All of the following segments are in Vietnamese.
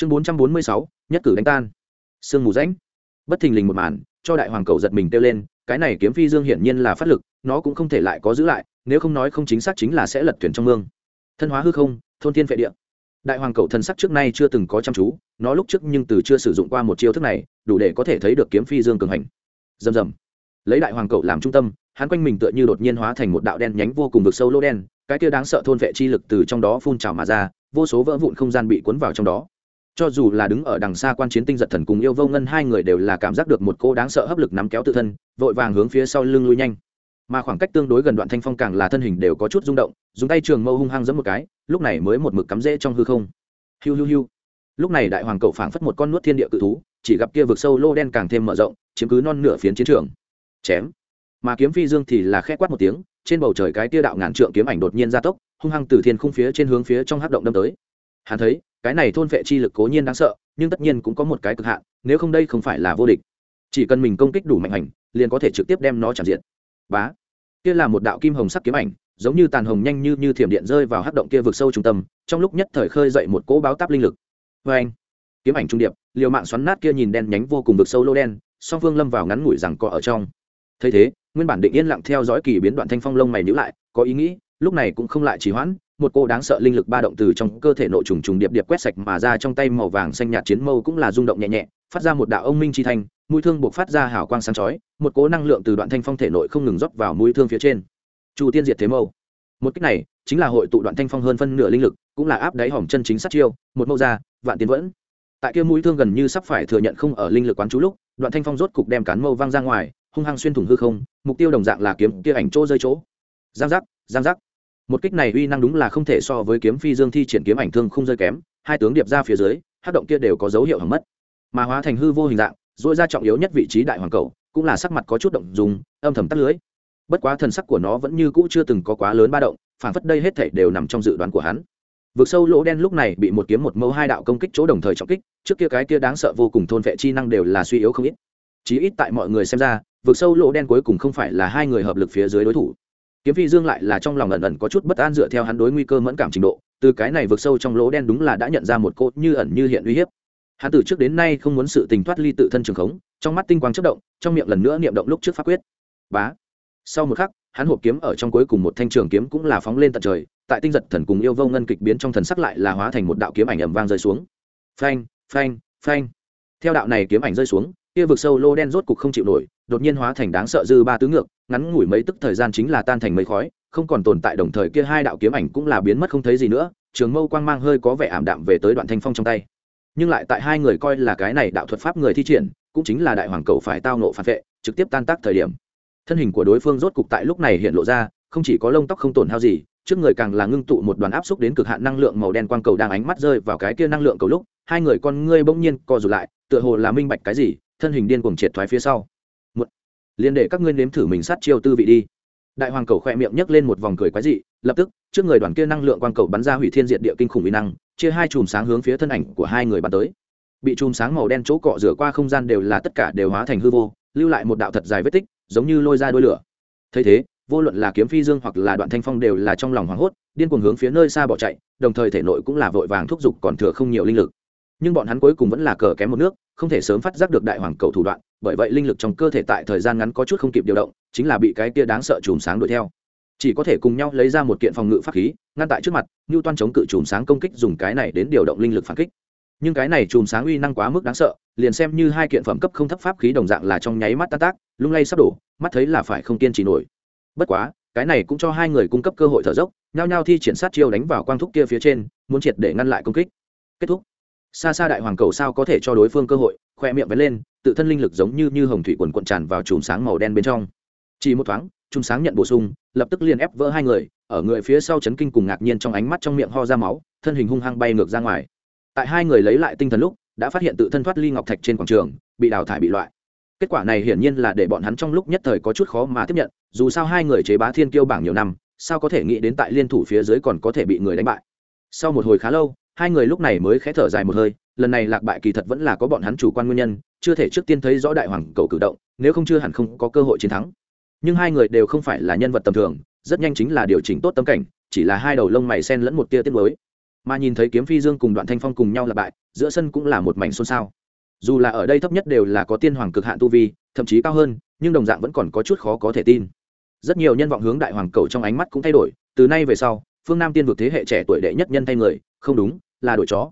chương bốn trăm bốn mươi sáu, nhất cử đánh tan. Sương mù rãnh. Bất thình lình một màn, cho đại hoàng cầu giật mình kêu lên, cái này kiếm phi dương hiển nhiên là phát lực, nó cũng không thể lại có giữ lại, nếu không nói không chính xác chính là sẽ lật thuyền trong mương. Thân hóa hư không, thôn thiên vệ địa. Đại hoàng cầu thần sắc trước nay chưa từng có chăm chú, nó lúc trước nhưng từ chưa sử dụng qua một chiêu thức này, đủ để có thể thấy được kiếm phi dương cường hành. Rầm rầm. Lấy đại hoàng cầu làm trung tâm, hắn quanh mình tựa như đột nhiên hóa thành một đạo đen nhánh vô cùng vực sâu lỗ đen, cái kia đáng sợ thôn vệ chi lực từ trong đó phun trào mà ra, vô số vỡ vụn không gian bị cuốn vào trong đó cho dù là đứng ở đằng xa quan chiến tinh giật thần cùng yêu vô ngân, hai người đều là cảm giác được một cô đáng sợ hấp lực nắm kéo tự thân, vội vàng hướng phía sau lưng lui nhanh. Mà khoảng cách tương đối gần đoạn thanh phong càng là thân hình đều có chút rung động, dùng tay trường mâu hung hăng giẫm một cái, lúc này mới một mực cắm rễ trong hư không. Hiu hiu hiu. Lúc này đại hoàng cậu phảng phất một con nuốt thiên địa cự thú, chỉ gặp kia vực sâu lô đen càng thêm mở rộng, chiếm cứ non nửa phiến chiến trường. Chém. Mà kiếm phi dương thì là khẽ quát một tiếng, trên bầu trời cái tia đạo ngàn trượng kiếm ảnh đột nhiên gia tốc, hung hăng từ thiên khung phía trên hướng phía trong hắc động đâm tới. Hắn thấy cái này thôn vệ chi lực cố nhiên đáng sợ, nhưng tất nhiên cũng có một cái cực hạn, nếu không đây không phải là vô địch. Chỉ cần mình công kích đủ mạnh hành, liền có thể trực tiếp đem nó tràn diện. Bá. Kia là một đạo kim hồng sắc kiếm ảnh, giống như tàn hồng nhanh như như thiểm điện rơi vào hắc động kia vực sâu trung tâm, trong lúc nhất thời khơi dậy một cỗ báo táp linh lực. Vê anh kiếm ảnh trung điệp, liều mạng xoắn nát kia nhìn đen nhánh vô cùng vực sâu lô đen, song phương lâm vào ngắn ngủi rằng cọ ở trong. Thấy thế, nguyên bản định yên lặng theo dõi kỳ biến đoạn thanh phong lông mày nhữ lại, có ý nghĩ, lúc này cũng không lại trì hoãn một cô đáng sợ linh lực ba động từ trong cơ thể nội trùng trùng điệp điệp quét sạch mà ra trong tay màu vàng xanh nhạt chiến mâu cũng là rung động nhẹ nhẹ, phát ra một đạo ông minh chi thanh, mũi thương buộc phát ra hào quang sáng chói, một cố năng lượng từ đoạn thanh phong thể nội không ngừng rót vào mũi thương phía trên. Chu tiên diệt thế mâu. Một cách này, chính là hội tụ đoạn thanh phong hơn phân nửa linh lực, cũng là áp đáy hỏng chân chính sát chiêu, một mâu ra vạn tiến vẫn. Tại kia mũi thương gần như sắp phải thừa nhận không ở linh lực quán chú lúc, đoạn thanh phong rốt cục đem cán mâu văng ra ngoài, hung hăng xuyên thủng hư không, mục tiêu đồng dạng là kiếm kia ảnh chỗ rơi chỗ. Giang giác giang giác một kích này uy năng đúng là không thể so với kiếm phi dương thi triển kiếm ảnh thương không rơi kém, hai tướng điệp ra phía dưới hát động kia đều có dấu hiệu hỏng mất. Mà hóa thành hư vô hình dạng dỗi ra trọng yếu nhất vị trí đại hoàng cầu, cũng là sắc mặt có chút động dùng âm thầm tắt lưới. Bất quá thần sắc của nó vẫn như cũ chưa từng có quá lớn ba động phản phất đây hết thể đều nằm trong dự đoán của hắn. Vực sâu lỗ đen lúc này bị một kiếm một mẫu hai đạo công kích chỗ đồng thời trọng kích, trước kia cái kia đáng sợ vô cùng thôn vệ chi năng đều là suy yếu không ít. Chí ít tại mọi người xem ra, vực sâu lỗ đen cuối cùng không phải là hai người hợp lực phía dưới đối thủ kiếm phi dương lại là trong lòng ẩn ẩn có chút bất an dựa theo hắn đối nguy cơ mẫn cảm trình độ, từ cái này vực sâu trong lỗ đen đúng là đã nhận ra một cốt như ẩn như hiện uy hiếp. Hắn từ trước đến nay không muốn sự tình thoát ly tự thân trường khống, trong mắt tinh quang chất động, trong miệng lần nữa niệm động lúc trước pháp quyết. Bá! Sau một khắc, hắn hộp kiếm ở trong cuối cùng một thanh trường kiếm cũng là phóng lên tận trời, tại tinh giật thần cùng yêu vô ngân kịch biến trong thần sắc lại là hóa thành một đạo kiếm ảnh ầm vang rơi xuống. Phanh phanh phanh! Theo đạo này kiếm ảnh rơi xuống, kia vực sâu lô đen rốt cục không chịu nổi, đột nhiên hóa thành đáng sợ dư ba tứ ngược ngắn ngủi mấy tức thời gian chính là tan thành mấy khói, không còn tồn tại đồng thời kia hai đạo kiếm ảnh cũng là biến mất không thấy gì nữa, trường mâu quang mang hơi có vẻ ảm đạm về tới đoạn thanh phong trong tay. Nhưng lại tại hai người coi là cái này đạo thuật pháp người thi triển, cũng chính là đại hoàng cầu phải tao nộ phản vệ, trực tiếp tan tác thời điểm. Thân hình của đối phương rốt cục tại lúc này hiện lộ ra, không chỉ có lông tóc không tổn hao gì, trước người càng là ngưng tụ một đoàn áp xúc đến cực hạn năng lượng màu đen quang cầu đang ánh mắt rơi vào cái kia năng lượng cầu lúc, hai người con ngươi bỗng nhiên co rụt lại, tựa hồ là minh bạch cái gì, thân hình điên cuồng triệt thoái phía sau liền để các ngươi nếm thử mình sát chiêu tư vị đi. Đại hoàng cầu khỏe miệng nhấc lên một vòng cười quái dị, lập tức, trước người đoàn kia năng lượng quang cầu bắn ra hủy thiên diệt địa kinh khủng uy năng, chia hai chùm sáng hướng phía thân ảnh của hai người bắn tới. Bị chùm sáng màu đen chỗ cọ rửa qua không gian đều là tất cả đều hóa thành hư vô, lưu lại một đạo thật dài vết tích, giống như lôi ra đôi lửa. Thấy thế, vô luận là kiếm phi dương hoặc là đoạn thanh phong đều là trong lòng hoảng hốt, điên cuồng hướng phía nơi xa bỏ chạy, đồng thời thể nội cũng là vội vàng thúc giục còn thừa không nhiều linh lực. Nhưng bọn hắn cuối cùng vẫn là cờ kém một nước, không thể sớm phát giác được đại hoàng cầu thủ đoạn bởi vậy linh lực trong cơ thể tại thời gian ngắn có chút không kịp điều động, chính là bị cái kia đáng sợ chùm sáng đuổi theo. Chỉ có thể cùng nhau lấy ra một kiện phòng ngự pháp khí, ngăn tại trước mặt như toan chống cự chùm sáng công kích dùng cái này đến điều động linh lực phản kích. Nhưng cái này chùm sáng uy năng quá mức đáng sợ, liền xem như hai kiện phẩm cấp không thấp pháp khí đồng dạng là trong nháy mắt tan tác, lung lay sắp đổ, mắt thấy là phải không kiên trì nổi. Bất quá, cái này cũng cho hai người cung cấp cơ hội thở dốc, nhao nhao thi triển sát chiêu đánh vào quang thúc kia phía trên, muốn triệt để ngăn lại công kích. Kết thúc. Xa xa đại hoàng cầu sao có thể cho đối phương cơ hội? Khoe miệng vén lên, tự thân linh lực giống như như hồng thủy quần cuộn tràn vào chùm sáng màu đen bên trong. Chỉ một thoáng, chùm sáng nhận bổ sung, lập tức liền ép vỡ hai người, ở người phía sau chấn kinh cùng ngạc nhiên trong ánh mắt trong miệng ho ra máu, thân hình hung hăng bay ngược ra ngoài. Tại hai người lấy lại tinh thần lúc, đã phát hiện tự thân thoát ly ngọc thạch trên quảng trường, bị đào thải bị loại. Kết quả này hiển nhiên là để bọn hắn trong lúc nhất thời có chút khó mà tiếp nhận, dù sao hai người chế bá thiên kiêu bảng nhiều năm, sao có thể nghĩ đến tại liên thủ phía dưới còn có thể bị người đánh bại. Sau một hồi khá lâu, hai người lúc này mới khé thở dài một hơi lần này lạc bại kỳ thật vẫn là có bọn hắn chủ quan nguyên nhân, chưa thể trước tiên thấy rõ đại hoàng cầu cử động, nếu không chưa hẳn không có cơ hội chiến thắng. Nhưng hai người đều không phải là nhân vật tầm thường, rất nhanh chính là điều chỉnh tốt tâm cảnh, chỉ là hai đầu lông mày sen lẫn một tia tiết mới mà nhìn thấy kiếm phi dương cùng đoạn thanh phong cùng nhau là bại, giữa sân cũng là một mảnh xôn xao. Dù là ở đây thấp nhất đều là có tiên hoàng cực hạn tu vi, thậm chí cao hơn, nhưng đồng dạng vẫn còn có chút khó có thể tin. Rất nhiều nhân vọng hướng đại hoàng cầu trong ánh mắt cũng thay đổi, từ nay về sau, phương nam tiên vực thế hệ trẻ tuổi đệ nhất nhân thay người, không đúng, là đội chó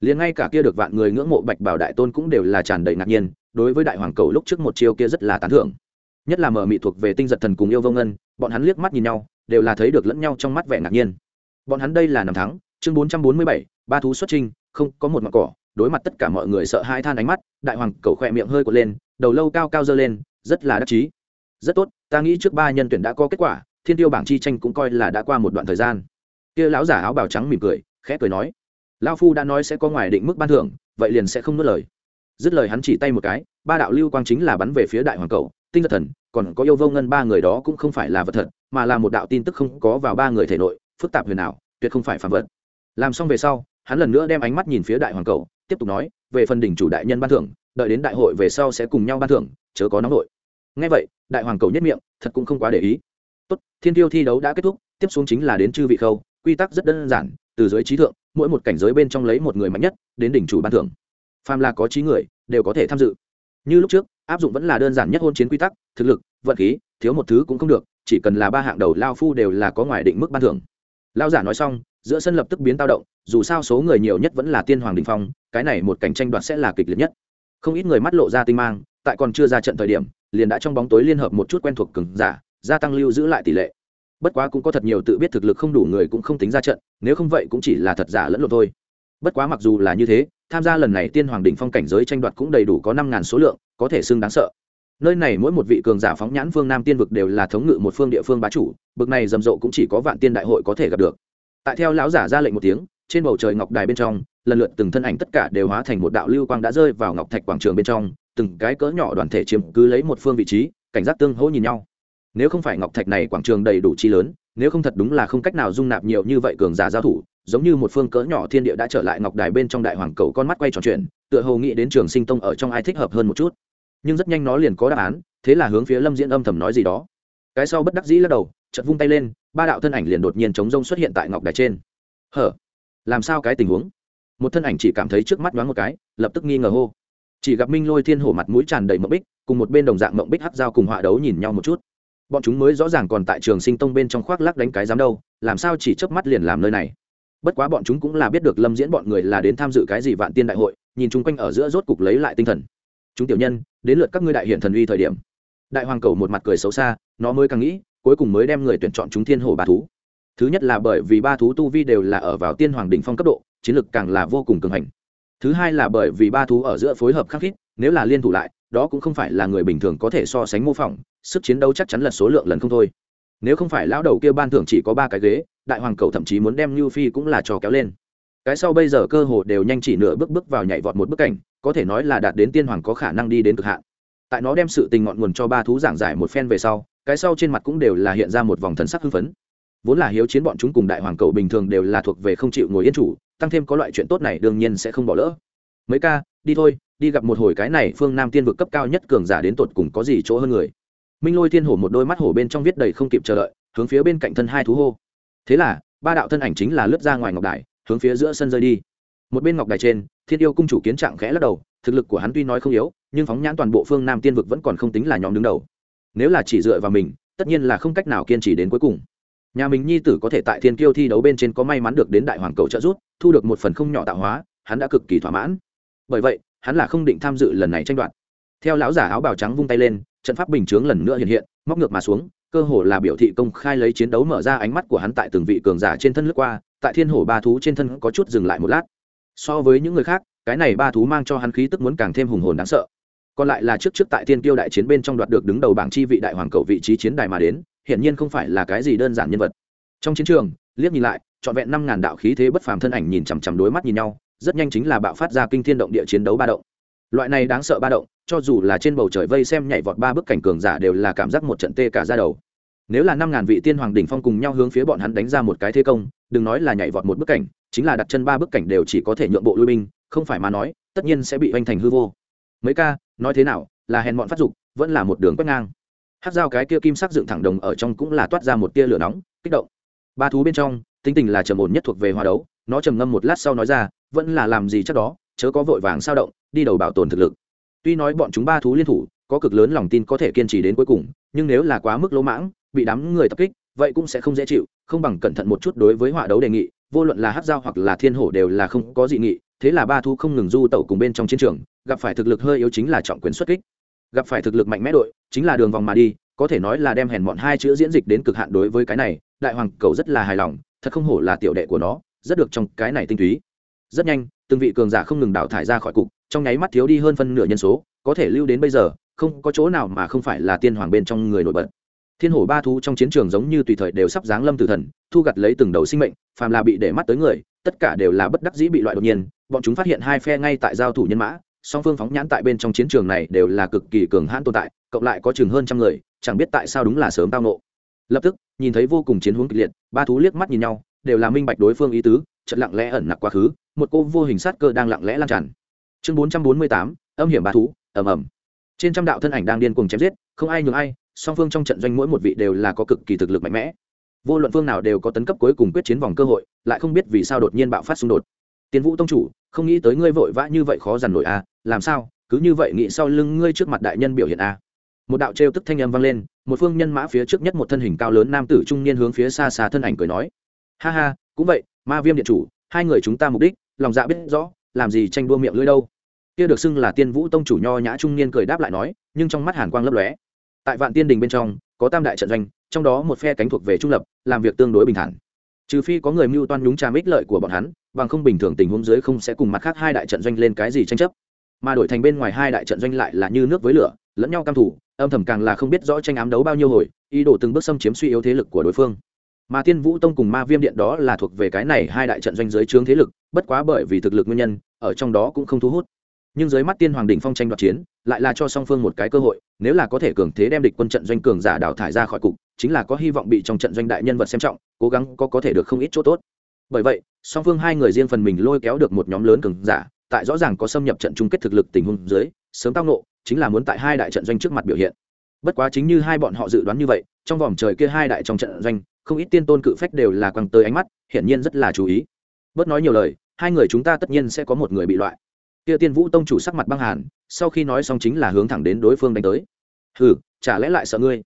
liền ngay cả kia được vạn người ngưỡng mộ bạch bảo đại tôn cũng đều là tràn đầy ngạc nhiên, đối với đại hoàng cầu lúc trước một chiêu kia rất là tán thưởng. Nhất là mở mị thuộc về tinh giật thần cùng yêu vô ngân, bọn hắn liếc mắt nhìn nhau, đều là thấy được lẫn nhau trong mắt vẻ ngạc nhiên. Bọn hắn đây là năm tháng chương bốn trăm bốn mươi bảy, ba thú xuất trinh không có một mặt cỏ, đối mặt tất cả mọi người sợ hai than ánh mắt, đại hoàng cầu khỏe miệng hơi cột lên, đầu lâu cao cao dơ lên, rất là đắc chí. Rất tốt, ta nghĩ trước ba nhân tuyển đã có kết quả, thiên tiêu bảng chi tranh cũng coi là đã qua một đoạn thời gian. Kia lão giả áo bào trắng mỉm cười, khẽ cười nói lao phu đã nói sẽ có ngoài định mức ban thưởng, vậy liền sẽ không nuốt lời. Dứt lời hắn chỉ tay một cái, ba đạo lưu quang chính là bắn về phía đại hoàng cầu, tinh giật thần, còn có yêu vô ngân ba người đó cũng không phải là vật thật, mà là một đạo tin tức không có vào ba người thể nội, phức tạp huyền nào tuyệt không phải phạm vật. Làm xong về sau, hắn lần nữa đem ánh mắt nhìn phía đại hoàng cầu, tiếp tục nói, về phần đỉnh chủ đại nhân ban thưởng, đợi đến đại hội về sau sẽ cùng nhau ban thưởng, chớ có nóng nội ngay vậy, đại hoàng cầu nhất miệng, thật cũng không quá để ý. Tốt, thiên tiêu thi đấu đã kết thúc, tiếp xuống chính là đến chư vị khâu, quy tắc rất đơn giản, từ giới trí thượng mỗi một cảnh giới bên trong lấy một người mạnh nhất đến đỉnh chủ ban thưởng. Phàm là có trí người, đều có thể tham dự. Như lúc trước, áp dụng vẫn là đơn giản nhất hôn chiến quy tắc, thực lực, vận khí, thiếu một thứ cũng không được, chỉ cần là ba hạng đầu lao phu đều là có ngoài định mức ban thưởng. Lao giả nói xong, giữa sân lập tức biến tao động, dù sao số người nhiều nhất vẫn là tiên hoàng đình phong, cái này một cảnh tranh đoạt sẽ là kịch liệt nhất. Không ít người mắt lộ ra tinh mang, tại còn chưa ra trận thời điểm, liền đã trong bóng tối liên hợp một chút quen thuộc cứng giả, gia tăng lưu giữ lại tỷ lệ bất quá cũng có thật nhiều tự biết thực lực không đủ người cũng không tính ra trận, nếu không vậy cũng chỉ là thật giả lẫn lộn thôi. Bất quá mặc dù là như thế, tham gia lần này tiên hoàng đỉnh phong cảnh giới tranh đoạt cũng đầy đủ có năm ngàn số lượng, có thể xưng đáng sợ. Nơi này mỗi một vị cường giả phóng nhãn phương nam tiên vực đều là thống ngự một phương địa phương bá chủ, bực này rầm rộ cũng chỉ có vạn tiên đại hội có thể gặp được. Tại theo lão giả ra lệnh một tiếng, trên bầu trời ngọc đài bên trong, lần lượt từng thân ảnh tất cả đều hóa thành một đạo lưu quang đã rơi vào ngọc thạch quảng trường bên trong, từng cái cỡ nhỏ đoàn thể chiếm cứ lấy một phương vị trí, cảnh giác tương hỗ nhìn nhau nếu không phải ngọc thạch này quảng trường đầy đủ chi lớn, nếu không thật đúng là không cách nào dung nạp nhiều như vậy cường giả giao thủ, giống như một phương cỡ nhỏ thiên địa đã trở lại ngọc đài bên trong đại hoàng cầu con mắt quay tròn chuyện tựa hồ nghĩ đến trường sinh tông ở trong ai thích hợp hơn một chút. Nhưng rất nhanh nó liền có đáp án, thế là hướng phía lâm diễn âm thầm nói gì đó. Cái sau bất đắc dĩ lắc đầu chật vung tay lên, ba đạo thân ảnh liền đột nhiên chống rông xuất hiện tại ngọc đài trên. Hở? Làm sao cái tình huống? Một thân ảnh chỉ cảm thấy trước mắt nhoáng một cái, lập tức nghi ngờ hô. Chỉ gặp minh lôi thiên hổ mặt mũi tràn đầy mộng bích, cùng một bên đồng dạng mộng bích hắc dao cùng họa đấu nhìn nhau một chút bọn chúng mới rõ ràng còn tại trường sinh tông bên trong khoác lắc đánh cái dám đâu, làm sao chỉ chớp mắt liền làm nơi này? Bất quá bọn chúng cũng là biết được lâm diễn bọn người là đến tham dự cái gì vạn tiên đại hội, nhìn chung quanh ở giữa rốt cục lấy lại tinh thần. Chúng tiểu nhân, đến lượt các ngươi đại hiện thần uy thời điểm. Đại hoàng cầu một mặt cười xấu xa, nó mới càng nghĩ, cuối cùng mới đem người tuyển chọn chúng thiên hồ ba thú. Thứ nhất là bởi vì ba thú tu vi đều là ở vào tiên hoàng đỉnh phong cấp độ, chiến lực càng là vô cùng cường hành. Thứ hai là bởi vì ba thú ở giữa phối hợp khắc khít, nếu là liên thủ lại, đó cũng không phải là người bình thường có thể so sánh mô phỏng sức chiến đấu chắc chắn là số lượng lần không thôi. Nếu không phải lão đầu kia ban thưởng chỉ có ba cái ghế, đại hoàng cầu thậm chí muốn đem lưu phi cũng là trò kéo lên. Cái sau bây giờ cơ hồ đều nhanh chỉ nửa bước bước vào nhảy vọt một bức cảnh, có thể nói là đạt đến tiên hoàng có khả năng đi đến cực hạn. Tại nó đem sự tình ngọn nguồn cho ba thú giảng giải một phen về sau, cái sau trên mặt cũng đều là hiện ra một vòng thần sắc hưng phấn. Vốn là hiếu chiến bọn chúng cùng đại hoàng cầu bình thường đều là thuộc về không chịu ngồi yên chủ, tăng thêm có loại chuyện tốt này đương nhiên sẽ không bỏ lỡ. Mấy ca, đi thôi, đi gặp một hồi cái này phương nam tiên vực cấp cao nhất cường giả đến tột cùng có gì chỗ hơn người minh lôi thiên hổ một đôi mắt hổ bên trong viết đầy không kịp chờ đợi, hướng phía bên cạnh thân hai thú hô. Thế là, ba đạo thân ảnh chính là lướt ra ngoài ngọc đài, hướng phía giữa sân rơi đi. Một bên ngọc đài trên, thiên yêu cung chủ kiến trạng khẽ lắc đầu, thực lực của hắn tuy nói không yếu, nhưng phóng nhãn toàn bộ phương nam tiên vực vẫn còn không tính là nhóm đứng đầu. Nếu là chỉ dựa vào mình, tất nhiên là không cách nào kiên trì đến cuối cùng. Nhà mình nhi tử có thể tại thiên kiêu thi đấu bên trên có may mắn được đến đại hoàng cầu trợ giúp, thu được một phần không nhỏ tạo hóa, hắn đã cực kỳ thỏa mãn. Bởi vậy, hắn là không định tham dự lần này tranh đoạt. Theo lão giả áo bào trắng vung tay lên trận pháp bình chướng lần nữa hiện hiện, móc ngược mà xuống, cơ hồ là biểu thị công khai lấy chiến đấu mở ra ánh mắt của hắn tại từng vị cường giả trên thân lướt qua, tại thiên hổ ba thú trên thân có chút dừng lại một lát. So với những người khác, cái này ba thú mang cho hắn khí tức muốn càng thêm hùng hồn đáng sợ. Còn lại là trước trước tại thiên tiêu đại chiến bên trong đoạt được đứng đầu bảng chi vị đại hoàng cầu vị trí chiến đài mà đến, hiển nhiên không phải là cái gì đơn giản nhân vật. Trong chiến trường, liếc nhìn lại, trọn vẹn năm ngàn đạo khí thế bất phàm thân ảnh nhìn chằm chằm đối mắt nhìn nhau, rất nhanh chính là bạo phát ra kinh thiên động địa chiến đấu ba động loại này đáng sợ ba động, cho dù là trên bầu trời vây xem nhảy vọt ba bức cảnh cường giả đều là cảm giác một trận tê cả ra đầu. Nếu là năm ngàn vị tiên hoàng đỉnh phong cùng nhau hướng phía bọn hắn đánh ra một cái thế công, đừng nói là nhảy vọt một bức cảnh, chính là đặt chân ba bức cảnh đều chỉ có thể nhượng bộ lui binh, không phải mà nói, tất nhiên sẽ bị hoành thành hư vô. Mấy ca, nói thế nào, là hèn bọn phát dục, vẫn là một đường quét ngang. Hát dao cái kia kim sắc dựng thẳng đồng ở trong cũng là toát ra một tia lửa nóng, kích động. Ba thú bên trong, tính tình là trầm ổn nhất thuộc về hòa đấu, nó trầm ngâm một lát sau nói ra, vẫn là làm gì chắc đó chớ có vội vàng sao động, đi đầu bảo tồn thực lực. Tuy nói bọn chúng ba thú liên thủ, có cực lớn lòng tin có thể kiên trì đến cuối cùng, nhưng nếu là quá mức lỗ mãng, bị đám người tập kích, vậy cũng sẽ không dễ chịu, không bằng cẩn thận một chút đối với họa đấu đề nghị, vô luận là hát dao hoặc là thiên hổ đều là không có dị nghị, thế là ba thú không ngừng du tẩu cùng bên trong chiến trường, gặp phải thực lực hơi yếu chính là trọng quyền xuất kích. Gặp phải thực lực mạnh mẽ đội, chính là đường vòng mà đi, có thể nói là đem hèn bọn hai chữ diễn dịch đến cực hạn đối với cái này, đại hoàng cầu rất là hài lòng, thật không hổ là tiểu đệ của nó, rất được trong cái này tinh túy rất nhanh, từng vị cường giả không ngừng đào thải ra khỏi cục, trong nháy mắt thiếu đi hơn phân nửa nhân số, có thể lưu đến bây giờ, không có chỗ nào mà không phải là tiên hoàng bên trong người nổi bật. Thiên hổ ba thú trong chiến trường giống như tùy thời đều sắp giáng lâm tử thần, thu gặt lấy từng đầu sinh mệnh, phàm là bị để mắt tới người, tất cả đều là bất đắc dĩ bị loại đột nhiên, bọn chúng phát hiện hai phe ngay tại giao thủ nhân mã, song phương phóng nhãn tại bên trong chiến trường này đều là cực kỳ cường hãn tồn tại, cộng lại có chừng hơn trăm người, chẳng biết tại sao đúng là sớm tao nộ. Lập tức, nhìn thấy vô cùng chiến hướng kịch liệt, ba thú liếc mắt nhìn nhau, đều là minh bạch đối phương ý tứ trận lặng lẽ ẩn nặc quá khứ một cô vô hình sát cơ đang lặng lẽ lan tràn. Chương bốn trăm bốn mươi tám âm hiểm ba thú ầm ầm. Trên trăm đạo thân ảnh đang điên cuồng chém giết không ai nhường ai song phương trong trận doanh mỗi một vị đều là có cực kỳ thực lực mạnh mẽ. Vô luận phương nào đều có tấn cấp cuối cùng quyết chiến vòng cơ hội lại không biết vì sao đột nhiên bạo phát xung đột. Tiến vũ tông chủ không nghĩ tới ngươi vội vã như vậy khó dằn nổi a à, làm sao cứ như vậy nghĩ sau lưng ngươi trước mặt đại nhân biểu hiện a à. một đạo trêu tức thanh âm vang lên một phương nhân mã phía trước nhất một thân hình cao lớn nam tử trung niên hướng phía xa xa thân ảnh cười nói. Ha ha cũng vậy ma viêm điện chủ hai người chúng ta mục đích lòng dạ biết rõ, làm gì tranh đua miệng lưỡi đâu. Kia được xưng là tiên vũ tông chủ nho nhã trung niên cười đáp lại nói, nhưng trong mắt hàn quang lấp lóe. Tại vạn tiên đình bên trong, có tam đại trận doanh, trong đó một phe cánh thuộc về trung lập, làm việc tương đối bình thản. Trừ phi có người mưu toan nhúng tràm ích lợi của bọn hắn, bằng không bình thường tình huống dưới không sẽ cùng mặt khác hai đại trận doanh lên cái gì tranh chấp. Mà đổi thành bên ngoài hai đại trận doanh lại là như nước với lửa, lẫn nhau cam thủ âm thầm càng là không biết rõ tranh ám đấu bao nhiêu hồi, ý đồ từng bước xâm chiếm suy yếu thế lực của đối phương mà tiên vũ tông cùng ma viêm điện đó là thuộc về cái này hai đại trận doanh giới trướng thế lực, bất quá bởi vì thực lực nguyên nhân, ở trong đó cũng không thu hút. Nhưng dưới mắt tiên hoàng đỉnh phong tranh đoạt chiến, lại là cho song phương một cái cơ hội, nếu là có thể cường thế đem địch quân trận doanh cường giả đào thải ra khỏi cục, chính là có hy vọng bị trong trận doanh đại nhân vật xem trọng, cố gắng có có thể được không ít chỗ tốt. Bởi vậy, song phương hai người riêng phần mình lôi kéo được một nhóm lớn cường giả, tại rõ ràng có xâm nhập trận chung kết thực lực tình huống dưới, sớm tao nộ chính là muốn tại hai đại trận doanh trước mặt biểu hiện. Bất quá chính như hai bọn họ dự đoán như vậy, trong vòng trời kia hai đại trong trận doanh không ít tiên tôn cự phách đều là quăng tới ánh mắt, hiển nhiên rất là chú ý. Bớt nói nhiều lời, hai người chúng ta tất nhiên sẽ có một người bị loại. Kia tiên vũ tông chủ sắc mặt băng hàn, sau khi nói xong chính là hướng thẳng đến đối phương đánh tới. Hừ, chả lẽ lại sợ ngươi?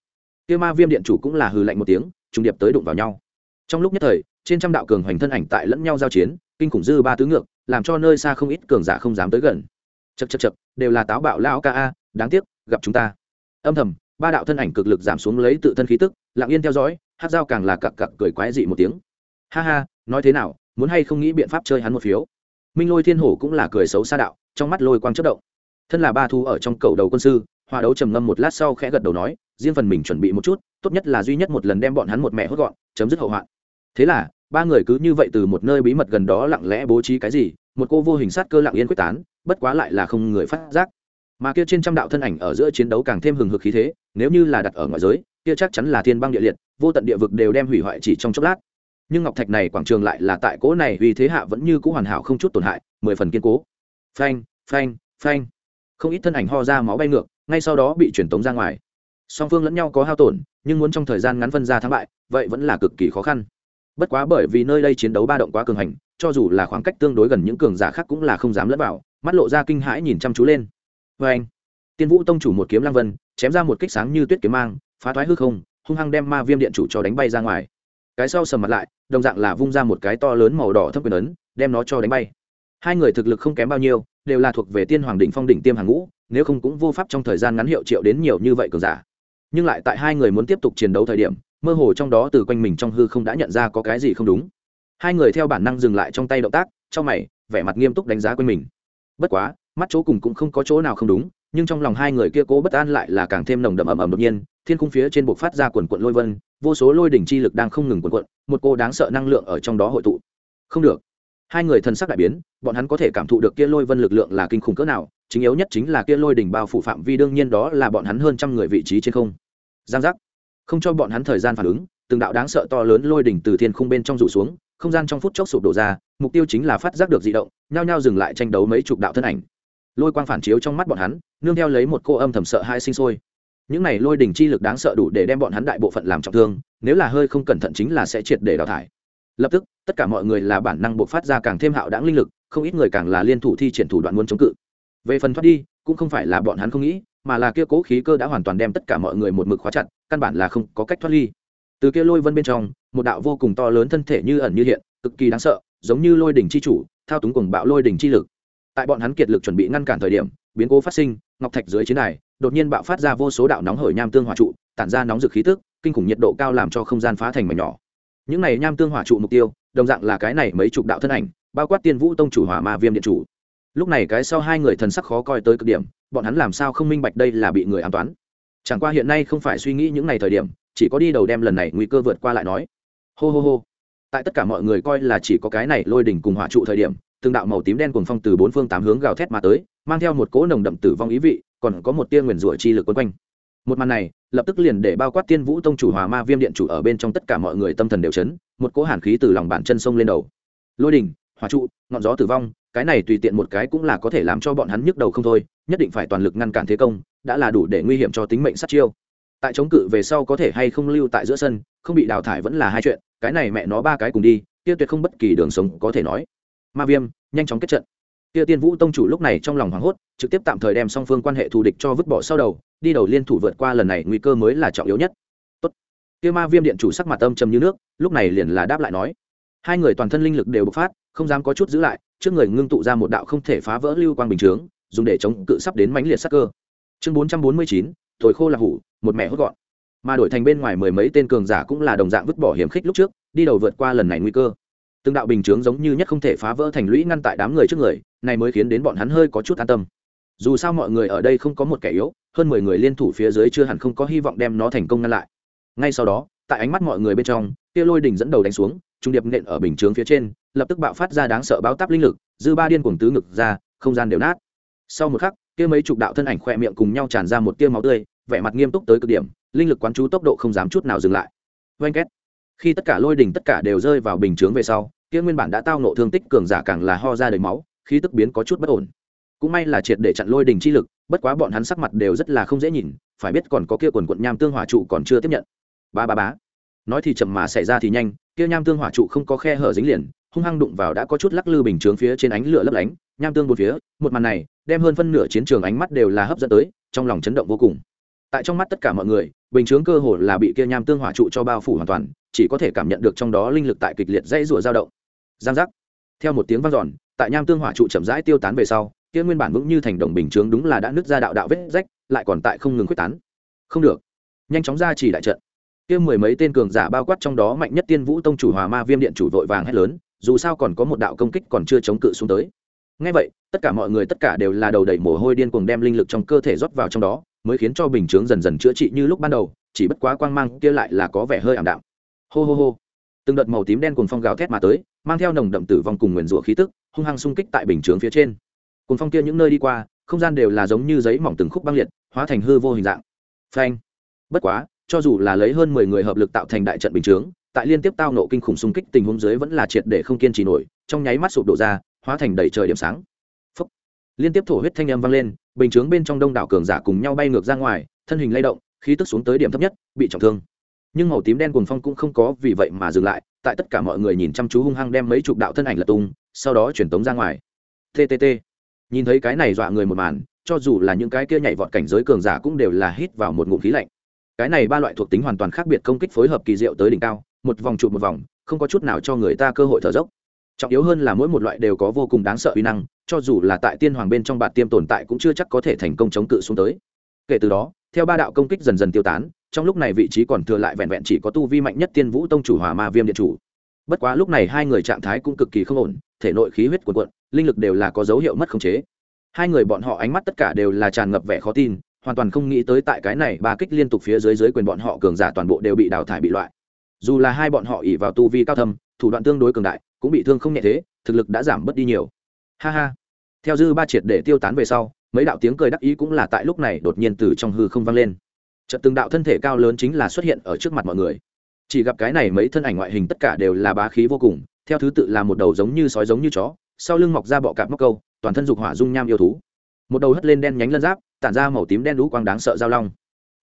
Kia ma viêm điện chủ cũng là hừ lạnh một tiếng, trùng điệp tới đụng vào nhau. Trong lúc nhất thời, trên trăm đạo cường hoành thân ảnh tại lẫn nhau giao chiến, kinh khủng dư ba tứ ngược, làm cho nơi xa không ít cường giả không dám tới gần. Chật chật chật đều là táo bạo lao ca a, đáng tiếc, gặp chúng ta. Âm thầm, ba đạo thân ảnh cực lực giảm xuống lấy tự thân khí tức, lặng yên theo dõi hát dao càng là cặc cặc cười quái dị một tiếng. Ha ha, nói thế nào, muốn hay không nghĩ biện pháp chơi hắn một phiếu? Minh lôi thiên hổ cũng là cười xấu xa đạo, trong mắt lôi quang chất động. Thân là ba thu ở trong cầu đầu quân sư, hòa đấu trầm ngâm một lát sau khẽ gật đầu nói, riêng phần mình chuẩn bị một chút, tốt nhất là duy nhất một lần đem bọn hắn một mẹ hốt gọn, chấm dứt hậu hoạn. Thế là, ba người cứ như vậy từ một nơi bí mật gần đó lặng lẽ bố trí cái gì, một cô vô hình sát cơ lặng yên quyết tán, bất quá lại là không người phát giác. Mà kia trên trăm đạo thân ảnh ở giữa chiến đấu càng thêm hừng hực khí thế, nếu như là đặt ở ngoài giới kia chắc chắn là thiên băng địa liệt, vô tận địa vực đều đem hủy hoại chỉ trong chốc lát. Nhưng ngọc thạch này quảng trường lại là tại cố này vì thế hạ vẫn như cũ hoàn hảo không chút tổn hại, mười phần kiên cố. Phanh phanh phanh. Không ít thân ảnh ho ra máu bay ngược, ngay sau đó bị truyền tống ra ngoài. Song phương lẫn nhau có hao tổn, nhưng muốn trong thời gian ngắn phân ra thắng bại, vậy vẫn là cực kỳ khó khăn. Bất quá bởi vì nơi đây chiến đấu ba động quá cường hành, cho dù là khoảng cách tương đối gần những cường giả khác cũng là không dám lẫn vào, mắt lộ ra kinh hãi nhìn chăm chú lên. Vê anh tiên vũ tông chủ một kiếm lang vân, chém ra một kích sáng như tuyết kiếm mang phá thoái hư không, hung hăng đem ma viêm điện chủ cho đánh bay ra ngoài. Cái sau sầm mặt lại, đồng dạng là vung ra một cái to lớn màu đỏ thấp quyền ấn, đem nó cho đánh bay. Hai người thực lực không kém bao nhiêu, đều là thuộc về tiên hoàng đỉnh phong đỉnh tiêm hàng ngũ, nếu không cũng vô pháp trong thời gian ngắn hiệu triệu đến nhiều như vậy cường giả. Nhưng lại tại hai người muốn tiếp tục chiến đấu thời điểm, mơ hồ trong đó từ quanh mình trong hư không đã nhận ra có cái gì không đúng. Hai người theo bản năng dừng lại trong tay động tác, trong mày, vẻ mặt nghiêm túc đánh giá quanh mình. Bất quá, mắt chỗ cùng cũng không có chỗ nào không đúng, nhưng trong lòng hai người kia cố bất an lại là càng thêm nồng đậm ầm ầm đột nhiên thiên cung phía trên bộc phát ra quần quận lôi vân, vô số lôi đỉnh chi lực đang không ngừng quần quận, một cô đáng sợ năng lượng ở trong đó hội tụ. Không được. Hai người thân sắc đại biến, bọn hắn có thể cảm thụ được kia lôi vân lực lượng là kinh khủng cỡ nào, chính yếu nhất chính là kia lôi đỉnh bao phủ phạm vi đương nhiên đó là bọn hắn hơn trăm người vị trí trên không. Giang giác. Không cho bọn hắn thời gian phản ứng, từng đạo đáng sợ to lớn lôi đỉnh từ thiên khung bên trong rủ xuống, không gian trong phút chốc sụp đổ ra, mục tiêu chính là phát giác được di động, nhao nhao dừng lại tranh đấu mấy chục đạo thân ảnh. Lôi quang phản chiếu trong mắt bọn hắn, nương theo lấy một cô âm thầm sợ hai sinh sôi những này lôi đỉnh chi lực đáng sợ đủ để đem bọn hắn đại bộ phận làm trọng thương, nếu là hơi không cẩn thận chính là sẽ triệt để đào thải. Lập tức, tất cả mọi người là bản năng buộc phát ra càng thêm hạo đáng linh lực, không ít người càng là liên thủ thi triển thủ đoạn muốn chống cự. Về phần thoát đi, cũng không phải là bọn hắn không nghĩ, mà là kia cố khí cơ đã hoàn toàn đem tất cả mọi người một mực khóa chặt, căn bản là không có cách thoát ly. Từ kia lôi vân bên trong, một đạo vô cùng to lớn thân thể như ẩn như hiện, cực kỳ đáng sợ, giống như lôi đỉnh chi chủ, thao túng cùng bạo lôi đỉnh chi lực tại bọn hắn kiệt lực chuẩn bị ngăn cản thời điểm, biến cố phát sinh, ngọc thạch dưới chiến đài, đột nhiên bạo phát ra vô số đạo nóng hởi nham tương hỏa trụ, tản ra nóng rực khí tức, kinh khủng nhiệt độ cao làm cho không gian phá thành mảnh nhỏ. Những này nham tương hỏa trụ mục tiêu, đồng dạng là cái này mấy chục đạo thân ảnh, bao quát tiên vũ tông chủ hỏa ma viêm điện chủ. Lúc này cái sau hai người thần sắc khó coi tới cực điểm, bọn hắn làm sao không minh bạch đây là bị người an toán? Chẳng qua hiện nay không phải suy nghĩ những ngày thời điểm, chỉ có đi đầu đem lần này nguy cơ vượt qua lại nói. Hô hô hô. Tại tất cả mọi người coi là chỉ có cái này lôi đỉnh cùng hỏa trụ thời điểm từng đạo màu tím đen cuồng phong từ bốn phương tám hướng gào thét mà tới, mang theo một cỗ nồng đậm tử vong ý vị, còn có một tia nguyền rủa chi lực quấn quanh. Một màn này, lập tức liền để bao quát tiên vũ tông chủ hòa ma viêm điện chủ ở bên trong tất cả mọi người tâm thần đều chấn, một cỗ hàn khí từ lòng bàn chân sông lên đầu. Lôi đỉnh hỏa trụ, ngọn gió tử vong, cái này tùy tiện một cái cũng là có thể làm cho bọn hắn nhức đầu không thôi, nhất định phải toàn lực ngăn cản thế công, đã là đủ để nguy hiểm cho tính mệnh sát chiêu. Tại chống cự về sau có thể hay không lưu tại giữa sân, không bị đào thải vẫn là hai chuyện, cái này mẹ nó ba cái cùng đi tiêu tuyệt không bất kỳ đường sống có thể nói ma viêm, nhanh chóng kết trận. Kia tiên vũ tông chủ lúc này trong lòng hoảng hốt, trực tiếp tạm thời đem song phương quan hệ thù địch cho vứt bỏ sau đầu, đi đầu liên thủ vượt qua lần này nguy cơ mới là trọng yếu nhất. Tốt. kia ma viêm điện chủ sắc mặt âm trầm như nước, lúc này liền là đáp lại nói. Hai người toàn thân linh lực đều bộc phát, không dám có chút giữ lại, trước người ngưng tụ ra một đạo không thể phá vỡ lưu quang bình chướng, dùng để chống cự sắp đến mãnh liệt sắc cơ. Chương bốn trăm bốn mươi chín, thổi khô là hủ, một mẹ hốt gọn. Mà đổi thành bên ngoài mười mấy tên cường giả cũng là đồng dạng vứt bỏ hiểm khích lúc trước, đi đầu vượt qua lần này nguy cơ từng đạo bình chướng giống như nhất không thể phá vỡ thành lũy ngăn tại đám người trước người, này mới khiến đến bọn hắn hơi có chút an tâm. Dù sao mọi người ở đây không có một kẻ yếu, hơn mười người liên thủ phía dưới chưa hẳn không có hy vọng đem nó thành công ngăn lại. Ngay sau đó, tại ánh mắt mọi người bên trong, kia lôi đỉnh dẫn đầu đánh xuống, trung điệp nện ở bình chướng phía trên, lập tức bạo phát ra đáng sợ báo táp linh lực, dư ba điên cuồng tứ ngực ra, không gian đều nát. Sau một khắc, kia mấy chục đạo thân ảnh khỏe miệng cùng nhau tràn ra một tia máu tươi, vẻ mặt nghiêm túc tới cực điểm, linh lực quán chú tốc độ không dám chút nào dừng lại. Oanh két khi tất cả lôi đỉnh tất cả đều rơi vào bình chướng về sau, kia nguyên bản đã tao nộ thương tích cường giả càng là ho ra đầy máu, khí tức biến có chút bất ổn. Cũng may là triệt để chặn lôi đỉnh chi lực, bất quá bọn hắn sắc mặt đều rất là không dễ nhìn, phải biết còn có kia quần quận nham tương hỏa trụ còn chưa tiếp nhận. Ba ba bá nói thì chậm mà xảy ra thì nhanh, kia nham tương hỏa trụ không có khe hở dính liền, hung hăng đụng vào đã có chút lắc lư bình chướng phía trên ánh lửa lấp lánh, nham tương bốn phía, một màn này, đem hơn phân nửa chiến trường ánh mắt đều là hấp dẫn tới, trong lòng chấn động vô cùng tại trong mắt tất cả mọi người bình chướng cơ hồ là bị kia nham tương hỏa trụ cho bao phủ hoàn toàn chỉ có thể cảm nhận được trong đó linh lực tại kịch liệt dãy rủa dao động. Giang giác. Theo một tiếng vang giòn, tại nham tương hỏa trụ chậm rãi tiêu tán về sau kia nguyên bản vững như thành đồng bình chướng đúng là đã nứt ra đạo đạo vết rách lại còn tại không ngừng quyết tán. Không được. Nhanh chóng ra chỉ đại trận. Kia mười mấy tên cường giả bao quát trong đó mạnh nhất tiên vũ tông chủ hòa ma viêm điện chủ vội vàng hét lớn dù sao còn có một đạo công kích còn chưa chống cự xuống tới. Ngay vậy tất cả mọi người tất cả đều là đầu đẩy mồ hôi điên cuồng đem linh lực trong cơ thể rót vào trong đó mới khiến cho bình chướng dần dần chữa trị như lúc ban đầu, chỉ bất quá quang mang kia lại là có vẻ hơi ảm đạm. Hô hô hô. Từng đợt màu tím đen cùng phong gào thét mà tới, mang theo nồng đậm tử vong cùng nguyền rủa khí tức, hung hăng xung kích tại bình chướng phía trên. Cùng phong kia những nơi đi qua, không gian đều là giống như giấy mỏng từng khúc băng liệt, hóa thành hư vô hình dạng. Phanh. Bất quá, cho dù là lấy hơn mười người hợp lực tạo thành đại trận bình chướng, tại liên tiếp tao nộ kinh khủng xung kích tình huống dưới vẫn là triệt để không kiên trì nổi, trong nháy mắt sụp đổ ra, hóa thành đầy trời điểm sáng liên tiếp thổ huyết thanh âm vang lên, bình chướng bên trong đông đảo cường giả cùng nhau bay ngược ra ngoài, thân hình lay động, khí tức xuống tới điểm thấp nhất, bị trọng thương. Nhưng màu tím đen cuồng phong cũng không có vì vậy mà dừng lại, tại tất cả mọi người nhìn chăm chú hung hăng đem mấy chục đạo thân ảnh lật tung, sau đó chuyển tống ra ngoài. Ttt nhìn thấy cái này dọa người một màn, cho dù là những cái kia nhảy vọt cảnh giới cường giả cũng đều là hít vào một ngụm khí lạnh. Cái này ba loại thuộc tính hoàn toàn khác biệt công kích phối hợp kỳ diệu tới đỉnh cao, một vòng trụ một vòng, không có chút nào cho người ta cơ hội thở dốc trọng yếu hơn là mỗi một loại đều có vô cùng đáng sợ uy năng, cho dù là tại tiên hoàng bên trong bạt tiêm tồn tại cũng chưa chắc có thể thành công chống cự xuống tới. Kể từ đó, theo ba đạo công kích dần dần tiêu tán, trong lúc này vị trí còn thừa lại vẹn vẹn chỉ có tu vi mạnh nhất tiên vũ tông chủ hòa ma viêm điện chủ. Bất quá lúc này hai người trạng thái cũng cực kỳ không ổn, thể nội khí huyết cuồn cuộn, linh lực đều là có dấu hiệu mất khống chế. Hai người bọn họ ánh mắt tất cả đều là tràn ngập vẻ khó tin, hoàn toàn không nghĩ tới tại cái này ba kích liên tục phía dưới dưới quyền bọn họ cường giả toàn bộ đều bị đào thải bị loại dù là hai bọn họ ỉ vào tu vi cao thâm, thủ đoạn tương đối cường đại, cũng bị thương không nhẹ thế, thực lực đã giảm bớt đi nhiều. Ha ha. Theo dư ba triệt để tiêu tán về sau, mấy đạo tiếng cười đắc ý cũng là tại lúc này đột nhiên từ trong hư không vang lên. Trận từng đạo thân thể cao lớn chính là xuất hiện ở trước mặt mọi người. Chỉ gặp cái này mấy thân ảnh ngoại hình tất cả đều là bá khí vô cùng, theo thứ tự là một đầu giống như sói giống như chó, sau lưng mọc ra bọ cạp móc câu, toàn thân dục hỏa dung nham yêu thú. Một đầu hất lên đen nhánh lân giáp, tản ra màu tím đen đũ quang đáng sợ giao long.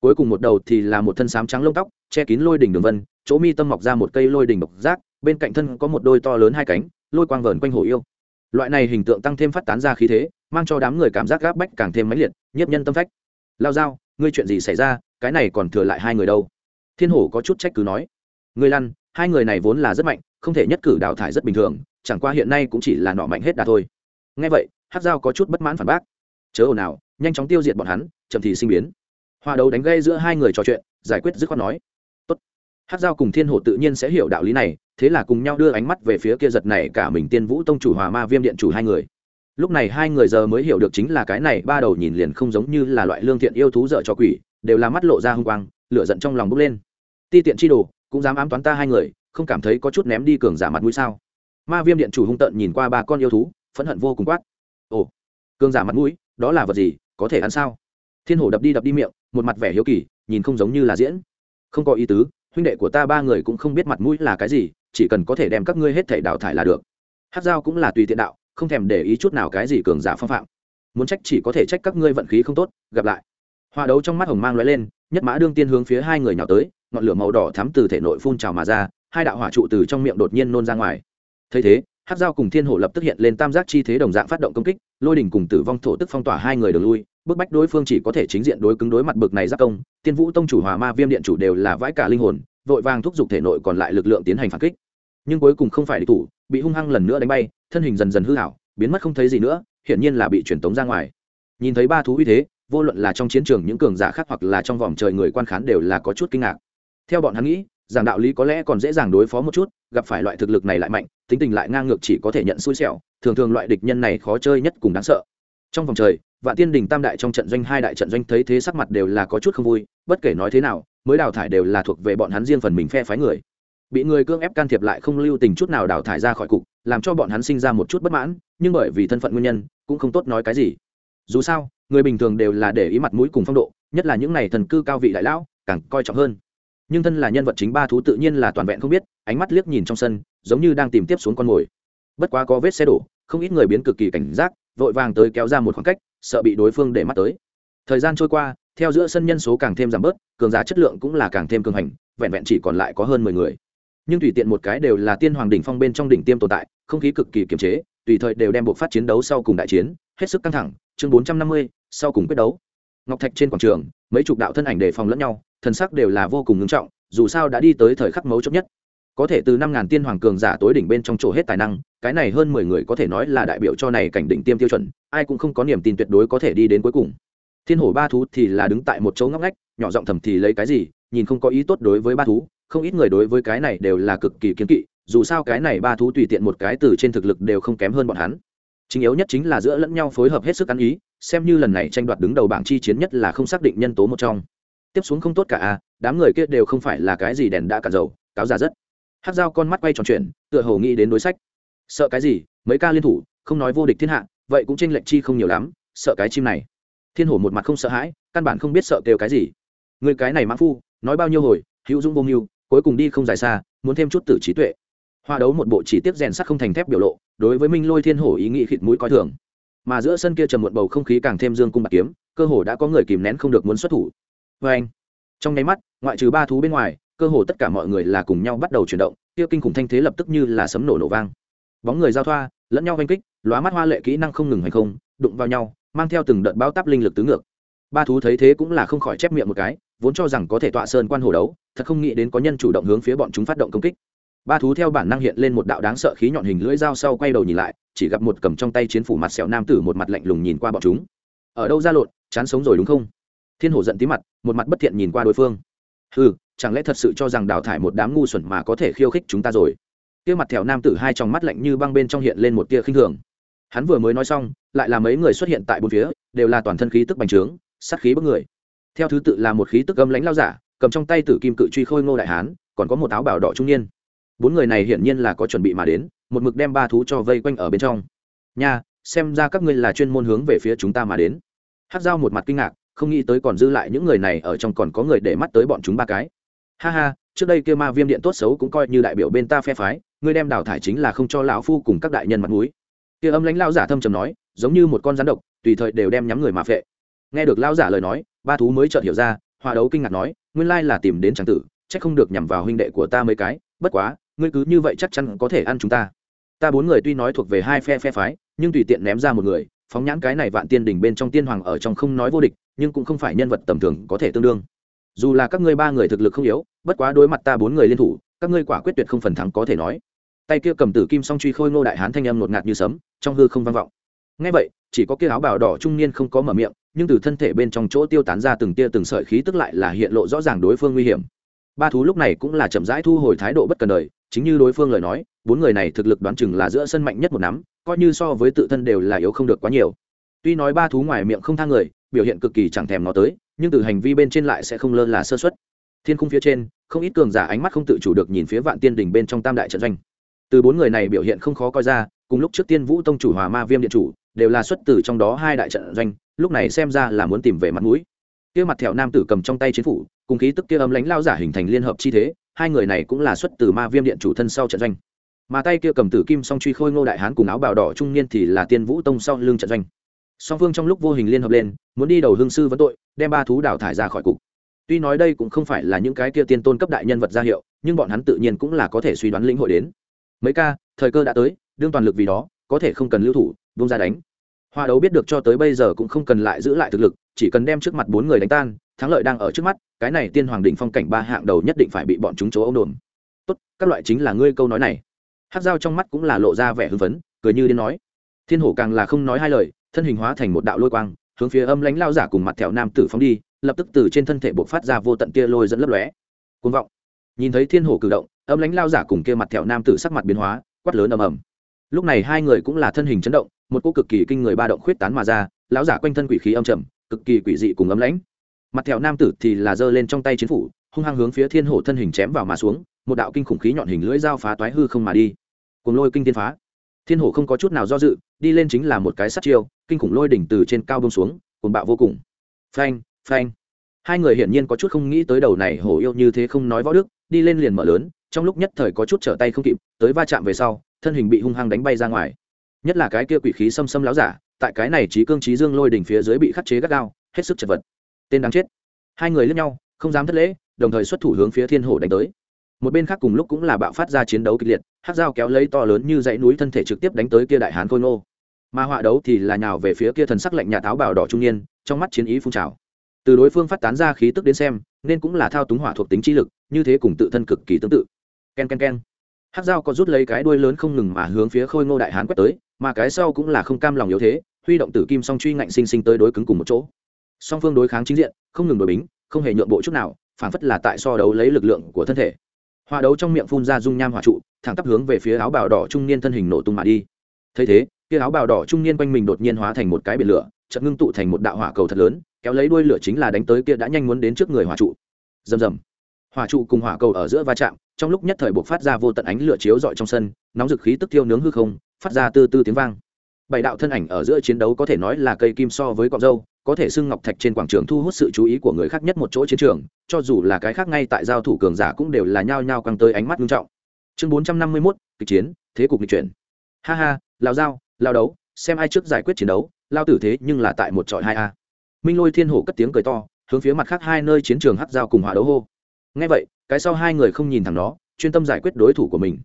Cuối cùng một đầu thì là một thân sám trắng lông tóc, che kín lôi đỉnh đường vân chỗ mi tâm mọc ra một cây lôi đình độc giác, bên cạnh thân có một đôi to lớn hai cánh, lôi quang vờn quanh hổ yêu. Loại này hình tượng tăng thêm phát tán ra khí thế, mang cho đám người cảm giác gáp bách càng thêm mãnh liệt, nhiếp nhân tâm phách. Lao dao ngươi chuyện gì xảy ra? Cái này còn thừa lại hai người đâu? Thiên hổ có chút trách cứ nói. Ngươi lăn, hai người này vốn là rất mạnh, không thể nhất cử đào thải rất bình thường, chẳng qua hiện nay cũng chỉ là nọ mạnh hết đà thôi. Ngay vậy hát dao có chút bất mãn phản bác. Chớ ồn ào, nhanh chóng tiêu diệt bọn hắn, chậm thì sinh biến. Hòa đấu đánh gây giữa hai người trò chuyện, giải quyết dứt khoát nói hát dao cùng thiên hộ tự nhiên sẽ hiểu đạo lý này, thế là cùng nhau đưa ánh mắt về phía kia giật này cả mình tiên vũ tông chủ hòa ma viêm điện chủ hai người. Lúc này hai người giờ mới hiểu được chính là cái này ba đầu nhìn liền không giống như là loại lương thiện yêu thú dợ cho quỷ, đều là mắt lộ ra h ư n g quang, lửa giận trong lòng bốc lên. Ti tiện chi đồ, cũng dám ám toán ta hai người, không cảm thấy có chút ném đi cường giả mặt mũi sao? Ma viêm điện chủ hung tợn nhìn qua ba con yêu thú, phẫn hận vô cùng quát. Ồ, cường giả mặt mũi, đó là vật gì, có thể ăn sao? Thiên hổ đập đi đập đi miệng, một mặt vẻ hiếu kỳ, nhìn không giống như là diễn. Không có ý tứ huynh đệ của ta ba người cũng không biết mặt mũi là cái gì, chỉ cần có thể đem các ngươi hết thể đào thải là được. Hát dao cũng là tùy tiện đạo, không thèm để ý chút nào cái gì cường giả phong phạm. Muốn trách chỉ có thể trách các ngươi vận khí không tốt, gặp lại. Hòa đấu trong mắt hồng mang l lên, nhất mã đương tiên hướng phía hai người nhỏ tới, ngọn lửa màu đỏ thắm từ thể nội phun trào mà ra, hai đạo hỏa trụ từ trong miệng đột nhiên nôn ra ngoài. Thấy thế, hát dao cùng thiên hổ lập tức hiện lên tam giác chi thế đồng dạng phát động công kích, lôi đỉnh cùng tử vong thổ tức phong tỏa hai người đường lui bức bách đối phương chỉ có thể chính diện đối cứng đối mặt bực này giáp công, tiên vũ tông chủ hòa ma viêm điện chủ đều là vãi cả linh hồn, vội vàng thúc giục thể nội còn lại lực lượng tiến hành phản kích. Nhưng cuối cùng không phải địch thủ, bị hung hăng lần nữa đánh bay, thân hình dần dần hư hảo, biến mất không thấy gì nữa, hiển nhiên là bị truyền tống ra ngoài. Nhìn thấy ba thú uy thế, vô luận là trong chiến trường những cường giả khác hoặc là trong vòng trời người quan khán đều là có chút kinh ngạc. Theo bọn hắn nghĩ, giảng đạo lý có lẽ còn dễ dàng đối phó một chút, gặp phải loại thực lực này lại mạnh, tính tình lại ngang ngược chỉ có thể nhận xui xẻo, thường thường loại địch nhân này khó chơi nhất cùng đáng sợ. Trong vòng trời vạn tiên đình tam đại trong trận doanh hai đại trận doanh thấy thế sắc mặt đều là có chút không vui, bất kể nói thế nào, mới đào thải đều là thuộc về bọn hắn riêng phần mình phe phái người. Bị người cưỡng ép can thiệp lại không lưu tình chút nào đào thải ra khỏi cục, làm cho bọn hắn sinh ra một chút bất mãn, nhưng bởi vì thân phận nguyên nhân, cũng không tốt nói cái gì. Dù sao, người bình thường đều là để ý mặt mũi cùng phong độ, nhất là những này thần cư cao vị đại lão, càng coi trọng hơn. Nhưng thân là nhân vật chính ba thú tự nhiên là toàn vẹn không biết, ánh mắt liếc nhìn trong sân, giống như đang tìm tiếp xuống con mồi. Bất quá có vết xe đổ, không ít người biến cực kỳ cảnh giác vội vàng tới kéo ra một khoảng cách, sợ bị đối phương để mắt tới. Thời gian trôi qua, theo giữa sân nhân số càng thêm giảm bớt, cường giá chất lượng cũng là càng thêm cường hành, vẹn vẹn chỉ còn lại có hơn mười người. Nhưng tùy tiện một cái đều là tiên hoàng đỉnh phong bên trong đỉnh tiêm tồn tại, không khí cực kỳ kiềm chế, tùy thời đều đem buộc phát chiến đấu sau cùng đại chiến, hết sức căng thẳng, chương bốn trăm năm mươi, sau cùng quyết đấu. Ngọc thạch trên quảng trường, mấy chục đạo thân ảnh đề phòng lẫn nhau, thần sắc đều là vô cùng ngưng trọng, dù sao đã đi tới thời khắc mấu chốt nhất. Có thể từ năm ngàn tiên hoàng cường giả tối đỉnh bên trong chỗ hết tài năng cái này hơn mười người có thể nói là đại biểu cho này cảnh đỉnh tiêm tiêu chuẩn ai cũng không có niềm tin tuyệt đối có thể đi đến cuối cùng. Thiên hổ ba thú thì là đứng tại một chỗ ngóc ngách nhỏ giọng thầm thì lấy cái gì nhìn không có ý tốt đối với ba thú không ít người đối với cái này đều là cực kỳ kiến kỵ dù sao cái này ba thú tùy tiện một cái từ trên thực lực đều không kém hơn bọn hắn. Chính yếu nhất chính là giữa lẫn nhau phối hợp hết sức ăn ý xem như lần này tranh đoạt đứng đầu bảng chi chiến nhất là không xác định nhân tố một trong. Tiếp xuống không tốt cả a đám người kia đều không phải là cái gì đèn đã cạn dầu cáo già rất. Hắc dao con mắt quay tròn chuyển, tựa hồ nghĩ đến đối sách sợ cái gì, mấy ca liên thủ, không nói vô địch thiên hạ, vậy cũng tranh lệch chi không nhiều lắm, sợ cái chim này. Thiên hổ một mặt không sợ hãi, căn bản không biết sợ kêu cái gì. Người cái này mã phu, nói bao nhiêu hồi, hữu dũng vô mưu, cuối cùng đi không dài xa, muốn thêm chút tử trí tuệ. Hoa đấu một bộ chỉ tiếp rèn sắt không thành thép biểu lộ, đối với minh lôi thiên hổ ý nghĩ khịt mũi coi thường. Mà giữa sân kia trầm muộn bầu không khí càng thêm dương cung bạc kiếm, cơ hồ đã có người kìm nén không được muốn xuất thủ. Vê anh, trong nháy mắt, ngoại trừ ba thú bên ngoài, cơ hồ tất cả mọi người là cùng nhau bắt đầu chuyển động, kia kinh khủng thanh thế lập tức như là sấm nổ nổ vang bóng người giao thoa, lẫn nhau oanh kích, lóa mắt hoa lệ kỹ năng không ngừng hành không, đụng vào nhau, mang theo từng đợt bao táp linh lực tứ ngược. Ba thú thấy thế cũng là không khỏi chép miệng một cái, vốn cho rằng có thể tọa sơn quan hồ đấu, thật không nghĩ đến có nhân chủ động hướng phía bọn chúng phát động công kích. Ba thú theo bản năng hiện lên một đạo đáng sợ khí nhọn hình lưỡi dao sau quay đầu nhìn lại, chỉ gặp một cầm trong tay chiến phủ mặt sẹo nam tử một mặt lạnh lùng nhìn qua bọn chúng. Ở đâu ra lộn, chán sống rồi đúng không? Thiên hổ giận tí mặt, một mặt bất thiện nhìn qua đối phương. Ừ chẳng lẽ thật sự cho rằng đào thải một đám ngu xuẩn mà có thể khiêu khích chúng ta rồi? Kia mặt thẹo nam tử hai trong mắt lạnh như băng bên trong hiện lên một tia khinh thường. Hắn vừa mới nói xong, lại là mấy người xuất hiện tại bốn phía, đều là toàn thân khí tức bành trướng, sát khí bức người. Theo thứ tự là một khí tức âm lãnh lao giả, cầm trong tay tử kim cự truy khôi ngô đại hán, còn có một áo bảo đỏ trung niên. Bốn người này hiển nhiên là có chuẩn bị mà đến, một mực đem ba thú cho vây quanh ở bên trong. Nha, xem ra các ngươi là chuyên môn hướng về phía chúng ta mà đến. Hát dao một mặt kinh ngạc, không nghĩ tới còn dư lại những người này ở trong còn có người để mắt tới bọn chúng ba cái. Ha ha, trước đây kia ma viêm điện tốt xấu cũng coi như đại biểu bên ta phe phái ngươi đem đào thải chính là không cho lão phu cùng các đại nhân mặt mũi. Kia âm lãnh lao giả thâm trầm nói, giống như một con rắn độc, tùy thời đều đem nhắm người mà phệ. Nghe được lao giả lời nói, ba thú mới chợt hiểu ra, hòa đấu kinh ngạc nói, nguyên lai là tìm đến tràng tử, chắc không được nhằm vào huynh đệ của ta mấy cái, bất quá, ngươi cứ như vậy chắc chắn có thể ăn chúng ta. Ta bốn người tuy nói thuộc về hai phe phe phái, nhưng tùy tiện ném ra một người, phóng nhãn cái này vạn tiên đỉnh bên trong tiên hoàng ở trong không nói vô địch, nhưng cũng không phải nhân vật tầm thường có thể tương đương. Dù là các ngươi ba người thực lực không yếu, bất quá đối mặt ta bốn người liên thủ các ngươi quả quyết tuyệt không phần thắng có thể nói. Tay kia cầm tử kim song truy khôi ngô đại hán thanh âm ngột ngạt như sấm, trong hư không vang vọng. Ngay vậy, chỉ có kia áo bào đỏ trung niên không có mở miệng, nhưng từ thân thể bên trong chỗ tiêu tán ra từng tia từng sợi khí tức lại là hiện lộ rõ ràng đối phương nguy hiểm. Ba thú lúc này cũng là chậm rãi thu hồi thái độ bất cần đời, chính như đối phương lời nói, bốn người này thực lực đoán chừng là giữa sân mạnh nhất một nắm, coi như so với tự thân đều là yếu không được quá nhiều. Tuy nói ba thú ngoài miệng không thang người, biểu hiện cực kỳ chẳng thèm nó tới, nhưng từ hành vi bên trên lại sẽ không lơ là sơ xuất thiên khung phía trên không ít cường giả ánh mắt không tự chủ được nhìn phía vạn tiên đỉnh bên trong tam đại trận doanh. Từ bốn người này biểu hiện không khó coi ra, cùng lúc trước tiên vũ tông chủ hòa ma viêm điện chủ, đều là xuất từ trong đó hai đại trận doanh, lúc này xem ra là muốn tìm về mặt mũi. Kia mặt thẹo nam tử cầm trong tay chiến phủ, cùng khí tức kia ấm lánh lao giả hình thành liên hợp chi thế, hai người này cũng là xuất từ ma viêm điện chủ thân sau trận doanh. Mà tay kia cầm tử kim song truy khôi ngô đại hán cùng áo bào đỏ trung niên thì là tiên vũ tông sau lưng trận doanh. Song phương trong lúc vô hình liên hợp lên, muốn đi đầu hương sư vấn tội, đem ba thú đào thải ra khỏi cục tuy nói đây cũng không phải là những cái kia tiên tôn cấp đại nhân vật ra hiệu, nhưng bọn hắn tự nhiên cũng là có thể suy đoán lĩnh hội đến. Mấy ca, thời cơ đã tới, đương toàn lực vì đó, có thể không cần lưu thủ vung ra đánh. Hoa đấu biết được cho tới bây giờ cũng không cần lại giữ lại thực lực, chỉ cần đem trước mặt bốn người đánh tan, thắng lợi đang ở trước mắt, cái này tiên hoàng định phong cảnh ba hạng đầu nhất định phải bị bọn chúng chỗ ông đồn tốt, các loại chính là ngươi câu nói này. Hát dao trong mắt cũng là lộ ra vẻ hưng phấn, cười như đến nói. Thiên hổ càng là không nói hai lời, thân hình hóa thành một đạo lôi quang, hướng phía âm lãnh lao giả cùng mặt thẹo nam tử phóng đi lập tức từ trên thân thể buộc phát ra vô tận kia lôi dẫn lấp lóe. Côn vọng. Nhìn thấy thiên hổ cử động, âm lãnh lao giả cùng kia mặt thẹo nam tử sắc mặt biến hóa, quát lớn ầm ầm. Lúc này hai người cũng là thân hình chấn động, một cô cực kỳ kinh người ba động khuyết tán mà ra, lão giả quanh thân quỷ khí âm trầm, cực kỳ quỷ dị cùng ấm lãnh. Mặt thẹo nam tử thì là giơ lên trong tay chiến phủ, hung hăng hướng phía thiên hổ thân hình chém vào mà xuống, một đạo kinh khủng khí nhọn hình lưỡi dao phá toái hư không mà đi. Cùng lôi kinh tiên phá. Thiên hổ không có chút nào do dự, đi lên chính là một cái sắt chiêu, kinh khủng lôi đỉnh từ trên cao bông xuống cùng bạo vô cùng. Phanh phanh. Hai người hiển nhiên có chút không nghĩ tới đầu này hổ yêu như thế không nói võ đức, đi lên liền mở lớn, trong lúc nhất thời có chút trở tay không kịp, tới va chạm về sau, thân hình bị hung hăng đánh bay ra ngoài. Nhất là cái kia quỷ khí xâm xâm láo giả, tại cái này trí cương trí dương lôi đỉnh phía dưới bị khắc chế gắt gao, hết sức chật vật. Tên đáng chết. Hai người lướt nhau, không dám thất lễ, đồng thời xuất thủ hướng phía thiên hổ đánh tới. Một bên khác cùng lúc cũng là bạo phát ra chiến đấu kịch liệt, hát dao kéo lấy to lớn như dãy núi thân thể trực tiếp đánh tới kia đại hán khôi ngô. Mà họa đấu thì là nhào về phía kia thần sắc lạnh nhà táo bào đỏ trung niên, trong mắt chiến ý phun trào từ đối phương phát tán ra khí tức đến xem, nên cũng là thao túng hỏa thuộc tính chi lực, như thế cùng tự thân cực kỳ tương tự. K e n k e n k e n hát dao có rút lấy cái đuôi lớn không ngừng mà hướng phía khôi ngô đại hán quét tới, mà cái sau cũng là không cam lòng yếu thế, huy động tử kim song truy ngạnh sinh sinh tới đối cứng cùng một chỗ. Song phương đối kháng chính diện, không ngừng đổi bính, không hề nhượng bộ chút nào, phản phất là tại so đấu lấy lực lượng của thân thể. Hòa đấu trong miệng phun ra dung nham hỏa trụ, thẳng tắp hướng về phía áo bào đỏ trung niên thân hình nổ tung mà đi. Thấy thế kia áo bào đỏ trung niên quanh mình đột nhiên hóa thành một cái biển lửa, chợt ngưng tụ thành một đạo hỏa cầu thật lớn, kéo lấy đuôi lửa chính là đánh tới kia đã nhanh muốn đến trước người hỏa trụ. Rầm rầm. Hỏa trụ cùng hỏa cầu ở giữa va chạm, trong lúc nhất thời buộc phát ra vô tận ánh lửa chiếu rọi trong sân, nóng dực khí tức tiêu nướng hư không, phát ra từ từ tiếng vang. Bảy đạo thân ảnh ở giữa chiến đấu có thể nói là cây kim so với cọng dâu có thể xưng ngọc thạch trên quảng trường thu hút sự chú ý của người khác nhất một chỗ chiến trường, cho dù là cái khác ngay tại giao thủ cường giả cũng đều là nhao nhao căng tới ánh mắt nghiêm trọng. Chương bốn trăm năm mươi mốt, kịch chiến, thế cục nghịch chuyển. Ha ha lào giao lao đấu, xem ai trước giải quyết chiến đấu, lao tử thế nhưng là tại một trọi hai a. Minh lôi thiên hổ cất tiếng cười to, hướng phía mặt khác hai nơi chiến trường hắt giao cùng hòa đấu hô. Ngay vậy, cái sau hai người không nhìn thẳng nó, chuyên tâm giải quyết đối thủ của mình.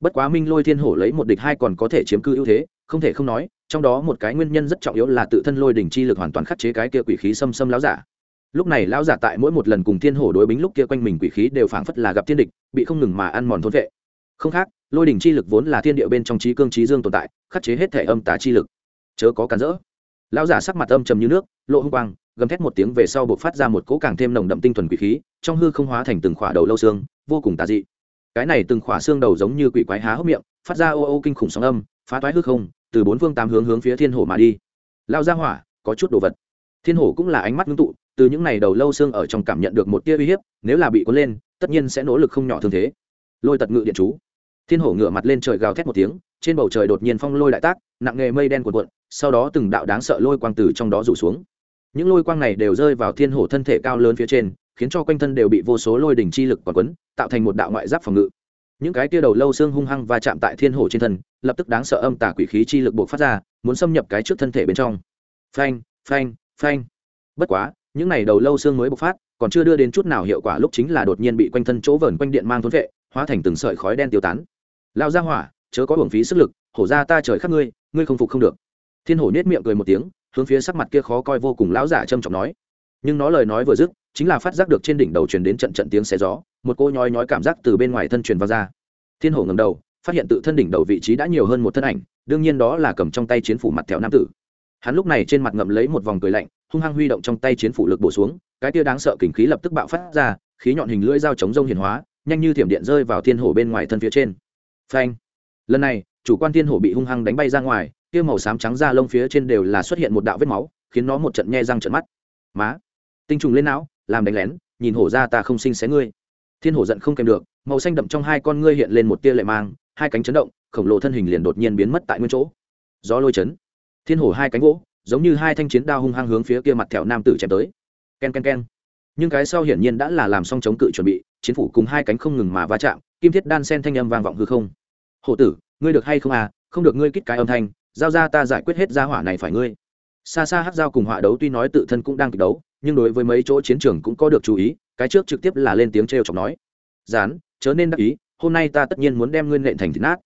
Bất quá minh lôi thiên hổ lấy một địch hai còn có thể chiếm cư ưu thế, không thể không nói, trong đó một cái nguyên nhân rất trọng yếu là tự thân lôi đỉnh chi lực hoàn toàn khắc chế cái kia quỷ khí xâm xâm láo giả. Lúc này lão giả tại mỗi một lần cùng thiên hổ đối bính lúc kia quanh mình quỷ khí đều phảng phất là gặp thiên địch, bị không ngừng mà ăn mòn thôn vệ. Không khác lôi đỉnh chi lực vốn là thiên địa bên trong trí cương trí dương tồn tại, khắc chế hết thể âm tà chi lực. Chớ có cản rỡ. Lão giả sắc mặt âm trầm như nước, lộ hung quang, gầm thét một tiếng về sau buộc phát ra một cỗ càng thêm nồng đậm tinh thuần quỷ khí, trong hư không hóa thành từng khỏa đầu lâu xương, vô cùng tà dị. Cái này từng khỏa xương đầu giống như quỷ quái há hốc miệng, phát ra ô ô kinh khủng sóng âm, phá toái hư không, từ bốn phương tám hướng hướng phía thiên hồ mà đi. Lao ra hỏa, có chút đồ vật. Thiên hồ cũng là ánh mắt ngưng tụ, từ những này đầu lâu xương ở trong cảm nhận được một tia uy hiếp, nếu là bị cuốn lên, tất nhiên sẽ nỗ lực không nhỏ thương thế. Lôi tật ngự điện chú thiên hổ ngửa mặt lên trời gào thét một tiếng, trên bầu trời đột nhiên phong lôi đại tác, nặng nghề mây đen cuộn cuộn, sau đó từng đạo đáng sợ lôi quang từ trong đó rủ xuống. Những lôi quang này đều rơi vào thiên hổ thân thể cao lớn phía trên, khiến cho quanh thân đều bị vô số lôi đỉnh chi lực còn quấn, tạo thành một đạo ngoại giáp phòng ngự. Những cái tia đầu lâu xương hung hăng và chạm tại thiên hổ trên thân, lập tức đáng sợ âm tả quỷ khí chi lực buộc phát ra, muốn xâm nhập cái trước thân thể bên trong. Phanh phanh phanh. Bất quá, những này đầu lâu xương mới bộc phát, còn chưa đưa đến chút nào hiệu quả lúc chính là đột nhiên bị quanh thân chỗ vờn quanh điện mang thốn vệ, hóa thành từng sợi khói đen tiêu tán lao ra hỏa, chớ có hưởng phí sức lực, hổ ra ta trời khắc ngươi ngươi không phục không được. Thiên hổ nết miệng cười một tiếng, hướng phía sắc mặt kia khó coi vô cùng lão giả trâm trọng nói. Nhưng nó lời nói vừa dứt, chính là phát giác được trên đỉnh đầu truyền đến trận trận tiếng xé gió, một cô nhói nhói cảm giác từ bên ngoài thân truyền vào ra. Thiên hổ ngầm đầu, phát hiện tự thân đỉnh đầu vị trí đã nhiều hơn một thân ảnh, đương nhiên đó là cầm trong tay chiến phủ mặt thẹo nam tử. Hắn lúc này trên mặt ngậm lấy một vòng cười lạnh, hung hăng huy động trong tay chiến phủ lực bổ xuống, cái tia đáng sợ kình khí lập tức bạo phát ra, khí nhọn hình lưỡi dao chống rông hiển hóa, nhanh như thiểm điện rơi vào thiên hổ bên ngoài thân phía trên phanh. Lần này, chủ quan thiên hổ bị hung hăng đánh bay ra ngoài, kia màu xám trắng da lông phía trên đều là xuất hiện một đạo vết máu, khiến nó một trận nhe răng trận mắt. Má. Tinh trùng lên não, làm đánh lén, nhìn hổ ra ta không sinh xé ngươi. Thiên hổ giận không kèm được, màu xanh đậm trong hai con ngươi hiện lên một tia lệ mang, hai cánh chấn động, khổng lồ thân hình liền đột nhiên biến mất tại nguyên chỗ. Gió lôi chấn. Thiên hổ hai cánh gỗ, giống như hai thanh chiến đao hung hăng hướng phía kia mặt thẹo nam tử chém tới. Ken ken ken nhưng cái sau hiển nhiên đã là làm xong chống cự chuẩn bị, chiến phủ cùng hai cánh không ngừng mà va chạm, kim thiết đan sen thanh âm vang vọng hư không. Hổ tử, ngươi được hay không à? Không được ngươi kít cái âm thanh, giao ra ta giải quyết hết gia hỏa này phải ngươi. Xa xa hát giao cùng họa đấu tuy nói tự thân cũng đang kịch đấu, nhưng đối với mấy chỗ chiến trường cũng có được chú ý, cái trước trực tiếp là lên tiếng t r e o chọc nói dán chớ nên đắc ý, hôm nay ta tất nhiên muốn đem ngươi nện thành thịt nát.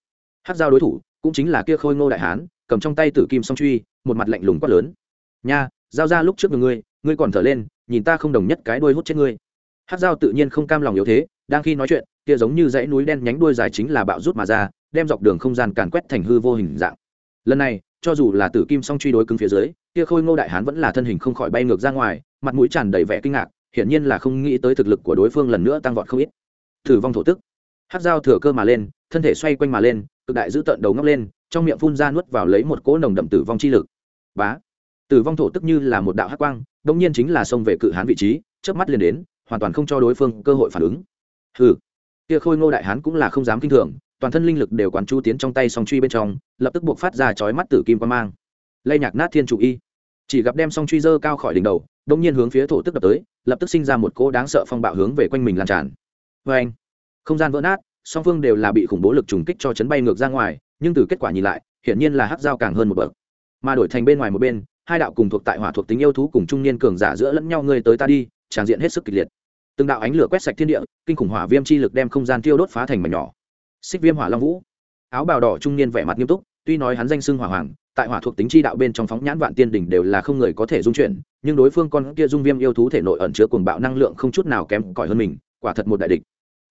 Hát giao đối thủ cũng chính là kia khôi ngô đại hán, cầm trong tay tử kim song truy, một mặt lạnh lùng quát lớn, nha, giao ra lúc trước ngươi ngươi còn thở lên nhìn ta không đồng nhất cái đuôi hút chết ngươi. Hát giao tự nhiên không cam lòng yếu thế, đang khi nói chuyện, kia giống như dãy núi đen nhánh đuôi dài chính là bạo rút mà ra, đem dọc đường không gian càn quét thành hư vô hình dạng. Lần này, cho dù là tử kim song truy đối cứng phía dưới, kia khôi ngô đại hán vẫn là thân hình không khỏi bay ngược ra ngoài, mặt mũi tràn đầy vẻ kinh ngạc, hiển nhiên là không nghĩ tới thực lực của đối phương lần nữa tăng vọt không ít. Thử vong thổ tức. Hát dao thừa cơ mà lên, thân thể xoay quanh mà lên, cực đại giữ tợn đầu ngóc lên, trong miệng phun ra nuốt vào lấy một cỗ nồng đậm tử vong chi lực. Bá. Tử vong thổ tức như là một đạo hát quang đông nhiên chính là xông về cự hán vị trí trước mắt liền đến, hoàn toàn không cho đối phương cơ hội phản ứng. Hừ. Kia khôi ngô đại hán cũng là không dám kinh thường, toàn thân linh lực đều quán chu tiến trong tay song truy bên trong, lập tức buộc phát ra chói mắt tử kim quan mang. Lây nhạc nát thiên chủ y. Chỉ gặp đem song truy dơ cao khỏi đỉnh đầu đông nhiên hướng phía thổ tức đập tới, lập tức sinh ra một cỗ đáng sợ phong bạo hướng về quanh mình lan tràn. Vê anh không gian vỡ nát, song phương đều là bị khủng bố lực trùng kích cho chấn bay ngược ra ngoài, nhưng từ kết quả nhìn lại, hiển nhiên là hát dao càng hơn một bậc. Mà đổi thành bên ngoài một bên hai đạo cùng thuộc tại hỏa thuộc tính yêu thú cùng trung niên cường giả giữa lẫn nhau ngươi tới ta đi, tràn diện hết sức kịch liệt. Từng đạo ánh lửa quét sạch thiên địa, kinh khủng hỏa viêm chi lực đem không gian tiêu đốt phá thành mảnh nhỏ. Xích viêm hỏa long vũ. Áo bào đỏ trung niên vẻ mặt nghiêm túc, tuy nói hắn danh xưng hỏa hoàng, tại hỏa thuộc tính chi đạo bên trong phóng nhãn vạn tiên đỉnh đều là không người có thể dung chuyển, nhưng đối phương con kia dung viêm yêu thú thể nội ẩn chứa cuồng bạo năng lượng không chút nào kém cỏi hơn mình, quả thật một đại địch.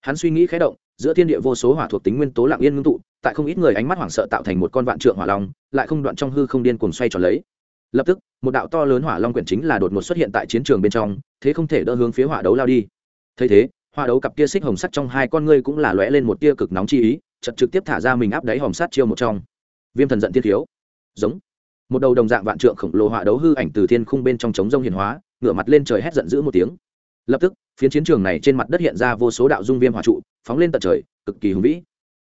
Hắn suy nghĩ khé động, giữa thiên địa vô số hỏa thuộc tính nguyên tố lặng yên ngưng tụ, tại không ít người ánh mắt hoảng sợ tạo thành một con vạn trượng hỏa long, lại không đoạn trong hư không điên cuồng xoay tròn lấy lập tức, một đạo to lớn hỏa long quyển chính là đột ngột xuất hiện tại chiến trường bên trong, thế không thể đỡ hướng phía hỏa đấu lao đi. Thấy thế, hỏa đấu cặp kia xích hồng sắt trong hai con ngươi cũng là lóe lên một tia cực nóng chi ý chật trực tiếp thả ra mình áp đáy hòm sát chiêu một trong. Viêm thần giận thiên thiếu. Giống. Một đầu đồng dạng vạn trượng khổng lồ hỏa đấu hư ảnh từ thiên khung bên trong trống rông hiền hóa, ngửa mặt lên trời hét giận dữ một tiếng. Lập tức, phiến chiến trường này trên mặt đất hiện ra vô số đạo dung viêm hỏa trụ, phóng lên tận trời, cực kỳ hùng vĩ.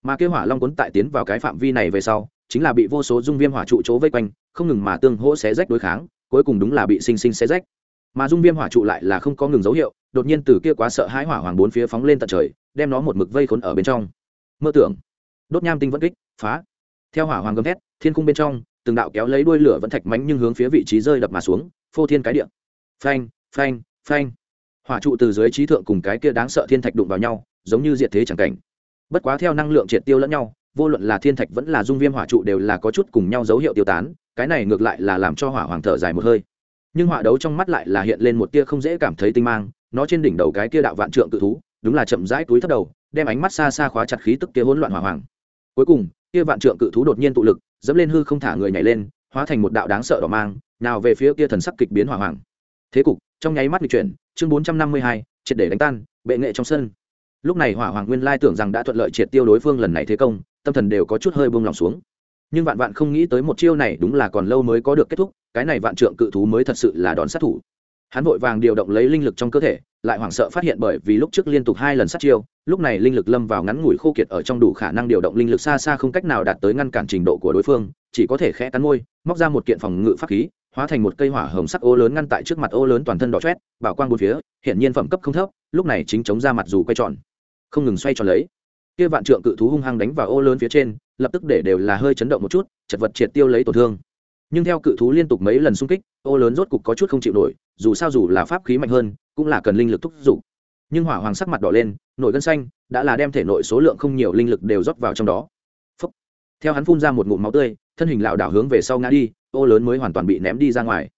Mà kêu hỏa long cuốn tại tiến vào cái phạm vi này về sau chính là bị vô số dung viêm hỏa trụ chỗ vây quanh, không ngừng mà tương hỗ xé rách đối kháng, cuối cùng đúng là bị sinh sinh xé rách. Mà dung viêm hỏa trụ lại là không có ngừng dấu hiệu, đột nhiên từ kia quá sợ hãi hỏa hoàng bốn phía phóng lên tận trời, đem nó một mực vây khốn ở bên trong. Mơ tưởng. Đốt nham tinh vẫn kích, phá. Theo hỏa hoàng gầm thét, thiên cung bên trong, từng đạo kéo lấy đuôi lửa vẫn thạch mánh nhưng hướng phía vị trí rơi đập mà xuống, phô thiên cái điện phanh phanh phanh. Hỏa trụ từ dưới trí thượng cùng cái kia đáng sợ thiên thạch đụng vào nhau, giống như diệt thế chẳng cảnh. Bất quá theo năng lượng triệt tiêu lẫn nhau vô luận là thiên thạch vẫn là dung viêm hỏa trụ đều là có chút cùng nhau dấu hiệu tiêu tán, cái này ngược lại là làm cho hỏa hoàng thở dài một hơi. Nhưng hỏa đấu trong mắt lại là hiện lên một tia không dễ cảm thấy tinh mang, nó trên đỉnh đầu cái kia đạo vạn trượng tự thú, đúng là chậm rãi túi thấp đầu, đem ánh mắt xa xa khóa chặt khí tức kia hỗn loạn hỏa hoàng. Cuối cùng, kia vạn trượng cự thú đột nhiên tụ lực, dẫm lên hư không thả người nhảy lên, hóa thành một đạo đáng sợ đỏ mang, nào về phía kia thần sắc kịch biến hỏa hoàng. Thế cục, trong nháy mắt bị chuyển, chương bốn trăm năm mươi hai, triệt để đánh tan, bệ nghệ trong sân. Lúc này hỏa hoàng nguyên lai tưởng rằng đã thuận lợi triệt tiêu đối phương lần này thế công tâm thần đều có chút hơi buông lòng xuống. Nhưng vạn vạn không nghĩ tới một chiêu này đúng là còn lâu mới có được kết thúc, cái này vạn trượng cự thú mới thật sự là đòn sát thủ. Hắn vội vàng điều động lấy linh lực trong cơ thể, lại hoảng sợ phát hiện bởi vì lúc trước liên tục hai lần sát chiêu, lúc này linh lực lâm vào ngắn ngủi khô kiệt ở trong đủ khả năng điều động linh lực xa xa không cách nào đạt tới ngăn cản trình độ của đối phương, chỉ có thể khẽ cắn môi, móc ra một kiện phòng ngự pháp khí, hóa thành một cây hỏa hồng sắc ô lớn ngăn tại trước mặt ô lớn toàn thân đỏ chét bảo quang bốn phía hiện nhiên phẩm cấp không thấp, lúc này chính chống ra mặt dù quay tròn. Không ngừng xoay tròn lấy kia vạn trượng cự thú hung hăng đánh vào ô lớn phía trên, lập tức để đều là hơi chấn động một chút, chật vật triệt tiêu lấy tổn thương. Nhưng theo cự thú liên tục mấy lần xung kích, ô lớn rốt cục có chút không chịu nổi, dù sao dù là pháp khí mạnh hơn, cũng là cần linh lực thúc giục. Nhưng hỏa hoàng sắc mặt đỏ lên nổi gân xanh, đã là đem thể nội số lượng không nhiều linh lực đều rót vào trong đó. Phúc. theo hắn phun ra một ngụm máu tươi, thân hình lảo đảo hướng về sau ngã đi, ô lớn mới hoàn toàn bị ném đi ra ngoài.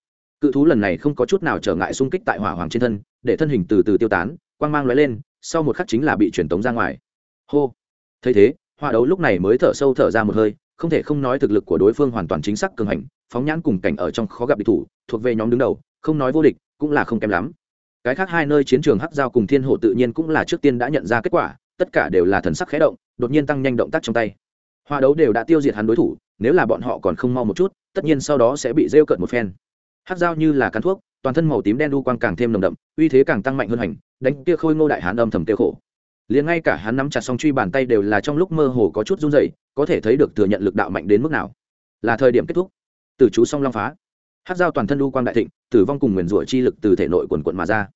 Cự thú lần này không có chút nào trở ngại xung kích tại hỏa hoàng trên thân, để thân hình từ từ tiêu tán, quang mang lóe lên, sau một khắc chính là bị truyền tống ra ngoài hô. Thấy thế hoa đấu lúc này mới thở sâu thở ra một hơi, không thể không nói thực lực của đối phương hoàn toàn chính xác cường hành, phóng nhãn cùng cảnh ở trong khó gặp địch thủ, thuộc về nhóm đứng đầu, không nói vô địch, cũng là không kém lắm. Cái khác hai nơi chiến trường hắc giao cùng thiên hộ tự nhiên cũng là trước tiên đã nhận ra kết quả, tất cả đều là thần sắc khẽ động, đột nhiên tăng nhanh động tác trong tay. Hoa đấu đều đã tiêu diệt hắn đối thủ, nếu là bọn họ còn không mau một chút, tất nhiên sau đó sẽ bị rêu cợt một phen. Hắc giao như là cắn thuốc, toàn thân màu tím đen đu quang càng thêm nồng đậm, uy thế càng tăng mạnh hơn hành, đánh kia khôi ngô đại hán âm thầm tiêu khổ liền ngay cả hắn nắm chặt song truy bàn tay đều là trong lúc mơ hồ có chút run rẩy, có thể thấy được thừa nhận lực đạo mạnh đến mức nào. Là thời điểm kết thúc. Từ chú song long phá. Hát dao toàn thân lưu quang đại thịnh, tử vong cùng nguyền rủa chi lực từ thể nội quần quận mà ra.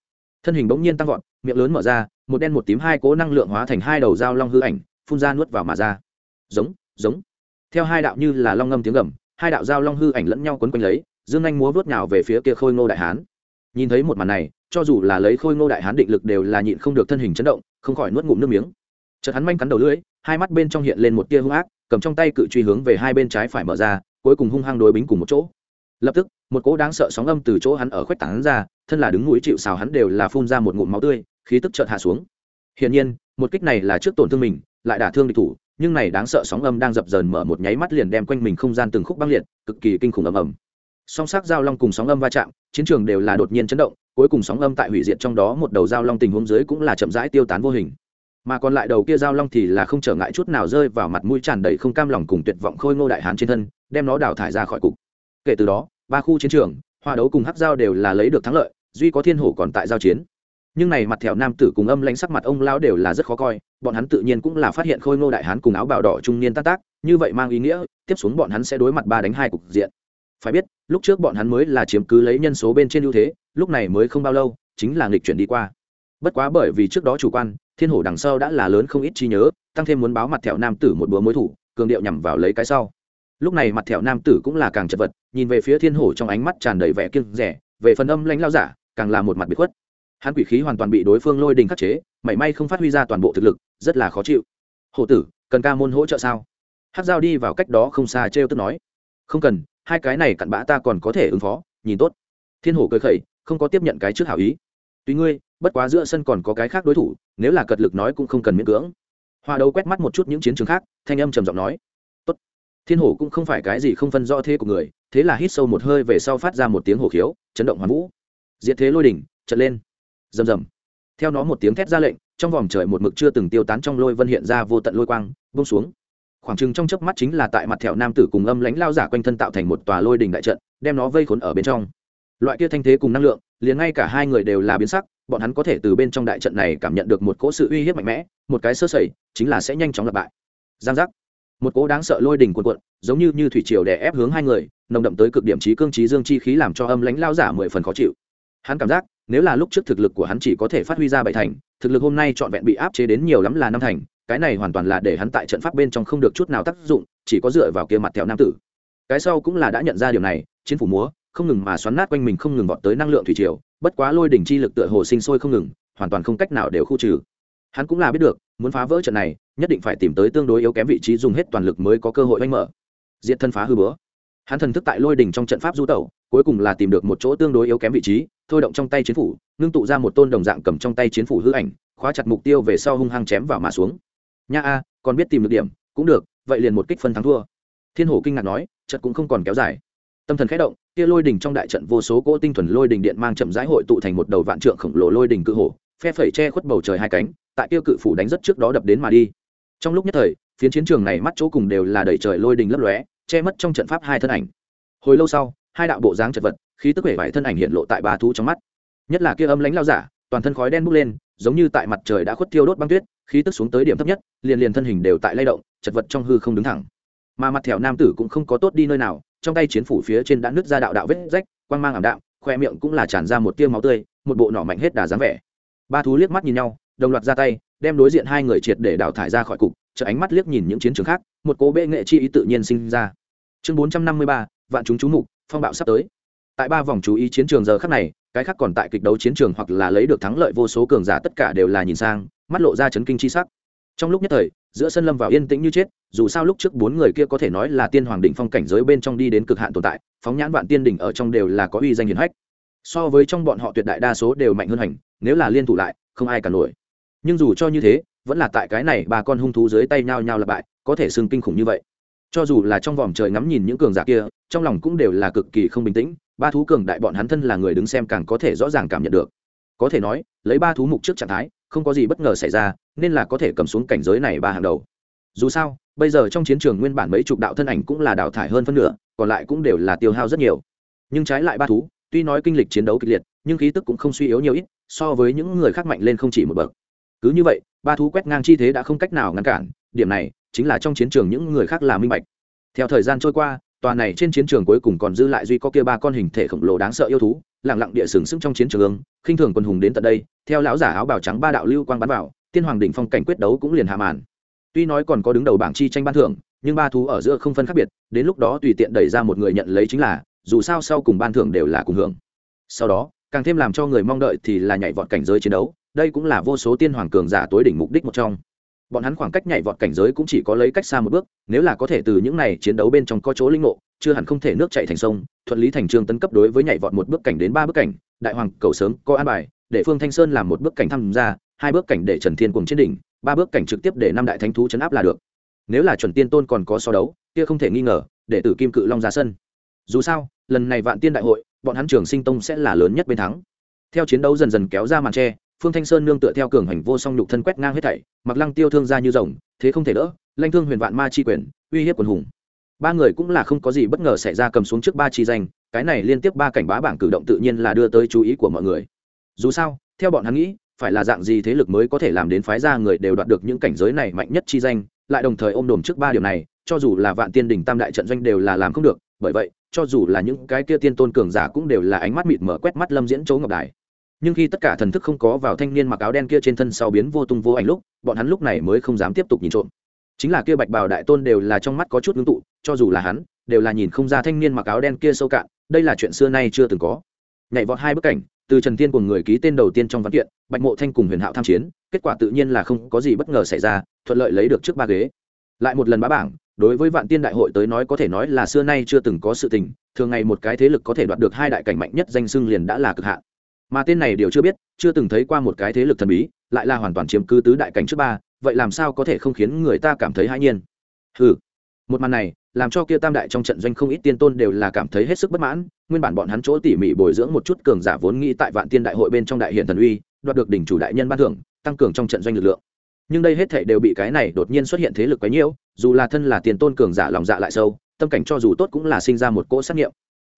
Thân hình bỗng nhiên tăng vọt, miệng lớn mở ra, một đen một tím hai cố năng lượng hóa thành hai đầu dao long hư ảnh, phun ra nuốt vào mà ra. Giống giống. Theo hai đạo như là long ngâm tiếng gầm, hai đạo dao long hư ảnh lẫn nhau quấn quanh lấy, dương anh múa vớt nhào về phía kia khôi ngô đại hán. Nhìn thấy một màn này, cho dù là lấy khôi ngô đại hán định lực đều là nhịn không được thân hình chấn động không khỏi nuốt ngụm nước miếng. Chợt hắn manh cắn đầu lưỡi, hai mắt bên trong hiện lên một tia hung ác, cầm trong tay cự truy hướng về hai bên trái phải mở ra, cuối cùng hung hăng đối bính cùng một chỗ. Lập tức, một cỗ đáng sợ sóng âm từ chỗ hắn ở khuếch tảng ra, thân là đứng núi chịu xào hắn đều là phun ra một ngụm máu tươi, khí tức chợt hạ xuống. Hiển nhiên, một kích này là trước tổn thương mình, lại đả thương địch thủ, nhưng này đáng sợ sóng âm đang dập dờn mở một nháy mắt liền đem quanh mình không gian từng khúc băng liệt, cực kỳ kinh khủng ầm ầm. Song sắc giao long cùng sóng âm va chạm, chiến trường đều là đột nhiên chấn động cuối cùng sóng âm tại hủy diệt trong đó một đầu giao long tình huống dưới cũng là chậm rãi tiêu tán vô hình. Mà còn lại đầu kia giao long thì là không trở ngại chút nào rơi vào mặt mũi tràn đầy không cam lòng cùng tuyệt vọng khôi ngô đại hán trên thân, đem nó đào thải ra khỏi cục. Kể từ đó, ba khu chiến trường, hoa đấu cùng hắc giao đều là lấy được thắng lợi, duy có thiên hổ còn tại giao chiến. Nhưng này mặt thẹo nam tử cùng âm lãnh sắc mặt ông lão đều là rất khó coi, bọn hắn tự nhiên cũng là phát hiện khôi ngô đại hán cùng áo bào đỏ trung niên tác tác, như vậy mang ý nghĩa, tiếp xuống bọn hắn sẽ đối mặt ba đánh hai cục diện. Phải biết lúc trước bọn hắn mới là chiếm cứ lấy nhân số bên trên ưu thế, lúc này mới không bao lâu, chính là nghịch chuyển đi qua. Bất quá bởi vì trước đó chủ quan, thiên hổ đằng sau đã là lớn không ít trí nhớ, tăng thêm muốn báo mặt thẹo nam tử một búa mối thủ, cường điệu nhằm vào lấy cái sau. Lúc này mặt thẹo nam tử cũng là càng chật vật, nhìn về phía thiên hổ trong ánh mắt tràn đầy vẻ kiêng rẻ về phần âm lãnh lao giả, càng là một mặt bị khuất. Hắn quỷ khí hoàn toàn bị đối phương lôi đình khắc chế, mảy may không phát huy ra toàn bộ thực lực, rất là khó chịu. Hổ tử, cần ca môn hỗ trợ sao? Hát dao đi vào cách đó không xa trêu tức nói. Không cần hai cái này cặn bã ta còn có thể ứng phó, nhìn tốt. Thiên hổ cười khẩy, không có tiếp nhận cái trước hảo ý. Tuy ngươi, bất quá giữa sân còn có cái khác đối thủ, nếu là cật lực nói cũng không cần miễn cưỡng. Hoa đấu quét mắt một chút những chiến trường khác, thanh âm trầm giọng nói. Tốt. thiên hổ cũng không phải cái gì không phân rõ thế của người, thế là hít sâu một hơi về sau phát ra một tiếng hổ khiếu, chấn động hoàn vũ. Diệt thế lôi đỉnh, trận lên. Rầm rầm. Theo nó một tiếng thét ra lệnh, trong vòng trời một mực chưa từng tiêu tán trong lôi vân hiện ra vô tận lôi quang bông xuống khoảng chừng trong chớp mắt chính là tại mặt thẹo nam tử cùng âm lãnh lao giả quanh thân tạo thành một tòa lôi đình đại trận, đem nó vây khốn ở bên trong. Loại kia thanh thế cùng năng lượng, liền ngay cả hai người đều là biến sắc, bọn hắn có thể từ bên trong đại trận này cảm nhận được một cỗ sự uy hiếp mạnh mẽ, một cái sơ sẩy, chính là sẽ nhanh chóng lặp bại. Giang giác. Một cỗ đáng sợ lôi đỉnh cuộn cuộn, giống như như thủy triều đè ép hướng hai người, nồng đậm tới cực điểm trí cương trí dương chi khí làm cho âm lãnh lao giả mười phần khó chịu. Hắn cảm giác, nếu là lúc trước thực lực của hắn chỉ có thể phát huy ra bảy thành, thực lực hôm nay trọn vẹn bị áp chế đến nhiều lắm là năm thành cái này hoàn toàn là để hắn tại trận pháp bên trong không được chút nào tác dụng, chỉ có dựa vào kia mặt theo nam tử. Cái sau cũng là đã nhận ra điều này, chiến phủ múa, không ngừng mà xoắn nát quanh mình không ngừng vọt tới năng lượng thủy triều, bất quá lôi đỉnh chi lực tựa hồ sinh sôi không ngừng, hoàn toàn không cách nào đều khu trừ. Hắn cũng là biết được, muốn phá vỡ trận này, nhất định phải tìm tới tương đối yếu kém vị trí dùng hết toàn lực mới có cơ hội oanh mở. Diện thân phá hư bữa hắn thần thức tại lôi đỉnh trong trận pháp du tẩu, cuối cùng là tìm được một chỗ tương đối yếu kém vị trí, thôi động trong tay chiến phủ, ngưng tụ ra một tôn đồng dạng cầm trong tay chiến phủ hư ảnh, khóa chặt mục tiêu về sau hung hăng chém vào mà xuống nha a, còn biết tìm được điểm, cũng được, vậy liền một kích phân thắng thua. Thiên hổ kinh ngạc nói, trận cũng không còn kéo dài. Tâm thần khẽ động, kia lôi đỉnh trong đại trận vô số cỗ tinh thuần lôi đỉnh điện mang chậm rãi hội tụ thành một đầu vạn trượng khổng lồ lôi đỉnh cự hổ, phe phẩy che khuất bầu trời hai cánh, tại kia cự phủ đánh rất trước đó đập đến mà đi. Trong lúc nhất thời, phiến chiến trường này mắt chỗ cùng đều là đẩy trời lôi đỉnh lấp lóe, che mất trong trận pháp hai thân ảnh. Hồi lâu sau, hai đạo bộ dáng chật vật, khí tức vẻ vải thân ảnh hiện lộ tại ba thú trong mắt. Nhất là kia âm lãnh lao giả, toàn thân khói đen bốc lên giống như tại mặt trời đã khuất tiêu đốt băng tuyết, khí tức xuống tới điểm thấp nhất, liền liền thân hình đều tại lay động, chật vật trong hư không đứng thẳng. Mà mặt thẻo nam tử cũng không có tốt đi nơi nào, trong tay chiến phủ phía trên đã nứt ra đạo đạo vết rách, quang mang ảm đạm, khoe miệng cũng là tràn ra một tiêu máu tươi, một bộ nỏ mạnh hết đà dáng vẻ. Ba thú liếc mắt nhìn nhau, đồng loạt ra tay, đem đối diện hai người triệt để đào thải ra khỏi cục chợ ánh mắt liếc nhìn những chiến trường khác, một cố bệ nghệ chi ý tự nhiên sinh ra. Chương bốn trăm năm mươi ba, vạn chúng chú mục, phong bạo sắp tới. Tại ba vòng chú ý chiến trường giờ khắc này cái khác còn tại kịch đấu chiến trường hoặc là lấy được thắng lợi vô số cường giả tất cả đều là nhìn sang, mắt lộ ra chấn kinh chi sắc. Trong lúc nhất thời, giữa sân lâm vào yên tĩnh như chết, dù sao lúc trước bốn người kia có thể nói là tiên hoàng đỉnh phong cảnh giới bên trong đi đến cực hạn tồn tại, phóng nhãn vạn tiên đỉnh ở trong đều là có uy danh hiển hách. So với trong bọn họ tuyệt đại đa số đều mạnh hơn hành, nếu là liên thủ lại, không ai cả nổi. Nhưng dù cho như thế, vẫn là tại cái này ba con hung thú dưới tay nhau nhau lặp bại, có thể xưng kinh khủng như vậy. Cho dù là trong vòm trời ngắm nhìn những cường giả kia, trong lòng cũng đều là cực kỳ không bình tĩnh ba thú cường đại bọn hắn thân là người đứng xem càng có thể rõ ràng cảm nhận được. Có thể nói, lấy ba thú mục trước trạng thái, không có gì bất ngờ xảy ra, nên là có thể cầm xuống cảnh giới này ba hàng đầu. Dù sao, bây giờ trong chiến trường nguyên bản mấy chục đạo thân ảnh cũng là đào thải hơn phân nửa, còn lại cũng đều là tiêu hao rất nhiều. Nhưng trái lại ba thú, tuy nói kinh lịch chiến đấu kịch liệt, nhưng khí tức cũng không suy yếu nhiều ít, so với những người khác mạnh lên không chỉ một bậc. Cứ như vậy, ba thú quét ngang chi thế đã không cách nào ngăn cản, điểm này chính là trong chiến trường những người khác là minh bạch. Theo thời gian trôi qua tòa này trên chiến trường cuối cùng còn dư lại duy có kia ba con hình thể khổng lồ đáng sợ yêu thú, lặng lặng địa sừng sững trong chiến trường ương. Khinh thường quân hùng đến tận đây, theo lão giả áo bào trắng ba đạo lưu quang bắn vào, tiên hoàng đỉnh phong cảnh quyết đấu cũng liền hạ màn. Tuy nói còn có đứng đầu bảng chi tranh ban thưởng, nhưng ba thú ở giữa không phân khác biệt, đến lúc đó tùy tiện đẩy ra một người nhận lấy chính là, dù sao sau cùng ban thưởng đều là cùng hưởng. Sau đó, càng thêm làm cho người mong đợi thì là nhảy vọt cảnh giới chiến đấu, đây cũng là vô số tiên hoàng cường giả tối đỉnh mục đích một trong bọn hắn khoảng cách nhảy vọt cảnh giới cũng chỉ có lấy cách xa một bước, nếu là có thể từ những này chiến đấu bên trong có chỗ linh ngộ, chưa hẳn không thể nước chạy thành sông, thuận lý thành trương tấn cấp đối với nhảy vọt một bước cảnh đến ba bước cảnh, đại hoàng, cầu sớm, có an bài, để phương thanh sơn làm một bước cảnh tham gia, hai bước cảnh để trần thiên cùng trên đỉnh, ba bước cảnh trực tiếp để năm đại thánh thú chấn áp là được. Nếu là chuẩn tiên tôn còn có so đấu, kia không thể nghi ngờ, để tử kim cự long ra sân. Dù sao, lần này vạn tiên đại hội, bọn hắn trường sinh tông sẽ là lớn nhất bên thắng. Theo chiến đấu dần dần kéo ra màn tre phương thanh sơn nương tựa theo cường hành vô song nhục thân quét ngang hết thảy, mặc lăng tiêu thương ra như rồng, thế không thể đỡ, lanh thương huyền vạn ma chi quyền, uy hiếp quần hùng. Ba người cũng là không có gì bất ngờ xảy ra cầm xuống trước ba chi danh, cái này liên tiếp ba cảnh bá bảng cử động tự nhiên là đưa tới chú ý của mọi người. Dù sao, theo bọn hắn nghĩ, phải là dạng gì thế lực mới có thể làm đến phái ra người đều đoạt được những cảnh giới này mạnh nhất chi danh, lại đồng thời ôm đồm trước ba điều này, cho dù là vạn tiên đỉnh tam đại trận doanh đều là làm không được, bởi vậy, cho dù là những cái kia tiên tôn cường giả cũng đều là ánh mắt mịt mở quét mắt lâm diễn chỗ ngọc đài nhưng khi tất cả thần thức không có vào thanh niên mặc áo đen kia trên thân sau biến vô tung vô ảnh lúc, bọn hắn lúc này mới không dám tiếp tục nhìn trộm. Chính là kia bạch bào đại tôn đều là trong mắt có chút ngưng tụ, cho dù là hắn, đều là nhìn không ra thanh niên mặc áo đen kia sâu cạn, đây là chuyện xưa nay chưa từng có. Nhảy vọt hai bức cảnh, từ trần tiên của người ký tên đầu tiên trong văn kiện, bạch mộ thanh cùng huyền hạo tham chiến, kết quả tự nhiên là không có gì bất ngờ xảy ra, thuận lợi lấy được trước ba ghế. Lại một lần bá bảng, đối với vạn tiên đại hội tới nói có thể nói là xưa nay chưa từng có sự tình, thường ngày một cái thế lực có thể đoạt được hai đại cảnh mạnh nhất danh xưng liền đã là cực hạn mà tên này điều chưa biết, chưa từng thấy qua một cái thế lực thần bí, lại là hoàn toàn chiếm cứ tứ đại cảnh trước ba, vậy làm sao có thể không khiến người ta cảm thấy hãi nhiên? Ừ một màn này, làm cho kia tam đại trong trận doanh không ít tiên tôn đều là cảm thấy hết sức bất mãn, nguyên bản bọn hắn chỗ tỉ mỉ bồi dưỡng một chút cường giả vốn nghĩ tại vạn tiên đại hội bên trong đại hiện thần uy, đoạt được đỉnh chủ đại nhân ban thưởng, tăng cường trong trận doanh lực lượng. Nhưng đây hết thể đều bị cái này đột nhiên xuất hiện thế lực quấy nhiễu, dù là thân là tiền tôn cường giả lòng dạ lại sâu, tâm cảnh cho dù tốt cũng là sinh ra một cỗ xác nghiệm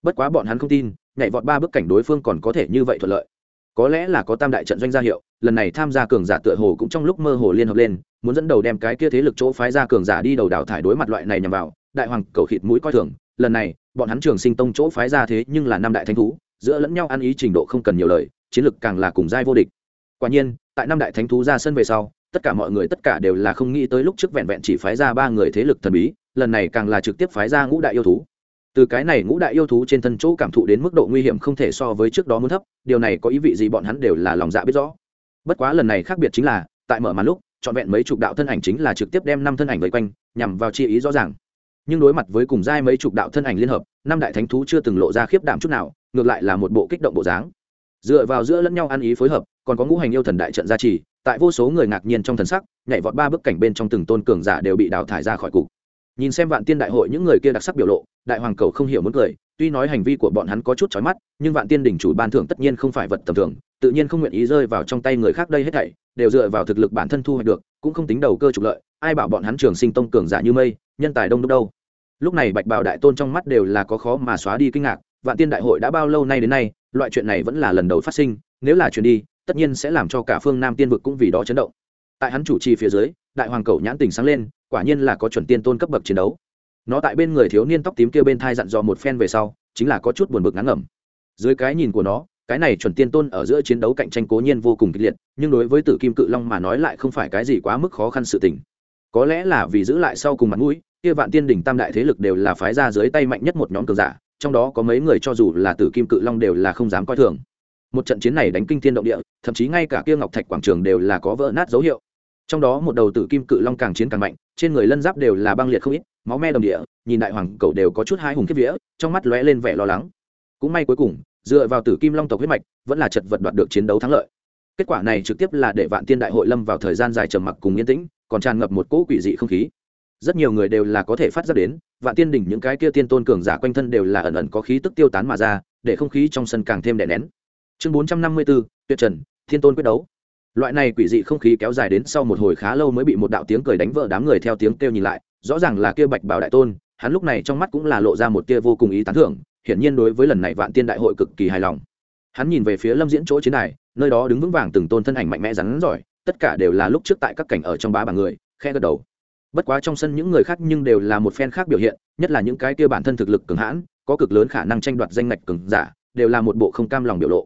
bất quá bọn hắn không tin, nhảy vọt ba bức cảnh đối phương còn có thể như vậy thuận lợi. Có lẽ là có tam đại trận doanh gia hiệu, lần này tham gia cường giả tựa hồ cũng trong lúc mơ hồ liên hợp lên, muốn dẫn đầu đem cái kia thế lực chỗ phái ra cường giả đi đầu đảo thải đối mặt loại này nhằm vào, đại hoàng cầu khịt mũi coi thường, lần này, bọn hắn trường sinh tông chỗ phái ra thế nhưng là năm đại thánh thú, giữa lẫn nhau ăn ý trình độ không cần nhiều lời, chiến lực càng là cùng giai vô địch. Quả nhiên, tại năm đại thánh thú ra sân về sau, tất cả mọi người tất cả đều là không nghĩ tới lúc trước vẹn vẹn chỉ phái ra ba người thế lực thần bí, lần này càng là trực tiếp phái ra ngũ đại yêu thú từ cái này ngũ đại yêu thú trên thân chỗ cảm thụ đến mức độ nguy hiểm không thể so với trước đó muốn thấp, điều này có ý vị gì bọn hắn đều là lòng dạ biết rõ. Bất quá lần này khác biệt chính là, tại mở màn lúc, trọn vẹn mấy chục đạo thân ảnh chính là trực tiếp đem năm thân ảnh vây quanh, nhằm vào chi ý rõ ràng. Nhưng đối mặt với cùng giai mấy chục đạo thân ảnh liên hợp, năm đại thánh thú chưa từng lộ ra khiếp đảm chút nào, ngược lại là một bộ kích động bộ dáng. Dựa vào giữa lẫn nhau ăn ý phối hợp, còn có ngũ hành yêu thần đại trận gia trì, tại vô số người ngạc nhiên trong thần sắc, nhảy vọt ba bức cảnh bên trong từng tôn cường giả đều bị đào thải ra khỏi cục. Nhìn xem vạn tiên đại hội những người kia đặc sắc biểu lộ đại hoàng cầu không hiểu muốn cười, tuy nói hành vi của bọn hắn có chút chói mắt, nhưng vạn tiên đỉnh chủ ban thưởng tất nhiên không phải vật tầm thường, tự nhiên không nguyện ý rơi vào trong tay người khác đây hết thảy, đều dựa vào thực lực bản thân thu hoạch được, cũng không tính đầu cơ trục lợi, ai bảo bọn hắn trường sinh tông cường giả như mây, nhân tài đông đúc đâu. Lúc này bạch bào đại tôn trong mắt đều là có khó mà xóa đi kinh ngạc, vạn tiên đại hội đã bao lâu nay đến nay, loại chuyện này vẫn là lần đầu phát sinh, nếu là chuyện đi, tất nhiên sẽ làm cho cả phương nam tiên vực cũng vì đó chấn động. Tại hắn chủ trì phía dưới, đại hoàng cầu nhãn tình sáng lên, quả nhiên là có chuẩn tiên tôn cấp bậc chiến đấu nó tại bên người thiếu niên tóc tím kia bên thai dặn dò một phen về sau, chính là có chút buồn bực ngắn ngẩm. Dưới cái nhìn của nó, cái này chuẩn tiên tôn ở giữa chiến đấu cạnh tranh cố nhiên vô cùng kịch liệt, nhưng đối với tử kim cự long mà nói lại không phải cái gì quá mức khó khăn sự tình. Có lẽ là vì giữ lại sau cùng mặt mũi, kia vạn tiên đỉnh tam đại thế lực đều là phái ra dưới tay mạnh nhất một nhóm cường giả, trong đó có mấy người cho dù là tử kim cự long đều là không dám coi thường. Một trận chiến này đánh kinh thiên động địa, thậm chí ngay cả kia ngọc thạch quảng trường đều là có vỡ nát dấu hiệu trong đó một đầu tử kim cự long càng chiến càng mạnh, trên người lân giáp đều là băng liệt không ít, máu me đồng địa, nhìn đại hoàng cầu đều có chút hai hùng kiếp vía, trong mắt lóe lên vẻ lo lắng. Cũng may cuối cùng, dựa vào tử kim long tộc huyết mạch, vẫn là chật vật đoạt được chiến đấu thắng lợi. Kết quả này trực tiếp là để vạn tiên đại hội lâm vào thời gian dài trầm mặc cùng yên tĩnh, còn tràn ngập một cỗ quỷ dị không khí. Rất nhiều người đều là có thể phát ra đến, vạn tiên đỉnh những cái kia tiên tôn cường giả quanh thân đều là ẩn ẩn có khí tức tiêu tán mà ra, để không khí trong sân càng thêm đè nén. Chương bốn trăm năm mươi bốn tuyệt trần, thiên tôn quyết đấu loại này quỷ dị không khí kéo dài đến sau một hồi khá lâu mới bị một đạo tiếng cười đánh vỡ đám người theo tiếng kêu nhìn lại, rõ ràng là kia bạch bảo đại tôn, hắn lúc này trong mắt cũng là lộ ra một tia vô cùng ý tán thưởng, hiển nhiên đối với lần này vạn tiên đại hội cực kỳ hài lòng. Hắn nhìn về phía lâm diễn chỗ chiến đài, nơi đó đứng vững vàng từng tôn thân ảnh mạnh mẽ rắn giỏi, tất cả đều là lúc trước tại các cảnh ở trong bá bảng người khe gật đầu. Bất quá trong sân những người khác nhưng đều là một phen khác biểu hiện, nhất là những cái kia bản thân thực lực cường hãn, có cực lớn khả năng tranh đoạt danh ngạch cường giả, đều là một bộ không cam lòng biểu lộ.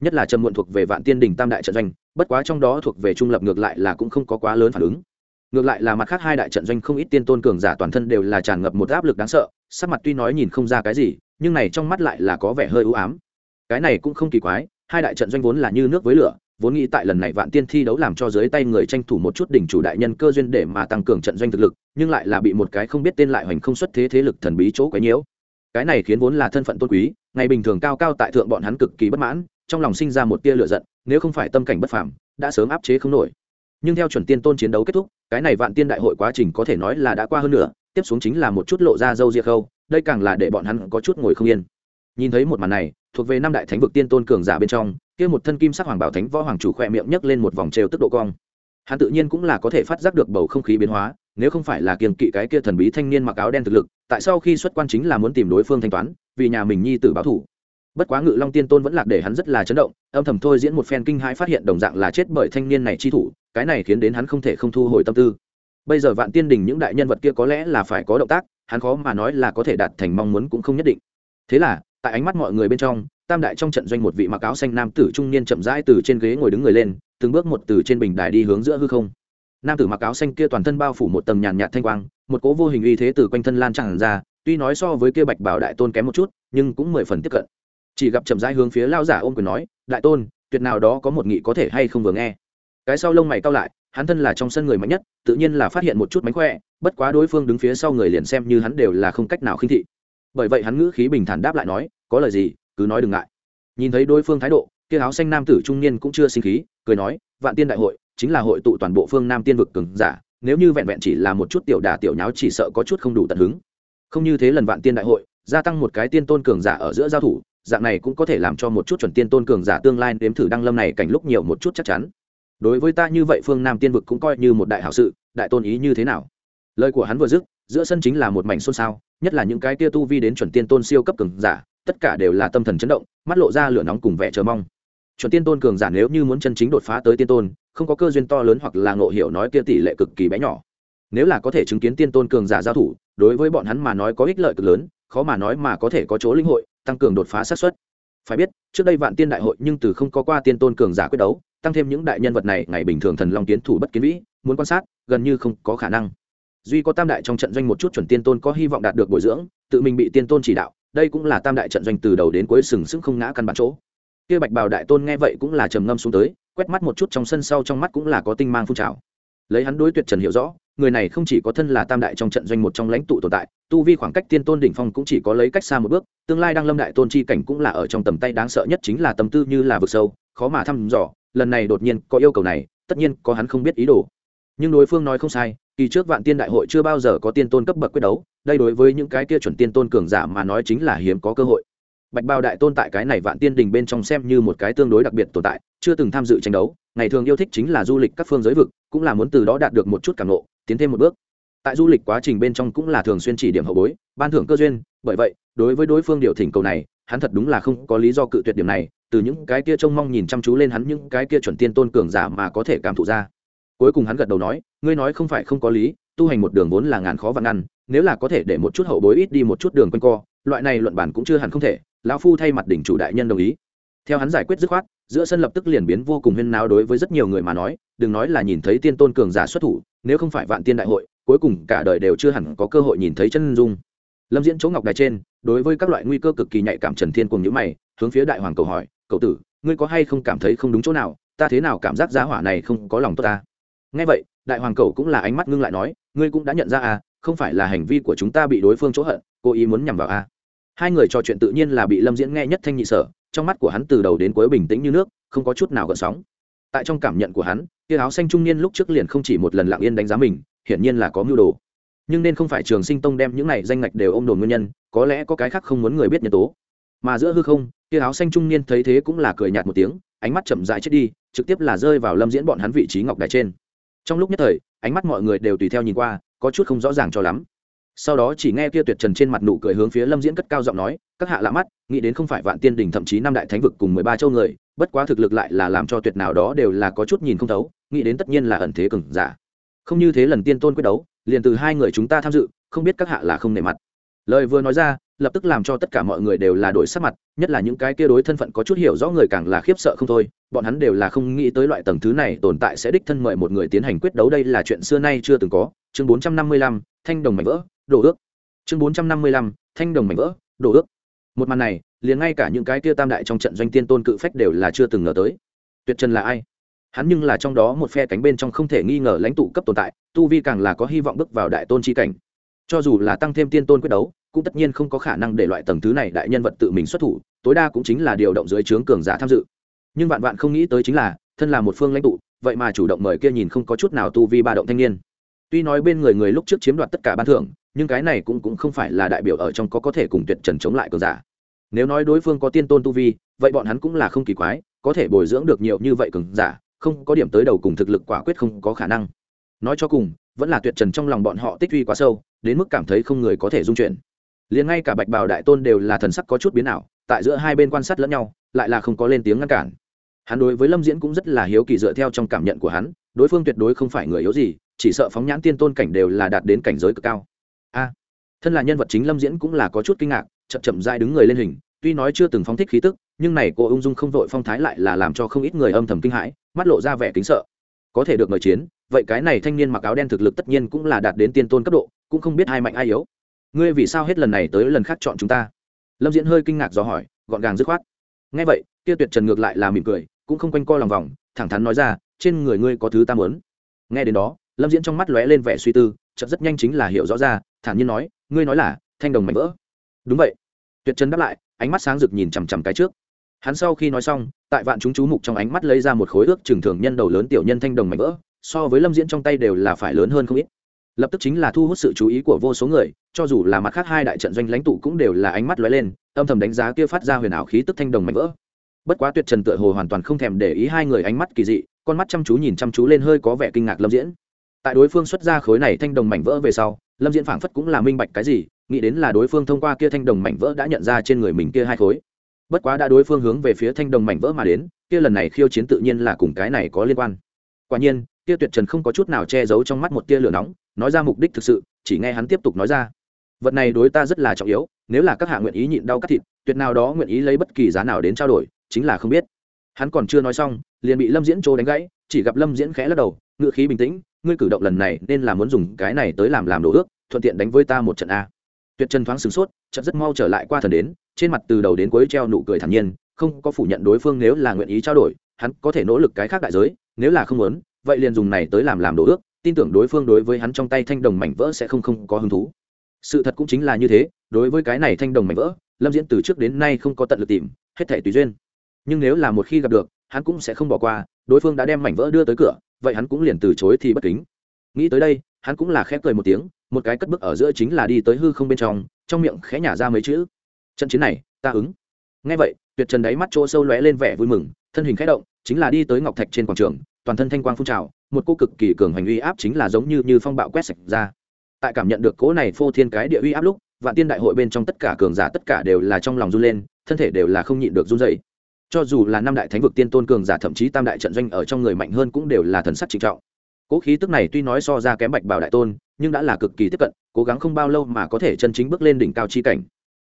Nhất là trầm muộn thuộc về vạn tiên đình tam đại trận doanh bất quá trong đó thuộc về trung lập ngược lại là cũng không có quá lớn phản ứng. Ngược lại là mặt khác hai đại trận doanh không ít tiên tôn cường giả toàn thân đều là tràn ngập một áp lực đáng sợ, sắc mặt tuy nói nhìn không ra cái gì, nhưng này trong mắt lại là có vẻ hơi ưu ám. Cái này cũng không kỳ quái, hai đại trận doanh vốn là như nước với lửa, vốn nghĩ tại lần này vạn tiên thi đấu làm cho dưới tay người tranh thủ một chút đỉnh chủ đại nhân cơ duyên để mà tăng cường trận doanh thực lực, nhưng lại là bị một cái không biết tên lại hoành không xuất thế thế lực thần bí chỗ quấy nhiễu. Cái này khiến vốn là thân phận tôn quý, ngày bình thường cao cao tại thượng bọn hắn cực kỳ bất mãn, trong lòng sinh ra một tia lửa giận nếu không phải tâm cảnh bất phàm, đã sớm áp chế không nổi. Nhưng theo chuẩn tiên tôn chiến đấu kết thúc, cái này vạn tiên đại hội quá trình có thể nói là đã qua hơn nữa tiếp xuống chính là một chút lộ ra dâu diệt khâu, đây càng là để bọn hắn có chút ngồi không yên. Nhìn thấy một màn này, thuộc về năm đại thánh vực tiên tôn cường giả bên trong, kia một thân kim sắc hoàng bảo thánh võ hoàng chủ khẽ miệng nhấc lên một vòng trêu tức độ cong. Hắn tự nhiên cũng là có thể phát giác được bầu không khí biến hóa, nếu không phải là kiêng kỵ cái kia thần bí thanh niên mặc áo đen thực lực, tại sau khi xuất quan chính là muốn tìm đối phương thanh toán, vì nhà mình nhi tử báo thủ bất quá ngự long tiên tôn vẫn lạc để hắn rất là chấn động, âm thầm thôi diễn một phen kinh hãi phát hiện đồng dạng là chết bởi thanh niên này chi thủ, cái này khiến đến hắn không thể không thu hồi tâm tư. Bây giờ vạn tiên đình những đại nhân vật kia có lẽ là phải có động tác, hắn khó mà nói là có thể đạt thành mong muốn cũng không nhất định. Thế là, tại ánh mắt mọi người bên trong, tam đại trong trận doanh một vị mặc áo xanh nam tử trung niên chậm rãi từ trên ghế ngồi đứng người lên, từng bước một từ trên bình đài đi hướng giữa hư không. Nam tử mặc áo xanh kia toàn thân bao phủ một tầng nhàn nhạt thanh quang, một cố vô hình uy thế từ quanh thân lan tràn ra, tuy nói so với kia bạch bảo đại tôn kém một chút, nhưng cũng mười phần tiếp cận chỉ gặp chậm rãi hướng phía lao giả ôm quyền nói, đại tôn, tuyệt nào đó có một nghị có thể hay không vừa nghe? Cái sau lông mày cao lại, hắn thân là trong sân người mạnh nhất, tự nhiên là phát hiện một chút mánh khỏe, bất quá đối phương đứng phía sau người liền xem như hắn đều là không cách nào khinh thị. Bởi vậy hắn ngữ khí bình thản đáp lại nói, có lời gì, cứ nói đừng ngại. Nhìn thấy đối phương thái độ, kia áo xanh nam tử trung niên cũng chưa sinh khí, cười nói, vạn tiên đại hội chính là hội tụ toàn bộ phương nam tiên vực cường giả, nếu như vẹn vẹn chỉ là một chút tiểu đà tiểu nháo chỉ sợ có chút không đủ tận hứng. Không như thế lần vạn tiên đại hội, gia tăng một cái tiên tôn cường giả ở giữa giao thủ dạng này cũng có thể làm cho một chút chuẩn tiên tôn cường giả tương lai đếm thử đăng lâm này cảnh lúc nhiều một chút chắc chắn. Đối với ta như vậy phương nam tiên vực cũng coi như một đại hảo sự, đại tôn ý như thế nào? Lời của hắn vừa dứt, giữa sân chính là một mảnh xôn xao, nhất là những cái tia tu vi đến chuẩn tiên tôn siêu cấp cường giả, tất cả đều là tâm thần chấn động, mắt lộ ra lửa nóng cùng vẻ chờ mong. Chuẩn tiên tôn cường giả nếu như muốn chân chính đột phá tới tiên tôn, không có cơ duyên to lớn hoặc là ngộ hiểu nói kia tỷ lệ cực kỳ bé nhỏ. Nếu là có thể chứng kiến tiên tôn cường giả giao thủ, đối với bọn hắn mà nói có ích lợi cực lớn, khó mà nói mà có thể có chỗ linh hội tăng cường đột phá sát xuất phải biết, trước đây vạn tiên đại hội nhưng từ không có qua tiên tôn cường giả quyết đấu, tăng thêm những đại nhân vật này, ngày bình thường thần long tiến thủ bất kiến vĩ, muốn quan sát, gần như không có khả năng. Duy có tam đại trong trận doanh một chút chuẩn tiên tôn có hy vọng đạt được bồi dưỡng, tự mình bị tiên tôn chỉ đạo, đây cũng là tam đại trận doanh từ đầu đến cuối sừng sững không ngã căn bản chỗ. Kia bạch bào đại tôn nghe vậy cũng là trầm ngâm xuống tới, quét mắt một chút trong sân sau trong mắt cũng là có tinh mang phun trào lấy hắn đối tuyệt trần hiểu rõ, người này không chỉ có thân là tam đại trong trận doanh một trong lãnh tụ tồn tại, tu vi khoảng cách tiên tôn đỉnh phong cũng chỉ có lấy cách xa một bước, tương lai đang lâm đại tôn chi cảnh cũng là ở trong tầm tay đáng sợ nhất chính là tâm tư như là vực sâu, khó mà thăm dò, lần này đột nhiên có yêu cầu này, tất nhiên có hắn không biết ý đồ. Nhưng đối phương nói không sai, kỳ trước vạn tiên đại hội chưa bao giờ có tiên tôn cấp bậc quyết đấu, đây đối với những cái kia chuẩn tiên tôn cường giả mà nói chính là hiếm có cơ hội bạch bao đại tôn tại cái này vạn tiên đình bên trong xem như một cái tương đối đặc biệt tồn tại, chưa từng tham dự tranh đấu, ngày thường yêu thích chính là du lịch các phương giới vực, cũng là muốn từ đó đạt được một chút cảm nộ tiến thêm một bước. Tại du lịch quá trình bên trong cũng là thường xuyên chỉ điểm hậu bối, ban thưởng cơ duyên, bởi vậy, đối với đối phương điều thỉnh cầu này, hắn thật đúng là không có lý do cự tuyệt điểm này, từ những cái kia trông mong nhìn chăm chú lên hắn những cái kia chuẩn tiên tôn cường giả mà có thể cảm thụ ra. Cuối cùng hắn gật đầu nói, ngươi nói không phải không có lý, tu hành một đường vốn là ngàn khó và ngăn nếu là có thể để một chút hậu bối ít đi một chút đường quanh co, loại này luận bản cũng chưa hẳn không thể lão phu thay mặt đỉnh chủ đại nhân đồng ý. Theo hắn giải quyết dứt khoát, giữa sân lập tức liền biến vô cùng huyên náo đối với rất nhiều người mà nói, đừng nói là nhìn thấy tiên tôn cường giả xuất thủ, nếu không phải vạn tiên đại hội, cuối cùng cả đời đều chưa hẳn có cơ hội nhìn thấy chân dung. Lâm diễn chỗ ngọc đài trên, đối với các loại nguy cơ cực kỳ nhạy cảm trần thiên cùng những mày, hướng phía đại hoàng cầu hỏi, cậu tử, ngươi có hay không cảm thấy không đúng chỗ nào? Ta thế nào cảm giác giá hỏa này không có lòng tốt ta? Nghe vậy, đại hoàng cầu cũng là ánh mắt ngưng lại nói, ngươi cũng đã nhận ra à không phải là hành vi của chúng ta bị đối phương chỗ hận, cố ý muốn nhằm vào à? Hai người trò chuyện tự nhiên là bị lâm diễn nghe nhất thanh nhị sở, trong mắt của hắn từ đầu đến cuối bình tĩnh như nước, không có chút nào gợn sóng. Tại trong cảm nhận của hắn, tia áo xanh trung niên lúc trước liền không chỉ một lần lặng yên đánh giá mình, hiển nhiên là có mưu đồ. Nhưng nên không phải trường sinh tông đem những này danh ngạch đều ôm đồn nguyên nhân, có lẽ có cái khác không muốn người biết nhân tố. Mà giữa hư không, tia áo xanh trung niên thấy thế cũng là cười nhạt một tiếng, ánh mắt chậm dại chết đi, trực tiếp là rơi vào lâm diễn bọn hắn vị trí ngọc đài trên. Trong lúc nhất thời, ánh mắt mọi người đều tùy theo nhìn qua, có chút không rõ ràng cho lắm sau đó chỉ nghe kia tuyệt trần trên mặt nụ cười hướng phía lâm diễn cất cao giọng nói, các hạ lạ mắt, nghĩ đến không phải vạn tiên đình thậm chí năm đại thánh vực cùng mười ba châu người, bất quá thực lực lại là làm cho tuyệt nào đó đều là có chút nhìn không thấu, nghĩ đến tất nhiên là ẩn thế cừng giả. Không như thế lần tiên tôn quyết đấu, liền từ hai người chúng ta tham dự, không biết các hạ là không nề mặt. Lời vừa nói ra, lập tức làm cho tất cả mọi người đều là đổi sắc mặt, nhất là những cái kia đối thân phận có chút hiểu rõ người càng là khiếp sợ không thôi, bọn hắn đều là không nghĩ tới loại tầng thứ này tồn tại sẽ đích thân mời một người tiến hành quyết đấu, đây là chuyện xưa nay chưa từng có. Chương bốn trăm năm mươi lăm, thanh đồng mảnh vỡ đổ ước. Chương bốn trăm năm mươi lăm, thanh đồng mảnh vỡ, đổ ước. Một màn này, liền ngay cả những cái kia tam đại trong trận doanh tiên tôn cự phách đều là chưa từng ngờ tới. Tuyệt trần là ai? Hắn nhưng là trong đó một phe cánh bên trong không thể nghi ngờ lãnh tụ cấp tồn tại, tu vi càng là có hy vọng bước vào đại tôn chi cảnh. Cho dù là tăng thêm tiên tôn quyết đấu, cũng tất nhiên không có khả năng để loại tầng thứ này đại nhân vật tự mình xuất thủ, tối đa cũng chính là điều động dưới trướng cường giả tham dự. Nhưng vạn vạn không nghĩ tới chính là, thân là một phương lãnh tụ, vậy mà chủ động mời kia nhìn không có chút nào tu vi ba động thanh niên. Tuy nói bên người người lúc trước chiếm đoạt tất cả ban thưởng nhưng cái này cũng cũng không phải là đại biểu ở trong có có thể cùng tuyệt trần chống lại cường giả. Nếu nói đối phương có tiên tôn tu vi, vậy bọn hắn cũng là không kỳ quái, có thể bồi dưỡng được nhiều như vậy cường giả, không có điểm tới đầu cùng thực lực quả quyết không có khả năng. Nói cho cùng, vẫn là tuyệt trần trong lòng bọn họ tích uy quá sâu, đến mức cảm thấy không người có thể dung chuyển. Liền ngay cả bạch bào đại tôn đều là thần sắc có chút biến ảo, tại giữa hai bên quan sát lẫn nhau, lại là không có lên tiếng ngăn cản. Hắn đối với lâm diễn cũng rất là hiếu kỳ dựa theo trong cảm nhận của hắn, đối phương tuyệt đối không phải người yếu gì, chỉ sợ phóng nhãn tiên tôn cảnh đều là đạt đến cảnh giới cực cao a thân là nhân vật chính lâm diễn cũng là có chút kinh ngạc, chậm chậm dai đứng người lên hình, tuy nói chưa từng phóng thích khí tức, nhưng này cô ung dung không vội phong thái lại là làm cho không ít người âm thầm kinh hãi, mắt lộ ra vẻ kính sợ. Có thể được mời chiến, vậy cái này thanh niên mặc áo đen thực lực tất nhiên cũng là đạt đến tiên tôn cấp độ, cũng không biết ai mạnh ai yếu. Ngươi vì sao hết lần này tới lần khác chọn chúng ta? Lâm diễn hơi kinh ngạc do hỏi, gọn gàng dứt khoát. Ngay vậy tiêu tuyệt trần ngược lại là mỉm cười, cũng không quanh co lòng vòng, thẳng thắn nói ra, trên người ngươi có thứ ta muốn. Nghe đến đó, lâm diễn trong mắt lóe lên vẻ suy tư, chợt rất nhanh chính là hiểu rõ ra thản nhiên nói, ngươi nói là, thanh đồng mảnh vỡ. Đúng vậy. Tuyệt trần đáp lại, ánh mắt sáng rực nhìn chằm chằm cái trước. Hắn sau khi nói xong, tại vạn chúng chú mục trong ánh mắt lấy ra một khối ước trừng thường nhân đầu lớn tiểu nhân thanh đồng mảnh vỡ, so với lâm diễn trong tay đều là phải lớn hơn không ít. Lập tức chính là thu hút sự chú ý của vô số người, cho dù là mặt khác hai đại trận doanh lãnh tụ cũng đều là ánh mắt lóe lên, âm thầm đánh giá kia phát ra huyền ảo khí tức thanh đồng mảnh vỡ. Bất quá tuyệt trần tựa hồ hoàn toàn không thèm để ý hai người ánh mắt kỳ dị, con mắt chăm chú nhìn chăm chú lên hơi có vẻ kinh ngạc lâm diễn. Tại đối phương xuất ra khối này thanh đồng mảnh vỡ về sau lâm diễn phảng phất cũng là minh bạch cái gì, nghĩ đến là đối phương thông qua kia thanh đồng mảnh vỡ đã nhận ra trên người mình kia hai khối. Bất quá đã đối phương hướng về phía thanh đồng mảnh vỡ mà đến, kia lần này khiêu chiến tự nhiên là cùng cái này có liên quan. Quả nhiên, kia tuyệt trần không có chút nào che giấu trong mắt một tia lửa nóng, nói ra mục đích thực sự, chỉ nghe hắn tiếp tục nói ra. Vật này đối ta rất là trọng yếu, nếu là các hạ nguyện ý nhịn đau cắt thịt, tuyệt nào đó nguyện ý lấy bất kỳ giá nào đến trao đổi, chính là không biết. Hắn còn chưa nói xong, liền bị lâm diễn trô đánh gãy, chỉ gặp lâm diễn khẽ lắc đầu ngự khí bình tĩnh, ngươi cử động lần này nên là muốn dùng cái này tới làm làm đồ ước, thuận tiện đánh với ta một trận a. Tuyệt trần thoáng sửng sốt trận rất mau trở lại qua thần đến, trên mặt từ đầu đến cuối treo nụ cười thản nhiên, không có phủ nhận đối phương nếu là nguyện ý trao đổi, hắn có thể nỗ lực cái khác đại giới, nếu là không muốn, vậy liền dùng này tới làm làm đồ ước, tin tưởng đối phương đối với hắn trong tay thanh đồng mảnh vỡ sẽ không không có hứng thú. Sự thật cũng chính là như thế, đối với cái này thanh đồng mảnh vỡ, lâm diễn từ trước đến nay không có tận lực tìm, hết thể tùy duyên. Nhưng nếu là một khi gặp được hắn cũng sẽ không bỏ qua, đối phương đã đem mảnh vỡ đưa tới cửa, vậy hắn cũng liền từ chối thì bất kính. Nghĩ tới đây, hắn cũng là khẽ cười một tiếng, một cái cất bước ở giữa chính là đi tới hư không bên trong trong miệng khẽ nhả ra mấy chữ. Trận chiến này, ta ứng. Ngay vậy, tuyệt trần đáy mắt chỗ sâu lóe lên vẻ vui mừng, thân hình khẽ động, chính là đi tới ngọc thạch trên quảng trường, toàn thân thanh quang phun trào, một cô cực kỳ cường hành uy áp chính là giống như như phong bạo quét sạch ra. Tại cảm nhận được cỗ này phô thiên cái địa uy áp lúc, vạn tiên đại hội bên trong tất cả cường giả tất cả đều là trong lòng run lên, thân thể đều là không nhịn được run dậy cho dù là năm đại thánh vực tiên tôn cường giả, thậm chí tam đại trận doanh ở trong người mạnh hơn cũng đều là thần sắc trịnh trọng. Cố khí tức này tuy nói so ra kém bạch bảo đại tôn, nhưng đã là cực kỳ tiếp cận, cố gắng không bao lâu mà có thể chân chính bước lên đỉnh cao chi cảnh.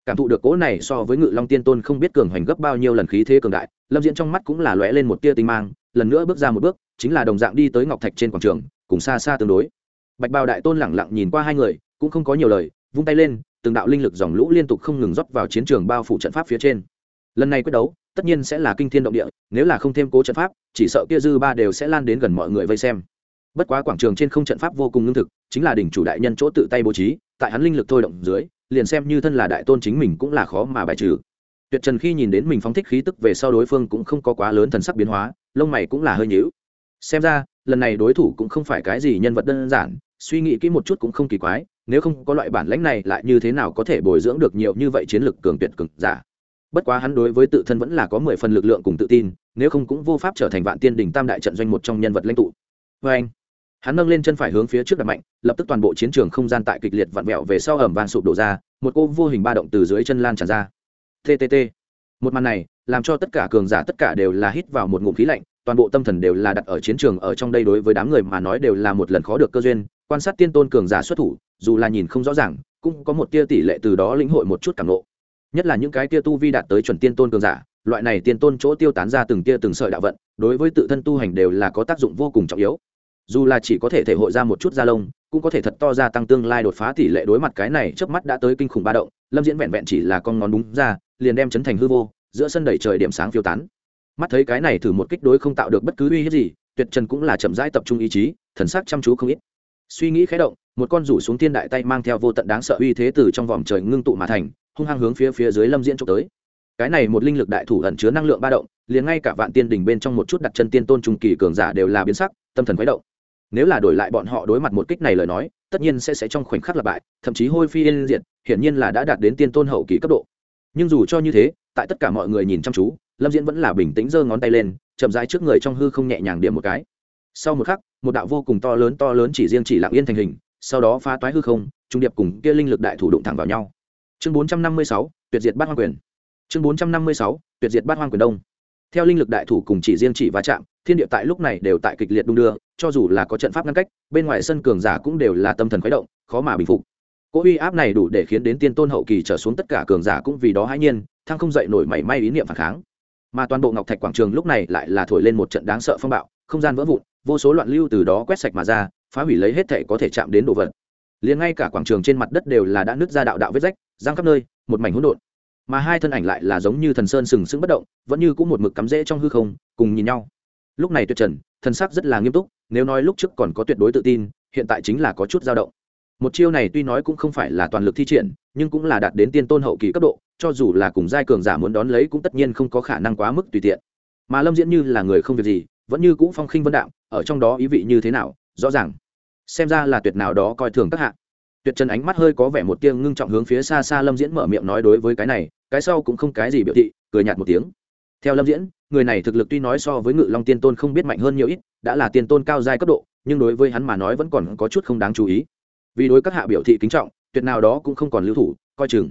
Cảm thụ được cố này so với ngự long tiên tôn không biết cường hoành gấp bao nhiêu lần khí thế cường đại, lâm diễn trong mắt cũng là lóe lên một tia tinh mang, lần nữa bước ra một bước, chính là đồng dạng đi tới ngọc thạch trên quảng trường, cùng xa xa tương đối. Bạch bào đại tôn lẳng lặng nhìn qua hai người, cũng không có nhiều lời, vung tay lên, từng đạo linh lực dòng lũ liên tục không ngừng rót vào chiến trường bao phủ trận pháp phía trên. Lần này quyết đấu tất nhiên sẽ là kinh thiên động địa, nếu là không thêm cố trận pháp, chỉ sợ kia dư ba đều sẽ lan đến gần mọi người vây xem. Bất quá quảng trường trên không trận pháp vô cùng lương thực, chính là đỉnh chủ đại nhân chỗ tự tay bố trí, tại hắn linh lực thôi động dưới, liền xem như thân là đại tôn chính mình cũng là khó mà bài trừ. Tuyệt trần khi nhìn đến mình phóng thích khí tức về sau đối phương cũng không có quá lớn thần sắc biến hóa, lông mày cũng là hơi nhíu. Xem ra, lần này đối thủ cũng không phải cái gì nhân vật đơn giản, suy nghĩ kỹ một chút cũng không kỳ quái, nếu không có loại bản lãnh này lại như thế nào có thể bồi dưỡng được nhiều như vậy chiến lực cường tuyệt cực giả bất quá hắn đối với tự thân vẫn là có mười phần lực lượng cùng tự tin, nếu không cũng vô pháp trở thành vạn tiên đình tam đại trận doanh một trong nhân vật lãnh tụ. Vê anh, hắn nâng lên chân phải hướng phía trước đặt mạnh, lập tức toàn bộ chiến trường không gian tại kịch liệt vặn vẹo về sau ẩm vàng sụp đổ ra, một cô vô hình ba động từ dưới chân lan tràn ra. Ttt một màn này, làm cho tất cả cường giả tất cả đều là hít vào một ngụm khí lạnh, toàn bộ tâm thần đều là đặt ở chiến trường ở trong đây đối với đám người mà nói đều là một lần khó được cơ duyên, quan sát tiên tôn cường giả xuất thủ, dù là nhìn không rõ ràng, cũng có một tia tỷ lệ từ đó lĩnh hội một chút cảm nộ nhất là những cái tia tu vi đạt tới chuẩn tiên tôn cường giả, loại này tiên tôn chỗ tiêu tán ra từng tia từng sợi đạo vận, đối với tự thân tu hành đều là có tác dụng vô cùng trọng yếu. Dù là chỉ có thể thể hội ra một chút da lông, cũng có thể thật to ra tăng tương lai đột phá tỷ lệ đối mặt cái này trước mắt đã tới kinh khủng ba động, lâm diễn vẹn vẹn chỉ là con ngón đúng ra, liền đem chấn thành hư vô, giữa sân đẩy trời điểm sáng phiêu tán. Mắt thấy cái này thử một kích đối không tạo được bất cứ uy hiếp gì, tuyệt trần cũng là chậm rãi tập trung ý chí, thần sắc chăm chú không ít. Suy nghĩ khé động, một con rủ xuống thiên đại tay mang theo vô tận đáng sợ uy thế từ trong vòng trời ngưng tụ mà thành hung hăng hướng phía phía dưới lâm diễn trộm tới. Cái này một linh lực đại thủ ẩn chứa năng lượng ba động, liền ngay cả vạn tiên đỉnh bên trong một chút đặt chân tiên tôn trung kỳ cường giả đều là biến sắc, tâm thần khuấy động. Nếu là đổi lại bọn họ đối mặt một kích này lời nói, tất nhiên sẽ sẽ trong khoảnh khắc lặp bại, thậm chí hôi phi yên diệt, hiển nhiên là đã đạt đến tiên tôn hậu kỳ cấp độ. Nhưng dù cho như thế, tại tất cả mọi người nhìn chăm chú, lâm diễn vẫn là bình tĩnh giơ ngón tay lên, chậm rãi trước người trong hư không nhẹ nhàng điểm một cái. Sau một khắc, một đạo vô cùng to lớn to lớn chỉ riêng chỉ lặng yên thành hình, sau đó phá toái hư không, trung điệp cùng kia linh lực đại thủ đụng thẳng vào nhau chương bốn trăm năm mươi sáu, tuyệt diệt bát hoang quyền. Chương bốn trăm năm mươi sáu, tuyệt diệt bát hoang quyền đông. Theo linh lực đại thủ cùng chỉ riêng chỉ va chạm, thiên địa tại lúc này đều tại kịch liệt đung đưa, cho dù là có trận pháp ngăn cách, bên ngoài sân cường giả cũng đều là tâm thần khuấy động, khó mà bình phục. Cỗ uy áp này đủ để khiến đến tiên tôn hậu kỳ trở xuống tất cả cường giả cũng vì đó hãi nhiên, thăng không dậy nổi mảy may ý niệm phản kháng. Mà toàn bộ ngọc thạch quảng trường lúc này lại là thổi lên một trận đáng sợ phong bạo, không gian vỡ vụn, vô số loạn lưu từ đó quét sạch mà ra, phá hủy lấy hết thể có thể chạm đến đồ vật liền ngay cả quảng trường trên mặt đất đều là đã nứt ra đạo đạo vết rách giang khắp nơi, một mảnh hỗn độn. Mà hai thân ảnh lại là giống như thần sơn sừng sững bất động, vẫn như cũng một mực cắm rễ trong hư không, cùng nhìn nhau. Lúc này tuyệt trần thần sắc rất là nghiêm túc, nếu nói lúc trước còn có tuyệt đối tự tin, hiện tại chính là có chút dao động. Một chiêu này tuy nói cũng không phải là toàn lực thi triển, nhưng cũng là đạt đến tiên tôn hậu kỳ cấp độ, cho dù là cùng giai cường giả muốn đón lấy cũng tất nhiên không có khả năng quá mức tùy tiện. Mà lâm diễn như là người không việc gì, vẫn như cũ phong khinh vân đạm, ở trong đó ý vị như thế nào, rõ ràng xem ra là tuyệt nào đó coi thường các hạ. Tuyệt trần ánh mắt hơi có vẻ một tiếng ngưng trọng hướng phía xa xa lâm diễn mở miệng nói đối với cái này, cái sau cũng không cái gì biểu thị, cười nhạt một tiếng. Theo lâm diễn, người này thực lực tuy nói so với ngự long tiên tôn không biết mạnh hơn nhiều ít, đã là tiên tôn cao giai cấp độ, nhưng đối với hắn mà nói vẫn còn có chút không đáng chú ý. Vì đối các hạ biểu thị kính trọng, tuyệt nào đó cũng không còn lưu thủ, coi chừng.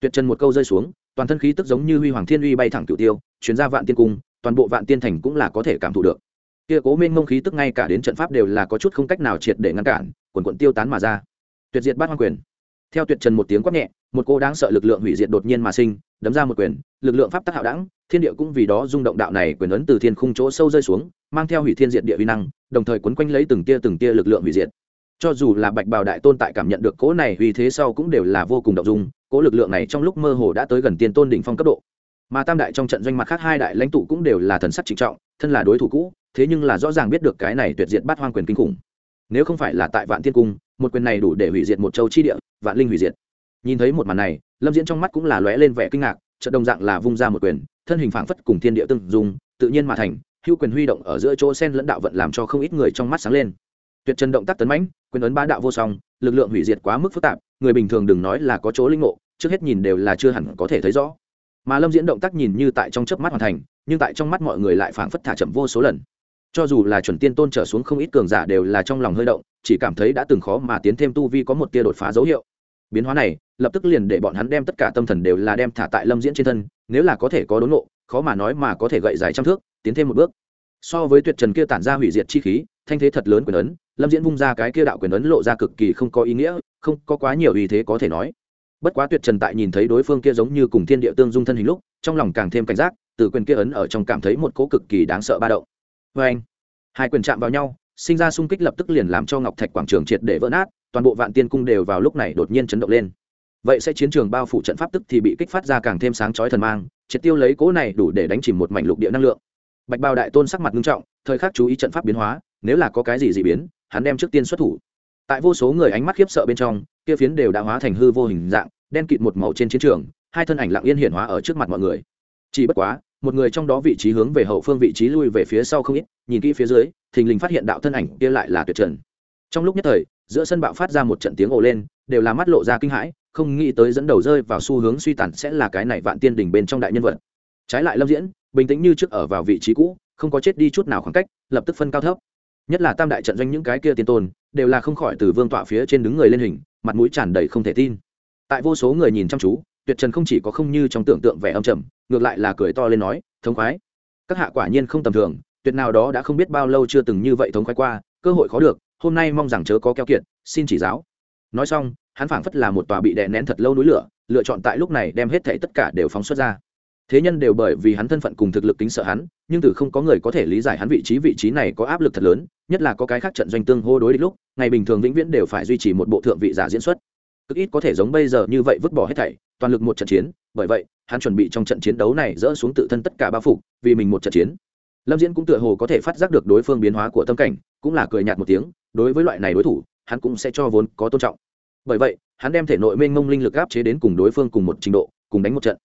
Tuyệt trần một câu rơi xuống, toàn thân khí tức giống như huy hoàng thiên uy bay thẳng cửu tiêu, chuyến ra vạn tiên cung, toàn bộ vạn tiên thành cũng là có thể cảm thụ được kia cố minh ngông khí tức ngay cả đến trận pháp đều là có chút không cách nào triệt để ngăn cản, quần quận tiêu tán mà ra. Tuyệt diệt bát hoang quyền. Theo tuyệt trần một tiếng quát nhẹ, một cô đáng sợ lực lượng hủy diệt đột nhiên mà sinh, đấm ra một quyền, lực lượng pháp tắc hạo đẳng, thiên địa cũng vì đó rung động đạo này quyền ấn từ thiên khung chỗ sâu rơi xuống, mang theo hủy thiên diệt địa vi năng, đồng thời quấn quanh lấy từng tia từng tia lực lượng hủy diệt. Cho dù là bạch bào đại tôn tại cảm nhận được cỗ này vì thế sau cũng đều là vô cùng động dung cỗ lực lượng này trong lúc mơ hồ đã tới gần tiên tôn đỉnh phong cấp độ mà tam đại trong trận doanh mặt khác hai đại lãnh tụ cũng đều là thần sắc trịnh trọng, thân là đối thủ cũ, thế nhưng là rõ ràng biết được cái này tuyệt diệt bắt hoang quyền kinh khủng. Nếu không phải là tại vạn thiên cung, một quyền này đủ để hủy diệt một châu chi địa, vạn linh hủy diệt. Nhìn thấy một màn này, lâm diễn trong mắt cũng là lóe lên vẻ kinh ngạc, trận đồng dạng là vung ra một quyền, thân hình phảng phất cùng thiên địa tương dùng tự nhiên mà thành, hữu quyền huy động ở giữa chỗ sen lẫn đạo vận làm cho không ít người trong mắt sáng lên. Tuyệt trần động tác tấn mãnh, quyền ấn ba đạo vô song, lực lượng hủy diệt quá mức phức tạp, người bình thường đừng nói là có chỗ linh ngộ, trước hết nhìn đều là chưa hẳn có thể thấy rõ mà lâm diễn động tác nhìn như tại trong chớp mắt hoàn thành, nhưng tại trong mắt mọi người lại phảng phất thả chậm vô số lần. Cho dù là chuẩn tiên tôn trở xuống không ít cường giả đều là trong lòng hơi động, chỉ cảm thấy đã từng khó mà tiến thêm tu vi có một tia đột phá dấu hiệu. Biến hóa này, lập tức liền để bọn hắn đem tất cả tâm thần đều là đem thả tại lâm diễn trên thân, nếu là có thể có đốn nộ khó mà nói mà có thể gậy dài trăm thước, tiến thêm một bước. So với tuyệt trần kia tản ra hủy diệt chi khí, thanh thế thật lớn quyền ấn, lâm diễn vung ra cái kia đạo quyền ấn lộ ra cực kỳ không có ý nghĩa, không có quá nhiều ý thế có thể nói bất quá tuyệt trần tại nhìn thấy đối phương kia giống như cùng thiên địa tương dung thân hình lúc, trong lòng càng thêm cảnh giác, từ quyền kia ấn ở trong cảm thấy một cố cực kỳ đáng sợ ba động. Vê anh. Hai quyền chạm vào nhau, sinh ra xung kích lập tức liền làm cho ngọc thạch quảng trường triệt để vỡ nát, toàn bộ vạn tiên cung đều vào lúc này đột nhiên chấn động lên. Vậy sẽ chiến trường bao phủ trận pháp tức thì bị kích phát ra càng thêm sáng chói thần mang, triệt tiêu lấy cố này đủ để đánh chìm một mảnh lục địa năng lượng. Bạch bào đại tôn sắc mặt nghiêm trọng, thời khắc chú ý trận pháp biến hóa, nếu là có cái gì dị biến, hắn đem trước tiên xuất thủ. Tại vô số người ánh mắt khiếp sợ bên trong kia phiến đều đã hóa thành hư vô hình dạng, đen kịt một màu trên chiến trường, hai thân ảnh lặng yên hiện hóa ở trước mặt mọi người. Chỉ bất quá, một người trong đó vị trí hướng về hậu phương vị trí lui về phía sau không ít, nhìn kỹ phía dưới, thình lình phát hiện đạo thân ảnh kia lại là tuyệt trần. Trong lúc nhất thời, giữa sân bạo phát ra một trận tiếng ồ lên, đều là mắt lộ ra kinh hãi, không nghĩ tới dẫn đầu rơi vào xu hướng suy tàn sẽ là cái này vạn tiên đỉnh bên trong đại nhân vật. Trái lại lâm diễn, bình tĩnh như trước ở vào vị trí cũ, không có chết đi chút nào khoảng cách, lập tức phân cao thấp nhất là tam đại trận doanh những cái kia tiên tôn, đều là không khỏi từ vương tọa phía trên đứng người lên hình, mặt mũi tràn đầy không thể tin. Tại vô số người nhìn chăm chú, tuyệt trần không chỉ có không như trong tưởng tượng vẻ âm trầm, ngược lại là cười to lên nói, thống khoái. Các hạ quả nhiên không tầm thường, tuyệt nào đó đã không biết bao lâu chưa từng như vậy thống khoái qua, cơ hội khó được, hôm nay mong rằng chớ có keo kiệt, xin chỉ giáo. Nói xong, hắn phảng phất là một tòa bị đè nén thật lâu núi lửa, lựa chọn tại lúc này đem hết thảy tất cả đều phóng xuất ra thế nhân đều bởi vì hắn thân phận cùng thực lực kính sợ hắn, nhưng từ không có người có thể lý giải hắn vị trí vị trí này có áp lực thật lớn, nhất là có cái khác trận doanh tương hô đối địch lúc, ngày bình thường vĩnh viễn đều phải duy trì một bộ thượng vị giả diễn xuất. Cực ít có thể giống bây giờ như vậy vứt bỏ hết thảy, toàn lực một trận chiến, bởi vậy, hắn chuẩn bị trong trận chiến đấu này dỡ xuống tự thân tất cả bao phục vì mình một trận chiến. Lâm diễn cũng tựa hồ có thể phát giác được đối phương biến hóa của tâm cảnh, cũng là cười nhạt một tiếng, đối với loại này đối thủ, hắn cũng sẽ cho vốn có tôn trọng. Bởi vậy, hắn đem thể nội mênh mông linh lực áp chế đến cùng đối phương cùng một trình độ, cùng đánh một trận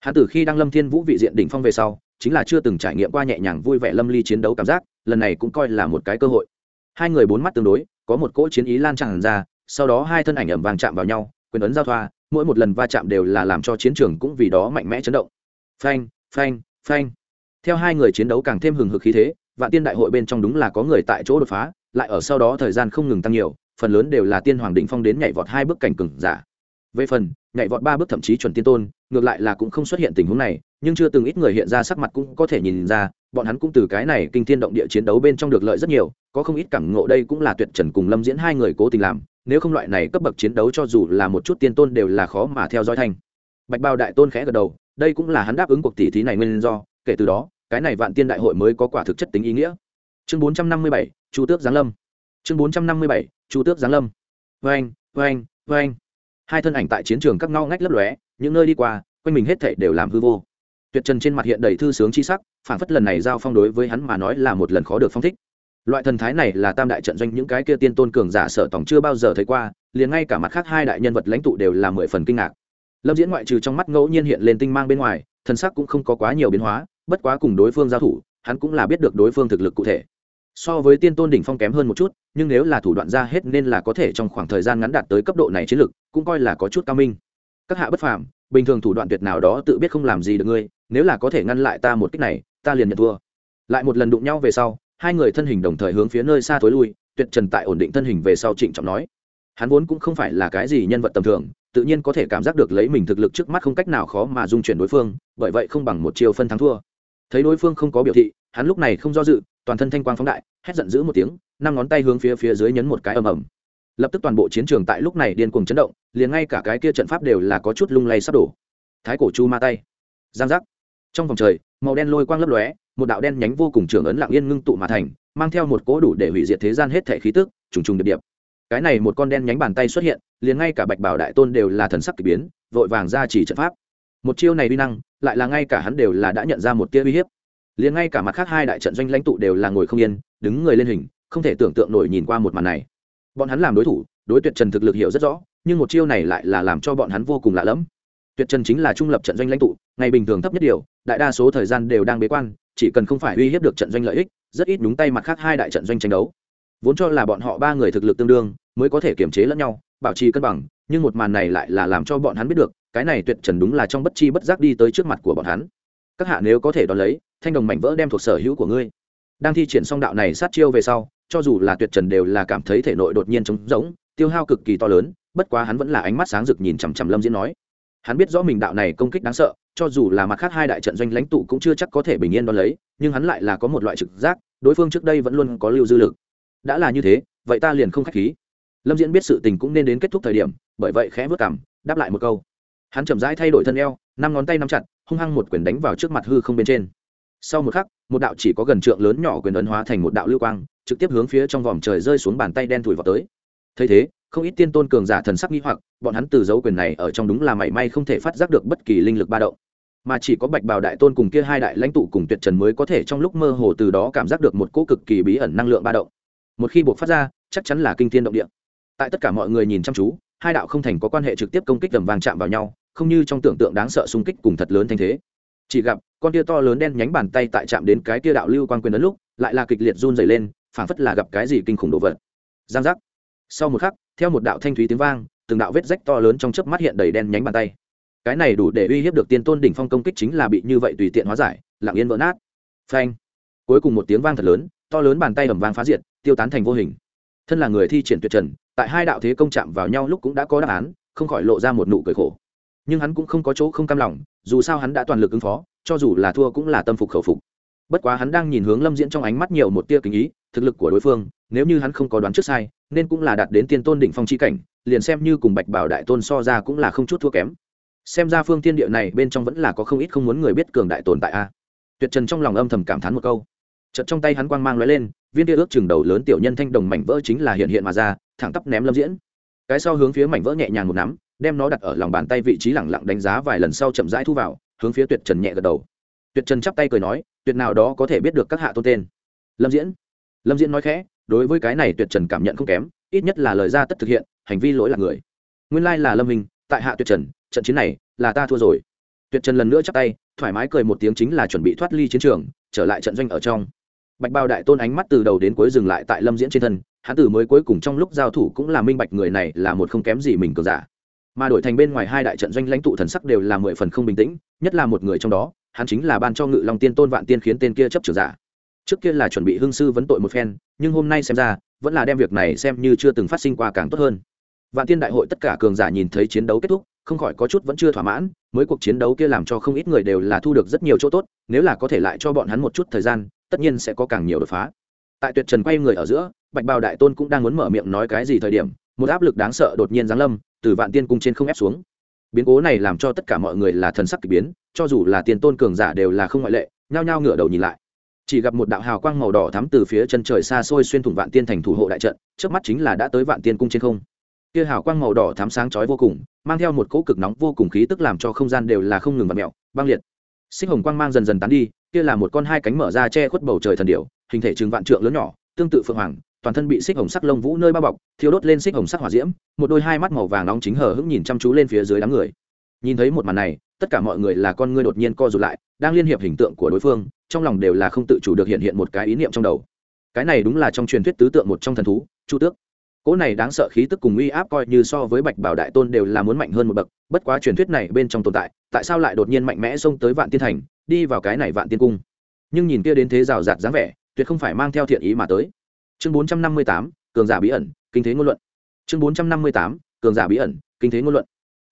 hắn từ khi đăng lâm thiên vũ vị diện đỉnh phong về sau, chính là chưa từng trải nghiệm qua nhẹ nhàng vui vẻ lâm ly chiến đấu cảm giác, lần này cũng coi là một cái cơ hội. Hai người bốn mắt tương đối, có một cỗ chiến ý lan tràn ra, sau đó hai thân ảnh ẩm vàng chạm vào nhau, quyền ấn giao thoa, mỗi một lần va chạm đều là làm cho chiến trường cũng vì đó mạnh mẽ chấn động. Phanh phanh phanh. Theo hai người chiến đấu càng thêm hừng hực khí thế, vạn tiên đại hội bên trong đúng là có người tại chỗ đột phá, lại ở sau đó thời gian không ngừng tăng nhiều, phần lớn đều là tiên hoàng đỉnh phong đến nhảy vọt hai bước cảnh cừng giả về phần, nhảy vọt ba bước thậm chí chuẩn tiên tôn, ngược lại là cũng không xuất hiện tình huống này, nhưng chưa từng ít người hiện ra sắc mặt cũng có thể nhìn ra, bọn hắn cũng từ cái này kinh thiên động địa chiến đấu bên trong được lợi rất nhiều, có không ít cảm ngộ đây cũng là tuyệt trần cùng lâm diễn hai người cố tình làm, nếu không loại này cấp bậc chiến đấu cho dù là một chút tiên tôn đều là khó mà theo dõi thành. Bạch bao đại tôn khẽ gật đầu, đây cũng là hắn đáp ứng cuộc tỷ thí này nguyên do, kể từ đó, cái này vạn tiên đại hội mới có quả thực chất tính ý nghĩa. Chương bốn trăm năm mươi bảy, chu tước giáng lâm. Chương bốn trăm năm mươi bảy, chu tước giáng lâm. Vê anh vê anh vê anh hai thân ảnh tại chiến trường các ngao ngách lấp lóe, những nơi đi qua, quanh mình hết thảy đều làm hư vô. Tuyệt trần trên mặt hiện đầy thư sướng chi sắc phản phất lần này giao phong đối với hắn mà nói là một lần khó được phong thích. Loại thần thái này là tam đại trận doanh những cái kia tiên tôn cường giả sở tổng chưa bao giờ thấy qua, liền ngay cả mặt khác hai đại nhân vật lãnh tụ đều là mười phần kinh ngạc. Lâm diễn ngoại trừ trong mắt ngẫu nhiên hiện lên tinh mang bên ngoài thần sắc cũng không có quá nhiều biến hóa, bất quá cùng đối phương giao thủ, hắn cũng là biết được đối phương thực lực cụ thể so với tiên tôn đỉnh phong kém hơn một chút, nhưng nếu là thủ đoạn ra hết nên là có thể trong khoảng thời gian ngắn đạt tới cấp độ này chiến lược cũng coi là có chút cao minh. Các hạ bất phàm, bình thường thủ đoạn tuyệt nào đó tự biết không làm gì được ngươi, nếu là có thể ngăn lại ta một cách này, ta liền nhận thua. Lại một lần đụng nhau về sau, hai người thân hình đồng thời hướng phía nơi xa thối lui, tuyệt trần tại ổn định thân hình về sau trịnh trọng nói. Hắn vốn cũng không phải là cái gì nhân vật tầm thường, tự nhiên có thể cảm giác được lấy mình thực lực trước mắt không cách nào khó mà dung chuyển đối phương, bởi vậy không bằng một chiều phân thắng thua. Thấy đối phương không có biểu thị, hắn lúc này không do dự toàn thân thanh quang phóng đại, hét giận dữ một tiếng, năm ngón tay hướng phía phía dưới nhấn một cái ầm ầm. Lập tức toàn bộ chiến trường tại lúc này điên cuồng chấn động, liền ngay cả cái kia trận pháp đều là có chút lung lay sắp đổ. Thái cổ chu ma tay. Giang giác. Trong vòng trời, màu đen lôi quang lấp lóe, một đạo đen nhánh vô cùng trường ấn lặng yên ngưng tụ mà thành, mang theo một cỗ đủ để hủy diệt thế gian hết thể khí tức, trùng trùng điệp điệp. Cái này một con đen nhánh bàn tay xuất hiện, liền ngay cả bạch bảo đại tôn đều là thần sắc kỳ biến, vội vàng ra chỉ trận pháp. Một chiêu này uy năng, lại là ngay cả hắn đều là đã nhận ra một tia uy hiếp liền ngay cả mặt khác hai đại trận doanh lãnh tụ đều là ngồi không yên, đứng người lên hình, không thể tưởng tượng nổi nhìn qua một màn này. Bọn hắn làm đối thủ, đối tuyệt trần thực lực hiểu rất rõ, nhưng một chiêu này lại là làm cho bọn hắn vô cùng lạ lẫm. Tuyệt trần chính là trung lập trận doanh lãnh tụ, ngày bình thường thấp nhất điều, đại đa số thời gian đều đang bế quan, chỉ cần không phải uy hiếp được trận doanh lợi ích, rất ít đúng tay mặt khác hai đại trận doanh tranh đấu. Vốn cho là bọn họ ba người thực lực tương đương, mới có thể kiềm chế lẫn nhau, bảo trì cân bằng, nhưng một màn này lại là làm cho bọn hắn biết được, cái này tuyệt trần đúng là trong bất chi bất giác đi tới trước mặt của bọn hắn. Các hạ nếu có thể đón lấy thanh đồng mảnh vỡ đem thuộc sở hữu của ngươi. Đang thi triển xong đạo này sát chiêu về sau, cho dù là tuyệt trần đều là cảm thấy thể nội đột nhiên trống rỗng, tiêu hao cực kỳ to lớn, bất quá hắn vẫn là ánh mắt sáng rực nhìn chằm chằm lâm diễn nói. Hắn biết rõ mình đạo này công kích đáng sợ, cho dù là mặt khác hai đại trận doanh lãnh tụ cũng chưa chắc có thể bình yên đón lấy, nhưng hắn lại là có một loại trực giác, đối phương trước đây vẫn luôn có lưu dư lực. Đã là như thế, vậy ta liền không k h á c h khí. Lâm diễn biết sự tình cũng nên đến kết thúc thời điểm, bởi vậy khẽ vớt cảm, đáp lại một câu. Hắn chậm rãi thay đổi thân eo, năm ngón tay nắm chặt, hung hăng một quyền đánh vào trước mặt hư không bên trên sau một khắc, một đạo chỉ có gần trượng lớn nhỏ quyền ấn hóa thành một đạo lưu quang, trực tiếp hướng phía trong vòm trời rơi xuống bàn tay đen thủi vào tới. Thấy thế, không ít tiên tôn cường giả thần sắc nghi hoặc, bọn hắn từ dấu quyền này ở trong đúng là mảy may không thể phát giác được bất kỳ linh lực ba động. Mà chỉ có bạch bào đại tôn cùng kia hai đại lãnh tụ cùng tuyệt trần mới có thể trong lúc mơ hồ từ đó cảm giác được một cỗ cực kỳ bí ẩn năng lượng ba động. Một khi buộc phát ra, chắc chắn là kinh thiên động địa. Tại tất cả mọi người nhìn chăm chú, hai đạo không thành có quan hệ trực tiếp công kích tầm vàng chạm vào nhau, không như trong tưởng tượng đáng sợ xung kích cùng thật lớn thanh thế chỉ gặp, con tia to lớn đen nhánh bàn tay tại chạm đến cái tia đạo lưu quan quyền ấn lúc, lại là kịch liệt run dày lên, phảng phất là gặp cái gì kinh khủng đồ vật. Giang giác. Sau một khắc, theo một đạo thanh thúy tiếng vang, từng đạo vết rách to lớn trong chớp mắt hiện đầy đen nhánh bàn tay. Cái này đủ để uy hiếp được tiên tôn đỉnh phong công kích chính là bị như vậy tùy tiện hóa giải, lặng yên vỡ nát. Phanh. Cuối cùng một tiếng vang thật lớn, to lớn bàn tay ầm vang phá diệt, tiêu tán thành vô hình. Thân là người thi triển tuyệt trần, tại hai đạo thế công chạm vào nhau lúc cũng đã có đáp án, không khỏi lộ ra một nụ cười khổ nhưng hắn cũng không có chỗ không cam lòng, dù sao hắn đã toàn lực ứng phó, cho dù là thua cũng là tâm phục khẩu phục. Bất quá hắn đang nhìn hướng lâm diễn trong ánh mắt nhiều một tia kính ý, thực lực của đối phương, nếu như hắn không có đoán trước sai, nên cũng là đạt đến tiên tôn đỉnh phong chi cảnh, liền xem như cùng bạch bảo đại tôn so ra cũng là không chút thua kém. Xem ra phương tiên địa này bên trong vẫn là có không ít không muốn người biết cường đại tồn tại a. Tuyệt trần trong lòng âm thầm cảm thán một câu. Chợt trong tay hắn quang mang lóe lên, viên tia ước chừng đầu lớn tiểu nhân thanh đồng mảnh vỡ chính là hiện hiện mà ra, thẳng tắp ném lâm diễn. Cái sau hướng phía mảnh vỡ nhẹ nhàng một nắm đem nó đặt ở lòng bàn tay vị trí lẳng lặng đánh giá vài lần sau chậm rãi thu vào, hướng phía tuyệt trần nhẹ gật đầu. Tuyệt trần chắp tay cười nói, tuyệt nào đó có thể biết được các hạ tôn tên. Lâm diễn. Lâm diễn nói khẽ, đối với cái này tuyệt trần cảm nhận không kém, ít nhất là lời ra tất thực hiện, hành vi lỗi là người. Nguyên lai là lâm minh tại hạ tuyệt trần, trận chiến này là ta thua rồi. Tuyệt trần lần nữa chắp tay, thoải mái cười một tiếng chính là chuẩn bị thoát ly chiến trường, trở lại trận doanh ở trong. Bạch bao đại tôn ánh mắt từ đầu đến cuối dừng lại tại lâm diễn trên thân, hắn từ mới cuối cùng trong lúc giao thủ cũng là minh bạch người này là một không kém gì mình cường giả mà đổi thành bên ngoài hai đại trận doanh lãnh tụ thần sắc đều là mười phần không bình tĩnh, nhất là một người trong đó, hắn chính là ban cho ngự long tiên tôn vạn tiên khiến tên kia chấp trưởng giả. Trước kia là chuẩn bị hương sư vấn tội một phen, nhưng hôm nay xem ra, vẫn là đem việc này xem như chưa từng phát sinh qua càng tốt hơn. Vạn tiên đại hội tất cả cường giả nhìn thấy chiến đấu kết thúc, không khỏi có chút vẫn chưa thỏa mãn, mới cuộc chiến đấu kia làm cho không ít người đều là thu được rất nhiều chỗ tốt, nếu là có thể lại cho bọn hắn một chút thời gian, tất nhiên sẽ có càng nhiều đột phá. Tại tuyệt trần quay người ở giữa, bạch bào đại tôn cũng đang muốn mở miệng nói cái gì thời điểm, một áp lực đáng sợ đột nhiên giáng lâm từ vạn tiên cung trên không ép xuống. Biến cố này làm cho tất cả mọi người là thần sắc k ỳ biến, cho dù là tiền tôn cường giả đều là không ngoại lệ, nhao nhao ngửa đầu nhìn lại. Chỉ gặp một đạo hào quang màu đỏ thắm từ phía chân trời xa xôi xuyên thủng vạn tiên thành thủ hộ đại trận, trước mắt chính là đã tới vạn tiên cung trên không. Kia hào quang màu đỏ thắm sáng chói vô cùng, mang theo một cỗ cực nóng vô cùng khí tức làm cho không gian đều là không ngừng vặt mẹo băng liệt. Sinh hồng quang mang dần dần tán đi, kia là một con hai cánh mở ra che khuất bầu trời thần điệu hình thể chừng vạn trượng lớn nhỏ, tương tự phượng hoàng toàn thân bị xích hồng sắc lông vũ nơi bao bọc thiếu đốt lên xích hồng sắc hỏa diễm, một đôi hai mắt màu vàng nóng chính hờ hững nhìn chăm chú lên phía dưới đám người. Nhìn thấy một màn này, tất cả mọi người là con ngươi đột nhiên co rụt lại, đang liên hiệp hình tượng của đối phương, trong lòng đều là không tự chủ được hiện hiện một cái ý niệm trong đầu. Cái này đúng là trong truyền thuyết tứ tượng một trong thần thú, chu tước. Cỗ này đáng sợ khí tức cùng uy áp coi như so với bạch bảo đại tôn đều là muốn mạnh hơn một bậc, bất quá truyền thuyết này bên trong tồn tại tại sao lại đột nhiên mạnh mẽ xông tới vạn tiên thành, đi vào cái này vạn tiên cung? Nhưng nhìn kia đến thế rào rạt dáng vẻ, tuyệt không phải mang theo thiện ý mà tới chương bốn trăm năm mươi tám, cường giả bí ẩn, kinh thế ngôn luận. Chương bốn trăm năm mươi tám, cường giả bí ẩn, kinh thế ngôn luận.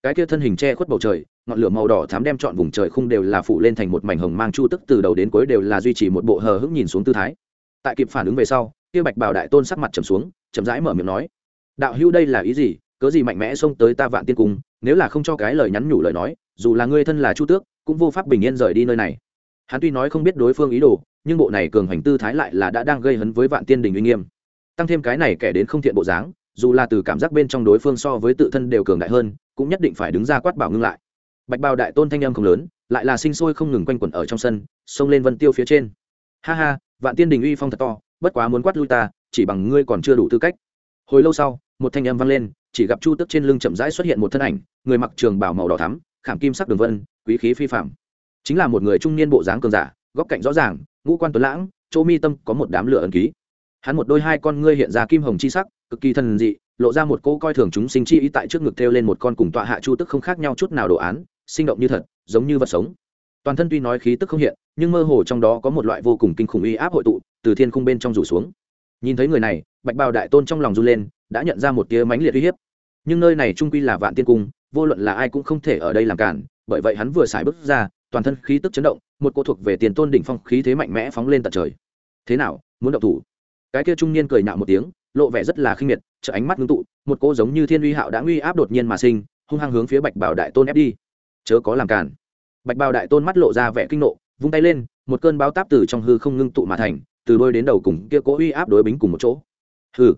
Cái kia thân hình che khuất bầu trời, ngọn lửa màu đỏ thám đem trọn vùng trời khung đều là phủ lên thành một mảnh hồng mang chu tức, từ đầu đến cuối đều là duy trì một bộ hờ hững nhìn xuống tư thái. Tại kịp phản ứng về sau, kia bạch bảo đại tôn sắc mặt trầm xuống, chậm rãi mở miệng nói, đạo hữu đây là ý gì? Cớ gì mạnh mẽ xông tới ta vạn tiên cung? Nếu là không cho cái lời nhắn nhủ lời nói, dù là ngươi thân là chu tước, cũng vô pháp bình yên rời đi nơi này hắn tuy nói không biết đối phương ý đồ, nhưng bộ này cường hành tư thái lại là đã đang gây hấn với vạn tiên đình uy nghiêm. Tăng thêm cái này kẻ đến không thiện bộ dáng, dù là từ cảm giác bên trong đối phương so với tự thân đều cường đại hơn, cũng nhất định phải đứng ra quát bảo ngưng lại. Bạch bào đại tôn thanh âm không lớn, lại là sinh sôi không ngừng quanh quẩn ở trong sân, xông lên vân tiêu phía trên. Ha ha, vạn tiên đình uy phong thật to, bất quá muốn quát lui ta, chỉ bằng ngươi còn chưa đủ tư cách. Hồi lâu sau, một thanh âm vang lên, chỉ gặp chu tức trên lưng chậm rãi xuất hiện một thân ảnh, người mặc trường bảo màu đỏ thắm, khảm kim sắc đường vân, quý khí phi phạm chính là một người trung niên bộ dáng cường giả, góc cạnh rõ ràng, ngũ quan tuấn lãng, chỗ mi tâm có một đám lửa ẩn ký. Hắn một đôi hai con ngươi hiện ra kim hồng chi sắc, cực kỳ thần dị, lộ ra một cô coi thường chúng sinh chi ý tại trước ngực thêu lên một con cùng tọa hạ chu tức không khác nhau chút nào đồ án, sinh động như thật, giống như vật sống. Toàn thân tuy nói khí tức không hiện, nhưng mơ hồ trong đó có một loại vô cùng kinh khủng uy áp hội tụ, từ thiên khung bên trong rủ xuống. Nhìn thấy người này, bạch bào đại tôn trong lòng run lên, đã nhận ra một tia mãnh liệt uy hiếp. Nhưng nơi này trung quy là vạn tiên cung, vô luận là ai cũng không thể ở đây làm cản, bởi vậy hắn vừa xài bước ra toàn thân khí tức chấn động, một cô thuộc về tiền tôn đỉnh phong khí thế mạnh mẽ phóng lên tận trời. Thế nào, muốn động thủ? Cái kia trung niên cười nạo một tiếng, lộ vẻ rất là khinh miệt trợ ánh mắt ngưng tụ, một cô giống như thiên uy hạo đã uy áp đột nhiên mà sinh, hung hăng hướng phía bạch bảo đại tôn ép đi. Chớ có làm cản bạch bảo đại tôn mắt lộ ra vẻ kinh nộ, vung tay lên, một cơn báo táp từ trong hư không ngưng tụ mà thành, từ đôi đến đầu cùng kia cố uy áp đối bính cùng một chỗ. Hư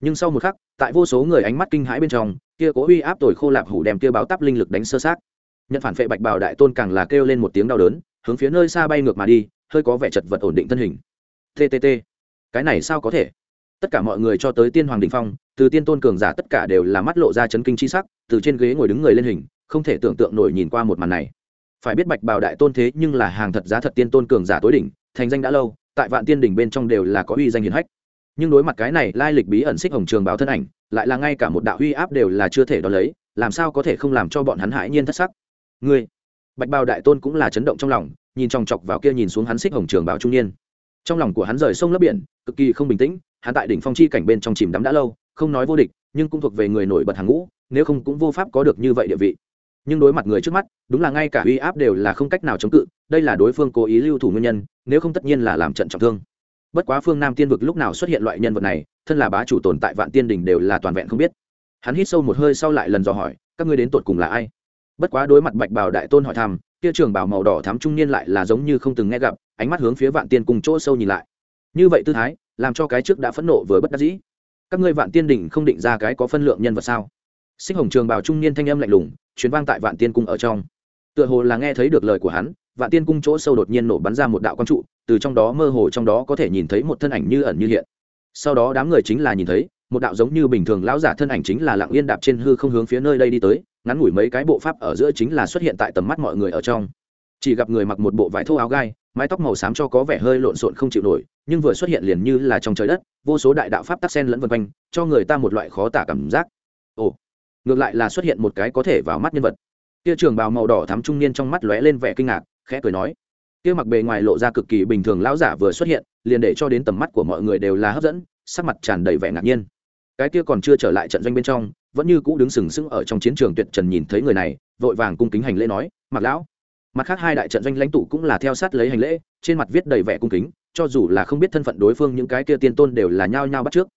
nhưng sau một khắc, tại vô số người ánh mắt kinh hãi bên trong, kia cố uy áp tồi khô lạp hủ đem kia báo táp linh lực đánh sơ sát nhận phản phệ bạch bào đại tôn càng là kêu lên một tiếng đau đớn, hướng phía nơi xa bay ngược mà đi, hơi có vẻ chật vật ổn định thân hình. Ttt cái này sao có thể? Tất cả mọi người cho tới tiên hoàng đình phong, từ tiên tôn cường giả tất cả đều là mắt lộ ra chấn kinh chi sắc, từ trên ghế ngồi đứng người lên hình, không thể tưởng tượng nổi nhìn qua một màn này. Phải biết bạch bào đại tôn thế nhưng là hàng thật giá thật tiên tôn cường giả tối đỉnh, thành danh đã lâu, tại vạn tiên đỉnh bên trong đều là có uy danh hiển hách. Nhưng đối mặt cái này lai lịch bí ẩn xích hồng trường báo thân ảnh, lại là ngay cả một đạo uy áp đều là chưa thể đo lấy, làm sao có thể không làm cho bọn hắn hãi nhiên thất sắc? Ngươi. Bạch bào đại tôn cũng là chấn động trong lòng, nhìn chòng chọc vào kia nhìn xuống hắn xích hồng trường báo trung niên. Trong lòng của hắn rời sông lấp biển, cực kỳ không bình tĩnh, hắn tại đỉnh phong chi cảnh bên trong chìm đắm đã lâu, không nói vô địch, nhưng cũng thuộc về người nổi bật hàng ngũ, nếu không cũng vô pháp có được như vậy địa vị. Nhưng đối mặt người trước mắt, đúng là ngay cả uy áp đều là không cách nào chống cự, đây là đối phương cố ý lưu thủ nguyên nhân, nếu không tất nhiên là làm trận trọng thương. Bất quá phương nam tiên vực lúc nào xuất hiện loại nhân vật này, thân là bá chủ tồn tại vạn tiên đình đều là toàn vẹn không biết. Hắn hít sâu một hơi sau lại lần dò hỏi, các ngươi đến tột cùng là ai? Bất quá đối mặt bạch bào đại tôn hỏi thăm, kia trường bảo màu đỏ thám trung niên lại là giống như không từng nghe gặp, ánh mắt hướng phía vạn tiên cùng chỗ sâu nhìn lại. Như vậy tư thái, làm cho cái trước đã phẫn nộ với bất đắc dĩ. Các ngươi vạn tiên đỉnh không định ra cái có phân lượng nhân vật sao? Sinh hồng trường bảo trung niên thanh âm lạnh lùng chuyến vang tại vạn tiên cung ở trong. Tựa hồ là nghe thấy được lời của hắn, vạn tiên cung chỗ sâu đột nhiên nổ bắn ra một đạo quang trụ, từ trong đó mơ hồ trong đó có thể nhìn thấy một thân ảnh như ẩn như hiện. Sau đó đám người chính là nhìn thấy, một đạo giống như bình thường lão giả thân ảnh chính là lặng yên đạp trên hư không hướng phía nơi đây đi tới ngắn ngủi mấy cái bộ pháp ở giữa chính là xuất hiện tại tầm mắt mọi người ở trong. Chỉ gặp người mặc một bộ vải thô áo gai, mái tóc màu xám cho có vẻ hơi lộn xộn không chịu nổi, nhưng vừa xuất hiện liền như là trong trời đất, vô số đại đạo pháp tắc sen lẫn vân quanh, cho người ta một loại khó tả cảm giác. Ồ, ngược lại là xuất hiện một cái có thể vào mắt nhân vật. Kia trường bào màu đỏ thắm trung niên trong mắt lóe lên vẻ kinh ngạc, khẽ cười nói, kia mặc bề ngoài lộ ra cực kỳ bình thường lão giả vừa xuất hiện, liền để cho đến tầm mắt của mọi người đều là hấp dẫn, sắc mặt tràn đầy vẻ ngạc nhiên. Cái kia còn chưa trở lại trận doanh bên trong vẫn như cũ đứng sừng sững ở trong chiến trường tuyệt trần nhìn thấy người này, vội vàng cung kính hành lễ nói mặc lão. Mặt khác hai đại trận doanh lãnh tụ cũng là theo sát lấy hành lễ, trên mặt viết đầy vẻ cung kính, cho dù là không biết thân phận đối phương những cái kia tiên tôn đều là nhao nhao bắt trước.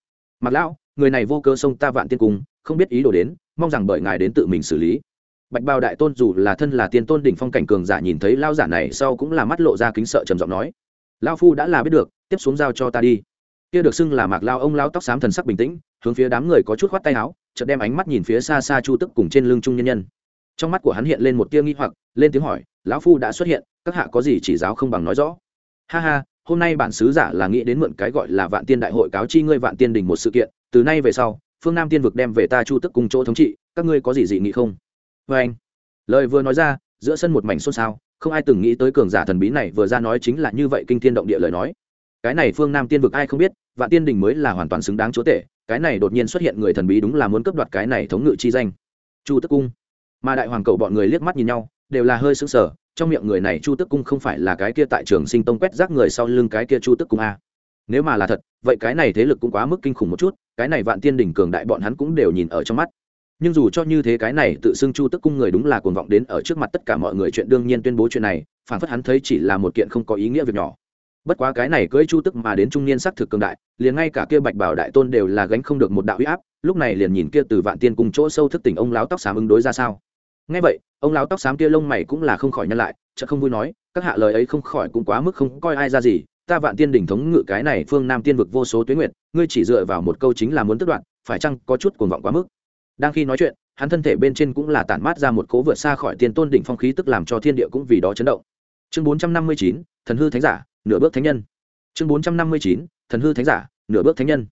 Mặc lão, người này vô cơ sông ta vạn tiên cung, không biết ý đồ đến, mong rằng bởi ngài đến tự mình xử lý. Bạch bào đại tôn dù là thân là tiên tôn đỉnh phong cảnh cường giả nhìn thấy lao giả này sau cũng là mắt lộ ra kính sợ trầm giọng nói lao phu đã là biết được, tiếp xuống giao cho ta đi. Kia được xưng là mạc lao ông lao tóc xám thần sắc bình tĩnh, hướng phía đám người có chút khoát tay áo chợt đem ánh mắt nhìn phía xa xa chu tức cùng trên lưng trung nhân nhân. Trong mắt của hắn hiện lên một tia nghi hoặc, lên tiếng hỏi, lão phu đã xuất hiện, các hạ có gì chỉ giáo không bằng nói rõ? Ha ha, hôm nay bản sứ giả là nghĩ đến mượn cái gọi là vạn tiên đại hội cáo chi ngươi vạn tiên đình một sự kiện, từ nay về sau, phương nam tiên vực đem về ta chu tức cùng chỗ thống trị, các ngươi có gì dị nghị không? Vê anh. Lời vừa nói ra, giữa sân một mảnh xôn xao, không ai từng nghĩ tới cường giả thần bí này vừa ra nói chính là như vậy kinh thiên động địa lời nói. Cái này phương nam tiên vực ai không biết, vạn tiên đình mới là hoàn toàn xứng đáng chúa tể cái này đột nhiên xuất hiện người thần bí đúng là muốn cướp đoạt cái này thống ngự chi danh. Chu tức cung. Mà đại hoàng cầu bọn người liếc mắt nhìn nhau, đều là hơi sững sờ, trong miệng người này chu tức cung không phải là cái kia tại trường sinh tông quét rác người sau lưng cái kia chu tức cung a. Nếu mà là thật, vậy cái này thế lực cũng quá mức kinh khủng một chút, cái này vạn tiên đỉnh cường đại bọn hắn cũng đều nhìn ở trong mắt. Nhưng dù cho như thế cái này tự xưng chu tức cung người đúng là cuồng vọng đến ở trước mặt tất cả mọi người chuyện đương nhiên tuyên bố chuyện này, phản phất hắn thấy chỉ là một kiện không có ý nghĩa việc nhỏ bất quá cái này cưỡi chu tức mà đến trung niên sắc thực cường đại, liền ngay cả kia bạch bảo đại tôn đều là gánh không được một đạo huy áp, lúc này liền nhìn kia từ vạn tiên cùng chỗ sâu thức tỉnh ông láo tóc xám ứng đối ra sao. Ngay vậy, ông láo tóc xám kia lông mày cũng là không khỏi nhân lại chợ không vui nói, các hạ lời ấy không khỏi cũng quá mức không coi ai ra gì, ta vạn tiên đỉnh thống ngự cái này phương nam tiên vực vô số tuyến nguyện ngươi chỉ dựa vào một câu chính là muốn tức đoạn phải chăng có chút cuồng vọng quá mức? Đang khi nói chuyện, hắn thân thể bên trên cũng là tản mát ra một cố vượt xa khỏi tiên tôn đỉnh phong khí tức làm cho thiên địa cũng vì đó chấn động. Chương bốn trăm năm mươi chín, thần hư thánh giả nửa bước thánh nhân. Chương bốn trăm năm mươi chín, thần hư thánh giả, nửa bước thánh nhân.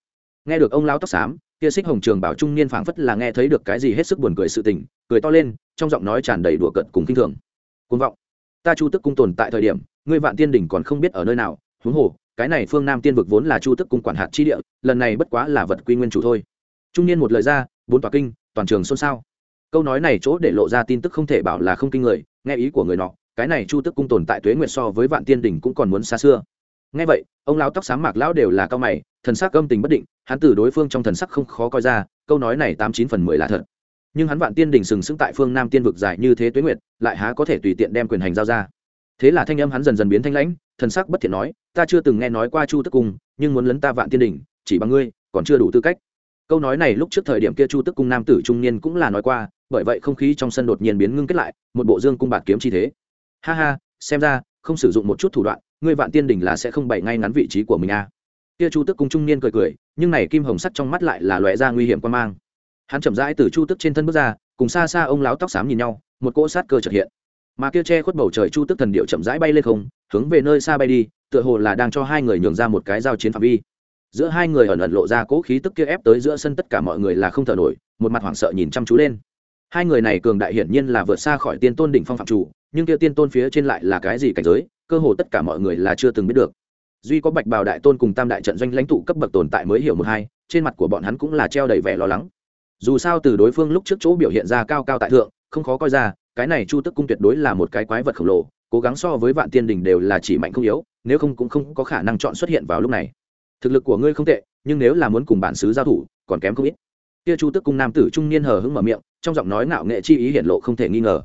Nghe được ông lao tóc xám, kia xích hồng trường bảo trung niên phảng phất là nghe thấy được cái gì hết sức buồn cười sự tình, cười to lên, trong giọng nói tràn đầy đùa cợt cùng kinh thường. Côn vọng. Ta chu tức cung tồn tại thời điểm, ngươi vạn tiên đỉnh còn không biết ở nơi nào, huống hồ, cái này phương nam tiên vực vốn là chu tức cung quản hạt chi địa, lần này bất quá là vật quy nguyên chủ thôi. Trung niên một lời ra, bốn tòa kinh, toàn trường xôn xao. Câu nói này chỗ để lộ ra tin tức không thể bảo là không kinh người, nghe ý của người nọ cái này chu tức cung tồn tại tuế nguyệt so với vạn tiên đỉnh cũng còn muốn xa xưa. Ngay vậy, ông lão tóc xám mạc lão đều là cao mày, thần sắc âm tình bất định, hắn từ đối phương trong thần sắc không khó coi ra, câu nói này tám chín phần mười là thật. Nhưng hắn vạn tiên đỉnh sừng sững tại phương nam tiên vực dài như thế tuế nguyệt, lại há có thể tùy tiện đem quyền hành giao ra. Thế là thanh âm hắn dần dần biến thanh lãnh, thần sắc bất thiện nói, ta chưa từng nghe nói qua chu tức cung, nhưng muốn lấn ta vạn tiên đỉnh, chỉ bằng ngươi, còn chưa đủ tư cách. Câu nói này lúc trước thời điểm kia chu tức cung nam tử trung niên cũng là nói qua, bởi vậy không khí trong sân đột nhiên biến ngưng kết lại, một bộ dương cung bạt kiếm chi thế ha ha, xem ra, không sử dụng một chút thủ đoạn, ngươi vạn tiên đỉnh là sẽ không bày ngay ngắn vị trí của mình a à. kia chu tức cung trung niên cười cười, nhưng này kim hồng sắt trong mắt lại là loại ra nguy hiểm quan mang. Hắn chậm rãi từ chu tức trên thân bước ra, cùng xa xa ông láo tóc xám nhìn nhau, một cỗ sát cơ trật hiện. Mà kia che khuất bầu trời chu tức thần điệu chậm rãi bay lên không, hướng về nơi xa bay đi, tựa hồ là đang cho hai người nhường ra một cái giao chiến phạm vi. Giữa hai người ẩn ẩn lộ ra cỗ khí tức kia ép tới giữa sân tất cả mọi người là không thở nổi, một mặt hoảng sợ nhìn chăm chú lên hai người này cường đại hiển nhiên là vượt xa khỏi tiên tôn đỉnh phong phạm chủ, nhưng kia tiên tôn phía trên lại là cái gì cảnh giới, cơ hồ tất cả mọi người là chưa từng biết được. Duy có bạch bào đại tôn cùng tam đại trận doanh lãnh tụ cấp bậc tồn tại mới hiểu một hai, trên mặt của bọn hắn cũng là treo đầy vẻ lo lắng. Dù sao từ đối phương lúc trước chỗ biểu hiện ra cao cao tại thượng, không khó coi ra, cái này chu tức cung tuyệt đối là một cái quái vật khổng lồ, cố gắng so với vạn tiên đình đều là chỉ mạnh không yếu, nếu không cũng không có khả năng chọn xuất hiện vào lúc này. Thực lực của ngươi không tệ, nhưng nếu là muốn cùng bản xứ giao thủ, còn kém không ít kia chu tức cung nam tử trung niên hờ hững mở miệng, trong giọng nói ngạo nghệ chi ý hiển lộ không thể nghi ngờ.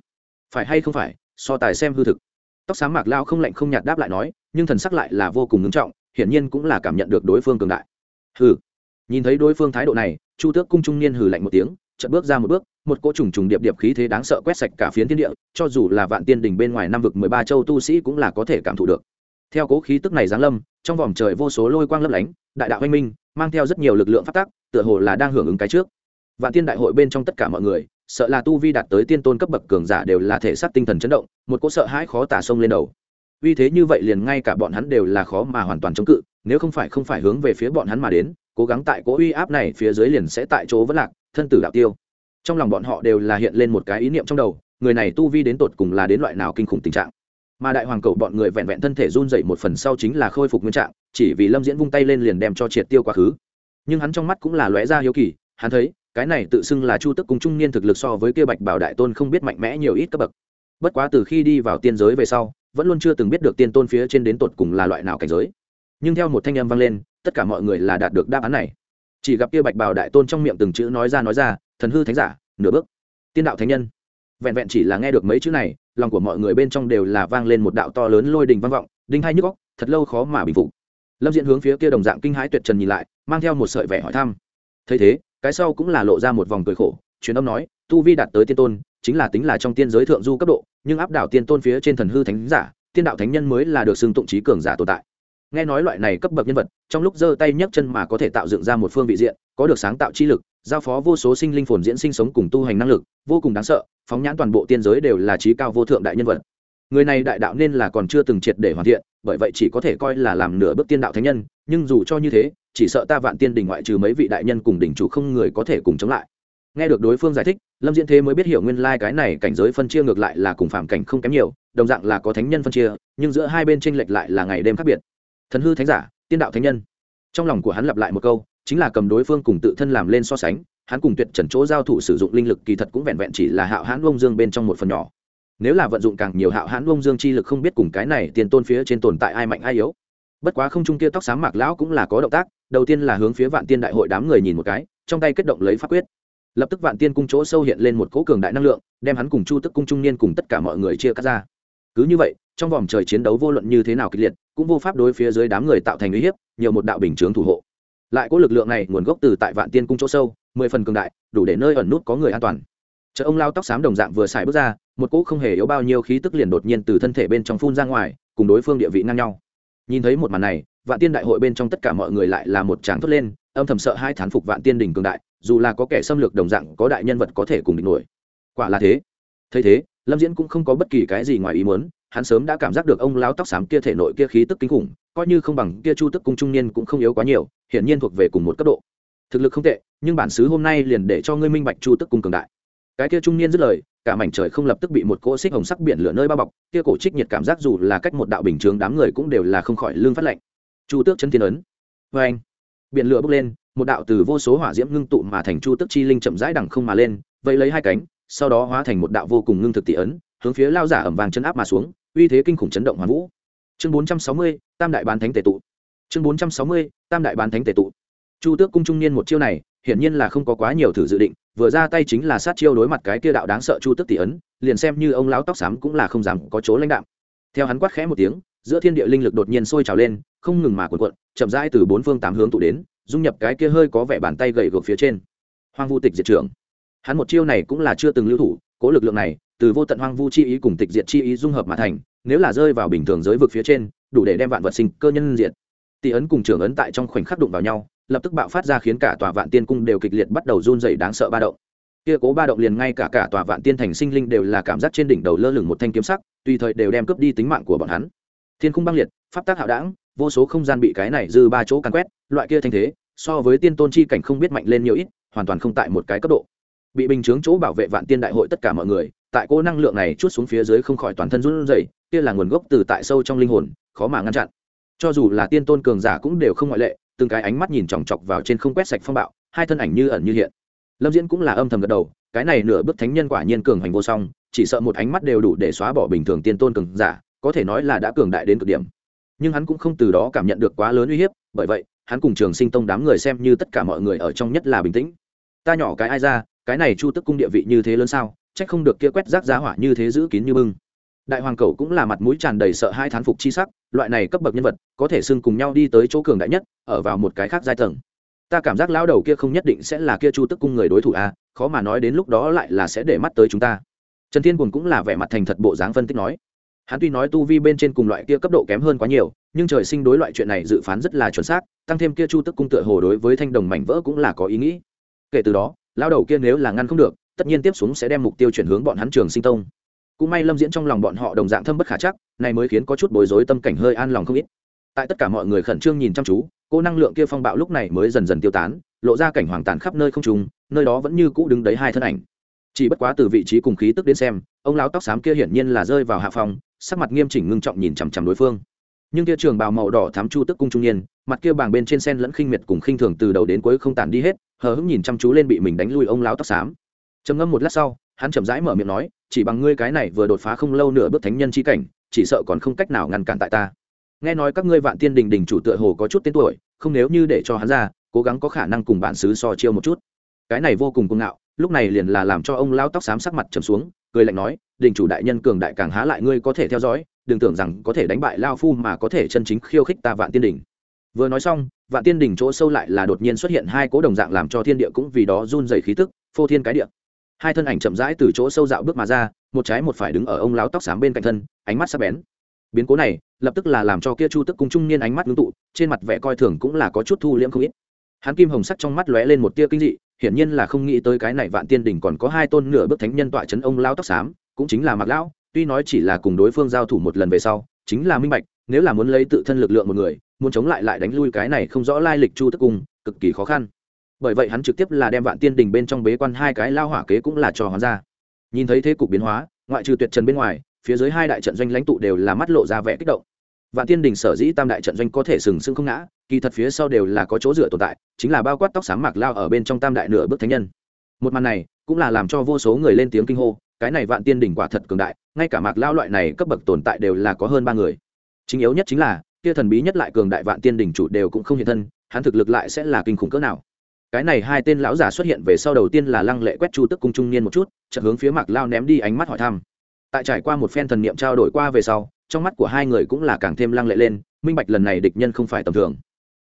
Phải hay không phải, so tài xem hư thực. Tóc sáng mạc lao không lạnh không nhạt đáp lại nói, nhưng thần sắc lại là vô cùng ngưng trọng, hiển nhiên cũng là cảm nhận được đối phương cường đại. Hừ. Nhìn thấy đối phương thái độ này, chu tước cung trung niên hừ lạnh một tiếng, chợt bước ra một bước, một cỗ trùng trùng điệp điệp khí thế đáng sợ quét sạch cả phiến thiên địa, cho dù là vạn tiên đỉnh bên ngoài năm vực mười ba châu tu sĩ cũng là có thể cảm thụ được. Theo cố khí tức này giáng lâm, trong vòng trời vô số lôi quang lấp lánh, đại đạo anh minh mang theo rất nhiều lực lượng phát tác tựa hồ là đang hưởng ứng cái trước. Vạn tiên đại hội bên trong tất cả mọi người, sợ là tu vi đạt tới tiên tôn cấp bậc cường giả đều là thể xác tinh thần chấn động, một cỗ sợ hãi khó tả sông lên đầu. Vì thế như vậy liền ngay cả bọn hắn đều là khó mà hoàn toàn chống cự, nếu không phải không phải hướng về phía bọn hắn mà đến, cố gắng tại cỗ uy áp này phía dưới liền sẽ tại chỗ vẫn lạc, thân tử đạo tiêu. Trong lòng bọn họ đều là hiện lên một cái ý niệm trong đầu, người này tu vi đến tột cùng là đến loại nào kinh khủng tình trạng. Mà đại hoàng cầu bọn người vẹn vẹn thân thể run dậy một phần sau chính là khôi phục nguyên trạng chỉ vì lâm diễn vung tay lên liền đem cho triệt tiêu quá khứ. Nhưng hắn trong mắt cũng là lóe ra hiếu kỳ, hắn thấy, cái này tự xưng là chu tức cùng trung niên thực lực so với kia bạch bảo đại tôn không biết mạnh mẽ nhiều ít cấp bậc. Bất quá từ khi đi vào tiên giới về sau, vẫn luôn chưa từng biết được tiên tôn phía trên đến tột cùng là loại nào cảnh giới. Nhưng theo một thanh âm vang lên, tất cả mọi người là đạt được đáp án này. Chỉ gặp kia bạch bảo đại tôn trong miệng từng chữ nói ra nói ra, thần hư thánh giả, nửa bước. Tiên đạo thánh nhân. Vẹn vẹn chỉ là nghe được mấy chữ này, lòng của mọi người bên trong đều là vang lên một đạo to lớn lôi đình vang vọng, đinh hai nhức góc thật lâu khó mà bình phục lâm diễn hướng phía kia đồng dạng kinh hãi tuyệt trần nhìn lại, mang theo một sợi vẻ hỏi thăm. Thấy thế, cái sau cũng là lộ ra một vòng cười khổ, truyền âm nói, tu vi đạt tới tiên tôn, chính là tính là trong tiên giới thượng du cấp độ, nhưng áp đảo tiên tôn phía trên thần hư thánh giả, tiên đạo thánh nhân mới là được xưng tụng trí cường giả tồn tại. Nghe nói loại này cấp bậc nhân vật, trong lúc giơ tay nhấc chân mà có thể tạo dựng ra một phương vị diện, có được sáng tạo chi lực, giao phó vô số sinh linh phồn diễn sinh sống cùng tu hành năng lực, vô cùng đáng sợ, phóng nhãn toàn bộ tiên giới đều là trí cao vô thượng đại nhân vật người này đại đạo nên là còn chưa từng triệt để hoàn thiện, bởi vậy chỉ có thể coi là làm nửa bước tiên đạo thánh nhân, nhưng dù cho như thế, chỉ sợ ta vạn tiên đình ngoại trừ mấy vị đại nhân cùng đỉnh chủ không người có thể cùng chống lại. Nghe được đối phương giải thích, lâm diễn thế mới biết hiểu nguyên lai、like、cái này cảnh giới phân chia ngược lại là cùng phạm cảnh không kém nhiều, đồng dạng là có thánh nhân phân chia, nhưng giữa hai bên tranh lệch lại là ngày đêm khác biệt. Thần hư thánh giả, tiên đạo thánh nhân. Trong lòng của hắn lặp lại một câu, chính là cầm đối phương cùng tự thân làm lên so sánh, hắn cùng tuyệt trần chỗ giao thủ sử dụng linh lực kỳ thật cũng vẹn vẹn chỉ là hạo hãn bông dương bên trong một phần nhỏ nếu là vận dụng càng nhiều hạo hãn bông dương chi lực không biết cùng cái này tiền tôn phía trên tồn tại ai mạnh ai yếu. Bất quá không trung kia tóc sáng mạc lão cũng là có động tác, đầu tiên là hướng phía vạn tiên đại hội đám người nhìn một cái, trong tay kết động lấy pháp quyết. Lập tức vạn tiên cung chỗ sâu hiện lên một cỗ cường đại năng lượng, đem hắn cùng chu tức cung trung niên cùng tất cả mọi người chia cắt ra. Cứ như vậy, trong vòng trời chiến đấu vô luận như thế nào kịch liệt, cũng vô pháp đối phía dưới đám người tạo thành uy hiếp, nhiều một đạo bình chướng thủ hộ. Lại có lực lượng này, nguồn gốc từ tại vạn tiên cung chỗ sâu, mười phần cường đại, đủ để nơi ẩn nút có người an toàn chợ ông lao tóc xám đồng dạng vừa xài bước ra, một cỗ không hề yếu bao nhiêu khí tức liền đột nhiên từ thân thể bên trong phun ra ngoài, cùng đối phương địa vị ngang nhau. Nhìn thấy một màn này, vạn tiên đại hội bên trong tất cả mọi người lại là một tràng thốt lên, âm thầm sợ hai thán phục vạn tiên đình cường đại, dù là có kẻ xâm lược đồng dạng, có đại nhân vật có thể cùng địch nổi. Quả là thế. Thấy thế, lâm diễn cũng không có bất kỳ cái gì ngoài ý muốn, hắn sớm đã cảm giác được ông lão tóc xám kia thể nội kia khí tức kinh khủng, coi như không bằng kia chu tức cung trung niên cũng không yếu quá nhiều, hiển nhiên thuộc về cùng một cấp độ. Thực lực không tệ, nhưng bản xứ hôm nay liền để cho ngươi minh bạch chu tức cung cường đại cái kia trung niên dứt lời, cả mảnh trời không lập tức bị một cỗ xích hồng sắc biển lửa nơi bao bọc, kia cổ trích nhiệt cảm giác dù là cách một đạo bình chướng đám người cũng đều là không khỏi lương phát lạnh. Chu tước chân thiên ấn. Vê anh, biển lửa bốc lên, một đạo từ vô số hỏa diễm ngưng tụ mà thành chu tước chi linh chậm rãi đằng không mà lên, vẫy lấy hai cánh, sau đó hóa thành một đạo vô cùng ngưng thực tỷ ấn, hướng phía lao giả ẩm vàng chân áp mà xuống, uy thế kinh khủng chấn động hoàn vũ. Chương bốn trăm sáu mươi, tam đại bán thánh tề tụ. Chương bốn trăm sáu mươi, tam đại bán thánh tề tụ. Chu tước cung trung niên một chiêu này, hiển nhiên là không có quá nhiều thử dự định vừa ra tay chính là sát chiêu đối mặt cái kia đạo đáng sợ chu tước tỷ ấn, liền xem như ông lão tóc xám cũng là không dám có chỗ lãnh đạm. Theo hắn quát khẽ một tiếng, giữa thiên địa linh lực đột nhiên sôi trào lên, không ngừng mà cuộn cuộn, chậm rãi từ bốn phương tám hướng tụ đến, dung nhập cái kia hơi có vẻ bàn tay gậy gộc phía trên. Hoang vu tịch diệt trưởng. Hắn một chiêu này cũng là chưa từng lưu thủ, cố lực lượng này, từ vô tận hoang vu chi ý cùng tịch diệt chi ý dung hợp mà thành, nếu là rơi vào bình thường giới vực phía trên, đủ để đem vạn vật sinh cơ nhân diệt. Tỷ ấn cùng trưởng ấn tại trong khoảnh khắc đụng vào nhau lập tức bạo phát ra khiến cả tòa vạn tiên cung đều kịch liệt bắt đầu run dày đáng sợ ba động. Kia cố ba động liền ngay cả cả tòa vạn tiên thành sinh linh đều là cảm giác trên đỉnh đầu lơ lửng một thanh kiếm sắc, tùy thời đều đem cướp đi tính mạng của bọn hắn. Thiên cung băng liệt, pháp tác hạo đảng, vô số không gian bị cái này dư ba chỗ càn quét, loại kia thanh thế, so với tiên tôn chi cảnh không biết mạnh lên nhiều ít, hoàn toàn không tại một cái cấp độ. Bị bình chướng chỗ bảo vệ vạn tiên đại hội tất cả mọi người, tại cô năng lượng này chút xuống phía dưới không khỏi toàn thân run rẩy, kia là nguồn gốc từ tại sâu trong linh hồn, khó mà ngăn chặn. Cho dù là tiên tôn cường giả cũng đều không ngoại lệ từng cái ánh mắt nhìn chòng chọc vào trên không quét sạch phong bạo, hai thân ảnh như ẩn như hiện. Lâm diễn cũng là âm thầm gật đầu, cái này nửa bước thánh nhân quả nhiên cường hành vô song, chỉ sợ một ánh mắt đều đủ để xóa bỏ bình thường tiên tôn cường giả, có thể nói là đã cường đại đến cực điểm. Nhưng hắn cũng không từ đó cảm nhận được quá lớn uy hiếp, bởi vậy, hắn cùng trường sinh tông đám người xem như tất cả mọi người ở trong nhất là bình tĩnh. Ta nhỏ cái ai ra, cái này chu tức cung địa vị như thế lớn sao trách không được kia quét rác giá hỏa như thế giữ kín như bưng. Đại hoàng cầu cũng là mặt mũi tràn đầy sợ hai thán phục chi sắc loại này cấp bậc nhân vật có thể xưng cùng nhau đi tới chỗ cường đại nhất ở vào một cái khác giai tầng. Ta cảm giác lão đầu kia không nhất định sẽ là kia chu tức cung người đối thủ a à, khó mà nói đến lúc đó lại là sẽ để mắt tới chúng ta. Trần thiên cùng cũng là vẻ mặt thành thật bộ dáng phân tích nói. Hắn tuy nói tu vi bên trên cùng loại kia cấp độ kém hơn quá nhiều nhưng trời sinh đối loại chuyện này dự phán rất là chuẩn xác tăng thêm kia chu tức cung tựa hồ đối với thanh đồng mảnh vỡ cũng là có ý nghĩ. Kể từ đó lao đầu kia nếu là ngăn không được tất nhiên tiếp xuống sẽ đem mục tiêu chuyển hướng bọn hắn trường sinh tông cũng may lâm diễn trong lòng bọn họ đồng dạng thâm bất khả chắc này mới khiến có chút bối rối tâm cảnh hơi an lòng không ít. Tại tất cả mọi người khẩn trương nhìn chăm chú, cô năng lượng kia phong bạo lúc này mới dần dần tiêu tán, lộ ra cảnh hoàng tàn khắp nơi không trùng nơi đó vẫn như cũ đứng đấy hai thân ảnh. Chỉ bất quá từ vị trí cùng khí tức đến xem, ông lão tóc xám kia hiển nhiên là rơi vào hạ phòng sắc mặt nghiêm chỉnh ngưng trọng nhìn chằm chằm đối phương. Nhưng kia trường bào màu đỏ thám chu tức cung trung niên, mặt kia bàng bên trên sen lẫn khinh miệt cùng khinh thường từ đầu đến cuối không tàn đi hết, hờ hững nhìn chăm chú lên bị mình đánh lui ông lão tóc xám. Trầm ngâm một lát sau, hắn chậm rãi mở miệng nói chỉ bằng ngươi cái này vừa đột phá không lâu nửa bước thánh nhân chi cảnh, chỉ sợ còn không cách nào ngăn cản tại ta. Nghe nói các ngươi vạn tiên đình đình chủ tựa hồ có chút tên tuổi, không nếu như để cho hắn ra, cố gắng có khả năng cùng bản xứ so chiêu một chút. Cái này vô cùng cuồng ngạo, lúc này liền là làm cho ông lao tóc xám sắc mặt trầm xuống, cười lạnh nói, đình chủ đại nhân cường đại càng há lại ngươi có thể theo dõi, đừng tưởng rằng có thể đánh bại lao phu mà có thể chân chính khiêu khích ta vạn tiên đình. Vừa nói xong, vạn tiên đình chỗ sâu lại là đột nhiên xuất hiện hai cố đồng dạng làm cho thiên địa cũng vì đó run dày khí tức, phô thiên cái địa hai thân ảnh chậm rãi từ chỗ sâu dạo bước mà ra một trái một phải đứng ở ông lão tóc xám bên cạnh thân ánh mắt sắc bén. Biến cố này lập tức là làm cho kia chu tức cùng trung niên ánh mắt ngưng tụ trên mặt vẻ coi thường cũng là có chút thu liễm không ít. Hắn kim hồng sắc trong mắt lóe lên một tia kinh dị hiển nhiên là không nghĩ tới cái này vạn tiên đỉnh còn có hai tôn nửa bước thánh nhân tọa chấn ông lao tóc xám cũng chính là mặc lão tuy nói chỉ là cùng đối phương giao thủ một lần về sau chính là minh bạch nếu là muốn lấy tự thân lực lượng một người muốn chống lại lại đánh lui cái này không rõ lai lịch chu tức cùng, cực kỳ khó khăn bởi vậy hắn trực tiếp là đem vạn tiên đình bên trong bế quan hai cái lao hỏa kế cũng là trò hắn ra. Nhìn thấy thế cục biến hóa, ngoại trừ tuyệt trần bên ngoài, phía dưới hai đại trận doanh lãnh tụ đều là mắt lộ ra vẻ kích động. Vạn tiên đình sở dĩ tam đại trận doanh có thể sừng sững không ngã, kỳ thật phía sau đều là có chỗ dựa tồn tại, chính là bao quát tóc sáng mạc lao ở bên trong tam đại nửa bước thánh nhân. Một màn này cũng là làm cho vô số người lên tiếng kinh hô, cái này vạn tiên đỉnh quả thật cường đại, ngay cả mạc lao loại này cấp bậc tồn tại đều là có hơn ba người. Chính yếu nhất chính là, kia thần bí nhất lại cường đại vạn tiên đỉnh chủ đều cũng không hiện thân, hắn thực lực lại sẽ là kinh khủng cỡ nào cái này hai tên lão giả xuất hiện về sau đầu tiên là lăng lệ quét chu tức cung trung niên một chút, chợt hướng phía mạc lao ném đi ánh mắt hỏi thăm. Tại trải qua một phen thần niệm trao đổi qua về sau, trong mắt của hai người cũng là càng thêm lăng lệ lên, minh bạch lần này địch nhân không phải tầm thường.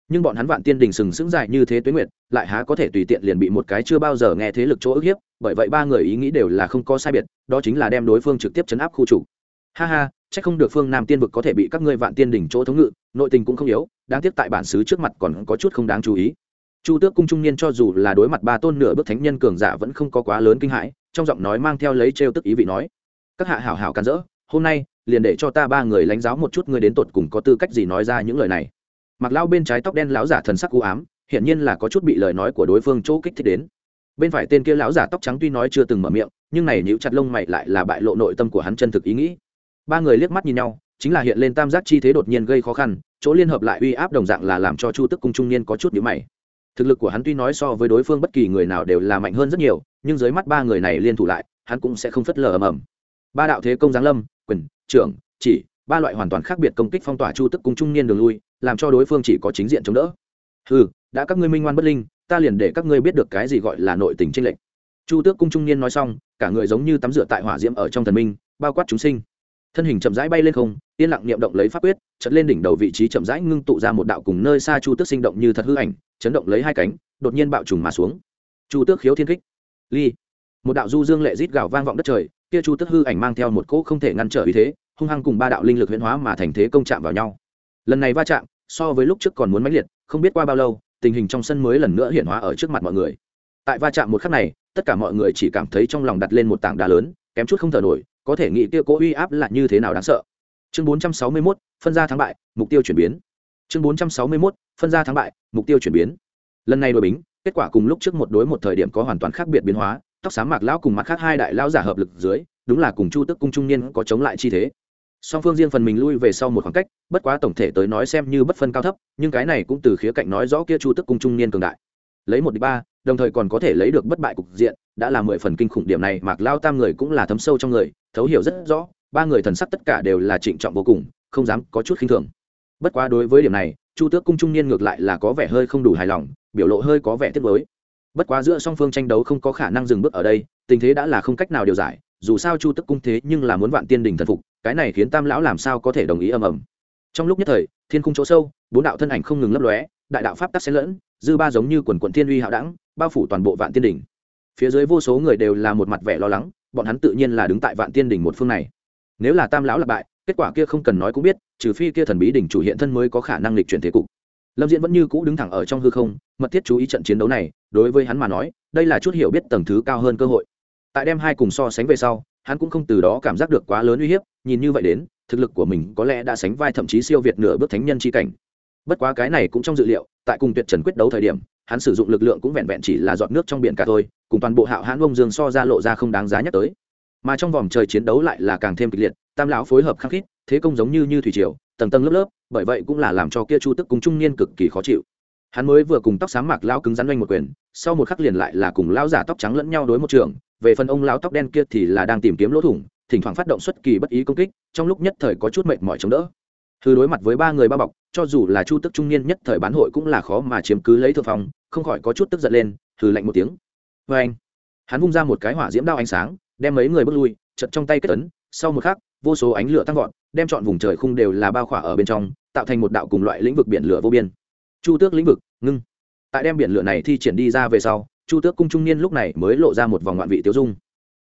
Nhưng bọn hắn vạn tiên đình sừng sững dài như thế tuế nguyệt, lại há có thể tùy tiện liền bị một cái chưa bao giờ nghe thế lực chỗ ức hiếp, bởi vậy ba người ý nghĩ đều là không có sai biệt, đó chính là đem đối phương trực tiếp chấn áp khu chủ ha ha, chắc không được phương nam tiên vực có thể bị các ngươi vạn tiên đỉnh chỗ thống ngự, nội tình cũng không yếu, đáng tiếc tại bản xứ trước mặt còn có chút không đáng chú ý chu tước cung trung niên cho dù là đối mặt ba tôn nửa bước thánh nhân cường giả vẫn không có quá lớn kinh hãi, trong giọng nói mang theo lấy trêu tức ý vị nói, các hạ hảo hảo càn rỡ, hôm nay liền để cho ta ba người lãnh giáo một chút ngươi đến tột cùng có tư cách gì nói ra những lời này. Mặc lao bên trái tóc đen lão giả thần sắc u ám, hiển nhiên là có chút bị lời nói của đối phương chỗ kích thích đến. Bên phải tên kia lão giả tóc trắng tuy nói chưa từng mở miệng, nhưng này níu chặt lông mày lại là bại lộ nội tâm của hắn chân thực ý nghĩ. Ba người liếc mắt nhìn nhau, chính là hiện lên tam giác chi thế đột nhiên gây khó khăn, chỗ liên hợp lại uy áp đồng dạng là làm cho chu tức cung trung niên có chút nhíu mày thực lực của hắn tuy nói so với đối phương bất kỳ người nào đều là mạnh hơn rất nhiều, nhưng dưới mắt ba người này liên thủ lại, hắn cũng sẽ không phất lờ ầm ầm. Ba đạo thế công giáng lâm, quyền, trưởng, chỉ, ba loại hoàn toàn khác biệt công kích phong tỏa chu tức cung trung niên đường lui, làm cho đối phương chỉ có chính diện chống đỡ. Ừ đã các ngươi minh ngoan bất linh, ta liền để các ngươi biết được cái gì gọi là nội tình tranh lệch. Chu tước cung trung niên nói xong, cả người giống như tắm rửa tại hỏa diễm ở trong thần minh, bao quát chúng sinh thân hình chậm rãi bay lên không, yên lặng niệm động lấy pháp quyết chật lên đỉnh đầu vị trí chậm rãi ngưng tụ ra một đạo cùng nơi xa chu tước sinh động như thật hư ảnh, chấn động lấy hai cánh, đột nhiên bạo trùng mà xuống. Chu tước khiếu thiên kích. Ly. Một đạo du dương lệ rít gào vang vọng đất trời, kia chu tước hư ảnh mang theo một cỗ không thể ngăn trở ý thế, hung hăng cùng ba đạo linh lực huyễn hóa mà thành thế công chạm vào nhau. Lần này va chạm, so với lúc trước còn muốn mãnh liệt, không biết qua bao lâu, tình hình trong sân mới lần nữa hiện hóa ở trước mặt mọi người. Tại va chạm một khắc này, tất cả mọi người chỉ cảm thấy trong lòng đặt lên một tảng đá lớn, kém chút không thở nổi có thể nghĩ kia cố uy áp là như thế nào đáng sợ. Chương 461, phân ra thắng bại mục tiêu chuyển biến. Chương 461, phân ra thắng bại mục tiêu chuyển biến. Lần này đội bính kết quả cùng lúc trước một đối một thời điểm có hoàn toàn khác biệt biến hóa tóc xám mạc lão cùng mặt khác hai đại lão giả hợp lực dưới đúng là cùng chu tức cung trung niên có chống lại chi thế. Song phương riêng phần mình lui về sau một khoảng cách bất quá tổng thể tới nói xem như bất phân cao thấp nhưng cái này cũng từ khía cạnh nói rõ kia chu tức cung trung niên cường đại. Lấy một đi ba đồng thời còn có thể lấy được bất bại cục diện đã là mười phần kinh khủng điểm này, mạc lao tam người cũng là thấm sâu trong người, thấu hiểu rất rõ, ba người thần sắc tất cả đều là trịnh trọng vô cùng, không dám có chút khinh thường. Bất quá đối với điểm này, chu tước cung trung niên ngược lại là có vẻ hơi không đủ hài lòng, biểu lộ hơi có vẻ tiếc mới bất quá giữa song phương tranh đấu không có khả năng dừng bước ở đây, tình thế đã là không cách nào điều giải, dù sao chu tức cung thế nhưng là muốn vạn tiên đình thần phục, cái này khiến tam lão làm sao có thể đồng ý ầm ầm. Trong lúc nhất thời, thiên cung chỗ sâu, bốn đạo thân ảnh không ngừng lấp lóe, đại đạo pháp tắc xen lẫn, dư ba giống như quần quận thiên uy hạo đẳng, bao phủ toàn bộ vạn tiên đình phía dưới vô số người đều là một mặt vẻ lo lắng, bọn hắn tự nhiên là đứng tại vạn tiên đình một phương này. Nếu là tam lão là bại, kết quả kia không cần nói cũng biết, trừ phi kia thần bí đỉnh chủ hiện thân mới có khả năng lịch chuyển thế cục. Lâm diễn vẫn như cũ đứng thẳng ở trong hư không, mật thiết chú ý trận chiến đấu này, đối với hắn mà nói, đây là chút hiểu biết tầng thứ cao hơn cơ hội. Tại đem hai cùng so sánh về sau, hắn cũng không từ đó cảm giác được quá lớn uy hiếp, nhìn như vậy đến, thực lực của mình có lẽ đã sánh vai thậm chí siêu việt nửa bước thánh nhân c h i cảnh. Bất quá cái này cũng trong dự liệu, tại cùng tuyệt trần quyết đấu thời điểm hắn sử dụng lực lượng cũng vẹn vẹn chỉ là giọt nước trong biển cả thôi, cùng toàn bộ hạo hãn bông dương so ra lộ ra không đáng giá nhắc tới. Mà trong vòng trời chiến đấu lại là càng thêm kịch liệt, tam lão phối hợp khắc khít, thế công giống như như thủy triều, tầng tầng lớp lớp, bởi vậy cũng là làm cho kia chu tức cùng trung niên cực kỳ khó chịu. Hắn mới vừa cùng tóc sáng mạc lão cứng rắn oanh một quyền, sau một khắc liền lại là cùng lão giả tóc trắng lẫn nhau đối một trường, về phần ông lão tóc đen kia thì là đang tìm kiếm lỗ thủng, thỉnh thoảng phát động xuất kỳ bất ý công kích, trong lúc nhất thời có chút mệt mỏi chống đỡ. Thư đối mặt với ba người bao bọc, cho dù là chu tức trung niên nhất thời bán hội cũng là khó mà chiếm cứ lấy thượng phong không khỏi có chút tức giận lên thử lạnh một tiếng. Vê anh, hắn vung ra một cái hỏa diễm đao ánh sáng, đem mấy người bước lui, chật trong tay kết tấn sau một khắc, vô số ánh lửa tăng vọt, đem chọn vùng trời khung đều là bao khỏa ở bên trong, tạo thành một đạo cùng loại lĩnh vực biển lửa vô biên. Chu tước lĩnh vực, ngưng. Tại đem biển lửa này thi triển đi ra về sau, chu tước cung trung niên lúc này mới lộ ra một vòng ngoạn vị tiêu dung.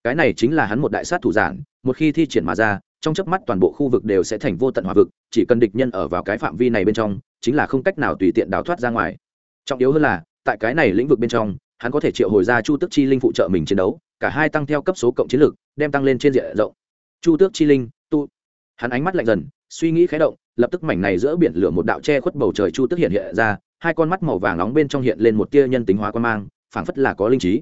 Cái này chính là hắn một đại sát thủ giản, một khi thi triển mà ra, trong chớp mắt toàn bộ khu vực đều sẽ thành vô tận hòa vực, chỉ cần địch nhân ở vào cái phạm vi này bên trong, chính là không cách nào tùy tiện đào thoát ra ngoài. Trọng yếu hơn là tại cái này lĩnh vực bên trong, hắn có thể triệu hồi ra chu tước chi linh phụ trợ mình chiến đấu, cả hai tăng theo cấp số cộng chiến lược đem tăng lên trên diện rộng. Chu tước chi linh, tu. Hắn ánh mắt lạnh dần, suy nghĩ khé động, lập tức mảnh này giữa biển lửa một đạo che khuất bầu trời chu tước hiện hiện ra, hai con mắt màu vàng nóng bên trong hiện lên một tia nhân tính hóa quan mang, phảng phất là có linh trí.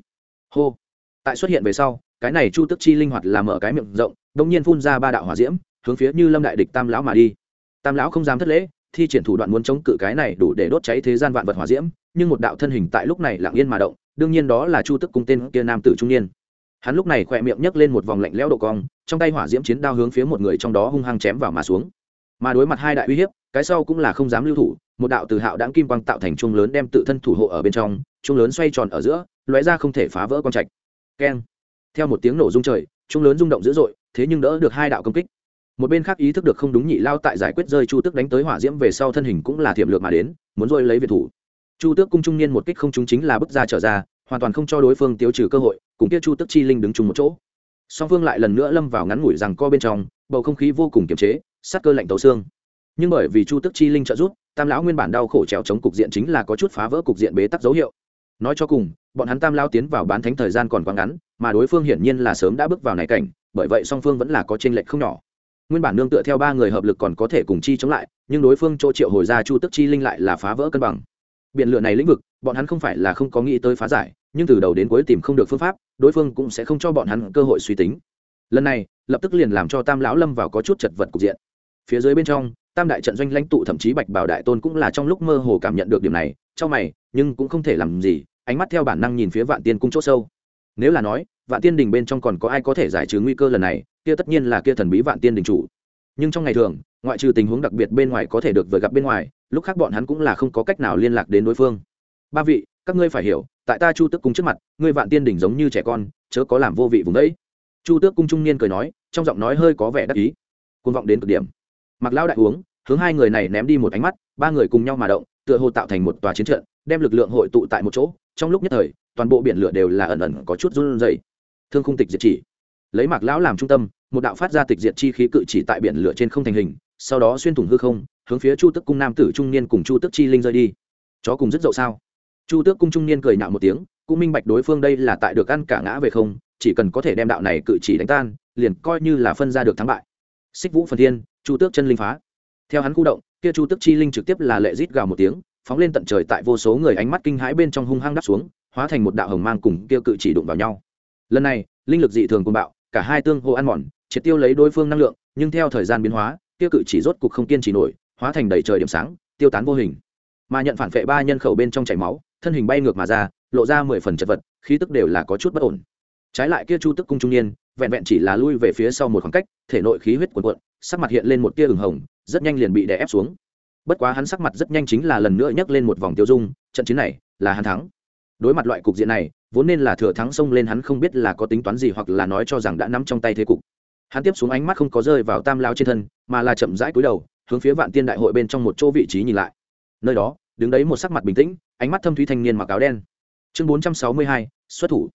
Hô. Tại xuất hiện về sau, cái này chu tước chi linh hoạt là mở cái miệng rộng đông nhiên phun ra ba đạo hỏa diễm, hướng phía như lâm đại địch tam lão mà đi. Tam lão không dám thất lễ thi triển thủ đoạn muốn chống cự cái này đủ để đốt cháy thế gian vạn vật hỏa diễm, nhưng một đạo thân hình tại lúc này lặng yên mà động, đương nhiên đó là chu tức cung tên kia nam tử trung niên. Hắn lúc này khỏe miệng nhấc lên một vòng lạnh lẽo độ cong, trong tay hỏa diễm chiến đao hướng phía một người trong đó hung hăng chém vào mà xuống. Mà đối mặt hai đại uy hiếp, cái sau cũng là không dám lưu thủ, một đạo từ hạo đáng kim quang tạo thành chuông lớn đem tự thân thủ hộ ở bên trong, chuông lớn xoay tròn ở giữa, lóe ra không thể phá vỡ quang trạch. Keng. Theo một tiếng nổ rung trời, chuông lớn rung động dữ dội, thế nhưng đỡ được hai đạo công kích một bên khác ý thức được không đúng nhị lao tại giải quyết rơi chu tước đánh tới hỏa diễm về sau thân hình cũng là thiểm lược mà đến, muốn rồi lấy việt thủ. Chu tước cung trung niên một kích không chúng chính là bước ra trở ra, hoàn toàn không cho đối phương tiêu trừ cơ hội, cùng kia chu tước chi linh đứng chung một chỗ. Song phương lại lần nữa lâm vào ngắn ngủi rằng co bên trong, bầu không khí vô cùng kiềm chế, sát cơ lạnh tấu xương. Nhưng bởi vì chu tước chi linh trợ giúp, tam lão nguyên bản đau khổ trèo chống cục diện chính là có chút phá vỡ cục diện bế tắc dấu hiệu. Nói cho cùng, bọn hắn tam lao tiến vào bán thánh thời gian còn quá ngắn, mà đối phương hiển nhiên là sớm đã bước vào này cảnh, bởi vậy song phương vẫn là có tranh lệch không nhỏ nguyên bản nương tựa theo ba người hợp lực còn có thể cùng chi chống lại, nhưng đối phương chỗ triệu hồi ra chu tức chi linh lại là phá vỡ cân bằng. Biện lựa này lĩnh vực, bọn hắn không phải là không có nghĩ tới phá giải, nhưng từ đầu đến cuối tìm không được phương pháp, đối phương cũng sẽ không cho bọn hắn cơ hội suy tính. Lần này, lập tức liền làm cho tam lão lâm vào có chút chật vật cục diện. Phía dưới bên trong, tam đại trận doanh lãnh tụ thậm chí bạch bảo đại tôn cũng là trong lúc mơ hồ cảm nhận được điểm này trong mày, nhưng cũng không thể làm gì, ánh mắt theo bản năng nhìn phía vạn tiên cung c h ỗ sâu. Nếu là nói, vạn tiên đình bên trong còn có ai có thể giải trừ nguy cơ lần này kia tất nhiên là kia thần bí vạn tiên đình chủ. Nhưng trong ngày thường, ngoại trừ tình huống đặc biệt bên ngoài có thể được vừa gặp bên ngoài, lúc khác bọn hắn cũng là không có cách nào liên lạc đến đối phương. Ba vị, các ngươi phải hiểu, tại ta chu tước cung trước mặt, ngươi vạn tiên đình giống như trẻ con, chớ có làm vô vị vùng đấy. Chu tước cung trung niên cười nói, trong giọng nói hơi có vẻ đắc ý. Côn vọng đến cực điểm. Mặc lão đại uống, hướng hai người này ném đi một ánh mắt, ba người cùng nhau mà động, tựa hồ tạo thành một tòa chiến trận, đem lực lượng hội tụ tại một chỗ. Trong lúc nhất thời, toàn bộ biển lửa đều là ẩn ẩn có chút run rẩy. Thương khung tịch diệt chỉ lấy mạc lão làm trung tâm, một đạo phát ra tịch diệt chi khí cự chỉ tại biển lửa trên không thành hình, sau đó xuyên thủng hư không, hướng phía chu tức cung nam tử trung niên cùng chu tức chi linh rơi đi. Chó cùng rất dậu sao? Chu tước cung trung niên cười nhạo một tiếng, cũng minh bạch đối phương đây là tại được ăn cả ngã về không, chỉ cần có thể đem đạo này cự chỉ đánh tan, liền coi như là phân ra được thắng bại. Xích vũ phần thiên, chu tước chân linh phá. Theo hắn khu động, kia chu tước chi linh trực tiếp là lệ rít gào một tiếng, phóng lên tận trời tại vô số người ánh mắt kinh hãi bên trong hung hăng đắp xuống, hóa thành một đạo hồng mang cùng kia cự chỉ đụng vào nhau. Lần này, linh lực dị thường côn bạo cả hai tương hô ăn mòn, triệt tiêu lấy đối phương năng lượng, nhưng theo thời gian biến hóa, tiêu cự chỉ rốt cục không kiên trì nổi, hóa thành đầy trời điểm sáng, tiêu tán vô hình. Mà nhận phản vệ ba nhân khẩu bên trong chảy máu, thân hình bay ngược mà ra, lộ ra mười phần chật vật, khí tức đều là có chút bất ổn. Trái lại kia chu tức cung trung niên, vẹn vẹn chỉ là lui về phía sau một khoảng cách, thể nội khí huyết cuồn cuộn, sắc mặt hiện lên một tia ửng hồng, rất nhanh liền bị đè ép xuống. Bất quá hắn sắc mặt rất nhanh chính là lần nữa nhấc lên một vòng tiêu dung, trận chiến này là hắn thắng. Đối mặt loại cục diện này vốn nên là thừa thắng xông lên hắn không biết là có tính toán gì hoặc là nói cho rằng đã nắm trong tay thế cục. Hắn tiếp xuống ánh mắt không có rơi vào tam lao trên thân mà là chậm rãi cúi đầu hướng phía vạn tiên đại hội bên trong một chỗ vị trí nhìn lại. Nơi đó đứng đấy một sắc mặt bình tĩnh ánh mắt thâm thúy thanh niên mặc áo đen. Chương 462, xuất thủ.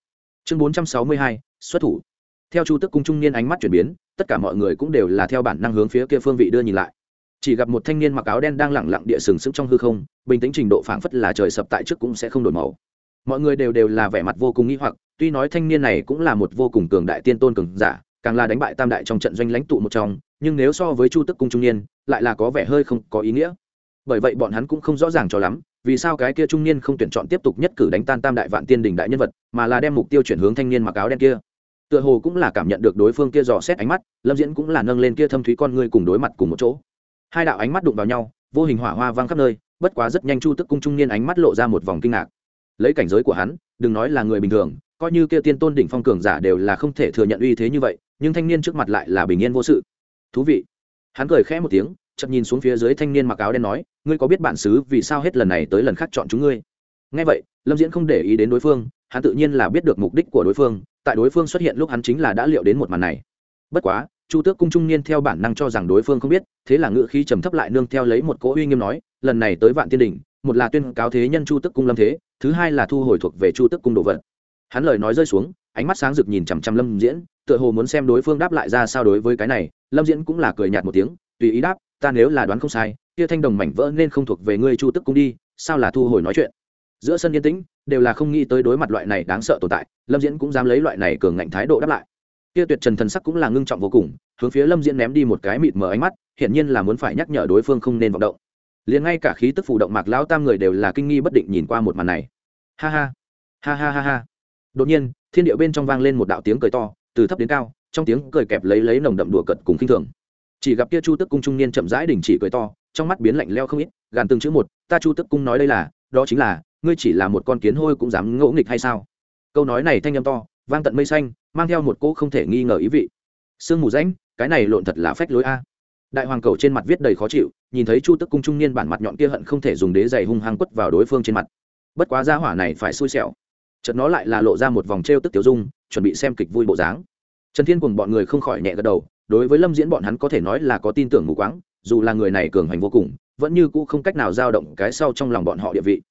Chương 462, xuất thủ. Theo chu tức cung trung niên ánh mắt chuyển biến tất cả mọi người cũng đều là theo bản năng hướng phía kia phương vị đưa nhìn lại. Chỉ gặp một thanh niên mặc áo đen đang lẳng lặng địa sừng sững trong hư không bình tĩnh trình độ phảng phất là trời sập tại trước cũng sẽ không đổi màu mọi người đều đều là vẻ mặt vô cùng nghi hoặc, tuy nói thanh niên này cũng là một vô cùng cường đại tiên tôn cường giả, càng là đánh bại tam đại trong trận doanh lãnh tụ một trong, nhưng nếu so với chu tức cung trung niên, lại là có vẻ hơi không có ý nghĩa. Bởi vậy bọn hắn cũng không rõ ràng cho lắm, vì sao cái kia trung niên không tuyển chọn tiếp tục nhất cử đánh tan tam đại vạn tiên đình đại nhân vật, mà là đem mục tiêu chuyển hướng thanh niên mặc áo đen kia. Tựa hồ cũng là cảm nhận được đối phương kia dò xét ánh mắt, lâm diễn cũng là nâng lên kia thâm thúy con ngươi cùng đối mặt cùng một chỗ. Hai đạo ánh mắt đụng vào nhau, vô hình hỏa hoa vang khắp nơi, bất quá rất nhanh chu tức cung trung niên ánh mắt lộ ra một vòng kinh ngạc lấy cảnh giới của hắn, đừng nói là người bình thường, coi như kia tiên tôn đỉnh phong cường giả đều là không thể thừa nhận uy thế như vậy, nhưng thanh niên trước mặt lại là bình yên vô sự. Thú vị. Hắn cười khẽ một tiếng chậm nhìn xuống phía dưới thanh niên mặc áo đen nói, ngươi có biết bản xứ vì sao hết lần này tới lần khác chọn chúng ngươi? Ngay vậy, lâm diễn không để ý đến đối phương, hắn tự nhiên là biết được mục đích của đối phương, tại đối phương xuất hiện lúc hắn chính là đã liệu đến một màn này. Bất quá, chu tước cung trung niên theo bản năng cho rằng đối phương không biết, thế là ngự khí trầm thấp lại nương theo lấy một cỗ uy nghiêm nói, lần này tới vạn tiên đình một là tuyên cáo thế nhân chu tước cung lâm thế, thứ hai là thu hồi thuộc về chu tước cung đồ vật. Hắn lời nói rơi xuống, ánh mắt sáng rực nhìn chằm chằm lâm diễn, tựa hồ muốn xem đối phương đáp lại ra sao đối với cái này. Lâm diễn cũng là cười nhạt một tiếng, tùy ý đáp, ta nếu là đoán không sai, kia thanh đồng mảnh vỡ nên không thuộc về ngươi chu tức cung đi, sao là thu hồi nói chuyện? Giữa sân yên tĩnh, đều là không nghĩ tới đối mặt loại này đáng sợ tồn tại, lâm diễn cũng dám lấy loại này cường ngạnh thái độ đáp lại. Kia tuyệt trần thần sắc cũng là ngưng trọng vô cùng, hướng phía lâm diễn ném đi một cái mịt mờ ánh mắt, hiển nhiên là muốn phải nhắc nhở đối phương không nên vọng động liền ngay cả khí tức phủ động mạc lão tam người đều là kinh nghi bất định nhìn qua một màn này. Ha ha ha ha ha ha. Đột nhiên, thiên điệu bên trong vang lên một đạo tiếng cười to, từ thấp đến cao, trong tiếng cười kẹp lấy lấy nồng đậm đùa cợt cùng kinh thường. Chỉ gặp kia chu tức cung trung niên chậm rãi đình chỉ cười to, trong mắt biến lạnh leo không ít, gàn từng chữ một, ta chu tức cung nói đây là, đó chính là, ngươi chỉ là một con kiến hôi cũng dám ngỗ nghịch hay sao? Câu nói này thanh â m to, vang tận mây xanh, mang theo một cỗ không thể nghi ngờ ý vị. Sương mù ránh cái này lộn thật là phách lối a đại hoàng cầu trên mặt viết đầy khó chịu, nhìn thấy chu tức cung trung niên bản mặt nhọn kia hận không thể dùng đế giày hung hăng quất vào đối phương trên mặt. Bất quá ra hỏa này phải xui xẻo. Chợt nó lại là lộ ra một vòng t r e o tức tiểu dung, chuẩn bị xem kịch vui bộ dáng. Trần thiên cùng bọn người không khỏi nhẹ gật đầu, đối với lâm diễn bọn hắn có thể nói là có tin tưởng mù quáng, dù là người này cường hành vô cùng, vẫn như cũ không cách nào dao động cái sau trong lòng bọn họ địa vị.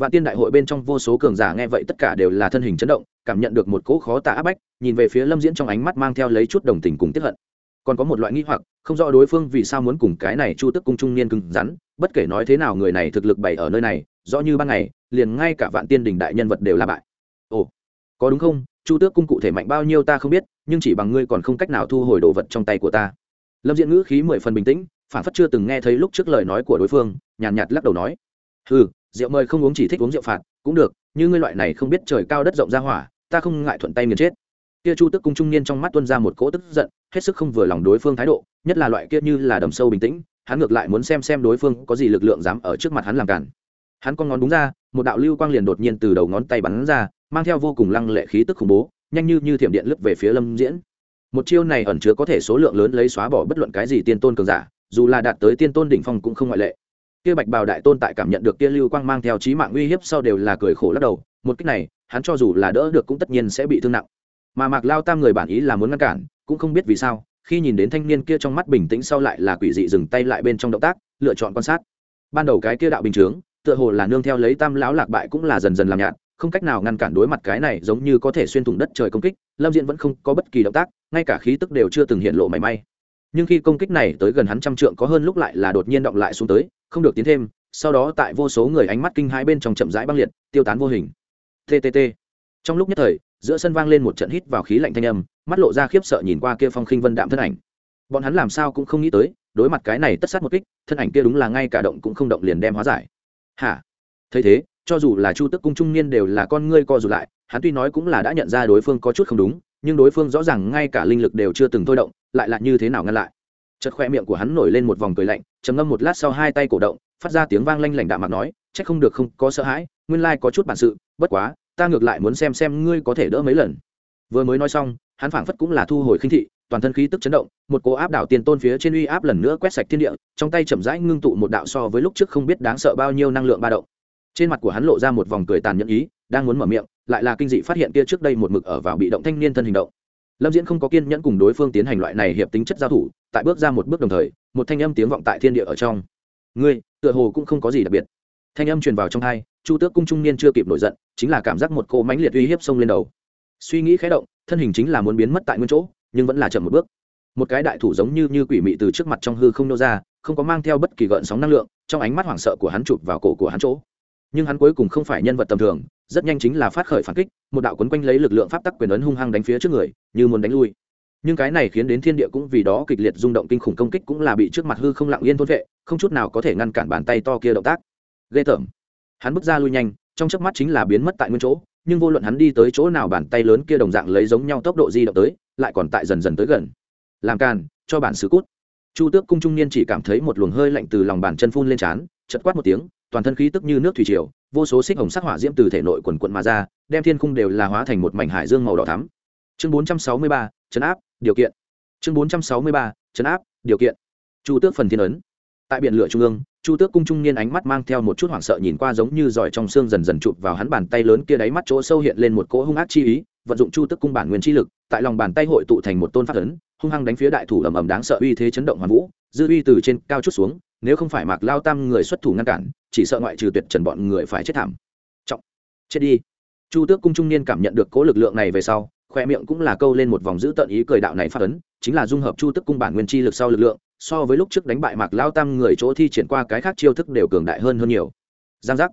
Vạn tiên đại hội bên trong vô số cường giả nghe vậy tất cả đều là thân hình chấn động, cảm nhận được một cỗ khó tả áp bách, nhìn về phía lâm diễn trong ánh mắt mang theo lấy chút đồng tình cùng tiếp hận còn có một loại nghi hoặc không rõ đối phương vì sao muốn cùng cái này chu tức cung trung niên cứng rắn bất kể nói thế nào người này thực lực bày ở nơi này rõ như ban ngày liền ngay cả vạn tiên đình đại nhân vật đều là bại. Ồ có đúng không? Chu tước cung cụ thể mạnh bao nhiêu ta không biết nhưng chỉ bằng ngươi còn không cách nào thu hồi đồ vật trong tay của ta. Lâm diện ngữ khí mười phần bình tĩnh phản phất chưa từng nghe thấy lúc trước lời nói của đối phương nhàn nhạt, nhạt lắc đầu nói. Ừ rượu mời không uống chỉ thích uống rượu phạt cũng được như ngươi loại này không biết trời cao đất rộng ra hỏa ta không ngại thuận tay nghiền chết kia chu tức cung trung niên trong mắt tuân ra một cỗ tức giận, hết sức không vừa lòng đối phương thái độ, nhất là loại kia như là đầm sâu bình tĩnh, hắn ngược lại muốn xem xem đối phương có gì lực lượng dám ở trước mặt hắn làm cản. Hắn con ngón đúng ra, một đạo lưu quang liền đột nhiên từ đầu ngón tay bắn ra, mang theo vô cùng lăng lệ khí tức khủng bố, nhanh như như thiểm điện lướt về phía lâm diễn. Một chiêu này ẩn chứa có thể số lượng lớn lấy xóa bỏ bất luận cái gì tiên tôn cường giả, dù là đạt tới tiên tôn đỉnh phong cũng không ngoại lệ. Kia bạch bào đại tôn tại cảm nhận được kia lưu quang mang theo trí mạng uy hiếp sau đều là cười khổ lắc đầu, một cách này, hắn cho dù là đỡ được cũng tất nhiên sẽ bị thương nặng mà mạc lao tam người bản ý là muốn ngăn cản, cũng không biết vì sao, khi nhìn đến thanh niên kia trong mắt bình tĩnh sau lại là quỷ dị dừng tay lại bên trong động tác, lựa chọn quan sát. Ban đầu cái kia đạo bình chướng, tựa hồ là nương theo lấy tam lão lạc bại cũng là dần dần làm nhạt, không cách nào ngăn cản đối mặt cái này giống như có thể xuyên thủng đất trời công kích, lâm diện vẫn không có bất kỳ động tác, ngay cả khí tức đều chưa từng hiện lộ mảy may. Nhưng khi công kích này tới gần hắn trăm trượng có hơn lúc lại là đột nhiên động lại xuống tới, không được tiến thêm, sau đó tại vô số người ánh mắt kinh hai bên trong chậm rãi băng liệt, tiêu tán vô hình. Ttt trong lúc nhất thời giữa sân vang lên một trận hít vào khí lạnh thanh âm, mắt lộ ra khiếp sợ nhìn qua kia phong khinh vân đạm thân ảnh. Bọn hắn làm sao cũng không nghĩ tới, đối mặt cái này tất sát một kích, thân ảnh kia đúng là ngay cả động cũng không động liền đem hóa giải. Hả? Thấy thế, cho dù là chu tức cung trung niên đều là con ngươi co rụt lại, hắn tuy nói cũng là đã nhận ra đối phương có chút không đúng, nhưng đối phương rõ ràng ngay cả linh lực đều chưa từng thôi động, lại là như thế nào ngăn lại? Chật khoe miệng của hắn nổi lên một vòng cười lạnh, trầm ngâm một lát sau hai tay cổ động, phát ra tiếng vang lanh lảnh đạm mặt nói c h ắ c không được không có sợ hãi, nguyên lai có chút bản sự, bất quá ta ngược lại muốn xem xem ngươi có thể đỡ mấy lần. Vừa mới nói xong, hắn phảng phất cũng là thu hồi khinh thị, toàn thân khí tức chấn động, một cố áp đảo tiền tôn phía trên uy áp lần nữa quét sạch thiên địa, trong tay chậm rãi ngưng tụ một đạo so với lúc trước không biết đáng sợ bao nhiêu năng lượng ba động. Trên mặt của hắn lộ ra một vòng cười tàn nhẫn ý, đang muốn mở miệng, lại là kinh dị phát hiện kia trước đây một mực ở vào bị động thanh niên thân hình động. Lâm diễn không có kiên nhẫn cùng đối phương tiến hành loại này hiệp tính chất giao thủ, tại bước ra một bước đồng thời, một thanh âm tiếng vọng tại thiên địa ở trong. Ngươi, tựa hồ cũng không có gì đặc biệt. Thanh âm truyền vào trong hai chu tước cung trung niên chưa kịp nổi giận chính là cảm giác một cô mãnh liệt uy hiếp xông lên đầu. Suy nghĩ khé động, thân hình chính là muốn biến mất tại nguyên chỗ, nhưng vẫn là chậm một bước. Một cái đại thủ giống như như quỷ mị từ trước mặt trong hư không nô ra, không có mang theo bất kỳ gợn sóng năng lượng, trong ánh mắt hoảng sợ của hắn chụp vào cổ của hắn chỗ. Nhưng hắn cuối cùng không phải nhân vật tầm thường, rất nhanh chính là phát khởi phản kích, một đạo quấn quanh lấy lực lượng pháp tắc quyền ấn hung hăng đánh phía trước người, như muốn đánh lui. Nhưng cái này khiến đến thiên địa cũng vì đó kịch liệt rung động kinh khủng công kích cũng là bị trước mặt hư không lặng yên thôn vệ, không chút nào có thể ngăn cản bàn tay to kia động tác. Ghê tởm. Hắn bước ra lui nhanh trong chớp mắt chính là biến mất tại nguyên chỗ nhưng vô luận hắn đi tới chỗ nào bàn tay lớn kia đồng dạng lấy giống nhau tốc độ di động tới lại còn tại dần dần tới gần. Làm càn cho bản xứ cút. Chu tước cung trung niên chỉ cảm thấy một luồng hơi lạnh từ lòng bàn chân phun lên trán chật quát một tiếng toàn thân khí tức như nước thủy triều vô số xích hồng sắc hỏa diễm từ thể nội quần quận mà ra đem thiên khung đều là hóa thành một mảnh hải dương màu đỏ thắm. Chương 463, chấn áp điều kiện. Chương 463, chấn áp điều kiện. Chu tước phần thiên ấn. Tại biển lửa trung ương chu tước cung trung niên ánh mắt mang theo một chút hoảng sợ nhìn qua giống như giỏi trong xương dần dần chụp vào hắn bàn tay lớn kia đáy mắt chỗ sâu hiện lên một cỗ hung ác chi ý, vận dụng chu tước cung bản nguyên chi lực, tại lòng bàn tay hội tụ thành một tôn phát ấn, hung hăng đánh phía đại thủ ầm ầm đáng sợ uy thế chấn động hoàn vũ, dư uy từ trên cao chút xuống, nếu không phải mạc lao tam người xuất thủ ngăn cản, chỉ sợ ngoại trừ tuyệt trần bọn người phải chết thảm. Trọng, chết đi. Chu tước cung trung niên cảm nhận được cố lực lượng này về sau, khoe miệng cũng là câu lên một vòng giữ tận ý cười đạo này phát ấn, chính là dung hợp chu tước cung bản nguyên chi lực sau lực lượng so với lúc trước đánh bại mạc lao tam người chỗ thi triển qua cái khác chiêu thức đều cường đại hơn hơn nhiều. Giang giác.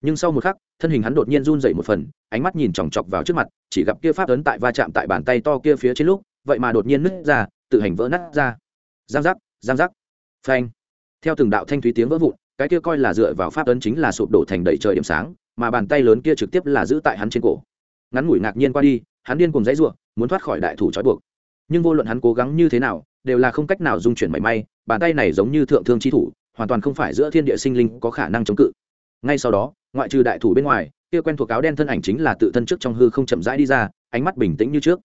Nhưng sau một khắc, thân hình hắn đột nhiên run dậy một phần, ánh mắt nhìn chòng chọc vào trước mặt, chỉ gặp kia pháp ấn tại va chạm tại bàn tay to kia phía trên lúc, vậy mà đột nhiên nứt ra, tự hành vỡ nát ra. Giang giác giang giác. Phanh. Theo từng đạo thanh thúy tiếng vỡ vụn, cái kia coi là dựa vào pháp ấn chính là sụp đổ thành đầy trời điểm sáng, mà bàn tay lớn kia trực tiếp là giữ tại hắn trên cổ. Ngắn ngủi ngạc nhiên qua đi, hắn điên cùng dãy ruộng muốn thoát khỏi đại thủ trói buộc. Nhưng vô luận hắn cố gắng như thế nào đều là không cách nào dung chuyển mảy may, bàn tay này giống như thượng thương chi thủ, hoàn toàn không phải giữa thiên địa sinh linh có khả năng chống cự. Ngay sau đó, ngoại trừ đại thủ bên ngoài, kia quen thuộc áo đen thân ảnh chính là tự thân trước trong hư không chậm rãi đi ra, ánh mắt bình tĩnh như trước.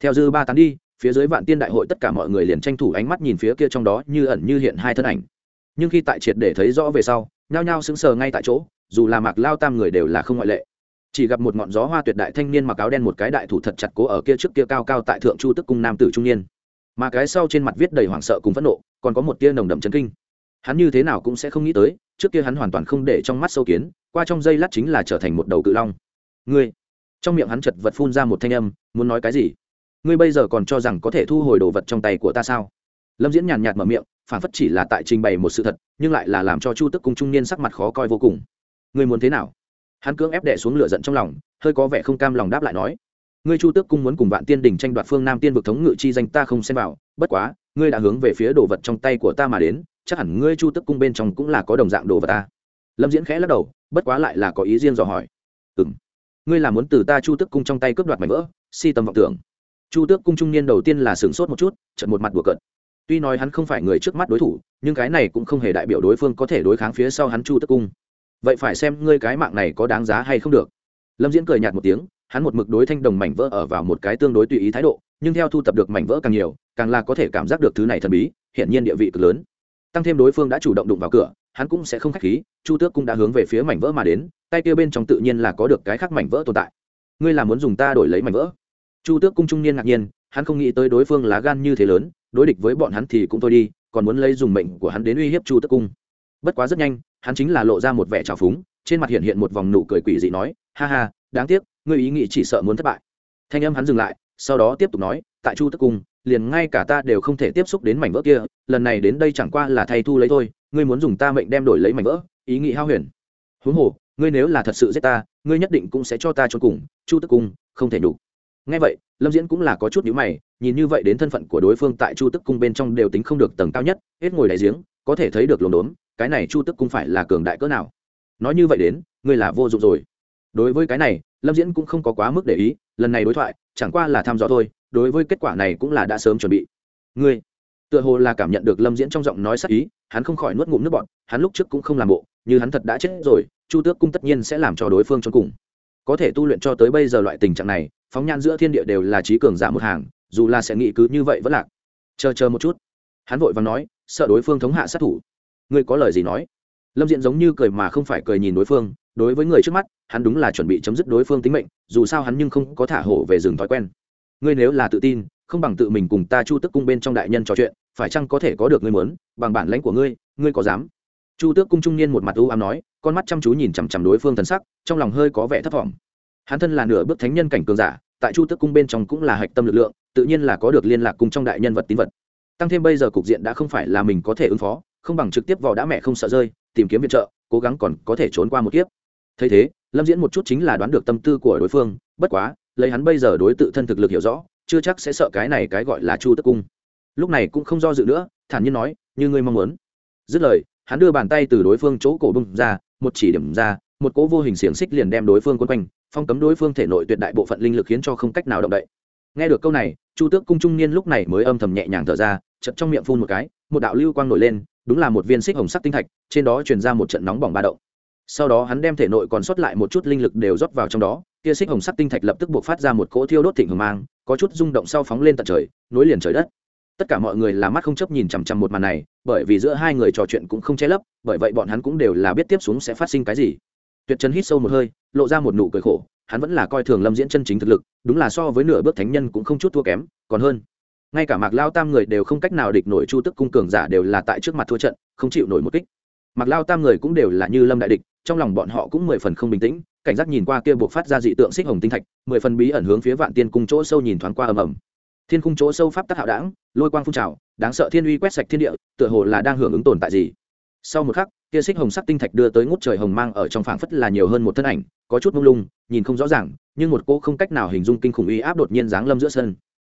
Theo dư ba tán đi, phía dưới vạn tiên đại hội tất cả mọi người liền tranh thủ ánh mắt nhìn phía kia trong đó như ẩn như hiện hai thân ảnh. Nhưng khi tại triệt để thấy rõ về sau, nhao nhao sững sờ ngay tại chỗ, dù là mạc lao tam người đều là không ngoại lệ. Chỉ gặp một ngọn gió hoa tuyệt đại thanh niên mặc áo đen một cái đại thủ thật chặt cố ở kia trước kia cao cao tại thượng chu tức cung nam tử trung niên mà cái sau trên mặt viết đầy hoảng sợ cùng phẫn nộ, còn có một tia nồng đậm chấn kinh. Hắn như thế nào cũng sẽ không nghĩ tới, trước kia hắn hoàn toàn không để trong mắt sâu kiến, qua trong dây lát chính là trở thành một đầu cự long. Ngươi, trong miệng hắn chật vật phun ra một thanh âm, muốn nói cái gì? Ngươi bây giờ còn cho rằng có thể thu hồi đồ vật trong tay của ta sao? Lâm diễn nhàn nhạt mở miệng, phản phất chỉ là tại trình bày một sự thật, nhưng lại là làm cho chu tức cung trung niên sắc mặt khó coi vô cùng. Ngươi muốn thế nào? Hắn cưỡng ép đẻ xuống lửa giận trong lòng, hơi có vẻ không cam lòng đáp lại nói ngươi chu tước cung muốn cùng vạn tiên đình tranh đoạt phương nam tiên vực thống ngự chi danh ta không xem vào, bất quá, ngươi đã hướng về phía đồ vật trong tay của ta mà đến, chắc hẳn ngươi chu tước cung bên trong cũng là có đồng dạng đồ vật ta. Lâm diễn khẽ lắc đầu, bất quá lại là có ý riêng dò hỏi. Ừ m ngươi là muốn từ ta chu tước cung trong tay cướp đoạt mảnh vỡ, si tâm vọng tưởng. Chu tước cung trung niên đầu tiên là sửng sốt một chút trận một mặt bùa cợt. Tuy nói hắn không phải người trước mắt đối thủ, nhưng cái này cũng không hề đại biểu đối phương có thể đối kháng phía sau hắn chu tước cung. Vậy phải xem ngươi cái mạng này có đáng giá hay không được. Lâm diễn cười nhạt một tiếng hắn một mực đối thanh đồng mảnh vỡ ở vào một cái tương đối tùy ý thái độ, nhưng theo thu tập được mảnh vỡ càng nhiều, càng là có thể cảm giác được thứ này thần bí, hiển nhiên địa vị cực lớn. Tăng thêm đối phương đã chủ động đụng vào cửa, hắn cũng sẽ không k h á c h khí, chu tước cũng đã hướng về phía mảnh vỡ mà đến, tay kia bên trong tự nhiên là có được cái khác mảnh vỡ tồn tại. Ngươi là muốn dùng ta đổi lấy mảnh vỡ? Chu tước cung trung niên ngạc nhiên, hắn không nghĩ tới đối phương lá gan như thế lớn, đối địch với bọn hắn thì cũng thôi đi, còn muốn lấy dùng mệnh của hắn đến uy hiếp chu tước cung. Bất quá rất nhanh, hắn chính là lộ ra một vẻ trào phúng, trên mặt hiện hiện một vòng nụ cười quỷ dị nói, ha ha, đáng tiếc ngươi ý nghĩ chỉ sợ muốn thất bại. Thanh âm hắn dừng lại, sau đó tiếp tục nói, tại chu tức cung, liền ngay cả ta đều không thể tiếp xúc đến mảnh vỡ kia, lần này đến đây chẳng qua là thay thu lấy thôi, ngươi muốn dùng ta mệnh đem đổi lấy mảnh vỡ, ý nghĩ hao huyền. Huống hồ, ngươi nếu là thật sự giết ta, ngươi nhất định cũng sẽ cho ta trốn cùng, chu tức cung, không thể nhục ngay vậy, lâm diễn cũng là có chút nhữ mày, nhìn như vậy đến thân phận của đối phương tại chu tức cung bên trong đều tính không được tầng cao nhất, hết ngồi đại giếng, có thể thấy được lồn đốn, cái này chu tức cung phải là cường đại cỡ nào. Nói như vậy đến, ngươi là vô dụng rồi. Đối với cái này lâm diễn cũng không có quá mức để ý, lần này đối thoại, chẳng qua là thăm dò thôi, đối với kết quả này cũng là đã sớm chuẩn bị. Ngươi, tựa hồ là cảm nhận được lâm diễn trong giọng nói sắc ý, hắn không khỏi nuốt ngụm nước bọn hắn lúc trước cũng không làm bộ, như hắn thật đã chết rồi, chu tước cung tất nhiên sẽ làm cho đối phương cho cùng. Có thể tu luyện cho tới bây giờ loại tình trạng này, phóng nhan giữa thiên địa đều là trí cường giả một hàng, dù là sẽ nghĩ cứ như vậy vẫn lạc. Chờ chờ một chút. Hắn vội và nói, sợ đối phương thống hạ sát thủ. Ngươi có lời gì nói? Lâm diện giống như cười mà không phải cười nhìn đối phương đối với người trước mắt, hắn đúng là chuẩn bị chấm dứt đối phương tính mệnh, dù sao hắn nhưng không có thả hổ về rừng thói quen. Ngươi nếu là tự tin, không bằng tự mình cùng ta chu tức cung bên trong đại nhân trò chuyện, phải chăng có thể có được ngươi muốn, bằng bản lãnh của ngươi ngươi có dám? Chu tước cung trung niên một mặt u ám nói, con mắt chăm chú nhìn chằm chằm đối phương thần sắc, trong lòng hơi có vẻ thất vọng hắn thân là nửa bước thánh nhân cảnh cường giả, tại chu tước cung bên trong cũng là hạch tâm lực lượng, tự nhiên là có được liên lạc cùng trong đại nhân vật tín vật. Tăng thêm bây giờ cục diện đã không phải là mình có thể ứng phó, không bằng trực tiếp vào đã mẹ không sợ rơi, tìm kiếm viện trợ, cố gắng còn có thể trốn qua một kiếp thấy thế, lâm diễn một chút chính là đoán được tâm tư của đối phương, bất quá, lấy hắn bây giờ đối tự thân thực lực hiểu rõ, chưa chắc sẽ sợ cái này cái gọi là chu tức cung. Lúc này cũng không do dự nữa, thản nhiên nói, như ngươi mong muốn. Dứt lời, hắn đưa bàn tay từ đối phương chỗ cổ bung ra, một chỉ điểm ra, một cỗ vô hình xiềng xích liền đem đối phương quân quanh, phong cấm đối phương thể nội tuyệt đại bộ phận linh lực khiến cho không cách nào động đậy. Nghe được câu này, chu tước cung trung niên lúc này mới âm thầm nhẹ nhàng thở ra chật trong miệng phun một cái, một đạo lưu quang nổi lên, đúng là một viên xích hồng sắc tinh thạch, trên đó truyền ra một trận nóng bỏng ba động sau đó hắn đem thể nội còn sót lại một chút linh lực đều rót vào trong đó, kia xích hồng sắc tinh thạch lập tức buộc phát ra một cỗ thiêu đốt thịnh hồng mang, có chút rung động sau phóng lên tận trời, nối liền trời đất. Tất cả mọi người là mắt không chấp nhìn chằm chằm một màn này, bởi vì giữa hai người trò chuyện cũng không che lấp, bởi vậy bọn hắn cũng đều là biết tiếp xuống sẽ phát sinh cái gì. Tuyệt trần hít sâu một hơi, lộ ra một nụ cười khổ, hắn vẫn là coi thường lâm diễn chân chính thực lực, đúng là so với nửa bước thánh nhân cũng không chút thua kém, còn hơn, ngay cả mạc lao tam người đều không cách nào địch nổi chu tức cung cường giả đều là tại trước mặt thua trận, không chịu nổi một kích. Mạc lao tam người cũng đều là như lâm đại địch trong lòng bọn họ cũng mười phần không bình tĩnh cảnh giác nhìn qua kia buộc phát ra dị tượng xích hồng tinh thạch mười phần bí ẩn hướng phía vạn tiên cung chỗ sâu nhìn thoáng qua ầm ầm. Thiên cung chỗ sâu pháp tắc hạo đảng lôi quang phun trào đáng sợ thiên uy quét sạch thiên địa tựa hồ là đang hưởng ứng tồn tại gì. Sau một khắc kia xích hồng sắc tinh thạch đưa tới ngút trời hồng mang ở trong phảng phất là nhiều hơn một thân ảnh có chút mông lung nhìn không rõ ràng nhưng một cô không cách nào hình dung kinh khủng uy áp đột nhiên giáng lâm giữa sân.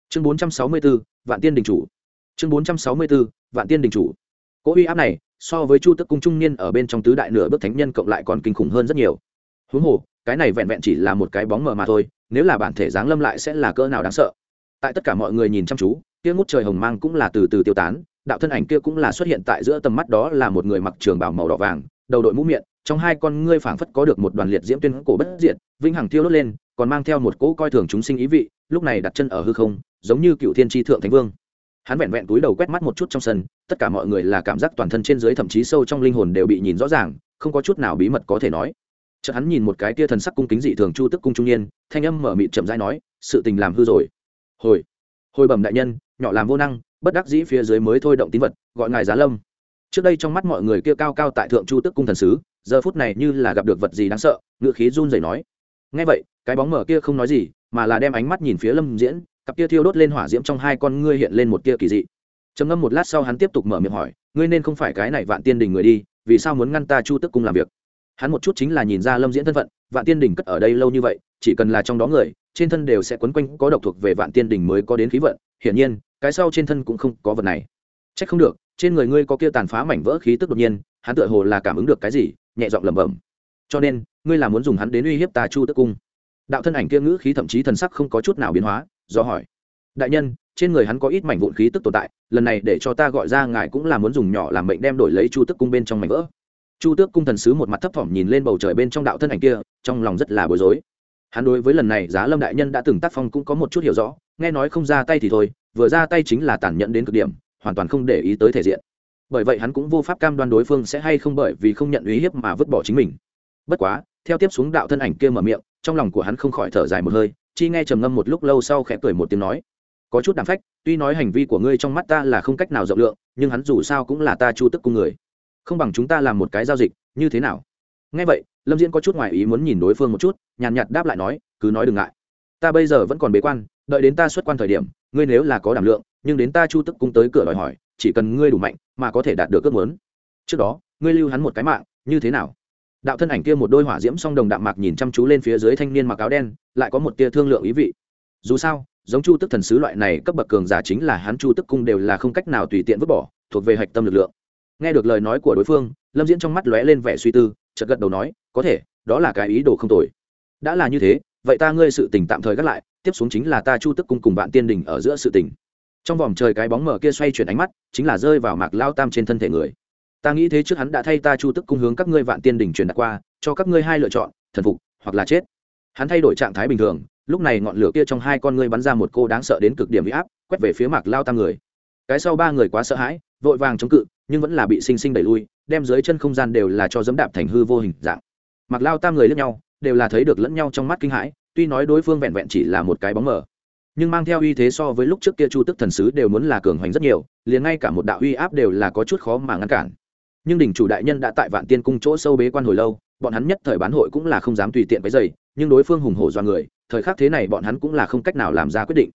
Chương 464, vạn tiên đình chủ. Chương 464, vạn tiên đình chủ. Cỗ uy áp này so với chu tức cung trung niên ở bên trong tứ đại nửa bước thánh nhân cộng lại còn kinh khủng hơn rất nhiều. Huống hồ, cái này vẹn vẹn chỉ là một cái bóng mờ mà thôi, nếu là bản thể giáng lâm lại sẽ là cỡ nào đáng sợ. Tại tất cả mọi người nhìn chăm chú, kia ngút trời hồng mang cũng là từ từ tiêu tán, đạo thân ảnh kia cũng là xuất hiện tại giữa tầm mắt đó là một người mặc trường bào màu đỏ vàng, đầu đội mũ miệng, trong hai con ngươi phảng phất có được một đoàn liệt diễm tuyên cổ bất diệt vinh hằng thiêu đốt lên, còn mang theo một cỗ coi thường chúng sinh ý vị, lúc này đặt chân ở hư không, giống như cựu thiên tri thượng thánh vương hắn vẹn vẹn túi đầu quét mắt một chút trong sân, tất cả mọi người là cảm giác toàn thân trên dưới thậm chí sâu trong linh hồn đều bị nhìn rõ ràng, không có chút nào bí mật có thể nói. Chợt hắn nhìn một cái tia thần sắc cung kính dị thường chu tức cung trung niên, thanh âm mở mịt chậm rãi nói, sự tình làm hư rồi. Hồi hồi bẩm đại nhân, nhỏ làm vô năng, bất đắc dĩ phía dưới mới thôi động tín vật, gọi ngài giá lâm. Trước đây trong mắt mọi người kia cao cao tại thượng chu tức cung thần sứ, giờ phút này như là gặp được vật gì đáng sợ ngựa khí run rẩy nói ngay vậy, cái bóng mở kia không nói gì, mà là đem ánh mắt nhìn phía lâm diễn cặp kia thiêu đốt lên hỏa diễm trong hai con ngươi hiện lên một tia kỳ dị. Trầm ngâm một lát sau hắn tiếp tục mở miệng hỏi, ngươi nên không phải cái này vạn tiên đình người đi, vì sao muốn ngăn ta chu tức cung làm việc? Hắn một chút chính là nhìn ra lâm diễn thân phận, vạn tiên đình cất ở đây lâu như vậy, chỉ cần là trong đó người, trên thân đều sẽ quấn quanh có độc thuộc về vạn tiên đình mới có đến khí vận, hiển nhiên, cái sau trên thân cũng không có vật này. C h ắ c không được, trên người ngươi có kia tàn phá mảnh vỡ khí tức đột nhiên, hắn tựa hồ là cảm ứng được cái gì, nhẹ giọng lẩm bẩm. Cho nên, ngươi là muốn dùng hắn đến uy hiếp ta chu tức cung. Đạo thân ảnh kia ngữ khí thậm chí thần sắc không có chút nào biến hóa do hỏi. Đại nhân, trên người hắn có ít mảnh vụn khí tức tồn tại, lần này để cho ta gọi ra ngài cũng là muốn dùng nhỏ làm mệnh đem đổi lấy chu tức cung bên trong mảnh vỡ. Chu tước cung thần sứ một mặt thấp thỏm nhìn lên bầu trời bên trong đạo thân ảnh kia, trong lòng rất là bối rối. Hắn đối với lần này giá lâm đại nhân đã từng tác phong cũng có một chút hiểu rõ, nghe nói không ra tay thì thôi, vừa ra tay chính là tàn nhẫn đến cực điểm, hoàn toàn không để ý tới thể diện. Bởi vậy hắn cũng vô pháp cam đoan đối phương sẽ hay không bởi vì không nhận uy hiếp mà vứt bỏ chính mình. Bất quá, theo tiếp xuống đạo thân ảnh kia mở miệng, trong lòng của hắn không khỏi thở dài một hơi chi nghe trầm ngâm một lúc lâu sau khẽ cười một tiếng nói, có chút đảm phách, tuy nói hành vi của ngươi trong mắt ta là không cách nào rộng lượng, nhưng hắn dù sao cũng là ta chu tức cung người. Không bằng chúng ta làm một cái giao dịch, như thế nào? Ngay vậy, lâm diễn có chút ngoài ý muốn nhìn đối phương một chút, nhàn nhạt đáp lại nói, cứ nói đừng ngại. Ta bây giờ vẫn còn bế quan, đợi đến ta xuất quan thời điểm, ngươi nếu là có đảm lượng, nhưng đến ta chu tức cung tới cửa đòi hỏi, chỉ cần ngươi đủ mạnh, mà có thể đạt được ước muốn. Trước đó, ngươi lưu hắn một cái mạng, như thế nào? Đạo thân ảnh kia một đôi hỏa diễm song đồng đạm mạc nhìn chăm chú lên phía dưới thanh niên mặc áo đen, lại có một tia thương lượng ý vị. Dù sao, giống chu tức thần sứ loại này cấp bậc cường giả chính là hắn chu tức cung đều là không cách nào tùy tiện vứt bỏ, thuộc về hạch tâm lực lượng. Nghe được lời nói của đối phương, lâm diễn trong mắt lóe lên vẻ suy tư, chợt gật đầu nói, có thể, đó là cái ý đồ không tồi. Đã là như thế, vậy ta ngươi sự tình tạm thời gác lại, tiếp xuống chính là ta chu tức cung cùng vạn tiên đình ở giữa sự tình. Trong vòng trời cái bóng mở kia xoay chuyển ánh mắt, chính là rơi vào mạc lao tam trên thân thể người ta nghĩ thế trước hắn đã thay ta chu tức cung hướng các ngươi vạn tiên đỉnh truyền đạt qua, cho các ngươi hai lựa chọn, thần phục hoặc là chết. Hắn thay đổi trạng thái bình thường, lúc này ngọn lửa kia trong hai con ngươi bắn ra một cô đáng sợ đến cực điểm bị áp, quét về phía mạc lao tam người. Cái sau ba người quá sợ hãi, vội vàng chống cự, nhưng vẫn là bị sinh sinh đẩy lui, đem dưới chân không gian đều là cho dẫm đạp thành hư vô hình dạng. Mặt lao tam người lẫn nhau, đều là thấy được lẫn nhau trong mắt kinh hãi, tuy nói đối phương vẹn vẹn chỉ là một cái bóng mờ, nhưng mang theo uy thế so với lúc trước kia chu tức thần sứ đều muốn là cường hoành rất nhiều, liền ngay cả một đạo uy áp đều là có chút khó mà ngăn cản nhưng đỉnh chủ đại nhân đã tại vạn tiên cung chỗ sâu bế quan hồi lâu, bọn hắn nhất thời bán hội cũng là không dám tùy tiện với dày nhưng đối phương hùng hổ do người, thời khắc thế này bọn hắn cũng là không cách nào làm ra quyết định.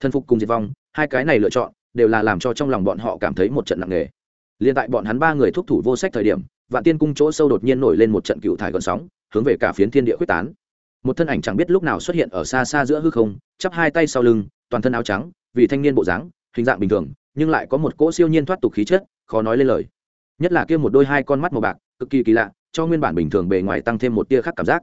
Thân phục cùng diệt vong, hai cái này lựa chọn, đều là làm cho trong lòng bọn họ cảm thấy một trận nặng nề. Liền tại bọn hắn ba người thúc thủ vô sách thời điểm, vạn tiên cung chỗ sâu đột nhiên nổi lên một trận cựu thải gọn sóng, hướng về cả phiến thiên địa quyết tán. Một thân ảnh chẳng biết lúc nào xuất hiện ở xa xa giữa hư không, chắp hai tay sau lưng, toàn thân áo trắng, vì thanh niên bộ dáng, hình dạng bình thường, nhưng lại có một cỗ siêu nhiên thoát tục khí chất, khó nói lên lời nhất là kia một đôi hai con mắt màu bạc, cực kỳ kỳ lạ, cho nguyên bản bình thường bề ngoài tăng thêm một tia khác cảm giác.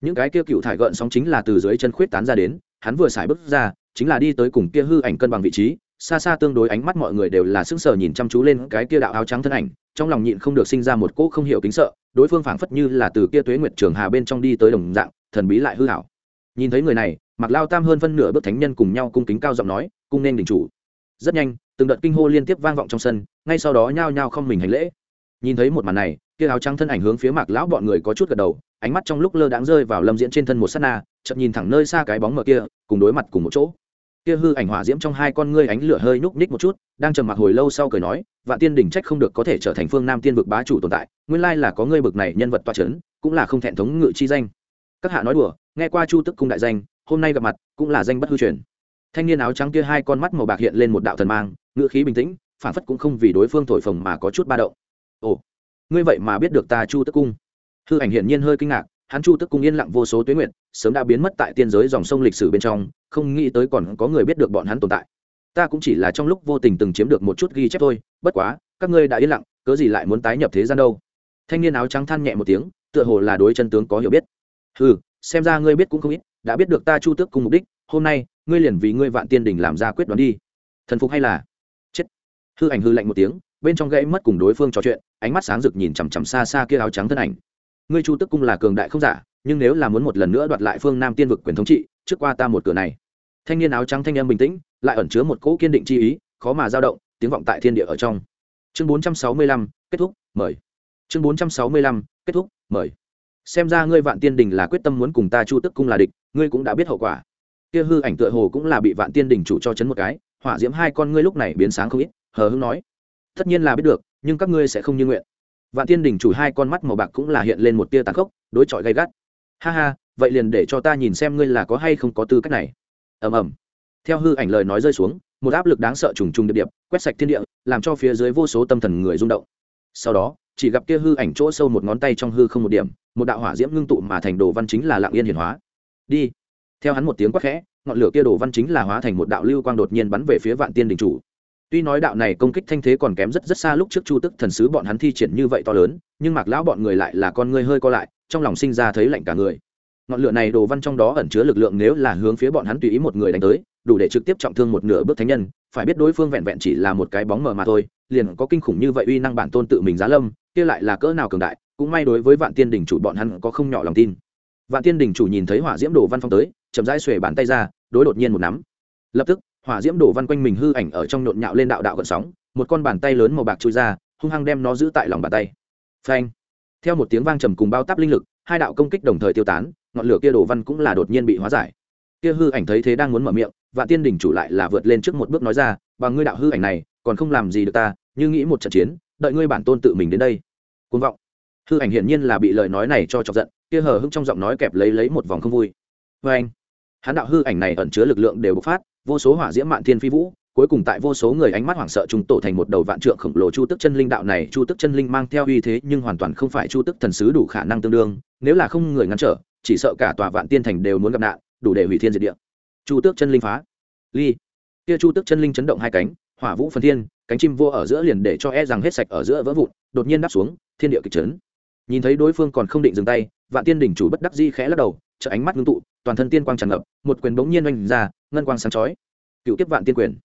Những cái kia cựu thải gợn sóng chính là từ dưới chân khuyết tán ra đến, hắn vừa xài bước ra, chính là đi tới cùng kia hư ảnh cân bằng vị trí, xa xa tương đối ánh mắt mọi người đều là sững sờ nhìn chăm chú lên cái kia đạo áo trắng thân ảnh, trong lòng nhịn không được sinh ra một cỗ không hiểu kính sợ, đối phương phảng phất như là từ kia tuế nguyệt trường hà bên trong đi tới đồng dạng, thần bí lại hư hảo. Nhìn thấy người này mặc lao tam hơn phân nửa bước thánh nhân cùng nhau cung kính cao giọng nói, cung nên đình chủ. Rất nhanh từng đợt kinh hô liên tiếp vang vọng trong sân, ngay sau đó nhao nhao không mình hành lễ. Nhìn thấy một màn này, kia áo trắng thân ảnh hướng phía mạc lão bọn người có chút gật đầu, ánh mắt trong lúc lơ đáng rơi vào lâm diễn trên thân một s á t na chậm nhìn thẳng nơi xa cái bóng mờ kia, cùng đối mặt cùng một chỗ. Kia hư ảnh hỏa diễm trong hai con ngươi ánh lửa hơi nhúc nhích một chút, đang trầm mặc hồi lâu sau cười nói, vạn tiên đỉnh trách không được có thể trở thành phương nam tiên vực bá chủ tồn tại, nguyên lai là có ngươi bực này nhân vật toa c h ấ n cũng là không thẹn thống ngự chi danh. Các hạ nói đùa, nghe qua chu tức cung đại danh, hôm nay gặp mặt, cũng là danh bất hư truyền. Thanh niên áo trắng kia hai con mắt màu bạc hiện lên một đạo thần mang ngựa khí bình tĩnh phản phất cũng không vì đối phương thổi phồng mà có chút ba động. Ồ, ngươi vậy mà biết được ta chu tức cung. Hư ảnh hiển nhiên hơi kinh ngạc, hắn chu tức cung yên lặng vô số tuyến nguyện sớm đã biến mất tại tiên giới dòng sông lịch sử bên trong, không nghĩ tới còn có người biết được bọn hắn tồn tại. Ta cũng chỉ là trong lúc vô tình từng chiếm được một chút ghi chép thôi, bất quá, các ngươi đã yên lặng, cớ gì lại muốn tái nhập thế gian đâu? Thanh niên áo trắng than nhẹ một tiếng, tựa hồ là đối chân tướng có hiểu biết. Ừ xem ra ngươi biết cũng không ít, đã biết được ta chu tước cùng mục đích, hôm nay, ngươi liền vì ngươi vạn tiên đình làm ra quyết đoán đi. Thần phục hay là? Hư ảnh hư lạnh một tiếng, bên trong gãy mất cùng đối phương trò chuyện, ánh mắt sáng rực nhìn chằm chằm xa xa kia áo trắng thân ảnh. Ngươi chu tức cung là cường đại không giả, nhưng nếu là muốn một lần nữa đoạt lại phương nam tiên vực quyền thống trị, trước qua ta một cửa này. Thanh niên áo trắng thanh em bình tĩnh, lại ẩn chứa một cỗ kiên định chi ý, khó mà dao động, tiếng vọng tại thiên địa ở trong. Chương bốn trăm sáu mươi lăm, kết thúc, mời. Chương bốn trăm sáu mươi lăm, kết thúc, mời. Xem ra ngươi vạn tiên đình là quyết tâm muốn cùng ta chu tức cung là địch, ngươi cũng đã biết hậu quả. Kia hư ảnh tựa hồ cũng là bị vạn tiên đình chủ cho chấn một cái, hỏa diễm hai con ngươi lúc này biến sáng không ít hờ hững nói, tất nhiên là biết được, nhưng các ngươi sẽ không như nguyện. Vạn tiên đình chủ hai con mắt màu bạc cũng là hiện lên một tia tàn khốc, đối chọi gay gắt. Ha ha, vậy liền để cho ta nhìn xem ngươi là có hay không có tư cách này. Ầm ầm. Theo hư ảnh lời nói rơi xuống, một áp lực đáng sợ trùng trùng điệp điệp, quét sạch thiên địa, làm cho phía dưới vô số tâm thần người rung động. Sau đó, chỉ gặp kia hư ảnh chỗ sâu một ngón tay trong hư không một điểm, một đạo hỏa diễm ngưng tụ mà thành đồ văn chính là lạng yên hiển hóa. Đi. Theo hắn một tiếng quát khẽ, ngọn lửa kia đồ văn chính là hóa thành một đạo lưu quang đột nhiên bắn về phía vạn tiên đình chủ tuy nói đạo này công kích thanh thế còn kém rất rất xa lúc trước chu tức thần sứ bọn hắn thi triển như vậy to lớn, nhưng mạc lão bọn người lại là con ngươi hơi co lại, trong lòng sinh ra thấy lạnh cả người. Ngọn lửa này đồ văn trong đó ẩn chứa lực lượng nếu là hướng phía bọn hắn tùy ý một người đánh tới, đủ để trực tiếp trọng thương một nửa bước thánh nhân, phải biết đối phương vẹn vẹn chỉ là một cái bóng mờ mà thôi, liền có kinh khủng như vậy uy năng bản tôn tự mình giá lâm, kia lại là cỡ nào cường đại, cũng may đối với vạn tiên đình chủ bọn hắn có không nhỏ lòng tin. Vạn tiên đình chủ nhìn thấy hỏa diễm đồ văn phong tới, chậm rãi xuề bàn tay ra, đối đột nhiên một nắm. Lập tức hỏa diễm đổ văn quanh mình hư ảnh ở trong nhộn nhạo lên đạo đạo gợn sóng, một con bàn tay lớn màu bạc chui ra, hung hăng đem nó giữ tại lòng bàn tay. Phanh. Theo một tiếng vang trầm cùng bao táp linh lực, hai đạo công kích đồng thời tiêu tán, ngọn lửa kia đổ văn cũng là đột nhiên bị hóa giải. Kia hư ảnh thấy thế đang muốn mở miệng, vạn tiên đỉnh chủ lại là vượt lên trước một bước nói ra bằng ngươi đạo hư ảnh này, còn không làm gì được ta, như nghĩ một trận chiến, đợi ngươi bản tôn tự mình đến đây. Côn vọng. Hư ảnh hiển nhiên là bị lời nói này cho chọc giận, kia hờ hững trong giọng nói kẹp lấy lấy một vòng không vui. Vê anh hắn đạo hư ảnh này ẩn chứa lực lượng đều bộc phát vô số hỏa diễm mạn thiên phi vũ, cuối cùng tại vô số người ánh mắt hoảng sợ chúng tổ thành một đầu vạn trượng khổng lồ chu tức chân linh đạo này, chu tức chân linh mang theo uy thế nhưng hoàn toàn không phải chu tức thần sứ đủ khả năng tương đương, nếu là không người ngăn trở, chỉ sợ cả tòa vạn tiên thành đều muốn gặp nạn, đủ để hủy thiên diệt địa. Chu tước chân linh phá. Ly. Kia chu tước chân linh chấn động hai cánh, hỏa vũ phân thiên, cánh chim vua ở giữa liền để cho e rằng hết sạch ở giữa vỡ vụn, đột nhiên đáp xuống, thiên địa kịch chấn. Nhìn thấy đối phương còn không định dừng tay, vạn tiên đỉnh chủ bất đắc di khẽ lắc đầu trợ ánh mắt ngưng tụ toàn thân tiên quang tràn ngập, một quyền bỗng nhiên oanh ra, ngân quang sáng chói. Cựu tiếp vạn tiên quyền.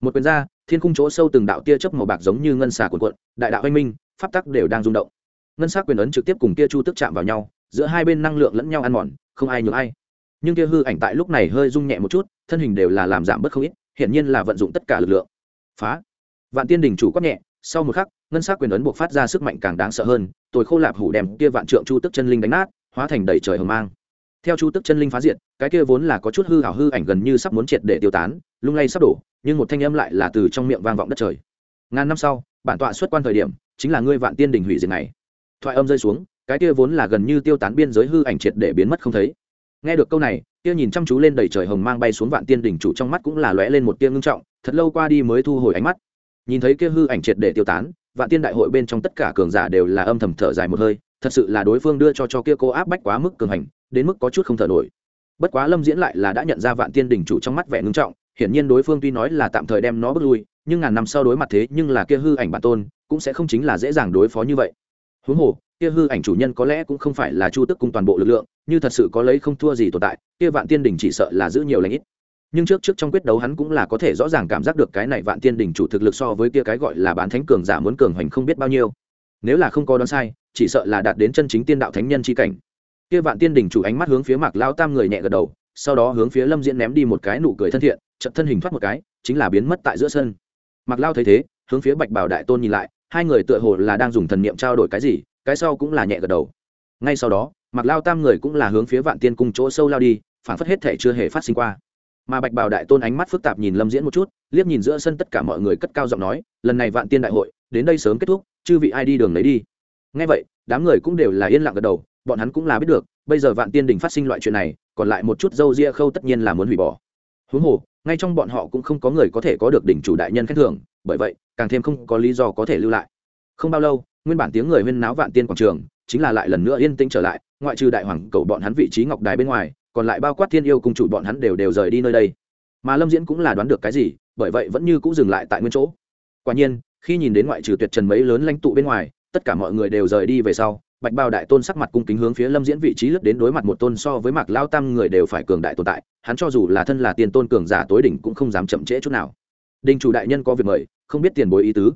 Một quyền ra, thiên khung chỗ sâu từng đạo tia chớp màu bạc giống như ngân xà cuộn cuộn, đại đạo oanh minh, pháp tắc đều đang rung động. Ngân sắc quyền ấn trực tiếp cùng kia chu tức chạm vào nhau, giữa hai bên năng lượng lẫn nhau ăn mòn, không ai nhường ai. Nhưng kia hư ảnh tại lúc này hơi rung nhẹ một chút, thân hình đều là làm giảm bất không ít, hiển nhiên là vận dụng tất cả lực lượng. Phá. Vạn tiên đình chủ quát nhẹ, sau một khắc, ngân sắc quyền ấn buộc phát ra sức mạnh càng đáng sợ hơn tôi khô lạp hủ đem kia vạn trượng chu tức chân linh đánh nát, hóa thành đầy trời hờ mang theo chu tức chân linh phá diện, cái kia vốn là có chút hư hảo hư ảnh gần như sắp muốn triệt để tiêu tán lung lay sắp đổ nhưng một thanh âm lại là từ trong miệng vang vọng đất trời. Ngàn năm sau bản tọa xuất quan thời điểm chính là ngươi vạn tiên đình hủy diệt này. Thoại âm rơi xuống cái kia vốn là gần như tiêu tán biên giới hư ảnh triệt để biến mất không thấy. Nghe được câu này kia nhìn chăm chú lên đầy trời hồng mang bay xuống vạn tiên đỉnh chủ trong mắt cũng là lóe lên một tia ngưng trọng thật lâu qua đi mới thu hồi ánh mắt. Nhìn thấy kia hư ảnh triệt để tiêu tán vạn tiên đại hội bên trong tất cả cường giả đều là âm thầm thở dài một hơi thật sự là đối phương đưa cho cho kia cô áp bách quá mức cường hành đến mức có chút không thở nổi. Bất quá lâm diễn lại là đã nhận ra vạn tiên đỉnh chủ trong mắt vẻ ngưng trọng, hiển nhiên đối phương tuy nói là tạm thời đem nó bước lui, nhưng ngàn năm sau đối mặt thế nhưng là kia hư ảnh bản tôn, cũng sẽ không chính là dễ dàng đối phó như vậy. Huống hồ, kia hư ảnh chủ nhân có lẽ cũng không phải là chu tức cung toàn bộ lực lượng, như thật sự có lấy không thua gì tồn tại, kia vạn tiên đỉnh chỉ sợ là giữ nhiều lãnh ít. Nhưng trước trước trong quyết đấu hắn cũng là có thể rõ ràng cảm giác được cái này vạn tiên đỉnh chủ thực lực so với kia cái gọi là bán thánh cường giả muốn cường hoành không biết bao nhiêu. Nếu là không có đoán sai, chỉ sợ là đạt đến chân chính tiên đạo thánh nhân chi cảnh kia vạn tiên đỉnh chủ ánh mắt hướng phía mạc lao tam người nhẹ gật đầu, sau đó hướng phía lâm diễn ném đi một cái nụ cười thân thiện chậm thân hình thoát một cái, chính là biến mất tại giữa sân. Mạc lao thấy thế, hướng phía bạch bảo đại tôn nhìn lại, hai người tựa hồ là đang dùng thần niệm trao đổi cái gì, cái sau cũng là nhẹ gật đầu. Ngay sau đó, mạc lao tam người cũng là hướng phía vạn tiên cung chỗ sâu lao đi, phản phất hết thể chưa hề phát sinh qua. Mà bạch bảo đại tôn ánh mắt phức tạp nhìn lâm diễn một chút, liếc nhìn giữa sân tất cả mọi người cất cao giọng nói, lần này vạn tiên đại hội, đến đây sớm kết thúc, chư vị ai đi đường lấy đi. Ngay vậy, đám người cũng đều là yên lặng gật đầu bọn hắn cũng là biết được, bây giờ vạn tiên đình phát sinh loại chuyện này, còn lại một chút dâu ria khâu tất nhiên là muốn hủy bỏ. Huống hồ, ngay trong bọn họ cũng không có người có thể có được đỉnh chủ đại nhân khen thưởng, bởi vậy, càng thêm không có lý do có thể lưu lại. Không bao lâu, nguyên bản tiếng người huyên náo vạn tiên quảng trường, chính là lại lần nữa yên tĩnh trở lại, ngoại trừ đại hoàng cầu bọn hắn vị trí ngọc đài bên ngoài, còn lại bao quát thiên yêu cùng chủ bọn hắn đều đều rời đi nơi đây. Mà lâm diễn cũng là đoán được cái gì, bởi vậy vẫn như cũng dừng lại tại nguyên chỗ. Quả nhiên, khi nhìn đến ngoại trừ tuyệt trần mấy lớn lãnh tụ bên ngoài, tất cả mọi người đều rời đi về sau bạch bao đại tôn sắc mặt cung kính hướng phía lâm diễn vị trí lướt đến đối mặt một tôn so với mạc lao tam người đều phải cường đại tồn tại, hắn cho dù là thân là tiền tôn cường giả tối đỉnh cũng không dám chậm trễ chút nào. Đình chủ đại nhân có việc mời, không biết tiền bối ý tứ.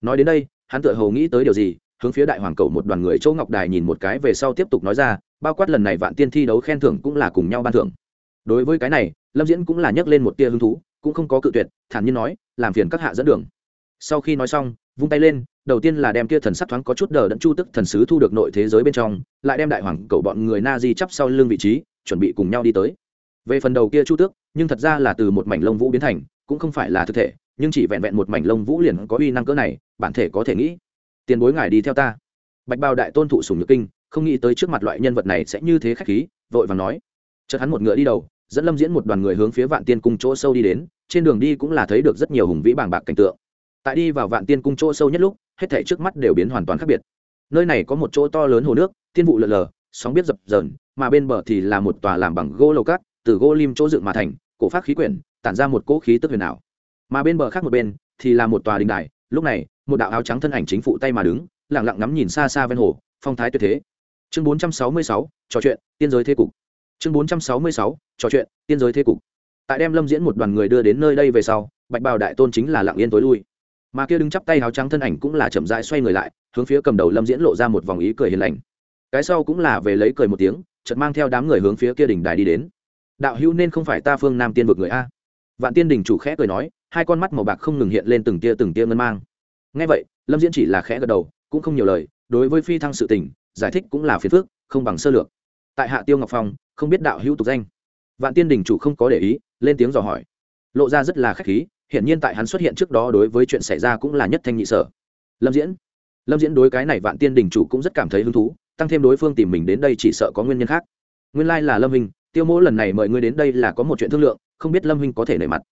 Nói đến đây, hắn tự hầu nghĩ tới điều gì, hướng phía đại hoàng cầu một đoàn người châu ngọc đài nhìn một cái về sau tiếp tục nói ra, bao quát lần này vạn tiên thi đấu khen thưởng cũng là cùng nhau ban thưởng. Đối với cái này, lâm diễn cũng là nhấc lên một tia hứng thú, cũng không có cự tuyệt, thản nhiên nói, làm phiền các hạ dẫn đường. Sau khi nói xong, vung tay lên đầu tiên là đem kia thần sắc thoáng có chút đờ đẫn chu tức thần sứ thu được nội thế giới bên trong, lại đem đại hoàng cầu bọn người na di chắp sau lưng vị trí, chuẩn bị cùng nhau đi tới. Về phần đầu kia chu tước nhưng thật ra là từ một mảnh lông vũ biến thành, cũng không phải là thực thể, nhưng chỉ vẹn vẹn một mảnh lông vũ liền có uy năng cỡ này, bản thể có thể nghĩ. Tiền bối ngài đi theo ta. Bạch bao đại tôn thụ sùng nhược kinh, không nghĩ tới trước mặt loại nhân vật này sẽ như thế khách khí, vội vàng nói. Chợt hắn một ngựa đi đầu, dẫn lâm diễn một đoàn người hướng phía vạn tiên cung chỗ sâu đi đến, trên đường đi cũng là thấy được rất nhiều hùng vĩ bảng bạc cảnh tượng. Tại đi vào vạn tiên cung chỗ sâu nhất lúc hết thảy trước mắt đều biến hoàn toàn khác biệt. Nơi này có một chỗ to lớn hồ nước tiên vụ lờ lờ sóng biết dập dờn mà bên bờ thì là một tòa làm bằng gỗ lầu cát từ gỗ lim chỗ dựng mà thành cổ phát khí quyển tản ra một cỗ khí tức huyền ảo. Mà bên bờ khác một bên thì là một tòa đình đài lúc này một đạo áo trắng thân ảnh chính phụ tay mà đứng lặng lặng ngắm nhìn xa xa ven hồ phong thái tuyệt thế. Chương 466, trò chuyện tiên giới thế cục. Chương 466, trò chuyện tiên giới thế cục. Tại đem lâm diễn một đoàn người đưa đến nơi đây về sau bạch bào đại tôn chính là lặng yên tối lui mà kia đứng chắp tay áo trắng thân ảnh cũng là chậm rãi xoay người lại, hướng phía cầm đầu lâm diễn lộ ra một vòng ý cười hiền lành. Cái sau cũng là về lấy cười một tiếng, chợt mang theo đám người hướng phía kia đỉnh đài đi đến. Đạo hữu nên không phải ta phương nam tiên vực người a? Vạn tiên đỉnh chủ khẽ cười nói, hai con mắt màu bạc không ngừng hiện lên từng tia từng tia ngân mang. Ngay vậy, lâm diễn chỉ là khẽ gật đầu, cũng không nhiều lời, đối với phi thăng sự tình, giải thích cũng là phiền phước không bằng sơ lược. Tại hạ tiêu ngọc phong, không biết đạo hữu tục danh. Vạn tiên đình chủ không có để ý, lên tiếng dò hỏi. Lộ ra rất là khách khí hiển nhiên tại hắn xuất hiện trước đó đối với chuyện xảy ra cũng là nhất thanh nhị sở. Lâm diễn lâm diễn đối cái này vạn tiên đình chủ cũng rất cảm thấy hứng thú, tăng thêm đối phương tìm mình đến đây chỉ sợ có nguyên nhân khác. Nguyên lai là lâm hình, tiêu mỗ lần này mời ngươi đến đây là có một chuyện thương lượng, không biết lâm huynh có thể nảy mặt.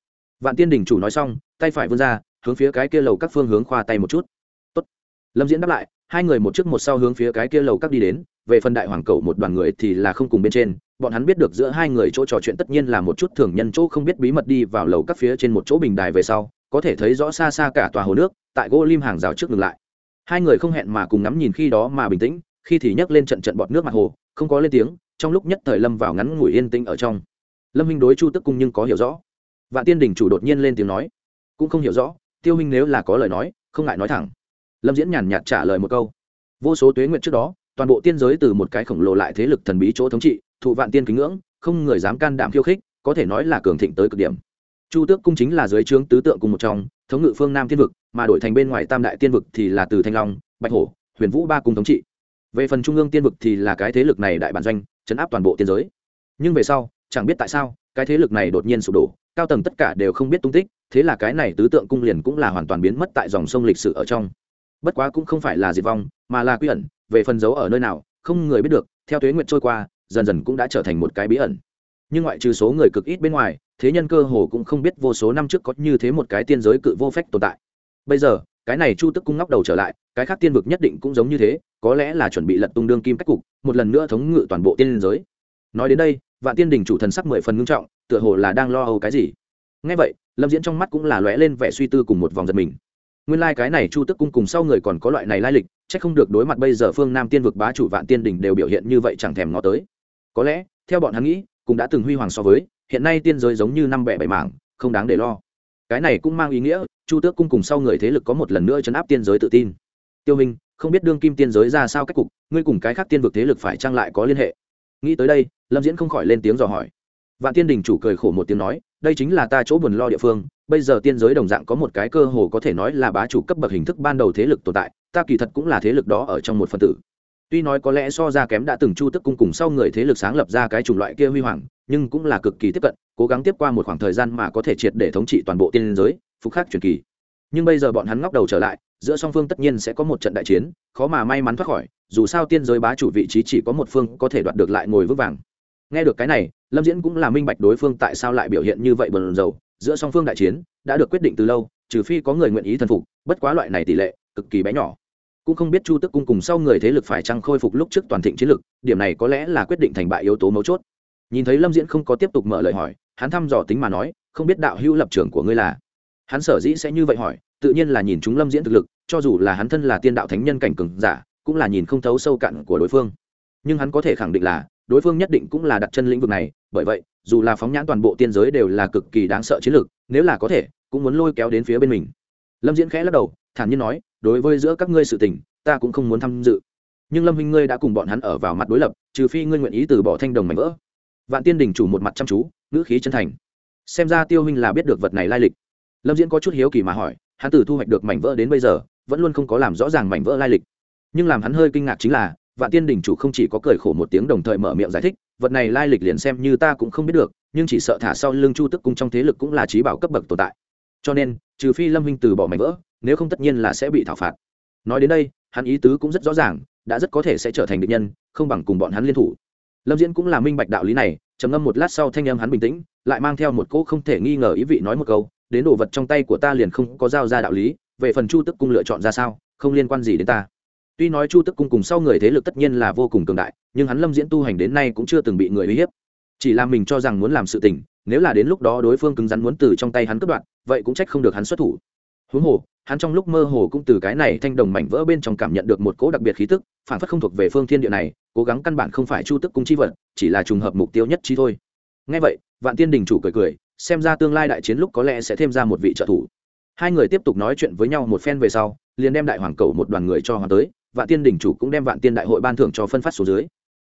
Vạn tiên đình chủ nói xong, tay phải vươn ra, hướng phía cái kia lầu các phương hướng khoa tay một chút. Tốt. lâm diễn đáp lại, hai người một trước một sau hướng phía cái kia lầu các đi đến, về phần đại hoàng cầu một đoàn người thì là không cùng bên trên bọn hắn biết được giữa hai người chỗ trò chuyện tất nhiên là một chút thường nhân chỗ không biết bí mật đi vào lầu các phía trên một chỗ bình đài về sau, có thể thấy rõ xa xa cả tòa hồ nước, tại gỗ lim hàng rào trước ngừng lại. Hai người không hẹn mà cùng ngắm nhìn khi đó mà bình tĩnh, khi thì nhấc lên trận trận bọt nước mặt hồ, không có lên tiếng, trong lúc nhất thời lâm vào ngắn ngủi yên tĩnh ở trong. Lâm minh đối chu tức cung nhưng có hiểu rõ. Vạn tiên đình chủ đột nhiên lên tiếng nói, cũng không hiểu rõ, tiêu minh nếu là có lời nói, không ngại nói thẳng. Lâm diễn nhàn nhạt trả lời một câu. Vô số tuế nguyện trước đó, toàn bộ tiên giới từ một cái khổng lồ lại thế lực thần bí chỗ thống trị thụ vạn tiên kính ngưỡng, không người dám can đảm khiêu khích, có thể nói là cường thịnh tới cực điểm. Chu tước cung chính là dưới trướng tứ tượng cùng một trong, thống ngự phương nam tiên vực, mà đổi thành bên ngoài tam đại tiên vực thì là từ thanh long, bạch hổ, huyền vũ ba cung thống trị. Về phần trung ương tiên vực thì là cái thế lực này đại bản doanh, chấn áp toàn bộ tiên giới. Nhưng về sau, chẳng biết tại sao, cái thế lực này đột nhiên sụp đổ, cao tầng tất cả đều không biết tung tích, thế là cái này tứ tượng cung liền cũng là hoàn toàn biến mất tại dòng sông lịch sử ở trong. Bất quá cũng không phải là diệt vong, mà là quy ẩn, về phần giấu ở nơi nào, không người biết được, theo thuế nguyện trôi qua dần dần cũng đã trở thành một cái bí ẩn. Nhưng ngoại trừ số người cực ít bên ngoài, thế nhân cơ hồ cũng không biết vô số năm trước có như thế một cái tiên giới cự vô phách tồn tại. Bây giờ, cái này chu tức cung ngóc đầu trở lại, cái khác tiên vực nhất định cũng giống như thế, có lẽ là chuẩn bị lật tung đương kim cách cục, một lần nữa thống ngự toàn bộ tiên giới. Nói đến đây, vạn tiên đình chủ thần sắc mười phần ngưng trọng, tựa hồ là đang lo âu cái gì. Ngay vậy, lâm diễn trong mắt cũng là lóe lên vẻ suy tư cùng một vòng giật mình. Nguyên lai、like、cái này chu tức cung cùng sau người còn có loại này lai lịch c h ắ c không được đối mặt bây giờ phương nam tiên vực bá chủ vạn tiên đình đều biểu hiện như vậy chẳng thèm ngó tới có lẽ, theo bọn hắn nghĩ, cũng đã từng huy hoàng so với, hiện nay tiên giới giống như năm bẻ bảy mảng, không đáng để lo. Cái này cũng mang ý nghĩa, chu tước cung cùng sau người thế lực có một lần nữa chấn áp tiên giới tự tin. Tiêu minh, không biết đương kim tiên giới ra sao cách cục, ngươi cùng cái khác tiên vực thế lực phải trang lại có liên hệ? Nghĩ tới đây, lâm diễn không khỏi lên tiếng dò hỏi. Vạn tiên đình chủ cười khổ một tiếng nói, đây chính là ta chỗ buồn lo địa phương, bây giờ tiên giới đồng dạng có một cái cơ hồ có thể nói là bá chủ cấp bậc hình thức ban đầu thế lực tồn tại, ta kỳ thật cũng là thế lực đó ở trong một phần tử tuy nói có lẽ so ra kém đã từng chu tức cung cùng sau người thế lực sáng lập ra cái chủng loại kia huy hoàng, nhưng cũng là cực kỳ tiếp cận, cố gắng tiếp qua một khoảng thời gian mà có thể triệt để thống trị toàn bộ tiên giới, phục khắc truyền kỳ. Nhưng bây giờ bọn hắn ngóc đầu trở lại, giữa song phương tất nhiên sẽ có một trận đại chiến, khó mà may mắn thoát khỏi, dù sao tiên giới bá chủ vị trí chỉ có một phương có thể đoạt được lại ngồi vững vàng. Nghe được cái này, lâm diễn cũng là minh bạch đối phương tại sao lại biểu hiện như vậy bần dầu giữa song phương đại chiến đã được quyết định từ lâu, trừ phi có người nguyện ý thần phục, bất quá loại này tỷ lệ cực kỳ bé nhỏ cũng không biết chu tức cung cùng sau người thế lực phải chăng khôi phục lúc trước toàn thịnh chiến lực, điểm này có lẽ là quyết định thành bại yếu tố mấu chốt. Nhìn thấy lâm diễn không có tiếp tục mở lời hỏi, hắn thăm dò tính mà nói, không biết đạo hữu lập trường của ngươi là? Hắn sở dĩ sẽ như vậy hỏi, tự nhiên là nhìn chúng lâm diễn thực lực, cho dù là hắn thân là tiên đạo thánh nhân cảnh cường giả, cũng là nhìn không thấu sâu cạn của đối phương. Nhưng hắn có thể khẳng định là, đối phương nhất định cũng là đặt chân lĩnh vực này, bởi vậy, dù là phóng nhãn toàn bộ tiên giới đều là cực kỳ đáng sợ chiến lược nếu là có thể, cũng muốn lôi kéo đến phía bên mình. Lâm diễn khẽ lắc đầu, thản nhiên nói đối với giữa các ngươi sự tình, ta cũng không muốn tham dự. Nhưng lâm huynh ngươi đã cùng bọn hắn ở vào mặt đối lập, trừ phi ngươi nguyện ý từ bỏ thanh đồng mảnh vỡ. Vạn tiên đình chủ một mặt chăm chú, ngữ khí chân thành. Xem ra tiêu huynh là biết được vật này lai lịch. Lâm diễn có chút hiếu kỳ mà hỏi, hắn từ thu hoạch được mảnh vỡ đến bây giờ, vẫn luôn không có làm rõ ràng mảnh vỡ lai lịch. Nhưng làm hắn hơi kinh ngạc chính là, vạn tiên đình chủ không chỉ có cười khổ một tiếng đồng thời mở miệng giải thích, vật này lai lịch liền xem như ta cũng không biết được, nhưng chỉ sợ thả sau lưng chu tức cung trong thế lực cũng là trí bảo cấp bậc tồn tại. Cho nên, trừ phi lâm huynh từ bỏ mảnh vỡ nếu không tất nhiên là sẽ bị thảo phạt. Nói đến đây, hắn ý tứ cũng rất rõ ràng, đã rất có thể sẽ trở thành địch nhân, không bằng cùng bọn hắn liên thủ. Lâm diễn cũng là minh bạch đạo lý này, trầm ngâm một lát sau thanh âm hắn bình tĩnh, lại mang theo một cỗ không thể nghi ngờ ý vị nói một câu, đến đồ vật trong tay của ta liền không có giao ra đạo lý, về phần chu tức cung lựa chọn ra sao, không liên quan gì đến ta. Tuy nói chu tức cung cùng sau người thế lực tất nhiên là vô cùng cường đại, nhưng hắn lâm diễn tu hành đến nay cũng chưa từng bị người uy hiếp. Chỉ là mình cho rằng muốn làm sự tình, nếu là đến lúc đó đối phương cứng rắn muốn từ trong tay hắn cướp đoạn vậy cũng trách không được hắn xuất thủ huống hồ, hắn trong lúc mơ hồ cũng từ cái này thanh đồng mảnh vỡ bên trong cảm nhận được một cỗ đặc biệt khí tức, phản phất không thuộc về phương thiên địa này, cố gắng căn bản không phải chu tức cung chi vật, chỉ là trùng hợp mục tiêu nhất trí thôi. Ngay vậy, vạn tiên đình chủ cười cười, xem ra tương lai đại chiến lúc có lẽ sẽ thêm ra một vị trợ thủ. Hai người tiếp tục nói chuyện với nhau một phen về sau, liền đem đại hoàng cầu một đoàn người cho hoàng tới, vạn tiên đình chủ cũng đem vạn tiên đại hội ban thưởng cho phân phát số dưới.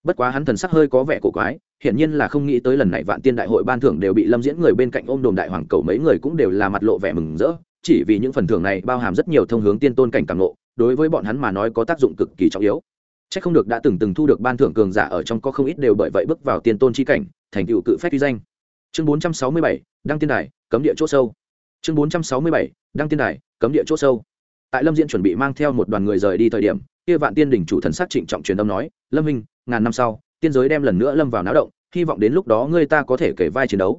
Bất quá hắn thần sắc hơi có vẻ cổ quái, hiển nhiên là không nghĩ tới lần này vạn tiên đại hội ban thưởng đều bị lâm diễn người bên cạnh ôm đồn đại hoàng cầu mấy người cũng đều là mặt lộ vẻ mừng rỡ chỉ vì những phần thưởng này bao hàm rất nhiều thông hướng tiên tôn cảnh càng ngộ, đối với bọn hắn mà nói có tác dụng cực kỳ trọng yếu. C h ắ c không được đã từng từng thu được ban thưởng cường giả ở trong có không ít đều bởi vậy bước vào tiên tôn c h i cảnh, thành tựu cự phép uy danh. Chương bốn trăm sáu mươi bảy, đăng tiên đài, cấm địa c h ỗ sâu. Chương bốn trăm sáu mươi bảy, đăng tiên đài, cấm địa c h ỗ sâu. Tại lâm diễn chuẩn bị mang theo một đoàn người rời đi thời điểm, kia vạn tiên đỉnh chủ thần sắc trịnh trọng truyền âm nói, lâm minh, ngàn năm sau, tiên giới đem lần nữa lâm vào náo động, hy vọng đến lúc đó ngươi ta có thể kể vai chiến đấu.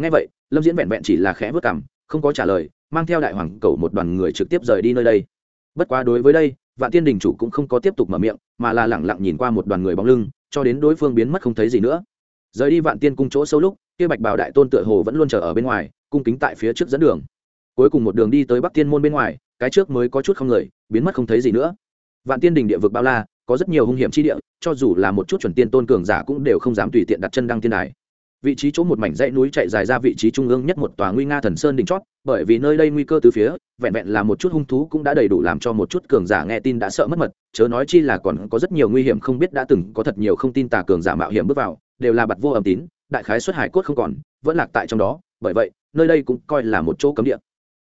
Ngay vậy, lâm diễn vẹn vẹn chỉ là khẽ vất cảm không có trả lời mang theo đại hoàng cầu một đoàn người trực tiếp rời đi nơi đây. Bất quá đối với đây, vạn tiên đình chủ cũng không có tiếp tục mở miệng, mà là lẳng lặng nhìn qua một đoàn người bóng lưng, cho đến đối phương biến mất không thấy gì nữa. Rời đi vạn tiên cung chỗ sâu lúc, kia bạch bảo đại tôn tựa hồ vẫn luôn chờ ở bên ngoài, cung kính tại phía trước dẫn đường. Cuối cùng một đường đi tới bắc tiên môn bên ngoài, cái trước mới có chút không người, biến mất không thấy gì nữa. Vạn tiên đình địa vực bao la, có rất nhiều hung hiểm chi địa, cho dù là một chút chuẩn tiên tôn cường giả cũng đều không dám tùy tiện đặt chân đăng tiên đài vị trí chỗ một mảnh dãy núi chạy dài ra vị trí trung ương nhất một tòa nguy nga thần sơn đỉnh chót, bởi vì nơi đây nguy cơ từ phía, vẹn vẹn là một chút hung thú cũng đã đầy đủ làm cho một chút cường giả nghe tin đã sợ mất mật, chớ nói chi là còn có rất nhiều nguy hiểm không biết đã từng có thật nhiều không tin tà cường giả mạo hiểm bước vào, đều là bặt vô âm tín, đại khái xuất hải cốt không còn, vẫn lạc tại trong đó, bởi vậy, nơi đây cũng coi là một chỗ cấm địa.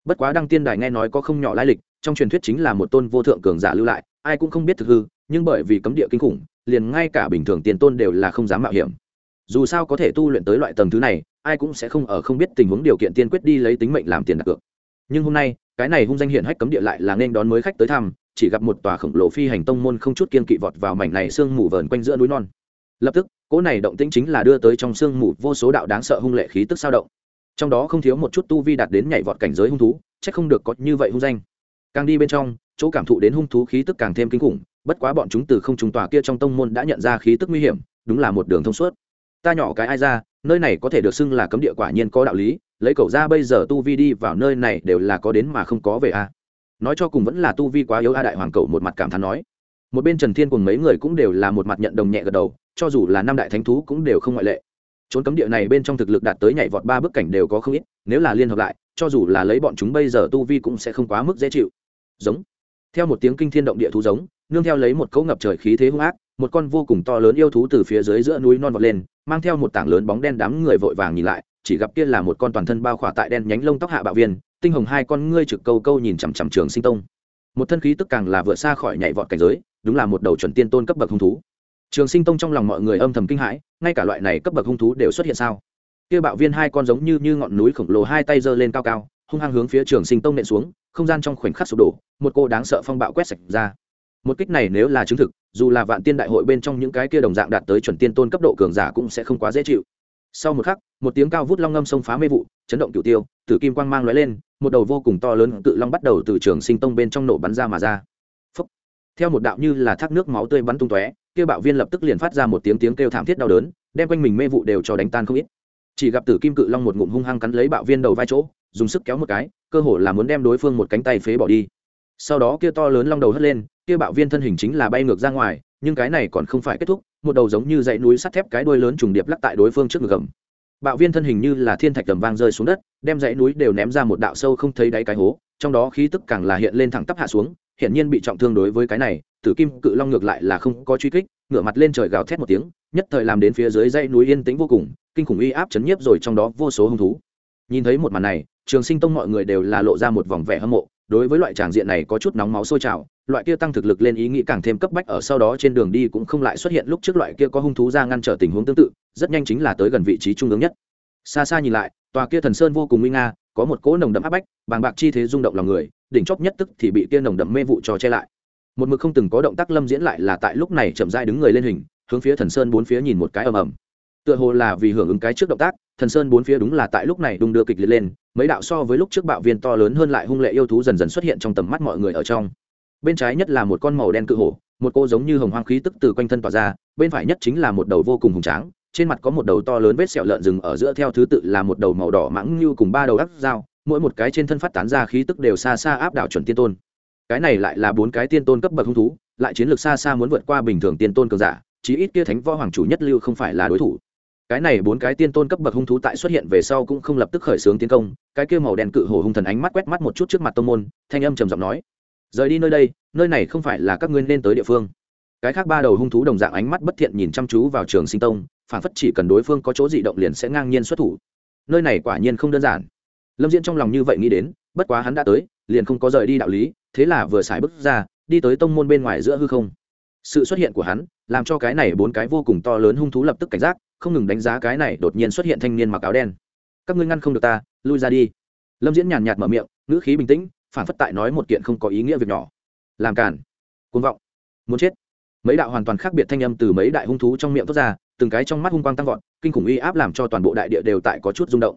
Bất quá đăng tiên đài nghe nói có không nhỏ lai lịch, trong truyền thuyết chính là một tôn vô thượng cường giả lưu lại, ai cũng không biết thực hư, nhưng bởi vì cấm địa kinh khủng, liền ngay cả bình thường tiền tôn đều là không dám mạo hiểm dù sao có thể tu luyện tới loại tầng thứ này, ai cũng sẽ không ở không biết tình huống điều kiện tiên quyết đi lấy tính mệnh làm tiền đặt cược. Nhưng hôm nay, cái này hung danh hiển hách cấm địa lại là nên đón mới khách tới thăm, chỉ gặp một tòa khổng lồ phi hành tông môn không chút kiên kỵ vọt vào mảnh này sương mù vờn quanh giữa núi non. Lập tức, cỗ này động tĩnh chính là đưa tới trong sương mù vô số đạo đáng sợ hung lệ khí tức sao động. Trong đó không thiếu một chút tu vi đạt đến nhảy vọt cảnh giới hung thú, chắc không được có như vậy hung danh. Càng đi bên trong, chỗ cảm thụ đến hung thú khí tức càng thêm kinh khủng, bất quá bọn chúng từ không trùng tòa kia trong tông môn đã nhận ra khí tức nguy hiểm, đúng là một đường thông suốt ta nhỏ cái ai ra, nơi này có thể được xưng là cấm địa quả nhiên có đạo lý, lấy cậu ra bây giờ tu vi đi vào nơi này đều là có đến mà không có về a nói cho cùng vẫn là tu vi quá yếu a đại hoàng cậu một mặt cảm thán nói. Một bên trần thiên cùng mấy người cũng đều là một mặt nhận đồng nhẹ gật đầu, cho dù là năm đại thánh thú cũng đều không ngoại lệ. Trốn cấm địa này bên trong thực lực đạt tới nhảy vọt ba bức cảnh đều có không ít, nếu là liên hợp lại, cho dù là lấy bọn chúng bây giờ tu vi cũng sẽ không quá mức dễ chịu. Giống. Theo một tiếng kinh thiên động địa thú giống, nương theo lấy một cỗ ngập trời khí thế hung ác, một con vô cùng to lớn yêu thú từ phía dưới giữa núi non vọt lên mang theo một tảng lớn bóng đen đám người vội vàng nhìn lại, chỉ gặp kia là một con toàn thân bao khỏa tại đen nhánh lông tóc hạ bạo viên, tinh hồng hai con ngươi trực câu câu nhìn chằm chằm trường sinh tông. Một thân khí tức càng là vượt xa khỏi nhảy vọt cảnh giới, đúng là một đầu chuẩn tiên tôn cấp bậc hung thú. Trường sinh tông trong lòng mọi người âm thầm kinh hãi, ngay cả loại này cấp bậc hung thú đều xuất hiện sao? Kia bạo viên hai con giống như như ngọn núi khổng lồ hai tay giơ lên cao cao, hung hăng hướng phía trường sinh tông nện xuống, không gian trong khoảnh khắc sụp đổ, một cô đáng sợ phong bạo quét sạch ra. Một kích này nếu là chứng thực dù là vạn tiên đại hội bên trong những cái kia đồng dạng đạt tới chuẩn tiên tôn cấp độ cường giả cũng sẽ không quá dễ chịu. Sau một khắc, một tiếng cao vút long ngâm sông phá mê vụ, chấn động cửu tiêu, tử kim quang mang lóe lên, một đầu vô cùng to lớn tự long bắt đầu từ trường sinh tông bên trong nổ bắn ra mà ra. Phúc. theo một đạo như là thác nước máu tươi bắn tung tóe, kia bạo viên lập tức liền phát ra một tiếng tiếng kêu thảm thiết đau đớn, đem quanh mình mê vụ đều cho đánh tan không ít. Chỉ gặp tử kim cự long một ngụm hung hăng cắn lấy bạo viên đầu vai chỗ, dùng sức kéo một cái, cơ hồ là muốn đem đối phương một cánh tay phế bỏ đi sau đó kia to lớn long đầu hất lên, kia bạo viên thân hình chính là bay ngược ra ngoài, nhưng cái này còn không phải kết thúc, một đầu giống như dãy núi sắt thép cái đuôi lớn trùng điệp lắc tại đối phương trước ngực gầm. Bạo viên thân hình như là thiên thạch tầm vang rơi xuống đất, đem dãy núi đều ném ra một đạo sâu không thấy đáy cái hố, trong đó khí tức càng là hiện lên thẳng tắp hạ xuống, hiển nhiên bị trọng thương đối với cái này, tử kim cự long ngược lại là không có truy kích, ngửa mặt lên trời gào thét một tiếng, nhất thời làm đến phía dưới dãy núi yên tĩnh vô cùng, kinh khủng uy áp chấn nhiếp rồi trong đó vô số hung thú. Nhìn thấy một màn này, trường sinh tông mọi người đều là lộ ra một vòng vẻ hâm mộ đối với loại tràng diện này có chút nóng máu sôi trào, loại kia tăng thực lực lên ý nghĩ càng thêm cấp bách ở sau đó trên đường đi cũng không lại xuất hiện lúc trước loại kia có hung thú ra ngăn trở tình huống tương tự, rất nhanh chính là tới gần vị trí trung ương nhất. Xa xa nhìn lại, tòa kia thần sơn vô cùng nguy nga, có một cỗ nồng đậm áp bách, bàng bạc chi thế rung động lòng người, đỉnh chóp nhất tức thì bị kia nồng đậm mê vụ cho che lại. Một mực không từng có động tác lâm diễn lại là tại lúc này chậm dai đứng người lên hình, hướng phía thần sơn bốn phía nhìn một cái ầm ầm. Tựa hồ là vì hưởng ứng cái trước động tác, thần sơn bốn phía đúng là tại lúc này đung đưa kịch liệt lên mấy đạo so với lúc trước bạo viên to lớn hơn lại hung lệ yêu thú dần dần xuất hiện trong tầm mắt mọi người ở trong. Bên trái nhất là một con màu đen cự hổ, một cô giống như hồng hoang khí tức từ quanh thân tỏa ra, bên phải nhất chính là một đầu vô cùng hùng tráng, trên mặt có một đầu to lớn vết sẹo lợn rừng ở giữa theo thứ tự là một đầu màu đỏ mãng như cùng ba đầu ác dao, mỗi một cái trên thân phát tán ra khí tức đều xa xa áp đảo chuẩn tiên tôn. Cái này lại là bốn cái tiên tôn cấp bậc hung thú, lại chiến lược xa xa muốn vượt qua bình thường tiên tôn cường giả, chí ít kia thánh võ hoàng chủ nhất lưu không phải là đối thủ cái này bốn cái tiên tôn cấp bậc hung thú tại xuất hiện về sau cũng không lập tức khởi xướng tiến công, cái kia màu đen cự hổ hung thần ánh mắt quét mắt một chút trước mặt tông môn, thanh âm trầm giọng nói, rời đi nơi đây, nơi này không phải là các ngươi nên tới địa phương. Cái khác ba đầu hung thú đồng dạng ánh mắt bất thiện nhìn chăm chú vào trường sinh tông, phản phất chỉ cần đối phương có chỗ dị động liền sẽ ngang nhiên xuất thủ. Nơi này quả nhiên không đơn giản. Lâm diễn trong lòng như vậy nghĩ đến, bất quá hắn đã tới, liền không có rời đi đạo lý, thế là vừa xài bước ra, đi tới tông môn bên ngoài giữa hư không. Sự xuất hiện của hắn, làm cho cái này bốn cái vô cùng to lớn hung thú lập tức cảnh giác không ngừng đánh giá cái này đột nhiên xuất hiện thanh niên mặc áo đen. Các ngươi ngăn không được ta, lui ra đi. Lâm diễn nhàn nhạt mở miệng, ngữ khí bình tĩnh, phản phất tại nói một kiện không có ý nghĩa việc nhỏ. Làm cản côn vọng. Muốn chết. Mấy đạo hoàn toàn khác biệt thanh âm từ mấy đại hung thú trong miệng thoát ra, từng cái trong mắt hung quang tăng vọt, kinh khủng uy áp làm cho toàn bộ đại địa đều tại có chút rung động.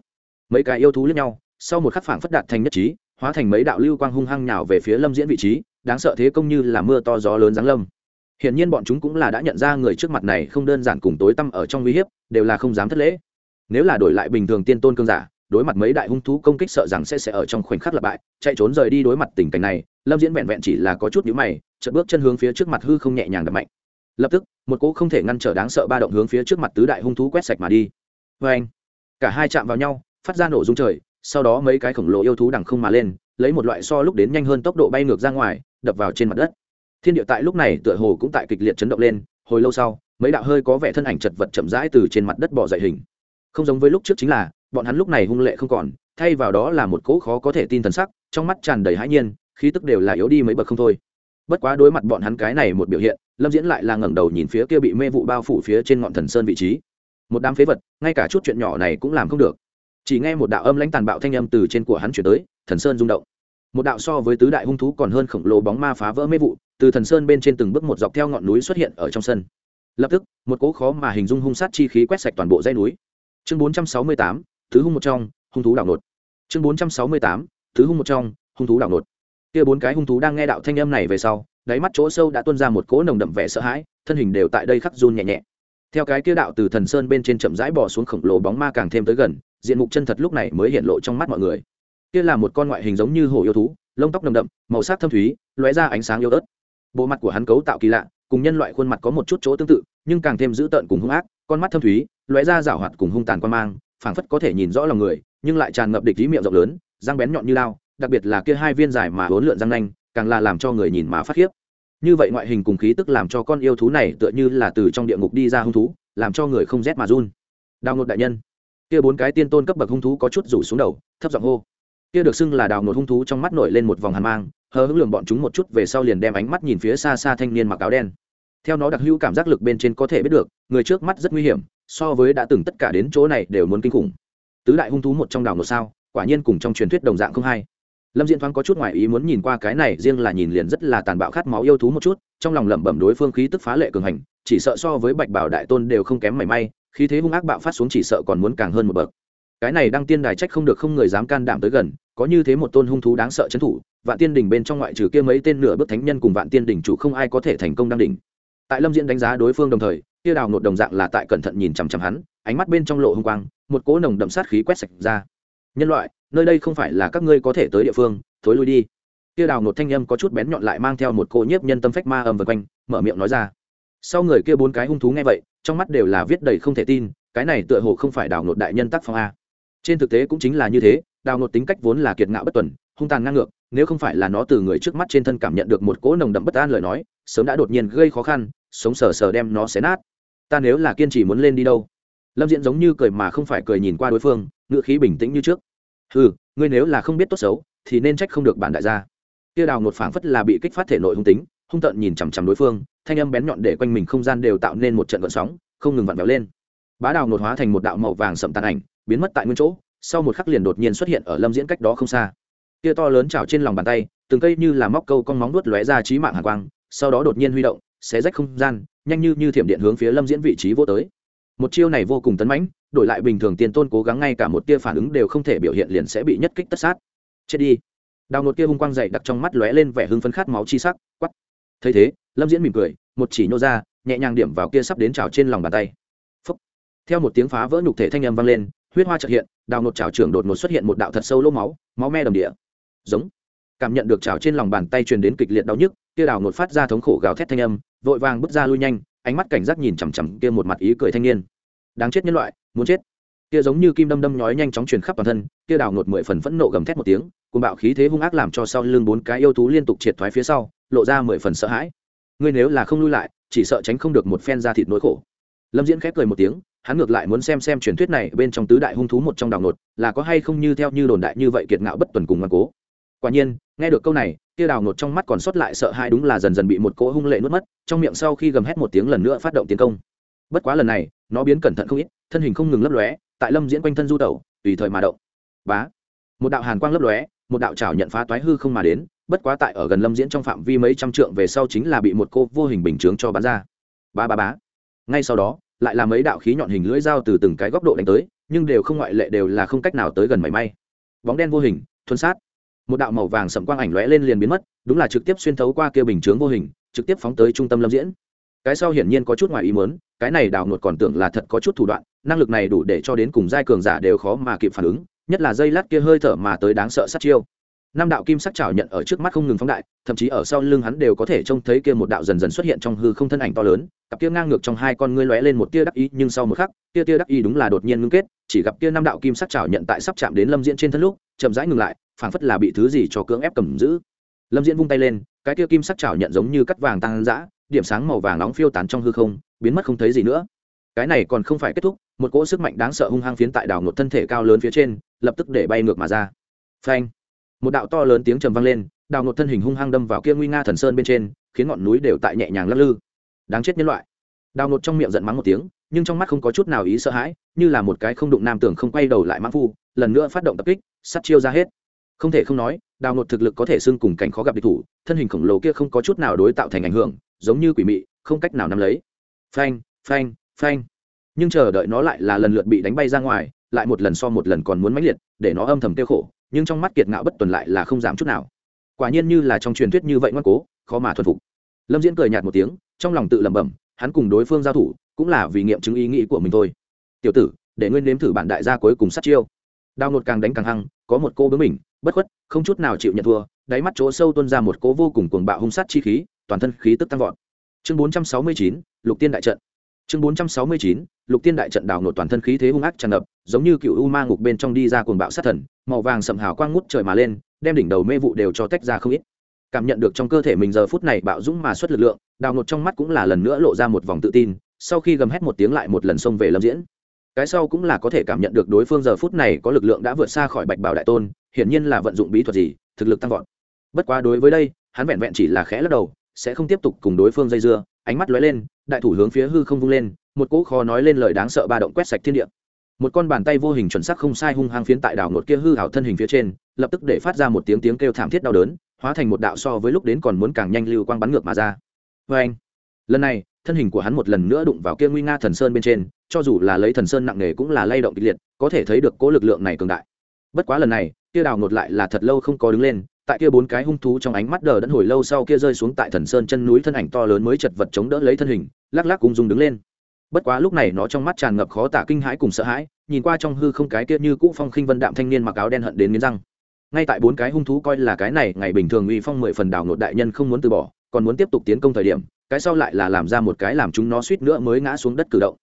Mấy cái yêu thú lẫn nhau, sau một khắc phảng phất đạt thành nhất trí, hóa thành mấy đạo lưu quang hung hăng nhào về phía lâm diễn vị trí, đáng sợ thế công như là mưa to gió lớn giáng lâm hiển nhiên bọn chúng cũng là đã nhận ra người trước mặt này không đơn giản cùng tối tăm ở trong uy hiếp, đều là không dám thất lễ. Nếu là đổi lại bình thường tiên tôn cương giả, đối mặt mấy đại hung thú công kích sợ rằng sẽ sẽ ở trong khoảnh khắc lặp bại, chạy trốn rời đi đối mặt tình cảnh này, lâm diễn vẹn vẹn chỉ là có chút nhíu mày, chợt bước chân hướng phía trước mặt hư không nhẹ nhàng đập mạnh. Lập tức, một cỗ không thể ngăn trở đáng sợ ba động hướng phía trước mặt tứ đại hung thú quét sạch mà đi. Vê anh cả hai chạm vào nhau, phát ra nổ rung trời, sau đó mấy cái khổng lồ yêu thú đằng không mà lên, lấy một loại so lúc đến nhanh hơn tốc độ bay ngược ra ngoài, đập vào trên mặt đất thiên địa tại lúc này tựa hồ cũng tại kịch liệt chấn động lên, hồi lâu sau, mấy đạo hơi có vẻ thân ảnh chật vật chậm rãi từ trên mặt đất bỏ dậy hình. Không giống với lúc trước chính là, bọn hắn lúc này hung lệ không còn, thay vào đó là một cỗ khó có thể tin thần sắc, trong mắt tràn đầy hãi nhiên, khí tức đều là yếu đi mấy bậc không thôi. Bất quá đối mặt bọn hắn cái này một biểu hiện, lâm diễn lại là ngẩng đầu nhìn phía kia bị mê vụ bao phủ phía trên ngọn thần sơn vị trí. Một đám phế vật, ngay cả chút chuyện nhỏ này cũng làm không được. Chỉ nghe một đạo âm lãnh tàn bạo thanh âm từ trên của hắn chuyển tới, thần sơn rung động. Một đạo so với tứ đại hung thú còn hơn khổng lồ bóng ma phá vỡ mê vụ từ thần sơn bên trên từng bước một dọc theo ngọn núi xuất hiện ở trong sân. Lập tức, một cỗ khó mà hình dung hung sát chi khí quét sạch toàn bộ dãy núi. Chương bốn trăm sáu mươi tám, thứ hung một trong, hung thú đảo nột. Chương bốn trăm sáu mươi tám, thứ hung một trong, hung thú đảo nột. Kia bốn cái hung thú đang nghe đạo thanh âm này về sau, đáy mắt chỗ sâu đã tuôn ra một cỗ nồng đậm vẻ sợ hãi, thân hình đều tại đây khắc run nhẹ nhẹ. Theo cái kia đạo từ thần sơn bên trên chậm rãi bỏ xuống khổng lồ bóng ma càng thêm tới gần, diện mục chân thật lúc này mới hiện lộ trong mắt mọi người. Kia là một con ngoại hình giống như hổ yêu thú, lông tóc nồng đậm, màu sắc thâm thúy, lóe ra ánh sáng yêu ớt bộ mặt của hắn cấu tạo kỳ lạ, cùng nhân loại khuôn mặt có một chút chỗ tương tự, nhưng càng thêm dữ tợn cùng hung ác, con mắt thâm thúy, lóe ra rảo hoạt cùng hung tàn quan mang, phảng phất có thể nhìn rõ lòng người, nhưng lại tràn ngập địch ý miệng rộng lớn, răng bén nhọn như lao, đặc biệt là kia hai viên dài mà hốn lượn răng nanh, càng là làm cho người nhìn má phát khiếp. Như vậy ngoại hình cùng khí tức làm cho con yêu thú này tựa như là từ trong địa ngục đi ra hung thú, làm cho người không rét mà run. Đào ngột đại nhân. Kia bốn cái tiên tôn cấp bậc hung thú có chút rủ xuống đầu, thấp giọng hô kia được xưng là đào ngột hung thú trong mắt nổi lên một vòng hàn mang, hờ hững lường bọn chúng một chút về sau liền đem ánh mắt nhìn phía xa xa thanh niên mặc áo đen. Theo nó đặc hữu cảm giác lực bên trên có thể biết được, người trước mắt rất nguy hiểm, so với đã từng tất cả đến chỗ này đều muốn kinh khủng. Tứ đại hung thú một trong đảo một sao, quả nhiên cùng trong truyền thuyết đồng dạng không hay. Lâm diễn thoáng có chút ngoại ý muốn nhìn qua cái này, riêng là nhìn liền rất là tàn bạo khát máu yêu thú một chút, trong lòng lẩm bẩm đối phương khí tức phá lệ cường hành, chỉ sợ so với bạch bảo đại tôn đều không kém mảy may, khí thế hung ác bạo phát xuống chỉ sợ còn muốn càng hơn một bậc. Cái này đăng tiên đài trách không được không người dám can đảm tới gần có như thế một tôn hung thú đáng sợ trấn thủ, vạn tiên đỉnh bên trong ngoại trừ kia mấy tên nửa bước thánh nhân cùng vạn tiên đỉnh chủ không ai có thể thành công đăng đỉnh. Tại lâm diễn đánh giá đối phương đồng thời, kia đào nột đồng dạng là tại cẩn thận nhìn chằm chằm hắn, ánh mắt bên trong lộ hung quang, một cỗ nồng đậm sát khí quét sạch ra. Nhân loại, nơi đây không phải là các ngươi có thể tới địa phương, thối lui đi. Kia đào nột thanh âm có chút bén nhọn lại mang theo một cỗ nhiếp nhân tâm phách ma ầm vần quanh, mở miệng nói ra. Sau người kia bốn cái hung thú nghe vậy, trong mắt đều là viết đầy không thể tin, cái này tựa hồ không phải đào nột đại nhân tác phong a. Trên thực tế cũng chính là như thế đào nột tính cách vốn là kiệt ngạo bất tuần, hung tàn ngang ngược, nếu không phải là nó từ người trước mắt trên thân cảm nhận được một cỗ nồng đậm bất an lời nói, sớm đã đột nhiên gây khó khăn, sống sờ sờ đem nó xé nát. Ta nếu là kiên trì muốn lên đi đâu? Lâm diễn giống như cười mà không phải cười nhìn qua đối phương ngựa khí bình tĩnh như trước. Ừ ngươi nếu là không biết tốt xấu, thì nên trách không được bản đại gia. Tiêu đào ngột phảng phất là bị kích phát thể nội hung tính, hung tợn nhìn chằm chằm đối phương, thanh âm bén nhọn để quanh mình không gian đều tạo nên một trận vận sóng, không ngừng vặn vẹo lên. Bá đào ngột hóa thành một đạo màu vàng sậm tàn ảnh, biến mất tại nguyên chỗ sau một khắc liền đột nhiên xuất hiện ở lâm diễn cách đó không xa. Kia to lớn trào trên lòng bàn tay, từng cây như là móc câu con móng nuốt lóe ra trí mạng hàng quang, sau đó đột nhiên huy động, xé rách không gian, nhanh như như thiểm điện hướng phía lâm diễn vị trí vô tới. Một chiêu này vô cùng tấn mãnh, đổi lại bình thường tiền tôn cố gắng ngay cả một tia phản ứng đều không thể biểu hiện liền sẽ bị nhất kích tất sát. Chết đi. Đào nột tia hung quang dậy đặc trong mắt lóe lên vẻ hưng phấn khát máu chi sắc quắt thấy thế, lâm diễn mỉm cười, một chỉ nhô ra, nhẹ nhàng điểm vào kia sắp đến trào trên lòng bàn tay. Phúc. theo một tiếng phá vỡ nhục thể thanh âm vang lên huyết hoa chợt hiện, đào nột chảo trưởng đột ngột xuất hiện một đạo thật sâu lỗ máu máu me đầm địa. Giống. Cảm nhận được chảo trên lòng bàn tay truyền đến kịch liệt đau nhức, kia đào nột phát ra thống khổ gào thét thanh âm, vội vàng bước ra lui nhanh, ánh mắt cảnh giác nhìn chằm chằm kia một mặt ý cười thanh niên. Đáng chết nhân loại, muốn chết. Kia giống như kim đâm đâm nhói nhanh chóng truyền khắp toàn thân, kia đào nột mười phần phẫn nộ gầm thét một tiếng cùng bạo khí thế hung ác làm cho sau lưng bốn cái yêu thú liên tục triệt thoái phía sau, lộ ra mười phần sợ hãi. Ngươi nếu là không lui lại, chỉ sợ tránh không được một phen ra thịt nỗi khổ lâm diễn khép cười một tiếng, hắn ngược lại muốn xem xem truyền thuyết này bên trong tứ đại hung thú một trong đào nột là có hay không như theo như đồn đại như vậy kiệt ngạo bất tuần cùng ngoan cố. Quả nhiên, nghe được câu này, kia đào nột trong mắt còn sót lại sợ hãi đúng là dần dần bị một cỗ hung lệ nuốt mất, trong miệng sau khi gầm hét một tiếng lần nữa phát động tiến công. Bất quá lần này, nó biến cẩn thận không ít, thân hình không ngừng lấp lóe, tại lâm diễn quanh thân du tẩu, tùy thời mà động. Bá! Một đạo hàn quang lấp lóe, một đạo chảo nhận phá toái hư không mà đến, bất quá tại ở gần lâm diễn trong phạm vi mấy trăm trượng về sau chính là bị một cô vô hình bình chướng cho bắn ra. Ba ba bá ngay sau đó, lại là mấy đạo khí nhọn hình lưỡi dao từ từng cái góc độ đánh tới, nhưng đều không ngoại lệ đều là không cách nào tới gần mảy may. Bóng đen vô hình, thuần sát. Một đạo màu vàng sậm quang ảnh lóe lên liền biến mất, đúng là trực tiếp xuyên thấu qua kia bình chướng vô hình, trực tiếp phóng tới trung tâm lâm diễn. Cái sau hiển nhiên có chút ngoài ý muốn, cái này đào nột còn tưởng là thật có chút thủ đoạn, năng lực này đủ để cho đến cùng giai cường giả đều khó mà kịp phản ứng, nhất là dây lát kia hơi thở mà tới đáng sợ sát chiêu năm đạo kim sắc chảo nhận ở trước mắt không ngừng phóng đại, thậm chí ở sau lưng hắn đều có thể trông thấy kia một đạo dần dần xuất hiện trong hư không thân ảnh to lớn, cặp kia ngang ngược trong hai con ngươi lóe lên một tia đắc ý, nhưng sau một khắc, tia tia đắc ý đúng là đột nhiên ngưng kết, chỉ gặp kia năm đạo kim sắc chảo nhận tại sắp chạm đến lâm diễn trên thân lúc, chậm rãi ngừng lại, phảng phất là bị thứ gì cho cưỡng ép cầm giữ. Lâm diễn vung tay lên, cái kia kim sắc chảo nhận giống như cắt vàng tăng dã điểm sáng màu vàng nóng phiêu tán trong hư không, biến mất không thấy gì nữa. Cái này còn không phải kết thúc, một cỗ sức mạnh đáng sợ hung hăng phiến tại đảo ngột thân thể cao lớn phía trên, lập tức để bay ngược mà ra. Phanh! Một đạo to lớn tiếng trầm vang lên, đào ngột thân hình hung hăng đâm vào kia nguy nga thần sơn bên trên, khiến ngọn núi đều tại nhẹ nhàng lắc lư. Đáng chết nhân loại. Đào ngột trong miệng giận mắng một tiếng, nhưng trong mắt không có chút nào ý sợ hãi, như là một cái không đụng nam tưởng không quay đầu lại mãn phu, lần nữa phát động tập kích, sắt chiêu ra hết. Không thể không nói, đào ngột thực lực có thể xưng cùng cảnh khó gặp địch thủ, thân hình khổng lồ kia không có chút nào đối tạo thành ảnh hưởng, giống như quỷ mị, không cách nào nắm lấy. Phanh phanh phanh. Nhưng chờ đợi nó lại là lần lượt bị đánh bay ra ngoài, lại một lần so một lần còn muốn mãnh liệt, để nó âm thầm tiêu khổ nhưng trong mắt kiệt ngạo bất tuần lại là không giảm chút nào. Quả nhiên như là trong truyền thuyết như vậy ngoan cố, khó mà thuần phục. Lâm diễn cười nhạt một tiếng, trong lòng tự lẩm bẩm, hắn cùng đối phương giao thủ cũng là vì nghiệm chứng ý nghĩ của mình thôi. Tiểu tử, để nguyên nếm thử bản đại gia cuối cùng sát chiêu. Đao ngột càng đánh càng hăng, có một cô bướng mình, bất khuất, không chút nào chịu nhận thua, đáy mắt chỗ sâu tuôn ra một cố vô cùng cuồng bạo hung sát chi khí, toàn thân khí tức tăng vọt. Chương bốn trăm sáu mươi chín, lục tiên đại trận chương bốn trăm sáu mươi chín, lục tiên đại trận đào nột toàn thân khí thế hung ác tràn ngập, giống như cựu u ma ngục bên trong đi ra cuồng bạo sát thần, màu vàng sầm hào quang ngút trời mà lên, đem đỉnh đầu mê vụ đều cho tách ra không ít. Cảm nhận được trong cơ thể mình giờ phút này bạo dũng mà xuất lực lượng, đào nột trong mắt cũng là lần nữa lộ ra một vòng tự tin, sau khi gầm hét một tiếng lại một lần xông về lâm diễn. Cái sau cũng là có thể cảm nhận được đối phương giờ phút này có lực lượng đã vượt xa khỏi bạch bảo đại tôn, hiển nhiên là vận dụng bí thuật gì, thực lực tăng vọt. Bất quá đối với đây, hắn vẹn vẹn chỉ là khẽ lắc đầu sẽ không tiếp tục cùng đối phương dây dưa, ánh mắt lóe lên, đại thủ hướng phía hư không vung lên, một cỗ khó nói lên lời đáng sợ ba động quét sạch thiên địa. Một con bàn tay vô hình chuẩn xác không sai hung hăng phiến tại đảo ngột kia hư hảo thân hình phía trên, lập tức để phát ra một tiếng tiếng kêu thảm thiết đau đớn, hóa thành một đạo so với lúc đến còn muốn càng nhanh lưu quang bắn ngược mà ra. Vê anh, lần này, thân hình của hắn một lần nữa đụng vào kia nguy nga thần sơn bên trên, cho dù là lấy thần sơn nặng nề cũng là lay động kịch liệt, có thể thấy được cỗ lực lượng này cường đại. Bất quá lần này kia đào ngột lại là thật lâu không có đứng lên, tại kia bốn cái hung thú trong ánh mắt đờ đẫn hồi lâu sau kia rơi xuống tại thần sơn chân núi thân ảnh to lớn mới chật vật chống đỡ lấy thân hình, lắc lắc cùng dùng đứng lên. Bất quá lúc này nó trong mắt tràn ngập khó tả kinh hãi cùng sợ hãi, nhìn qua trong hư không cái kia như cũ phong khinh vân đạm thanh niên mặc áo đen hận đến nghiến răng. Ngay tại bốn cái hung thú coi là cái này, ngày bình thường uy phong mười phần đào nột đại nhân không muốn từ bỏ, còn muốn tiếp tục tiến công thời điểm, cái sau lại là làm ra một cái làm chúng nó suýt nữa mới ngã xuống đất cử động.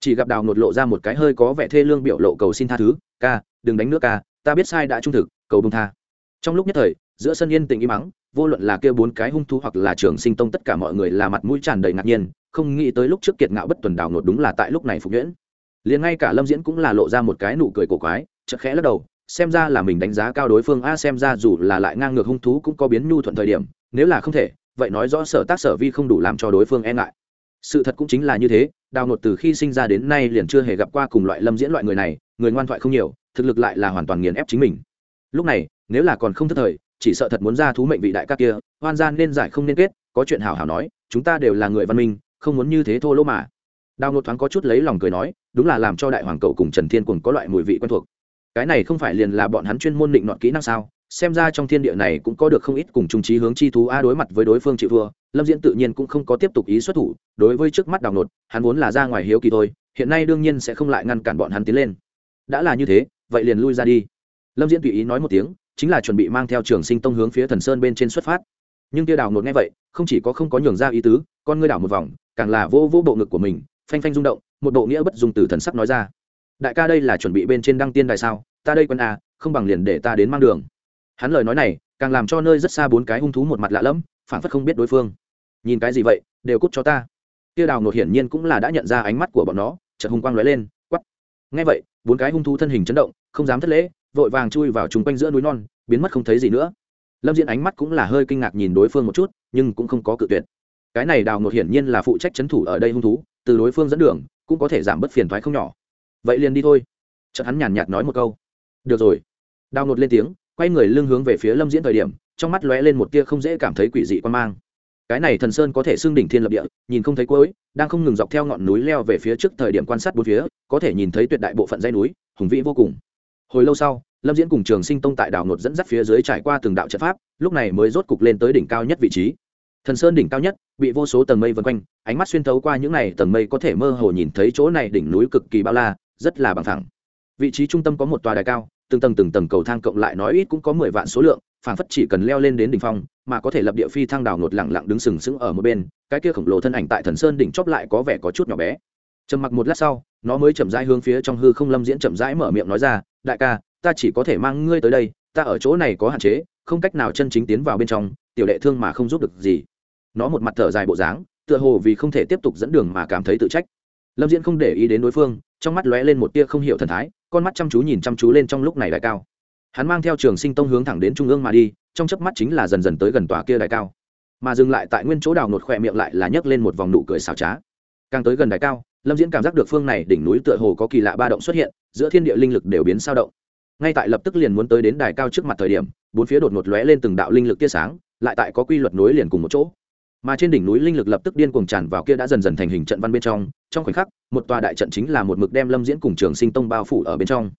Chỉ gặp đào nột lộ ra một cái hơi có vẻ thê lương biểu lộ cầu xin tha thứ, ca, đừng đánh nữa ca ta biết sai đã trung thực, cầu bông tha. Trong lúc nhất thời, giữa sân yên tình im mắng vô luận là kêu bốn cái hung thú hoặc là trường sinh tông tất cả mọi người là mặt mũi tràn đầy ngạc nhiên, không nghĩ tới lúc trước kiệt ngạo bất tuần đào nột đúng là tại lúc này phục nhuyễn. Liền ngay cả lâm diễn cũng là lộ ra một cái nụ cười cổ quái, chợt khẽ lắc đầu, xem ra là mình đánh giá cao đối phương, a, xem ra dù là lại ngang ngược hung thú cũng có biến nhu thuận thời điểm, nếu là không thể, vậy nói rõ sở tác sở vi không đủ làm cho đối phương e ngại. Sự thật cũng chính là như thế đào nột từ khi sinh ra đến nay liền chưa hề gặp qua cùng loại lâm diễn loại người này, người ngoan thoại không nhiều, thực lực lại là hoàn toàn nghiền ép chính mình. Lúc này, nếu là còn không thất thời, chỉ sợ thật muốn ra thú mệnh vị đại các kia, hoan gian nên giải không nên kết, có chuyện hảo hảo nói, chúng ta đều là người văn minh, không muốn như thế thô lỗ mà. Đào nột thoáng có chút lấy lòng cười nói, đúng là làm cho đại hoàng cậu cùng trần thiên cùng có loại mùi vị quen thuộc. Cái này không phải liền là bọn hắn chuyên môn định nọt kỹ năng sao? Xem ra trong thiên địa này cũng có được không ít cùng trung trí hướng chi thú a đối mặt với đối phương chịu thua, lâm diễn tự nhiên cũng không có tiếp tục ý xuất thủ, đối với trước mắt đào nột, hắn vốn là ra ngoài hiếu kỳ thôi, hiện nay đương nhiên sẽ không lại ngăn cản bọn hắn tiến lên. Đã là như thế, vậy liền lui ra đi. Lâm diễn tùy ý nói một tiếng, chính là chuẩn bị mang theo trường sinh tông hướng phía thần sơn bên trên xuất phát. Nhưng tiêu đào nột nghe vậy, không chỉ có không có nhường ra ý tứ, con ngươi đảo một vòng, càng là vô vô bộ ngực của mình, phanh phanh rung động, một bộ nghĩa bất dùng từ thần sắc nói ra. Đại ca đây là chuẩn bị bên trên đăng tiên đài sao? Ta đây quân à không bằng liền để ta đến mang đường hắn lời nói này càng làm cho nơi rất xa bốn cái hung thú một mặt lạ lẫm phản phất không biết đối phương. Nhìn cái gì vậy, đều cút cho ta. Tiêu đào nột hiển nhiên cũng là đã nhận ra ánh mắt của bọn nó, chợt hung quang lóe lên quắp nghe vậy, bốn cái hung thú thân hình chấn động, không dám thất lễ, vội vàng chui vào chung quanh giữa núi non, biến mất không thấy gì nữa. Lâm diễn ánh mắt cũng là hơi kinh ngạc nhìn đối phương một chút, nhưng cũng không có cự tuyệt. Cái này đào nột hiển nhiên là phụ trách c h ấ n thủ ở đây hung thú, từ đối phương dẫn đường, cũng có thể giảm bớt phiền thoái không nhỏ. Vậy liền đi thôi. Chợt hắn nhàn nhạt nói một câu. Được rồi. Đào nột lên tiếng quay người lưng hướng về phía lâm diễn thời điểm, trong mắt lóe lên một tia không dễ cảm thấy quỷ dị quan mang. Cái này thần sơn có thể xưng đỉnh thiên lập địa, nhìn không thấy cuối, đang không ngừng dọc theo ngọn núi leo về phía trước thời điểm quan sát bốn phía, có thể nhìn thấy tuyệt đại bộ phận dây núi, hùng vĩ vô cùng. Hồi lâu sau, lâm diễn cùng trường sinh tông tại đảo nột dẫn dắt phía dưới trải qua từng đạo trận pháp, lúc này mới rốt cục lên tới đỉnh cao nhất vị trí. Thần sơn đỉnh cao nhất, bị vô số tầng mây vân quanh, ánh mắt xuyên thấu qua những này tầng mây có thể mơ hồ nhìn thấy chỗ này đỉnh núi cực kỳ bao la, rất là bằng thẳng vị trí trung tâm có một tòa đài cao từng tầng từng tầng cầu thang cộng lại nói ít cũng có mười vạn số lượng, phảng phất chỉ cần leo lên đến đỉnh phong, mà có thể lập địa phi thang đào ngột lặng lặng đứng sừng sững ở một bên, cái kia khổng lồ thân ảnh tại thần sơn đỉnh chóp lại có vẻ có chút nhỏ bé. Trầm mặc một lát sau, nó mới chậm rãi hướng phía trong hư không lâm diễn chậm rãi mở miệng nói ra, đại ca, ta chỉ có thể mang ngươi tới đây, ta ở chỗ này có hạn chế, không cách nào chân chính tiến vào bên trong, tiểu đệ thương mà không giúp được gì. Nó một mặt thở dài bộ dáng, tựa hồ vì không thể tiếp tục dẫn đường mà cảm thấy tự trách. Lâm diễn không để ý đến đối phương, trong mắt lóe lên một tia không hiểu thần thái con mắt chăm chú nhìn chăm chú lên trong lúc này đại cao. Hắn mang theo trường sinh tông hướng thẳng đến trung ương mà đi, trong chớp mắt chính là dần dần tới gần tòa kia đại cao. Mà dừng lại tại nguyên chỗ đào nột khỏe miệng lại là nhấc lên một vòng nụ cười xào trá. Càng tới gần đại cao, lâm diễn cảm giác được phương này đỉnh núi tựa hồ có kỳ lạ ba động xuất hiện, giữa thiên địa linh lực đều biến sao động. Ngay tại lập tức liền muốn tới đến đài cao trước mặt thời điểm, bốn phía đột ngột lóe lên từng đạo linh lực tia sáng, lại tại có quy luật nối liền cùng một chỗ mà trên đỉnh núi linh lực lập tức điên cuồng tràn vào kia đã dần dần thành hình trận văn bên trong. Trong khoảnh khắc, một tòa đại trận chính là một mực đem lâm diễn cùng trường sinh tông bao phủ ở bên trong.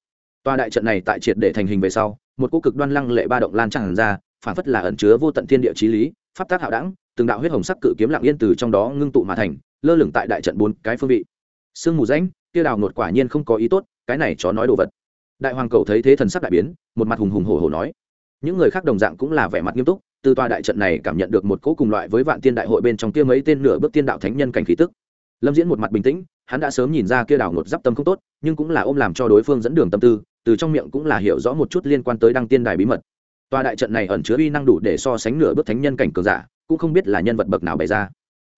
Tòa đại trận này tại triệt để thành hình về sau, một cỗ cực đoan lăng lệ ba động lan tràn ra, phản phất là ẩn chứa vô tận thiên địa trí lý, pháp tác hạo đẳng, từng đạo huyết hồng sắc cự kiếm lặng yên từ trong đó ngưng tụ mà thành, lơ lửng tại đại trận bốn cái phương vị. Sương mù rãnh, kia đào ngột quả nhiên không có ý tốt, cái này chó nói đồ vật. Đại hoàng cầu thấy thế thần sắc đại biến, một mặt hùng hùng hổ hổ nói. Những người khác đồng dạng cũng là vẻ mặt nghiêm túc từ tòa đại trận này cảm nhận được một cỗ cùng loại với vạn tiên đại hội bên trong kia mấy tên nửa bước tiên đạo thánh nhân cảnh khí tức. Lâm diễn một mặt bình tĩnh, hắn đã sớm nhìn ra kia đảo một giáp tâm không tốt, nhưng cũng là ôm làm cho đối phương dẫn đường tâm tư, từ trong miệng cũng là hiểu rõ một chút liên quan tới đăng tiên đài bí mật. Tòa đại trận này ẩn chứa uy năng đủ để so sánh nửa bước thánh nhân cảnh cường giả, cũng không biết là nhân vật bậc nào bày ra.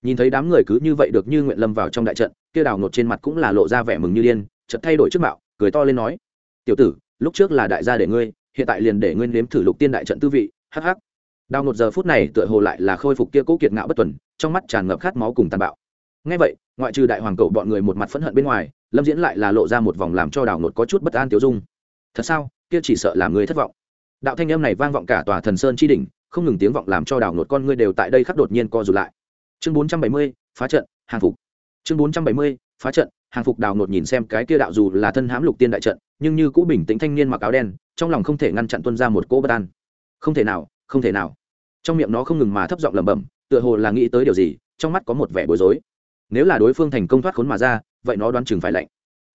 Nhìn thấy đám người cứ như vậy được như nguyện lâm vào trong đại trận, kia đào ngột trên mặt cũng là lộ ra vẻ mừng như điên, chợt thay đổi trước mạo, cười to lên nói, tiểu tử, lúc trước là đại gia để ngươi, hiện tại liền để ngươi nếm thử lục tiên đại trận tư vị, hắc hắc đào một giờ phút này tựa hồ lại là khôi phục kia cố kiệt ngạo bất tuần, trong mắt tràn ngập khát máu cùng tàn bạo. Ngay vậy, ngoại trừ đại hoàng cầu bọn người một mặt phẫn hận bên ngoài, lâm diễn lại là lộ ra một vòng làm cho đào ngột có chút bất an tiêu dung. Thật sao? Kia chỉ sợ làm người thất vọng. Đạo thanh âm này vang vọng cả tòa thần sơn chi đỉnh, không ngừng tiếng vọng làm cho đào ngột con ngươi đều tại đây khắc đột nhiên co rụt lại. Chương bốn trăm bảy mươi, phá trận, hàng phục. Chương bốn trăm bảy mươi, phá trận, hàng phục đào ngột nhìn xem cái kia đạo dù là thân hãm lục tiên đại trận, nhưng như cũ bình tĩnh thanh niên mặc áo đen, trong lòng không thể ngăn chặn tuân ra một cỗ bất an. Không thể nào, không thể nào trong miệng nó không ngừng mà thấp giọng lẩm bẩm, tựa hồ là nghĩ tới điều gì, trong mắt có một vẻ bối rối. Nếu là đối phương thành công thoát khốn mà ra, vậy nó đoán chừng phải lạnh.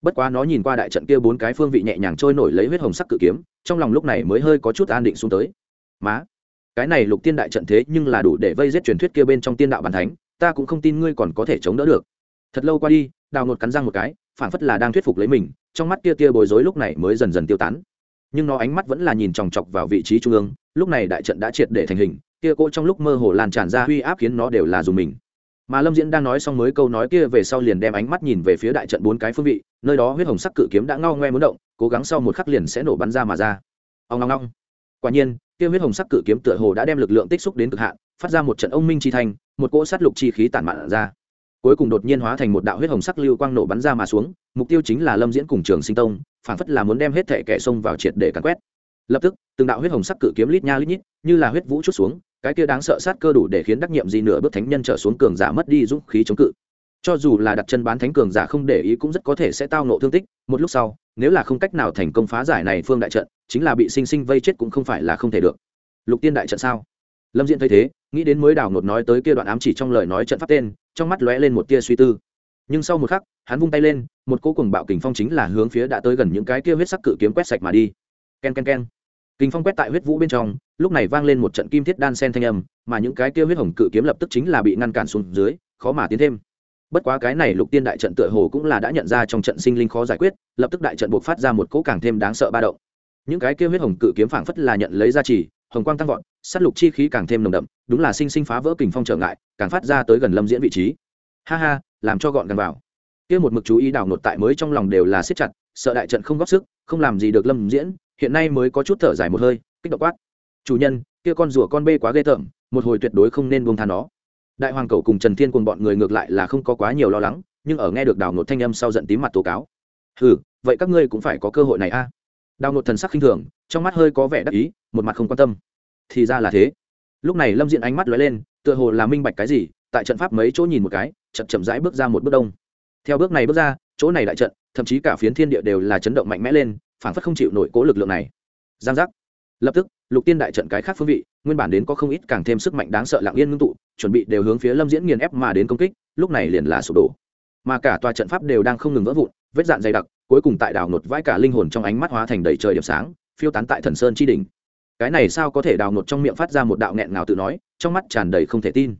Bất quá nó nhìn qua đại trận kia bốn cái phương vị nhẹ nhàng trôi nổi lấy huyết hồng sắc cự kiếm, trong lòng lúc này mới hơi có chút an định xuống tới. Má, cái này lục tiên đại trận thế nhưng là đủ để vây giết truyền thuyết kia bên trong tiên đạo bàn thánh, ta cũng không tin ngươi còn có thể chống đỡ được. Thật lâu qua đi, đào ngột cắn răng một cái phản phất là đang thuyết phục lấy mình, trong mắt kia tia bối rối lúc này mới dần dần tiêu tán nhưng nó ánh mắt vẫn là nhìn chòng chọc vào vị trí trung ương, lúc này đại trận đã triệt để thành hình, kia cô trong lúc mơ hồ lan tràn ra uy áp khiến nó đều là dùng mình. Mà lâm diễn đang nói xong mới câu nói kia về sau liền đem ánh mắt nhìn về phía đại trận bốn cái phương vị, nơi đó huyết hồng sắc cự kiếm đã ngao ngoe muốn động, cố gắng sau một khắc liền sẽ nổ bắn ra mà ra. Ông ngong ngong quả nhiên, kia huyết hồng sắc cự kiếm tựa hồ đã đem lực lượng tích xúc đến cực hạn, phát ra một trận ông minh chi thanh, một cỗ sát lục chi khí tản mạn ra. Cuối cùng đột nhiên hóa thành một đạo huyết hồng sắc lưu quang nổ bắn ra mà xuống mục tiêu chính là lâm diễn cùng trường sinh tông, phản phất là muốn đem hết thể kẻ xông vào triệt để cắn quét. Lập tức, từng đạo huyết hồng sắc cự kiếm lít nha lít nhít, như là huyết vũ chút xuống, cái kia đáng sợ sát cơ đủ để khiến đắc nhiệm gì nửa bước thánh nhân trở xuống cường giả mất đi dũng khí chống cự. Cho dù là đặt chân bán thánh cường giả không để ý cũng rất có thể sẽ tao nộ thương tích, một lúc sau, nếu là không cách nào thành công phá giải này phương đại trận, chính là bị sinh sinh vây chết cũng không phải là không thể được. Lục tiên đại trận sao? Lâm diễn thấy thế, nghĩ đến mới đào nột nói tới kia đoạn ám chỉ trong lời nói trận pháp tên, trong mắt lóe lên một tia suy tư. Nhưng sau một khắc hắn vung tay lên, một cỗ cùng bạo kình phong chính là hướng phía đã tới gần những cái kia huyết sắc cự kiếm quét sạch mà đi. K e n k e n k e n kình phong quét tại huyết vũ bên trong, lúc này vang lên một trận kim thiết đan sen thanh âm, mà những cái kia huyết hồng cự kiếm lập tức chính là bị ngăn cản xuống dưới, khó mà tiến thêm. Bất quá cái này lục tiên đại trận tựa hồ cũng là đã nhận ra trong trận sinh linh khó giải quyết, lập tức đại trận buộc phát ra một cỗ càng thêm đáng sợ ba động. Những cái kia huyết hồng cự kiếm phảng phất là nhận lấy ra chỉ hồng quang tăng vọt s á t lục chi khí càng thêm nồng đậm, đúng là sinh sinh phá vỡ kình phong trở ngại, càng phát ra tới gần lâm diễn vị trí. Ha ha, làm cho gọn gần vào kia một mực chú ý đảo nột tại mới trong lòng đều là siết chặt, sợ đại trận không góp sức, không làm gì được lâm diễn, hiện nay mới có chút thở dài một hơi, kích động quát. Chủ nhân, kia con rùa con bê quá ghê tởm, một hồi tuyệt đối không nên buông tha nó. Đại hoàng cầu cùng trần thiên cùng bọn người ngược lại là không có quá nhiều lo lắng, nhưng ở nghe được đào nột thanh âm sau giận tím mặt tố cáo. Ừ vậy các ngươi cũng phải có cơ hội này a. À? đào nột thần sắc khinh thường, trong mắt hơi có vẻ đắc ý, một mặt không quan tâm. Thì ra là thế. Lúc này lâm diện ánh mắt lóe lên, tựa hồ là minh bạch cái gì, tại trận pháp mấy chỗ nhìn một cái, chậm chậm rãi bước ra một bước đông theo bước này bước ra, chỗ này đại trận, thậm chí cả phiến thiên địa đều là chấn động mạnh mẽ lên phản phất không chịu nổi cố lực lượng này. Giang giác. Lập tức, lục tiên đại trận cái khác phương vị, nguyên bản đến có không ít càng thêm sức mạnh đáng sợ lặng yên ngưng tụ, chuẩn bị đều hướng phía lâm diễn nghiền ép mà đến công kích, lúc này liền là sụp đổ. Mà cả tòa trận pháp đều đang không ngừng vỡ vụn, vết dạn dày đặc, cuối cùng tại đào nột vãi cả linh hồn trong ánh mắt hóa thành đầy trời điểm sáng, phiêu tán tại thần sơn chi đỉnh. Cái này sao có thể đào nột trong miệng phát ra một đạo nghẹn ngào tự nói, trong mắt tràn đầy không thể tin.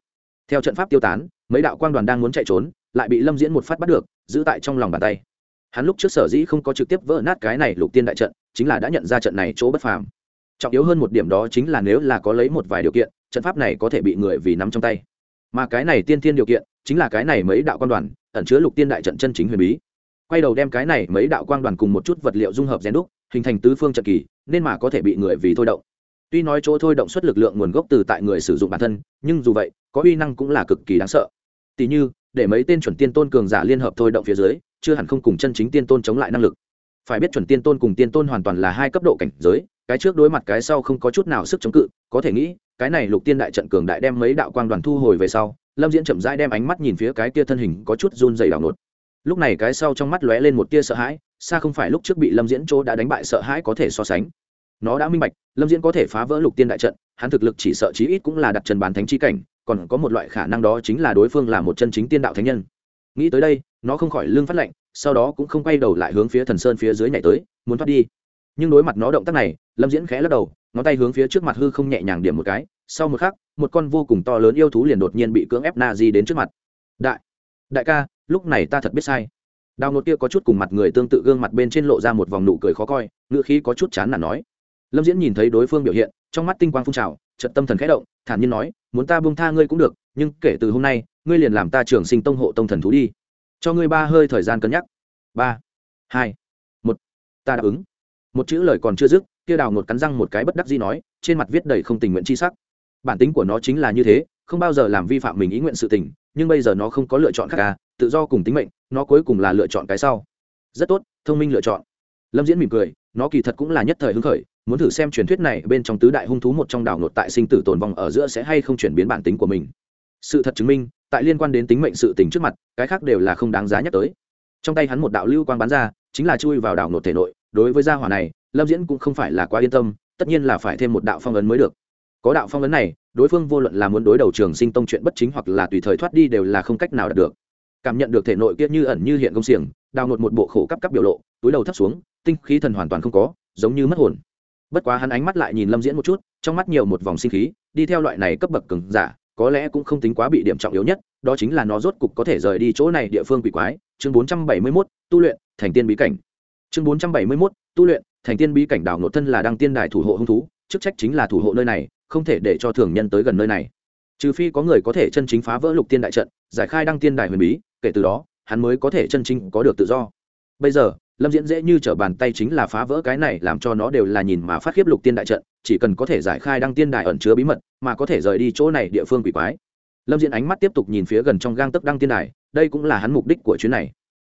Theo trận pháp tiêu tán, mấy đạo quang đoàn đang muốn chạy trốn lại bị lâm diễn một phát bắt được, giữ tại trong lòng bàn tay. Hắn lúc trước sở dĩ không có trực tiếp vỡ nát cái này lục tiên đại trận, chính là đã nhận ra trận này chỗ bất phàm. Trọng yếu hơn một điểm đó chính là nếu là có lấy một vài điều kiện, trận pháp này có thể bị người vì nắm trong tay. Mà cái này tiên tiên điều kiện, chính là cái này mấy đạo quan đoàn, ẩn chứa lục tiên đại trận chân chính huyền bí. Quay đầu đem cái này mấy đạo quang đoàn cùng một chút vật liệu dung hợp rèn đúc, hình thành tứ phương trận kỳ, nên mà có thể bị người vì thôi động. Tuy nói chỗ thôi động xuất lực lượng nguồn gốc từ tại người sử dụng bản thân, nhưng dù vậy, có uy năng cũng là cực kỳ đáng sợ. Tỷ như để mấy tên chuẩn tiên tôn cường giả liên hợp thôi động phía dưới, chưa hẳn không cùng chân chính tiên tôn chống lại năng lực. Phải biết chuẩn tiên tôn cùng tiên tôn hoàn toàn là hai cấp độ cảnh giới, cái trước đối mặt cái sau không có chút nào sức chống cự, có thể nghĩ, cái này lục tiên đại trận cường đại đem mấy đạo quang đoàn thu hồi về sau, lâm diễn chậm rãi đem ánh mắt nhìn phía cái kia thân hình có chút run dày đảo nột lúc này cái sau trong mắt lóe lên một tia sợ hãi, xa không phải lúc trước bị lâm diễn chỗ đã đánh bại sợ hãi có thể so sánh. Nó đã minh bạch, lâm diễn có thể phá vỡ lục tiên đại trận, hắn thực lực chỉ sợ chí ít cũng là đặt trần bàn thánh chi cảnh còn có một loại khả năng đó chính là đối phương là một chân chính tiên đạo thánh nhân. Nghĩ tới đây, nó không khỏi lương phát lệnh sau đó cũng không quay đầu lại hướng phía thần sơn phía dưới nhảy tới, muốn thoát đi. Nhưng đối mặt nó động tác này, lâm diễn khẽ lắc đầu, ngón tay hướng phía trước mặt hư không nhẹ nhàng điểm một cái. Sau một khắc, một con vô cùng to lớn yêu thú liền đột nhiên bị cưỡng ép na di đến trước mặt. Đại đại ca, lúc này ta thật biết sai. Đào nột kia có chút cùng mặt người tương tự gương mặt bên trên lộ ra một vòng nụ cười khó coi ngựa khí có chút chán nản nói. Lâm diễn nhìn thấy đối phương biểu hiện, trong mắt tinh quang phun trào trận tâm thần khẽ động, thản nhiên nói muốn ta buông tha ngươi cũng được, nhưng kể từ hôm nay, ngươi liền làm ta trường sinh tông hộ tông thần thú đi. Cho ngươi ba hơi thời gian cân nhắc. Ba, hai, một. Ta đáp ứng. Một chữ lời còn chưa dứt, kia đào ngột cắn răng một cái bất đắc gì nói, trên mặt viết đầy không tình nguyện chi sắc. Bản tính của nó chính là như thế, không bao giờ làm vi phạm mình ý nguyện sự tình, nhưng bây giờ nó không có lựa chọn khác cả tự do cùng tính mệnh, nó cuối cùng là lựa chọn cái sau. Rất tốt, thông minh lựa chọn. Lâm diễn mỉm cười, nó kỳ thật cũng là nhất thời hứng khởi muốn thử xem truyền thuyết này bên trong tứ đại hung thú một trong đảo nột tại sinh tử tồn vong ở giữa sẽ hay không chuyển biến bản tính của mình. Sự thật chứng minh, tại liên quan đến tính mệnh sự tình trước mặt, cái khác đều là không đáng giá nhắc tới. Trong tay hắn một đạo lưu quang bắn ra, chính là chui vào đảo nột thể nội, đối với gia hỏa này, lâm diễn cũng không phải là quá yên tâm, tất nhiên là phải thêm một đạo phong ấn mới được. Có đạo phong ấn này, đối phương vô luận là muốn đối đầu trường sinh tông chuyện bất chính hoặc là tùy thời thoát đi đều là không cách nào đạt được. Cảm nhận được thể nội kia như ẩn như hiện công xiềng, đào nột một bộ khổ cấp cấp biểu lộ, túi đầu thấp xuống, tinh khí thần hoàn toàn không có, giống như mất hồn bất quá hắn ánh mắt lại nhìn lâm diễn một chút trong mắt nhiều một vòng sinh khí đi theo loại này cấp bậc cứng giả có lẽ cũng không tính quá bị điểm trọng yếu nhất đó chính là nó rốt cục có thể rời đi chỗ này địa phương quỷ quái. Chương bốn trăm bảy mươi 471, tu luyện thành tiên bí cảnh. Chương bốn trăm bảy mươi 471, tu luyện thành tiên bí cảnh đảo nội thân là đăng tiên đài thủ hộ hung thú chức trách chính là thủ hộ nơi này không thể để cho thường nhân tới gần nơi này. Trừ phi có người có thể chân chính phá vỡ lục tiên đại trận giải khai đăng tiên đài huyền bí kể từ đó hắn mới có thể chân chính có được tự do. Bây giờ lâm diễn dễ như t r ở bàn tay chính là phá vỡ cái này làm cho nó đều là nhìn mà phát khiếp lục tiên đại trận, chỉ cần có thể giải khai đăng tiên đài ẩn chứa bí mật, mà có thể rời đi chỗ này địa phương quỷ quái. Lâm diễn ánh mắt tiếp tục nhìn phía gần trong gang tấc đăng tiên đài, đây cũng là hắn mục đích của chuyến này.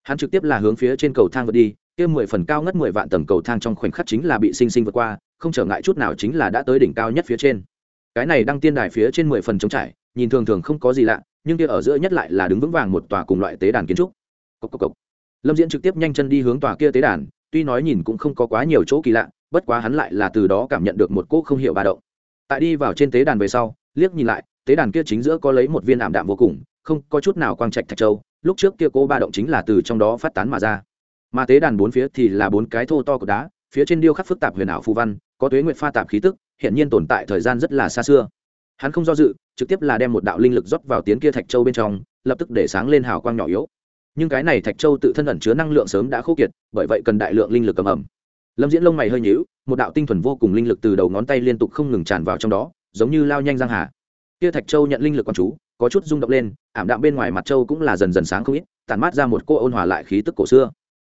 Hắn trực tiếp là hướng phía trên cầu thang vượt đi, kia mười phần cao ngất mười vạn tầng cầu thang trong khoảnh khắc chính là bị sinh sinh vượt qua, không trở ngại chút nào chính là đã tới đỉnh cao nhất phía trên. Cái này đăng tiên đài phía trên mười phần trống trải, nhìn thường thường không có gì lạ, nhưng kia ở giữa nhất lại là đứng vững vàng một tòa cùng loại tế đàn kiến trúc. Cốc cốc cốc lâm diễn trực tiếp nhanh chân đi hướng tòa kia tế đàn, tuy nói nhìn cũng không có quá nhiều chỗ kỳ lạ, bất quá hắn lại là từ đó cảm nhận được một cỗ không hiểu ba động. Tại đi vào trên tế đàn về sau, liếc nhìn lại, tế đàn kia chính giữa có lấy một viên ảm đạm vô cùng, không có chút nào quang trạch thạch châu, lúc trước kia cỗ ba động chính là từ trong đó phát tán mà ra. Mà tế đàn bốn phía thì là bốn cái thô to của đá, phía trên điêu khắc phức tạp huyền ảo phù văn, có tuế nguyệt pha tạp khí tức hiện nhiên tồn tại thời gian rất là xa xưa. Hắn không do dự, trực tiếp là đem một đạo linh lực rót vào tiến kia thạch châu bên trong, lập tức để sáng lên hào quang nhỏ yếu nhưng cái này thạch châu tự thân ẩn chứa năng lượng sớm đã khô kiệt, bởi vậy cần đại lượng linh lực cầm ẩm lâm diễn lông mày hơi nhíu, một đạo tinh thuần vô cùng linh lực từ đầu ngón tay liên tục không ngừng tràn vào trong đó, giống như lao nhanh giang hà. Kia thạch châu nhận linh lực con chú, có chút rung động lên, ảm đạm bên ngoài mặt châu cũng là dần dần sáng không ít, tản mát ra một cô ôn hòa lại khí tức cổ xưa.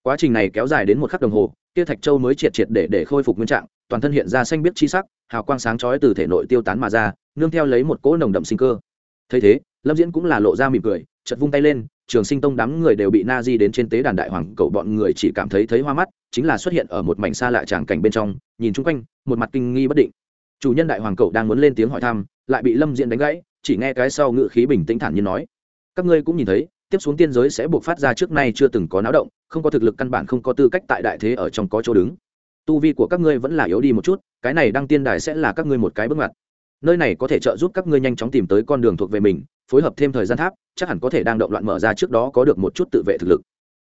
Quá trình này kéo dài đến một khắc đồng hồ, kia thạch châu mới triệt triệt để để khôi phục nguyên trạng, toàn thân hiện ra xanh biếc chi sắc, hào quang sáng chói từ thể nội tiêu tán mà ra, nương theo lấy một cỗ nồng đậm sinh cơ. Thấy thế, lâm diễn cũng là lộ ra mỉm cười chật vung tay lên trường sinh tông đám người đều bị na di đến trên tế đàn đại hoàng cầu bọn người chỉ cảm thấy thấy hoa mắt, chính là xuất hiện ở một mảnh xa lạ tràng cảnh bên trong, nhìn chung quanh, một mặt kinh nghi bất định. Chủ nhân đại hoàng cầu đang muốn lên tiếng hỏi thăm, lại bị lâm diện đánh gãy, chỉ nghe cái sau ngự khí bình tĩnh thản nhiên nói, các ngươi cũng nhìn thấy, tiếp xuống tiên giới sẽ buộc phát ra trước nay chưa từng có náo động, không có thực lực căn bản không có tư cách tại đại thế ở trong có chỗ đứng. Tu vi của các ngươi vẫn là yếu đi một chút, cái này đăng tiên đài sẽ là các ngươi một cái bước ngoặt nơi này có thể trợ giúp các ngươi nhanh chóng tìm tới con đường thuộc về mình, phối hợp thêm thời gian tháp, chắc hẳn có thể đang động loạn mở ra trước đó có được một chút tự vệ thực lực.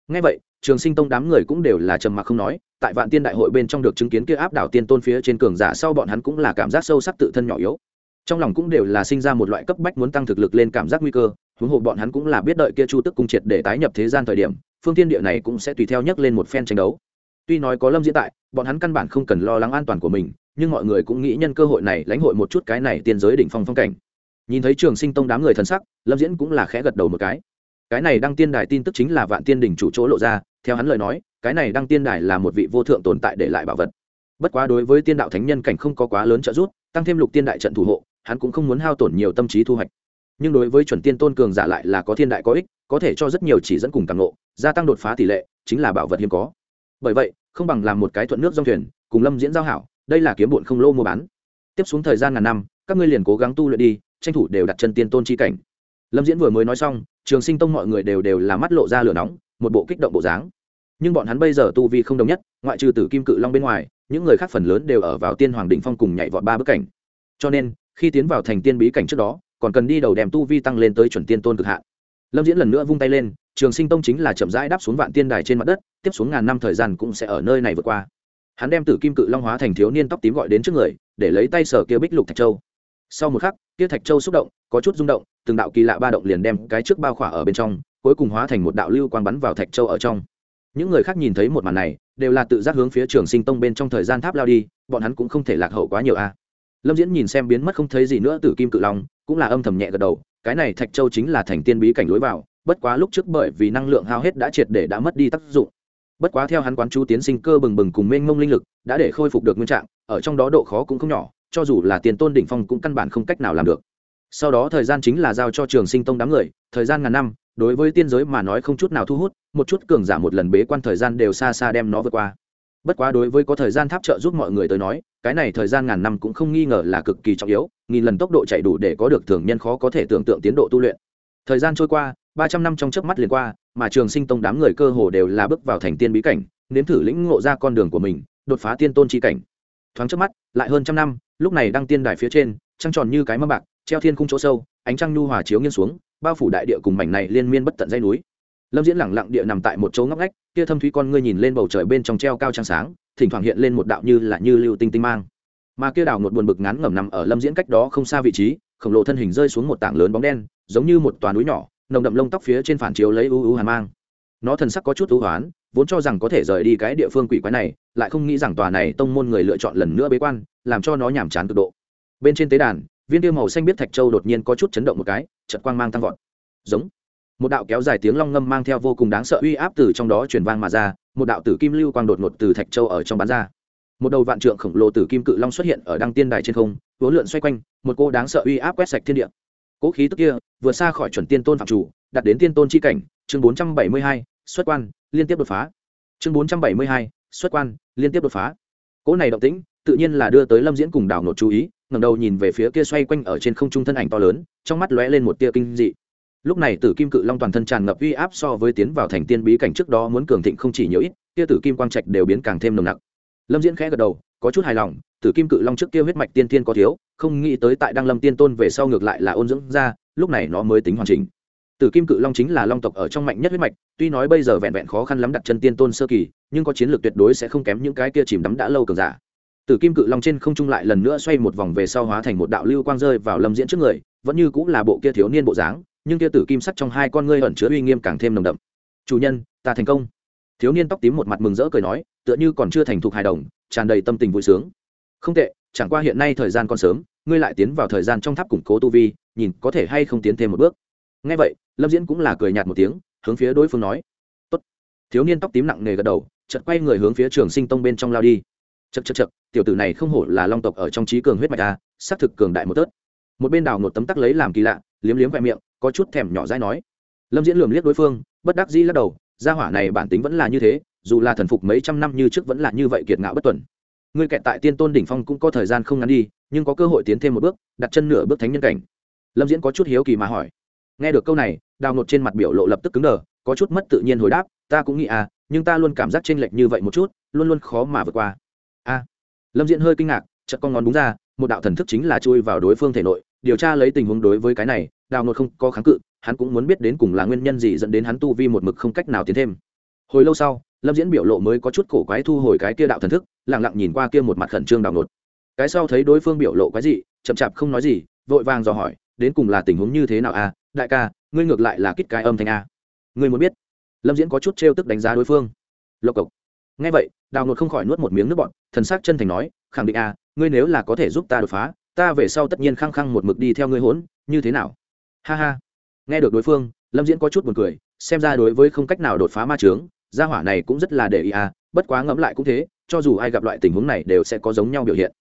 Ngay vậy, trường sinh tông đám người cũng đều là trầm mặc không nói, tại vạn tiên đại hội bên trong được chứng kiến kia áp đảo tiên tôn phía trên cường giả sau bọn hắn cũng là cảm giác sâu sắc tự thân nhỏ yếu. Trong lòng cũng đều là sinh ra một loại cấp bách muốn tăng thực lực lên cảm giác nguy cơ, huống hộ bọn hắn cũng là biết đợi kia chu tức cung triệt để tái nhập thế gian thời điểm, phương tiên địa này cũng sẽ tùy theo nhắc lên một phen tranh đấu tuy nói có lâm diễn tại, bọn hắn căn bản không cần lo lắng an toàn của mình, nhưng mọi người cũng nghĩ nhân cơ hội này lãnh hội một chút cái này tiên giới đỉnh phong phong cảnh. Nhìn thấy trường sinh tông đám người thân sắc, lâm diễn cũng là khẽ gật đầu một cái. Cái này đăng tiên đài tin tức chính là vạn tiên đỉnh chủ chỗ lộ ra, theo hắn lời nói, cái này đăng tiên đài là một vị vô thượng tồn tại để lại bảo vật. Bất quá đối với tiên đạo thánh nhân cảnh không có quá lớn trợ giúp, tăng thêm lục tiên đại trận thủ hộ, hắn cũng không muốn hao tổn nhiều tâm trí thu hoạch. Nhưng đối với chuẩn tiên tôn cường giả lại là có thiên đại có ích, có thể cho rất nhiều chỉ dẫn cùng càng lộ gia tăng đột phá tỷ lệ, chính là bảo vật hiếm có bởi vậy, không bằng làm một cái thuận nước dòng thuyền, cùng lâm diễn giao hảo, đây là kiếm bụn không lô mua bán. Tiếp xuống thời gian ngàn năm, các ngươi liền cố gắng tu luyện đi, tranh thủ đều đặt chân tiên tôn chi cảnh. Lâm diễn vừa mới nói xong, trường sinh tông mọi người đều đều là mắt lộ ra lửa nóng, một bộ kích động bộ dáng. Nhưng bọn hắn bây giờ tu vi không đồng nhất, ngoại trừ tử kim cự long bên ngoài, những người khác phần lớn đều ở vào tiên hoàng đỉnh phong cùng nhảy vọt ba bức cảnh. Cho nên, khi tiến vào thành tiên bí cảnh trước đó, còn cần đi đầu đem tu vi tăng lên tới chuẩn tiên tôn cực hạn lâm diễn lần nữa vung tay lên, trường sinh tông chính là chậm rãi đáp xuống vạn tiên đài trên mặt đất, tiếp xuống ngàn năm thời gian cũng sẽ ở nơi này vượt qua. Hắn đem tử kim cự long hóa thành thiếu niên tóc tím gọi đến trước người, để lấy tay sở kia bích lục thạch châu. Sau một khắc, kia thạch châu xúc động, có chút rung động, từng đạo kỳ lạ ba động liền đem cái trước bao khỏa ở bên trong, cuối cùng hóa thành một đạo lưu quang bắn vào thạch châu ở trong. Những người khác nhìn thấy một màn này, đều là tự giác hướng phía trường sinh tông bên trong thời gian tháp lao đi, bọn hắn cũng không thể lạc hậu quá nhiều a. Lâm diễn nhìn xem biến mất không thấy gì nữa từ kim cự long, cũng là âm thầm nhẹ gật đầu cái này thạch châu chính là thành tiên bí cảnh lối vào, bất quá lúc trước bởi vì năng lượng hao hết đã triệt để đã mất đi tác dụng. Bất quá theo hắn quán chú tiến sinh cơ bừng bừng cùng mênh mông linh lực, đã để khôi phục được nguyên trạng, ở trong đó độ khó cũng không nhỏ, cho dù là tiền tôn đỉnh phong cũng căn bản không cách nào làm được. Sau đó thời gian chính là giao cho trường sinh tông đám người, thời gian ngàn năm, đối với tiên giới mà nói không chút nào thu hút, một chút cường giả một lần bế quan thời gian đều xa xa đem nó vượt qua bất quá đối với có thời gian tháp trợ giúp mọi người tới nói, cái này thời gian ngàn năm cũng không nghi ngờ là cực kỳ trọng yếu, nghìn lần tốc độ chạy đủ để có được thường nhân khó có thể tưởng tượng tiến độ tu luyện. Thời gian trôi qua, ba trăm năm trong chớp mắt liền qua, mà trường sinh tông đám người cơ hồ đều là bước vào thành tiên bí cảnh, nếm thử lĩnh ngộ ra con đường của mình, đột phá tiên tôn chi cảnh. Thoáng trước mắt, lại hơn trăm năm, lúc này đang tiên đài phía trên, trăng tròn như cái mâm bạc, treo thiên khung chỗ sâu, ánh trăng nhu hòa chiếu nghiêng xuống, bao phủ đại địa cùng mảnh này liên miên bất tận dây núi lâm diễn lẳng lặng địa nằm tại một chỗ ngóc ngách, kia thâm thúy con ngươi nhìn lên bầu trời bên trong treo cao trăng sáng, thỉnh thoảng hiện lên một đạo như là như lưu tinh tinh mang. Mà kia đào một buồn bực ngắn ngẩm nằm ở lâm diễn cách đó không xa vị trí, khổng lồ thân hình rơi xuống một tảng lớn bóng đen, giống như một toàn núi nhỏ, nồng đậm lông tóc phía trên phản chiếu lấy u u hàn mang. Nó thần sắc có chút ưu hoán, vốn cho rằng có thể rời đi cái địa phương quỷ quái này, lại không nghĩ rằng tòa này tông môn người lựa chọn lần nữa bế quan, làm cho nó nhàm chán cực độ. Bên trên tế đàn, viên tiêu màu xanh biết thạch châu đột nhiên có chút chấn động một cái chật quang mang tăng vọt. Giống một đạo kéo dài tiếng long ngâm mang theo vô cùng đáng sợ uy áp từ trong đó truyền vang mà ra, một đạo tử kim lưu quang đột ngột từ thạch châu ở trong bán ra. Một đầu vạn trượng khổng lồ tử kim cự long xuất hiện ở đăng tiên đài trên không, vốn lượn xoay quanh, một cô đáng sợ uy áp quét sạch thiên địa. Cỗ khí tức kia vừa xa khỏi chuẩn tiên tôn phạm chủ, đạt đến tiên tôn chi cảnh, chương bốn trăm bảy mươi hai, xuất quan, liên tiếp đột phá. Chương bốn trăm bảy mươi hai, xuất quan, liên tiếp đột phá. Cỗ này động tĩnh, tự nhiên là đưa tới lâm diễn cùng đảo nột chú ý, ngẩng đầu nhìn về phía kia xoay quanh ở trên không trung thân ảnh to lớn, trong mắt lóe lên một tia kinh dị lúc này tử kim cự long toàn thân tràn ngập uy áp so với tiến vào thành tiên bí cảnh trước đó muốn cường thịnh không chỉ nhiều ít, kia tử kim quang trạch đều biến càng thêm nồng nặc. Lâm diễn khẽ gật đầu, có chút hài lòng, tử kim cự long trước kia huyết mạch tiên tiên có thiếu, không nghĩ tới tại đăng lâm tiên tôn về sau ngược lại là ôn dưỡng ra, lúc này nó mới tính hoàn chỉnh. Tử kim cự long chính là long tộc ở trong mạnh nhất huyết mạch, tuy nói bây giờ vẹn vẹn khó khăn lắm đặt chân tiên tôn sơ kỳ, nhưng có chiến lược tuyệt đối sẽ không kém những cái kia chìm đắm đã lâu cường giả. Tử kim cự long trên không trung lại lần nữa xoay một vòng về sau hóa thành một đạo lưu quang rơi vào lâm diễn trước người, vẫn như cũng là bộ kia thiếu niên bộ dáng nhưng kia tử kim sắc trong hai con ngươi ẩn chứa uy nghiêm càng thêm nồng đậm. Chủ nhân, ta thành công. Thiếu niên tóc tím một mặt mừng rỡ cười nói, tựa như còn chưa thành thục hài đồng, tràn đầy tâm tình vui sướng. Không tệ, chẳng qua hiện nay thời gian còn sớm, ngươi lại tiến vào thời gian trong tháp củng cố tu vi, nhìn có thể hay không tiến thêm một bước. Ngay vậy, lâm diễn cũng là cười nhạt một tiếng, hướng phía đối phương nói. Tốt. thiếu niên tóc tím nặng nề gật đầu, chợt quay người hướng phía trường sinh tông bên trong lao đi. Chật chật chật tiểu tử này không hổ là long tộc ở trong trí cường huyết mạch ta xác thực cường đại một tớt. Một bên đào một tấm tắc lấy làm kỳ lạ, liếm liếm vẹ miệng có chút thèm nhỏ dãi nói. Lâm diễn lườm liếc đối phương, bất đắc dĩ lắc đầu, gia hỏa này bản tính vẫn là như thế, dù là thần phục mấy trăm năm như trước vẫn là như vậy kiệt ngạo bất tuần. Ngươi kẹt tại tiên tôn đỉnh phong cũng có thời gian không ngắn đi, nhưng có cơ hội tiến thêm một bước, đặt chân nửa bước thánh nhân cảnh. Lâm diễn có chút hiếu kỳ mà hỏi. Nghe được câu này, đào nột trên mặt biểu lộ lập tức cứng đờ, có chút mất tự nhiên hồi đáp, ta cũng nghĩ à nhưng ta luôn cảm giác chênh lệch như vậy một chút, luôn luôn khó mà vượt qua. A. Lâm diễn hơi kinh ngạc, chợt con ngón đúng ra, một đạo thần thức chính là chui vào đối phương thể nội điều tra lấy tình huống đối với cái này, đào nột không có kháng cự, hắn cũng muốn biết đến cùng là nguyên nhân gì dẫn đến hắn tu vi một mực không cách nào tiến thêm. Hồi lâu sau, lâm diễn biểu lộ mới có chút cổ quái thu hồi cái kia đạo thần thức lẳng lặng nhìn qua kia một mặt khẩn trương đào nột. Cái sau thấy đối phương biểu lộ quái dị, chậm chạp không nói gì, vội vàng dò hỏi, đến cùng là tình huống như thế nào à? đại ca, ngươi ngược lại là kích cái âm thanh a. Ngươi muốn biết? Lâm diễn có chút trêu tức đánh giá đối phương. Lộc cộc. Ngay vậy, đào Nột không khỏi nuốt một miếng nước bọn thần s ắ c chân thành nói, khẳng định a ngươi nếu là có thể giúp ta đột phá ta về sau tất nhiên khăng khăng một mực đi theo ngươi hỗn, như thế nào? Ha ha. Nghe được đối phương, lâm diễn có chút b u ồ n cười, xem ra đối với không cách nào đột phá ma trướng gia hỏa này cũng rất là để ý à. bất quá ngẫm lại cũng thế, cho dù ai gặp loại tình huống này đều sẽ có giống nhau biểu hiện.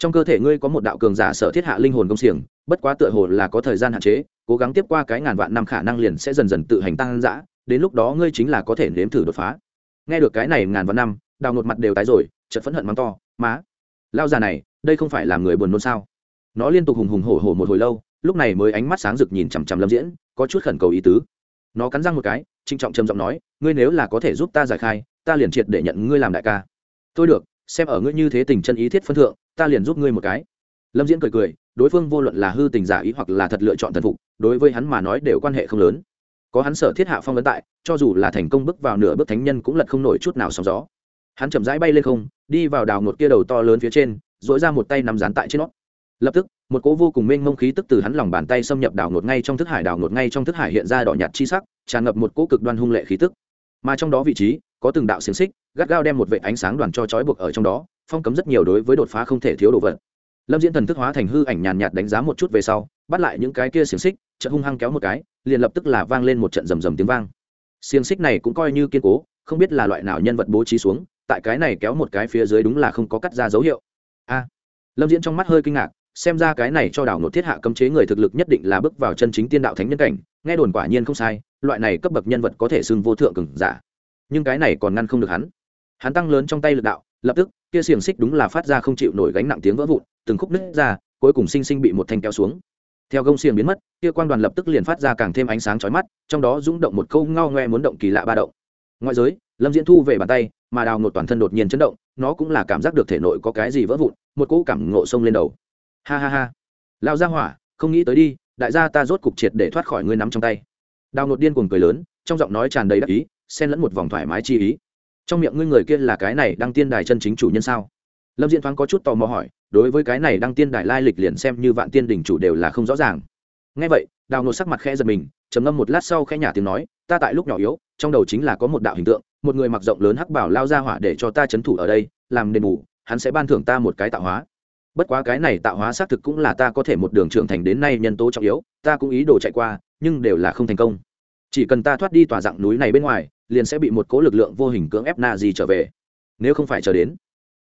Trong cơ thể ngươi có một đạo cường giả sở thiết hạ linh hồn công xiềng, bất quá tựa hồ là có thời gian hạn chế, cố gắng tiếp qua cái ngàn vạn năm khả năng liền sẽ dần dần tự hành tăng giã đến lúc đó ngươi chính là có thể nếm thử đột phá. Nghe được cái này ngàn vạn năm, đào ngột mặt đều tái rồi, chợt phẫn hận mắng to, má lao già này, đây không phải là người buồn nôn sao? Nó liên tục hùng hùng hổ hổ một hồi lâu, lúc này mới ánh mắt sáng rực nhìn chằm chằm lâm diễn, có chút khẩn cầu ý tứ. Nó cắn răng một cái trinh trọng trầm giọng nói, ngươi nếu là có thể giúp ta giải khai, ta liền triệt để nhận ngươi làm đại ca. Tôi được, xem ở ngươi như thế tình chân ý thiết phân thượng, ta liền giúp ngươi một cái. Lâm diễn cười cười, đối phương vô luận là hư tình giả ý hoặc là thật lựa chọn thần phục, đối với hắn mà nói đều quan hệ không lớn. Có hắn sở thiết hạ phong vấn tại, cho dù là thành công bước vào nửa bước thánh nhân cũng lật không nổi chút nào sóng gió. Hắn chậm rãi bay lên không, đi vào đào một kia đầu to lớn phía trên dỗi ra một tay nằm dán tại trên nó lập tức, một cỗ vô cùng mênh mông khí tức từ hắn lòng bàn tay xâm nhập đào ngột ngay trong thức hải đào ngột ngay trong thức hải hiện ra đỏ nhạt chi sắc, tràn ngập một cỗ cực đoan hung lệ khí tức. Mà trong đó vị trí, có từng đạo xiềng xích, gắt gao đem một vệ ánh sáng đoàn cho trói buộc ở trong đó, phong cấm rất nhiều đối với đột phá không thể thiếu đồ vật. Lâm diễn thần thức hóa thành hư ảnh nhàn nhạt đánh giá một chút về sau, bắt lại những cái kia xiềng xích, chợt hung hăng kéo một cái, liền lập tức là vang lên một trận rầm rầm tiếng vang. Xiềng xích này cũng coi như kiên cố, không biết là loại nào nhân vật bố trí xuống, tại cái này kéo một cái phía dưới đúng là không có cắt ra dấu hiệu. A! Lâm diễn trong mắt hơi kinh ngạc xem ra cái này cho đảo nột thiết hạ cấm chế người thực lực nhất định là bước vào chân chính tiên đạo thánh nhân cảnh, nghe đồn quả nhiên không sai, loại này cấp bậc nhân vật có thể xưng vô thượng cường giả. Nhưng cái này còn ngăn không được hắn. Hắn tăng lớn trong tay lực đạo, lập tức, kia xiềng xích đúng là phát ra không chịu nổi gánh nặng tiếng vỡ vụn, từng khúc nứt ra, cuối cùng sinh sinh bị một thanh kéo xuống. Theo gông xiềng biến mất, kia quang đoàn lập tức liền phát ra càng thêm ánh sáng chói mắt, trong đó rung động một câu ngao ngoe muốn động kỳ lạ ba động. Ngoại giới, lâm diễn thu về bàn tay, mà đào ngột toàn thân đột nhiên chấn động, nó cũng là cảm giác được thể nội có cái gì vỡ vụn, một cỗ cảm ngộ sông lên đầu ha ha ha. Lao ra hỏa, không nghĩ tới đi, đại gia ta rốt cục triệt để thoát khỏi ngươi nắm trong tay. Đào Nột điên cuồng cười lớn, trong giọng nói tràn đầy đắc ý, xen lẫn một vòng thoải mái chi ý. Trong miệng ngươi người kia là cái này đăng tiên đài chân chính chủ nhân sao? Lâm diễn thoáng có chút tò mò hỏi, đối với cái này đăng tiên đài lai lịch liền xem như vạn tiên đỉnh chủ đều là không rõ ràng. Ngay vậy, đào Nột sắc mặt khẽ giật mình, trầm ngâm một lát sau khẽ nhả tiếng nói, ta tại lúc nhỏ yếu, trong đầu chính là có một đạo hình tượng, một người mặc rộng lớn hắc bảo lao ra hỏa để cho ta c h ấ n thủ ở đây, làm đền bù, hắn sẽ ban thưởng ta một cái tạo hóa bất quá cái này tạo hóa xác thực cũng là ta có thể một đường trưởng thành đến nay nhân tố trọng yếu, ta cũng ý đồ chạy qua, nhưng đều là không thành công. Chỉ cần ta thoát đi tòa dạng núi này bên ngoài, liền sẽ bị một cố lực lượng vô hình cưỡng ép na gì trở về. Nếu không phải chờ đến.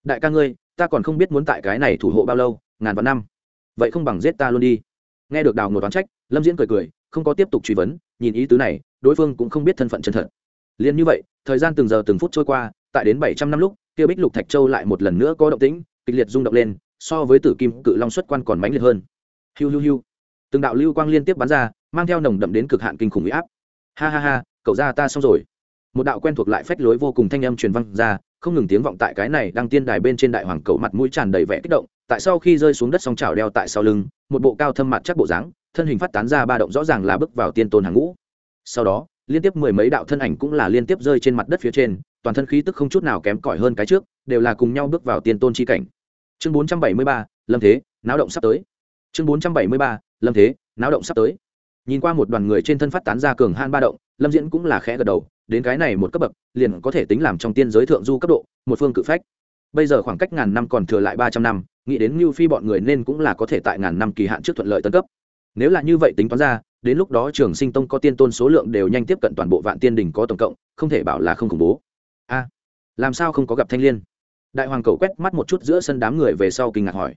Đại ca ngươi, ta còn không biết muốn tại cái này thủ hộ bao lâu, ngàn vạn năm. Vậy không bằng giết ta luôn đi. Nghe được đào ngột đoán trách, lâm diễn cười cười, không có tiếp tục truy vấn, nhìn ý tứ này, đối phương cũng không biết thân phận chân thật. Liền như vậy, thời gian từng giờ từng phút trôi qua, tại đến bảy trăm năm lúc, kia bích lục thạch châu lại một lần nữa có động tĩnh, kịch liệt rung động lên so với tử kim cự long xuất quan còn mãnh liệt hơn. Hiu hiu hiu. Từng đạo lưu quang liên tiếp bắn ra, mang theo nồng đậm đến cực hạn kinh khủng huy áp. Ha ha ha, cậu ra ta xong rồi. Một đạo quen thuộc lại phách lối vô cùng thanh âm truyền vang ra, không ngừng tiếng vọng tại cái này đang tiên đài bên trên đại hoàng cầu mặt mũi tràn đầy vẻ kích động, tại sau khi rơi xuống đất song trào đeo tại sau lưng, một bộ cao thâm mặt chắc bộ dáng, thân hình phát tán ra ba động rõ ràng là bước vào tiên tôn hàng ngũ. Sau đó, liên tiếp mười mấy đạo thân ảnh cũng là liên tiếp rơi trên mặt đất phía trên, toàn thân khí tức không chút nào kém cỏi hơn cái trước, đều là cùng nhau bước vào tiên tôn chi cảnh chương bốn trăm bảy mươi ba, lâm thế, náo động sắp tới. Chương bốn trăm bảy mươi ba, lâm thế, náo động sắp tới. Nhìn qua một đoàn người trên thân phát tán ra cường han ba động, lâm diễn cũng là khẽ gật đầu, đến cái này một cấp bậc, liền có thể tính làm trong tiên giới thượng du cấp độ, một phương cự phách. Bây giờ khoảng cách ngàn năm còn thừa lại ba trăm năm, nghĩ đến như phi bọn người nên cũng là có thể tại ngàn năm kỳ hạn trước thuận lợi tân cấp. Nếu là như vậy tính toán ra, đến lúc đó trường sinh tông có tiên tôn số lượng đều nhanh tiếp cận toàn bộ vạn tiên đình có tổng cộng, không thể bảo là không khủng bố. A, làm sao không có gặp thanh l i ê n đại hoàng cầu quét mắt một chút giữa sân đám người về sau kinh ngạc hỏi.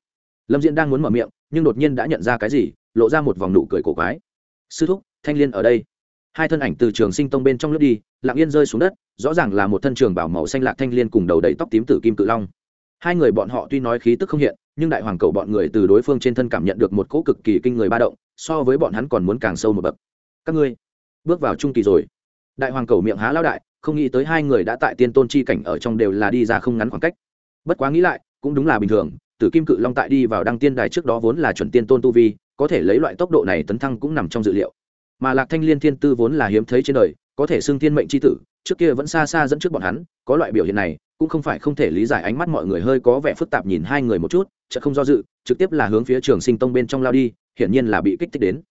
Lâm diễn đang muốn mở miệng, nhưng đột nhiên đã nhận ra cái gì, lộ ra một vòng nụ cười cổ quái. Sư thúc, thanh l i ê n ở đây. Hai thân ảnh từ trường sinh tông bên trong lướt đi, lặng yên rơi xuống đất, rõ ràng là một thân trường bảo màu xanh lạc thanh l i ê n cùng đầu đầy tóc tím tử kim cự long. Hai người bọn họ tuy nói khí tức không hiện, nhưng đại hoàng cầu bọn người từ đối phương trên thân cảm nhận được một cỗ cực kỳ kinh người ba động, so với bọn hắn còn muốn càng sâu một bậc. Các ngươi, bước vào trung kỳ rồi. Đại hoàng cầu miệng há lao đại, không nghĩ tới hai người đã tại tiên tôn chi cảnh ở trong đều là đi ra không ngắn khoảng cách bất quá nghĩ lại, cũng đúng là bình thường, tử kim cự long tại đi vào đăng tiên đài trước đó vốn là chuẩn tiên tôn tu vi, có thể lấy loại tốc độ này tấn thăng cũng nằm trong dự liệu. Mà lạc thanh liên thiên tư vốn là hiếm thấy trên đời, có thể xưng thiên mệnh c h i tử, trước kia vẫn xa xa dẫn trước bọn hắn, có loại biểu hiện này, cũng không phải không thể lý giải ánh mắt mọi người hơi có vẻ phức tạp nhìn hai người một chút chợ không do dự, trực tiếp là hướng phía trường sinh tông bên trong lao đi, hiển nhiên là bị kích thích đến.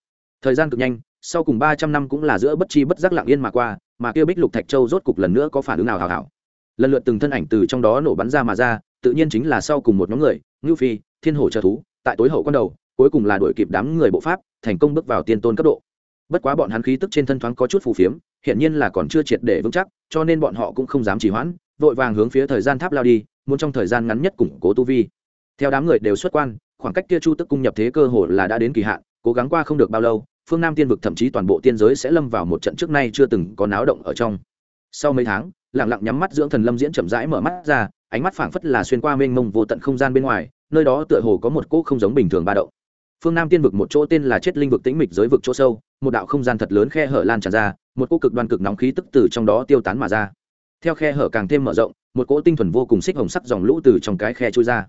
Thời gian cực nhanh, sau cùng ba trăm năm cũng là giữa bất chi bất giác lặng yên mà qua, mà kia bích lục thạch châu rốt cục lần nữa có phản ứng nào hào hảo lần lượt từng thân ảnh từ trong đó nổ bắn ra mà ra, tự nhiên chính là sau cùng một nhóm người, ngưu phi, thiên hổ trợ thú, tại tối hậu con đầu, cuối cùng là đuổi kịp đám người bộ pháp, thành công bước vào tiên tôn cấp độ. Bất quá bọn hắn khí tức trên thân thoáng có chút phù phiếm hiện nhiên là còn chưa triệt để vững chắc, cho nên bọn họ cũng không dám trì hoãn, vội vàng hướng phía thời gian tháp lao đi, muốn trong thời gian ngắn nhất củng cố tu vi. Theo đám người đều xuất quan, khoảng cách kia chu tức cung nhập thế cơ hồ là đã đến kỳ hạn, cố gắng qua không được bao lâu, phương nam tiên vực thậm chí toàn bộ tiên giới sẽ lâm vào một trận trước nay chưa từng có náo động ở trong. Sau mấy tháng lẳng lặng nhắm mắt dưỡng thần lâm diễn chậm rãi mở mắt ra, ánh mắt phảng phất là xuyên qua mênh mông vô tận không gian bên ngoài, nơi đó tựa hồ có một cỗ không giống bình thường ba động. Phương nam tiên vực một chỗ tên là chết linh vực tĩnh mịch giới vực chỗ sâu, một đạo không gian thật lớn khe hở lan tràn ra, một cỗ cực đoan cực nóng khí tức từ trong đó tiêu tán mà ra. Theo khe hở càng thêm mở rộng, một cỗ tinh thuần vô cùng xích hồng sắc dòng lũ từ trong cái khe trôi ra.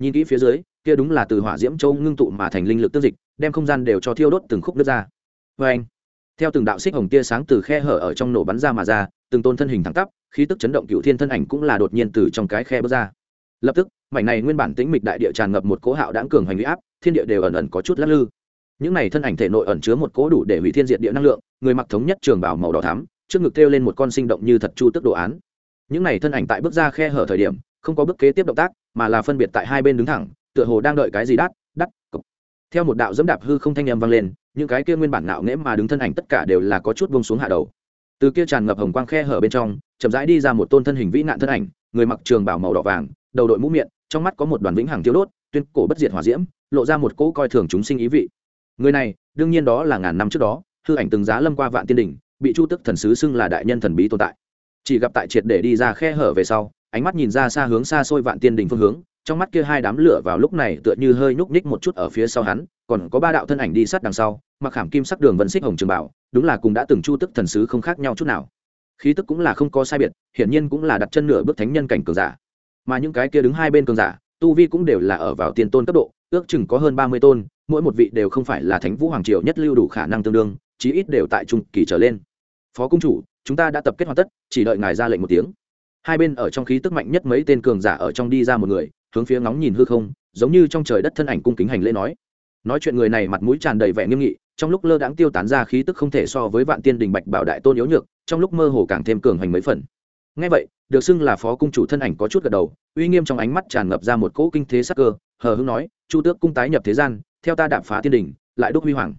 Nhìn kỹ phía dưới, kia đúng là từ hỏa diễm châu ngưng tụ mà thành linh lực tương dịch, đem không gian đều cho thiêu đốt từng khúc nước ra. Vê anh theo từng đạo xích hồng tia sáng từ khe hở ở trong nổ bắn ra mà ra, từng tôn thân hình thẳng tắp khí tức chấn động cựu thiên thân ảnh cũng là đột nhiên từ trong cái khe bước ra. Lập tức, mảnh này nguyên bản tĩnh mịch đại địa tràn ngập một cỗ hạo đãng cường hành huy áp, thiên địa đều ẩn ẩn có chút lắc lư. Những này thân ảnh thể nội ẩn chứa một cỗ đủ để hủy thiên diệt địa năng lượng, người mặc thống nhất trường bảo màu đỏ thắm, trước ngực thêu lên một con sinh động như thật chu tức đồ án. Những này thân ảnh tại bước ra khe hở thời điểm, không có bước kế tiếp động tác, mà là phân biệt tại hai bên đứng thẳng, tựa hồ đang đợi cái gì đắt đắt, cục. theo một đạo dẫm đạp hư không thanh âm vang lên, những cái kia nguyên bản ngạo nghễ mà đứng thân ảnh tất cả đều là có chút buông xuống hạ đầu từ kia tràn ngập hồng quang khe hở bên trong, chậm rãi đi ra một tôn thân hình vĩ nạn thân ảnh, người mặc trường bảo màu đỏ vàng, đầu đội mũ miệng, trong mắt có một đoàn vĩnh hằng tiêu đốt, tuyên cổ bất diệt hỏa diễm, lộ ra một cỗ coi thường chúng sinh ý vị. Người này, đương nhiên đó là ngàn năm trước đó, hư ảnh từng giá lâm qua vạn tiên đỉnh, bị chu tức thần sứ xưng là đại nhân thần bí tồn tại. Chỉ gặp tại triệt để đi ra khe hở về sau, ánh mắt nhìn ra xa hướng xa xôi vạn tiên đỉnh phương hướng trong mắt kia hai đám lửa vào lúc này tựa như hơi nhúc nhích một chút ở phía sau hắn, còn có ba đạo thân ảnh đi sát đằng sau, mặc khảm kim sắc đường vân xích hồng trường bảo, đúng là cùng đã từng chu tức thần sứ không khác nhau chút nào. Khí tức cũng là không có sai biệt, hiển nhiên cũng là đặt chân nửa bước thánh nhân cảnh cường giả. Mà những cái kia đứng hai bên cường giả, tu vi cũng đều là ở vào tiền tôn cấp độ, ước chừng có hơn ba mươi tôn, mỗi một vị đều không phải là thánh vũ hoàng triều nhất lưu đủ khả năng tương đương, chí ít đều tại trung kỳ trở lên. Phó cung chủ, chúng ta đã tập kết hoàn tất, chỉ đợi ngài ra lệnh một tiếng hai bên ở trong khí tức mạnh nhất mấy tên cường giả ở trong đi ra một người, hướng phía ngóng nhìn hư không, giống như trong trời đất thân ảnh cung kính hành lễ nói. Nói chuyện người này mặt mũi tràn đầy vẻ nghiêm nghị, trong lúc lơ đãng tiêu tán ra khí tức không thể so với vạn tiên đình bạch bảo đại tôn yếu nhược, trong lúc mơ hồ càng thêm cường hành mấy phần. Ngay vậy, được xưng là phó cung chủ thân ảnh có chút gật đầu, uy nghiêm trong ánh mắt tràn ngập ra một cỗ kinh thế sắc cơ, hờ hưng nói, chu tước cung tái nhập thế gian, theo ta đạp phá tiên đình, lại đúc huy hoàng.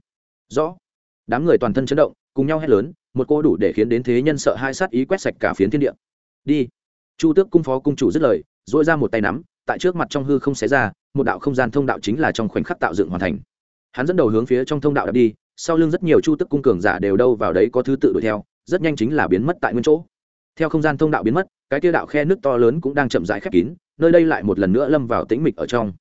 Rõ. Đám người toàn thân chấn động, cùng nhau hét lớn, một cô đủ để khiến đến thế nhân sợ hai sát ý quét sạch cả phiến thiên địa. Đi chu tước cung phó cung chủ dứt lời dội ra một tay nắm, tại trước mặt trong hư không xé ra, một đạo không gian thông đạo chính là trong khoảnh khắc tạo dựng hoàn thành. Hắn dẫn đầu hướng phía trong thông đạo đạp đi, sau lưng rất nhiều chu tức cung cường giả đều đâu vào đấy có thứ tự đuổi theo, rất nhanh chính là biến mất tại nguyên chỗ. Theo không gian thông đạo biến mất, cái tiêu đạo khe nước to lớn cũng đang chậm rãi khép kín, nơi đây lại một lần nữa lâm vào tĩnh mịch ở trong.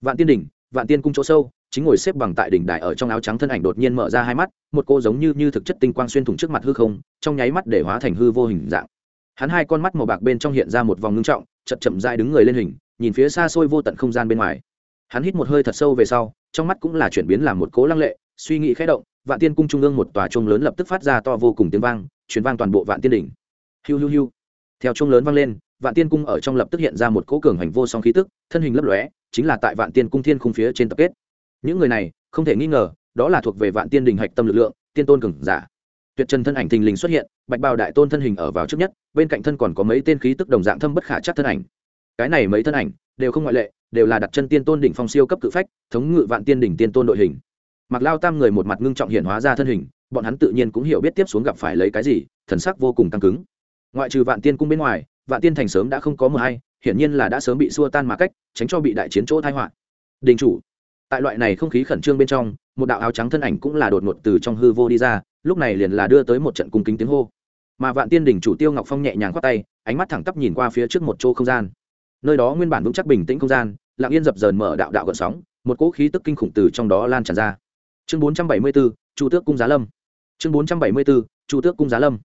Vạn tiên đỉnh, vạn tiên cung chỗ sâu, chính ngồi xếp bằng tại đỉnh đài ở trong áo trắng thân ảnh đột nhiên mở ra hai mắt, một cô giống như như thực chất tinh quang xuyên thủng trước mặt hư không, trong nháy mắt để hóa thành hư vô hình dạng hắn hai con mắt màu bạc bên trong hiện ra một vòng ngưng trọng, chậm chậm dai đứng người lên hình, nhìn phía xa xôi vô tận không gian bên ngoài. Hắn hít một hơi thật sâu về sau, trong mắt cũng là chuyển biến làm một cố lăng lệ, suy nghĩ khẽ động, vạn tiên cung trung ương một tòa chuông lớn lập tức phát ra to vô cùng tiếng vang, truyền vang toàn bộ vạn tiên đỉnh. Hiu hiu hiu. Theo chuông lớn vang lên, vạn tiên cung ở trong lập tức hiện ra một cỗ cường hành vô song khí tức, thân hình lấp lóe, chính là tại vạn tiên cung thiên khung phía trên tập kết. Những người này, không thể nghi ngờ, đó là thuộc về vạn tiên đình hạch tâm lực lượng, tiên tôn cường giả tuyệt trần thân ảnh thình lình xuất hiện, bạch bào đại tôn thân hình ở vào trước nhất, bên cạnh thân còn có mấy tên khí tức đồng dạng thâm bất khả chắc thân ảnh. Cái này mấy thân ảnh đều không ngoại lệ, đều là đặt chân tiên tôn đỉnh phong siêu cấp cự phách, thống ngự vạn tiên đỉnh tiên tôn đội hình. Mặc lao tam người một mặt ngưng trọng hiện hóa ra thân hình, bọn hắn tự nhiên cũng hiểu biết tiếp xuống gặp phải lấy cái gì, thần sắc vô cùng căng cứng. Ngoại trừ vạn tiên cung bên ngoài, vạn tiên thành sớm đã không có mờ hay, hiển nhiên là đã sớm bị xua tan mà cách, tránh cho bị đại chiến chỗ thai họa. Đình chủ, tại loại này không khí khẩn trương bên trong, một đạo áo trắng thân ảnh cũng là đột ngột từ trong hư vô đi ra lúc này liền là đưa tới một trận cung kính tiếng hô. Mà vạn tiên đỉnh chủ tiêu ngọc phong nhẹ nhàng khoác tay, ánh mắt thẳng tắp nhìn qua phía trước một chỗ không gian. Nơi đó nguyên bản vững chắc bình tĩnh không gian, lặng yên dập dờn mở đạo đạo gợn sóng, một cỗ khí tức kinh khủng từ trong đó lan tràn ra. Chương bốn trăm bảy mươi bốn chu tước cung giá lâm. Chương bốn trăm bảy mươi bốn chu tước cung giá lâm.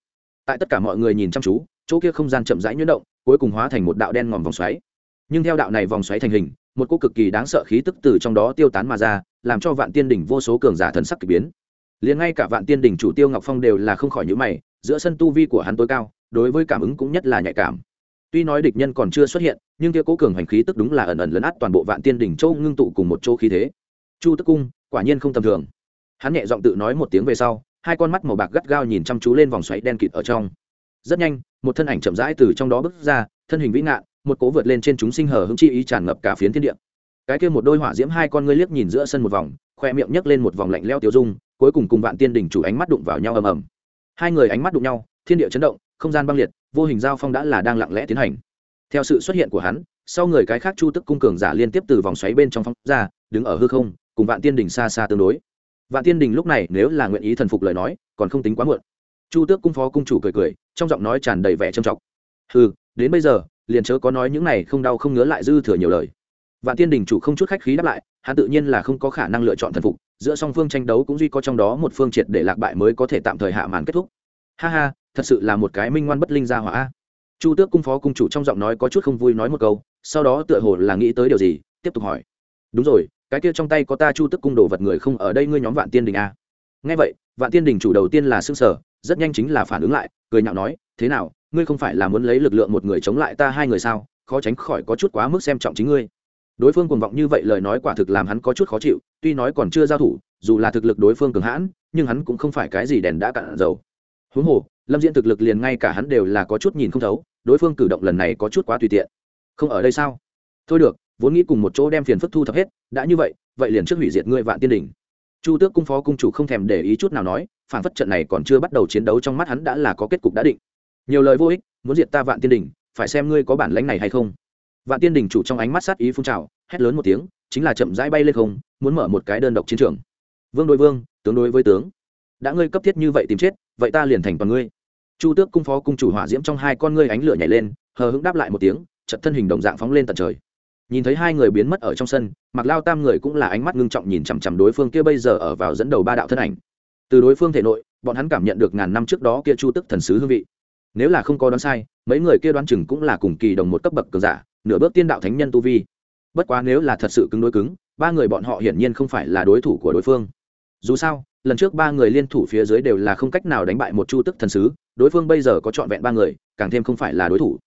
Tại tất cả mọi người nhìn chăm chú, chỗ kia không gian chậm rãi nhuyễn động, cuối cùng hóa thành một đạo đen ngòm vòng xoáy. Nhưng theo đạo này vòng xoáy thành hình, một cô cực kỳ đáng sợ khí tức từ trong đó tiêu tán mà ra, làm cho vạn tiên đỉnh vô số cường giả thần sắc k ỳ biến liền ngay cả vạn tiên đỉnh chủ tiêu ngọc phong đều là không khỏi nhữ mày, giữa sân tu vi của hắn tối cao, đối với cảm ứng cũng nhất là nhạy cảm. Tuy nói địch nhân còn chưa xuất hiện, nhưng kia cố cường hành khí tức đúng là ẩn ẩn lấn át toàn bộ vạn tiên đỉnh châu ngưng tụ cùng một chỗ khí thế. Chu tức cung, quả nhiên không tầm thường. Hắn nhẹ giọng tự nói một tiếng về sau, hai con mắt màu bạc gắt gao nhìn chăm chú lên vòng xoáy đen kịt ở trong. Rất nhanh, một thân ảnh chậm rãi từ trong đó bước ra, thân hình vĩ ngạn, một cố vượt lên trên chúng sinh hở hứng chi ý tràn ngập cả phiến thiên địa. Cái kia một đôi hỏa diễm hai con ngươi liếc nhìn giữa sân một vòng, khoe miệng nhấc lên một vòng lạnh leo tiêu dung cuối cùng cùng vạn tiên đỉnh chủ ánh mắt đụng vào nhau ầm ầm. Hai người ánh mắt đụng nhau, thiên địa chấn động, không gian băng liệt, vô hình giao phong đã là đang lặng lẽ tiến hành. Theo sự xuất hiện của hắn, sau người cái khác chu tức cung cường giả liên tiếp từ vòng xoáy bên trong phong ra, đứng ở hư không, cùng vạn tiên đỉnh xa xa tương đối. Vạn tiên đình lúc này nếu là nguyện ý thần phục lời nói, còn không tính quá muộn. Chu tước cung phó cung chủ cười cười, trong giọng nói tràn đầy vẻ trầm trọng. Ừ đến bây giờ, liền chớ có nói những này không đau không ngứa lại dư thừa nhiều lời. Vạn tiên đình chủ không chút khách khí đáp lại, hắn tự nhiên là không có khả năng lựa chọn thần phục giữa song phương tranh đấu cũng duy có trong đó một phương triệt để lạc bại mới có thể tạm thời hạ màn kết thúc. Ha ha, thật sự là một cái minh ngoan bất linh gia hỏa. Chu tước cung phó cung chủ trong giọng nói có chút không vui nói một câu, sau đó tựa hồ là nghĩ tới điều gì, tiếp tục hỏi. Đúng rồi, cái kia trong tay có ta chu tước cung đồ vật người không ở đây ngươi nhóm vạn tiên đình a nghe vậy, vạn tiên đình chủ đầu tiên là s ư ơ n g sở rất nhanh chính là phản ứng lại, cười nhạo nói, thế nào, ngươi không phải là muốn lấy lực lượng một người chống lại ta hai người sao? Khó tránh khỏi có chút quá mức xem trọng chính ngươi đối phương cuồng vọng như vậy lời nói quả thực làm hắn có chút khó chịu, tuy nói còn chưa giao thủ, dù là thực lực đối phương cường hãn, nhưng hắn cũng không phải cái gì đèn đã cạn dầu. Huống hồ, lâm diễn thực lực liền ngay cả hắn đều là có chút nhìn không thấu, đối phương cử động lần này có chút quá tùy tiện. Không ở đây sao? Thôi được, vốn nghĩ cùng một chỗ đem phiền phức thu thập hết, đã như vậy vậy liền trước hủy diệt ngươi vạn tiên đỉnh. Chu tước cung phó cung chủ không thèm để ý chút nào nói, phản phất trận này còn chưa bắt đầu chiến đấu trong mắt hắn đã là có kết cục đã định. Nhiều lời vô ích, muốn diệt ta vạn tiên đỉnh, phải xem ngươi có bản lãnh này hay không vạn tiên đỉnh chủ trong ánh mắt sát ý phun trào, hét lớn một tiếng, chính là chậm rãi bay lên không, muốn mở một cái đơn độc chiến trường. Vương đối vương, tướng đối với tướng. Đã ngươi cấp thiết như vậy tìm chết, vậy ta liền thành toàn ngươi. Chu tước cung phó cung chủ hỏa diễm trong hai con ngươi ánh lửa nhảy lên, hờ hững đáp lại một tiếng chật thân hình đồng dạng phóng lên tận trời. Nhìn thấy hai người biến mất ở trong sân mặc lao tam người cũng là ánh mắt ngưng trọng nhìn chằm chằm đối phương kia bây giờ ở vào dẫn đầu ba đạo thân ảnh. Từ đối phương thể nội, bọn hắn cảm nhận được ngàn năm trước đó kia chu tức thần sứ hương vị. Nếu là không có đoán sai, mấy người kia đoán chừng cũng là cùng kỳ đồng một cấp bậc cường giả nửa bước tiên đạo thánh nhân tu vi. Bất quá nếu là thật sự cứng đối cứng, ba người bọn họ hiển nhiên không phải là đối thủ của đối phương. Dù sao, lần trước ba người liên thủ phía dưới đều là không cách nào đánh bại một chu tức thần sứ, đối phương bây giờ có trọn vẹn ba người, càng thêm không phải là đối thủ.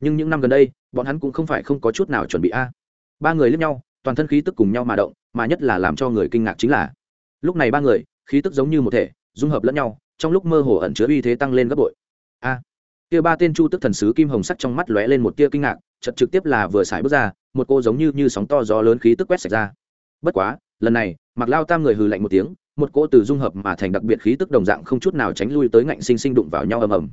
Nhưng những năm gần đây, bọn hắn cũng không phải không có chút nào chuẩn bị a. Ba người lướt nhau, toàn thân khí tức cùng nhau mà động, mà nhất là làm cho người kinh ngạc chính là, lúc này ba người, khí tức giống như một thể, dung hợp lẫn nhau, trong lúc mơ hồ ẩn chứa uy thế tăng lên gấp bội. A. Kia ba tên chu tức thần sứ kim hồng sắc trong mắt lóe lên một tia kinh ngạc chật trực tiếp là vừa xài bước ra, một cô giống như như sóng to gió lớn khí tức quét sạch ra. Bất quá, lần này mặc lao tam người hừ lạnh một tiếng, một cô từ dung hợp mà thành đặc biệt khí tức đồng dạng không chút nào tránh lui tới ngạnh sinh sinh đụng vào nhau ầm ầm.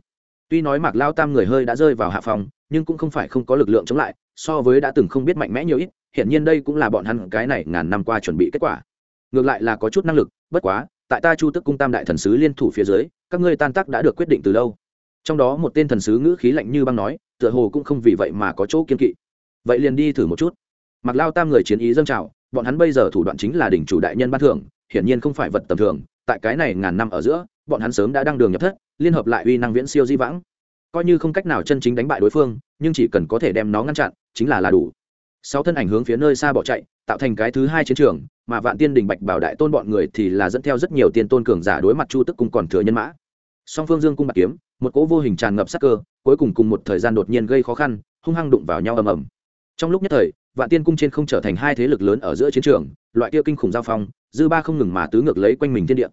Tuy nói mặc lao tam người hơi đã rơi vào hạ phòng, nhưng cũng không phải không có lực lượng chống lại, so với đã từng không biết mạnh mẽ nhiều ít hiện nhiên đây cũng là bọn hắn cái này ngàn năm qua chuẩn bị kết quả. Ngược lại là có chút năng lực, bất quá, tại ta chu tức cung tam đại thần sứ liên thủ phía dưới, các ngươi tan tác đã được quyết định từ lâu. Trong đó một tên thần sứ ngữ khí lạnh như băng nói tựa hồ cũng không vì vậy mà có chỗ kiên kỵ. Vậy liền đi thử một chút. Mặc lao tam người chiến ý dâng trào, bọn hắn bây giờ thủ đoạn chính là đỉnh chủ đại nhân ban thưởng, hiển nhiên không phải vật tầm thường, tại cái này ngàn năm ở giữa, bọn hắn sớm đã đăng đường nhập thất, liên hợp lại uy năng viễn siêu di vãng. Coi như không cách nào chân chính đánh bại đối phương, nhưng chỉ cần có thể đem nó ngăn chặn, chính là là đủ. Sáu thân ảnh hướng phía nơi xa bỏ chạy, tạo thành cái thứ hai chiến trường, mà vạn tiên đình bạch bảo đại tôn bọn người thì là dẫn theo rất nhiều tiên tôn cường giả đối mặt chu tức cung còn thừa nhân mã song phương dương cung bạc kiếm, một cỗ vô hình tràn ngập sắc cơ, cuối cùng cùng một thời gian đột nhiên gây khó khăn, hung hăng đụng vào nhau ầm ầm. Trong lúc nhất thời, vạn tiên cung trên không trở thành hai thế lực lớn ở giữa chiến trường, loại kia kinh khủng giao phong, dư ba không ngừng mà tứ ngược lấy quanh mình thiên địa.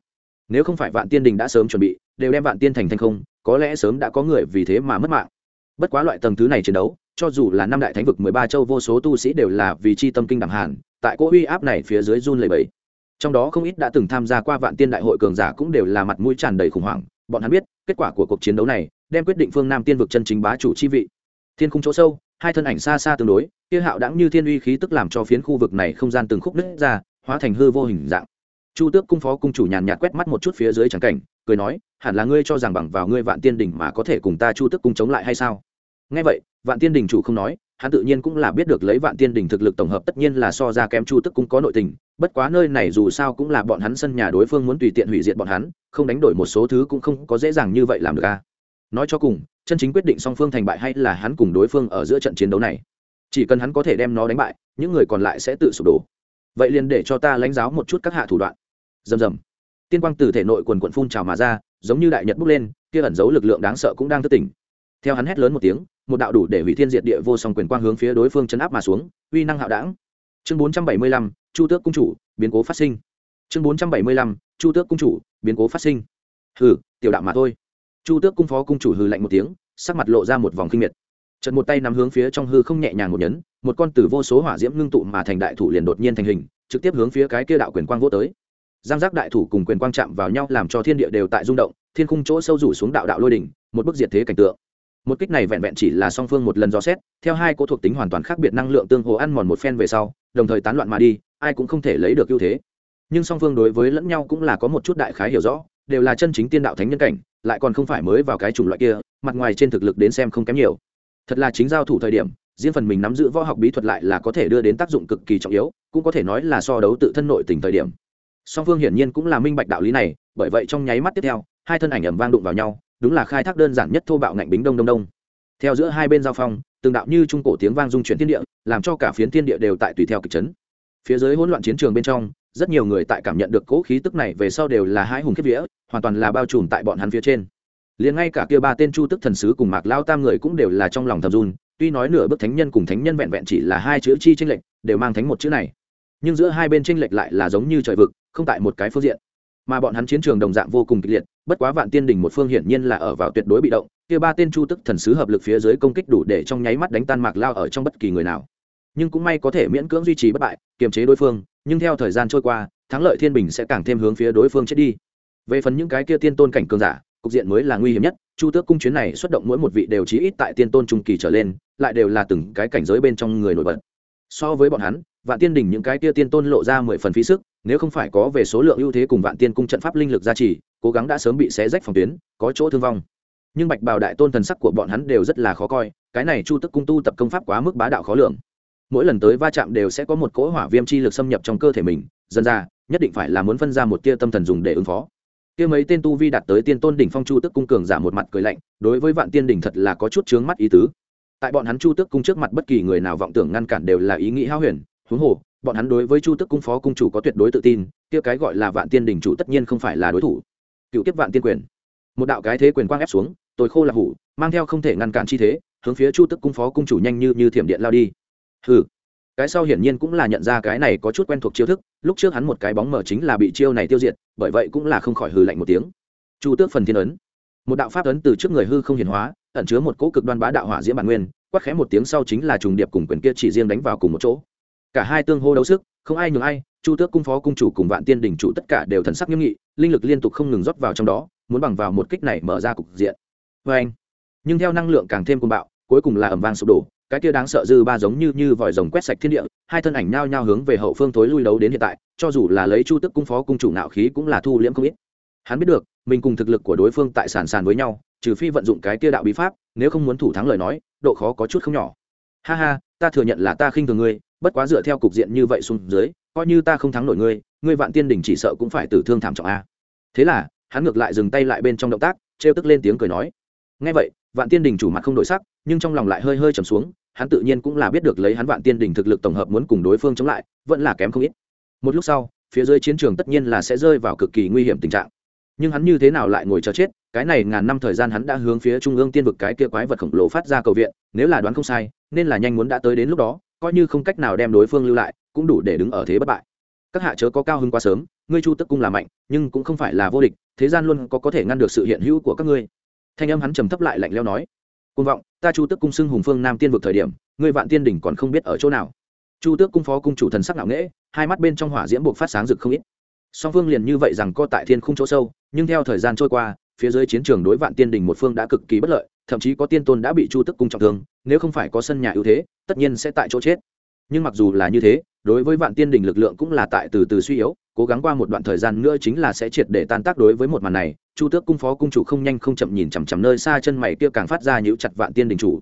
Nếu không phải vạn tiên đình đã sớm chuẩn bị, đều đem vạn tiên thành thành không, có lẽ sớm đã có người vì thế mà mất mạng. Bất quá loại tầng thứ này chiến đấu, cho dù là năm đại thánh vực mười ba châu vô số tu sĩ đều là vì chi tâm kinh đẳng hàn, tại cỗ uy áp này phía dưới run lầy bẫy trong đó không ít đã từng tham gia qua vạn tiên đại hội cường giả cũng đều là mặt mũi tràn đầy khủng hoảng bọn hắn biết, kết quả của cuộc chiến đấu này đem quyết định phương nam tiên vực chân chính bá chủ chi vị. Thiên khung chỗ sâu, hai thân ảnh xa xa tương đối, kia hạo đãng như thiên uy khí tức làm cho phiến khu vực này không gian từng khúc nứt ra, hóa thành hư vô hình dạng. Chu tước cung phó cung chủ nhàn nhạt quét mắt một chút phía dưới trắng cảnh, cười nói, hẳn là ngươi cho rằng bằng vào ngươi vạn tiên đỉnh mà có thể cùng ta chu tước cung chống lại hay sao? Nghe vậy, vạn tiên đỉnh chủ không nói hắn tự nhiên cũng là biết được lấy vạn tiên đỉnh thực lực tổng hợp tất nhiên là so ra kém chu tức cũng có nội tình, bất quá nơi này dù sao cũng là bọn hắn sân nhà đối phương muốn tùy tiện hủy diệt bọn hắn, không đánh đổi một số thứ cũng không có dễ dàng như vậy làm được a. Nói cho cùng, chân chính quyết định song phương thành bại hay là hắn cùng đối phương ở giữa trận chiến đấu này. Chỉ cần hắn có thể đem nó đánh bại, những người còn lại sẽ tự sụp đổ. Vậy liền để cho ta lãnh giáo một chút các hạ thủ đoạn. Rầm rầm. Tiên quang từ thể nội quần quận phun trào mà ra, giống như đại nhật bốc lên, kia ẩn giấu lực lượng đáng sợ cũng đang thức tỉnh theo hắn hét lớn một tiếng, một đạo đủ để hủy thiên diệt địa vô song quyền quang hướng phía đối phương chấn áp mà xuống, uy năng hạo đảng. Chương bốn trăm bảy mươi lăm, chu tước cung chủ, biến cố phát sinh. Chương bốn trăm bảy mươi lăm, chu tước cung chủ, biến cố phát sinh. Hừ, tiểu đạo mà thôi. Chu tước cung phó cung chủ hừ lạnh một tiếng, sắc mặt lộ ra một vòng kinh miệt. Trận một tay nắm hướng phía trong hư không nhẹ nhàng một nhấn, một con tử vô số hỏa diễm ngưng tụ mà thành đại thủ liền đột nhiên thành hình, trực tiếp hướng phía cái kia đạo quyền quang vô tới. Giang giác đại thủ cùng quyền quang chạm vào nhau làm cho thiên địa đều tại rung động, thiên khung chỗ sâu rủ xuống đạo đạo lôi đỉnh, một bức diệt thế cảnh tượng một kích này vẹn vẹn chỉ là song phương một lần dò xét, theo hai cỗ thuộc tính hoàn toàn khác biệt năng lượng tương hồ ăn mòn một phen về sau, đồng thời tán loạn mà đi, ai cũng không thể lấy được ưu thế. Nhưng song phương đối với lẫn nhau cũng là có một chút đại khái hiểu rõ, đều là chân chính tiên đạo thánh nhân cảnh, lại còn không phải mới vào cái chủng loại kia, mặt ngoài trên thực lực đến xem không kém nhiều. Thật là chính giao thủ thời điểm, riêng phần mình nắm giữ võ học bí thuật lại là có thể đưa đến tác dụng cực kỳ trọng yếu, cũng có thể nói là so đấu tự thân nội tình thời điểm. Song phương hiển nhiên cũng là minh bạch đạo lý này, bởi vậy trong nháy mắt tiếp theo, hai thân ảnh ẩm vang đụng vào nhau đúng là khai thác đơn giản nhất thô bạo ngạnh bính đông đông đông. Theo giữa hai bên giao phong, từng đạo như trung cổ tiếng vang dung chuyển thiên địa, làm cho cả phiến thiên địa đều tại tùy theo kịch chấn. Phía dưới hỗn loạn chiến trường bên trong, rất nhiều người tại cảm nhận được cỗ khí tức này về sau đều là hai hùng kiếp vía, hoàn toàn là bao trùm tại bọn hắn phía trên. Liền ngay cả kia ba tên chu tức thần sứ cùng mạc lao tam người cũng đều là trong lòng thầm run, tuy nói nửa bước thánh nhân cùng thánh nhân vẹn vẹn chỉ là hai chữ chi tranh lệch, đều mang thánh một chữ này. Nhưng giữa hai bên tranh lệch lại là giống như trời vực, không tại một cái phương diện mà bọn hắn chiến trường đồng dạng vô cùng kịch liệt, bất quá vạn tiên đỉnh một phương hiển nhiên là ở vào tuyệt đối bị động, kia ba tên chu tức thần sứ hợp lực phía dưới công kích đủ để trong nháy mắt đánh tan mạc lao ở trong bất kỳ người nào. Nhưng cũng may có thể miễn cưỡng duy trì bất bại, kiềm chế đối phương, nhưng theo thời gian trôi qua, thắng lợi thiên bình sẽ càng thêm hướng phía đối phương chết đi. Về phần những cái kia tiên tôn cảnh cường giả, cục diện mới là nguy hiểm nhất, chu tước cung chuyến này xuất động mỗi một vị đều chí ít tại tiên tôn trung kỳ trở lên, lại đều là từng cái cảnh giới bên trong người nổi bật. So với bọn hắn vạn tiên đỉnh những cái kia tiên tôn lộ ra mười phần phí sức, nếu không phải có về số lượng ưu thế cùng vạn tiên cung trận pháp linh lực gia trì, cố gắng đã sớm bị xé rách phòng tuyến, có chỗ thương vong. Nhưng bạch bào đại tôn thần sắc của bọn hắn đều rất là khó coi, cái này chu tức cung tu tập công pháp quá mức bá đạo khó lường. Mỗi lần tới va chạm đều sẽ có một cỗ hỏa viêm chi lực xâm nhập trong cơ thể mình, dần ra, nhất định phải là muốn phân ra một tia tâm thần dùng để ứng phó. Kia mấy tên tu vi đạt tới tiên tôn đỉnh phong chu tức cung cường giả một mặt cười lạnh, đối với vạn tiên đỉnh thật là có chút chướng mắt ý tứ. Tại bọn hắn chu tức cung trước mặt bất kỳ người nào vọng tưởng ngăn cản đều là ý nghĩ hao huyền huống hồ, bọn hắn đối với chu tức cung phó cung chủ có tuyệt đối tự tin, kia cái gọi là vạn tiên đỉnh chủ tất nhiên không phải là đối thủ. Cựu tiếp vạn tiên quyền. Một đạo cái thế quyền quang ép xuống, tôi khô là hủ, mang theo không thể ngăn cản chi thế, hướng phía chu tức cung phó cung chủ nhanh như như thiểm điện lao đi. Hừ. Cái sau hiển nhiên cũng là nhận ra cái này có chút quen thuộc chiêu thức, lúc trước hắn một cái bóng mở chính là bị chiêu này tiêu diệt, bởi vậy cũng là không khỏi hừ lạnh một tiếng. Chu tước phần thiên ấn. Một đạo pháp ấn từ trước người hư không hiển hóa, ẩn chứa một cỗ cực đoan bá đạo hỏa diễm bản nguyên, quát khẽ một tiếng sau chính là trùng điệp cùng quyền kia chỉ riêng đánh vào cùng một chỗ cả hai tương hô đấu sức, không ai nhường ai, chu tước cung phó cung chủ cùng vạn tiên đỉnh chủ tất cả đều thần sắc nghiêm nghị, linh lực liên tục không ngừng rót vào trong đó, muốn bằng vào một kích này mở ra cục diện. Vê anh, nhưng theo năng lượng càng thêm cuồng bạo, cuối cùng là ẩm vang sụp đổ, cái kia đáng sợ dư ba giống như như vòi rồng quét sạch thiên địa, hai thân ảnh nhao nhao hướng về hậu phương thối lui đấu đến hiện tại, cho dù là lấy chu tức cung phó cung chủ nạo khí cũng là thu liễm không ít. Hắn biết được, mình cùng thực lực của đối phương tại sàn sàn với nhau, trừ phi vận dụng cái kia đạo bí pháp, nếu không muốn thủ thắng lời nói, độ khó có chút không nhỏ. Ha ha, ta thừa nhận là ta khinh thường ngươi bất quá dựa theo cục diện như vậy xuống dưới, coi như ta không thắng nổi ngươi ngươi vạn tiên đỉnh chỉ sợ cũng phải tử thương thảm trọng a. Thế là, hắn ngược lại dừng tay lại bên trong động tác, trêu tức lên tiếng cười nói. Ngay vậy, vạn tiên đình chủ mặt không đổi sắc, nhưng trong lòng lại hơi hơi trầm xuống, hắn tự nhiên cũng là biết được lấy hắn vạn tiên đình thực lực tổng hợp muốn cùng đối phương chống lại, vẫn là kém không ít. Một lúc sau, phía dưới chiến trường tất nhiên là sẽ rơi vào cực kỳ nguy hiểm tình trạng. Nhưng hắn như thế nào lại ngồi chờ chết, cái này ngàn năm thời gian hắn đã hướng phía trung ương tiên vực cái kia quái vật khổng lồ phát ra cầu viện, nếu là đoán không sai, nên là nhanh muốn đã tới đến lúc đó coi như không cách nào đem đối phương lưu lại, cũng đủ để đứng ở thế bất bại. Các hạ chớ có cao hơn quá sớm, ngươi chu tức cung là mạnh, nhưng cũng không phải là vô địch, thế gian luôn có có thể ngăn được sự hiện hữu của các ngươi. Thanh âm hắn trầm thấp lại lạnh leo nói. Côn vọng, ta chu tước cung xưng hùng phương nam tiên vực thời điểm, ngươi vạn tiên đỉnh còn không biết ở chỗ nào. Chu tước cung phó cung chủ thần sắc ngạo nghễ, hai mắt bên trong hỏa diễm buộc phát sáng rực không ít. Song phương liền như vậy rằng co tại thiên khung chỗ sâu, nhưng theo thời gian trôi qua, phía dưới chiến trường đối vạn tiên đỉnh một phương đã cực kỳ bất lợi thậm chí có tiên tôn đã bị chu tước cung trọng thương, nếu không phải có sân nhà ưu thế, tất nhiên sẽ tại chỗ chết. Nhưng mặc dù là như thế, đối với vạn tiên đỉnh lực lượng cũng là tại từ từ suy yếu, cố gắng qua một đoạn thời gian nữa chính là sẽ triệt để tan tác đối với một màn này, chu tước cung phó cung chủ không nhanh không chậm nhìn chằm chằm nơi xa chân mày kia càng phát ra nhíu chặt vạn tiên đình chủ.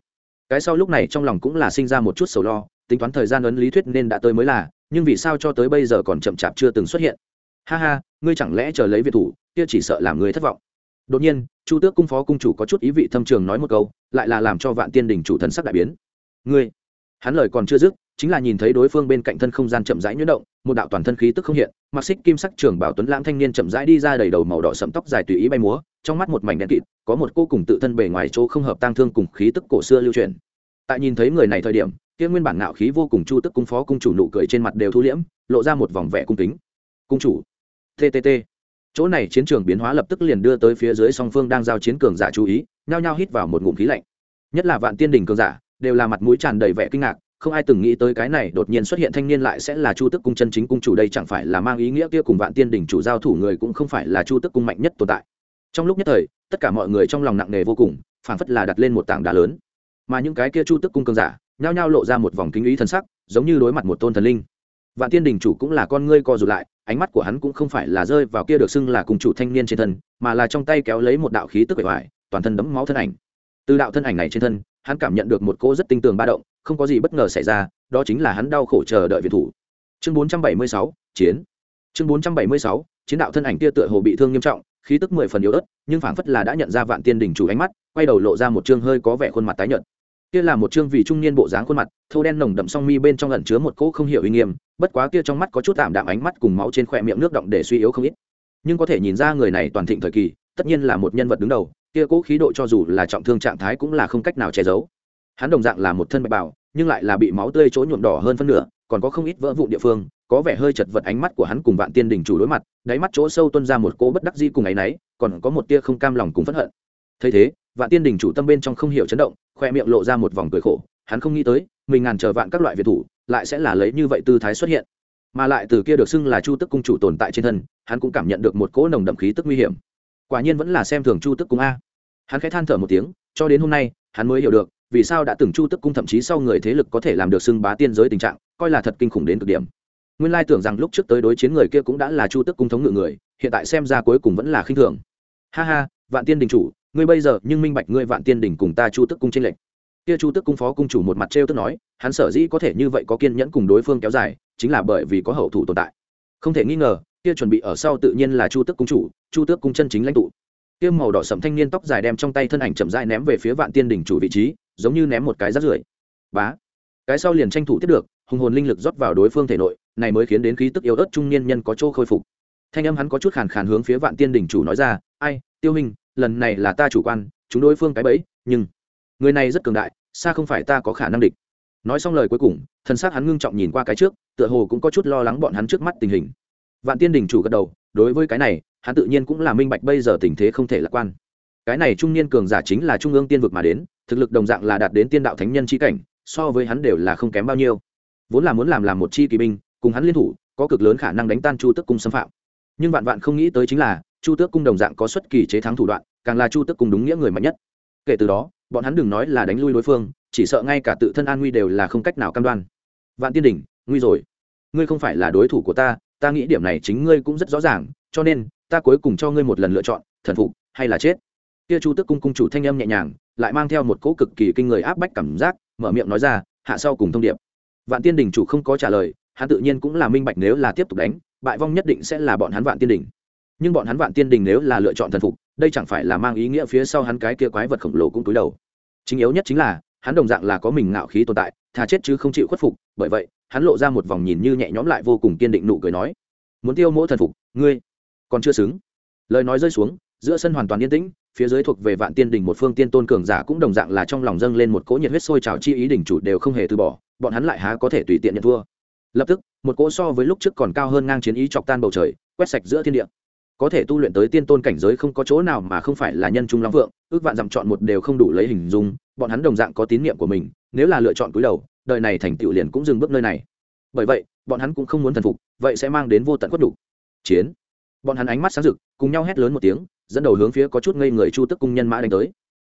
Cái sau lúc này trong lòng cũng là sinh ra một chút sầu lo, tính toán thời gian ấn lý thuyết nên đã tới mới là, nhưng vì sao cho tới bây giờ còn chậm chạp chưa từng xuất hiện? Ha ha, ngươi chẳng lẽ chờ lấy việt thủ, kia chỉ sợ làm người thất vọng đột nhiên, chu tước cung phó cung chủ có chút ý vị thâm trường nói một câu, lại là làm cho vạn tiên đình chủ thần sắc đại biến. Ngươi? Hắn lời còn chưa dứt, chính là nhìn thấy đối phương bên cạnh thân không gian chậm rãi nhuyễn động, một đạo toàn thân khí tức không hiện, mặc xích kim sắc trường bảo tuấn lãng thanh niên chậm rãi đi ra đầy đầu màu đỏ sẫm tóc dài tùy ý bay múa, trong mắt một mảnh đen kịt, có một cô cùng tự thân bề ngoài chỗ không hợp tang thương cùng khí tức cổ xưa lưu truyền. Tại nhìn thấy người này thời điểm, kia nguyên bản ngạo khí vô cùng chu tức cung phó cung chủ nụ cười trên mặt đều thu liễm, lộ ra một vòng vẻ cung kính. Cung chủ. Ttt chỗ này chiến trường biến hóa lập tức liền đưa tới phía dưới song phương đang giao chiến cường giả chú ý, nhao nhao hít vào một ngụm khí lạnh. Nhất là vạn tiên đình cường giả, đều là mặt mũi tràn đầy vẻ kinh ngạc, không ai từng nghĩ tới cái này đột nhiên xuất hiện thanh niên lại sẽ là chu tức cung chân chính cung chủ đây chẳng phải là mang ý nghĩa kia cùng vạn tiên đỉnh chủ giao thủ người cũng không phải là chu tức cung mạnh nhất tồn tại. Trong lúc nhất thời, tất cả mọi người trong lòng nặng nề vô cùng, phảng phất là đặt lên một tảng đá lớn. Mà những cái kia chu tức cung cường giả, nhao nhao lộ ra một vòng kính ý thần sắc, giống như đối mặt một tôn thần linh. Vạn tiên đỉnh chủ cũng là con ngươi co rụt lại ánh mắt của hắn cũng không phải là rơi vào kia được xưng là cùng chủ thanh niên trên thân mà là trong tay kéo lấy một đạo khí tức bề ngoài toàn thân đấm máu thân ảnh. Từ đạo thân ảnh này trên thân hắn cảm nhận được một cô rất tinh tường ba động không có gì bất ngờ xảy ra đó chính là hắn đau khổ chờ đợi viện thủ. Chương 476, chiến. Chương 476, chiến đạo thân ảnh kia tựa hồ bị thương nghiêm trọng khí tức mười phần yếu ớt nhưng phảng phất là đã nhận ra vạn tiên đỉnh chủ ánh mắt quay đầu lộ ra một trương hơi có vẻ khuôn mặt tái nhợt kia là một chương vì trung niên bộ dáng khuôn mặt thâu đen nồng đậm song mi bên trong ẩn chứa một cỗ không hiểu uy nghiêm, bất quá kia trong mắt có chút tạm đạm ánh mắt cùng máu trên khỏe miệng nước động để suy yếu không ít. Nhưng có thể nhìn ra người này toàn thịnh thời kỳ, tất nhiên là một nhân vật đứng đầu, kia cỗ khí độ cho dù là trọng thương trạng thái cũng là không cách nào che giấu. Hắn đồng dạng là một thân bạch bảo nhưng lại là bị máu tươi chỗ nhuộm đỏ hơn phân nửa, còn có không ít vỡ vụn địa phương, có vẻ hơi chật vật ánh mắt của hắn cùng vạn tiên đỉnh chủ đối mặt, đáy mắt chỗ sâu tuân ra một cỗ bất đắc di cùng áy náy, còn có một tia không cam lòng cùng phẫn hận. Thấy thế, vạn tiên đỉnh chủ tâm bên trong không hiểu chấn động khoe miệng lộ ra một vòng cười khổ, hắn không nghĩ tới, mình ngàn chờ vạn các loại việt thủ, lại sẽ là lấy như vậy tư thái xuất hiện. Mà lại từ kia được xưng là chu tức cung chủ tồn tại trên thân, hắn cũng cảm nhận được một cỗ nồng đậm khí tức nguy hiểm. Quả nhiên vẫn là xem thường chu tức cung a. Hắn khẽ than thở một tiếng, cho đến hôm nay, hắn mới hiểu được, vì sao đã từng chu tức cung thậm chí sau người thế lực có thể làm được xưng bá tiên giới tình trạng, coi là thật kinh khủng đến cực điểm. Nguyên lai tưởng rằng lúc trước tới đối chiến người kia cũng đã là chu tức cung thống ngự người, hiện tại xem ra cuối cùng vẫn là khinh thường. Ha ha, vạn tiên đình chủ ngươi bây giờ nhưng minh bạch ngươi vạn tiên đỉnh cùng ta chu tức cung tranh lệch. Kia chu tức cung phó cung chủ một mặt trêu tức nói, hắn sở dĩ có thể như vậy có kiên nhẫn cùng đối phương kéo dài, chính là bởi vì có hậu thủ tồn tại. Không thể nghi ngờ, kia chuẩn bị ở sau tự nhiên là chu tước cung chủ, chu tước cung chân chính lãnh tụ. Kia màu đỏ sẫm thanh niên tóc dài đem trong tay thân ảnh chậm rãi ném về phía vạn tiên đỉnh chủ vị trí, giống như ném một cái rác rưởi. Bá! Cái sau liền tranh thủ tiếp được, hùng hồn linh lực rót vào đối phương thể nội, này mới khiến đến khí tức yếu ớt trung niên nhân có chỗ khôi phục. Thanh âm hắn có chút khàn khàn hướng phía vạn tiên đỉnh chủ nói ra, ai, tiêu hình lần này là ta chủ quan, chúng đối phương cái bẫy, nhưng người này rất cường đại, xa không phải ta có khả năng địch. Nói xong lời cuối cùng, thân xác hắn ngưng trọng nhìn qua cái trước, tựa hồ cũng có chút lo lắng bọn hắn trước mắt tình hình. Vạn tiên đỉnh chủ gật đầu, đối với cái này, hắn tự nhiên cũng là minh bạch bây giờ tình thế không thể lạc quan. Cái này trung niên cường giả chính là trung ương tiên vực mà đến, thực lực đồng dạng là đạt đến tiên đạo thánh nhân chi cảnh, so với hắn đều là không kém bao nhiêu. Vốn là muốn làm làm một chi kỳ binh, cùng hắn liên thủ, có cực lớn khả năng đánh tan chu tức cung xâm phạm. Nhưng vạn vạn không nghĩ tới chính là chu tước cung đồng dạng có xuất kỳ chế thắng thủ đoạn, càng là chu tước cung đúng nghĩa người mạnh nhất. Kể từ đó, bọn hắn đừng nói là đánh lui đối phương, chỉ sợ ngay cả tự thân an nguy đều là không cách nào cam đoan. Vạn tiên đỉnh, nguy rồi. Ngươi không phải là đối thủ của ta ta nghĩ điểm này chính ngươi cũng rất rõ ràng, cho nên, ta cuối cùng cho ngươi một lần lựa chọn, thần phục hay là chết. Kia chu Tước cung cung chủ thanh âm nhẹ nhàng, lại mang theo một cỗ cực kỳ kinh người áp bách cảm giác, mở miệng nói ra, hạ sau cùng thông điệp. Vạn tiên đình chủ không có trả lời, hắn tự nhiên cũng là minh bạch nếu là tiếp tục đánh, bại vong nhất định sẽ là bọn hắn vạn tiên đình nhưng bọn hắn vạn tiên đình nếu là lựa chọn thần phục, đây chẳng phải là mang ý nghĩa phía sau hắn cái kia quái vật khổng lồ cũng túi đầu. Chính yếu nhất chính là, hắn đồng dạng là có mình ngạo khí tồn tại, thà chết chứ không chịu khuất phục, bởi vậy, hắn lộ ra một vòng nhìn như nhẹ nhõm lại vô cùng kiên định nụ cười nói, muốn tiêu mỗ thần phục, ngươi còn chưa xứng. Lời nói rơi xuống, giữa sân hoàn toàn yên tĩnh, phía dưới thuộc về vạn tiên đình một phương tiên tôn cường giả cũng đồng dạng là trong lòng dâng lên một cỗ nhiệt huyết sôi trào chi ý đỉnh chủ đều không hề từ bỏ, bọn hắn lại há có thể tùy tiện nhận thua. Lập tức, một cỗ so với lúc trước còn cao hơn ngang chiến ý chọc tan bầu trời, quét sạch giữa thiên địa có thể tu luyện tới tiên tôn cảnh giới không có chỗ nào mà không phải là nhân trung long vượng, ước vạn dặm chọn một đều không đủ lấy hình dung, bọn hắn đồng dạng có tín nhiệm của mình, nếu là lựa chọn cúi đầu, đời này thành tựu liền cũng dừng bước nơi này. Bởi vậy, bọn hắn cũng không muốn thần phục, vậy sẽ mang đến vô tận khuất đủ. Chiến. Bọn hắn ánh mắt sáng rực, cùng nhau hét lớn một tiếng, dẫn đầu hướng phía có chút ngây người chu tước cung nhân mã đánh tới.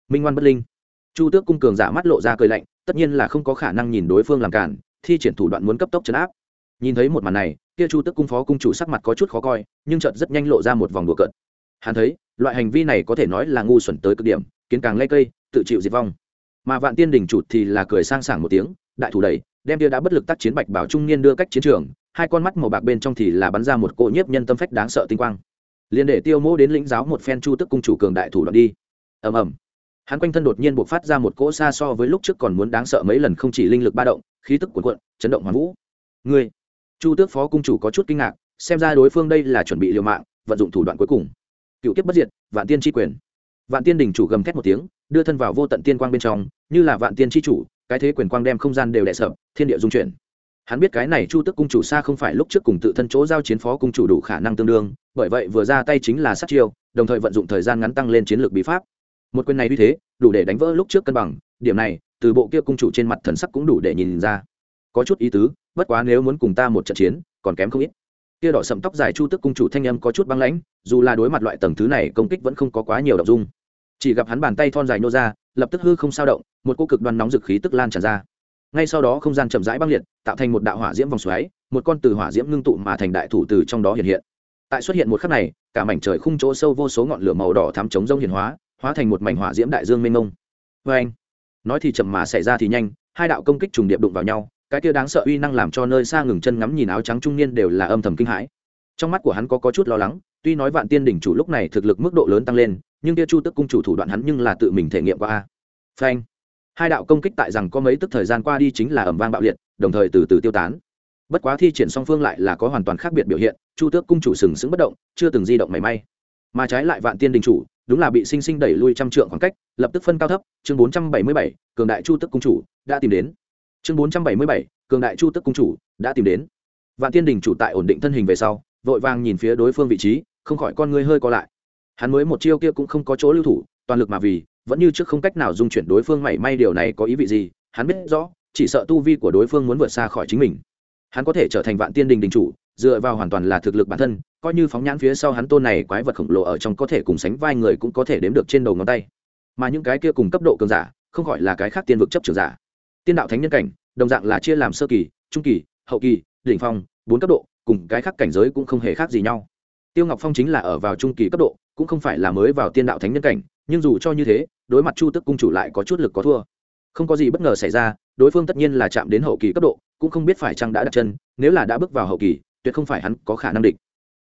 Minh ngoan bất linh. Chu tước cung cường giả mắt lộ ra cười lạnh, tất nhiên là không có khả năng nhìn đối phương làm cản thi triển thủ đoạn muốn cấp tốc chấn áp nhìn thấy một màn này, kia chu tước cung phó cung chủ sắc mặt có chút khó coi, nhưng chợt rất nhanh lộ ra một vòng đùa cợt. Hắn thấy, loại hành vi này có thể nói là ngu xuẩn tới cực điểm, kiến càng lây cây, tự chịu diệt vong. Mà vạn tiên đình chụt thì là cười sang sảng một tiếng, đại thủ đẩy, đem kia đã bất lực tác chiến bạch bảo trung niên đưa cách chiến trường, hai con mắt màu bạc bên trong thì là bắn ra một cỗ nhiếp nhân tâm phách đáng sợ tinh quang. Liền để tiêu mô đến lĩnh giáo một phen chu tức cung chủ cường đại thủ đoạn đi. Ầm ầm. Hắn quanh thân đột nhiên buộc phát ra một cỗ xa so với lúc trước còn muốn đáng sợ mấy lần không chỉ linh lực ba động, khí tức cuồn cuộn, chấn động hoàn vũ. Ngươi chu tước phó cung chủ có chút kinh ngạc, xem ra đối phương đây là chuẩn bị liều mạng, vận dụng thủ đoạn cuối cùng. Cựu kiếp bất diệt, vạn tiên tri quyền. Vạn tiên đình chủ gầm thét một tiếng, đưa thân vào vô tận tiên quang bên trong, như là vạn tiên tri chủ, cái thế quyền quang đem không gian đều đè sập, thiên địa dung chuyển. Hắn biết cái này chu tức cung chủ xa không phải lúc trước cùng tự thân chỗ giao chiến phó cung chủ đủ khả năng tương đương, bởi vậy vừa ra tay chính là sát chiêu, đồng thời vận dụng thời gian ngắn tăng lên chiến lược bí pháp. Một quyền này như thế, đủ để đánh vỡ lúc trước cân bằng, điểm này, từ bộ kia cung chủ trên mặt thần sắc cũng đủ để nhìn ra có chút ý tứ, bất quá nếu muốn cùng ta một trận chiến, còn kém không ít. Kia đỏ sậm tóc dài chu tức cung chủ thanh âm có chút băng lãnh, dù là đối mặt loại tầng thứ này công kích vẫn không có quá nhiều đ ộ n g dung. Chỉ gặp hắn bàn tay thon dài nô ra, lập tức hư không sao động, một cô cực đoan nóng dực khí tức lan tràn ra. Ngay sau đó không gian chậm rãi băng liệt, tạo thành một đạo hỏa diễm vòng xoáy, một con từ hỏa diễm ngưng tụ mà thành đại thủ từ trong đó hiện hiện. Tại xuất hiện một khắc này, cả mảnh trời khung chỗ sâu vô số ngọn lửa màu đỏ thắm chống rông hiền hóa hóa thành một mảnh hỏa diễm đại dương mênh mông. Vê anh nói thì chậm mà xảy ra thì nhanh, hai đạo công kích trùng điệp đụng vào nhau cái kia đáng sợ uy năng làm cho nơi xa ngừng chân ngắm nhìn áo trắng trung niên đều là âm thầm kinh hãi. Trong mắt của hắn có, có chút lo lắng tuy nói vạn tiên đỉnh chủ lúc này thực lực mức độ lớn tăng lên nhưng kia chu tức cung chủ thủ đoạn hắn nhưng là tự mình thể nghiệm qua a. Phanh. Hai đạo công kích tại rằng có mấy tức thời gian qua đi chính là ẩm vang bạo liệt đồng thời từ từ tiêu tán. Bất quá thi triển song phương lại là có hoàn toàn khác biệt biểu hiện chu tước cung chủ sừng sững bất động chưa từng di động mảy may. Mà trái lại vạn tiên đình chủ đúng là bị sinh sinh đẩy lui trăm trượng khoảng cách lập tức phân cao thấp chương bốn trăm bảy mươi bảy cường đại chu tước cung chủ đã tìm đến chương bốn trăm bảy mươi bảy, cường đại chu tức cung chủ đã tìm đến. Vạn tiên đình chủ tại ổn định thân hình về sau, vội vàng nhìn phía đối phương vị trí, không khỏi con ngươi hơi co lại. Hắn mới một chiêu kia cũng không có chỗ lưu thủ, toàn lực mà vì, vẫn như trước không cách nào dung chuyển đối phương mảy may điều này có ý vị gì, hắn biết rõ, chỉ sợ tu vi của đối phương muốn vượt xa khỏi chính mình. Hắn có thể trở thành vạn tiên đình đình chủ, dựa vào hoàn toàn là thực lực bản thân, coi như phóng nhãn phía sau hắn tôn này quái vật khổng lồ ở trong có thể cùng sánh vai người cũng có thể đếm được trên đầu ngón tay. Mà những cái kia cùng cấp độ cường giả, không gọi là cái khác tiên vực chấp trường giả tiên đạo thánh nhân cảnh, đồng dạng là chia làm sơ kỳ, trung kỳ, hậu kỳ, đỉnh phong, bốn cấp độ, cùng cái khác cảnh giới cũng không hề khác gì nhau. Tiêu ngọc phong chính là ở vào trung kỳ cấp độ, cũng không phải là mới vào tiên đạo thánh nhân cảnh, nhưng dù cho như thế, đối mặt chu tức cung chủ lại có chút lực có thua. Không có gì bất ngờ xảy ra, đối phương tất nhiên là chạm đến hậu kỳ cấp độ, cũng không biết phải chăng đã đặt chân, nếu là đã bước vào hậu kỳ, tuyệt không phải hắn có khả năng địch.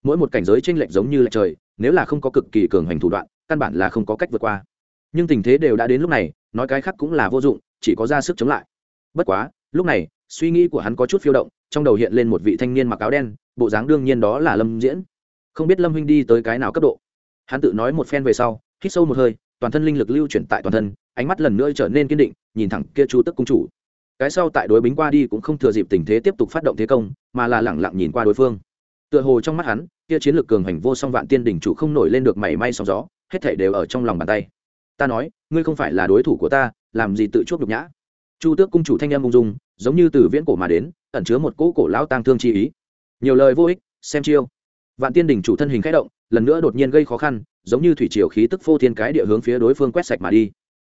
Mỗi một cảnh giới tranh lệch giống như lệch trời, nếu là không có cực kỳ cường hành thủ đoạn, căn bản là không có cách vượt qua. Nhưng tình thế đều đã đến lúc này, nói cái khác cũng là vô dụng, chỉ có ra sức chống lại bất quá, lúc này, suy nghĩ của hắn có chút phiêu động, trong đầu hiện lên một vị thanh niên mặc áo đen, bộ dáng đương nhiên đó là lâm diễn. Không biết lâm huynh đi tới cái nào cấp độ. Hắn tự nói một phen về sau, hít sâu một hơi, toàn thân linh lực lưu chuyển tại toàn thân, ánh mắt lần nữa trở nên kiên định, nhìn thẳng kia chu tức cung chủ. Cái sau tại đối bính qua đi cũng không thừa dịp tình thế tiếp tục phát động thế công, mà là lẳng lặng nhìn qua đối phương. Tựa hồ trong mắt hắn, kia chiến lược cường hành vô song vạn tiên đỉnh chủ không nổi lên được mảy may sóng gió, hết thảy đều ở trong lòng bàn tay. Ta nói, ngươi không phải là đối thủ của ta, làm gì tự chuốc nhục nhã? Chu tước cung chủ thanh em ung dung, giống như từ viễn cổ mà đến, ẩn chứa một cỗ cổ lão tang thương chi ý. Nhiều lời vô ích, xem chiêu. Vạn tiên đỉnh chủ thân hình khẽ động, lần nữa đột nhiên gây khó khăn, giống như thủy triều khí tức phô thiên cái địa hướng phía đối phương quét sạch mà đi.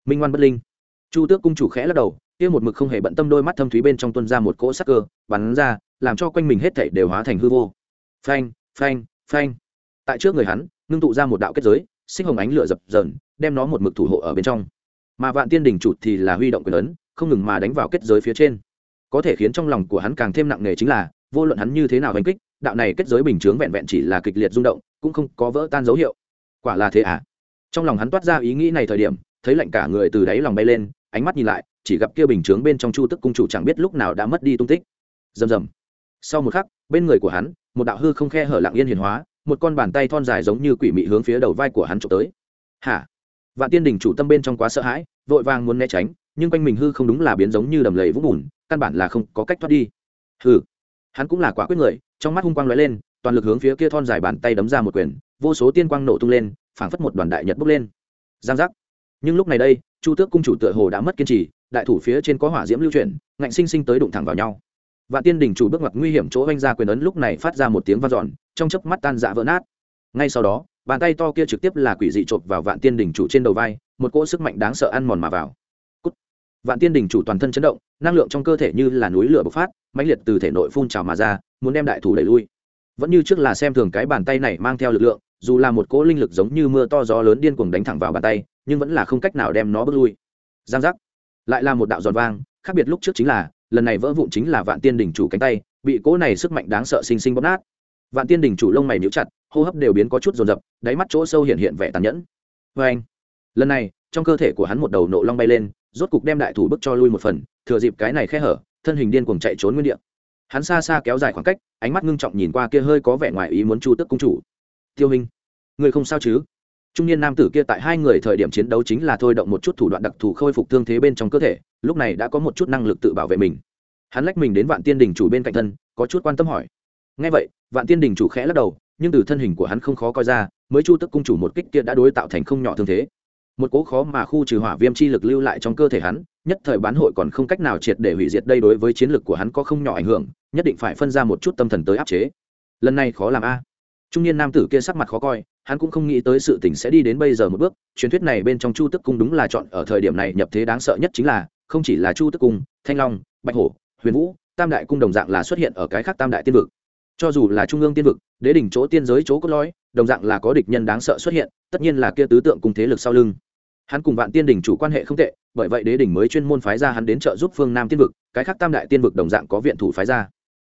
Minh ngoan bất linh. Chu tước cung chủ khẽ lắc đầu, kia một mực không hề bận tâm đôi mắt thâm thúy bên trong tuân ra một cỗ sắc cơ, bắn ra, làm cho quanh mình hết thảy đều hóa thành hư vô. Phanh phanh phanh. Tại trước người hắn, ngưng tụ ra một đạo kết giới sinh hồng ánh lửa dập dờn, đem nó một mực thủ hộ ở bên trong. Mà vạn tiên đỉnh chủ thì là huy động quyền ấn không ngừng mà đánh vào kết giới phía trên. Có thể khiến trong lòng của hắn càng thêm nặng nề chính là, vô luận hắn như thế nào đánh kích, đạo này kết giới bình chướng vẹn vẹn chỉ là kịch liệt rung động, cũng không có vỡ tan dấu hiệu. Quả là thế à? Trong lòng hắn toát ra ý nghĩ này thời điểm, thấy lạnh cả người từ đáy lòng bay lên, ánh mắt nhìn lại, chỉ gặp kia bình chướng bên trong chu tức cung chủ chẳng biết lúc nào đã mất đi tung tích. Rầm rầm. Sau một khắc, bên người của hắn, một đạo hư không khe hở lặng yên hiền hóa, một con bàn tay thon dài giống như quỷ mị hướng phía đầu vai của hắn trộm tới. Hả? Vạn tiên đình chủ tâm bên trong quá sợ hãi, vội vàng muốn né tránh nhưng quanh mình hư không đúng là biến giống như đầm lầy vũng bùn, căn bản là không có cách thoát đi. Hư hắn cũng là quả quyết người, trong mắt hung quang lóe lên, toàn lực hướng phía kia thon dài bàn tay đấm ra một quyền, vô số tiên quang nổ tung lên, phảng phất một đoàn đại nhật bốc lên. Giang giác. Nhưng lúc này đây, chu tước cung chủ tựa hồ đã mất kiên trì, đại thủ phía trên có hỏa diễm lưu chuyển, ngạnh sinh sinh tới đụng thẳng vào nhau. Và tiên đình chủ bước ngoặt nguy hiểm chỗ oanh ra quyền ấn lúc này phát ra một tiếng v a n trong chớp mắt tan dạ vỡ nát. Ngay sau đó, bàn tay to kia trực tiếp là quỷ dị chộp vào vạn tiên đình chủ trên đầu vai, một cỗ sức mạnh đáng sợ ăn mòn mà vào vạn tiên đình chủ toàn thân chấn động, năng lượng trong cơ thể như là núi lửa bộc phát, mãnh liệt từ thể nội phun trào mà ra, muốn đem đại thủ đẩy lui. Vẫn như trước là xem thường cái bàn tay này mang theo lực lượng, dù là một cỗ linh lực giống như mưa to gió lớn điên cuồng đánh thẳng vào bàn tay, nhưng vẫn là không cách nào đem nó bước lui. Giang giác. Lại là một đạo giòn vang, khác biệt lúc trước chính là, lần này vỡ vụn chính là vạn tiên đỉnh chủ cánh tay, bị cỗ này sức mạnh đáng sợ sinh sinh bóp nát. Vạn tiên đình chủ lông mày níu chặt, hô hấp đều biến có chút rồn rập đáy mắt chỗ sâu hiện hiện vẻ tàn nhẫn. Vê anh lần này, trong cơ thể của hắn một đầu nộ long bay lên rốt cục đem đại thủ bức cho lui một phần, thừa dịp cái này khe hở, thân hình điên cuồng chạy trốn nguyên địa. Hắn xa xa kéo dài khoảng cách, ánh mắt ngưng trọng nhìn qua kia hơi có vẻ ngoài ý muốn chu tức cung chủ. Tiêu hình người không sao chứ? Trung niên nam tử kia tại hai người thời điểm chiến đấu chính là thôi động một chút thủ đoạn đặc thù khôi phục thương thế bên trong cơ thể, lúc này đã có một chút năng lực tự bảo vệ mình. Hắn lách mình đến vạn tiên đình chủ bên cạnh thân, có chút quan tâm hỏi. Ngay vậy, vạn tiên đình chủ khẽ lắc đầu, nhưng từ thân hình của hắn không khó coi ra, mới chu tức cung chủ một kích kia đã đối tạo thành không nhỏ thương thế một cố khó mà khu trừ hỏa viêm chi lực lưu lại trong cơ thể hắn, nhất thời bán hội còn không cách nào triệt để hủy diệt đây đối với chiến lược của hắn có không nhỏ ảnh hưởng, nhất định phải phân ra một chút tâm thần tới áp chế. Lần này khó làm a. Trung niên nam tử kia sắc mặt khó coi, hắn cũng không nghĩ tới sự tình sẽ đi đến bây giờ một bước, truyền thuyết này bên trong chu tức cung đúng là chọn ở thời điểm này nhập thế đáng sợ nhất chính là, không chỉ là chu tức cung, thanh long, bạch hổ, huyền vũ, tam đại cung đồng dạng là xuất hiện ở cái khác tam đại tiên vực. Cho dù là trung ương tiên vực, đế đỉnh chỗ tiên giới chỗ cốt lõi đồng dạng là có địch nhân đáng sợ xuất hiện, tất nhiên là kia tứ tượng cùng thế lực sau lưng. Hắn cùng vạn tiên đỉnh chủ quan hệ không tệ, bởi vậy đế đỉnh mới chuyên môn phái ra hắn đến trợ giúp phương nam tiên vực, cái khác tam đại tiên vực đồng dạng có viện thủ phái ra.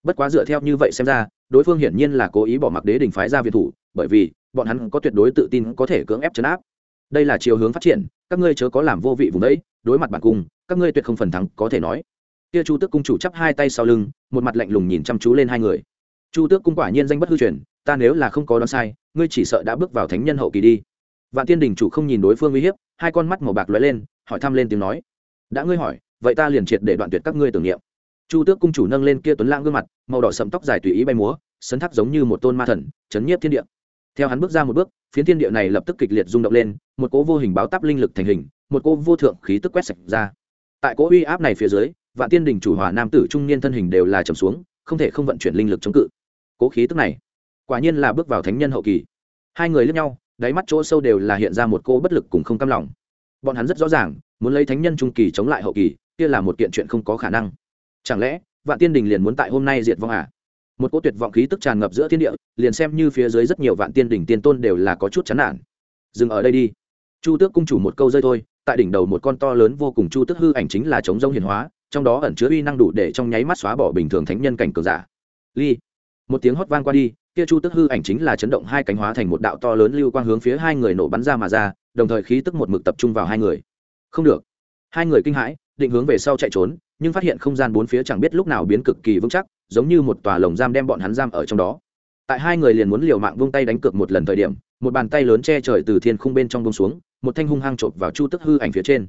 Bất quá dựa theo như vậy xem ra, đối phương hiển nhiên là cố ý bỏ mặc đế đỉnh phái ra viện thủ, bởi vì bọn hắn có tuyệt đối tự tin có thể cưỡng ép chấn áp. Đây là chiều hướng phát triển, các ngươi chớ có làm vô vị vùng đấy, đối mặt bản cung, các ngươi tuyệt không phần thắng, có thể nói. Kia chu tước cung chủ chắp hai tay sau lưng, một mặt lạnh lùng nhìn chăm chú lên hai người chu tước cung quả nhiên danh bất hư truyền, ta nếu là không có đoán sai, ngươi chỉ sợ đã bước vào thánh nhân hậu kỳ đi. Vạn tiên đình chủ không nhìn đối phương uy hiếp, hai con mắt màu bạc lóe lên, hỏi thăm lên tiếng nói. Đã ngươi hỏi, vậy ta liền triệt để đoạn tuyệt các ngươi tưởng niệm. Chu tước cung chủ nâng lên kia tuấn lãng gương mặt, màu đỏ sậm tóc dài tùy ý bay múa, sấn thác giống như một tôn ma thần, chấn nhiếp thiên địa. Theo hắn bước ra một bước, phiến thiên địa này lập tức kịch liệt rung động lên, một cỗ vô hình báo táp linh lực thành hình, một cỗ vô thượng khí tức quét sạch ra. Tại cỗ uy áp này phía dưới, vạn tiên đình chủ hòa nam tử trung niên thân hình đều là trầm xuống, không thể không vận chuyển linh lực chống cự. Cố khí tức này. Quả nhiên là bước vào thánh nhân hậu kỳ. Hai người lướt nhau, đáy mắt chỗ sâu đều là hiện ra một cô bất lực cùng không cam lòng. Bọn hắn rất rõ ràng, muốn lấy thánh nhân trung kỳ chống lại hậu kỳ, kia là một kiện chuyện không có khả năng. Chẳng lẽ, vạn tiên đình liền muốn tại hôm nay diệt vong à? Một cỗ tuyệt vọng khí tức tràn ngập giữa thiên địa, liền xem như phía dưới rất nhiều vạn tiên đỉnh tiên tôn đều là có chút chán nản. Dừng ở đây đi. Chu tước cung chủ một câu rơi thôi, tại đỉnh đầu một con to lớn vô cùng chu tước hư ảnh chính là chống rông hiền hóa, trong đó ẩn chứa uy năng đủ để trong nháy mắt xóa bỏ bình thường thánh nhân cảnh cường giả. Ly một tiếng hót vang qua đi, kia chu Tức hư ảnh chính là chấn động hai cánh hóa thành một đạo to lớn lưu quang hướng phía hai người nổ bắn ra mà ra, đồng thời khí tức một mực tập trung vào hai người. Không được. Hai người kinh hãi, định hướng về sau chạy trốn, nhưng phát hiện không gian bốn phía chẳng biết lúc nào biến cực kỳ vững chắc, giống như một tòa lồng giam đem bọn hắn giam ở trong đó. Tại hai người liền muốn liều mạng vung tay đánh cược một lần thời điểm, một bàn tay lớn che trời từ thiên khung bên trong bông xuống, một thanh hung hăng chộp vào chu tức hư ảnh phía trên.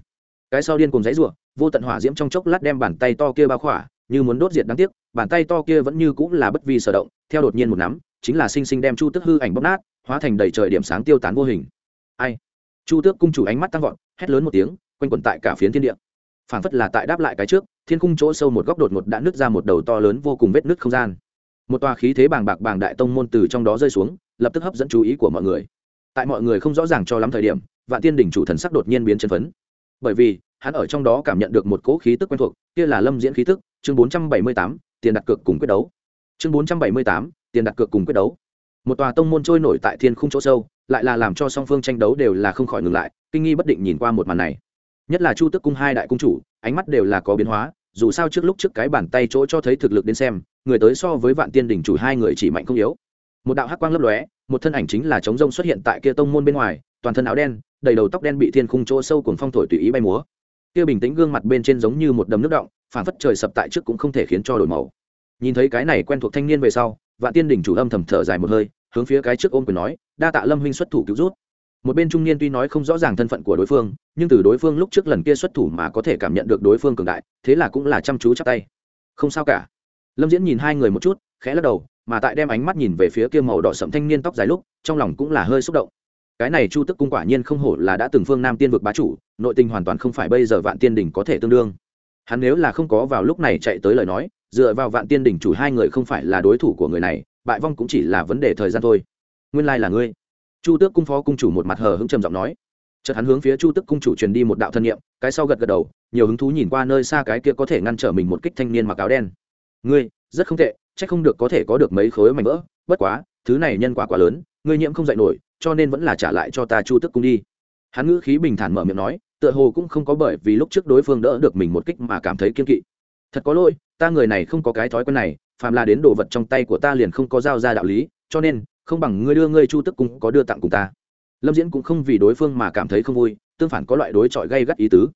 Cái sau điên cùng dãy rủa vô tận hỏa diễm trong chốc lát đem bàn tay to kia bao khỏa, như muốn đốt diệt đáng tiếc bàn tay to kia vẫn như cũng là bất vi sở động, theo đột nhiên một nắm, chính là sinh sinh đem chu tước hư ảnh bóp nát, hóa thành đầy trời điểm sáng tiêu tán vô hình. Ai? Chu tước cung chủ ánh mắt tăng vọt, hét lớn một tiếng, quanh quẩn tại cả phiến thiên địa. Phảng phất là tại đáp lại cái trước, thiên cung chỗ sâu một góc đột ngột đã nứt ra một đầu to lớn vô cùng vết nứt không gian. Một tòa khí thế bàng bạc bàng đại tông môn từ trong đó rơi xuống, lập tức hấp dẫn chú ý của mọi người. Tại mọi người không rõ ràng cho lắm thời điểm, vạn tiên đỉnh chủ thần sắc đột nhiên biến chân phấn. Bởi vì, hắn ở trong đó cảm nhận được một cỗ khí tức quen thuộc, kia là lâm diễn khí tức, chương bốn trăm bảy mươi tám tiền đặt cược cùng quyết đấu. Chương bốn trăm bảy mươi tám, tiền đặt cược cùng quyết đấu. Một tòa tông môn trôi nổi tại thiên khung chỗ sâu, lại là làm cho song phương tranh đấu đều là không khỏi ngừng lại, kinh nghi bất định nhìn qua một màn này. Nhất là chu tức cung hai đại cung chủ, ánh mắt đều là có biến hóa, dù sao trước lúc trước cái bàn tay chỗ cho thấy thực lực đến xem, người tới so với vạn tiên đỉnh chủ hai người chỉ mạnh không yếu. Một đạo hắc quang lấp lóe, một thân ảnh chính là trống rông xuất hiện tại kia tông môn bên ngoài, toàn thân áo đen, đầy đầu tóc đen bị thiên khung chỗ sâu cùng phong thổi tùy ý bay múa kia bình tĩnh gương mặt bên trên giống như một đầm nước động phản phất trời sập tại trước cũng không thể khiến cho đổi màu. Nhìn thấy cái này quen thuộc thanh niên về sau, vạn tiên đỉnh chủ âm thầm thở dài một hơi, hướng phía cái trước ôm quyền nói, đa tạ lâm huynh xuất thủ cứu rút một bên trung niên tuy nói không rõ ràng thân phận của đối phương, nhưng từ đối phương lúc trước lần kia xuất thủ mà có thể cảm nhận được đối phương cường đại, thế là cũng là chăm chú chắc tay. Không sao cả. Lâm diễn nhìn hai người một chút, khẽ lắc đầu, mà tại đem ánh mắt nhìn về phía kia màu đỏ sậm thanh niên tóc dài lúc, trong lòng cũng là hơi xúc động cái này chu tức cung quả nhiên không hổ là đã từng phương nam tiên vực bá chủ, nội tình hoàn toàn không phải bây giờ vạn tiên đỉnh có thể tương đương. Hắn nếu là không có vào lúc này chạy tới lời nói, dựa vào vạn tiên đỉnh chủ hai người không phải là đối thủ của người này, bại vong cũng chỉ là vấn đề thời gian thôi. Nguyên lai là ngươi. Chu tước cung phó cung chủ một mặt hờ hững trầm giọng nói. Chợt hắn hướng phía chu tước cung chủ truyền đi một đạo thân nhiệm, cái sau gật gật đầu, nhiều hứng thú nhìn qua nơi xa cái kia có thể ngăn trở mình một kích thanh niên mặc áo đen. Ngươi, rất không tệ, chắc không được có thể có được mấy khối mảnh vỡ, bất quá, thứ này nhân quả quá lớn, ngươi nhiễm không dạy nổi cho nên vẫn là trả lại cho ta chu tước cung đi. Hắn ngữ khí bình thản mở miệng nói, tựa hồ cũng không có bởi vì lúc trước đối phương đỡ được mình một kích mà cảm thấy kiên kỵ. Thật có lỗi, ta người này không có cái thói quen này, phàm là đến đồ vật trong tay của ta liền không có giao ra đạo lý, cho nên, không bằng ngươi đưa ngươi chu tức cung có đưa tặng cùng ta. Lâm diễn cũng không vì đối phương mà cảm thấy không vui, tương phản có loại đối chọi gây gắt ý tứ.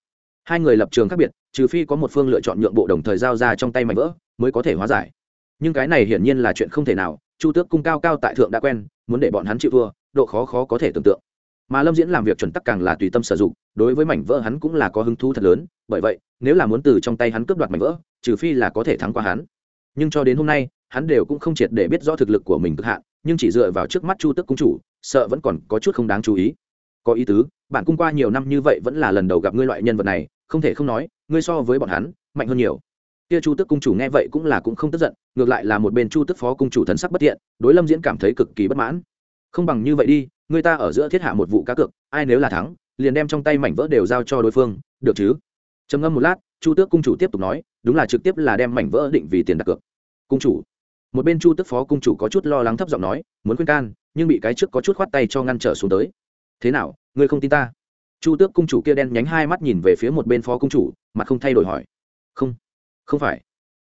Hai người lập trường khác biệt, trừ phi có một phương lựa chọn nhượng bộ đồng thời giao ra trong tay mảnh vỡ, mới có thể hóa giải. Nhưng cái này hiển nhiên là chuyện không thể nào, chu tước cung cao cao tại thượng đã quen, muốn để bọn hắn chịu thua độ khó khó có thể tưởng tượng. Mà lâm diễn làm việc chuẩn tắc càng là tùy tâm sử dụng, đối với mảnh vỡ hắn cũng là có hứng thú thật lớn, bởi vậy, nếu là muốn từ trong tay hắn cướp đoạt mảnh vỡ, trừ phi là có thể thắng qua hắn. Nhưng cho đến hôm nay, hắn đều cũng không triệt để biết rõ thực lực của mình cực hạn, nhưng chỉ dựa vào trước mắt chu tức cung chủ, sợ vẫn còn có chút không đáng chú ý. Có ý tứ, bạn cung qua nhiều năm như vậy vẫn là lần đầu gặp ngươi loại nhân vật này, không thể không nói, ngươi so với bọn hắn, mạnh hơn nhiều. Kia chu tức cung chủ nghe vậy cũng là cũng không tức giận, ngược lại là một bên chu tức phó cung chủ thần sắc bất thiện, đối lâm diễn cảm thấy cực kỳ bất mãn không bằng như vậy đi, người ta ở giữa thiết hạ một vụ cá cược, ai nếu là thắng, liền đem trong tay mảnh vỡ đều giao cho đối phương, được chứ? Trầm ngâm một lát, chu tước cung chủ tiếp tục nói, đúng là trực tiếp là đem mảnh vỡ định vì tiền đặt cược. Cung chủ. Một bên chu tước phó cung chủ có chút lo lắng thấp giọng nói, muốn khuyên can, nhưng bị cái trước có chút khoát tay cho ngăn trở xuống tới. Thế nào ngươi không tin ta? Chu tước cung chủ kia đen nhánh hai mắt nhìn về phía một bên phó cung chủ, mặt không thay đổi hỏi. Không không phải.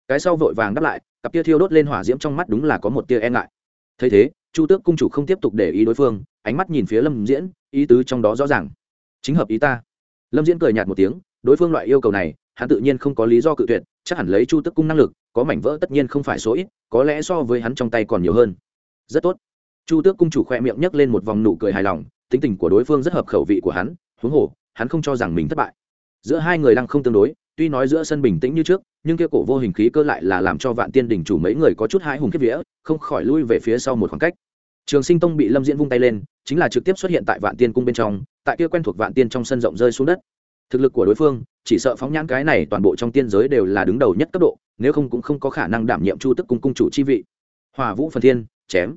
Cái sau vội vàng đáp lại, cặp kia thiêu đốt lên hỏa diễm trong mắt đúng là có một tia e ngại. Thấy thế chu tước cung chủ không tiếp tục để ý đối phương, ánh mắt nhìn phía lâm diễn, ý tứ trong đó rõ ràng. Chính hợp ý ta. Lâm diễn cười nhạt một tiếng, đối phương loại yêu cầu này, hắn tự nhiên không có lý do cự tuyệt, chắc hẳn lấy chu tước cung năng lực, có mảnh vỡ tất nhiên không phải số ít, có lẽ so với hắn trong tay còn nhiều hơn. Rất tốt. Chu tước cung chủ khoe miệng nhấc lên một vòng nụ cười hài lòng, tính tình của đối phương rất hợp khẩu vị của hắn, huống hồ, hắn không cho rằng mình thất bại. Giữa hai người đang không tương đối tuy nói giữa sân bình tĩnh như trước, nhưng kia cổ vô hình khí cơ lại là làm cho vạn tiên đỉnh chủ mấy người có chút hãi hùng kiếp vía, không khỏi lui về phía sau một khoảng cách. Trường sinh tông bị lâm diễn vung tay lên, chính là trực tiếp xuất hiện tại vạn tiên cung bên trong, tại kia quen thuộc vạn tiên trong sân rộng rơi xuống đất. Thực lực của đối phương, chỉ sợ phóng nhãn cái này toàn bộ trong tiên giới đều là đứng đầu nhất cấp độ, nếu không cũng không có khả năng đảm nhiệm chu tức cung cung chủ chi vị. Hòa vũ phần thiên, chém.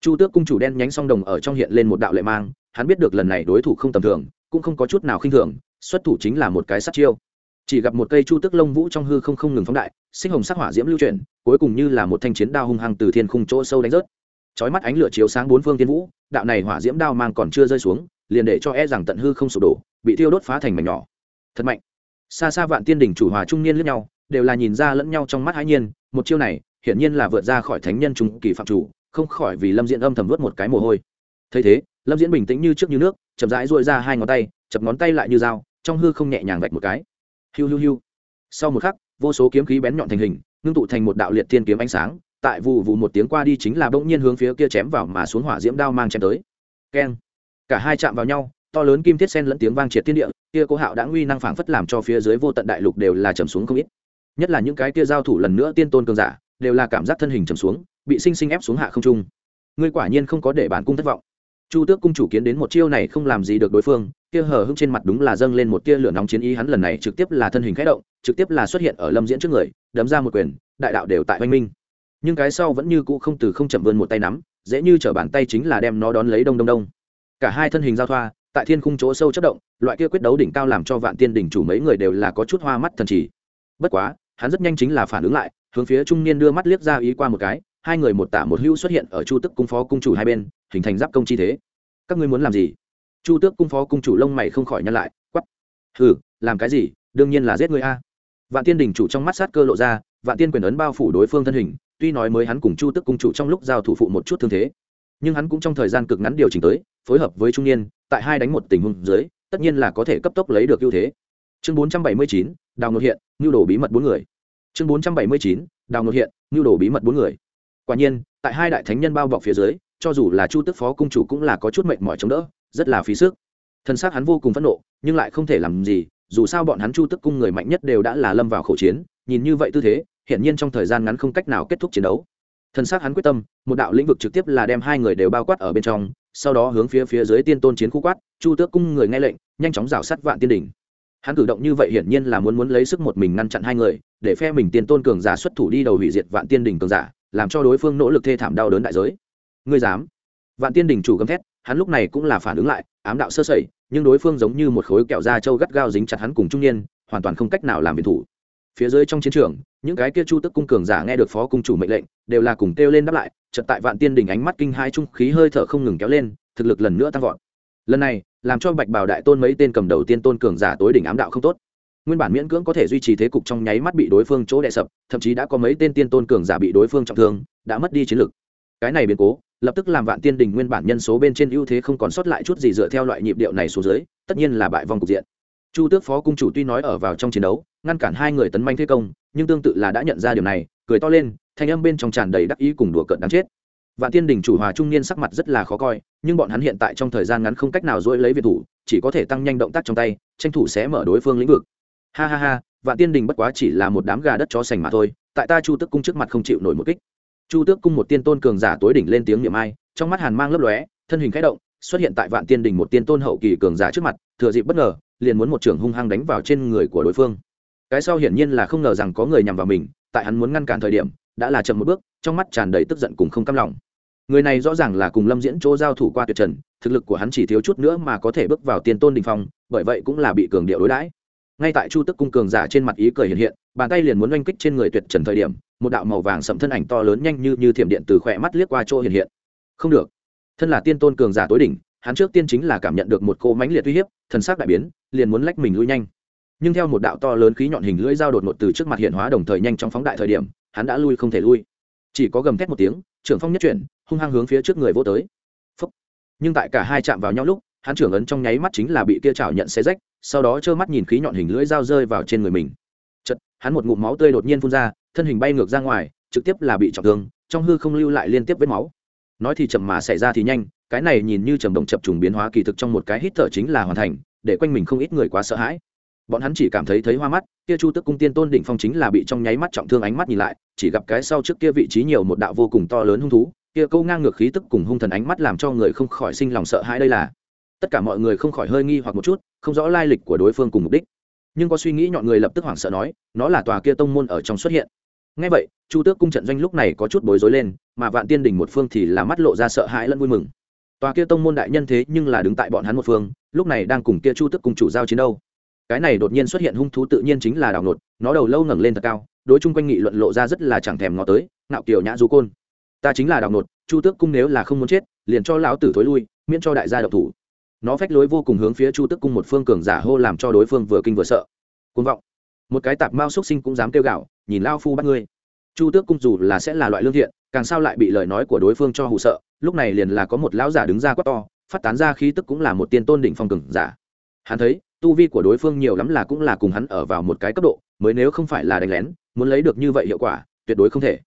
Chu tước cung chủ đen nhánh song đồng ở trong hiện lên một đạo lệ mang, hắn biết được lần này đối thủ không tầm thường, cũng không có chút nào khinh thường, xuất thủ chính là một cái sát chiêu chỉ gặp một cây chu tước lông vũ trong hư không không ngừng phóng đại, sinh hồng sắc hỏa diễm lưu chuyển, cuối cùng như là một thanh chiến đao hung hăng từ thiên khung chỗ sâu đánh rớt. Chói mắt ánh lửa chiếu sáng bốn phương thiên vũ, đạo này hỏa diễm đao mang còn chưa rơi xuống, liền để cho e rằng tận hư không sụp đổ, bị thiêu đốt phá thành mảnh nhỏ. Thật mạnh. Xa xa vạn tiên đỉnh chủ hòa trung niên lẫn nhau, đều là nhìn ra lẫn nhau trong mắt hãi nhiên, một chiêu này, hiển nhiên là vượt ra khỏi thánh nhân trung kỳ phạm chủ, không khỏi vì lâm diễn âm thầm vớt một cái mồ hôi. Thấy thế, lâm diễn bình tĩnh như trước như nước, chậm rãi dội ra hai ngón tay, chập ngón tay lại như dao, trong hư không nhẹ nhàng vạch một cái hiu hiu hiu. Sau một khắc, vô số kiếm khí bén nhọn thành hình, ngưng tụ thành một đạo liệt thiên kiếm ánh sáng, tại vụ vụ một tiếng qua đi chính là bỗng nhiên hướng phía kia chém vào mà xuống hỏa diễm đao mang chém tới. Keng. Cả hai chạm vào nhau, to lớn kim thiết sen lẫn tiếng vang triệt thiên địa, kia cố hạo đã nguy năng phảng phất làm cho phía dưới vô tận đại lục đều là trầm xuống không ít. Nhất là những cái kia giao thủ lần nữa tiên tôn cường giả, đều là cảm giác thân hình trầm xuống, bị sinh sinh ép xuống hạ không trung. Ngươi quả nhiên không có để bản cung thất vọng chu tước cung chủ kiến đến một chiêu này không làm gì được đối phương, kia hờ hưng trên mặt đúng là dâng lên một tia lửa nóng chiến ý hắn lần này trực tiếp là thân hình khẽ động, trực tiếp là xuất hiện ở lâm diễn trước người, đấm ra một quyền, đại đạo đều tại oanh minh. Nhưng cái sau vẫn như cũ không từ không chậm vươn một tay nắm, dễ như t bàn tay chính là đem nó đón lấy đông đông đông. Cả hai thân hình giao thoa, tại thiên khung chỗ sâu chất động, loại kia quyết đấu đỉnh cao làm cho vạn tiên đỉnh chủ mấy người đều là có chút hoa mắt thần trì. Bất quá, hắn rất nhanh chính là phản ứng lại, hướng phía trung niên đưa mắt liếc ra ý qua một cái hai người một tả một hữu xuất hiện ở chu tức cung phó cung chủ hai bên, hình thành giáp công chi thế. Các ngươi muốn làm gì? Chu tước cung phó cung chủ lông mày không khỏi nhăn lại quắp hừ, làm cái gì? Đương nhiên là giết người a. Vạn tiên đình chủ trong mắt sát cơ lộ ra, vạn tiên quyền ấn bao phủ đối phương thân hình, tuy nói mới hắn cùng chu tước cung chủ trong lúc giao thủ phụ một chút thương thế, nhưng hắn cũng trong thời gian cực ngắn điều chỉnh tới, phối hợp với trung niên, tại hai đánh một tình huống dưới, tất nhiên là có thể cấp tốc lấy được ưu thế. Chương bốn trăm bảy mươi chín, đào ngột hiện ngưu đồ bí mật bốn người. Chương bốn trăm bảy mươi chín, đào ngột hiện ngưu đồ bí mật bốn người quả nhiên, tại hai đại thánh nhân bao bọc phía dưới, cho dù là chu tức phó cung chủ cũng là có chút mệnh mỏi chống đỡ, rất là phí sức. Thân xác hắn vô cùng phẫn nộ, nhưng lại không thể làm gì, dù sao bọn hắn chu tức cung người mạnh nhất đều đã là lâm vào khẩu chiến, nhìn như vậy tư thế, hiển nhiên trong thời gian ngắn không cách nào kết thúc chiến đấu. Thân xác hắn quyết tâm, một đạo lĩnh vực trực tiếp là đem hai người đều bao quát ở bên trong, sau đó hướng phía phía dưới tiên tôn chiến khu quát, chu tước cung người nghe lệnh, nhanh chóng rào sát vạn tiên đỉnh. Hắn cử động như vậy hiển nhiên là muốn muốn lấy sức một mình ngăn chặn hai người, để phe mình tiên tôn cường giả xuất thủ đi đầu hủy diệt vạn tiên đỉnh cường giả làm cho đối phương nỗ lực thê thảm đau đớn đại giới. Ngươi dám? Vạn tiên đỉnh chủ gầm thét, hắn lúc này cũng là phản ứng lại, ám đạo sơ sẩy, nhưng đối phương giống như một khối kẹo da trâu gắt gao dính chặt hắn cùng trung niên, hoàn toàn không cách nào làm viện thủ. Phía dưới trong chiến trường, những cái kia chu tức cung cường giả nghe được phó cung chủ mệnh lệnh, đều là cùng kêu lên đáp lại chật tại vạn tiên đỉnh ánh mắt kinh hai trung khí hơi thở không ngừng kéo lên, thực lực lần nữa tăng vọt. Lần này, làm cho bạch bảo đại tôn mấy tên cầm đầu tiên tôn cường giả tối đỉnh ám đạo không tốt nguyên bản miễn cưỡng có thể duy trì thế cục trong nháy mắt bị đối phương chỗ đè sập, thậm chí đã có mấy tên tiên tôn cường giả bị đối phương trọng thương, đã mất đi chiến lực. Cái này biến cố, lập tức làm vạn tiên đình nguyên bản nhân số bên trên ưu thế không còn sót lại chút gì dựa theo loại nhịp điệu này xuống dưới, tất nhiên là bại vong cục diện. Chu tước phó cung chủ tuy nói ở vào trong chiến đấu, ngăn cản hai người tấn manh thế công, nhưng tương tự là đã nhận ra điều này, cười to lên, thanh âm bên trong tràn đầy đắc ý cùng đùa cợt đáng chết. Vạn tiên đình chủ hòa trung niên sắc mặt rất là khó coi, nhưng bọn hắn hiện tại trong thời gian ngắn không cách nào dỗi lấy việt thủ, chỉ có thể tăng nhanh động tác trong tay, tranh thủ sẽ mở đối phương lĩnh vực ha ha ha, vạn tiên đình bất quá chỉ là một đám gà đất chó sành mà thôi, tại ta chu tước cung trước mặt không chịu nổi một kích. Chu tước cung một tiên tôn cường giả tối đỉnh lên tiếng niệm ai, trong mắt hàn mang lấp lóe, thân hình khẽ động, xuất hiện tại vạn tiên đình một tiên tôn hậu kỳ cường giả trước mặt, thừa dịp bất ngờ, liền muốn một trưởng hung hăng đánh vào trên người của đối phương. Cái sau hiển nhiên là không ngờ rằng có người nhằm vào mình, tại hắn muốn ngăn cản thời điểm, đã là chậm một bước, trong mắt tràn đầy tức giận cùng không cam lòng. Người này rõ ràng là cùng lâm diễn chỗ giao thủ qua tuyệt trần, thực lực của hắn chỉ thiếu chút nữa mà có thể bước vào tiên tôn đình phong, bởi vậy cũng là bị cường điệu đối đãi ngay tại chu tức cung cường giả trên mặt ý cười hiện hiện, bàn tay liền muốn oanh kích trên người tuyệt trần thời điểm, một đạo màu vàng sậm thân ảnh to lớn nhanh như như thiểm điện từ khỏe mắt liếc qua chỗ hiện hiện. Không được. Thân là tiên tôn cường giả tối đỉnh, hắn trước tiên chính là cảm nhận được một cô mãnh liệt uy hiếp, thần sắc đại biến, liền muốn lách mình lui nhanh. Nhưng theo một đạo to lớn khí nhọn hình lưỡi dao đột ngột từ trước mặt hiện hóa đồng thời nhanh chóng phóng đại thời điểm, hắn đã lui không thể lui. Chỉ có gầm thét một tiếng, trưởng phong nhất chuyển, hung hăng hướng phía trước người vô tới. Phúc. nhưng tại cả hai chạm vào nhau lúc hắn trưởng ấn trong nháy mắt chính là bị kia chảo nhận xé rách, sau đó trơ mắt nhìn khí nhọn hình lưỡi dao rơi vào trên người mình. Chật hắn một ngụm máu tươi đột nhiên phun ra, thân hình bay ngược ra ngoài, trực tiếp là bị trọng thương, trong hư không lưu lại liên tiếp vết máu. Nói thì chậm mà xảy ra thì nhanh, cái này nhìn như trầm động chập trùng biến hóa kỳ thực trong một cái hít thở chính là hoàn thành, để quanh mình không ít người quá sợ hãi. Bọn hắn chỉ cảm thấy thấy hoa mắt, kia chu tức cung tiên tôn đỉnh phong chính là bị trong nháy mắt trọng thương ánh mắt nhìn lại, chỉ gặp cái sau trước kia vị trí nhiều một đạo vô cùng to lớn hung thú, kia câu ngang ngược khí tức cùng hung thần ánh mắt làm cho người không khỏi sinh lòng sợ hãi đây là tất cả mọi người không khỏi hơi nghi hoặc một chút, không rõ lai lịch của đối phương cùng mục đích. Nhưng có suy nghĩ nhọn người lập tức hoảng sợ nói, nó là tòa kia tông môn ở trong xuất hiện. Ngay vậy, chu tước cung trận doanh lúc này có chút bối rối lên, mà vạn tiên đình một phương thì là mắt lộ ra sợ hãi lẫn vui mừng. Tòa kia tông môn đại nhân thế nhưng là đứng tại bọn hắn một phương, lúc này đang cùng kia chu tước cùng chủ giao chiến đâu. Cái này đột nhiên xuất hiện hung thú tự nhiên chính là đào nột nó đầu lâu ngẩng lên thật cao, đối chung quanh nghị luận lộ ra rất là chẳng thèm ngó tới nạo kiểu nhã du côn. Ta chính là đào nột chu tước cung nếu là không muốn chết, liền cho lão tử thối lui, miễn cho đại gia độc thủ nó phách lối vô cùng hướng phía chu tước cung một phương cường giả hô làm cho đối phương vừa kinh vừa sợ. Côn vọng. Một cái tạp mao xuất sinh cũng dám kêu gạo nhìn lao phu bắt ngươi. Chu tước cung dù là sẽ là loại lương thiện, càng sao lại bị lời nói của đối phương cho hụ sợ, lúc này liền là có một lão giả đứng ra quát to, phát tán ra khí tức cũng là một tiên tôn đỉnh phong cường giả. Hắn thấy, tu vi của đối phương nhiều lắm là cũng là cùng hắn ở vào một cái cấp độ, mới nếu không phải là đánh lén, muốn lấy được như vậy hiệu quả, tuyệt đối không thể.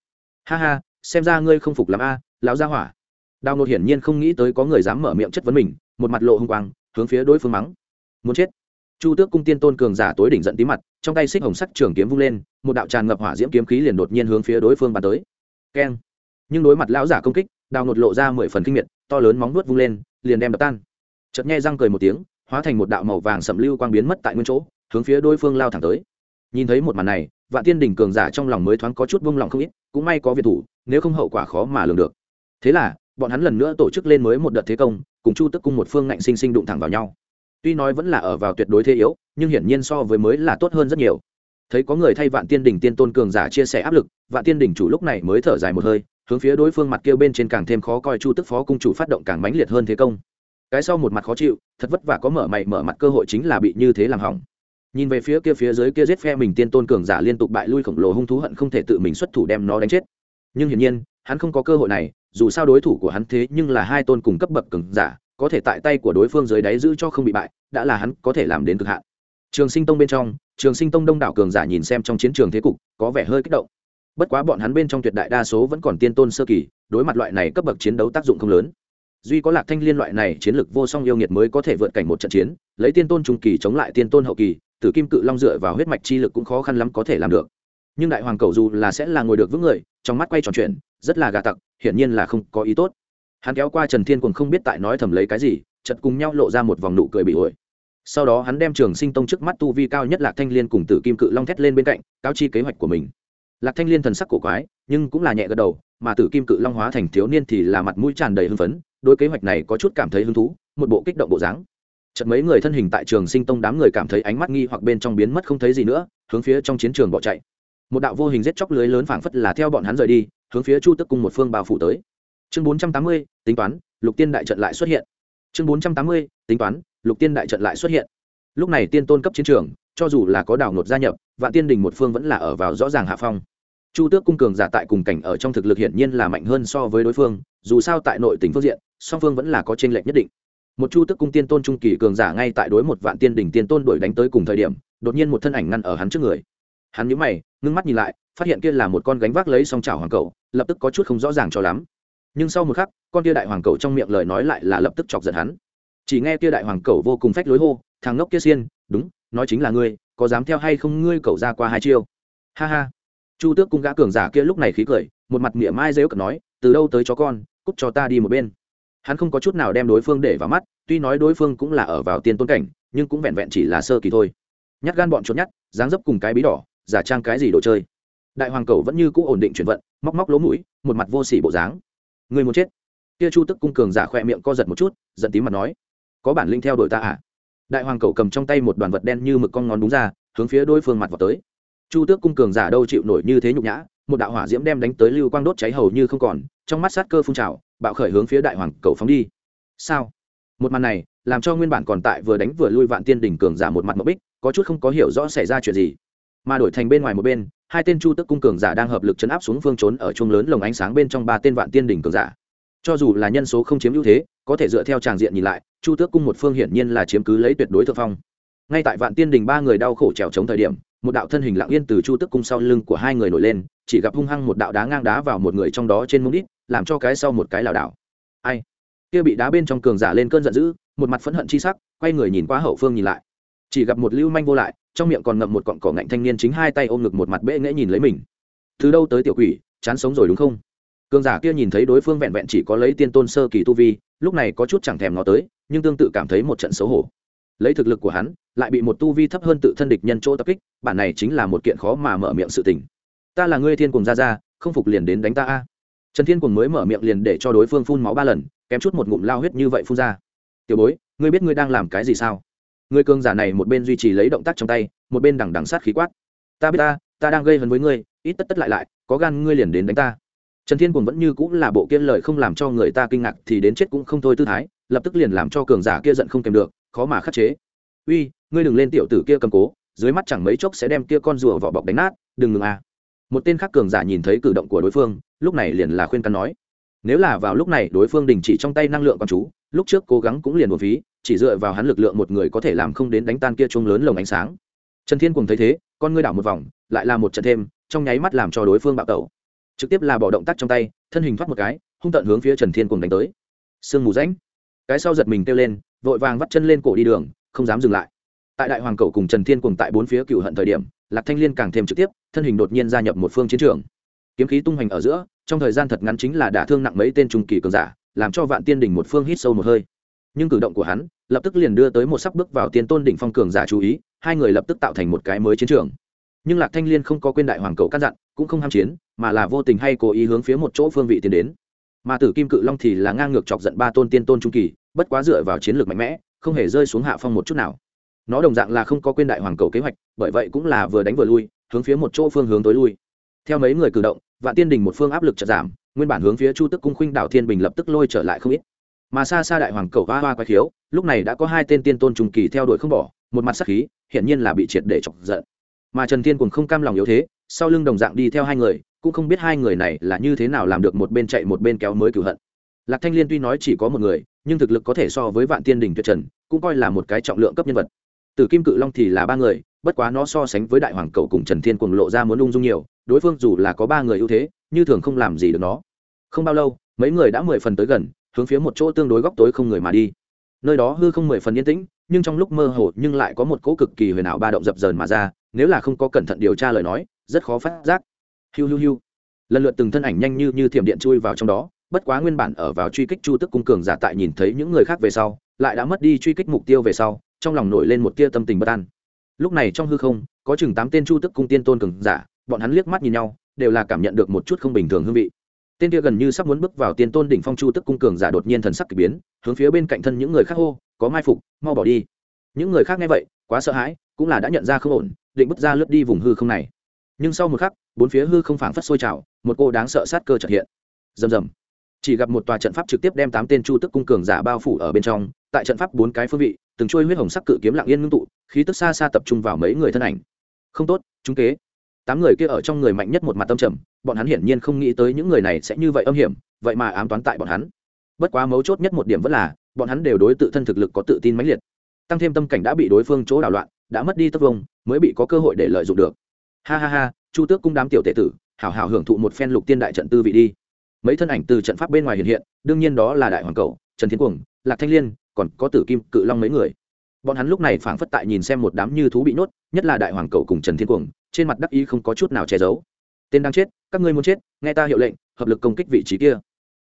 Ha ha, xem ra ngươi không phục làm a, lão gia hỏa. Đào nột hiển nhiên không nghĩ tới có người dám mở miệng chất vấn mình một mặt lộ hung quang, hướng phía đối phương mắng. Muốn chết. Chu tước cung tiên tôn cường giả tối đỉnh giận tí mặt, trong tay xích hồng sắc trường kiếm vung lên, một đạo tràn ngập hỏa diễm kiếm khí liền đột nhiên hướng phía đối phương bắn tới. Keng. Nhưng đối mặt lão giả công kích, đào nột lộ ra mười phần kinh miệt, to lớn móng nuốt vung lên, liền đem đập tan. Chợt nghe răng cười một tiếng, hóa thành một đạo màu vàng sậm lưu quang biến mất tại nguyên chỗ, hướng phía đối phương lao thẳng tới. Nhìn thấy một màn này, vạn tiên đỉnh cường giả trong lòng mới thoáng có chút buông lòng không ít, cũng may có việt thủ, nếu không hậu quả khó mà lường được. Thế là bọn hắn lần nữa tổ chức lên mới một đợt thế công, cùng chu tức cung một phương ngạnh sinh sinh đụng thẳng vào nhau. Tuy nói vẫn là ở vào tuyệt đối thế yếu, nhưng hiển nhiên so với mới là tốt hơn rất nhiều. Thấy có người thay vạn tiên đỉnh tiên tôn cường giả chia sẻ áp lực, vạn tiên đỉnh chủ lúc này mới thở dài một hơi, hướng phía đối phương mặt kêu bên trên càng thêm khó coi chu tức phó cung chủ phát động càng mãnh liệt hơn thế công. Cái sau một mặt khó chịu, thật vất vả có mở mày mở mặt cơ hội chính là bị như thế làm hỏng. Nhìn về phía kia phía dưới kia giết phe mình tiên tôn cường giả liên tục bại lui khổng lồ hung thú hận không thể tự mình xuất thủ đem nó đánh chết. Nhưng hiển nhiên, hắn không có cơ hội này dù sao đối thủ của hắn thế nhưng là hai tôn cùng cấp bậc cường giả, có thể tại tay của đối phương dưới đáy giữ cho không bị bại, đã là hắn có thể làm đến cực hạn. Trường sinh tông bên trong, trường sinh tông đông đảo cường giả nhìn xem trong chiến trường thế cục, có vẻ hơi kích động. Bất quá bọn hắn bên trong tuyệt đại đa số vẫn còn tiên tôn sơ kỳ, đối mặt loại này cấp bậc chiến đấu tác dụng không lớn. Duy có lạc thanh liên loại này chiến lược vô song yêu nghiệt mới có thể vượt cảnh một trận chiến, lấy tiên tôn trung kỳ chống lại tiên tôn hậu kỳ, tử kim cự long dựa vào huyết mạch chi lực cũng khó khăn lắm có thể làm được. Nhưng đại hoàng cầu dù là sẽ là ngồi được vững người, trong mắt quay tròn chuyện rất là gà tặc hiển nhiên là không có ý tốt. Hắn kéo qua trần thiên cùng không biết tại nói thầm lấy cái gì chật cùng nhau lộ ra một vòng nụ cười bị ổi. Sau đó hắn đem trường sinh tông trước mắt tu vi cao nhất lạc thanh liên cùng tử kim cự long thét lên bên cạnh, cáo chi kế hoạch của mình. Lạc thanh liên thần sắc cổ quái, nhưng cũng là nhẹ gật đầu, mà tử kim cự long hóa thành thiếu niên thì là mặt mũi tràn đầy hưng phấn, đối kế hoạch này có chút cảm thấy hứng thú, một bộ kích động bộ dáng. Chật mấy người thân hình tại trường sinh tông đám người cảm thấy ánh mắt nghi hoặc bên trong biến mất không thấy gì nữa, hướng phía trong chiến trường bỏ chạy. Một đạo vô hình giết chóc lưới lớn phảng phất là theo bọn hắn rời đi hướng phía chu tức cung một phương bao phủ tới. Chương bốn trăm tám mươi, tính toán, lục tiên đại trận lại xuất hiện. Chương bốn trăm tám mươi, tính toán, lục tiên đại trận lại xuất hiện. Lúc này tiên tôn cấp chiến trường, cho dù là có đào nột gia nhập, vạn tiên đình một phương vẫn là ở vào rõ ràng hạ phong. Chu tước cung cường giả tại cùng cảnh ở trong thực lực hiển nhiên là mạnh hơn so với đối phương, dù sao tại nội tỉnh phương diện, song phương vẫn là có t r ê n lệch nhất định. Một chu tước cung tiên tôn trung kỳ cường giả ngay tại đối một vạn tiên đỉnh tiên tôn đuổi đánh tới cùng thời điểm, đột nhiên một thân ảnh ngăn ở hắn trước người hắn nhíu mày, ngưng mắt nhìn lại, phát hiện kia là một con gánh vác lấy song trào hoàng cầu, lập tức có chút không rõ ràng cho lắm. Nhưng sau một khắc, con kia đại hoàng cầu trong miệng lời nói lại là lập tức chọc giận hắn. Chỉ nghe kia đại hoàng cầu vô cùng phách lối hô, thằng ngốc kia xiên, đúng, nói chính là ngươi, có dám theo hay không ngươi cầu ra qua hai chiêu? Ha ha. Chu tước cung gã cường giả kia lúc này khí cười, một mặt mỉa mai dễu cận nói, từ đâu tới chó con, cút cho ta đi một bên. Hắn không có chút nào đem đối phương để vào mắt, tuy nói đối phương cũng là ở vào tiên tôn cảnh, nhưng cũng vẹn vẹn chỉ là sơ kỳ thôi. Nhát gan bọn trốn nhát, dáng dấp cùng cái bí đỏ giả trang cái gì đồ chơi. Đại hoàng cầu vẫn như cũ ổn định chuyển vận, móc móc lỗ mũi, một mặt vô sỉ bộ dáng. Người muốn chết? Kia chu tức cung cường giả khoe miệng co giật một chút, giận tím mặt nói. Có bản linh theo đội ta à? Đại hoàng cầu cầm trong tay một đoàn vật đen như mực con ngón đúng ra, hướng phía đối phương mặt vào tới. Chu tước cung cường giả đâu chịu nổi như thế nhục nhã, một đạo hỏa diễm đem đánh tới lưu quang đốt cháy hầu như không còn, trong mắt sát cơ phun trào, bạo khởi hướng phía đại hoàng cầu phóng đi. Sao? Một màn này, làm cho nguyên bản còn tại vừa đánh vừa lui vạn tiên đỉnh cường giả một mặt mậu bích, có chút không có hiểu rõ xảy ra chuyện gì mà đổi thành bên ngoài một bên, hai tên chu tức cung cường giả đang hợp lực chấn áp xuống phương trốn ở chung lớn lồng ánh sáng bên trong ba tên vạn tiên đỉnh cường giả. Cho dù là nhân số không chiếm ưu thế, có thể dựa theo tràng diện nhìn lại, chu tước cung một phương hiển nhiên là chiếm cứ lấy tuyệt đối thượng phong. Ngay tại vạn tiên đình ba người đau khổ trèo chống thời điểm, một đạo thân hình lặng yên từ chu tước cung sau lưng của hai người nổi lên, chỉ gặp hung hăng một đạo đá ngang đá vào một người trong đó trên mông đít, làm cho cái sau một cái lảo đảo. Ai? Kia bị đá bên trong cường giả lên cơn giận dữ, một mặt phẫn hận chi sắc, quay người nhìn qua hậu phương nhìn lại chỉ gặp một lưu manh vô lại, trong miệng còn ngậm một cọng cỏ ngạnh thanh niên chính hai tay ôm ngực một mặt bệ nghễ nhìn lấy mình. Từ đâu tới tiểu quỷ, chán sống rồi đúng không? Cường giả kia nhìn thấy đối phương vẹn vẹn chỉ có lấy tiên tôn sơ kỳ tu vi, lúc này có chút chẳng thèm nó tới, nhưng tương tự cảm thấy một trận xấu hổ. Lấy thực lực của hắn, lại bị một tu vi thấp hơn tự thân địch nhân chỗ tập kích, bản này chính là một kiện khó mà mở miệng sự tình. Ta là ngươi thiên cùng ra ra không phục liền đến đánh ta a. Trần thiên cùng mới mở miệng liền để cho đối phương phun máu ba lần, kém chút một ngụm lao huyết như vậy phun ra. Tiểu bối, ngươi biết ngươi đang làm cái gì sao? Người cường giả này một bên duy trì lấy động tác trong tay, một bên đằng đằng sát khí quát. Ta biết ta ta đang gây hấn với ngươi, ít tất tất lại lại, có gan ngươi liền đến đánh ta. Trần thiên cùng vẫn như cũng là bộ kiên lời không làm cho người ta kinh ngạc thì đến chết cũng không thôi tư thái, lập tức liền làm cho cường giả kia giận không kèm được, khó mà khắc chế. Uy, ngươi đừng lên tiểu tử kia cầm cố, dưới mắt chẳng mấy chốc sẽ đem kia con rùa vỏ bọc đánh nát, đừng ngừng à một tên khác cường giả nhìn thấy cử động của đối phương, lúc này liền là khuyên can nói. Nếu là vào lúc này, đối phương đình chỉ trong tay năng lượng con chú, lúc trước cố gắng cũng liền một phí chỉ dựa vào hắn lực lượng một người có thể làm không đến đánh tan kia chuông lớn lồng ánh sáng. Trần thiên cùng thấy thế, con ngươi đảo một vòng, lại là một trận thêm, trong nháy mắt làm cho đối phương bạo tẩu. Trực tiếp là bỏ động tác trong tay, thân hình thoát một cái, hung tận hướng phía trần thiên cùng đánh tới. Sương mù rãnh. Cái sau giật mình kêu lên, vội vàng vắt chân lên cổ đi đường, không dám dừng lại. Tại đại hoàng cầu cùng trần thiên cùng tại bốn phía cựu hận thời điểm, lạc thanh liên càng thêm trực tiếp, thân hình đột nhiên gia nhập một phương chiến trường. Kiếm khí tung hoành ở giữa, trong thời gian thật ngắn chính là đả thương nặng mấy tên trung kỳ cường giả, làm cho vạn tiên đỉnh một phương hít sâu một hơi nhưng cử động của hắn lập tức liền đưa tới một sắp bước vào tiên tôn đỉnh phong cường giả chú ý, hai người lập tức tạo thành một cái mới chiến trường. Nhưng lạc thanh liên không có quên đại hoàng cầu căn dặn, cũng không ham chiến, mà là vô tình hay cố ý hướng phía một chỗ phương vị tiến đến. Mà tử kim cự long thì là ngang ngược chọc giận ba tôn tiên tôn trung kỳ, bất quá dựa vào chiến lược mạnh mẽ, không hề rơi xuống hạ phong một chút nào. Nó đồng dạng là không có quên đại hoàng cầu kế hoạch, bởi vậy cũng là vừa đánh vừa lui, hướng phía một chỗ phương hướng tối lui. Theo mấy người cử động, vạn tiên đình một phương áp lực chợt giảm, nguyên bản hướng phía chu tức cung khuynh đảo thiên bình lập tức lôi trở lại không ít mà xa xa đại hoàng cầu hoa hoa quái khiếu, lúc này đã có hai tên tiên tôn trùng kỳ theo đuổi không bỏ, một mặt sắc khí, hiển nhiên là bị triệt để chọc giận. Mà trần thiên cùng không cam lòng yếu thế, sau lưng đồng dạng đi theo hai người, cũng không biết hai người này là như thế nào làm được một bên chạy một bên kéo mới cửu hận. Lạc thanh liên tuy nói chỉ có một người, nhưng thực lực có thể so với vạn tiên đình tuyệt trần, cũng coi là một cái trọng lượng cấp nhân vật. Từ kim cự long thì là ba người, bất quá nó so sánh với đại hoàng cầu cùng trần thiên cùng lộ ra muốn ung dung nhiều, đối phương dù là có ba người ưu thế, như thường không làm gì được nó. Không bao lâu, mấy người đã mười phần tới gần hướng phía một chỗ tương đối góc tối không người mà đi. Nơi đó hư không mười phần yên tĩnh, nhưng trong lúc mơ hồ nhưng lại có một cỗ cực kỳ huyền ảo ba động dập dờn mà ra, nếu là không có cẩn thận điều tra lời nói, rất khó phát giác. Hiu hiu hiu. Lần lượt từng thân ảnh nhanh như như thiểm điện chui vào trong đó, bất quá nguyên bản ở vào truy kích chu tức cung cường giả tại nhìn thấy những người khác về sau, lại đã mất đi truy kích mục tiêu về sau, trong lòng nổi lên một tia tâm tình bất an. Lúc này trong hư không, có chừng tám tên chu tức cung tiên tôn cường giả, bọn hắn liếc mắt nhìn nhau, đều là cảm nhận được một chút không bình thường hương vị tên kia gần như sắp muốn bước vào tiên tôn đỉnh phong chu tức cung cường giả đột nhiên thần sắc kỳ biến, hướng phía bên cạnh thân những người khác hô, có mai phục, mau bỏ đi. Những người khác nghe vậy, quá sợ hãi, cũng là đã nhận ra không ổn, định bước ra lướt đi vùng hư không này. Nhưng sau một khắc, bốn phía hư không phảng phất sôi trào, một cô đáng sợ sát cơ trật hiện. Rầm rầm. Chỉ gặp một tòa trận pháp trực tiếp đem tám tên chu tức cung cường giả bao phủ ở bên trong, tại trận pháp bốn cái phương vị, từng trôi huyết hồng sắc cự kiếm lặng yên ngưng tụ, khí tức xa xa tập trung vào mấy người thân ảnh. Không tốt, chúng kế tám người kia ở trong người mạnh nhất một mặt tâm trầm, bọn hắn hiển nhiên không nghĩ tới những người này sẽ như vậy âm hiểm, vậy mà ám toán tại bọn hắn. Bất quá mấu chốt nhất một điểm vẫn là, bọn hắn đều đối tự thân thực lực có tự tin mãnh liệt. Tăng thêm tâm cảnh đã bị đối phương chỗ đảo loạn, đã mất đi tất vông mới bị có cơ hội để lợi dụng được. Ha ha ha, chu tước cung đám tiểu tệ tử, hảo hảo hưởng thụ một phen lục tiên đại trận tư vị đi. Mấy thân ảnh từ trận pháp bên ngoài hiện hiện, đương nhiên đó là đại hoàng cầu, trần thiên cuồng, lạc thanh liên, còn có tử kim, cự long mấy người. Bọn hắn lúc này phảng phất tại nhìn xem một đám như thú bị nhốt, nhất là đại hoàng cầu cùng trần thiên cuồng trên mặt đắc ý không có chút nào che giấu. Tên đang chết các ngươi muốn chết nghe ta hiệu lệnh hợp lực công kích vị trí kia.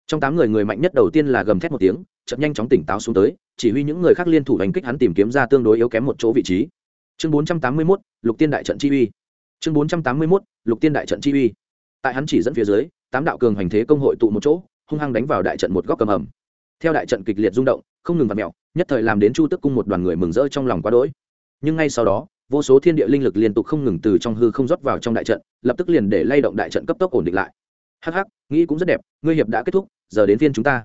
Trong tám người người mạnh nhất đầu tiên là gầm thét một tiếng chậm nhanh chóng tỉnh táo xuống tới chỉ huy những người khác liên thủ đánh kích hắn tìm kiếm ra tương đối yếu kém một chỗ vị trí. Chương bốn trăm tám mươi 481, lục tiên đại trận chi uy. Chương bốn trăm tám mươi 481, lục tiên đại trận chi uy. Tại hắn chỉ dẫn phía dưới tám đạo cường hành thế công hội tụ một chỗ hung hăng đánh vào đại trận một góc cầm ẩm. Theo đại trận kịch liệt rung động không ngừng vặt mẹo nhất thời làm đến chu tức cung một đoàn người mừng rỡ trong lòng quá đỗi. Nhưng ngay sau đó vô số thiên địa linh lực liên tục không ngừng từ trong hư không rót vào trong đại trận, lập tức liền để lay động đại trận cấp tốc ổn định lại. Hắc hắc, nghĩ cũng rất đẹp, ngươi hiệp đã kết thúc, giờ đến phiên chúng ta.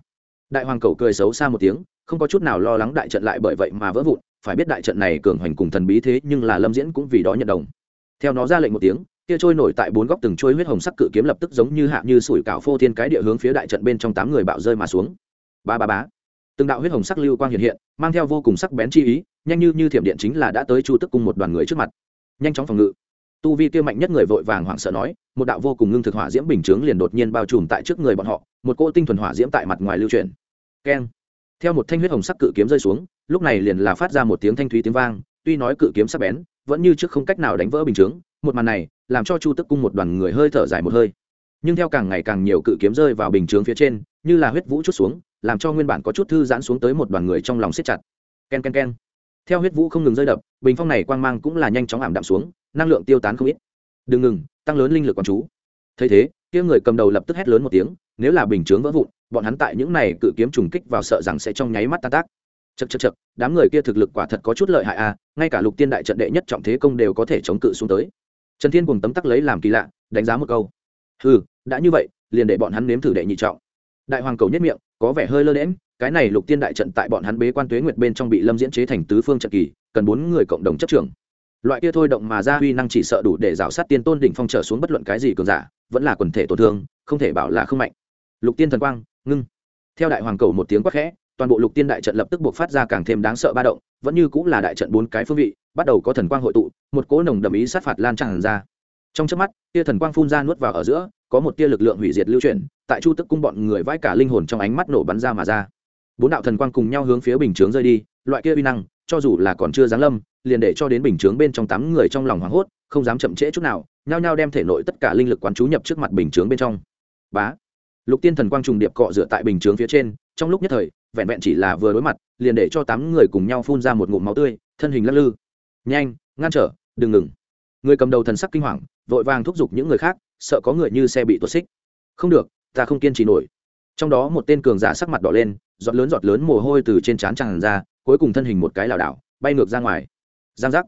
Đại hoàng cầu cười xấu xa một tiếng, không có chút nào lo lắng đại trận lại bởi vậy mà vỡ vụn, phải biết đại trận này cường hoành cùng thần bí thế nhưng là lâm diễn cũng vì đó nhận đồng. Theo nó ra lệnh một tiếng, kia trôi nổi tại bốn góc từng trôi huyết hồng sắc cự kiếm lập tức giống như hạ như sủi cảo phô thiên cái địa hướng phía đại trận bên trong tám người bạo rơi mà xuống. Ba ba bá từng đạo huyết hồng sắc lưu quang hiện hiện, mang theo vô cùng sắc bén chi ý, nhanh như như thiểm điện chính là đã tới chu tức cung một đoàn người trước mặt. Nhanh chóng phòng ngự. Tu vi kia mạnh nhất người vội vàng hoảng sợ nói, một đạo vô cùng ngưng thực hỏa diễm bình chướng liền đột nhiên bao trùm tại trước người bọn họ, một cỗ tinh thuần hỏa diễm tại mặt ngoài lưu chuyển. Keng. Theo một thanh huyết hồng sắc cự kiếm rơi xuống, lúc này liền là phát ra một tiếng thanh thúy tiếng vang, tuy nói cự kiếm sắc bén, vẫn như trước không cách nào đánh vỡ bình chướng, một màn này làm cho chu tức cung một đoàn người hơi thở dài một hơi. Nhưng theo càng ngày càng nhiều cự kiếm rơi vào bình chướng phía trên, như là huyết vũ chút xuống làm cho nguyên bản có chút thư giãn xuống tới một đoàn người trong lòng siết chặt. Ken ken ken. Theo huyết vũ không ngừng rơi đập, bình phong này quang mang cũng là nhanh chóng ảm đạm xuống, năng lượng tiêu tán không ít. Đừng ngừng, tăng lớn linh lực quán chú. Thấy thế, kia người cầm đầu lập tức hét lớn một tiếng, nếu là bình chướng vỡ vụn, bọn hắn tại những này cự kiếm trùng kích vào sợ rằng sẽ trong nháy mắt tan tác. Chật chật chật đám người kia thực lực quả thật có chút lợi hại à ngay cả lục tiên đại trận đệ nhất trọng thế công đều có thể chống cự xuống tới. Trần thiên cùng tấm tắc lấy làm kỳ lạ, đánh giá một câu. Ừ đã như vậy, liền để bọn hắn nếm thử đệ nhị trọng đại hoàng cầu nhất miệng, có vẻ hơi lơ đễm cái này lục tiên đại trận tại bọn hắn bế quan tuế nguyệt bên trong bị lâm diễn chế thành tứ phương trận kỳ, cần bốn người cộng đồng chấp trưởng. Loại kia thôi động mà ra huy năng chỉ sợ đủ để rào sát tiên tôn đỉnh phong trở xuống bất luận cái gì cường giả, vẫn là quần thể tổn thương, không thể bảo là không mạnh. Lục tiên thần quang, ngưng. Theo đại hoàng cầu một tiếng quát khẽ, toàn bộ lục tiên đại trận lập tức buộc phát ra càng thêm đáng sợ ba động, vẫn như cũng là đại trận bốn cái phương vị, bắt đầu có thần quang hội tụ, một cỗ nồng đầm ý sát phạt lan tràn ra trong trước mắt, tia thần quang phun ra nuốt vào ở giữa, có một tia lực lượng hủy diệt lưu chuyển, tại chu tức cung bọn người vãi cả linh hồn trong ánh mắt nổ bắn ra mà ra. Bốn đạo thần quang cùng nhau hướng phía bình chướng rơi đi, loại kia uy năng, cho dù là còn chưa giáng lâm, liền để cho đến bình chướng bên trong tám người trong lòng hoảng hốt, không dám chậm trễ chút nào, nhao nhao đem thể nội tất cả linh lực quán chú nhập trước mặt bình chướng bên trong. Bá! Lục tiên thần quang trùng điệp cọ dựa tại bình chướng phía trên, trong lúc nhất thời, vẹn vẹn chỉ là vừa đối mặt, liền để cho tám người cùng nhau phun ra một ngụm máu tươi, thân hình lắc lư. Nhanh, ngăn trở, đừng ngừng người cầm đầu thần sắc kinh hoàng, vội vàng thúc giục những người khác, sợ có người như xe bị tuột xích. Không được, ta không kiên trì nổi. Trong đó một tên cường giả sắc mặt đỏ lên, giọt lớn giọt lớn mồ hôi từ trên trán tràn ra, cuối cùng thân hình một cái lảo đảo, bay ngược ra ngoài. Giang giác.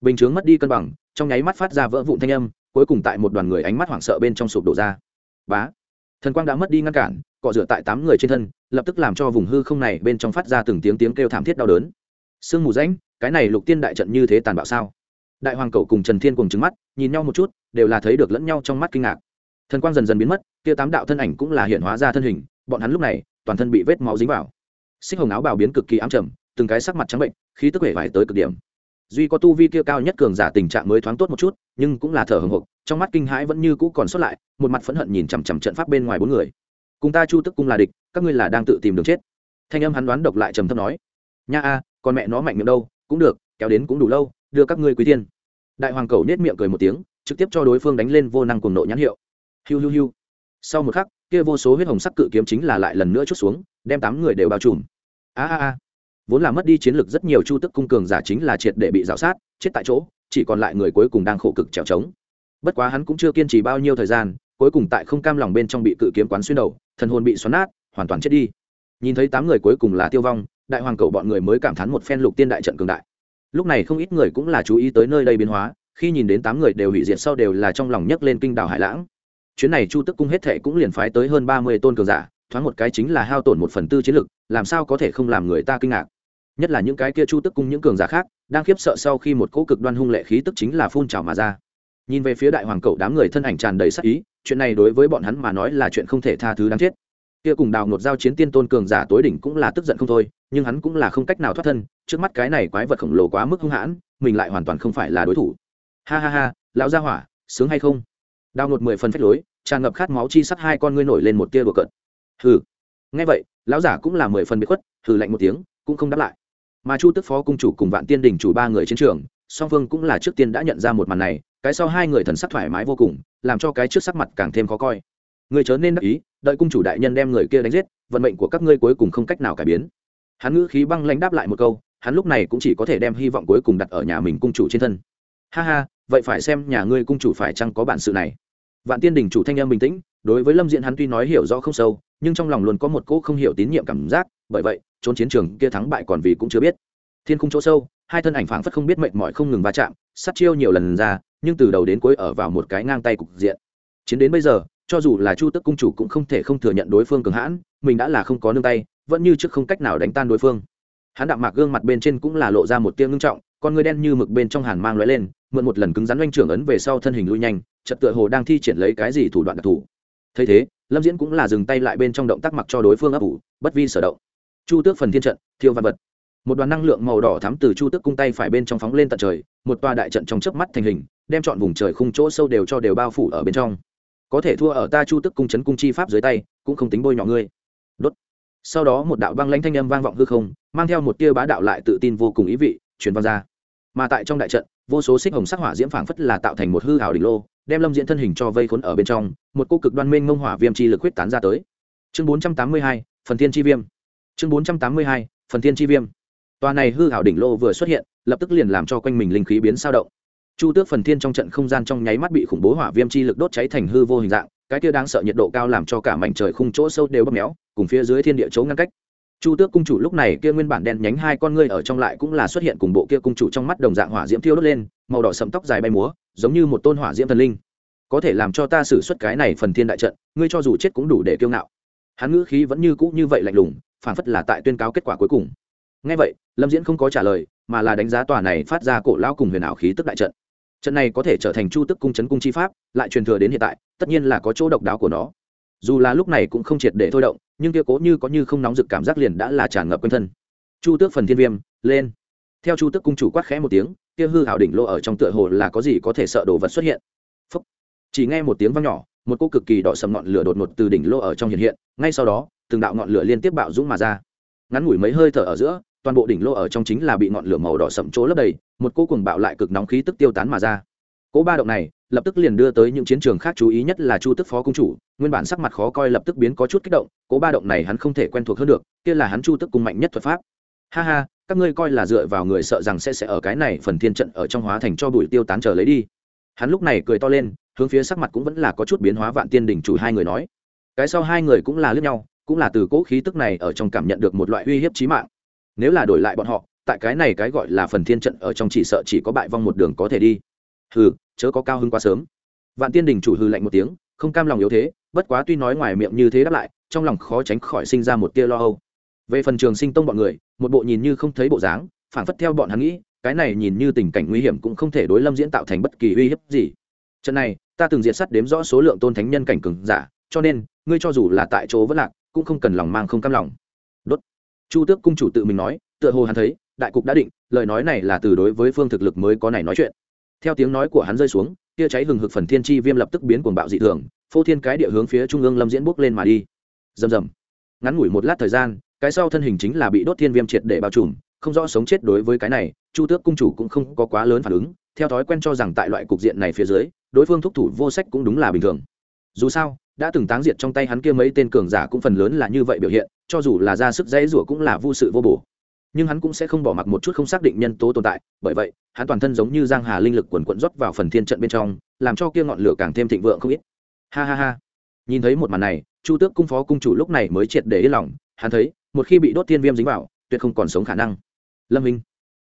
Bình chướng mất đi cân bằng, trong nháy mắt phát ra vỡ vụn thanh âm, cuối cùng tại một đoàn người ánh mắt hoảng sợ bên trong sụp đổ ra. Bá. Thần quang đã mất đi ngăn cản, cọ rửa tại tám người trên thân, lập tức làm cho vùng hư không này bên trong phát ra từng tiếng tiếng kêu thảm thiết đau đớn. Sương mù rãnh, cái này lục tiên đại trận như thế tàn bạo sao? Đại hoàng cầu cùng trần thiên cùng trứng mắt, nhìn nhau một chút, đều là thấy được lẫn nhau trong mắt kinh ngạc. Thần quang dần dần biến mất, kia tám đạo thân ảnh cũng là hiện hóa ra thân hình, bọn hắn lúc này, toàn thân bị vết máu dính vào. Xích hồng áo bào biến cực kỳ ám trầm, từng cái sắc mặt trắng bệnh, khí tức hể vải tới cực điểm. Duy có tu vi kia cao nhất cường giả tình trạng mới thoáng tốt một chút, nhưng cũng là thở hồng hộc, trong mắt kinh hãi vẫn như cũ còn sót lại, một mặt phẫn hận nhìn chằm chằm trận pháp bên ngoài bốn người. Cùng ta chu tức cung là địch, các ngươi là đang tự tìm đường chết. Thanh âm hắn đoán độc lại trầm thấp nói. Nha a, con mẹ nó mạnh miệng đâu, cũng được, kéo đến cũng đủ lâu đưa các ngươi quý tiên đại hoàng cầu nết miệng cười một tiếng, trực tiếp cho đối phương đánh lên vô năng cùng nộ nhãn hiệu. Hiu hiu hiu. Sau một khắc, kia vô số huyết hồng sắc cự kiếm chính là lại lần nữa chút xuống, đem tám người đều bao trùm. A a a. Vốn là mất đi chiến lược rất nhiều chu tức cung cường giả chính là triệt để bị rào sát, chết tại chỗ, chỉ còn lại người cuối cùng đang khổ cực trèo trống. Bất quá hắn cũng chưa kiên trì bao nhiêu thời gian, cuối cùng tại không cam lòng bên trong bị cự kiếm quán xuyên đầu, thần hồn bị xoắn nát, hoàn toàn chết đi. Nhìn thấy tám người cuối cùng là tiêu vong, đại hoàng cầu bọn người mới cảm thán một phen lục tiên đại trận cường đại lúc này không ít người cũng là chú ý tới nơi đây biến hóa, khi nhìn đến tám người đều hủy diệt sau đều là trong lòng nhấc lên kinh đảo hải lãng. Chuyến này chu tức cung hết thệ cũng liền phái tới hơn ba mươi tôn cường giả, thoáng một cái chính là hao tổn một phần tư chiến lực, làm sao có thể không làm người ta kinh ngạc. Nhất là những cái kia chu tức cung những cường giả khác, đang khiếp sợ sau khi một cỗ cực đoan hung lệ khí tức chính là phun trào mà ra. Nhìn về phía đại hoàng cậu đám người thân ảnh tràn đầy sắc ý, chuyện này đối với bọn hắn mà nói là chuyện không thể tha thứ đáng chết kia cùng đào nột giao chiến tiên tôn cường giả tối đỉnh cũng là tức giận không thôi, nhưng hắn cũng là không cách nào thoát thân, trước mắt cái này quái vật khổng lồ quá mức hung hãn, mình lại hoàn toàn không phải là đối thủ. Ha ha ha, lão gia hỏa, sướng hay không? Đào nột mười phần phách lối, tràn ngập khát máu chi sắt hai con ngươi nổi lên một tia bừa cợt. Hừ. Nghe vậy, lão giả cũng là mười phần bị khuất, hừ lạnh một tiếng, cũng không đáp lại. Mà chu tức phó cung chủ cùng vạn tiên đình chủ ba người chiến trường, song phương cũng là trước tiên đã nhận ra một màn này, cái sau hai người thần sắc thoải mái vô cùng, làm cho cái trước sắc mặt càng thêm khó coi người chớ nên đắc ý, đợi cung chủ đại nhân đem người kia đánh giết, vận mệnh của các ngươi cuối cùng không cách nào cải biến. Hắn ngữ khí băng lãnh đáp lại một câu, hắn lúc này cũng chỉ có thể đem hy vọng cuối cùng đặt ở nhà mình cung chủ trên thân. Ha ha, vậy phải xem nhà ngươi cung chủ phải chăng có bản sự này. Vạn tiên đình chủ thanh em bình tĩnh, đối với lâm diễn hắn tuy nói hiểu rõ không sâu, nhưng trong lòng luôn có một cỗ không hiểu tín nhiệm cảm giác, bởi vậy, trốn chiến trường kia thắng bại còn vì cũng chưa biết. Thiên khung chỗ sâu, hai thân ảnh phảng phất không biết mệnh mọi không ngừng va chạm, sát chiêu nhiều lần ra, nhưng từ đầu đến cuối ở vào một cái ngang tay cục diện. Chiến đến bây giờ cho dù là chu tức cung chủ cũng không thể không thừa nhận đối phương cường hãn, mình đã là không có nương tay, vẫn như trước không cách nào đánh tan đối phương. Hắn đạm mạc gương mặt bên trên cũng là lộ ra một tiếng ngưng trọng, con người đen như mực bên trong hàn mang lóe lên, mượn một lần cứng rắn oanh trưởng ấn về sau thân hình lui nhanh trật tựa hồ đang thi triển lấy cái gì thủ đoạn đặc thù. Thấy thế, lâm diễn cũng là dừng tay lại bên trong động tác mặc cho đối phương ấp ủ, bất vi sở động. Chu tước phần thiên trận, thiêu văn vật. Một đoàn năng lượng màu đỏ thắm từ chu tước cung tay phải bên trong phóng lên tận trời, một tòa đại trận trong chớp mắt thành hình, đem chọn vùng trời khung chỗ sâu đều cho đều bao phủ ở bên trong có thể thua ở ta chu tức cung chấn cung chi pháp dưới tay, cũng không tính bôi nhọ ngươi. Đốt. Sau đó một đạo băng lãnh thanh âm vang vọng hư không, mang theo một tia bá đạo lại tự tin vô cùng ý vị, truyền vang ra. Mà tại trong đại trận, vô số xích hồng sắc hỏa diễm phảng phất là tạo thành một hư hào đỉnh lô, đem lâm diễn thân hình cho vây khốn ở bên trong, một cô cực đoan minh ngông hỏa viêm chi lực huyết tán ra tới. Chương bốn trăm tám mươi hai, phần thiên chi viêm. Chương bốn trăm tám mươi hai, phần thiên chi viêm. Tòa này hư hảo đỉnh lô vừa xuất hiện, lập tức liền làm cho quanh mình linh khí biến sao động chu tước phần thiên trong trận không gian trong nháy mắt bị khủng bố hỏa viêm chi lực đốt cháy thành hư vô hình dạng, cái kia đáng sợ nhiệt độ cao làm cho cả mảnh trời khung chỗ sâu đều bóp méo, cùng phía dưới thiên địa chỗ ngăn cách. Chu tước cung chủ lúc này kia nguyên bản đen nhánh hai con ngươi ở trong lại cũng là xuất hiện cùng bộ kia cung chủ trong mắt đồng dạng hỏa diễm thiêu đốt lên, màu đỏ sẫm tóc dài bay múa, giống như một tôn hỏa diễm thần linh. Có thể làm cho ta xử xuất cái này phần thiên đại trận, ngươi cho dù chết cũng đủ để kiêu ngạo. Hắn ngữ khí vẫn như cũ như vậy lạnh lùng, phản phất là tại tuyên cáo kết quả cuối cùng. Ngay vậy, lâm diễn không có trả lời, mà là đánh giá tòa này phát ra cổ lao cùng huyền ảo khí tức đại trận trận này có thể trở thành chu tức cung chấn cung chi pháp, lại truyền thừa đến hiện tại, tất nhiên là có chỗ độc đáo của nó. Dù là lúc này cũng không triệt để thôi động, nhưng kia cố như có như không nóng rực cảm giác liền đã là tràn ngập quanh thân. Chu tước phần thiên viêm, lên. Theo chu tước cung chủ quát khẽ một tiếng, kia hư hảo đỉnh lô ở trong tựa hồ là có gì có thể sợ đồ vật xuất hiện. Phúc. chỉ nghe một tiếng vang nhỏ, một cô cực kỳ đỏ sầm ngọn lửa đột ngột từ đỉnh lô ở trong hiện hiện, ngay sau đó, từng đạo ngọn lửa liên tiếp bạo dũng mà ra. Ngắn ngủi mấy hơi thở ở giữa toàn bộ đỉnh lô ở trong chính là bị ngọn lửa màu đỏ sậm chỗ lấp đầy, một cô cùng bạo lại cực nóng khí tức tiêu tán mà ra. Cỗ ba động này, lập tức liền đưa tới những chiến trường khác chú ý nhất là chu tức phó cung chủ, nguyên bản sắc mặt khó coi lập tức biến có chút kích động cỗ ba động này hắn không thể quen thuộc hơn được, kia là hắn chu tức cung mạnh nhất thuật pháp. Ha ha, các ngươi coi là dựa vào người sợ rằng sẽ sẽ ở cái này phần thiên trận ở trong hóa thành cho bụi tiêu tán trở lấy đi. Hắn lúc này cười to lên, hướng phía sắc mặt cũng vẫn là có chút biến hóa vạn tiên đỉnh chủ hai người nói. Cái sau hai người cũng là lướt nhau, cũng là từ cỗ khí tức này ở trong cảm nhận được một loại uy hiếp chí mạng nếu là đổi lại bọn họ, tại cái này cái gọi là phần thiên trận ở trong chỉ sợ chỉ có bại vong một đường có thể đi. Hừ, chớ có cao hơn quá sớm. Vạn tiên đình chủ hư lạnh một tiếng, không cam lòng yếu thế, bất quá tuy nói ngoài miệng như thế đáp lại, trong lòng khó tránh khỏi sinh ra một tia lo âu. Về phần trường sinh tông bọn người, một bộ nhìn như không thấy bộ dáng, phản phất theo bọn hắn nghĩ, cái này nhìn như tình cảnh nguy hiểm cũng không thể đối lâm diễn tạo thành bất kỳ uy hiếp gì. Trận này, ta từng diệt sắt đếm rõ số lượng tôn thánh nhân cảnh cường giả, cho nên, ngươi cho dù là tại chỗ vẫn lạc, cũng không cần lòng mang không cam lòng. Đốt chu tước cung chủ tự mình nói, tựa hồ hắn thấy, đại cục đã định, lời nói này là từ đối với phương thực lực mới có này nói chuyện. Theo tiếng nói của hắn rơi xuống, tia cháy hừng hực phần thiên tri viêm lập tức biến cuồng bạo dị thường, phô thiên cái địa hướng phía trung ương lâm diễn bốc lên mà đi. Rầm rầm. Ngắn ngủi một lát thời gian, cái sau thân hình chính là bị đốt thiên viêm triệt để bao trùm, không rõ sống chết đối với cái này, chu tước cung chủ cũng không có quá lớn phản ứng, theo thói quen cho rằng tại loại cục diện này phía dưới, đối phương thúc thủ vô sách cũng đúng là bình thường dù sao, đã từng táng diệt trong tay hắn kia mấy tên cường giả cũng phần lớn là như vậy biểu hiện, cho dù là ra sức dãy rủa cũng là vô sự vô bổ. Nhưng hắn cũng sẽ không bỏ mặc một chút không xác định nhân tố tồn tại, bởi vậy, hắn toàn thân giống như giang hà linh lực quần quận rót vào phần thiên trận bên trong, làm cho kia ngọn lửa càng thêm thịnh vượng không ít. Ha ha ha. Nhìn thấy một màn này, chu tước cung phó cung chủ lúc này mới triệt để yên lòng, hắn thấy, một khi bị đốt thiên viêm dính vào, tuyệt không còn sống khả năng. Lâm minh.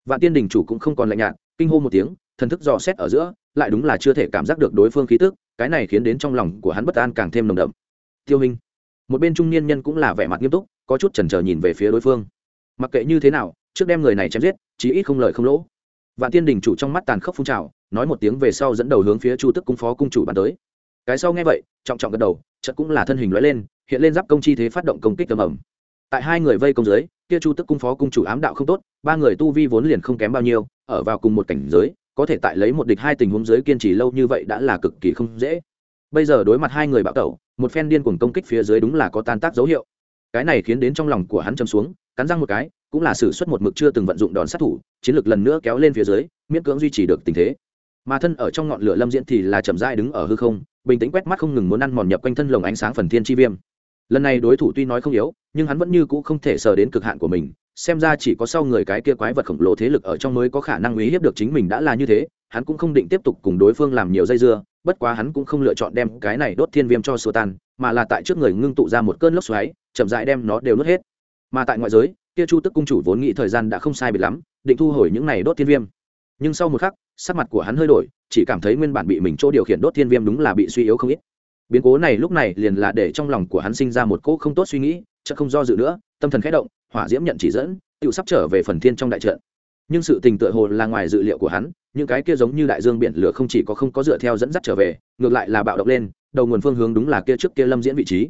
Vạn tiên đình chủ cũng không còn lạnh nhạt, kinh hô một tiếng, thần thức dò xét ở giữa, lại đúng là chưa thể cảm giác được đối phương khí tức cái này khiến đến trong lòng của hắn bất an càng thêm nồng đậm. Tiêu hình một bên trung niên nhân cũng là vẻ mặt nghiêm túc, có chút chần chờ nhìn về phía đối phương. Mặc kệ như thế nào, trước đem người này chém giết, chí ít không lợi không lỗ. Vạn tiên đình chủ trong mắt tàn khốc phun trào, nói một tiếng về sau dẫn đầu hướng phía chu tức cung phó cung chủ bàn tới. Cái sau nghe vậy, trọng trọng gật đầu, chợt cũng là thân hình lóe lên, hiện lên giáp công chi thế phát động công kích tầm ẩm tại hai người vây công dưới, kia chu tức cung phó cung chủ ám đạo không tốt, ba người tu vi vốn liền không kém bao nhiêu, ở vào cùng một cảnh giới có thể tại lấy một địch hai tình huống giới kiên trì lâu như vậy đã là cực kỳ không dễ. Bây giờ đối mặt hai người bạo tẩu, một phen điên cuồng công kích phía dưới đúng là có tan tác dấu hiệu. Cái này khiến đến trong lòng của hắn châm xuống, cắn răng một cái, cũng là sử xuất một mực chưa từng vận dụng đòn sát thủ, chiến lược lần nữa kéo lên phía dưới, miễn cưỡng duy trì được tình thế. Mà thân ở trong ngọn lửa lâm diễn thì là chậm rãi đứng ở hư không, bình tĩnh quét mắt không ngừng muốn ăn mòn nhập quanh thân lồng ánh sáng phần thiên chi viêm. Lần này đối thủ tuy nói không yếu, nhưng hắn vẫn như cũ không thể sờ đến cực hạn của mình xem ra chỉ có sau người cái kia quái vật khổng lồ thế lực ở trong mới có khả năng uy hiếp được chính mình đã là như thế, hắn cũng không định tiếp tục cùng đối phương làm nhiều dây dưa, bất quá hắn cũng không lựa chọn đem cái này đốt thiên viêm cho xua tan, mà là tại trước người ngưng tụ ra một cơn lốc xoáy, chậm rãi đem nó đều nuốt hết. Mà tại ngoại giới, kia chu tức cung chủ vốn nghĩ thời gian đã không sai biệt lắm, định thu hồi những này đốt thiên viêm. Nhưng sau một khắc, sắc mặt của hắn hơi đổi, chỉ cảm thấy nguyên bản bị mình chỗ điều khiển đốt thiên viêm đúng là bị suy yếu không ít. Biến cố này lúc này liền là để trong lòng của hắn sinh ra một cỗ không tốt suy nghĩ chợ không do dự nữa, tâm thần khẽ động hỏa diễm nhận chỉ dẫn tự sắp trở về phần thiên trong đại trận. Nhưng sự tình tựa hồ là ngoài dự liệu của hắn, những cái kia giống như đại dương biển lửa không chỉ có không có dựa theo dẫn dắt trở về, ngược lại là bạo động lên, đầu nguồn phương hướng đúng là kia trước kia lâm diễn vị trí.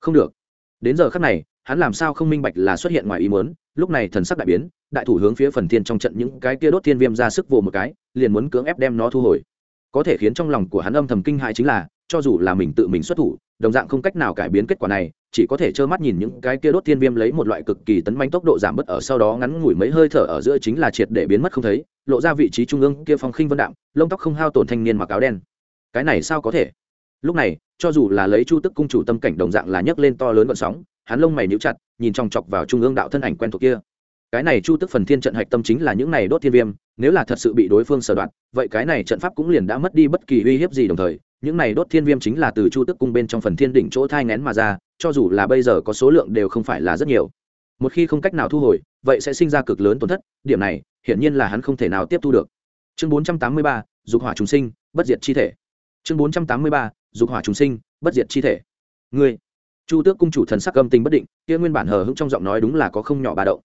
Không được. Đến giờ khắc này, hắn làm sao không minh bạch là xuất hiện ngoài ý muốn, lúc này thần sắc đại biến, đại thủ hướng phía phần thiên trong trận những cái kia đốt thiên viêm ra sức vồ một cái, liền muốn cưỡng ép đem nó thu hồi. Có thể khiến trong lòng của hắn âm thầm kinh hại chính là cho dù là mình tự mình xuất thủ, đồng dạng không cách nào cải biến kết quả này, chỉ có thể trơ mắt nhìn những cái kia đốt thiên viêm lấy một loại cực kỳ tấn manh tốc độ giảm bớt ở sau đó ngắn ngủi mấy hơi thở ở giữa chính là triệt để biến mất không thấy, lộ ra vị trí trung ương kia phong khinh vân đạm, lông tóc không hao tổn thanh niên mặc áo đen. Cái này sao có thể? Lúc này, cho dù là lấy chu tức cung chủ tâm cảnh đồng dạng là nhấc lên to lớn vận sóng, hắn lông mày níu chặt, nhìn trong chọc vào trung ương đạo thân ảnh quen thuộc kia. Cái này chu tức phần thiên trận hạch tâm chính là những này đốt thiên viêm, nếu là thật sự bị đối phương sở đoạn vậy cái này trận pháp cũng liền đã mất đi bất kỳ uy hiếp gì đồng thời những này đốt thiên viêm chính là từ chu tức cung bên trong phần thiên đỉnh chỗ thai ngén mà ra cho dù là bây giờ có số lượng đều không phải là rất nhiều. Một khi không cách nào thu hồi vậy sẽ sinh ra cực lớn tổn thất điểm này hiển nhiên là hắn không thể nào tiếp thu được. Chương 483, dục hỏa chúng sinh bất diệt chi thể. Chương 483, dục hỏa chúng sinh bất diệt chi thể. Ngươi chu tước cung chủ thần sắc âm tình bất định kia nguyên bản hờ hững trong giọng nói đúng là có không nhỏ bà động.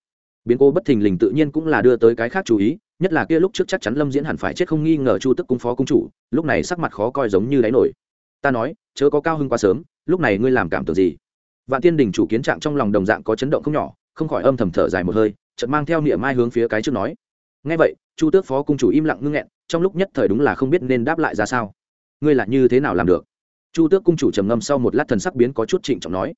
Biến cố bất thình lình tự nhiên cũng là đưa tới cái khác chú ý nhất là kia lúc trước chắc chắn lâm diễn hẳn phải chết không nghi ngờ chu tức cung phó cung chủ, lúc này sắc mặt khó coi giống như đáy nổi. Ta nói, chớ có cao hưng quá sớm, lúc này ngươi làm cảm tưởng gì? Vạn tiên đình chủ kiến trạng trong lòng đồng dạng có chấn động không nhỏ, không khỏi âm thầm thở dài một hơi, chợt mang theo niệm mai hướng phía cái trước nói. Ngay vậy, chu tước phó cung chủ im lặng ngưng nghẹn, trong lúc nhất thời đúng là không biết nên đáp lại ra sao. Ngươi là như thế nào làm được? Chu tước cung chủ trầm ngâm sau một lát thần sắc biến có chút trịnh trọng nói.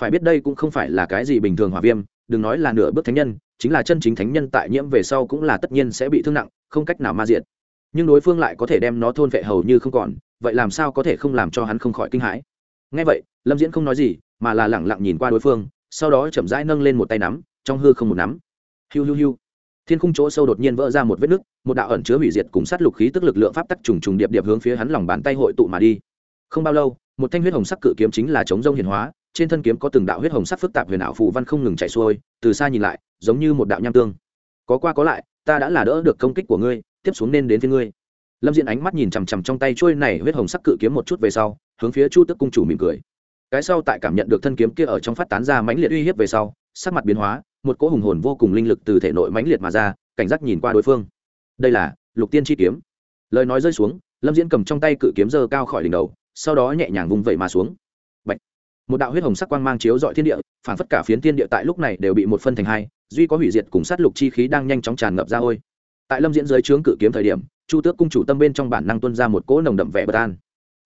Phải biết đây cũng không phải là cái gì bình thường hỏa viêm đừng nói là nửa bước thánh nhân, chính là chân chính thánh nhân tại nhiễm về sau cũng là tất nhiên sẽ bị thương nặng, không cách nào ma diện nhưng đối phương lại có thể đem nó thôn vệ hầu như không còn, vậy làm sao có thể không làm cho hắn không khỏi kinh hãi? Ngay vậy, lâm diễn không nói gì, mà là lẳng lặng nhìn qua đối phương, sau đó chậm rãi nâng lên một tay nắm, trong hư không một nắm. Hiu hiu hiu. Thiên khung chỗ sâu đột nhiên vỡ ra một vết nứt, một đạo ẩn chứa hủy diệt cùng sát lục khí tức lực lượng pháp tắc trùng trùng điệp điệp hướng phía hắn lòng bàn tay hội tụ mà đi. Không bao lâu, một thanh huyết hồng sắc cự kiếm chính là chống rông hiển hóa trên thân kiếm có từng đạo huyết hồng sắc phức tạp huyền ảo phù văn không ngừng chạy xuôi, từ xa nhìn lại, giống như một đạo nham tương. Có qua có lại, ta đã là đỡ được công kích của ngươi, tiếp xuống nên đến phía ngươi. Lâm diễn ánh mắt nhìn chằm chằm trong tay trôi này huyết hồng sắc cự kiếm một chút về sau, hướng phía chu tức cung chủ mỉm cười. Cái sau tại cảm nhận được thân kiếm kia ở trong phát tán ra mãnh liệt uy hiếp về sau, sắc mặt biến hóa, một cỗ hùng hồn vô cùng linh lực từ thể nội mãnh liệt mà ra, cảnh giác nhìn qua đối phương. Đây là lục tiên chi kiếm. Lời nói rơi xuống, lâm diễn cầm trong tay cự kiếm dơ cao khỏi đỉnh đầu, sau đó nhẹ nhàng vung vẩy mà xuống một đạo huyết hồng sắc quang mang chiếu dọi thiên địa, phản phất cả phiến thiên địa tại lúc này đều bị một phân thành hai, duy có hủy diệt cùng sát lục chi khí đang nhanh chóng tràn ngập ra ôi. Tại lâm diễn dưới trướng cự kiếm thời điểm, chu tước cung chủ tâm bên trong bản năng tuân ra một cỗ nồng đậm vẻ bất an.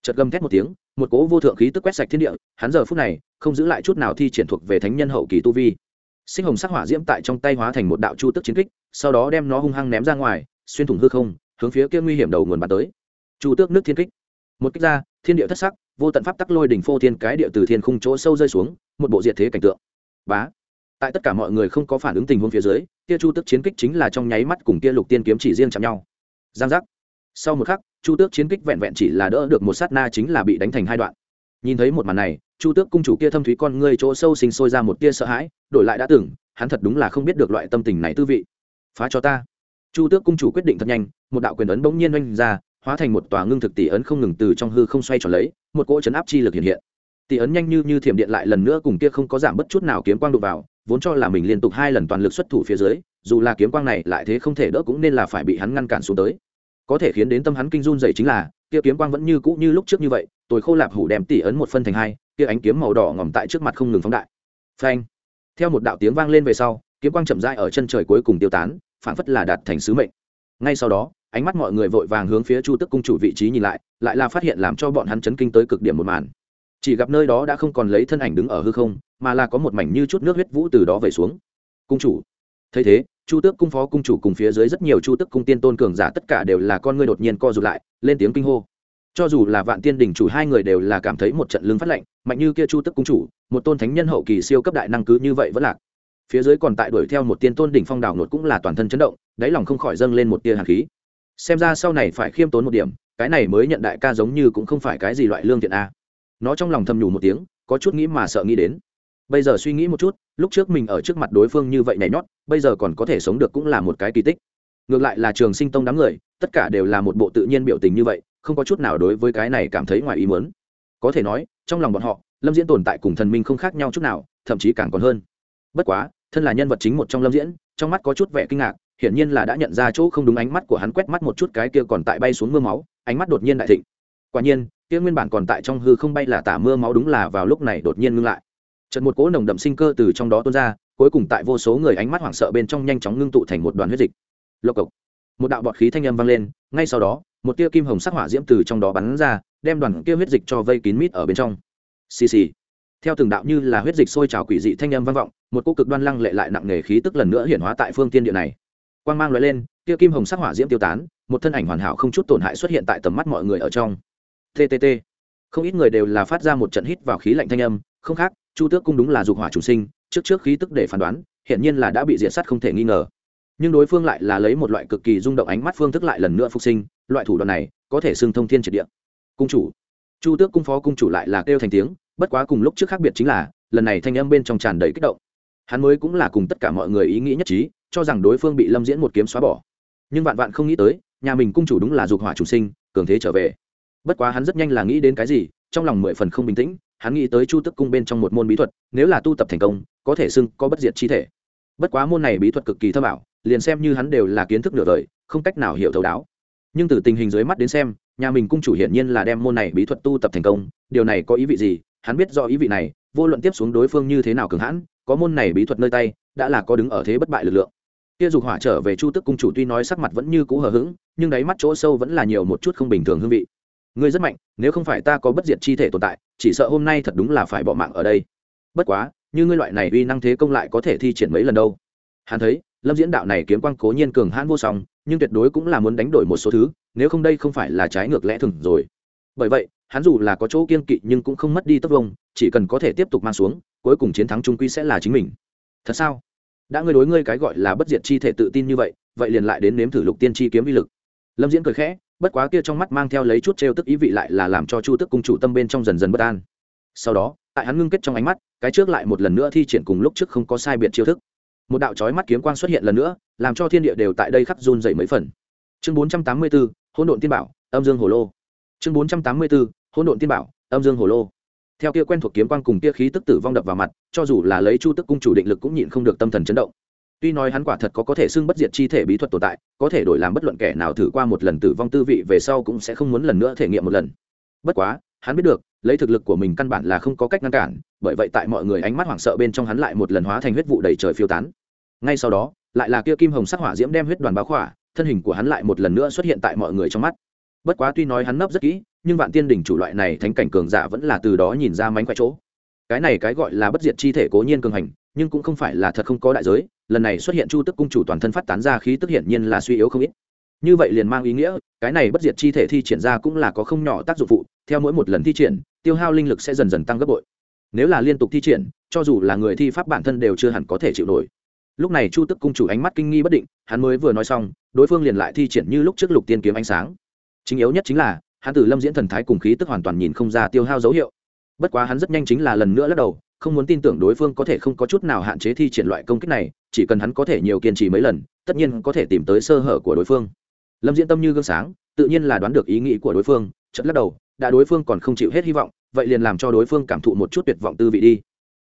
Chợt gầm thét một tiếng, một cỗ vô thượng khí tức quét sạch thiên địa, hắn giờ phút này không giữ lại chút nào thi triển thuộc về thánh nhân hậu kỳ tu vi. Sinh hồng sắc hỏa diễm tại trong tay hóa thành một đạo chu tức chiến kích, sau đó đem nó hung hăng ném ra ngoài, xuyên thủng hư không, hướng phía kia nguy hiểm đầu nguồn bắn tới. Chu tước nước thiên kích. Một kích ra thiên địa thất sắc, vô tận pháp tắc lôi đỉnh phô thiên cái địa từ thiên khung chỗ sâu rơi xuống, một bộ diệt thế cảnh tượng. Bá. Tại tất cả mọi người không có phản ứng tình huống phía dưới, kia chu tước chiến kích chính là trong nháy mắt cùng kia lục tiên kiếm chỉ riêng chạm nhau. Giang giác. Sau một khắc, chu tước chiến kích vẹn vẹn chỉ là đỡ được một sát na chính là bị đánh thành hai đoạn. Nhìn thấy một màn này, chu tước cung chủ kia thâm thúy con ngươi chỗ sâu sinh sôi ra một tia sợ hãi, đổi lại đã tưởng hắn thật đúng là không biết được loại tâm tình này tư vị. Phá cho ta. Chu tước cung chủ quyết định thật nhanh, một đạo quyền ấn bỗng nhiên oanh ra hóa thành một tòa ngưng thực tỷ ấn không ngừng từ trong hư không xoay tròn lấy, một cỗ chấn áp chi lực hiện hiện. Tỷ ấn nhanh như như thiểm điện lại lần nữa cùng kia không có giảm bất chút nào kiếm quang đụng vào, vốn cho là mình liên tục hai lần toàn lực xuất thủ phía dưới, dù là kiếm quang này lại thế không thể đỡ cũng nên là phải bị hắn ngăn cản xuống tới. Có thể khiến đến tâm hắn kinh run dậy chính là, kia kiếm quang vẫn như cũ như lúc trước như vậy tôi khô lạp hủ đem tỷ ấn một phân thành hai, kia ánh kiếm màu đỏ ngòm tại trước mặt không ngừng phóng đại. Phanh! Theo một đạo tiếng vang lên về sau, kiếm quang chậm rãi ở chân trời cuối cùng tiêu tán phản phất là đạt thành sứ mệnh. Ngay sau đó ánh mắt mọi người vội vàng hướng phía chu tức cung chủ vị trí nhìn lại lại là phát hiện làm cho bọn hắn chấn kinh tới cực điểm một màn. Chỉ gặp nơi đó đã không còn lấy thân ảnh đứng ở hư không, mà là có một mảnh như chút nước huyết vũ từ đó về xuống. Cung chủ. Thấy thế, chu tước cung phó cung chủ cùng phía dưới rất nhiều chu tước cung tiên tôn cường giả tất cả đều là con ngươi đột nhiên co rụt lại, lên tiếng kinh hô. Cho dù là vạn tiên đỉnh chủ hai người đều là cảm thấy một trận lưng phát lạnh, mạnh như kia chu tước cung chủ, một tôn thánh nhân hậu kỳ siêu cấp đại năng cứ như vậy vẫn lạc. Phía dưới còn tại đuổi theo một tiên tôn đỉnh phong đảo nột cũng là toàn thân chấn động, đáy lòng không khỏi dâng lên một tia hàn khí xem ra sau này phải khiêm tốn một điểm, cái này mới nhận đại ca giống như cũng không phải cái gì loại lương thiện a. Nó trong lòng thầm nhủ một tiếng, có chút nghĩ mà sợ nghĩ đến. Bây giờ suy nghĩ một chút, lúc trước mình ở trước mặt đối phương như vậy nhảy nhót, bây giờ còn có thể sống được cũng là một cái kỳ tích. Ngược lại là trường sinh tông đám người, tất cả đều là một bộ tự nhiên biểu tình như vậy, không có chút nào đối với cái này cảm thấy ngoài ý muốn. Có thể nói, trong lòng bọn họ, lâm diễn tồn tại cùng thần minh không khác nhau chút nào, thậm chí càng còn hơn. Bất quá, thân là nhân vật chính một trong lâm diễn, trong mắt có chút vẻ kinh ngạc hiển nhiên là đã nhận ra chỗ không đúng, ánh mắt của hắn quét mắt một chút, cái kia còn tại bay xuống mưa máu, ánh mắt đột nhiên đại thịnh. Quả nhiên, kia nguyên bản còn tại trong hư không bay là tả mưa máu đúng là vào lúc này đột nhiên ngưng lại. Trận một cỗ nồng đậm sinh cơ từ trong đó tuôn ra, cuối cùng tại vô số người ánh mắt hoảng sợ bên trong nhanh chóng ngưng tụ thành một đoàn huyết dịch. Lộc cộc. Một đạo bọt khí thanh âm vang lên, ngay sau đó, một tia kim hồng sắc hỏa diễm từ trong đó bắn ra, đem đoàn kia huyết dịch cho vây kín mít ở bên trong. Xì xì. Theo từng đạo như là huyết dịch sôi trào quỷ dị thanh âm vang vọng, một cô cực đoan lăng lệ lại nặng nề khí tức lần nữa hiển hóa tại phương tiên địa này quang mang lóe lên kia kim hồng sắc hỏa diễm tiêu tán, một thân ảnh hoàn hảo không chút tổn hại xuất hiện tại tầm mắt mọi người ở trong. Ttt không ít người đều là phát ra một trận hít vào khí lạnh thanh âm, không khác, chu tước cung đúng là dục hỏa chủ sinh, trước trước khí tức để phán đoán hiện nhiên là đã bị diệt sát không thể nghi ngờ. Nhưng đối phương lại là lấy một loại cực kỳ rung động ánh mắt phương thức lại lần nữa phục sinh, loại thủ đoạn này có thể xưng thông thiên triệt địa. Cung chủ. Chu tước cung phó cung chủ lại là kêu thành tiếng, bất quá cùng lúc trước khác biệt chính là, lần này thanh âm bên trong tràn đầy kích động. Hắn mới cũng là cùng tất cả mọi người ý nghĩ nhất trí cho rằng đối phương bị lâm diễn một kiếm xóa bỏ. Nhưng vạn vạn không nghĩ tới, nhà mình cung chủ đúng là dục hỏa chủ sinh, cường thế trở về. Bất quá hắn rất nhanh là nghĩ đến cái gì, trong lòng mười phần không bình tĩnh, hắn nghĩ tới chu tức cung bên trong một môn bí thuật, nếu là tu tập thành công, có thể xưng có bất diệt chi thể. Bất quá môn này bí thuật cực kỳ thơ bảo liền xem như hắn đều là kiến thức nửa đời, không cách nào hiểu thấu đáo. Nhưng từ tình hình dưới mắt đến xem, nhà mình cung chủ hiển nhiên là đem môn này bí thuật tu tập thành công, điều này có ý vị gì, hắn biết do ý vị này, vô luận tiếp xuống đối phương như thế nào cường hãn, có môn này bí thuật nơi tay, đã là có đứng ở thế bất bại lực lượng kia dục hỏa trở về chu tức cung chủ tuy nói sắc mặt vẫn như cũ hờ hững, nhưng đáy mắt chỗ sâu vẫn là nhiều một chút không bình thường hương vị. Ngươi rất mạnh, nếu không phải ta có bất diệt chi thể tồn tại, chỉ sợ hôm nay thật đúng là phải bỏ mạng ở đây. Bất quá, như ngươi loại này uy năng thế công lại có thể thi triển mấy lần đâu. Hắn thấy, lâm diễn đạo này kiếm quang cố nhiên cường hãn vô song, nhưng tuyệt đối cũng là muốn đánh đổi một số thứ, nếu không đây không phải là trái ngược lẽ thường rồi. Bởi vậy, hắn dù là có chỗ kiên kỵ nhưng cũng không mất đi tất vông chỉ cần có thể tiếp tục mang xuống, cuối cùng chiến thắng trung quy sẽ là chính mình. Thật sao? Đã ngươi đối ngươi cái gọi là bất diệt chi thể tự tin như vậy vậy liền lại đến nếm thử lục tiên chi kiếm vi lực. Lâm diễn cười khẽ, bất quá kia trong mắt mang theo lấy chút trêu tức ý vị lại là làm cho chu tức cung chủ tâm bên trong dần dần bất an. Sau đó, tại hắn ngưng kết trong ánh mắt, cái trước lại một lần nữa thi triển cùng lúc trước không có sai biệt chiêu thức. Một đạo chói mắt kiếm quang xuất hiện lần nữa, làm cho thiên địa đều tại đây khắc run dày mấy phần. Chương bốn trăm tám mươi bốn hỗn độn tiên bảo, âm dương hồ lô. Chương bốn trăm tám mươi bốn hỗn độn tiên bảo, âm dương hồ lô theo kia quen thuộc kiếm quang cùng kia khí tức tử vong đập vào mặt, cho dù là lấy chu tức cung chủ định lực cũng nhịn không được tâm thần chấn động. Tuy nói hắn quả thật có có thể xưng bất diệt chi thể bí thuật tồn tại, có thể đổi làm bất luận kẻ nào thử qua một lần tử vong tư vị về sau cũng sẽ không muốn lần nữa thể nghiệm một lần. Bất quá, hắn biết được, lấy thực lực của mình căn bản là không có cách ngăn cản, bởi vậy tại mọi người ánh mắt hoảng sợ bên trong hắn lại một lần hóa thành huyết vụ đầy trời phiêu tán. Ngay sau đó, lại là kia kim hồng sắc hỏa diễm đem huyết đoàn báo khỏa, thân hình của hắn lại một lần nữa xuất hiện tại mọi người trong mắt. Bất quá tuy nói hắn nấp rất kỹ nhưng vạn tiên đỉnh chủ loại này thánh cảnh cường giả vẫn là từ đó nhìn ra mánh khỏe chỗ. Cái này cái gọi là bất diệt chi thể cố nhiên cường hành, nhưng cũng không phải là thật không có đại giới, lần này xuất hiện chu tức cung chủ toàn thân phát tán ra khí tức hiển nhiên là suy yếu không ít. Như vậy liền mang ý nghĩa, cái này bất diệt chi thể thi triển ra cũng là có không nhỏ tác dụng phụ, theo mỗi một lần thi triển, tiêu hao linh lực sẽ dần dần tăng gấp bội. Nếu là liên tục thi triển, cho dù là người thi pháp bản thân đều chưa hẳn có thể chịu nổi. Lúc này chu tức cung chủ ánh mắt kinh nghi bất định, hắn mới vừa nói xong, đối phương liền lại thi triển như lúc trước lục tiên kiếm ánh sáng. Chính yếu nhất chính là hắn từ lâm diễn thần thái cùng khí tức hoàn toàn nhìn không ra tiêu hao dấu hiệu. Bất quá hắn rất nhanh chính là lần nữa lắc đầu, không muốn tin tưởng đối phương có thể không có chút nào hạn chế thi triển loại công kích này, chỉ cần hắn có thể nhiều kiên trì mấy lần, tất nhiên có thể tìm tới sơ hở của đối phương. Lâm diễn tâm như gương sáng, tự nhiên là đoán được ý nghĩ của đối phương chật lắc đầu, đã đối phương còn không chịu hết hy vọng, vậy liền làm cho đối phương cảm thụ một chút tuyệt vọng tư vị đi.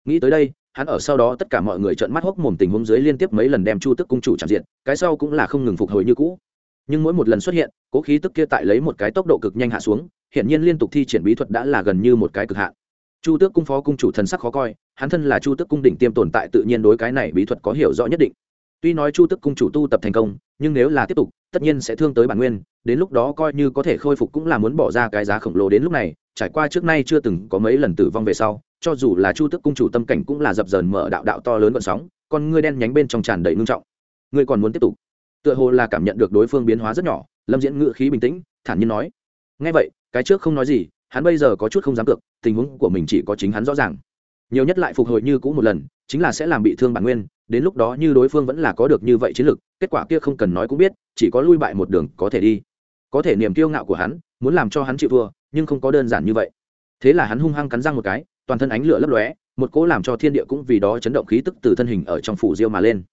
Nghĩ tới đây, hắn ở sau đó tất cả mọi người trợn mắt hốc mồm tình huống dưới liên tiếp mấy lần đem chu tức cung chủ chạm diện, cái sau cũng là không ngừng phục hồi như cũ nhưng mỗi một lần xuất hiện, cố khí tức kia tại lấy một cái tốc độ cực nhanh hạ xuống hiện nhiên liên tục thi triển bí thuật đã là gần như một cái cực hạn. Chu tước cung phó cung chủ thần sắc khó coi, hắn thân là chu tước cung đỉnh tiêm tồn tại tự nhiên đối cái này bí thuật có hiểu rõ nhất định. Tuy nói chu tước cung chủ tu tập thành công, nhưng nếu là tiếp tục, tất nhiên sẽ thương tới bản nguyên, đến lúc đó coi như có thể khôi phục cũng là muốn bỏ ra cái giá khổng lồ đến lúc này, trải qua trước nay chưa từng có mấy lần tử vong về sau, cho dù là chu tước cung chủ tâm cảnh cũng là dập dờn mở đạo đạo to lớn vận sóng, con ngươi đen nhánh bên trong tràn đầy ngưng trọng. Ngươi còn muốn tiếp tục? Tựa hồ là cảm nhận được đối phương biến hóa rất nhỏ, lâm diễn ngự khí bình tĩnh, thản nhiên nói. Ngay vậy, cái trước không nói gì, hắn bây giờ có chút không dám cược, tình huống của mình chỉ có chính hắn rõ ràng. Nhiều nhất lại phục hồi như cũ một lần, chính là sẽ làm bị thương bản nguyên, đến lúc đó như đối phương vẫn là có được như vậy chiến lược kết quả kia không cần nói cũng biết, chỉ có lui bại một đường có thể đi. Có thể niềm kiêu ngạo của hắn, muốn làm cho hắn chịu thua, nhưng không có đơn giản như vậy. Thế là hắn hung hăng cắn răng một cái, toàn thân ánh lửa lấp lóe, một cỗ làm cho thiên địa cũng vì đó chấn động khí tức từ thân hình ở trong phủ diêu mà lên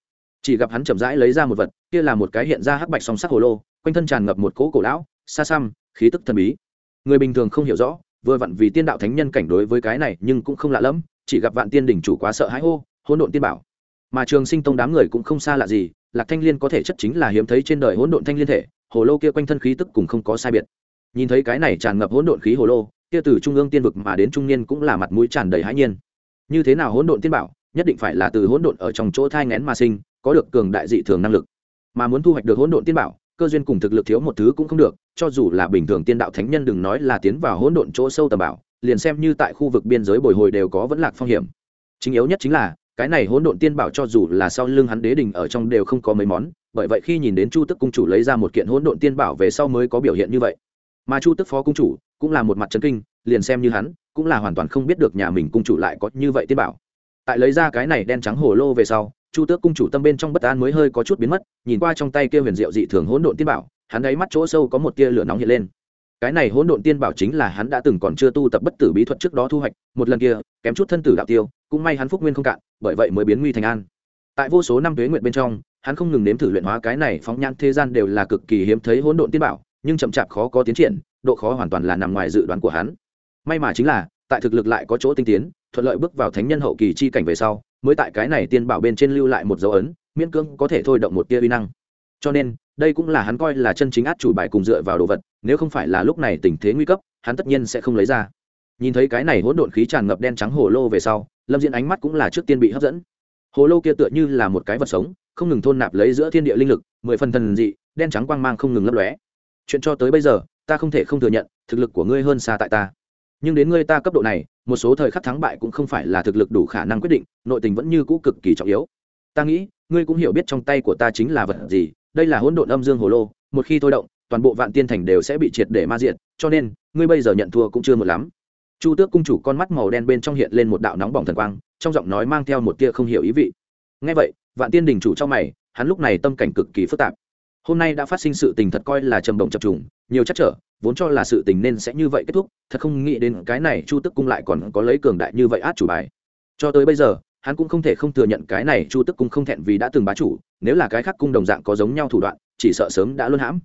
chỉ gặp hắn chậm rãi lấy ra một vật, kia là một cái hiện ra hắc bạch song sắc hồ lô, quanh thân tràn ngập một cỗ cổ lão, xa xăm, khí tức thần bí. Người bình thường không hiểu rõ, vừa vặn vì tiên đạo thánh nhân cảnh đối với cái này nhưng cũng không lạ lẫm, chỉ gặp vạn tiên đỉnh chủ quá sợ hãi hô, hỗn độn tiên bảo. Mà trường sinh tông đám người cũng không xa lạ gì, lạc thanh liên có thể chất chính là hiếm thấy trên đời hỗn độn thanh liên thể, hồ lô kia quanh thân khí tức cùng không có sai biệt. Nhìn thấy cái này tràn ngập hỗn độn khí hồ lô, kia từ trung ương tiên vực mà đến trung niên cũng là mặt mũi tràn đầy hãi nhiên. Như thế nào hỗn độn tiên bảo, nhất định phải là từ hỗn độn ở trong chỗ thai ngén mà sinh có được cường đại dị thường năng lực. Mà muốn thu hoạch được hỗn độn tiên bảo, cơ duyên cùng thực lực thiếu một thứ cũng không được, cho dù là bình thường tiên đạo thánh nhân đừng nói là tiến vào hỗn độn chỗ sâu tầm bảo, liền xem như tại khu vực biên giới bồi hồi đều có vẫn lạc phong hiểm. Chính yếu nhất chính là, cái này hỗn độn tiên bảo cho dù là sau lưng hắn đế đình ở trong đều không có mấy món, bởi vậy khi nhìn đến chu tức cung chủ lấy ra một kiện hỗn độn tiên bảo về sau mới có biểu hiện như vậy. Mà chu tức phó cung chủ cũng là một mặt trấn kinh, liền xem như hắn cũng là hoàn toàn không biết được nhà mình cung chủ lại có như vậy tiên bảo. Tại lấy ra cái này đen trắng hồ lô về sau chu tước cung chủ tâm bên trong bất an mới hơi có chút biến mất, nhìn qua trong tay kia huyền diệu dị thường hỗn độn tiên bảo, hắn ấy mắt chỗ sâu có một tia lửa nóng hiện lên. Cái này hỗn độn tiên bảo chính là hắn đã từng còn chưa tu tập bất tử bí thuật trước đó thu hoạch, một lần kia, kém chút thân tử đạo tiêu, cũng may hắn phúc nguyên không cạn, bởi vậy mới biến nguy thành an. Tại vô số năm tuế nguyện bên trong, hắn không ngừng nếm thử luyện hóa cái này phóng nhãn thế gian đều là cực kỳ hiếm thấy hỗn độn tiên bảo, nhưng chậm chạp khó có tiến triển, độ khó hoàn toàn là nằm ngoài dự đoán của hắn. May mà chính là, tại thực lực lại có chỗ tinh tiến, thuận lợi bước vào thánh nhân hậu kỳ chi cảnh về sau mới tại cái này tiên bảo bên trên lưu lại một dấu ấn, miễn cưỡng có thể thôi động một tia uy năng. Cho nên, đây cũng là hắn coi là chân chính át chủ bài cùng dựa vào đồ vật, nếu không phải là lúc này tình thế nguy cấp, hắn tất nhiên sẽ không lấy ra. Nhìn thấy cái này hỗn độn khí tràn ngập đen trắng hồ lô về sau, lâm diễn ánh mắt cũng là trước tiên bị hấp dẫn. Hồ lô kia tựa như là một cái vật sống, không ngừng thôn nạp lấy giữa thiên địa linh lực, mười phần thần dị, đen trắng quang mang không ngừng lấp lóe. Chuyện cho tới bây giờ, ta không thể không thừa nhận, thực lực của ngươi hơn xa tại ta. Nhưng đến ngươi ta cấp độ này một số thời khắc thắng bại cũng không phải là thực lực đủ khả năng quyết định, nội tình vẫn như cũ cực kỳ trọng yếu. Ta nghĩ, ngươi cũng hiểu biết trong tay của ta chính là vật gì, đây là hỗn độn âm dương hồ lô, một khi thôi động, toàn bộ vạn tiên thành đều sẽ bị triệt để ma diện cho nên, ngươi bây giờ nhận thua cũng chưa một lắm. Chu tước cung chủ con mắt màu đen bên trong hiện lên một đạo nóng bỏng thần quang, trong giọng nói mang theo một tia không hiểu ý vị. Ngay vậy, vạn tiên đình chủ trong mày, hắn lúc này tâm cảnh cực kỳ phức tạp. Hôm nay đã phát sinh sự tình thật coi là trầm động chập trùng, nhiều chắc trở vốn cho là sự tình nên sẽ như vậy kết thúc, thật không nghĩ đến cái này chu tức cung lại còn có lấy cường đại như vậy át chủ bài. Cho tới bây giờ, hắn cũng không thể không thừa nhận cái này chu tức cung không thẹn vì đã từng bá chủ, nếu là cái khác cung đồng dạng có giống nhau thủ đoạn, chỉ sợ sớm đã luôn hãm.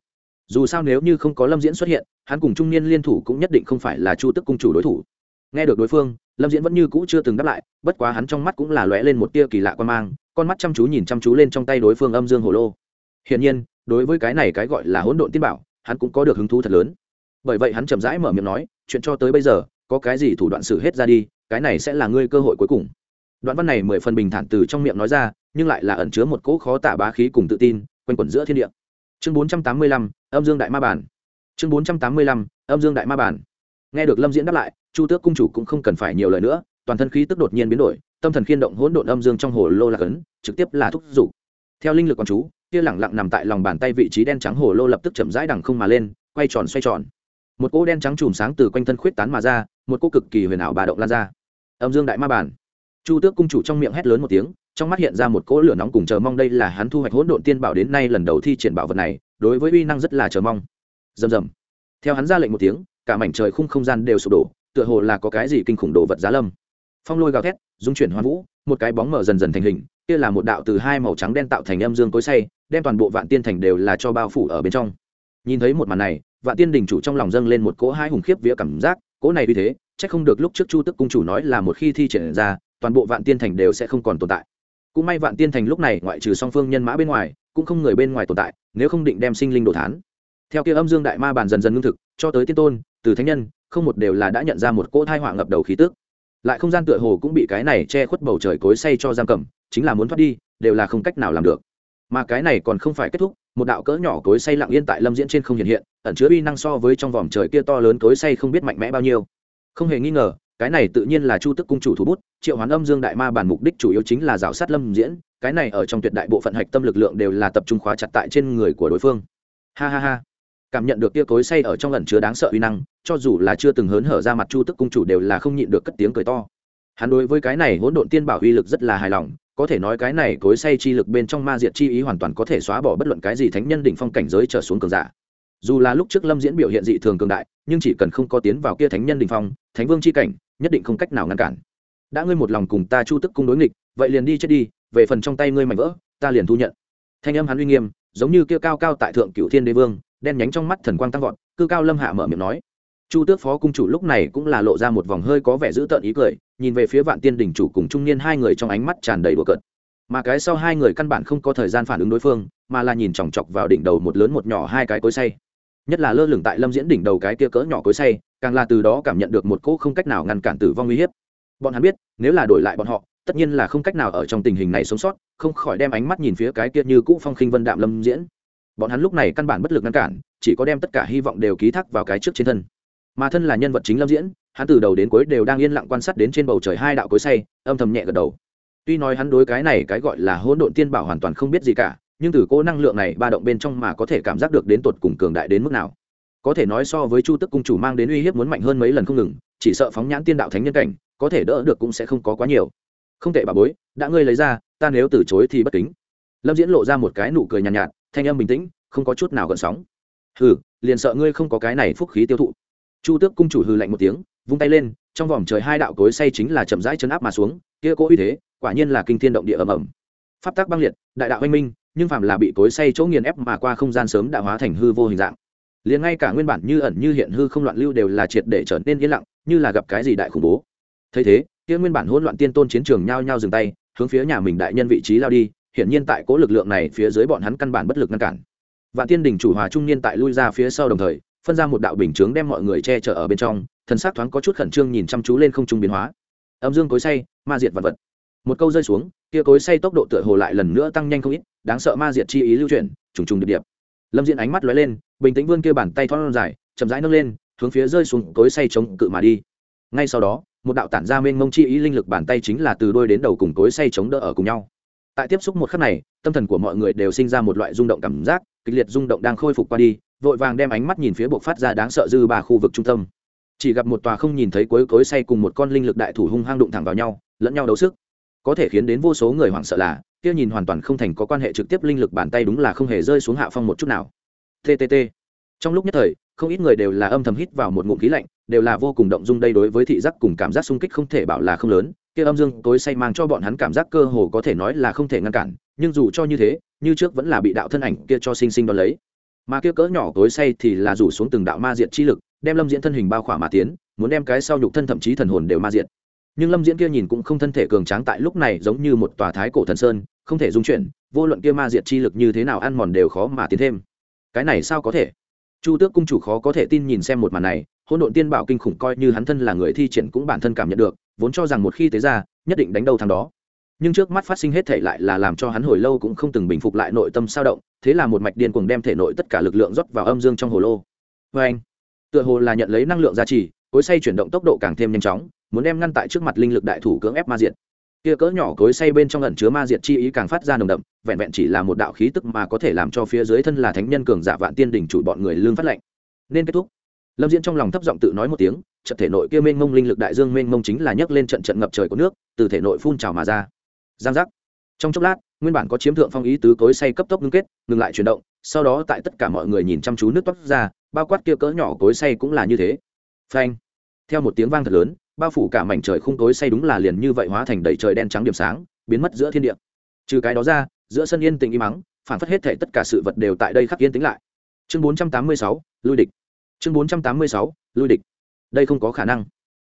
Dù sao nếu như không có lâm diễn xuất hiện, hắn cùng trung niên liên thủ cũng nhất định không phải là chu tức cung chủ đối thủ. Nghe được đối phương, lâm diễn vẫn như cũ chưa từng đáp lại, bất quá hắn trong mắt cũng là lóe lên một tia kỳ lạ quan mang, con mắt chăm chú nhìn chăm chú lên trong tay đối phương âm dương hồ lô. Hiển nhiên, đối với cái này cái gọi là hỗn độn tiên bảo, hắn cũng có được hứng thú thật lớn bởi vậy hắn chậm rãi mở miệng nói, chuyện cho tới bây giờ, có cái gì thủ đoạn xử hết ra đi, cái này sẽ là ngươi cơ hội cuối cùng. Đoạn văn này mười phần bình thản từ trong miệng nói ra, nhưng lại là ẩn chứa một cỗ khó tả bá khí cùng tự tin, quanh quẩn giữa thiên địa. Chương bốn trăm tám mươi lăm, âm dương đại ma bản. Chương bốn trăm tám mươi lăm, âm dương đại ma bản. Nghe được lâm diễn đáp lại, chu tước cung chủ cũng không cần phải nhiều lời nữa, toàn thân khí tức đột nhiên biến đổi, tâm thần khiên động hỗn độn âm dương trong hồ lô lạc ấn, trực tiếp là thúc giục. Theo linh lực quán chú, kia lẳng lặng nằm tại lòng bàn tay vị trí đen trắng hồ lô lập tức chậm rãi đằng không mà lên, quay tròn xoay tròn một cỗ đen trắng chùm sáng từ quanh thân khuyết tán mà ra, một cỗ cực kỳ huyền ảo bà động lan ra. Âm dương đại ma bản chu tước cung chủ trong miệng hét lớn một tiếng, trong mắt hiện ra một cỗ lửa nóng cùng chờ mong đây là hắn thu hoạch hỗn độn tiên bảo đến nay lần đầu thi triển bảo vật này, đối với uy năng rất là chờ mong. Rầm rầm. Theo hắn ra lệnh một tiếng, cả mảnh trời khung không gian đều sụp đổ, tựa hồ là có cái gì kinh khủng đồ vật giá lâm. Phong lôi gào thét, dung chuyển hoa vũ, một cái bóng mở dần dần thành hình, kia là một đạo từ hai màu trắng đen tạo thành âm dương cối say đem toàn bộ vạn tiên thành đều là cho bao phủ ở bên trong. Nhìn thấy một màn này vạn tiên đình chủ trong lòng dâng lên một cỗ hai hùng khiếp vía cảm giác, cỗ này vì thế, chắc không được lúc trước chu tức cung chủ nói là một khi thi triển ra, toàn bộ vạn tiên thành đều sẽ không còn tồn tại. Cũng may vạn tiên thành lúc này ngoại trừ song phương nhân mã bên ngoài, cũng không người bên ngoài tồn tại, nếu không định đem sinh linh đồ thán. Theo kia âm dương đại ma bàn dần dần ngưng thực, cho tới tiên tôn, từ thánh nhân, không một đều là đã nhận ra một cỗ thai họa ngập đầu khí tức. Lại không gian tựa hồ cũng bị cái này che khuất bầu trời cối say cho giam cầm, chính là muốn thoát đi, đều là không cách nào làm được mà cái này còn không phải kết thúc, một đạo cỡ nhỏ cối say lặng yên tại lâm diễn trên không hiện hiện, ẩn chứa uy năng so với trong vòm trời kia to lớn cối say không biết mạnh mẽ bao nhiêu. Không hề nghi ngờ, cái này tự nhiên là chu tức cung chủ thủ bút, triệu hoán âm dương đại ma bản mục đích chủ yếu chính là rào sát lâm diễn, cái này ở trong tuyệt đại bộ phận hạch tâm lực lượng đều là tập trung khóa chặt tại trên người của đối phương. Ha ha ha. Cảm nhận được tia cối say ở trong lần chứa đáng sợ uy năng, cho dù là chưa từng hớn hở ra mặt chu tức cung chủ đều là không nhịn được cất tiếng cười to. Hắn đối với cái này hỗn độn tiên bảo uy lực rất là hài lòng có thể nói cái này cối say chi lực bên trong ma diệt chi ý hoàn toàn có thể xóa bỏ bất luận cái gì thánh nhân đỉnh phong cảnh giới trở xuống cường giả. Dù là lúc trước lâm diễn biểu hiện dị thường cường đại, nhưng chỉ cần không có tiến vào kia thánh nhân đỉnh phong, thánh vương chi cảnh, nhất định không cách nào ngăn cản. Đã ngươi một lòng cùng ta chu tức cung đối nghịch, vậy liền đi chết đi, về phần trong tay ngươi mạnh vỡ, ta liền thu nhận. Thanh âm hắn uy nghiêm, giống như kia cao cao tại thượng cựu thiên đế vương, đen nhánh trong mắt thần quang tăng vọt, cư cao lâm hạ mở miệng nói. Chu tước phó cung chủ lúc này cũng là lộ ra một vòng hơi có vẻ dữ tợn ý cười nhìn về phía vạn tiên đỉnh chủ cùng trung niên hai người trong ánh mắt tràn đầy bừa cợt. Mà cái sau hai người căn bản không có thời gian phản ứng đối phương, mà là nhìn chòng chọc vào đỉnh đầu một lớn một nhỏ hai cái cối say nhất là lơ lửng tại lâm diễn đỉnh đầu cái kia cỡ nhỏ cối say càng là từ đó cảm nhận được một cỗ không cách nào ngăn cản tử vong uy hiếp. Bọn hắn biết, nếu là đổi lại bọn họ, tất nhiên là không cách nào ở trong tình hình này sống sót, không khỏi đem ánh mắt nhìn phía cái kia như cũ phong khinh vân đạm lâm diễn. Bọn hắn lúc này căn bản bất lực ngăn cản, chỉ có đem tất cả hy vọng đều ký thác vào cái trước trên thân. Mà thân là nhân vật chính lâm diễn hắn từ đầu đến cuối đều đang yên lặng quan sát đến trên bầu trời hai đạo cối say âm thầm nhẹ gật đầu. Tuy nói hắn đối cái này cái gọi là hỗn độn tiên bảo hoàn toàn không biết gì cả nhưng từ cô năng lượng này ba động bên trong mà có thể cảm giác được đến tột cùng cường đại đến mức nào. Có thể nói so với chu tức cung chủ mang đến uy hiếp muốn mạnh hơn mấy lần không ngừng chỉ sợ phóng nhãn tiên đạo thánh nhân cảnh có thể đỡ được cũng sẽ không có quá nhiều. Không tệ bà bối đã ngươi lấy ra ta nếu từ chối thì bất kính. Lâm diễn lộ ra một cái nụ cười nhàn nhạt, nhạt thanh âm bình tĩnh không có chút nào gợn sóng. Hừ liền sợ ngươi không có cái này phúc khí tiêu thụ. Chu tước cung chủ hừ lạnh một tiếng vung tay lên, trong vòng trời hai đạo cối say chính là chậm rãi chấn áp mà xuống, kia cố uy thế, quả nhiên là kinh thiên động địa ầm ầm. Pháp tắc băng liệt, đại đạo anh minh, nhưng phàm là bị cối say chỗ nghiền ép mà qua không gian sớm đã hóa thành hư vô hình dạng. Liền ngay cả nguyên bản như ẩn như hiện hư không loạn lưu đều là triệt để trở nên yên lặng, như là gặp cái gì đại khủng bố. Thấy thế, kia nguyên bản hỗn loạn tiên tôn chiến trường nhao nhao dừng tay, hướng phía nhà mình đại nhân vị trí lao đi, hiển nhiên tại cố lực lượng này phía dưới bọn hắn căn bản bất lực ngăn cản. Vạn tiên đình chủ hòa trung niên tại lui ra phía sau đồng thời phân ra một đạo bình chướng đem mọi người che chở ở bên trong, thần sắc thoáng có chút khẩn trương nhìn chăm chú lên không trung biến hóa. Âm dương cối say, ma diệt vật vật. Một câu rơi xuống, kia cối say tốc độ tựa hồ lại lần nữa tăng nhanh không ít, đáng sợ ma diệt chi ý lưu chuyển, trùng trùng điệp điệp. Lâm diễn ánh mắt lóe lên, bình tĩnh vươn kia bàn tay thon dài, chậm rãi nâng lên, hướng phía rơi xuống cối say chống cự mà đi. Ngay sau đó, một đạo tản ra mênh mông chi ý linh lực bàn tay chính là từ đôi đến đầu cùng cối say chống đỡ ở cùng nhau. Tại tiếp xúc một khắc này, tâm thần của mọi người đều sinh ra một loại rung động cảm giác, kịch liệt rung động đang khôi phục qua đi vội vàng đem ánh mắt nhìn phía buộc phát ra đáng sợ dư ba khu vực trung tâm. Chỉ gặp một tòa không nhìn thấy cuối cối say cùng một con linh lực đại thủ hung hăng đụng thẳng vào nhau, lẫn nhau đấu sức. Có thể khiến đến vô số người hoảng sợ là, kia nhìn hoàn toàn không thành có quan hệ trực tiếp linh lực bàn tay đúng là không hề rơi xuống hạ phong một chút nào. Ttt trong lúc nhất thời, không ít người đều là âm thầm hít vào một ngụm khí lạnh, đều là vô cùng động dung đây đối với thị giác cùng cảm giác sung kích không thể bảo là không lớn. Kia âm dương tối say mang cho bọn hắn cảm giác cơ hồ có thể nói là không thể ngăn cản, nhưng dù cho như thế, như trước vẫn là bị đạo thân ảnh kia cho sinh sinh đo lấy mà kia cỡ nhỏ tối say thì là rủ xuống từng đạo ma diệt chi lực, đem lâm diễn thân hình bao khỏa mà tiến, muốn đem cái sau nhục thân thậm chí thần hồn đều ma diệt. Nhưng lâm diễn kia nhìn cũng không thân thể cường tráng tại lúc này giống như một tòa thái cổ thần sơn, không thể dung chuyển, vô luận kia ma diệt chi lực như thế nào ăn mòn đều khó mà tiến thêm. Cái này sao có thể? Chu tước cung chủ khó có thể tin nhìn xem một màn này, hỗn độn tiên bảo kinh khủng coi như hắn thân là người thi triển cũng bản thân cảm nhận được, vốn cho rằng một khi tế ra, nhất định đánh đầu thằng đó nhưng trước mắt phát sinh hết thể lại là làm cho hắn hồi lâu cũng không từng bình phục lại nội tâm sao động, thế là một mạch điên cuồng đem thể nội tất cả lực lượng rót vào âm dương trong hồ lô. Vê anh, tựa hồ là nhận lấy năng lượng giá trị cối say chuyển động tốc độ càng thêm nhanh chóng, muốn đem ngăn tại trước mặt linh lực đại thủ cưỡng ép ma diệt. Kia cỡ nhỏ cối say bên trong ẩn chứa ma diệt chi ý càng phát ra nồng đậm, vẹn vẹn chỉ là một đạo khí tức mà có thể làm cho phía dưới thân là thánh nhân cường giả vạn tiên đỉnh chủ bọn người lương phát lệnh. Nên kết thúc. Lâm diễn trong lòng thấp giọng tự nói một tiếng trận thể nội kia mênh mông linh lực đại dương mênh mông chính là nhấc lên trận trận ngập trời của nước, từ thể nội phun trào mà ra giang giác. Trong chốc lát nguyên bản có chiếm thượng phong ý tứ cối say cấp tốc ngưng kết ngừng lại chuyển động sau đó tại tất cả mọi người nhìn chăm chú nước toát ra bao quát kia cỡ nhỏ cối say cũng là như thế. Phanh. Theo một tiếng vang thật lớn bao phủ cả mảnh trời khung cối say đúng là liền như vậy hóa thành đầy trời đen trắng điểm sáng biến mất giữa thiên địa. Trừ cái đó ra giữa sân yên tĩnh im mắng phản phất hết thể tất cả sự vật đều tại đây khắc yên tĩnh lại. Chương 486, lui địch. Chương 486, lui địch. Đây không có khả năng.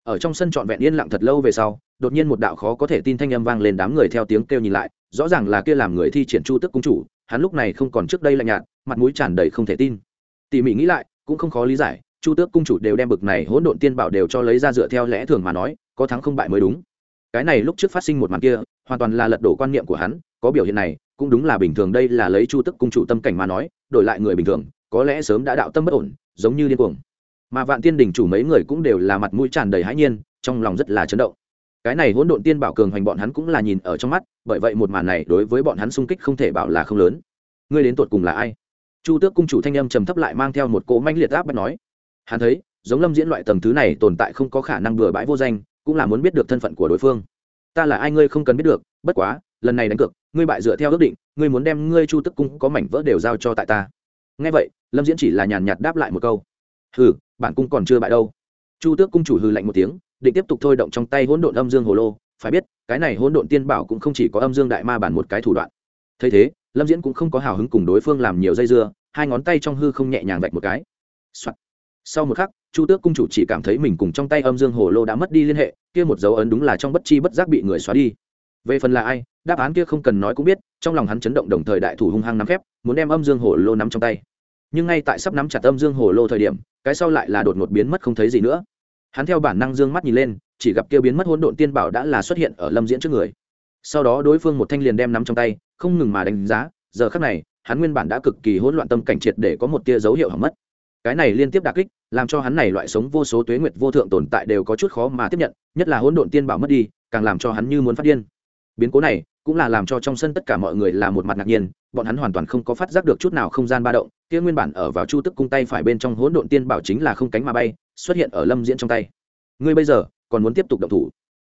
Ở trong sân trọn vẹn yên lặng thật lâu về sau đột nhiên một đạo khó có thể tin thanh âm vang lên đám người theo tiếng kêu nhìn lại, rõ ràng là kia làm người thi triển chu tức cung chủ, hắn lúc này không còn trước đây lạnh nhạt, mặt mũi tràn đầy không thể tin. Tỉ mỉ nghĩ lại, cũng không khó lý giải, chu tước cung chủ đều đem bực này hỗn độn tiên bảo đều cho lấy ra dựa theo lẽ thường mà nói, có thắng không bại mới đúng. Cái này lúc trước phát sinh một màn kia, hoàn toàn là lật đổ quan niệm của hắn, có biểu hiện này, cũng đúng là bình thường đây là lấy chu tức cung chủ tâm cảnh mà nói, đổi lại người bình thường, có lẽ sớm đã đạo tâm bất ổn, giống như điên cuồng. Mà vạn tiên đình chủ mấy người cũng đều là mặt mũi tràn đầy hãi nhiên, trong lòng rất là chấn động cái này hỗn độn tiên bảo cường hoành bọn hắn cũng là nhìn ở trong mắt, bởi vậy một màn này đối với bọn hắn sung kích không thể bảo là không lớn. Ngươi đến tột cùng là ai? Chu tước cung chủ thanh âm trầm thấp lại mang theo một cỗ manh liệt áp bách nói. Hắn thấy, giống lâm diễn loại tầng thứ này tồn tại không có khả năng bừa bãi vô danh, cũng là muốn biết được thân phận của đối phương. Ta là ai ngươi không cần biết được, bất quá, lần này đánh cược, ngươi bại dựa theo ước định, ngươi muốn đem ngươi chu tức cung có mảnh vỡ đều giao cho tại ta. Nghe vậy, lâm diễn chỉ là nhàn nhạt đáp lại một câu. Hừ, bản cung còn chưa bại đâu. Chu tước cung chủ hừ lạnh một tiếng định tiếp tục thôi động trong tay hỗn độn âm dương hồ lô. Phải biết, cái này hỗn độn tiên bảo cũng không chỉ có âm dương đại ma bản một cái thủ đoạn. Thấy thế, lâm diễn cũng không có hào hứng cùng đối phương làm nhiều dây dưa, hai ngón tay trong hư không nhẹ nhàng vạch một cái、Soạn. sau một khắc, chu tước cung chủ chỉ cảm thấy mình cùng trong tay âm dương hồ lô đã mất đi liên hệ, kia một dấu ấn đúng là trong bất chi bất giác bị người xóa đi. Về phần là ai, đáp án kia không cần nói cũng biết, trong lòng hắn chấn động đồng thời đại thủ hung hăng nắm phép muốn đem âm dương hồ lô nắm trong tay. Nhưng ngay tại sắp nắm chặt âm dương hồ lô thời điểm, cái sau lại là đột ngột biến mất không thấy gì nữa hắn theo bản năng dương mắt nhìn lên, chỉ gặp kia biến mất hỗn độn tiên bảo đã là xuất hiện ở lâm diễn trước người. Sau đó đối phương một thanh liền đem nắm trong tay, không ngừng mà đánh giá, giờ khắc này, hắn nguyên bản đã cực kỳ hỗn loạn tâm cảnh triệt để có một tia dấu hiệu hỏng mất. Cái này liên tiếp đà kích, làm cho hắn này loại sống vô số tuế nguyệt vô thượng tồn tại đều có chút khó mà tiếp nhận, nhất là hỗn độn tiên bảo mất đi, càng làm cho hắn như muốn phát điên. Biến cố này cũng là làm cho trong sân tất cả mọi người là một mặt ngạc nhiên, bọn hắn hoàn toàn không có phát giác được chút nào không gian ba động, kia nguyên bản ở vào chu tức cung tay phải bên trong hỗn độn tiên bảo chính là không cánh mà bay, xuất hiện ở lâm diễn trong tay. Ngươi bây giờ còn muốn tiếp tục động thủ?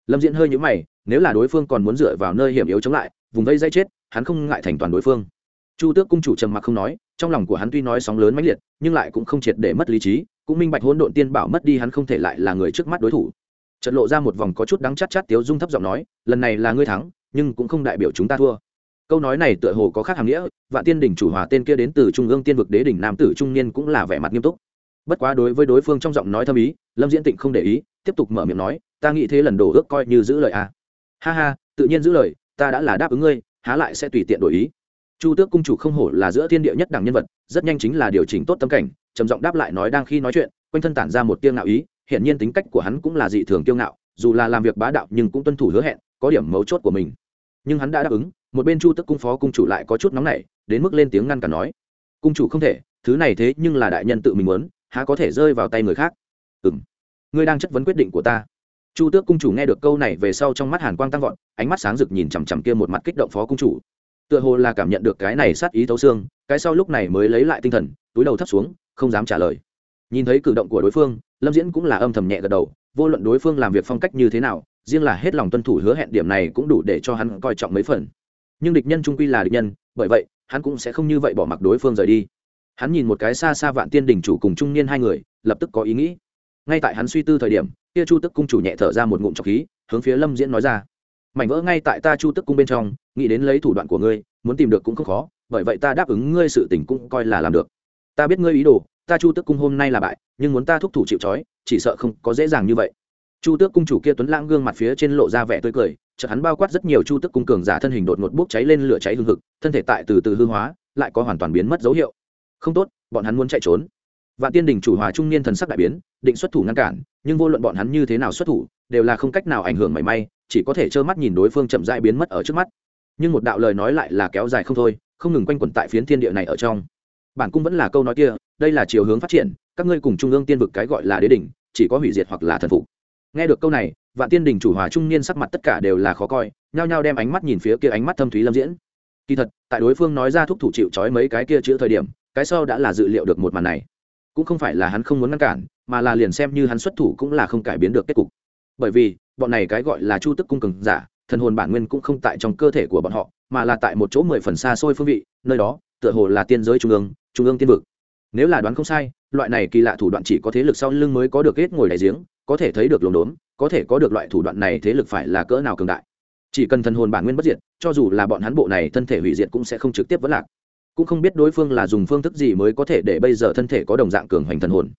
Lâm diễn hơi nhũ mày, nếu là đối phương còn muốn dựa vào nơi hiểm yếu chống lại, vùng vây dây chết, hắn không ngại thành toàn đối phương. Chu tước cung chủ trầm mặc không nói, trong lòng của hắn tuy nói sóng lớn mãnh liệt, nhưng lại cũng không triệt để mất lý trí, cũng minh bạch hỗn độn tiên bảo mất đi hắn không thể lại là người trước mắt đối thủ. Trận lộ ra một vòng có chút đắng chát chát tiếu dung thấp giọng nói, lần này là ngươi thắng nhưng cũng không đại biểu chúng ta thua. Câu nói này tựa hồ có khác hàm nghĩa, vạn tiên đỉnh chủ hòa tên kia đến từ trung ương tiên vực đế đỉnh nam tử trung niên cũng là vẻ mặt nghiêm túc. Bất quá đối với đối phương trong giọng nói thâm ý, lâm diễn tịnh không để ý, tiếp tục mở miệng nói, ta nghĩ thế lần đổ ước coi như giữ lời à. ha ha, tự nhiên giữ lời, ta đã là đáp ứng ngươi, há lại sẽ tùy tiện đổi ý. Chu tước cung chủ không hổ là giữa thiên địa nhất đẳng nhân vật, rất nhanh chính là điều chỉnh tốt tâm cảnh, trầm giọng đáp lại nói đang khi nói chuyện, quanh thân tản ra một tiêu ngạo ý hiện nhiên tính cách của hắn cũng là dị thường kiêu ngạo dù là làm việc bá đạo nhưng cũng tuân thủ hứa hẹn, có điểm mấu chốt của mình. Nhưng hắn đã đáp ứng, một bên chu tức cung phó cung chủ lại có chút nóng nảy, đến mức lên tiếng ngăn cản nói, cung chủ không thể, thứ này thế nhưng là đại nhân tự mình muốn, há có thể rơi vào tay người khác? Ừ m ngươi đang chất vấn quyết định của ta. Chu tước cung chủ nghe được câu này về sau trong mắt hàn quang tăng vọt, ánh mắt sáng rực nhìn chằm chằm kia một mặt kích động phó cung chủ. Tựa hồ là cảm nhận được cái này sát ý thấu xương, cái sau lúc này mới lấy lại tinh thần, túi đầu thấp xuống, không dám trả lời. Nhìn thấy cử động của đối phương, lâm diễn cũng là âm thầm nhẹ gật đầu vô luận đối phương làm việc phong cách như thế nào, riêng là hết lòng tuân thủ hứa hẹn điểm này cũng đủ để cho hắn coi trọng mấy phần. Nhưng địch nhân trung quy là địch nhân, bởi vậy, hắn cũng sẽ không như vậy bỏ mặc đối phương rời đi. Hắn nhìn một cái xa xa vạn tiên đình chủ cùng trung niên hai người, lập tức có ý nghĩ. Ngay tại hắn suy tư thời điểm, kia chu tức cung chủ nhẹ thở ra một ngụm trọc khí, hướng phía lâm diễn nói ra. Mảnh vỡ ngay tại ta chu tức cung bên trong, nghĩ đến lấy thủ đoạn của ngươi, muốn tìm được cũng không khó, bởi vậy ta đáp ứng ngươi sự tình cũng coi là làm được. Ta biết ngươi ý đồ ta chu tước cung hôm nay là bại, nhưng muốn ta thúc thủ chịu trói, chỉ sợ không có dễ dàng như vậy. Chu tước cung chủ kia tuấn lãng gương mặt phía trên lộ ra vẻ tươi cười, chợt hắn bao quát rất nhiều chu tước cung cường giả thân hình đột ngột bốc cháy lên lửa cháy hương hực, thân thể tại từ từ hư hóa, lại có hoàn toàn biến mất dấu hiệu. Không tốt, bọn hắn muốn chạy trốn. Vạn tiên đình chủ hòa trung niên thần sắc đại biến, định xuất thủ ngăn cản, nhưng vô luận bọn hắn như thế nào xuất thủ, đều là không cách nào ảnh hưởng mảy may, chỉ có thể trơ mắt nhìn đối phương chậm rãi biến mất ở trước mắt. Nhưng một đạo lời nói lại là kéo dài không thôi, không ngừng quanh quẩn tại phiến thiên địa này ở trong. Bản cung vẫn là câu nói kia đây là chiều hướng phát triển, các ngươi cùng trung ương tiên vực cái gọi là đế đỉnh, chỉ có hủy diệt hoặc là thần phục. Nghe được câu này, vạn tiên đình chủ hòa trung niên sắc mặt tất cả đều là khó coi, nhao nhao đem ánh mắt nhìn phía kia ánh mắt thâm thúy lâm diễn. Kỳ thật, tại đối phương nói ra thúc thủ chịu trói mấy cái kia chữ thời điểm, cái sau đã là dự liệu được một màn này. Cũng không phải là hắn không muốn ngăn cản, mà là liền xem như hắn xuất thủ cũng là không cải biến được kết cục. Bởi vì, bọn này cái gọi là chu tức cung cường giả, thần hồn bản nguyên cũng không tại trong cơ thể của bọn họ, mà là tại một chỗ mười phần xa xôi phương vị, nơi đó, tựa hồ là tiên giới trung ương trung ương tiên vực nếu là đoán không sai, loại này kỳ lạ thủ đoạn chỉ có thế lực sau lưng mới có được kết ngồi đại giếng, có thể thấy được lồn đốn, có thể có được loại thủ đoạn này thế lực phải là cỡ nào cường đại. Chỉ cần thần hồn bản nguyên bất diệt, cho dù là bọn hắn bộ này thân thể hủy diệt cũng sẽ không trực tiếp vẫn lạc. Cũng không biết đối phương là dùng phương thức gì mới có thể để bây giờ thân thể có đồng dạng cường hoành thần hồn.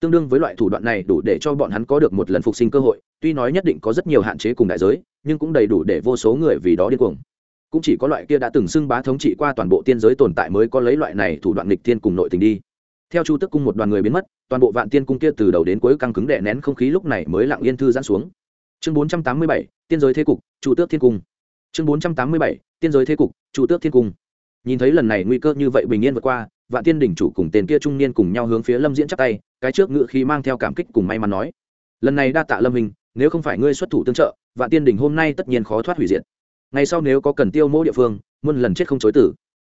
Tương đương với loại thủ đoạn này đủ để cho bọn hắn có được một lần phục sinh cơ hội, tuy nói nhất định có rất nhiều hạn chế cùng đại giới, nhưng cũng đầy đủ để vô số người vì đó điên cuồng. Cũng chỉ có loại kia đã từng xưng bá thống trị qua toàn bộ tiên giới tồn tại mới có lấy loại này thủ đoạn nghịch tiên cùng nội tình đi theo chu tức cung một đoàn người biến mất, toàn bộ vạn tiên cung kia từ đầu đến cuối căng cứng đệ nén không khí lúc này mới lặng yên thư giãn xuống. Chương bốn trăm tám mươi bảy, tiên giới thế cục, chu tước thiên cung. Chương bốn trăm tám mươi bảy, tiên giới thế cục, chu tước thiên cung. Nhìn thấy lần này nguy cơ như vậy bình yên vượt qua, vạn tiên đỉnh chủ cùng tên kia trung niên cùng nhau hướng phía lâm diễn chắc tay, cái trước ngự khí mang theo cảm kích cùng may mắn nói, lần này đa tạ lâm hình nếu không phải ngươi xuất thủ tương trợ, vạn tiên đỉnh hôm nay tất nhiên khó thoát hủy diệt. Ngày sau nếu có cần tiêu mỗ địa phương, muôn lần chết không chối tử.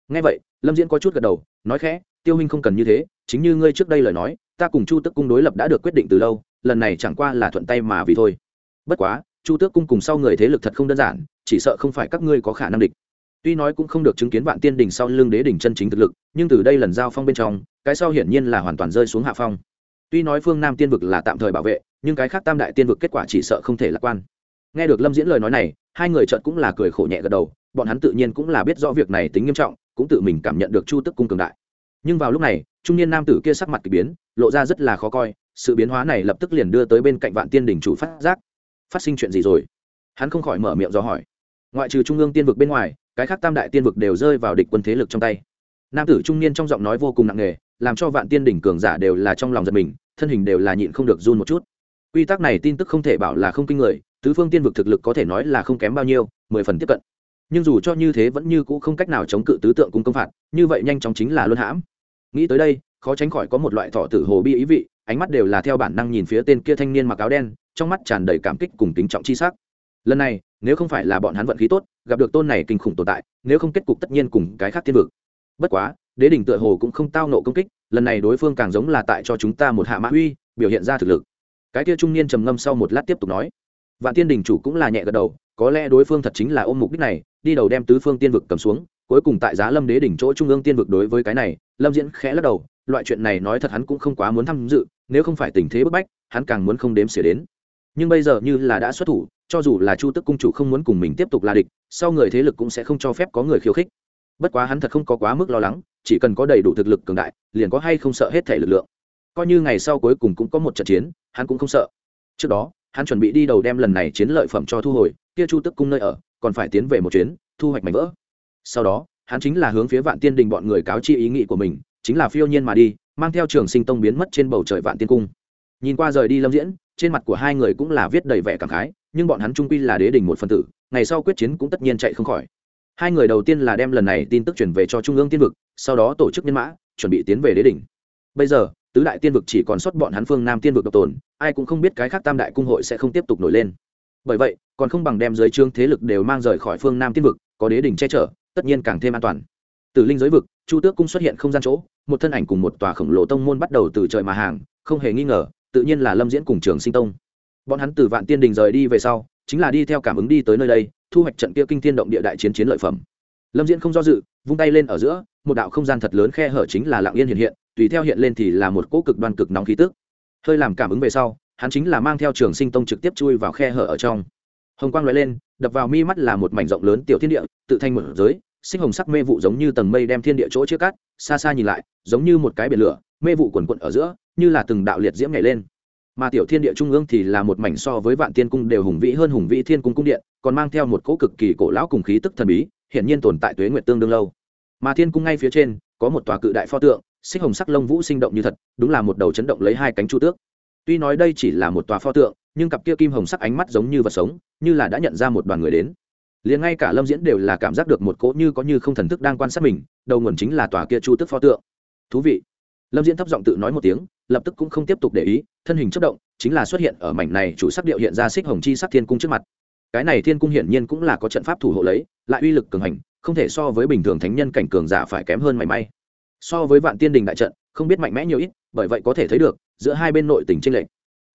Ngay vậy, lâm diễn có chút gật đầu, nói khẽ tiêu huynh không cần như thế, chính như ngươi trước đây lời nói, ta cùng chu Tước cung đối lập đã được quyết định từ lâu, lần này chẳng qua là thuận tay mà vì thôi. Bất quá, chu tước cung cùng sau người thế lực thật không đơn giản, chỉ sợ không phải các ngươi có khả năng địch. Tuy nói cũng không được chứng kiến vạn tiên đình sau lưng đế đỉnh chân chính thực lực, nhưng từ đây lần giao phong bên trong, cái sau hiển nhiên là hoàn toàn rơi xuống hạ phong. Tuy nói phương nam tiên vực là tạm thời bảo vệ, nhưng cái khác tam đại tiên vực kết quả chỉ sợ không thể lạc quan. Nghe được lâm diễn lời nói này, hai người trợt cũng là cười khổ nhẹ gật đầu, bọn hắn tự nhiên cũng là biết rõ việc này tính nghiêm trọng, cũng tự mình cảm nhận được chu tức cung cường đại nhưng vào lúc này, trung niên nam tử kia sắc mặt k ỳ biến, lộ ra rất là khó coi, sự biến hóa này lập tức liền đưa tới bên cạnh vạn tiên đình chủ phát giác. Phát sinh chuyện gì rồi? Hắn không khỏi mở miệng do hỏi. Ngoại trừ trung ương tiên vực bên ngoài, cái khác tam đại tiên vực đều rơi vào địch quân thế lực trong tay. Nam tử trung niên trong giọng nói vô cùng nặng nề, làm cho vạn tiên đỉnh cường giả đều là trong lòng giật mình, thân hình đều là nhịn không được run một chút. Quy tắc này tin tức không thể bảo là không kinh người, tứ phương tiên vực thực lực có thể nói là không kém bao nhiêu, mười phần tiếp cận. Nhưng dù cho như thế vẫn như cũ không cách nào chống cự tứ tượng cung công phạt, như vậy nhanh chóng chính là luân hãm nghĩ tới đây, khó tránh khỏi có một loại thọ tử hồ bi ý vị, ánh mắt đều là theo bản năng nhìn phía tên kia thanh niên mặc áo đen, trong mắt tràn đầy cảm kích cùng tính trọng chi sắc. Lần này, nếu không phải là bọn hắn vận khí tốt, gặp được tôn này kinh khủng tồn tại, nếu không kết cục tất nhiên cùng cái khác thiên vực. Bất quá, đế đỉnh tựa hồ cũng không tao nộ công kích, lần này đối phương càng giống là tại cho chúng ta một hạ mã uy, biểu hiện ra thực lực. Cái kia trung niên trầm ngâm sau một lát tiếp tục nói, vạn tiên đình chủ cũng là nhẹ gật đầu, có lẽ đối phương thật chính là ôm mục đích này, đi đầu đem tứ phương tiên vực cầm xuống cuối cùng tại giá lâm đế đỉnh chỗ trung ương tiên vực đối với cái này, lâm diễn khẽ lắc đầu, loại chuyện này nói thật hắn cũng không quá muốn tham dự, nếu không phải tình thế bức bách, hắn càng muốn không đếm xỉa đến. Nhưng bây giờ như là đã xuất thủ, cho dù là chu tức cung chủ không muốn cùng mình tiếp tục là địch, sau người thế lực cũng sẽ không cho phép có người khiêu khích. Bất quá hắn thật không có quá mức lo lắng, chỉ cần có đầy đủ thực lực cường đại, liền có hay không sợ hết thể lực lượng. Coi như ngày sau cuối cùng cũng có một trận chiến, hắn cũng không sợ. Trước đó, hắn chuẩn bị đi đầu đem lần này chiến lợi phẩm cho thu hồi, kia chu tức cung nơi ở, còn phải tiến về một chuyến, thu hoạch mảnh vỡ sau đó, hắn chính là hướng phía vạn tiên đình bọn người cáo chi ý nghĩ của mình, chính là phiêu nhiên mà đi, mang theo trường sinh tông biến mất trên bầu trời vạn tiên cung. Nhìn qua rời đi lâm diễn, trên mặt của hai người cũng là viết đầy vẻ cảm khái, nhưng bọn hắn trung quy là đế đình một phần tử, ngày sau quyết chiến cũng tất nhiên chạy không khỏi. Hai người đầu tiên là đem lần này tin tức chuyển về cho trung ương tiên vực, sau đó tổ chức nhân mã, chuẩn bị tiến về đế đình bây giờ, tứ đại tiên vực chỉ còn sót bọn hắn phương nam tiên vực độc tồn, ai cũng không biết cái khác tam đại cung hội sẽ không tiếp tục nổi lên. Bởi vậy, còn không bằng đem giới trương thế lực đều mang rời khỏi phương nam tiên vực, có đế đình che chở tất nhiên càng thêm an toàn. Từ linh giới vực, chu tước cung xuất hiện không gian chỗ, một thân ảnh cùng một tòa khổng lồ tông môn bắt đầu từ trời mà hàng, không hề nghi ngờ, tự nhiên là lâm diễn cùng trường sinh tông. Bọn hắn từ vạn tiên đình rời đi về sau, chính là đi theo cảm ứng đi tới nơi đây, thu hoạch trận kia kinh thiên động địa đại chiến chiến lợi phẩm. Lâm diễn không do dự, vung tay lên ở giữa, một đạo không gian thật lớn khe hở chính là lạng yên hiện hiện, tùy theo hiện lên thì là một cỗ cực đoan cực nóng khí tức. Hơi làm cảm ứng về sau, hắn chính là mang theo trường sinh tông trực tiếp chui vào khe hở ở trong hồng quang loại lên, đập vào mi mắt là một mảnh rộng lớn tiểu thiên địa, tự thanh một giới, sinh hồng sắc mê vụ giống như tầng mây đem thiên địa chỗ chia cắt, xa xa nhìn lại, giống như một cái biển lửa, mê vụ quần quận ở giữa, như là từng đạo liệt diễm nhảy lên. Mà tiểu thiên địa trung ương thì là một mảnh so với vạn tiên cung đều hùng vĩ hơn hùng vĩ thiên cung cung điện, còn mang theo một cỗ cực kỳ cổ lão cùng khí tức thần bí hiện nhiên tồn tại tuế nguyệt tương đương lâu. Mà thiên cung ngay phía trên, có một tòa cự đại pho tượng xích hồng sắc lông vũ sinh động như thật, đúng là một đầu chấn động lấy hai cánh chu tước tuy nói đây chỉ là một tòa pho tượng, nhưng cặp kia kim hồng sắc ánh mắt giống như vật sống, như là đã nhận ra một đoàn người đến. Liền ngay cả lâm diễn đều là cảm giác được một cỗ như có như không thần thức đang quan sát mình, đầu nguồn chính là tòa kia chu tước pho tượng. Thú vị. Lâm diễn thấp giọng tự nói một tiếng, lập tức cũng không tiếp tục để ý, thân hình chất động, chính là xuất hiện ở mảnh này chủ sắc điệu hiện ra xích hồng chi sắc thiên cung trước mặt. Cái này thiên cung hiển nhiên cũng là có trận pháp thủ hộ lấy, lại uy lực cường hành, không thể so với bình thường thánh nhân cảnh cường giả phải kém hơn mảy may. So với vạn tiên đình đại trận, không biết mạnh mẽ nhiều ít bởi vậy có thể thấy được, giữa hai bên nội tình tranh lệch.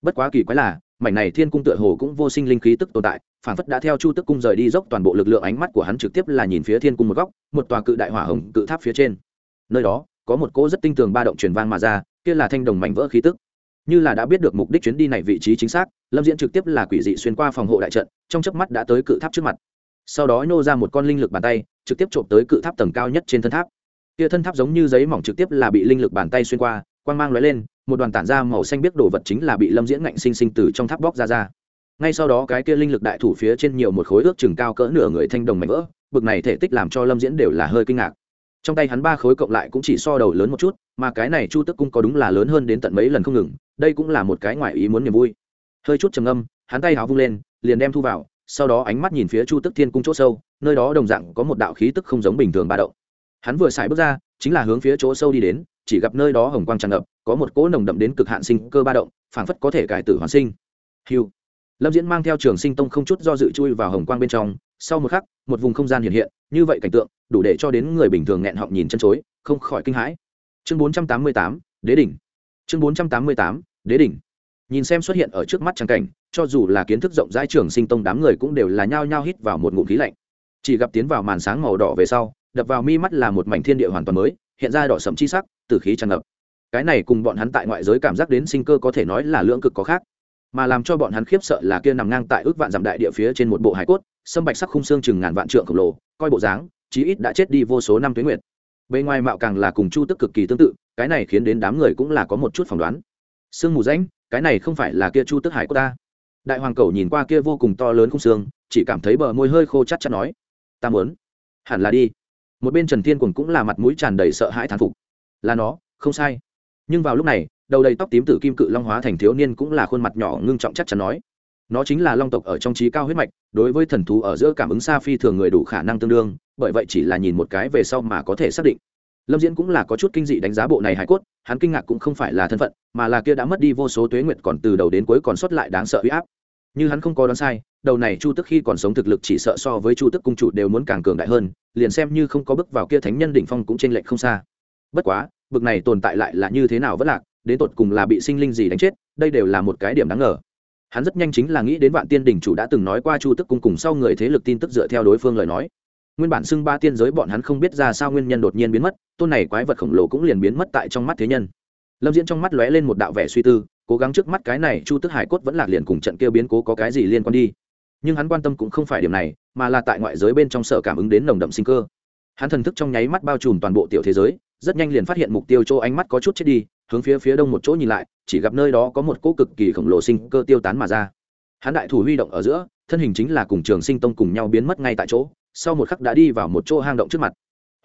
Bất quá kỳ quái là, mảnh này thiên cung tựa hồ cũng vô sinh linh khí tức tồn tại, phản phất đã theo chu tức cung rời đi dốc toàn bộ lực lượng ánh mắt của hắn trực tiếp là nhìn phía thiên cung một góc, một tòa cự đại hỏa hồng cự tháp phía trên. Nơi đó, có một cỗ rất tinh tường ba động truyền vang mà ra, kia là thanh đồng mảnh vỡ khí tức. Như là đã biết được mục đích chuyến đi này vị trí chính xác, lâm diễn trực tiếp là quỷ dị xuyên qua phòng hộ đại trận, trong chớp mắt đã tới cự tháp trước mặt. Sau đó nô ra một con linh lực bàn tay, trực tiếp trộm tới cự tháp tầng cao nhất trên thân tháp. Kia thân tháp giống như giấy mỏng trực tiếp là bị linh lực bàn tay xuyên qua quang mang lóe lên, một đoàn tản ra màu xanh biết đồ vật chính là bị lâm diễn ngạnh sinh sinh từ trong tháp bóc ra ra. Ngay sau đó cái kia linh lực đại thủ phía trên nhiều một khối ước chừng cao cỡ nửa người thanh đồng mảnh vỡ, bực này thể tích làm cho lâm diễn đều là hơi kinh ngạc. Trong tay hắn ba khối cộng lại cũng chỉ so đầu lớn một chút, mà cái này chu tức cung có đúng là lớn hơn đến tận mấy lần không ngừng, đây cũng là một cái ngoài ý muốn niềm vui. Hơi chút trầm âm hắn tay háo vung lên, liền đem thu vào, sau đó ánh mắt nhìn phía chu tức thiên cung chỗ sâu, nơi đó đồng dạng có một đạo khí tức không giống bình thường ba động. Hắn vừa xài bước ra, chính là hướng phía chỗ sâu đi đến chỉ gặp nơi đó hồng quang tràn ngập, có một cỗ nồng đậm đến cực hạn sinh cơ ba động, phảng phất có thể cải tử hoàn sinh. Hiu lâm diễn mang theo trường sinh tông không chút do dự chui vào hồng quang bên trong, sau một khắc, một vùng không gian hiện hiện, như vậy cảnh tượng, đủ để cho đến người bình thường nghẹn họng nhìn chân chối, không khỏi kinh hãi. Chương bốn trăm tám mươi tám, đế đỉnh. Chương bốn trăm tám mươi tám, đế đỉnh. Nhìn xem xuất hiện ở trước mắt trang cảnh, cho dù là kiến thức rộng rãi trường sinh tông đám người cũng đều là nhao nhao hít vào một ngụm khí lạnh. Chỉ gặp tiến vào màn sáng màu đỏ về sau, đập vào mi mắt là một mảnh thiên địa hoàn toàn mới, hiện ra đỏ sẫm chi sắc tử khí tràn ngập. Cái này cùng bọn hắn tại ngoại giới cảm giác đến sinh cơ có thể nói là lưỡng cực có khác, mà làm cho bọn hắn khiếp sợ là kia nằm ngang tại ước vạn dặm đại địa phía trên một bộ hải cốt, sâm bạch sắc khung xương chừng ngàn vạn trượng khổng lồ, coi bộ dáng, chí ít đã chết đi vô số năm tuyến nguyệt. Bề ngoài mạo càng là cùng chu tức cực kỳ tương tự, cái này khiến đến đám người cũng là có một chút phỏng đoán. Sương mù rãnh, cái này không phải là kia chu tức hải của ta. Đại hoàng cầu nhìn qua kia vô cùng to lớn khung xương, chỉ cảm thấy bờ môi hơi khô chát chát nói, ta muốn, hẳn là đi. Một bên trần thiên quần cũng là mặt mũi tràn đầy sợ hãi thán phục là nó, không sai. Nhưng vào lúc này, đầu đầy tóc tím tử kim cự long hóa thành thiếu niên cũng là khuôn mặt nhỏ ngưng trọng chắc chắn nói. Nó chính là long tộc ở trong trí cao huyết mạch, đối với thần thú ở giữa cảm ứng xa phi thường người đủ khả năng tương đương, bởi vậy chỉ là nhìn một cái về sau mà có thể xác định. Lâm diễn cũng là có chút kinh dị đánh giá bộ này hải cốt, hắn kinh ngạc cũng không phải là thân phận, mà là kia đã mất đi vô số tuế nguyệt còn từ đầu đến cuối còn sót lại đáng sợ huy áp. Như hắn không có đoán sai, đầu này chu tức khi còn sống thực lực chỉ sợ so với chu tức cung chủ đều muốn càng cường đại hơn, liền xem như không có bước vào kia thánh nhân đỉnh phong cũng t r ê n lệch không xa bất quá, bực này tồn tại lại là như thế nào vất lạc, đến tột cùng là bị sinh linh gì đánh chết, đây đều là một cái điểm đáng ngờ. Hắn rất nhanh chính là nghĩ đến vạn tiên đỉnh chủ đã từng nói qua chu tức cung cùng sau người thế lực tin tức dựa theo đối phương lời nói. Nguyên bản xưng ba tiên giới bọn hắn không biết ra sao nguyên nhân đột nhiên biến mất, tôn này quái vật khổng lồ cũng liền biến mất tại trong mắt thế nhân. Lâm diễn trong mắt lóe lên một đạo vẻ suy tư, cố gắng trước mắt cái này chu tức hải cốt vẫn lạc liền cùng trận kia biến cố có cái gì liên quan đi. Nhưng hắn quan tâm cũng không phải điểm này, mà là tại ngoại giới bên trong sở cảm ứng đến nồng đậm sinh cơ. Hắn thần thức trong nháy mắt bao trùm toàn bộ tiểu thế giới rất nhanh liền phát hiện mục tiêu chỗ ánh mắt có chút chết đi, hướng phía phía đông một chỗ nhìn lại, chỉ gặp nơi đó có một cỗ cực kỳ khổng lồ sinh cơ tiêu tán mà ra. Hắn đại thủ huy động ở giữa, thân hình chính là cùng trường sinh tông cùng nhau biến mất ngay tại chỗ, sau một khắc đã đi vào một chỗ hang động trước mặt.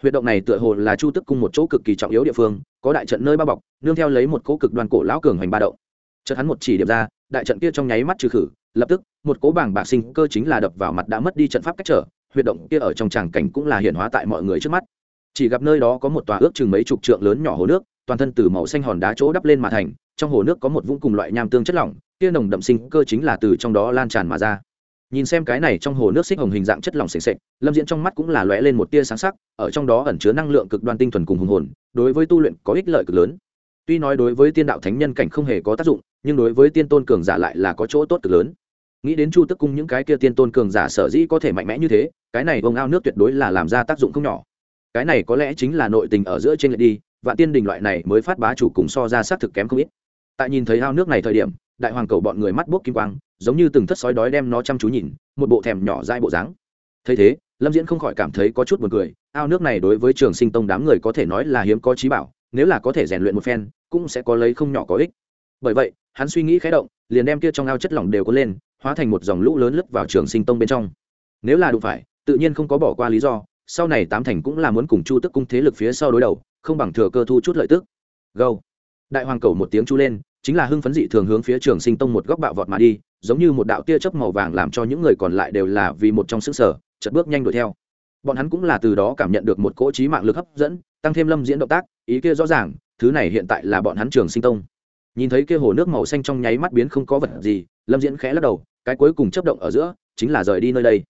Huyệt động này tựa hồ là chu tức cung một chỗ cực kỳ trọng yếu địa phương, có đại trận nơi bao bọc, nương theo lấy một cỗ cực đoàn cổ lão cường hoành ba động. Chợt hắn một chỉ điểm ra, đại trận kia trong nháy mắt trừ khử, lập tức, một cỗ bảng bạc sinh cơ chính là đập vào mặt đã mất đi trận pháp cách trở, huyệt động kia ở trong tràng cảnh cũng là hiển hóa tại mọi người trước mắt chỉ gặp nơi đó có một tòa ước chừng mấy chục trượng lớn nhỏ hồ nước, toàn thân từ màu xanh hòn đá chỗ đắp lên mà thành, trong hồ nước có một vũng cùng loại nham tương chất lỏng kia nồng đậm sinh cơ chính là từ trong đó lan tràn mà ra. Nhìn xem cái này trong hồ nước xích hồng hình dạng chất lỏng s ề n s ệ c lâm diễn trong mắt cũng là lóe lên một tia sáng sắc, ở trong đó ẩn chứa năng lượng cực đoan tinh thuần cùng hùng hồn, đối với tu luyện có ích lợi cực lớn. Tuy nói đối với tiên đạo thánh nhân cảnh không hề có tác dụng, nhưng đối với tiên tôn cường giả lại là có chỗ tốt cực lớn. Nghĩ đến chu tức cung những cái kia tiên tôn cường giả sở dĩ có thể mạnh mẽ như thế, cái này vông ao nước tuyệt đối là làm ra tác dụng không nhỏ cái này có lẽ chính là nội tình ở giữa trên lệ đi, Vạn tiên đình loại này mới phát bá chủ cùng so ra xác thực kém không ít. Tại nhìn thấy ao nước này thời điểm, đại hoàng cầu bọn người mắt bốc kim quang, giống như từng thất sói đói đem nó chăm chú nhìn, một bộ thèm nhỏ dai bộ dáng. Thấy thế, lâm diễn không khỏi cảm thấy có chút b u ồ n cười, ao nước này đối với trường sinh tông đám người có thể nói là hiếm có trí bảo, nếu là có thể rèn luyện một phen, cũng sẽ có lấy không nhỏ có ích. Bởi vậy, hắn suy nghĩ khé động, liền đem kia trong ao chất lỏng đều có lên, hóa thành một dòng lũ lớn lấp vào trường sinh tông bên trong. Nếu là đủ phải, tự nhiên không có bỏ qua lý do sau này tám thành cũng là muốn cùng chu tức cung thế lực phía sau đối đầu, không bằng thừa cơ thu chút lợi tức. Gâu đại hoàng cầu một tiếng chu lên, chính là hưng phấn dị thường hướng phía trường sinh tông một góc bạo vọt mà đi, giống như một đạo tia chớp màu vàng làm cho những người còn lại đều là vì một trong sức sở chật bước nhanh đuổi theo. Bọn hắn cũng là từ đó cảm nhận được một cỗ trí mạng lực hấp dẫn, tăng thêm lâm diễn động tác, ý kia rõ ràng, thứ này hiện tại là bọn hắn trường sinh tông. Nhìn thấy kia hồ nước màu xanh trong nháy mắt biến không có vật gì, lâm diễn khẽ lắc đầu, cái cuối cùng chấp động ở giữa, chính là rời đi nơi đây.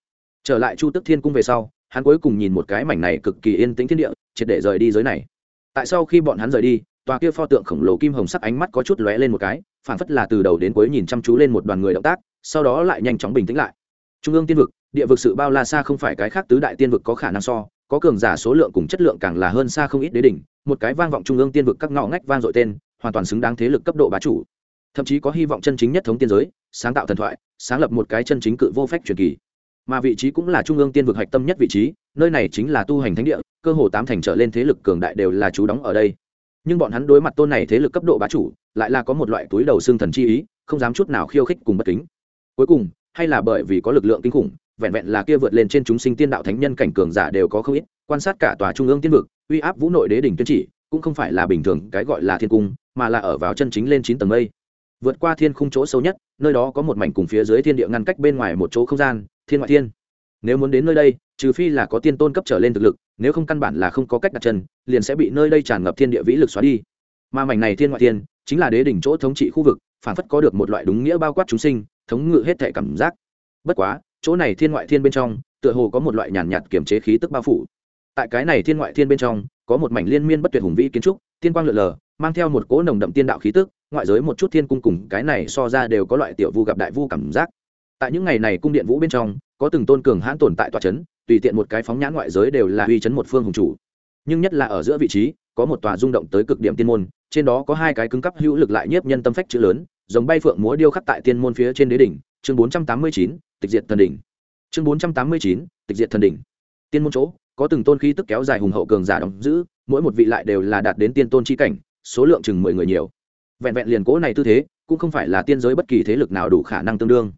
Trở lại chu tức thiên cung về sau hắn cuối cùng nhìn một cái mảnh này cực kỳ yên tĩnh thiên địa, triệt để rời đi giới này. Tại sau khi bọn hắn rời đi, tòa kia pho tượng khổng lồ kim hồng sắc ánh mắt có chút lóe lên một cái phản phất là từ đầu đến cuối nhìn chăm chú lên một đoàn người động tác, sau đó lại nhanh chóng bình tĩnh lại. Trung ương tiên vực, địa vực sự bao la xa không phải cái khác tứ đại tiên vực có khả năng so, có cường giả số lượng cùng chất lượng càng là hơn xa không ít đế đỉnh, một cái vang vọng trung ương tiên vực các ngõ ngách vang dội tên, hoàn toàn xứng đáng thế lực cấp độ bá chủ. Thậm chí có hy vọng chân chính nhất thống tiên giới, sáng tạo thần thoại, sáng lập một cái chân chính cự vô phách truyền kỳ mà vị trí cũng là trung ương tiên vực hạch tâm nhất vị trí, nơi này chính là tu hành thánh địa, cơ hồ tám thành trở lên thế lực cường đại đều là chú đóng ở đây. Nhưng bọn hắn đối mặt tôn này thế lực cấp độ bá chủ, lại là có một loại túi đầu xương thần chi ý, không dám chút nào khiêu khích cùng bất kính. Cuối cùng, hay là bởi vì có lực lượng kinh khủng, vẹn vẹn là kia vượt lên trên chúng sinh tiên đạo thánh nhân cảnh cường giả đều có không ít, quan sát cả tòa trung ương tiên vực, uy áp vũ nội đế đỉnh tuyên chỉ, cũng không phải là bình thường cái gọi là thiên cung, mà là ở vào chân chính lên chín tầng mây. Vượt qua thiên khung chỗ sâu nhất, nơi đó có một mảnh cùng phía dưới thiên địa ngăn cách bên ngoài một chỗ không gian thiên ngoại thiên. Nếu muốn đến nơi đây trừ phi là có tiên tôn cấp trở lên thực lực nếu không căn bản là không có cách đặt chân liền sẽ bị nơi đây tràn ngập thiên địa vĩ lực xóa đi. Mà mảnh này thiên ngoại thiên chính là đế đỉnh chỗ thống trị khu vực phản phất có được một loại đúng nghĩa bao quát chúng sinh thống ngự hết thể cảm giác. Bất quá chỗ này thiên ngoại thiên bên trong tựa hồ có một loại nhàn nhạt, kiềm kiểm chế khí tức bao phủ. Tại cái này thiên ngoại thiên bên trong có một mảnh liên miên bất tuyệt hùng vĩ kiến trúc tiên quang lượn lờ mang theo một cỗ nồng đậm tiên đạo khí tức ngoại giới một chút thiên cung cùng cái này so ra đều có loại tiểu vu gặp đại vu cảm giác tại những ngày này cung điện vũ bên trong, có từng tôn cường hãn tồn tại tòa chấn, tùy tiện một cái phóng nhãn ngoại giới đều là uy chấn một phương hùng chủ. Nhưng nhất là ở giữa vị trí, có một tòa rung động tới cực điểm tiên môn, trên đó có hai cái cứng cấp hữu lực lại nhiếp nhân tâm phách chữ lớn, giống bay phượng múa điêu khắc tại tiên môn phía trên đế đỉnh, chương bốn trăm tám mươi chín, tịch diệt thần đỉnh. Chương bốn trăm tám mươi chín, tịch diệt thần đỉnh. Tiên môn chỗ, có từng tôn khí tức kéo dài hùng hậu cường giả đóng giữ, mỗi một vị lại đều là đạt đến tiên tôn chi cảnh, số lượng chừng mười người nhiều. Vẹn vẹn liền cố này tư thế, cũng không phải là tiên giới bất kỳ thế lực nào đủ khả năng tương đương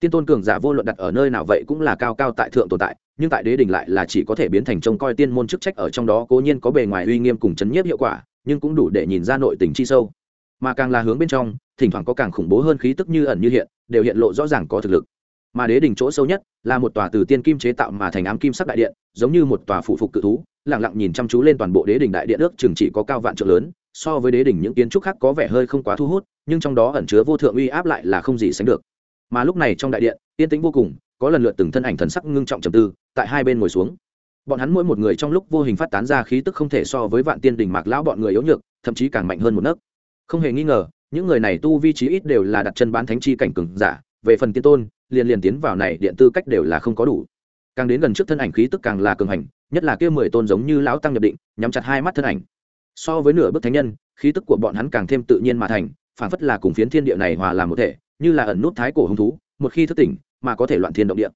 tiên tôn cường giả vô luận đặt ở nơi nào vậy cũng là cao cao tại thượng tồn tại, nhưng tại đế đình lại là chỉ có thể biến thành trông coi tiên môn chức trách ở trong đó cố nhiên có bề ngoài uy nghiêm cùng chấn nhiếp hiệu quả, nhưng cũng đủ để nhìn ra nội tình chi sâu. Mà càng là hướng bên trong, thỉnh thoảng có càng khủng bố hơn khí tức như ẩn như hiện, đều hiện lộ rõ ràng có thực lực. Mà đế đỉnh chỗ sâu nhất, là một tòa từ tiên kim chế tạo mà thành ám kim sắc đại điện, giống như một tòa phụ phục cự thú lẳng lặng nhìn chăm chú lên toàn bộ đế đỉnh đại điện ước chừng chỉ có cao vạn trượng lớn, so với đế đỉnh những kiến trúc khác có vẻ hơi không quá thu hút, nhưng trong đó ẩn chứa vô thượng uy áp lại là không gì sánh được mà lúc này trong đại điện, yên tĩnh vô cùng, có lần lượt từng thân ảnh thần sắc ngưng trọng trầm tư, tại hai bên ngồi xuống. Bọn hắn mỗi một người trong lúc vô hình phát tán ra khí tức không thể so với vạn tiên đỉnh mạc lão bọn người yếu nhược, thậm chí càng mạnh hơn một nấc. Không hề nghi ngờ, những người này tu vi trí ít đều là đặt chân bán thánh chi cảnh cường giả, về phần tiên tôn, liền liền tiến vào này điện tư cách đều là không có đủ. Càng đến gần trước thân ảnh khí tức càng là cường hành, nhất là kia mười tôn giống như lão tăng nhập định, nhắm chặt hai mắt thân ảnh. So với nửa bức thánh nhân, khí tức của bọn hắn càng thêm tự nhiên mà thành, phản phất là cùng phiến thiên địa này hòa làm một thể như là ẩn nút thái cổ hứng thú, một khi thức tỉnh, mà có thể loạn thiên động địa.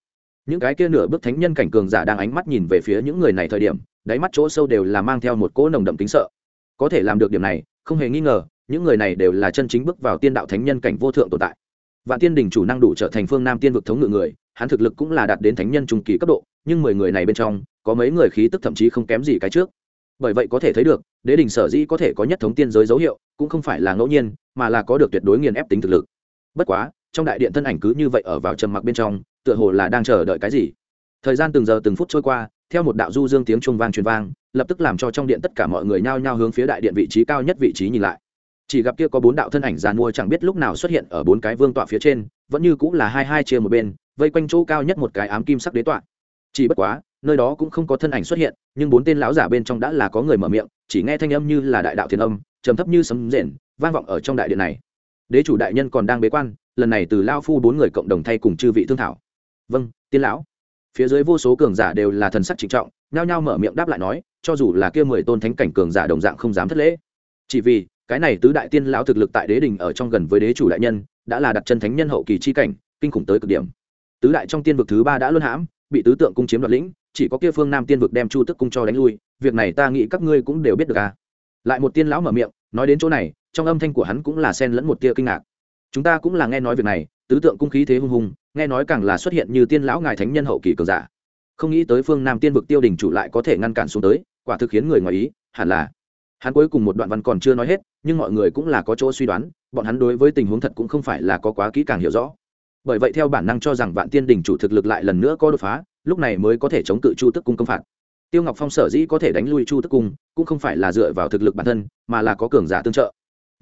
Những cái kia nửa bước thánh nhân cảnh cường giả đang ánh mắt nhìn về phía những người này thời điểm, đáy mắt chỗ sâu đều là mang theo một cỗ nồng đậm tính sợ. Có thể làm được điểm này, không hề nghi ngờ, những người này đều là chân chính bước vào tiên đạo thánh nhân cảnh vô thượng tồn tại. Vạn tiên đình chủ năng đủ trở thành phương nam tiên vực thống ngự người, hắn thực lực cũng là đạt đến thánh nhân trung kỳ cấp độ, nhưng mười người này bên trong, có mấy người khí tức thậm chí không kém gì cái trước. Bởi vậy có thể thấy được, đế đình sở dĩ có thể có nhất thống tiên giới dấu hiệu, cũng không phải là ngẫu nhiên, mà là có được tuyệt đối nghiền ép tính thực lực bất quá, trong đại điện thân ảnh cứ như vậy ở vào trầm mặc bên trong, tựa hồ là đang chờ đợi cái gì. Thời gian từng giờ từng phút trôi qua, theo một đạo du dương tiếng trung vang truyền vang, lập tức làm cho trong điện tất cả mọi người nhao nhao hướng phía đại điện vị trí cao nhất vị trí nhìn lại. Chỉ gặp kia có bốn đạo thân ảnh giàn mua chẳng biết lúc nào xuất hiện ở bốn cái vương tọa phía trên, vẫn như cũng là hai hai chia một bên, vây quanh chỗ cao nhất một cái ám kim sắc đế tọa. Chỉ bất quá, nơi đó cũng không có thân ảnh xuất hiện, nhưng bốn tên lão giả bên trong đã là có người mở miệng, chỉ nghe thanh âm như là đại đạo thiên âm, trầm thấp như sấm rền, vang vọng ở trong đại điện này đế chủ đại nhân còn đang bế quan, lần này từ lao phu bốn người cộng đồng thay cùng chư vị thương thảo. Vâng tiên lão. Phía dưới vô số cường giả đều là thần sắc trịnh trọng, nhao nhao mở miệng đáp lại nói, cho dù là kia mười tôn thánh cảnh cường giả đồng dạng không dám thất lễ. Chỉ vì, cái này tứ đại tiên lão thực lực tại đế đình ở trong gần với đế chủ đại nhân, đã là đặt chân thánh nhân hậu kỳ chi cảnh, kinh khủng tới cực điểm. Tứ đại trong tiên vực thứ ba đã luân hãm, bị tứ tượng cung chiếm đoạt lĩnh, chỉ có kia phương nam tiên vực đem chu tức cung cho đánh lui, việc này ta nghĩ các ngươi cũng đều biết được à. Lại một tiên lão mở miệng, nói đến chỗ này trong âm thanh của hắn cũng là xen lẫn một tia kinh ngạc. Chúng ta cũng là nghe nói việc này, tứ tượng cung khí thế hung hùng, nghe nói càng là xuất hiện như tiên lão ngài thánh nhân hậu kỳ cường giả. Không nghĩ tới phương nam tiên vực tiêu đình chủ lại có thể ngăn cản xuống tới, quả thực khiến người ngoài ý, hẳn là. Hắn cuối cùng một đoạn văn còn chưa nói hết, nhưng mọi người cũng là có chỗ suy đoán, bọn hắn đối với tình huống thật cũng không phải là có quá kỹ càng hiểu rõ. Bởi vậy theo bản năng cho rằng vạn tiên đình chủ thực lực lại lần nữa có đột phá, lúc này mới có thể chống cự chu tức cung công phạt. Tiêu ngọc phong sở dĩ có thể đánh lui chu tức cung, cũng không phải là dựa vào thực lực bản thân, mà là có cường giả tương trợ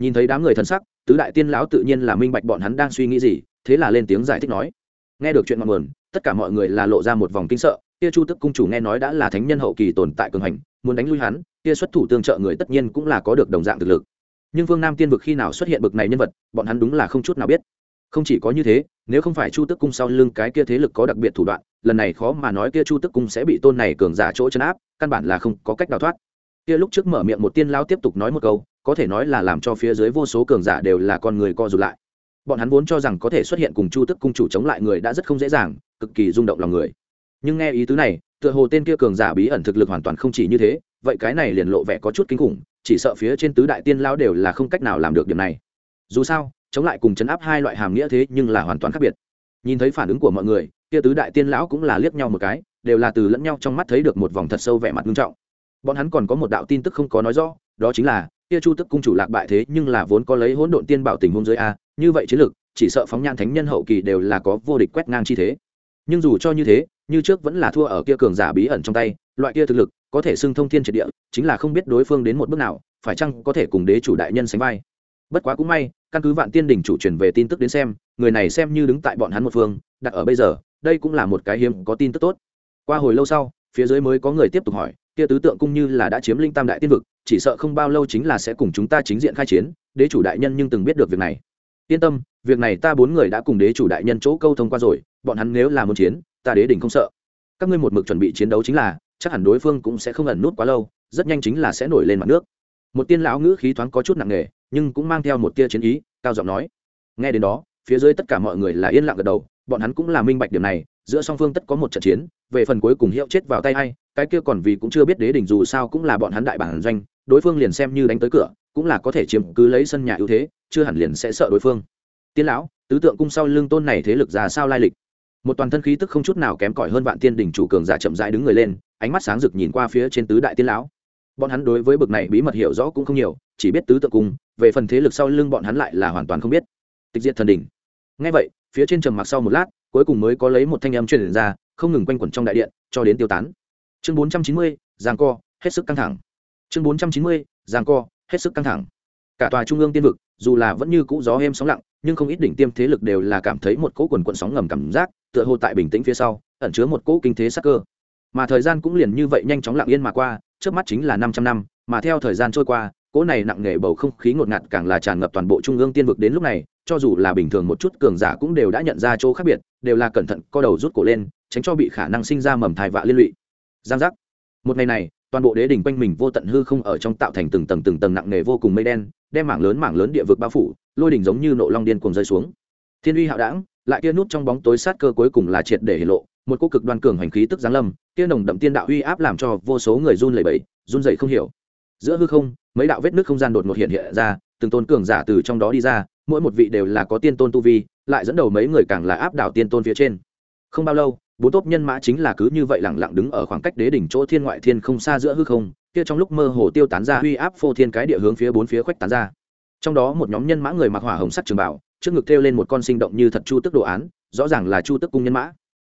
nhìn thấy đám người thân sắc, tứ đại tiên lão tự nhiên là minh bạch bọn hắn đang suy nghĩ gì, thế là lên tiếng giải thích nói. Nghe được chuyện ngọn nguồn, tất cả mọi người là lộ ra một vòng kinh sợ, kia chu tức cung chủ nghe nói đã là thánh nhân hậu kỳ tồn tại cường hành, muốn đánh lui hắn, kia xuất thủ tương trợ người tất nhiên cũng là có được đồng dạng thực lực. Nhưng vương nam tiên vực khi nào xuất hiện bực này nhân vật, bọn hắn đúng là không chút nào biết. Không chỉ có như thế, nếu không phải chu tức cung sau lưng cái kia thế lực có đặc biệt thủ đoạn, lần này khó mà nói kia chu tức cung sẽ bị tôn này cường giả chỗ chấn áp, căn bản là không có cách đào thoát kia lúc trước mở miệng một tiên lao tiếp tục nói một câu, có thể nói là làm cho phía dưới vô số cường giả đều là con người co rụt lại. Bọn hắn vốn cho rằng có thể xuất hiện cùng chu tức cung chủ chống lại người đã rất không dễ dàng, cực kỳ rung động lòng người. Nhưng nghe ý tứ này, tựa hồ tên kia cường giả bí ẩn thực lực hoàn toàn không chỉ như thế, vậy cái này liền lộ vẻ có chút kinh khủng, chỉ sợ phía trên tứ đại tiên lão đều là không cách nào làm được điểm này. Dù sao, chống lại cùng chấn áp hai loại hàm nghĩa thế nhưng là hoàn toàn khác biệt. Nhìn thấy phản ứng của mọi người, kia tứ đại tiên lão cũng là liếc nhau một cái, đều là từ lẫn nhau trong mắt thấy được một vòng thật sâu vẻ mặt nghiêm trọng bọn hắn còn có một đạo tin tức không có nói rõ, đó chính là, kia chu tức cung chủ lạc bại thế nhưng là vốn có lấy hỗn độn tiên bảo tình hôn giới a, như vậy chiến lược chỉ sợ phóng nhan thánh nhân hậu kỳ đều là có vô địch quét ngang chi thế. Nhưng dù cho như thế, như trước vẫn là thua ở kia cường giả bí ẩn trong tay, loại kia thực lực, có thể xưng thông thiên triệt địa, chính là không biết đối phương đến một bước nào, phải chăng có thể cùng đế chủ đại nhân sánh vai. Bất quá cũng may, căn cứ vạn tiên đình chủ truyền về tin tức đến xem, người này xem như đứng tại bọn hắn một phương, đặt ở bây giờ, đây cũng là một cái hiếm có tin tức tốt. Qua hồi lâu sau, phía dưới mới có người tiếp tục hỏi kia tứ tượng cung như là đã chiếm linh tam đại tiên vực, chỉ sợ không bao lâu chính là sẽ cùng chúng ta chính diện khai chiến, đế chủ đại nhân nhưng từng biết được việc này. Yên tâm, việc này ta bốn người đã cùng đế chủ đại nhân chỗ câu thông qua rồi, bọn hắn nếu là muốn chiến, ta đế đình không sợ. Các ngươi một mực chuẩn bị chiến đấu chính là, chắc hẳn đối phương cũng sẽ không ẩn nút quá lâu, rất nhanh chính là sẽ nổi lên mặt nước. Một tiên lão ngữ khí thoáng có chút nặng nề, nhưng cũng mang theo một tia chiến ý, cao giọng nói. Nghe đến đó, phía dưới tất cả mọi người là yên lặng gật đầu bọn hắn cũng là minh bạch điểm này, giữa song phương tất có một trận chiến, về phần cuối cùng hiệu chết vào tay hay cái kia còn vì cũng chưa biết đế đỉnh dù sao cũng là bọn hắn đại bản doanh, đối phương liền xem như đánh tới cửa, cũng là có thể chiếm cứ lấy sân nhà ưu thế, chưa hẳn liền sẽ sợ đối phương. Tiên lão, tứ tượng cung sau lưng tôn này thế lực ra sao lai lịch? Một toàn thân khí tức không chút nào kém cỏi hơn vạn tiên đỉnh chủ cường giả chậm rãi đứng người lên, ánh mắt sáng rực nhìn qua phía trên tứ đại tiên lão. Bọn hắn đối với bực này bí mật hiểu rõ cũng không nhiều, chỉ biết tứ tượng cung, về phần thế lực sau lưng bọn hắn lại là hoàn toàn không biết. Tịch diệt thần đỉnh. Ngay vậy phía trên trầm mặc sau một lát, cuối cùng mới có lấy một thanh âm truyền ra, không ngừng quanh quẩn trong đại điện, cho đến tiêu tán. Chương bốn trăm chín mươi giang co, hết sức căng thẳng. Chương bốn trăm chín mươi giang co, hết sức căng thẳng. Cả tòa trung ương tiên vực, dù là vẫn như cũ gió êm sóng lặng, nhưng không ít đỉnh tiêm thế lực đều là cảm thấy một cỗ quần quận sóng ngầm cảm giác, tựa hồ tại bình tĩnh phía sau, ẩn chứa một cỗ kinh thế sắc cơ. Mà thời gian cũng liền như vậy nhanh chóng lặng yên mà qua, trước mắt chính là 500 năm, mà theo thời gian trôi qua cỗ này nặng nề bầu không khí ngột ngạt càng là tràn ngập toàn bộ trung ương tiên vực đến lúc này, cho dù là bình thường một chút cường giả cũng đều đã nhận ra chỗ khác biệt, đều là cẩn thận co đầu rút cổ lên, tránh cho bị khả năng sinh ra mầm thai vạ liên lụy. Giang giác. Một ngày này, toàn bộ đế đỉnh quanh mình vô tận hư không ở trong tạo thành từng tầng từng tầng nặng nề vô cùng mây đen, đem mảng lớn mảng lớn địa vực bao phủ, lôi đỉnh giống như nộ long điên cuồng rơi xuống. Thiên uy hạo đảng lại kia nút trong bóng tối sát cơ cuối cùng là triệt để hiển lộ, một cô cực đoan cường hành khí tức giáng lâm, kia nồng đậm tiên đạo uy áp làm cho vô số người run lẩy bẩy, run dậy không hiểu giữa hư không, mấy đạo vết nước không gian đột ngột hiện hiện ra, từng tôn cường giả từ trong đó đi ra, mỗi một vị đều là có tiên tôn tu vi, lại dẫn đầu mấy người càng là áp đảo tiên tôn phía trên. Không bao lâu, bốn tốp nhân mã chính là cứ như vậy lẳng lặng đứng ở khoảng cách đế đỉnh chỗ thiên ngoại thiên không xa giữa hư không, kia trong lúc mơ hồ tiêu tán ra uy áp phô thiên cái địa hướng phía bốn phía khuếch tán ra. Trong đó một nhóm nhân mã người mặc hỏa hồng sắc trường bảo trước ngực thêu lên một con sinh động như thật chu tức đồ án, rõ ràng là chu tức cung nhân mã.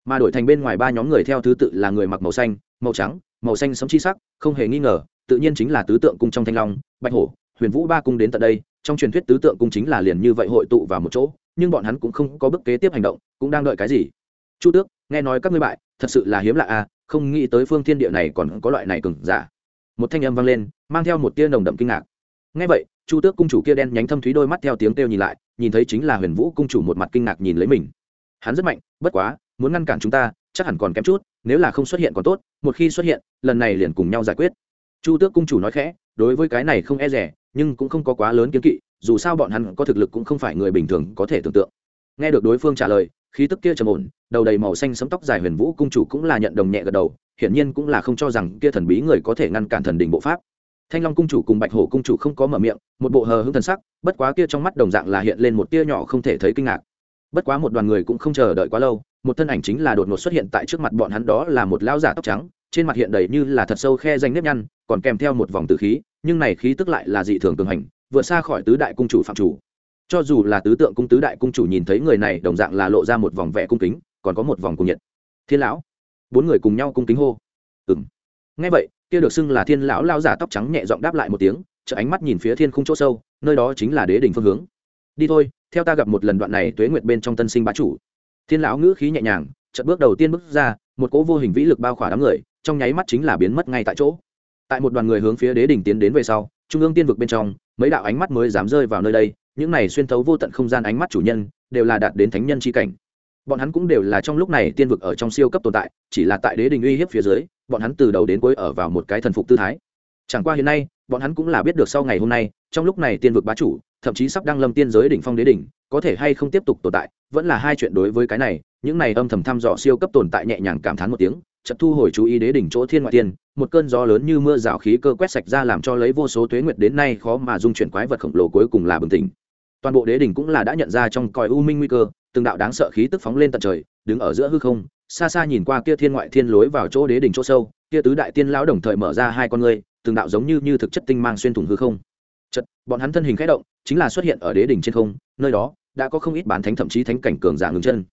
Mà đổi thành bên ngoài ba nhóm người theo thứ tự là người mặc màu xanh, màu trắng, màu xanh sống chi sắc, không hề nghi ngờ tự nhiên chính là tứ tượng cung trong thanh long, bạch hổ, huyền vũ ba cung đến tận đây, trong truyền thuyết tứ tượng cung chính là liền như vậy hội tụ vào một chỗ, nhưng bọn hắn cũng không có bước kế tiếp hành động, cũng đang đợi cái gì? Chu tước, nghe nói các ngươi bại, thật sự là hiếm lạ à không nghĩ tới phương thiên địa này còn có loại này cừng giả. Một thanh âm vang lên, mang theo một tia nồng đậm kinh ngạc. Nghe vậy, chu tước cung chủ kia đen nhánh thâm thúy đôi mắt theo tiếng kêu nhìn lại, nhìn thấy chính là huyền vũ cung chủ một mặt kinh ngạc nhìn lấy mình. Hắn rất mạnh, bất quá, muốn ngăn cản chúng ta, chắc hẳn còn kém chút, nếu là không xuất hiện còn tốt, một khi xuất hiện, lần này liền cùng nhau giải quyết chu tước cung chủ nói khẽ, đối với cái này không e rẻ nhưng cũng không có quá lớn kiến kỵ, dù sao bọn hắn có thực lực cũng không phải người bình thường có thể tưởng tượng. Nghe được đối phương trả lời, khí tức kia trầm ổn, đầu đầy màu xanh sấm tóc dài huyền vũ cung chủ cũng là nhận đồng nhẹ gật đầu, hiển nhiên cũng là không cho rằng kia thần bí người có thể ngăn cản thần đình bộ pháp. Thanh long cung chủ cùng bạch hổ cung chủ không có mở miệng, một bộ hờ hững thần sắc, bất quá kia trong mắt đồng dạng là hiện lên một tia nhỏ không thể thấy kinh ngạc. Bất quá một đoàn người cũng không chờ đợi quá lâu, một thân ảnh chính là đột ngột xuất hiện tại trước mặt bọn hắn đó là một lão giả tóc trắng trên mặt hiện đầy như là thật sâu khe danh nếp nhăn, còn kèm theo một vòng tử khí, nhưng này khí tức lại là dị thường cường hành, vượt xa khỏi tứ đại cung chủ phạm chủ. Cho dù là tứ tượng cung tứ đại cung chủ nhìn thấy người này, đồng dạng là lộ ra một vòng vẻ cung kính, còn có một vòng cung nhiệt. Thiên lão, bốn người cùng nhau cung kính hô. Ừ m ngay vậy, kia được xưng là thiên lão lao giả tóc trắng nhẹ giọng đáp lại một tiếng chợ ánh mắt nhìn phía thiên khung chỗ sâu, nơi đó chính là đế đình phương hướng. Đi thôi, theo ta gặp một lần đoạn này tuế nguyệt bên trong tân sinh bá chủ. Thiên lão ngữ khí nhẹ nhàng chợt bước đầu tiên bước ra, một cỗ vô hình vĩ lực bao khỏa đám người, trong nháy mắt chính là biến mất ngay tại chỗ. Tại một đoàn người hướng phía đế đỉnh tiến đến về sau, trung ương tiên vực bên trong, mấy đạo ánh mắt mới dám rơi vào nơi đây, những này xuyên thấu vô tận không gian ánh mắt chủ nhân, đều là đạt đến thánh nhân chi cảnh. Bọn hắn cũng đều là trong lúc này tiên vực ở trong siêu cấp tồn tại, chỉ là tại đế đình uy hiếp phía dưới, bọn hắn từ đầu đến cuối ở vào một cái thần phục tư thái. Chẳng qua hiện nay, bọn hắn cũng là biết được sau ngày hôm nay, trong lúc này tiên vực bá chủ, thậm chí sắp đăng lâm tiên giới đỉnh phong đế đỉnh, có thể hay không tiếp tục tồn tại, vẫn là hai chuyện đối với cái này những này âm thầm thăm dò siêu cấp tồn tại nhẹ nhàng cảm thán một tiếng, chợt thu hồi chú ý đế đỉnh chỗ thiên ngoại tiên, một cơn gió lớn như mưa rào khí cơ quét sạch ra làm cho lấy vô số tuế nguyệt đến nay khó mà dung chuyển quái vật khổng lồ cuối cùng là bừng tỉnh. Toàn bộ đế đỉnh cũng là đã nhận ra trong còi u minh nguy cơ, từng đạo đáng sợ khí tức phóng lên tận trời, đứng ở giữa hư không, xa xa nhìn qua kia thiên ngoại thiên lối vào chỗ đế đỉnh chỗ sâu, kia tứ đại tiên lão đồng thời mở ra hai con ngươi, từng đạo giống như như thực chất tinh mang xuyên thủng hư không. Chật bọn hắn thân hình khẽ động, chính là xuất hiện ở đế đỉnh trên không, nơi đó đã có không ít bán thánh thậm chí thánh cảnh cường giả ngừng chân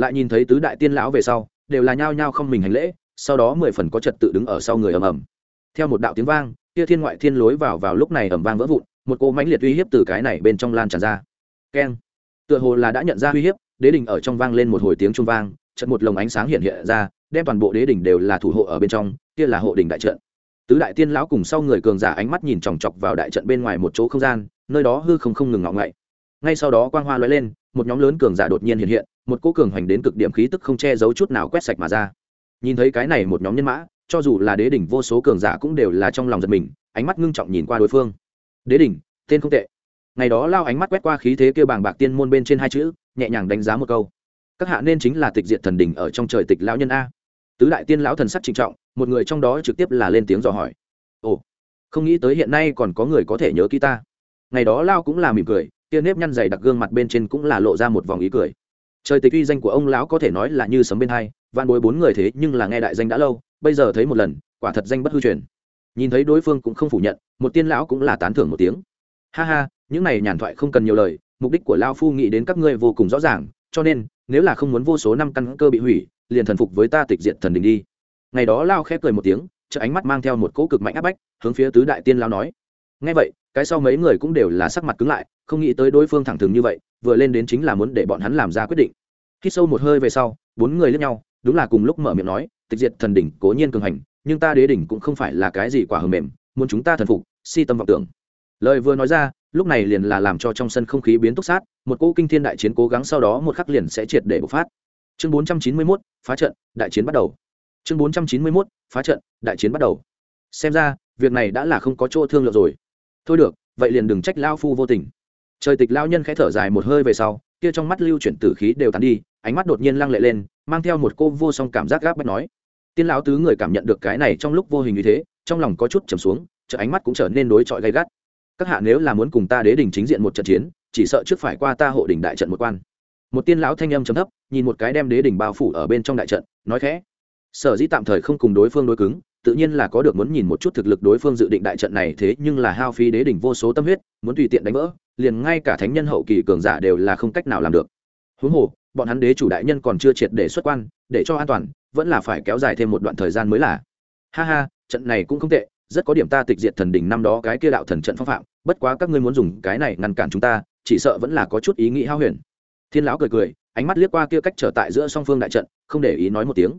lại nhìn thấy tứ đại tiên lão về sau, đều là nhao nhao không mình hành lễ, sau đó mười phần có trật tự đứng ở sau người ầm ầm. Theo một đạo tiếng vang, kia thiên ngoại thiên lối vào vào lúc này ầm vang vỡ vụn, một cô mãnh liệt uy hiếp từ cái này bên trong lan tràn ra. Keng. Tựa hồ là đã nhận ra uy hiếp, đế đình ở trong vang lên một hồi tiếng trung vang trận một lồng ánh sáng hiện hiện ra, đem toàn bộ đế đình đều là thủ hộ ở bên trong, kia là hộ đình đại trận. Tứ đại tiên lão cùng sau người cường giả ánh mắt nhìn chòng chọc vào đại trận bên ngoài một chỗ không gian, nơi đó hư không không ngừng ngọng ngậy. Ngay sau đó quang hoa lóe lên, một nhóm lớn cường giả đột nhiên hiện hiện một cỗ cường hoành đến cực điểm khí tức không che giấu chút nào quét sạch mà ra. Nhìn thấy cái này một nhóm nhân mã, cho dù là đế đỉnh vô số cường giả cũng đều là trong lòng giật mình, ánh mắt ngưng trọng nhìn qua đối phương. Đế đỉnh, tên không tệ. Ngày đó lao ánh mắt quét qua khí thế kêu bàng bạc tiên môn bên trên hai chữ, nhẹ nhàng đánh giá một câu. Các hạ nên chính là tịch diện thần đỉnh ở trong trời tịch lão nhân a. Tứ đại tiên lão thần sắc trịnh trọng, một người trong đó trực tiếp là lên tiếng dò hỏi. Ồ, không nghĩ tới hiện nay còn có người có thể nhớ ký ta. Ngày đó lao cũng là mỉm cười kia nếp nhăn dày đặc gương mặt bên trên cũng là lộ ra một vòng ý cười trời tịch uy danh của ông lão có thể nói là như sấm bên hai van bối bốn người thế nhưng là nghe đại danh đã lâu, bây giờ thấy một lần, quả thật danh bất hư truyền. Nhìn thấy đối phương cũng không phủ nhận, một tiên lão cũng là tán thưởng một tiếng. Ha ha, những này nhàn thoại không cần nhiều lời, mục đích của lao phu nghĩ đến các ngươi vô cùng rõ ràng, cho nên, nếu là không muốn vô số năm căn cơ bị hủy, liền thần phục với ta tịch diệt thần đình đi. Ngày đó lao khép cười một tiếng chợ ánh mắt mang theo một cỗ cực mạnh áp bách, hướng phía tứ đại tiên lao nói ngay vậy cái sau mấy người cũng đều là sắc mặt cứng lại không nghĩ tới đối phương thẳng thừng như vậy vừa lên đến chính là muốn để bọn hắn làm ra quyết định. Khi sâu một hơi về sau bốn người lướt nhau đúng là cùng lúc mở miệng nói tịch diệt thần đỉnh cố nhiên cường hành nhưng ta đế đỉnh cũng không phải là cái gì quả hờ mềm muốn chúng ta thần phục si tâm vọng tưởng. Lời vừa nói ra lúc này liền là làm cho trong sân không khí biến túc sát một cỗ kinh thiên đại chiến cố gắng sau đó một khắc liền sẽ triệt để bộc phát. Chương 491, phá trận đại chiến bắt đầu. Chương 491, phá trận đại chiến bắt đầu. Xem ra việc này đã là không có chỗ thương lượng rồi thôi được, vậy liền đừng trách lao phu vô tình. Trời tịch lao nhân khẽ thở dài một hơi về sau, kia trong mắt lưu chuyển tử khí đều tàn đi, ánh mắt đột nhiên lăng lệ lên, mang theo một cô vô song cảm giác gáp bách nói, tiên lão tứ người cảm nhận được cái này trong lúc vô hình như thế, trong lòng có chút trầm xuống chợ ánh mắt cũng trở nên đối chọi gay gắt. Các hạ nếu là muốn cùng ta đế đình chính diện một trận chiến, chỉ sợ trước phải qua ta hộ đình đại trận một quan. Một tiên lão thanh âm trầm thấp, nhìn một cái đem đế đình bao phủ ở bên trong đại trận, nói khẽ, sở dĩ tạm thời không cùng đối phương đối cứng tự nhiên là có được muốn nhìn một chút thực lực đối phương dự định đại trận này, thế nhưng là hao phí đế đỉnh vô số tâm huyết, muốn tùy tiện đánh vỡ, liền ngay cả thánh nhân hậu kỳ cường giả đều là không cách nào làm được. Huống hồ, bọn hắn đế chủ đại nhân còn chưa triệt để xuất quan, để cho an toàn, vẫn là phải kéo dài thêm một đoạn thời gian mới là. Ha ha, trận này cũng không tệ, rất có điểm ta tịch diệt thần đỉnh năm đó cái kia đạo thần trận phong phạm, bất quá các ngươi muốn dùng cái này ngăn cản chúng ta, chỉ sợ vẫn là có chút ý nghĩ hao huyền. Thiên lão cười cười, ánh mắt liếc qua kia cách trở tại giữa song phương đại trận, không để ý nói một tiếng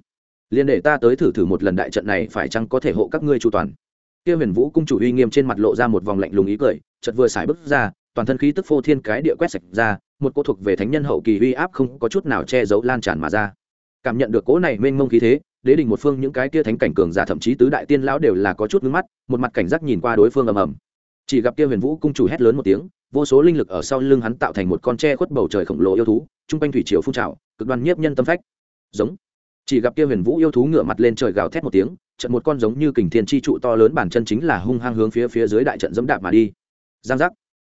liền để ta tới thử thử một lần đại trận này phải chăng có thể hộ các ngươi chu toàn. Kia huyền vũ cung chủ uy nghiêm trên mặt lộ ra một vòng lạnh lùng ý cười, chợt vừa xài bước ra, toàn thân khí tức phô thiên cái địa quét sạch ra, một cô thuộc về thánh nhân hậu kỳ uy áp không có chút nào che giấu lan tràn mà ra. Cảm nhận được cỗ này mênh mông khí thế, đế đình một phương những cái kia thánh cảnh cường giả thậm chí tứ đại tiên lão đều là có chút ngưng mắt, một mặt cảnh giác nhìn qua đối phương ầm ầm. Chỉ gặp kia huyền vũ cung chủ hét lớn một tiếng, vô số linh lực ở sau lưng hắn tạo thành một con tre khuất bầu trời khổng lồ yêu thú, trung quanh thủy triều phun trào, cực đoan nhiếp nhân tâm phách. Giống chỉ gặp kia huyền vũ yêu thú ngựa mặt lên trời gào thét một tiếng, trận một con giống như kình thiên chi trụ to lớn bản chân chính là hung hăng hướng phía phía dưới đại trận dẫm đạp mà đi. Giang giác.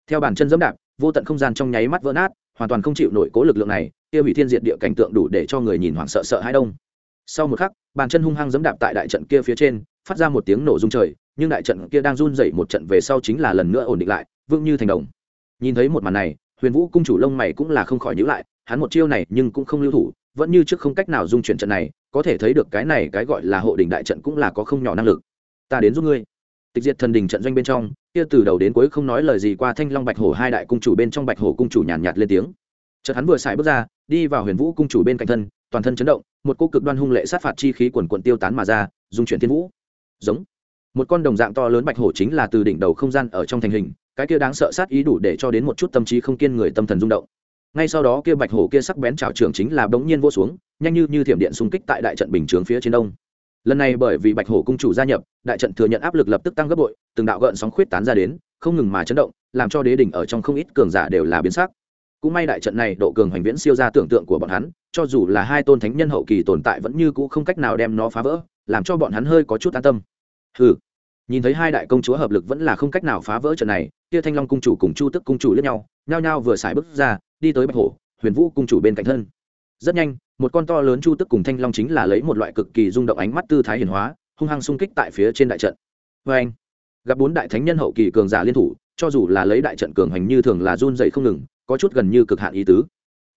Theo bản chân dẫm đạp, vô tận không gian trong nháy mắt vỡ nát, hoàn toàn không chịu nổi cố lực lượng này, kia hủy thiên diệt địa cảnh tượng đủ để cho người nhìn hoảng sợ sợ hãi đông. Sau một khắc bàn chân hung hăng dẫm đạp tại đại trận kia phía trên, phát ra một tiếng nổ rung trời, nhưng đại trận kia đang run dậy một trận về sau chính là lần nữa ổn định lại, vững như thành đồng. Nhìn thấy một màn này, huyền vũ cung chủ lông mày cũng là không khỏi nhữ lại, hắn một chiêu này nhưng cũng không lưu thủ vẫn như trước không cách nào dung chuyển trận này có thể thấy được cái này cái gọi là hộ đình đại trận cũng là có không nhỏ năng lực. Ta đến giúp ngươi. Tịch diệt thần đình trận doanh bên trong kia từ đầu đến cuối không nói lời gì qua thanh long bạch hổ hai đại cung chủ bên trong bạch hổ cung chủ nhàn nhạt, nhạt lên tiếng. Chợt hắn vừa xài bước ra đi vào huyền vũ cung chủ bên cạnh thân toàn thân chấn động một cô cực đoan hung lệ sát phạt chi khí quần quận tiêu tán mà ra dung chuyển thiên vũ. Giống. Một con đồng dạng to lớn bạch hổ chính là từ đỉnh đầu không gian ở trong thành hình cái kia đáng sợ sát ý đủ để cho đến một chút tâm trí không kiên người tâm thần rung động ngay sau đó kia bạch hổ kia sắc bén trào trưởng chính là bỗng nhiên vô xuống, nhanh như như thiểm điện xung kích tại đại trận bình chướng phía trên đông. Lần này bởi vì bạch hổ cung chủ gia nhập, đại trận thừa nhận áp lực lập tức tăng gấp bội, từng đạo gợn sóng khuyết tán ra đến, không ngừng mà chấn động, làm cho đế đỉnh ở trong không ít cường giả đều là biến sắc. Cũng may đại trận này độ cường hoành viễn siêu ra tưởng tượng của bọn hắn, cho dù là hai tôn thánh nhân hậu kỳ tồn tại vẫn như cũ không cách nào đem nó phá vỡ, làm cho bọn hắn hơi có chút an tâm. Ừ nhìn thấy hai đại công chúa hợp lực vẫn là không cách nào phá vỡ trận này, kia thanh long cung chủ cùng chu tức cung chủ lẫn nhau, nhao nhao vừa xài bước ra đi tới bạch hổ, huyền vũ cung chủ bên cạnh thân. Rất nhanh, một con to lớn chu tức cùng thanh long chính là lấy một loại cực kỳ rung động ánh mắt tư thái hiền hóa, hung hăng xung kích tại phía trên đại trận. Vê anh, gặp bốn đại thánh nhân hậu kỳ cường giả liên thủ, cho dù là lấy đại trận cường hành như thường là run dậy không ngừng, có chút gần như cực hạn ý tứ.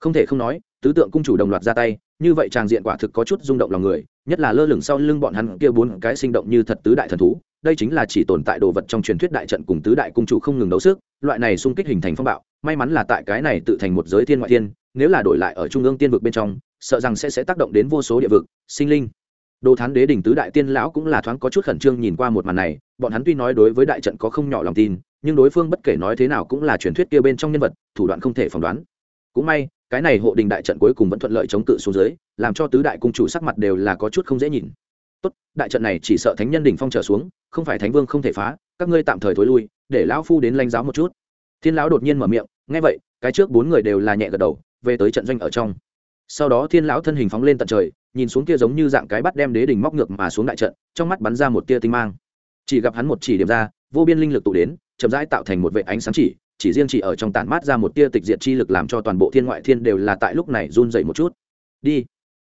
Không thể không nói, tứ tượng cung chủ đồng loạt ra tay, như vậy tràng diện quả thực có chút rung động lòng người, nhất là lơ lửng sau lưng bọn hắn kia bốn cái sinh động như thật tứ đại thần thú, đây chính là chỉ tồn tại đồ vật trong truyền thuyết đại trận cùng tứ đại cung chủ không ngừng đấu sức, loại này xung kích hình thành phong bạo may mắn là tại cái này tự thành một giới thiên ngoại thiên, nếu là đổi lại ở trung ương tiên vực bên trong, sợ rằng sẽ sẽ tác động đến vô số địa vực, sinh linh. Đồ thán đế đỉnh tứ đại tiên lão cũng là thoáng có chút khẩn trương nhìn qua một màn này, bọn hắn tuy nói đối với đại trận có không nhỏ lòng tin, nhưng đối phương bất kể nói thế nào cũng là truyền thuyết kia bên trong nhân vật, thủ đoạn không thể phỏng đoán. Cũng may, cái này hộ đình đại trận cuối cùng vẫn thuận lợi chống cự xuống dưới, làm cho tứ đại cung chủ sắc mặt đều là có chút không dễ nhìn. Tốt, đại trận này chỉ sợ thánh nhân đỉnh phong trở xuống, không phải thánh vương không thể phá, các ngươi tạm thời thối lui, để lão phu đến lãnh giáo một chút thiên lão đột nhiên mở miệng, nghe vậy, cái trước bốn người đều là nhẹ gật đầu, về tới trận doanh ở trong. Sau đó thiên lão thân hình phóng lên tận trời, nhìn xuống kia giống như dạng cái bắt đem đế đỉnh móc ngược mà xuống đại trận, trong mắt bắn ra một tia tinh mang. Chỉ gặp hắn một chỉ điểm ra, vô biên linh lực tụ đến, chậm rãi tạo thành một vệ ánh sáng chỉ chỉ riêng chỉ ở trong tản mát ra một tia tịch diệt chi lực làm cho toàn bộ thiên ngoại thiên đều là tại lúc này run dậy một chút. Đi.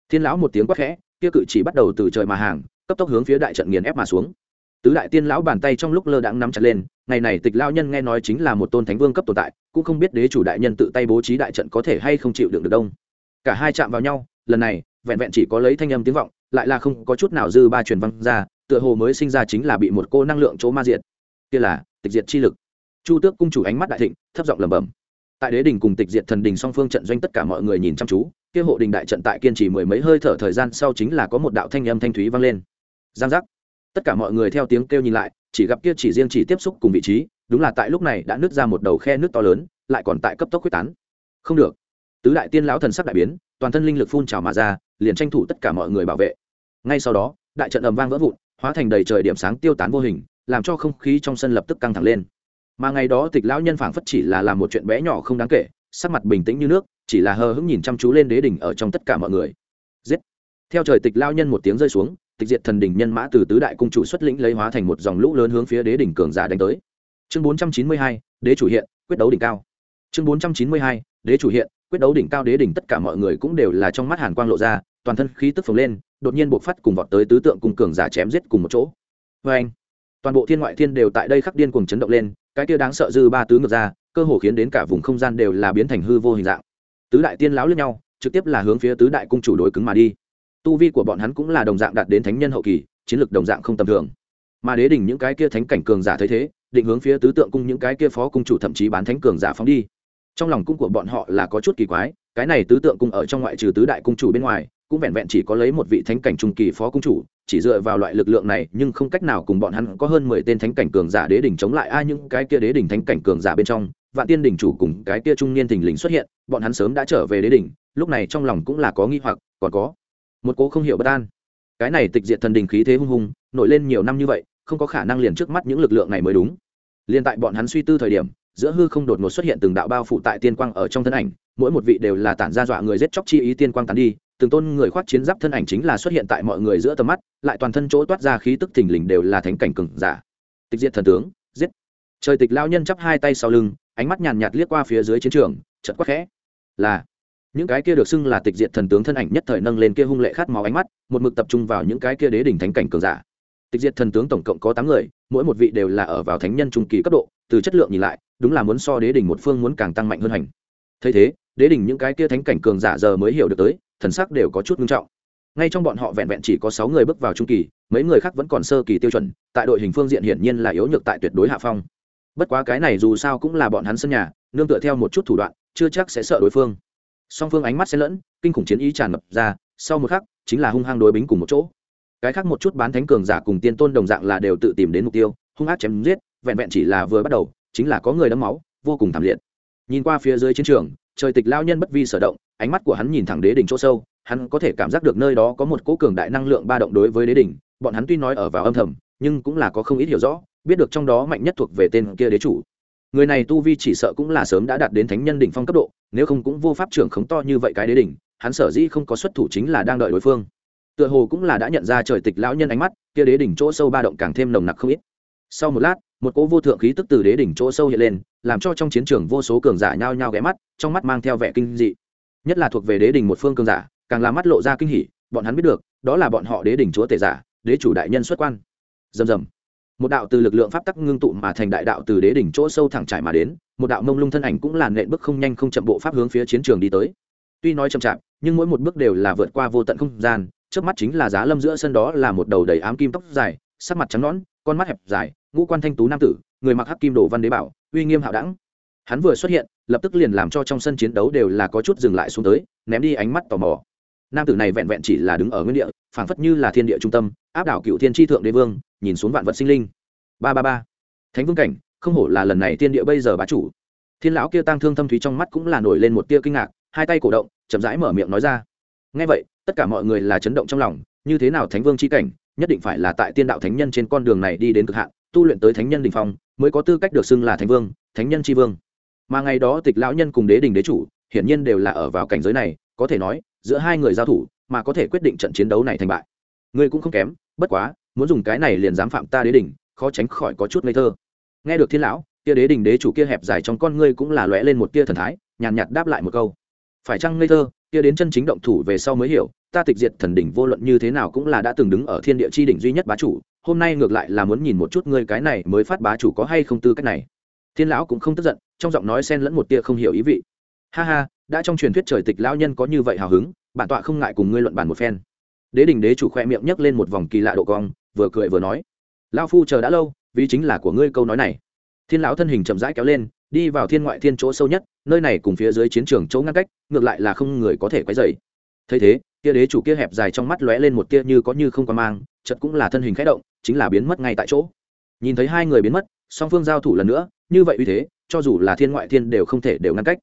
Thiên lão một tiếng quát khẽ, kia cự chỉ bắt đầu từ trời mà hàng, cấp tốc hướng phía đại trận nghiền ép mà xuống tứ đại tiên lão bàn tay trong lúc lơ đãng nắm chặt lên, ngày này tịch lao nhân nghe nói chính là một tôn thánh vương cấp tồn tại, cũng không biết đế chủ đại nhân tự tay bố trí đại trận có thể hay không chịu đựng được đông. Cả hai chạm vào nhau, lần này, vẹn vẹn chỉ có lấy thanh âm tiếng vọng, lại là không có chút nào dư ba truyền văng ra, tựa hồ mới sinh ra chính là bị một cô năng lượng chỗ ma diệt. Kia là, tịch diệt chi lực. Chu tước cung chủ ánh mắt đại thịnh, thấp giọng lẩm bẩm. Tại đế đình cùng tịch diệt thần đình song phương trận doanh tất cả mọi người nhìn chăm chú, kia hộ đình đại trận tại kiên trì mười mấy hơi thở thời gian sau chính là có một đạo thanh âm thanh thúy vang lên. Giang giác tất cả mọi người theo tiếng kêu nhìn lại, chỉ gặp kia chỉ riêng chỉ tiếp xúc cùng vị trí, đúng là tại lúc này đã nứt ra một đầu khe nước to lớn, lại còn tại cấp tốc quyết tán. Không được. Tứ đại tiên lão thần sắc đại biến, toàn thân linh lực phun trào mà ra, liền tranh thủ tất cả mọi người bảo vệ. Ngay sau đó, đại trận ầm vang vỡ vụn, hóa thành đầy trời điểm sáng tiêu tán vô hình, làm cho không khí trong sân lập tức căng thẳng lên. Mà ngày đó tịch lão nhân phảng phất chỉ là làm một chuyện bé nhỏ không đáng kể, sắc mặt bình tĩnh như nước, chỉ là hờ hững nhìn chăm chú lên đế đỉnh ở trong tất cả mọi người. Giết. Theo trời tịch lao nhân một tiếng rơi xuống tịch diệt thần đỉnh nhân mã từ tứ đại cung chủ xuất lĩnh lấy hóa thành một dòng lũ lớn hướng phía đế đỉnh cường giả đánh tới. Chương bốn trăm chín mươi hai, đế chủ hiện, quyết đấu đỉnh cao. Chương bốn trăm chín mươi hai, đế chủ hiện, quyết đấu đỉnh cao đế đỉnh tất cả mọi người cũng đều là trong mắt hàn quang lộ ra, toàn thân khí tức phồng lên, đột nhiên bộc phát cùng vọt tới tứ tượng cùng cường giả chém giết cùng một chỗ. Vê anh, toàn bộ thiên ngoại thiên đều tại đây khắc điên cuồng chấn động lên, cái kia đáng sợ dư ba tứ ngược ra, cơ hồ khiến đến cả vùng không gian đều là biến thành hư vô hình dạng. Tứ đại tiên lão lẫn nhau, trực tiếp là hướng phía tứ đại cung chủ đối cứng mà đi tu vi của bọn hắn cũng là đồng dạng đạt đến thánh nhân hậu kỳ, chiến lược đồng dạng không tầm thường. Mà đế đỉnh những cái kia thánh cảnh cường giả thấy thế, định hướng phía tứ tượng cung những cái kia phó cung chủ thậm chí bán thánh cường giả phóng đi. Trong lòng cung của bọn họ là có chút kỳ quái, cái này tứ tượng cung ở trong ngoại trừ tứ đại cung chủ bên ngoài, cũng vẹn vẹn chỉ có lấy một vị thánh cảnh trung kỳ phó cung chủ, chỉ dựa vào loại lực lượng này, nhưng không cách nào cùng bọn hắn có hơn mười tên thánh cảnh cường giả đế đỉnh chống lại. Ai những cái kia đế đỉnh thánh cảnh cường giả bên trong, vạn tiên đỉnh chủ cùng cái kia trung niên thình lình xuất hiện, bọn hắn sớm đã trở về đế đỉnh, lúc này trong lòng cũng là có nghi hoặc, còn có một cố không hiểu bất an. Cái này tịch diệt thần đình khí thế hung hùng, nổi lên nhiều năm như vậy, không có khả năng liền trước mắt những lực lượng này mới đúng. Liền tại bọn hắn suy tư thời điểm, giữa hư không đột ngột xuất hiện từng đạo bao phủ tại tiên quang ở trong thân ảnh, mỗi một vị đều là tản ra dọa người giết chóc chi ý tiên quang tán đi, từng tôn người khoác chiến giáp thân ảnh chính là xuất hiện tại mọi người giữa tầm mắt, lại toàn thân chỗ toát ra khí tức thình lình đều là thánh cảnh cừng giả. Tịch diệt thần tướng, giết. Trời tịch lao nhân chắp hai tay sau lưng, ánh mắt nhàn nhạt liếc qua phía dưới chiến trường chật quắc khẽ. Là những cái kia được xưng là tịch diệt thần tướng thân ảnh nhất thời nâng lên kia hung lệ khát máu ánh mắt, một mực tập trung vào những cái kia đế đỉnh thánh cảnh cường giả. Tịch diệt thần tướng tổng cộng có tám người, mỗi một vị đều là ở vào thánh nhân trung kỳ cấp độ, từ chất lượng nhìn lại, đúng là muốn so đế đỉnh một phương muốn càng tăng mạnh hơn hành. Thấy thế, đế đỉnh những cái kia thánh cảnh cường giả giờ mới hiểu được tới, thần sắc đều có chút nghiêm trọng. Ngay trong bọn họ vẹn vẹn chỉ có sáu người bước vào trung kỳ, mấy người khác vẫn còn sơ kỳ tiêu chuẩn, tại đội hình phương diện hiển nhiên là yếu nhược tại tuyệt đối hạ phong. Bất quá cái này dù sao cũng là bọn hắn sân nhà, nương tựa theo một chút thủ đoạn, chưa chắc sẽ sợ đối phương song phương ánh mắt xen lẫn, kinh khủng chiến ý tràn ngập ra, sau một khắc, chính là hung hăng đối bính cùng một chỗ. Cái khác một chút bán thánh cường giả cùng tiên tôn đồng dạng là đều tự tìm đến mục tiêu, hung ác chém giết, vẹn vẹn chỉ là vừa bắt đầu, chính là có người đấm máu, vô cùng thảm liệt. Nhìn qua phía dưới chiến trường, trời tịch lao nhân bất vi sở động, ánh mắt của hắn nhìn thẳng đế đỉnh chỗ sâu, hắn có thể cảm giác được nơi đó có một cỗ cường đại năng lượng ba động đối với đế đỉnh, bọn hắn tuy nói ở vào âm thầm, nhưng cũng là có không ít hiểu rõ, biết được trong đó mạnh nhất thuộc về tên kia đế chủ người này tu vi chỉ sợ cũng là sớm đã đạt đến thánh nhân đỉnh phong cấp độ, nếu không cũng vô pháp trưởng khống to như vậy cái đế đỉnh, hắn sở dĩ không có xuất thủ chính là đang đợi đối phương. Tựa hồ cũng là đã nhận ra trời tịch lão nhân ánh mắt, kia đế đỉnh chỗ sâu ba động càng thêm nồng nặc không ít. Sau một lát, một cỗ vô thượng khí tức từ đế đỉnh chỗ sâu hiện lên, làm cho trong chiến trường vô số cường giả nhao nhao ghé mắt, trong mắt mang theo vẻ kinh dị. Nhất là thuộc về đế đỉnh một phương cường giả, càng làm mắt lộ ra kinh hỉ, bọn hắn biết được, đó là bọn họ đế đỉnh chúa tể giả, đế chủ đại nhân xuất quan. Rầm rầm một đạo từ lực lượng pháp tắc ngưng tụ mà thành đại đạo từ đế đỉnh chỗ sâu thẳng trải mà đến, một đạo mông lung thân ảnh cũng làn nện bước không nhanh không chậm bộ pháp hướng phía chiến trường đi tới. Tuy nói chậm chạp, nhưng mỗi một bước đều là vượt qua vô tận không gian trước mắt chính là giá lâm giữa sân đó là một đầu đầy ám kim tóc dài, sắc mặt trắng nõn, con mắt hẹp dài, ngũ quan thanh tú nam tử, người mặc hắc kim đồ văn đế bảo, uy nghiêm hạo đẳng. Hắn vừa xuất hiện, lập tức liền làm cho trong sân chiến đấu đều là có chút dừng lại xuống tới, ném đi ánh mắt tò mò nam tử này vẹn vẹn chỉ là đứng ở nguyên địa, phảng phất như là thiên địa trung tâm, áp đảo cựu thiên tri thượng đế vương, nhìn xuống vạn vật sinh linh. Ba ba ba. Thánh vương cảnh, không hổ là lần này thiên địa bây giờ bá chủ. Thiên lão kia tăng thương thâm thúy trong mắt cũng là nổi lên một tia kinh ngạc, hai tay cổ động, chậm rãi mở miệng nói ra. Ngay vậy, tất cả mọi người là chấn động trong lòng, như thế nào thánh vương c h i cảnh, nhất định phải là tại tiên đạo thánh nhân trên con đường này đi đến cực hạn, tu luyện tới thánh nhân đình phong, mới có tư cách được xưng là thánh vương, thánh nhân tri vương. Mà ngày đó tịch lão nhân cùng đế đình đế chủ, hiển nhiên đều là ở vào cảnh giới này, có thể nói giữa hai người giao thủ mà có thể quyết định trận chiến đấu này thành bại. Ngươi cũng không kém, bất quá, muốn dùng cái này liền dám phạm ta đế đình khó tránh khỏi có chút ngây thơ. Nghe được thiên lão kia đế đình đế chủ kia hẹp dài trong con ngươi cũng là lóe lên một tia thần thái, nhàn nhạt đáp lại một câu. Phải chăng ngây thơ kia đến chân chính động thủ về sau mới hiểu, ta tịch diệt thần đỉnh vô luận như thế nào cũng là đã từng đứng ở thiên địa chi đỉnh duy nhất bá chủ, hôm nay ngược lại là muốn nhìn một chút ngươi cái này mới phát bá chủ có hay không tư cách này. Thiên lão cũng không tức giận, trong giọng nói xen lẫn một tia không hiểu ý vị ha ha, đã trong truyền thuyết trời tịch lão nhân có như vậy hào hứng, bản tọa không ngại cùng ngươi luận bàn một phen. Đế đình đế chủ khoe miệng nhấc lên một vòng kỳ lạ độ cong, vừa cười vừa nói. Lao phu chờ đã lâu, vì chính là của ngươi câu nói này. Thiên lão thân hình chậm rãi kéo lên, đi vào thiên ngoại thiên chỗ sâu nhất, nơi này cùng phía dưới chiến trường chỗ ngăn cách, ngược lại là không người có thể quấy dày thấy thế, kia đế chủ kia hẹp dài trong mắt lóe lên một tia như có như không qua mang chật cũng là thân hình khẽ động, chính là biến mất ngay tại chỗ. Nhìn thấy hai người biến mất, song phương giao thủ lần nữa, như vậy uy thế, cho dù là thiên ngoại thiên đều không thể đều ngăn cách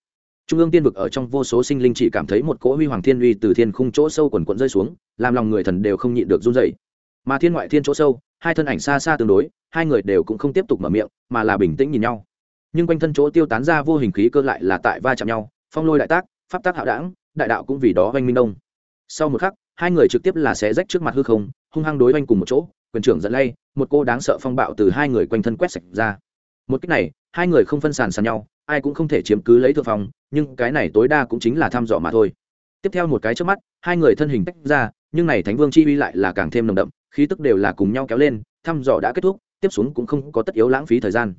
trung ương tiên vực ở trong vô số sinh linh chỉ cảm thấy một cỗ huy hoàng thiên uy từ thiên khung chỗ sâu quần quận rơi xuống, làm lòng người thần đều không nhịn được run dậy mà thiên ngoại thiên chỗ sâu, hai thân ảnh xa xa tương đối, hai người đều cũng không tiếp tục mở miệng, mà là bình tĩnh nhìn nhau. Nhưng quanh thân chỗ tiêu tán ra vô hình khí cơ lại là tại va chạm nhau, phong lôi đại tác, pháp tác hạo đảng, đại đạo cũng vì đó oanh minh đông. Sau một khắc, hai người trực tiếp là xé rách trước mặt hư không, hung hăng đối oanh cùng một chỗ, quyền trưởng dẫn lay, một cô đáng sợ phong bạo từ hai người quanh thân quét sạch ra. Một cách này, hai người không phân sàn sàn nhau ai cũng không thể chiếm cứ lấy thượng phòng, nhưng cái này tối đa cũng chính là thăm dò mà thôi. Tiếp theo một cái trước mắt hai người thân hình tách ra nhưng này thánh vương chi uy lại là càng thêm nồng đậm khí tức đều là cùng nhau kéo lên thăm dò đã kết thúc tiếp xuống cũng không có tất yếu lãng phí thời gian.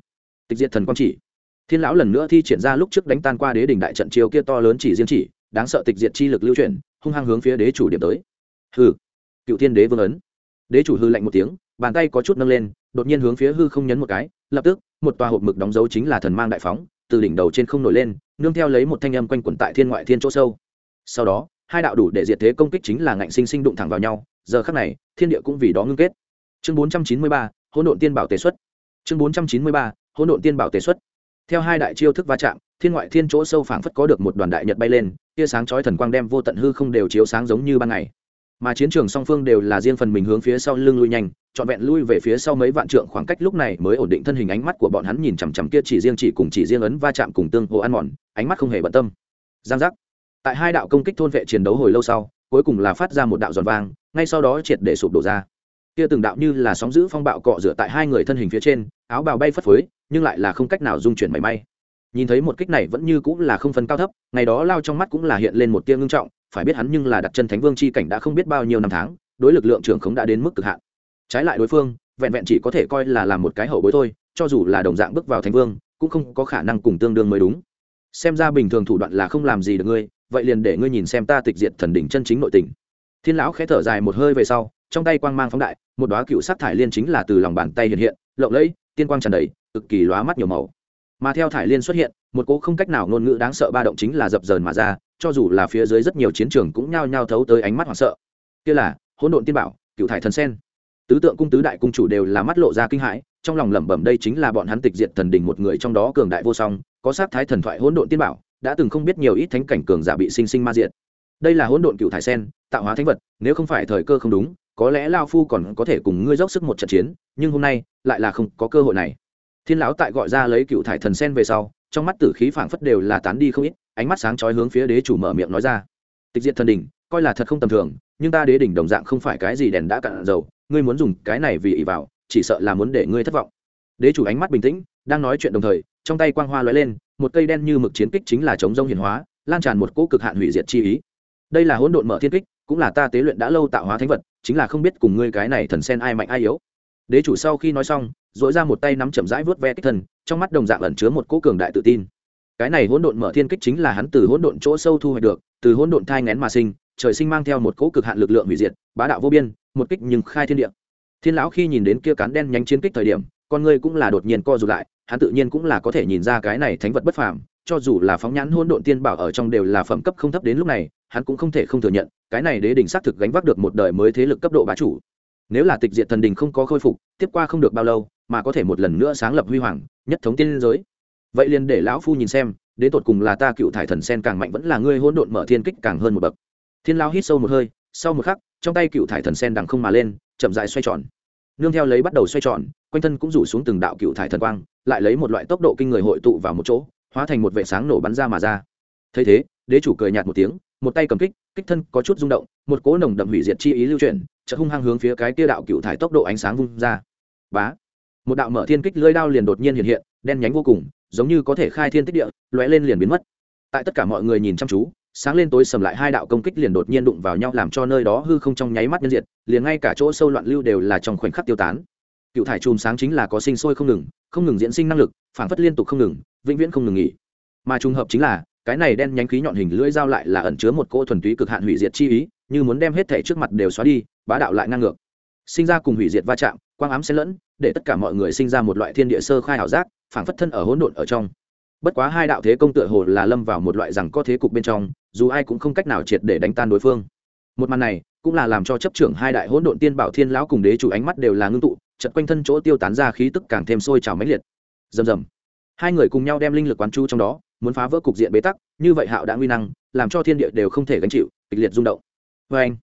Tịch diệt thần quang chỉ. Thiên lão lần nữa thi triển ra lúc trước đánh tan qua đế đỉnh đại trận chiêu kia to lớn chỉ riêng chỉ đáng sợ tịch diệt chi lực lưu chuyển hung hăng hướng phía đế chủ điểm tới. Hư cựu thiên đế vương ấn. Đế chủ hư lạnh một tiếng bàn tay có chút nâng lên đột nhiên hướng phía hư không nhấn một cái lập tức một tòa hộp mực đóng dấu chính là thần mang đại phóng từ đỉnh đầu trên không nổi lên, nương theo lấy một thanh âm quanh quẩn tại thiên ngoại thiên chỗ sâu. Sau đó, hai đạo đủ để diệt thế công kích chính là ngạnh sinh sinh đụng thẳng vào nhau, giờ khắc này, thiên địa cũng vì đó ngưng kết. Chương bốn trăm chín mươi ba, hỗn độn tiên bảo tề xuất. Chương bốn trăm chín mươi ba, hỗn độn tiên bảo tề xuất. Theo hai đại chiêu thức va chạm, thiên ngoại thiên chỗ sâu phảng phất có được một đoàn đại nhật bay lên, tia sáng chói thần quang đem vô tận hư không đều chiếu sáng giống như ban ngày mà chiến trường song phương đều là riêng phần mình hướng phía sau lưng lui nhanh, trọn vẹn lui về phía sau mấy vạn trượng khoảng cách lúc này mới ổn định thân hình ánh mắt của bọn hắn nhìn chằm chằm kia chỉ riêng chỉ cùng chỉ riêng ấn va chạm cùng tương hồ ăn mòn, ánh mắt không hề bận tâm. Giang giác. Tại hai đạo công kích thôn vệ chiến đấu hồi lâu sau, cuối cùng là phát ra một đạo giòn vang, ngay sau đó triệt để sụp đổ ra. Kia từng đạo như là sóng giữ phong bạo cọ rửa tại hai người thân hình phía trên, áo bào bay phất phới, nhưng lại là không cách nào dung chuyển mảy may. Nhìn thấy một kích này vẫn như cũng là không phân cao thấp, ngày đó lao trong mắt cũng là hiện lên một tia ngưng trọng phải biết hắn nhưng là đặt chân thánh vương chi cảnh đã không biết bao nhiêu năm tháng, đối lực lượng trưởng khống đã đến mức cực hạn. Trái lại đối phương, vẹn vẹn chỉ có thể coi là làm một cái hậu bối thôi, cho dù là đồng dạng bước vào thánh vương, cũng không có khả năng cùng tương đương mới đúng. Xem ra bình thường thủ đoạn là không làm gì được ngươi, vậy liền để ngươi nhìn xem ta tịch diệt thần đỉnh chân chính nội tình. Thiên lão khẽ thở dài một hơi về sau, trong tay quang mang phóng đại, một đoá cựu sắc thải liên chính là từ lòng bàn tay hiện hiện, lộng lẫy, tiên quang tràn đầy, cực kỳ lóa mắt nhiều màu. Mà theo thải liên xuất hiện, một cỗ không cách nào ngôn ngữ đáng sợ ba động chính là dập dờn mà ra cho dù là phía dưới rất nhiều chiến trường cũng nhao nhao thấu tới ánh mắt hoảng sợ. Kia là, hỗn độn tiên bảo, cựu thải thần sen. Tứ tượng cung tứ đại cung chủ đều là mắt lộ ra kinh hãi, trong lòng lẩm bẩm đây chính là bọn hắn tịch diệt thần đình một người trong đó cường đại vô song, có sát thái thần thoại hỗn độn tiên bảo, đã từng không biết nhiều ít thánh cảnh cường giả bị sinh sinh ma diệt. Đây là hỗn độn cựu thải sen, tạo hóa thánh vật, nếu không phải thời cơ không đúng, có lẽ lao phu còn có thể cùng ngươi dốc sức một trận chiến, nhưng hôm nay, lại là không có cơ hội này. Thiên lão tại gọi ra lấy cựu thải thần sen về sau, trong mắt tử khí phảng phất đều là tán đi không ít ánh mắt sáng chói hướng phía đế chủ mở miệng nói ra. Tịch diệt thần đỉnh, coi là thật không tầm thường nhưng ta đế đỉnh đồng dạng không phải cái gì đèn đã cạn dầu ngươi muốn dùng cái này vì ỷ vào chỉ sợ là muốn để ngươi thất vọng. Đế chủ ánh mắt bình tĩnh đang nói chuyện đồng thời trong tay quang hoa lóe lên một cây đen như mực chiến kích chính là chống rông hiển hóa lan tràn một cỗ cực hạn hủy diệt chi ý. Đây là hỗn độn mở thiên kích cũng là ta tế luyện đã lâu tạo hóa thánh vật chính là không biết cùng ngươi cái này thần sen ai mạnh ai yếu. Đế chủ sau khi nói xong dội ra một tay nắm chậm rãi vớt ve kích thần trong mắt đồng dạng ẩn chứa một cỗ cường đại tự tin cái này hỗn độn mở thiên kích chính là hắn từ hỗn độn chỗ sâu thu hoạch được, từ hỗn độn thai ngén mà sinh, trời sinh mang theo một cỗ cực hạn lực lượng hủy diệt, bá đạo vô biên, một kích nhưng khai thiên địa. Thiên lão khi nhìn đến kia cán đen nhanh chiến kích thời điểm, con người cũng là đột nhiên co rụt lại, hắn tự nhiên cũng là có thể nhìn ra cái này thánh vật bất phàm, cho dù là phóng nhãn hỗn độn tiên bảo ở trong đều là phẩm cấp không thấp đến lúc này, hắn cũng không thể không thừa nhận, cái này đế đỉnh xác thực gánh vác được một đời mới thế lực cấp độ bá chủ. Nếu là tịch diệt thần đình không có khôi phục, tiếp qua không được bao lâu, mà có thể một lần nữa sáng lập huy hoàng, nhất thống tiên giới vậy liền để lão phu nhìn xem, đến tột cùng là ta cựu thải thần sen càng mạnh vẫn là ngươi hỗn độn mở thiên kích càng hơn một bậc. Thiên lao hít sâu một hơi, sau một khắc, trong tay cựu thải thần sen đằng không mà lên, chậm dại xoay tròn. Nương theo lấy bắt đầu xoay tròn, quanh thân cũng rủ xuống từng đạo cựu thải thần quang, lại lấy một loại tốc độ kinh người hội tụ vào một chỗ, hóa thành một vệ sáng nổ bắn ra mà ra. Thấy thế, đế chủ cười nhạt một tiếng, một tay cầm kích kích thân có chút rung động, một cỗ nồng đậm hủy diệt chi ý lưu chuyển, chợt hung hăng hướng phía cái kia đạo cựu thải tốc độ ánh sáng vung ra. Bá! Một đạo mở thiên kích lưỡi đao liền đột nhiên hiện hiện, đen nhánh vô cùng giống như có thể khai thiên tích địa, lóe lên liền biến mất. Tại tất cả mọi người nhìn chăm chú, sáng lên tối sầm lại hai đạo công kích liền đột nhiên đụng vào nhau làm cho nơi đó hư không trong nháy mắt nhân diệt, liền ngay cả chỗ sâu loạn lưu đều là trong khoảnh khắc tiêu tán. Cựu thải chùm sáng chính là có sinh sôi không ngừng không ngừng diễn sinh năng lực phản phất liên tục không ngừng, vĩnh viễn không ngừng nghỉ. Mà trùng hợp chính là, cái này đen nhánh khí nhọn hình lưỡi dao lại là ẩn chứa một cỗ thuần túy cực hạn hủy diệt chi ý, như muốn đem hết thể trước mặt đều xóa đi, bá đạo lại ngang ngược. Sinh ra cùng hủy diệt va chạm, quang ám xen lẫn, để tất cả mọi người sinh ra một loại thiên địa sơ khai ảo giác phảng phất thân ở hỗn độn ở trong. Bất quá hai đạo thế công tựa hồ là lâm vào một loại rằng có thế cục bên trong, dù ai cũng không cách nào triệt để đánh tan đối phương. Một màn này cũng là làm cho chấp trưởng hai đại hỗn độn tiên bảo thiên lão cùng đế chủ ánh mắt đều là ngưng tụ chật quanh thân chỗ tiêu tán ra khí tức càng thêm sôi trào mãnh liệt. Rầm rầm. Hai người cùng nhau đem linh lực quán chu trong đó, muốn phá vỡ cục diện bế tắc, như vậy hạo đã nguy năng, làm cho thiên địa đều không thể gánh chịu, kịch liệt rung động. Vê anh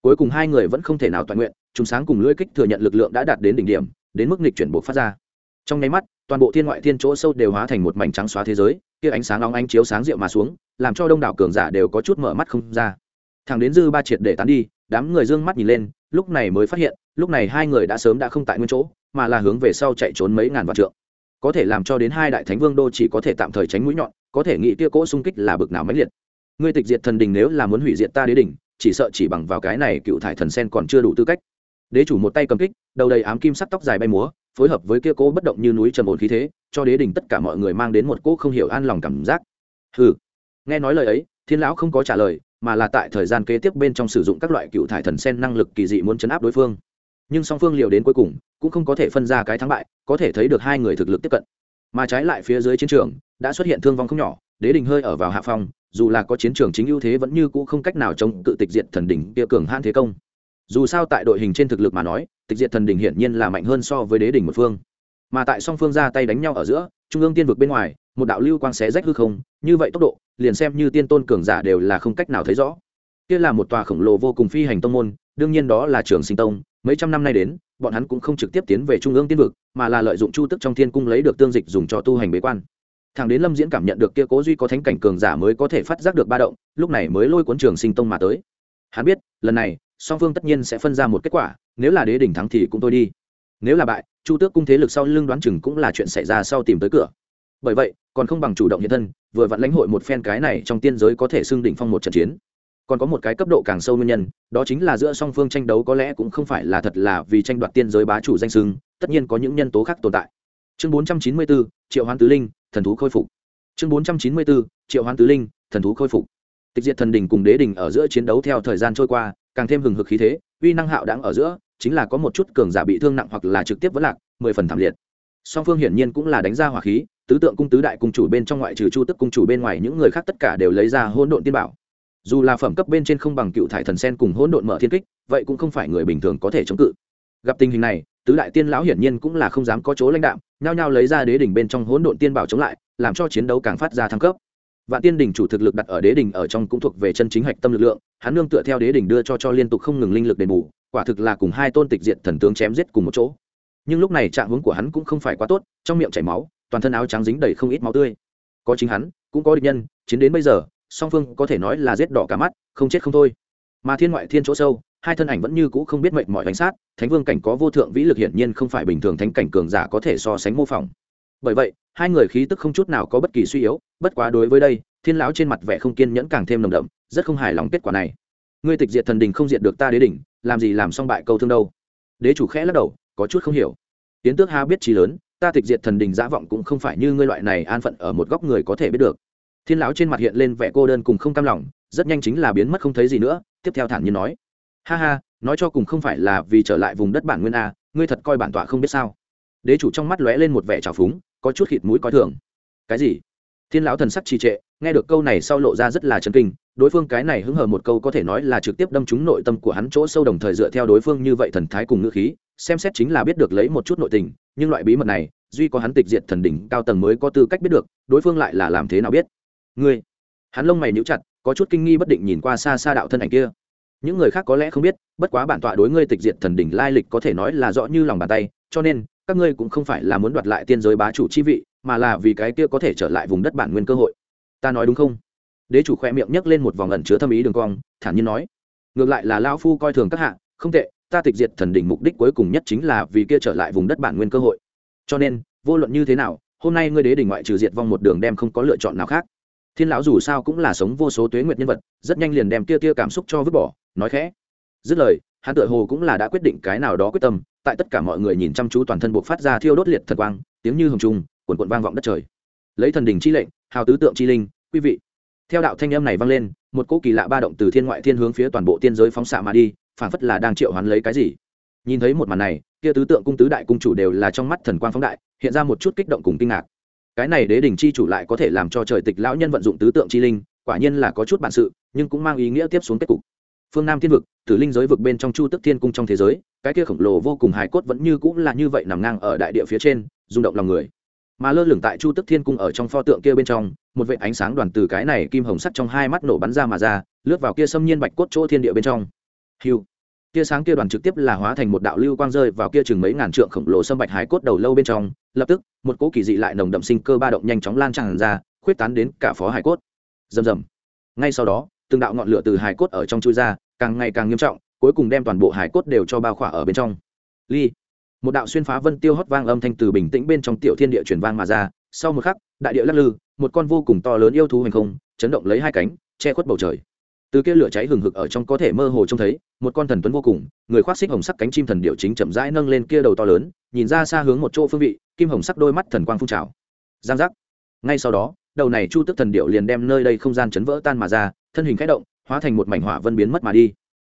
cuối cùng hai người vẫn không thể nào toàn nguyện chúng sáng cùng lưỡi kích thừa nhận lực lượng đã đạt đến đỉnh điểm, đến mức nghịch chuyển bộ phát ra. Trong nháy mắt toàn bộ thiên ngoại thiên chỗ sâu đều hóa thành một mảnh trắng xóa thế giới, kia ánh sáng nóng ánh chiếu sáng rượu mà xuống, làm cho đông đảo cường giả đều có chút mở mắt không ra. Thằng đến dư ba triệt để tán đi, đám người d ư ơ n g mắt nhìn lên, lúc này mới phát hiện, lúc này hai người đã sớm đã không tại nguyên chỗ, mà là hướng về sau chạy trốn mấy ngàn vạn trượng. Có thể làm cho đến hai đại thánh vương đô chỉ có thể tạm thời tránh mũi nhọn, có thể nghĩ kia cỗ xung kích là bực nào mãnh liệt. Ngươi tịch diệt thần đình nếu là muốn hủy diệt ta đế đình chỉ sợ chỉ bằng vào cái này cựu thải thần sen còn chưa đủ tư cách. Đế chủ một tay cầm kích, đầu đầy ám kim sắc tóc dài bay múa phối hợp với kia cố bất động như núi trầm ổn khí thế, cho đế đình tất cả mọi người mang đến một cố không hiểu an lòng cảm giác. Hừ. Nghe nói lời ấy, thiên lão không có trả lời, mà là tại thời gian kế tiếp bên trong sử dụng các loại cựu thải thần sen năng lực kỳ dị muốn chấn áp đối phương. Nhưng song phương liều đến cuối cùng, cũng không có thể phân ra cái thắng bại, có thể thấy được hai người thực lực tiếp cận. Mà trái lại phía dưới chiến trường, đã xuất hiện thương vong không nhỏ, đế đình hơi ở vào hạ phong, dù là có chiến trường chính ưu thế vẫn như cũ không cách nào chống cự tịch diệt thần đỉnh kia cường hãn thế công dù sao tại đội hình trên thực lực mà nói, tịch diệt thần đình hiển nhiên là mạnh hơn so với đế đình một phương. Mà tại song phương ra tay đánh nhau ở giữa, trung ương tiên vực bên ngoài, một đạo lưu quang xé rách hư không, như vậy tốc độ, liền xem như tiên tôn cường giả đều là không cách nào thấy rõ. Kia là một tòa khổng lồ vô cùng phi hành tông môn, đương nhiên đó là trường sinh tông, mấy trăm năm nay đến, bọn hắn cũng không trực tiếp tiến về trung ương tiên vực, mà là lợi dụng chu tức trong thiên cung lấy được tương dịch dùng cho tu hành bế quan. Thằng đến lâm diễn cảm nhận được kia cố duy có thánh cảnh cường giả mới có thể phát giác được ba động, lúc này mới lôi cuốn trường sinh tông mà tới. Hắn biết, lần này song phương tất nhiên sẽ phân ra một kết quả nếu là đế đỉnh thắng thì cũng tôi đi. Nếu là bại chu tước cung thế lực sau lưng đoán chừng cũng là chuyện xảy ra sau tìm tới cửa. Bởi vậy còn không bằng chủ động hiện thân vừa vặn lãnh hội một phen cái này trong tiên giới có thể xưng đỉnh phong một trận chiến. Còn có một cái cấp độ càng sâu nguyên nhân đó chính là giữa song phương tranh đấu có lẽ cũng không phải là thật là vì tranh đoạt tiên giới bá chủ danh sưng tất nhiên có những nhân tố khác tồn tại. Chương 494, triệu hoán tứ linh thần thú khôi phục. Chương 494, triệu hoán tứ linh thần thú khôi phục. Tịch diệt thần đình cùng đế đình ở giữa chiến đấu theo thời gian trôi qua càng thêm hừng hực khí thế, uy năng hạo đáng ở giữa, chính là có một chút cường giả bị thương nặng hoặc là trực tiếp vẫn lạc, mười phần thảm liệt. Song phương hiển nhiên cũng là đánh ra hỏa khí, tứ tượng cung tứ đại cung chủ bên trong ngoại trừ chu tức cung chủ bên ngoài những người khác tất cả đều lấy ra hỗn độn tiên bảo. Dù là phẩm cấp bên trên không bằng cựu thải thần sen cùng hỗn độn mở thiên kích, vậy cũng không phải người bình thường có thể chống cự. Gặp tình hình này, tứ đại tiên lão hiển nhiên cũng là không dám có chỗ lãnh đạm, nhao nhao lấy ra đế đỉnh bên trong hỗn độn tiên bảo chống lại, làm cho chiến đấu càng phát ra thăng cấp vạn tiên đỉnh chủ thực lực đặt ở đế đỉnh ở trong cũng thuộc về chân chính hạch tâm lực lượng, hắn nương tựa theo đế đỉnh đưa cho cho liên tục không ngừng linh lực đền bù, quả thực là cùng hai tôn tịch diện thần tướng chém giết cùng một chỗ. Nhưng lúc này trạng huống của hắn cũng không phải quá tốt, trong miệng chảy máu, toàn thân áo trắng dính đầy không ít máu tươi. Có chính hắn, cũng có địch nhân, chiến đến bây giờ, song phương có thể nói là giết đỏ cả mắt, không chết không thôi. Mà thiên ngoại thiên chỗ sâu, hai thân ảnh vẫn như cũ không biết mệnh mọi đánh sát, thánh vương cảnh có vô thượng vĩ lực hiển nhiên không phải bình thường thánh cảnh cường giả có thể so sánh mô phỏng bởi vậy, hai người khí tức không chút nào có bất kỳ suy yếu, bất quá đối với đây, thiên lão trên mặt vẻ không kiên nhẫn càng thêm nồng đậm, rất không hài lòng kết quả này. Ngươi tịch diệt thần đình không diệt được ta đế đỉnh, làm gì làm xong bại câu thương đâu? Đế chủ khẽ lắc đầu, có chút không hiểu. Tiến tước ha biết trí lớn, ta tịch diệt thần đình giả vọng cũng không phải như ngươi loại này an phận ở một góc người có thể biết được. Thiên lão trên mặt hiện lên vẻ cô đơn cùng không cam lòng, rất nhanh chính là biến mất không thấy gì nữa, tiếp theo thản nhiên nói. Ha ha, nói cho cùng không phải là vì trở lại vùng đất bản nguyên a, ngươi thật coi bản tọa không biết sao đế chủ trong mắt lóe lên một vẻ trào phúng, có chút khịt mũi coi thường. Cái gì? Thiên lão thần sắc trì trệ, nghe được câu này sau lộ ra rất là chấn kinh, đối phương cái này hứng hờ một câu có thể nói là trực tiếp đâm trúng nội tâm của hắn chỗ sâu đồng thời dựa theo đối phương như vậy thần thái cùng ngữ khí, xem xét chính là biết được lấy một chút nội tình, nhưng loại bí mật này, duy có hắn tịch diệt thần đỉnh cao tầng mới có tư cách biết được, đối phương lại là làm thế nào biết? Ngươi? Hắn lông mày níu chặt, có chút kinh nghi bất định nhìn qua xa xa đạo thân ảnh kia. Những người khác có lẽ không biết, bất quá bản tọa đối ngươi tịch diệt thần đỉnh lai lịch có thể nói là rõ như lòng bàn tay, cho nên các ngươi cũng không phải là muốn đoạt lại tiên giới bá chủ chi vị, mà là vì cái kia có thể trở lại vùng đất bản nguyên cơ hội. Ta nói đúng không? Đế chủ khoe miệng nhấc lên một vòng ẩn chứa thâm ý đường cong, thản nhiên nói. Ngược lại là lao phu coi thường các hạ, không tệ, ta tịch diệt thần đỉnh mục đích cuối cùng nhất chính là vì kia trở lại vùng đất bản nguyên cơ hội. Cho nên, vô luận như thế nào, hôm nay ngươi đế đỉnh ngoại trừ diệt vong một đường đem không có lựa chọn nào khác. Thiên lão dù sao cũng là sống vô số tuế nguyệt nhân vật, rất nhanh liền đem tia tia cảm xúc cho vứt bỏ, nói khẽ. Dứt lời hắn tựa hồ cũng là đã quyết định cái nào đó quyết tâm, tại tất cả mọi người nhìn chăm chú toàn thân buộc phát ra thiêu đốt liệt thần quang, tiếng như hồng trung quần quận vang vọng đất trời. Lấy thần đình chi lệnh, hào tứ tượng chi linh, quý vị. Theo đạo thanh âm này vang lên, một cỗ kỳ lạ ba động từ thiên ngoại thiên hướng phía toàn bộ tiên giới phóng xạ mà đi, phảng phất là đang triệu hoán lấy cái gì. Nhìn thấy một màn này, kia tứ tượng cung tứ đại cung chủ đều là trong mắt thần quang phóng đại, hiện ra một chút kích động cùng kinh ngạc. Cái này đế đình chi chủ lại có thể làm cho trời tịch lão nhân vận dụng tứ tượng chi linh, quả nhiên là có chút bản sự, nhưng cũng mang ý nghĩa tiếp xuống kết cục phương nam thiên vực, tử linh giới vực bên trong chu tức thiên cung trong thế giới, cái kia khổng lồ vô cùng hài cốt vẫn như cũng là như vậy nằm ngang ở đại địa phía trên, rung động lòng người. Mà lơ lửng tại chu tức thiên cung ở trong pho tượng kia bên trong, một vệ ánh sáng đoàn từ cái này kim hồng sắt trong hai mắt nổ bắn ra mà ra, lướt vào kia xâm nhiên bạch cốt chỗ thiên địa bên trong. Hiu! Tia sáng kia đoàn trực tiếp là hóa thành một đạo lưu quang rơi vào kia chừng mấy ngàn trượng khổng lồ sâm bạch hải cốt đầu lâu bên trong, lập tức, một cỗ kỳ dị lại nồng đậm sinh cơ ba động nhanh chóng lan tràn ra, khuyết tán đến cả phó hải cốt. Rầm rầm. Ngay sau đó, từng đạo ngọn lửa từ hải cốt ở trong chui ra càng ngày càng nghiêm trọng, cuối cùng đem toàn bộ hải cốt đều cho bao khỏa ở bên trong. Ly, một đạo xuyên phá vân tiêu hót vang âm thanh từ bình tĩnh bên trong tiểu thiên địa chuyển vang mà ra. Sau một khắc, đại địa lắc lư, một con vô cùng to lớn yêu thú hành không, chấn động lấy hai cánh, che khuất bầu trời. Từ kia lửa cháy hừng hực ở trong có thể mơ hồ trông thấy, một con thần tuấn vô cùng, người khoác xích hồng sắc cánh chim thần điệu chính chậm rãi nâng lên kia đầu to lớn, nhìn ra xa hướng một chỗ phương vị, kim hồng sắc đôi mắt thần quang phun trào. Giang giác. Ngay sau đó, đầu này chu tức thần điệu liền đem nơi đây không gian chấn vỡ tan mà ra, thân hình khẽ động hóa thành một mảnh hỏa vân biến mất mà đi.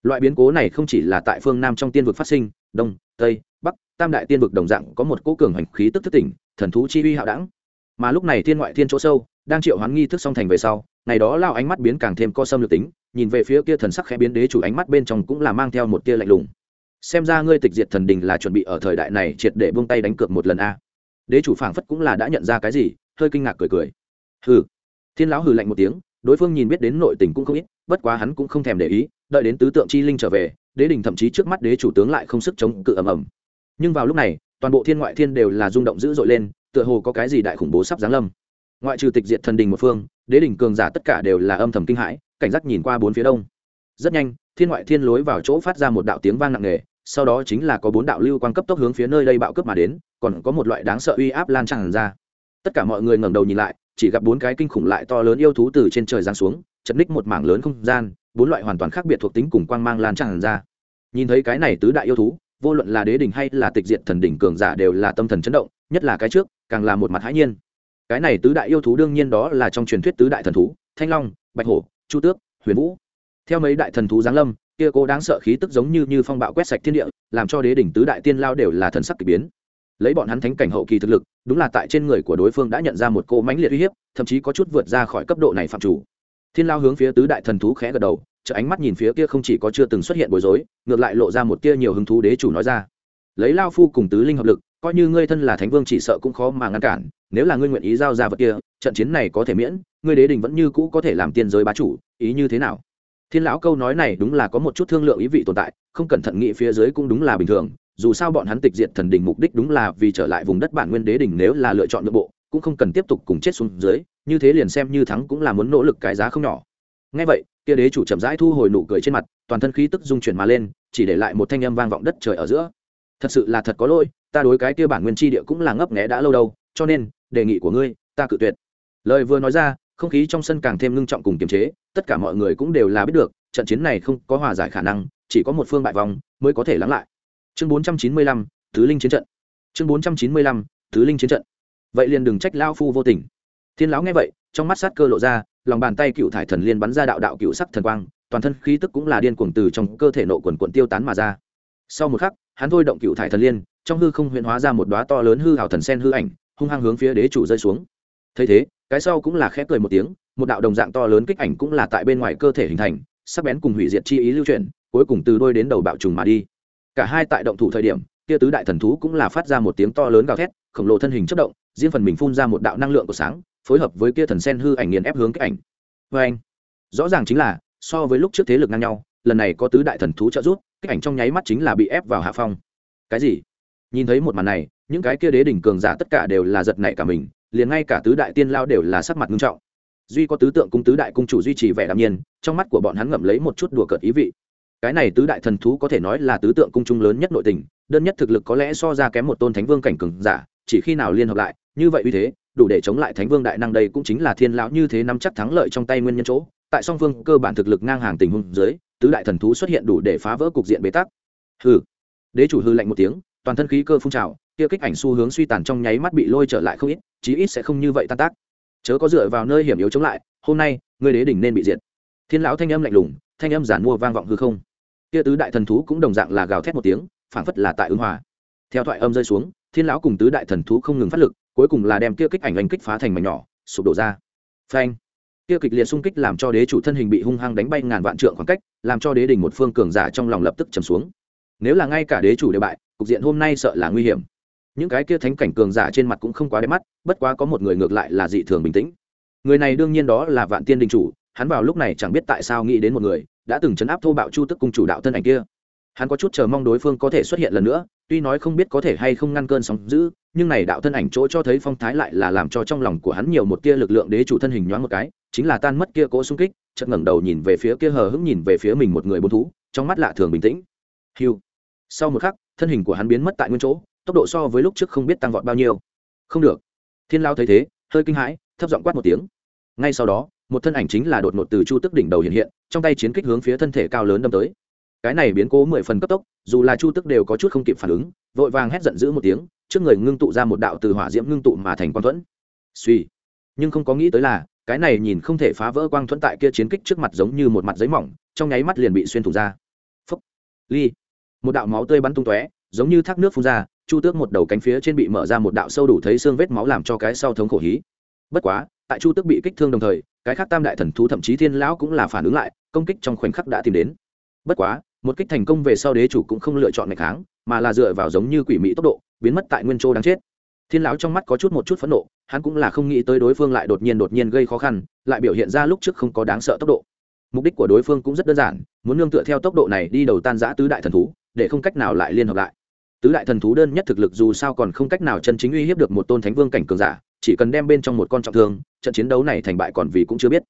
Loại biến cố này không chỉ là tại phương nam trong tiên vực phát sinh, đông, tây, bắc, tam đại tiên vực đồng dạng có một cỗ cường hành khí tức thức tỉnh, thần thú chi uy hạo đẳng. Mà lúc này thiên ngoại thiên chỗ sâu, đang triệu hoán nghi thức song thành về sau, ngày đó lao ánh mắt biến càng thêm co sâm lược tính, nhìn về phía kia thần sắc khẽ biến đế chủ ánh mắt bên trong cũng là mang theo một tia lạnh lùng. Xem ra ngươi tịch diệt thần đình là chuẩn bị ở thời đại này triệt để buông tay đánh cược một lần a. Đế chủ phảng phất cũng là đã nhận ra cái gì, hơi kinh ngạc cười cười. Hừ. Thiên lão hừ lạnh một tiếng đối phương nhìn biết đến nội tình cũng không ít, bất quá hắn cũng không thèm để ý, đợi đến tứ tượng chi linh trở về, đế đình thậm chí trước mắt đế chủ tướng lại không sức chống cự ầm ầm. Nhưng vào lúc này, toàn bộ thiên ngoại thiên đều là rung động dữ dội lên, tựa hồ có cái gì đại khủng bố sắp giáng lâm. Ngoại trừ tịch diệt thần đình một phương, đế đình cường giả tất cả đều là âm thầm kinh hãi, cảnh giác nhìn qua bốn phía đông. Rất nhanh, thiên ngoại thiên lối vào chỗ phát ra một đạo tiếng vang nặng nề, sau đó chính là có bốn đạo lưu quang cấp tốc hướng phía nơi đây bạo cướp mà đến, còn có một loại đáng sợ uy áp lan tràn ra. Tất cả mọi người ngẩng đầu nhìn lại chỉ gặp bốn cái kinh khủng lại to lớn yêu thú từ trên trời giáng xuống, chật ních một mảng lớn không gian, bốn loại hoàn toàn khác biệt thuộc tính cùng quang mang lan tràn ra. Nhìn thấy cái này tứ đại yêu thú, vô luận là đế đỉnh hay là tịch diệt thần đỉnh cường giả đều là tâm thần chấn động, nhất là cái trước, càng là một mặt hãi nhiên. Cái này tứ đại yêu thú đương nhiên đó là trong truyền thuyết tứ đại thần thú, thanh long, bạch hổ, chu tước, huyền vũ. Theo mấy đại thần thú giáng lâm, kia cô đáng sợ khí tức giống như như phong bạo quét sạch thiên địa, làm cho đế đỉnh tứ đại tiên lao đều là thần sắc kỳ biến lấy bọn hắn thánh cảnh hậu kỳ thực lực, đúng là tại trên người của đối phương đã nhận ra một cô mãnh liệt uy hiếp, thậm chí có chút vượt ra khỏi cấp độ này phạm chủ. Thiên lao hướng phía tứ đại thần thú khẽ gật đầu chợ ánh mắt nhìn phía kia không chỉ có chưa từng xuất hiện bối rối, ngược lại lộ ra một tia nhiều hứng thú đế chủ nói ra. Lấy lao phu cùng tứ linh hợp lực, coi như ngươi thân là thánh vương chỉ sợ cũng khó mà ngăn cản, nếu là ngươi nguyện ý giao ra vật kia, trận chiến này có thể miễn, ngươi đế đình vẫn như cũ có thể làm tiên giới bá chủ, ý như thế nào? Thiên lão câu nói này đúng là có một chút thương lượng ý vị tồn tại, không cẩn thận nghĩ phía dưới cũng đúng là bình thường dù sao bọn hắn tịch diệt thần đình mục đích đúng là vì trở lại vùng đất bản nguyên đế đình nếu là lựa chọn nội bộ, cũng không cần tiếp tục cùng chết xuống dưới, như thế liền xem như thắng cũng là muốn nỗ lực cái giá không nhỏ. Ngay vậy, kia đế chủ chậm rãi thu hồi nụ cười trên mặt, toàn thân khí tức dung chuyển mà lên, chỉ để lại một thanh âm vang vọng đất trời ở giữa. Thật sự là thật có lỗi, ta đối cái kia bản nguyên tri địa cũng là ngấp nghé đã lâu đâu, cho nên, đề nghị của ngươi, ta cự tuyệt. Lời vừa nói ra, không khí trong sân càng thêm ngưng trọng cùng kiềm chế, tất cả mọi người cũng đều là biết được, trận chiến này không có hòa giải khả năng, chỉ có một phương bại vòng mới có thể lắng lại chương bốn trăm chín mươi lăm, thứ linh chiến trận. Chương bốn trăm chín mươi lăm, thứ linh chiến trận. Vậy liền đừng trách lao phu vô tình. Thiên lão nghe vậy, trong mắt sát cơ lộ ra, lòng bàn tay cựu thải thần liên bắn ra đạo đạo cựu sắc thần quang, toàn thân khí tức cũng là điên cuồng từ trong cơ thể nộ quần quận tiêu tán mà ra. Sau một khắc, hắn thôi động cựu thải thần liên, trong hư không huyện hóa ra một đoá to lớn hư hào thần sen hư ảnh, hung hăng hướng phía đế chủ rơi xuống. Thấy thế, cái sau cũng là khẽ cười một tiếng, một đạo đồng dạng to lớn kích ảnh cũng là tại bên ngoài cơ thể hình thành, sắc bén cùng hủy diệt chi ý lưu chuyển, cuối cùng từ đôi đến đầu bạo trùng mà đi cả hai tại động thủ thời điểm, kia tứ đại thần thú cũng là phát ra một tiếng to lớn gào thét, khổng lồ thân hình chất động, riêng phần mình phun ra một đạo năng lượng của sáng, phối hợp với kia thần sen hư ảnh nghiền ép hướng kích ảnh. Vê anh, rõ ràng chính là, so với lúc trước thế lực ngang nhau, lần này có tứ đại thần thú trợ giúp, kích ảnh trong nháy mắt chính là bị ép vào hạ phong. Cái gì? Nhìn thấy một màn này, những cái kia đế đỉnh cường giả tất cả đều là giật nảy cả mình, liền ngay cả tứ đại tiên lao đều là sắc mặt nghiêm trọng. Duy có tứ tượng cung tứ đại cung chủ duy trì vẻ đạm nhiên, trong mắt của bọn hắn ngậm lấy một chút đùa cợt ý vị cái này tứ đại thần thú có thể nói là tứ tượng cung trung lớn nhất nội tình, đơn nhất thực lực có lẽ so ra kém một tôn thánh vương cảnh cường giả, chỉ khi nào liên hợp lại, như vậy uy thế, đủ để chống lại thánh vương đại năng đây cũng chính là thiên lão như thế nắm chắc thắng lợi trong tay nguyên nhân chỗ. Tại song phương cơ bản thực lực ngang hàng tình huống dưới, tứ đại thần thú xuất hiện đủ để phá vỡ cục diện bế tắc. Hừ. Đế chủ hư lạnh một tiếng, toàn thân khí cơ phun trào, kia kích ảnh xu hướng suy tàn trong nháy mắt bị lôi trở lại không ít, chí ít sẽ không như vậy tan tác. Chớ có dựa vào nơi hiểm yếu chống lại, hôm nay, ngươi đế đỉnh nên bị diệt. Thiên lão thanh âm lạnh lùng, thanh âm giản mua vang vọng hư không kia tứ đại thần thú cũng đồng dạng là gào thét một tiếng, phảng phất là tại ứng hòa. Theo thoại âm rơi xuống, thiên lão cùng tứ đại thần thú không ngừng phát lực, cuối cùng là đem kia kích ảnh anh kích phá thành mảnh nhỏ, sụp đổ ra. Phanh! Kia kịch liệt xung kích làm cho đế chủ thân hình bị hung hăng đánh bay ngàn vạn trượng khoảng cách, làm cho đế đình một phương cường giả trong lòng lập tức trầm xuống. Nếu là ngay cả đế chủ đều bại, cục diện hôm nay sợ là nguy hiểm. Những cái kia thánh cảnh cường giả trên mặt cũng không quá đẹp mắt, bất quá có một người ngược lại là dị thường bình tĩnh. Người này đương nhiên đó là vạn tiên đình chủ, hắn vào lúc này chẳng biết tại sao nghĩ đến một người đã từng chấn áp thô bạo chu tức cung chủ đạo thân ảnh kia. Hắn có chút chờ mong đối phương có thể xuất hiện lần nữa, tuy nói không biết có thể hay không ngăn cơn sóng giữ nhưng này đạo thân ảnh chỗ cho thấy phong thái lại là làm cho trong lòng của hắn nhiều một tia lực lượng đế chủ thân hình nhoáng một cái, chính là tan mất kia cỗ xung kích, chợt ngẩng đầu nhìn về phía kia hờ hững nhìn về phía mình một người bốn thú, trong mắt lạ thường bình tĩnh. Hiu. Sau một khắc, thân hình của hắn biến mất tại nguyên chỗ, tốc độ so với lúc trước không biết tăng vọt bao nhiêu. Không được. Thiên lao thấy thế, hơi kinh hãi, thấp giọng quát một tiếng. Ngay sau đó một thân ảnh chính là đột ngột từ chu tức đỉnh đầu hiện hiện, trong tay chiến kích hướng phía thân thể cao lớn đâm tới. Cái này biến cố mười phần cấp tốc, dù là chu tức đều có chút không kịp phản ứng, vội vàng hét giận dữ một tiếng, trước người ngưng tụ ra một đạo từ hỏa diễm ngưng tụ mà thành quang thuẫn. Suy nhưng không có nghĩ tới là, cái này nhìn không thể phá vỡ quang thuẫn tại kia chiến kích trước mặt giống như một mặt giấy mỏng, trong nháy mắt liền bị xuyên thủng ra. Phúc. Ly. Một đạo máu tươi bắn tung tóe, giống như thác nước phun ra, chu tước một đầu cánh phía trên bị mở ra một đạo sâu đủ thấy xương vết máu làm cho cái sau thống khổ hí. Bất quá tại chu tước bị kích thương đồng thời, cái khác tam đại thần thú thậm chí thiên lão cũng là phản ứng lại, công kích trong khoảnh khắc đã tìm đến. Bất quá, một kích thành công về sau đế chủ cũng không lựa chọn ngày kháng, mà là dựa vào giống như quỷ mỹ tốc độ, biến mất tại nguyên châu đáng chết. Thiên lão trong mắt có chút một chút phẫn nộ, hắn cũng là không nghĩ tới đối phương lại đột nhiên đột nhiên gây khó khăn, lại biểu hiện ra lúc trước không có đáng sợ tốc độ. Mục đích của đối phương cũng rất đơn giản, muốn nương tựa theo tốc độ này đi đầu tan giã tứ đại thần thú, để không cách nào lại liên hợp lại. Tứ đại thần thú đơn nhất thực lực dù sao còn không cách nào chân chính uy hiếp được một tôn thánh vương cảnh cường giả chỉ cần đem bên trong một con trọng thương, trận chiến đấu này thành bại còn vì cũng chưa biết.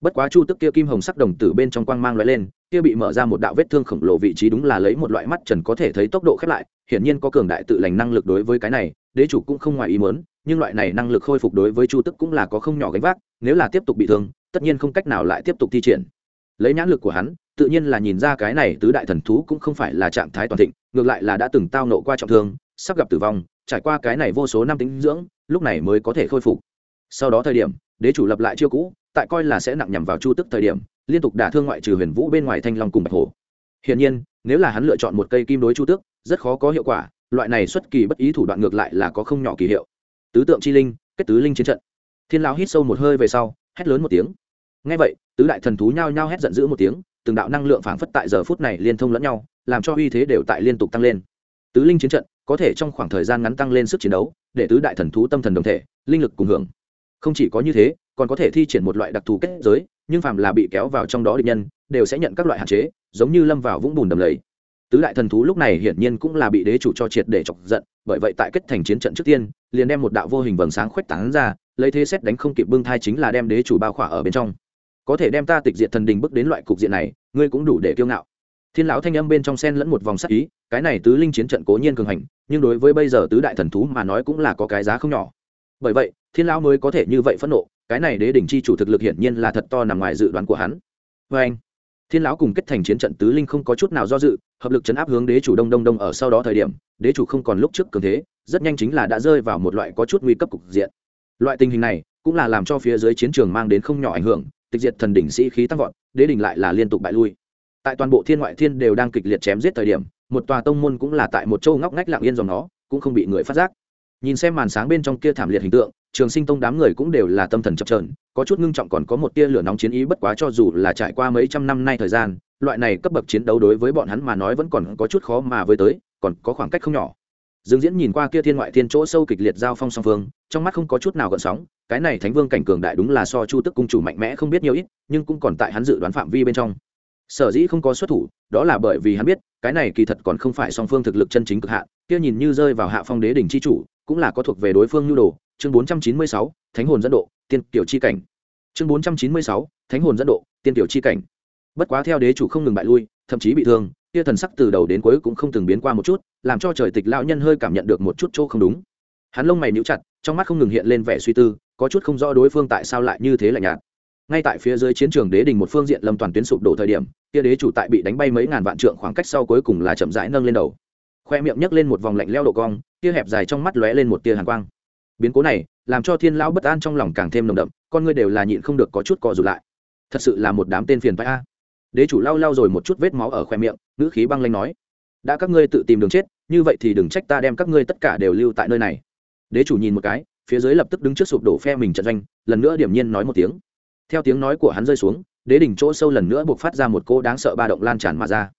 Bất quá chu tức kia kim hồng sắc đồng tử bên trong quang mang loại lên, kia bị mở ra một đạo vết thương khổng lồ vị trí đúng là lấy một loại mắt trần có thể thấy tốc độ khép lại, hiển nhiên có cường đại tự lành năng lực đối với cái này, đế chủ cũng không ngoài ý muốn, nhưng loại này năng lực khôi phục đối với chu tức cũng là có không nhỏ gánh vác, nếu là tiếp tục bị thương, tất nhiên không cách nào lại tiếp tục thi triển. Lấy nhãn lực của hắn, tự nhiên là nhìn ra cái này tứ đại thần thú cũng không phải là trạng thái toàn thịnh, ngược lại là đã từng tao nộ qua trọng thương, sắp gặp tử vong trải qua cái này vô số năm tính dưỡng, lúc này mới có thể khôi phục. Sau đó thời điểm, đế chủ lập lại chiêu cũ, tại coi là sẽ nặng nhằm vào chu tức thời điểm, liên tục đả thương ngoại trừ huyền vũ bên ngoài thanh long cùng bạch hổ. Hiển nhiên, nếu là hắn lựa chọn một cây kim đối chu tước rất khó có hiệu quả, loại này xuất kỳ bất ý thủ đoạn ngược lại là có không nhỏ kỳ hiệu. Tứ tượng chi linh, kết tứ linh chiến trận. Thiên lão hít sâu một hơi về sau, hét lớn một tiếng. Ngay vậy, tứ đại thần thú nhao nhao hét giận dữ một tiếng, từng đạo năng lượng phảng phất tại giờ phút này liên thông lẫn nhau, làm cho uy thế đều tại liên tục tăng lên. Tứ linh chiến trận có thể trong khoảng thời gian ngắn tăng lên sức chiến đấu, để tứ đại thần thú tâm thần đồng thể, linh lực cùng hưởng. Không chỉ có như thế, còn có thể thi triển một loại đặc thù kết giới, nhưng phàm là bị kéo vào trong đó địch nhân, đều sẽ nhận các loại hạn chế, giống như lâm vào vũng bùn đầm lầy. Tứ đại thần thú lúc này hiển nhiên cũng là bị đế chủ cho triệt để chọc giận, bởi vậy tại kết thành chiến trận trước tiên, liền đem một đạo vô hình vầng sáng khuếch tán ra, lấy thế xét đánh không kịp bưng thai chính là đem đế chủ bao khỏa ở bên trong. Có thể đem ta tịch diệt thần đình bước đến loại cục diện này, ngươi cũng đủ để kiêu ngạo. Thiên lão thanh âm bên trong sen lẫn một vòng sắc ý cái này tứ linh chiến trận cố nhiên cường hành, nhưng đối với bây giờ tứ đại thần thú mà nói cũng là có cái giá không nhỏ. Bởi vậy, thiên lão mới có thể như vậy phẫn nộ, cái này đế đỉnh chi chủ thực lực hiển nhiên là thật to nằm ngoài dự đoán của hắn. Vê anh, thiên lão cùng kết thành chiến trận tứ linh không có chút nào do dự, hợp lực chấn áp hướng đế chủ đông đông đông ở sau đó thời điểm, đế chủ không còn lúc trước cường thế, rất nhanh chính là đã rơi vào một loại có chút nguy cấp cục diện. Loại tình hình này cũng là làm cho phía dưới chiến trường mang đến không nhỏ ảnh hưởng, tịch diệt thần đỉnh sĩ khí tăng vọt, đế đỉnh lại là liên tục bại lui. Tại toàn bộ thiên ngoại thiên đều đang kịch liệt chém giết thời điểm một tòa tông môn cũng là tại một châu ngóc ngách lặng yên dòng nó, cũng không bị người phát giác. Nhìn xem màn sáng bên trong kia thảm liệt hình tượng, trường sinh tông đám người cũng đều là tâm thần chập trờn có chút ngưng trọng còn có một tia lửa nóng chiến ý bất quá cho dù là trải qua mấy trăm năm nay thời gian, loại này cấp bậc chiến đấu đối với bọn hắn mà nói vẫn còn có chút khó mà với tới, còn có khoảng cách không nhỏ. Dương diễn nhìn qua kia thiên ngoại thiên chỗ sâu kịch liệt giao phong song phương, trong mắt không có chút nào gợn sóng, cái này thánh vương cảnh cường đại đúng là so chu tức cung chủ mạnh mẽ không biết nhiều ít, nhưng cũng còn tại hắn dự đoán phạm vi bên trong. Sở dĩ không có xuất thủ, đó là bởi vì hắn biết cái này kỳ thật còn không phải song phương thực lực chân chính cực hạn kia nhìn như rơi vào hạ phong đế đỉnh chi chủ cũng là có thuộc về đối phương nhu đồ. Chương 496, thánh hồn dẫn độ tiên tiểu chi cảnh. Chương 496, thánh hồn dẫn độ tiên tiểu chi cảnh. Bất quá theo đế chủ không ngừng bại lui thậm chí bị thương kia thần sắc từ đầu đến cuối cũng không từng biến qua một chút làm cho trời tịch lão nhân hơi cảm nhận được một chút chỗ không đúng. Hắn lông mày níu chặt trong mắt không ngừng hiện lên vẻ suy tư có chút không rõ đối phương tại sao lại như thế lạnh nhạt ngay tại phía dưới chiến trường đế đình một phương diện lâm toàn tuyến sụp đổ thời điểm, kia đế chủ tại bị đánh bay mấy ngàn vạn trượng khoảng cách sau cuối cùng là chậm rãi nâng lên đầu. Khoe miệng nhấc lên một vòng lạnh leo độ cong kia hẹp dài trong mắt lóe lên một tia hàn quang. Biến cố này, làm cho thiên lão bất an trong lòng càng thêm nồng đậm, con ngươi đều là nhịn không được có chút co rụt lại. Thật sự là một đám tên phiền phái a. Đế chủ lau lau rồi một chút vết máu ở khoe miệng, ngữ khí băng lanh nói, đã các ngươi tự tìm đường chết, như vậy thì đừng trách ta đem các ngươi tất cả đều lưu tại nơi này. Đế chủ nhìn một cái, phía dưới lập tức đứng trước sụp đổ phe mình trận doanh, lần nữa điểm nhiên nói một tiếng theo tiếng nói của hắn rơi xuống, đế đỉnh chỗ sâu lần nữa buộc phát ra một cô đáng sợ ba động lan tràn mà ra.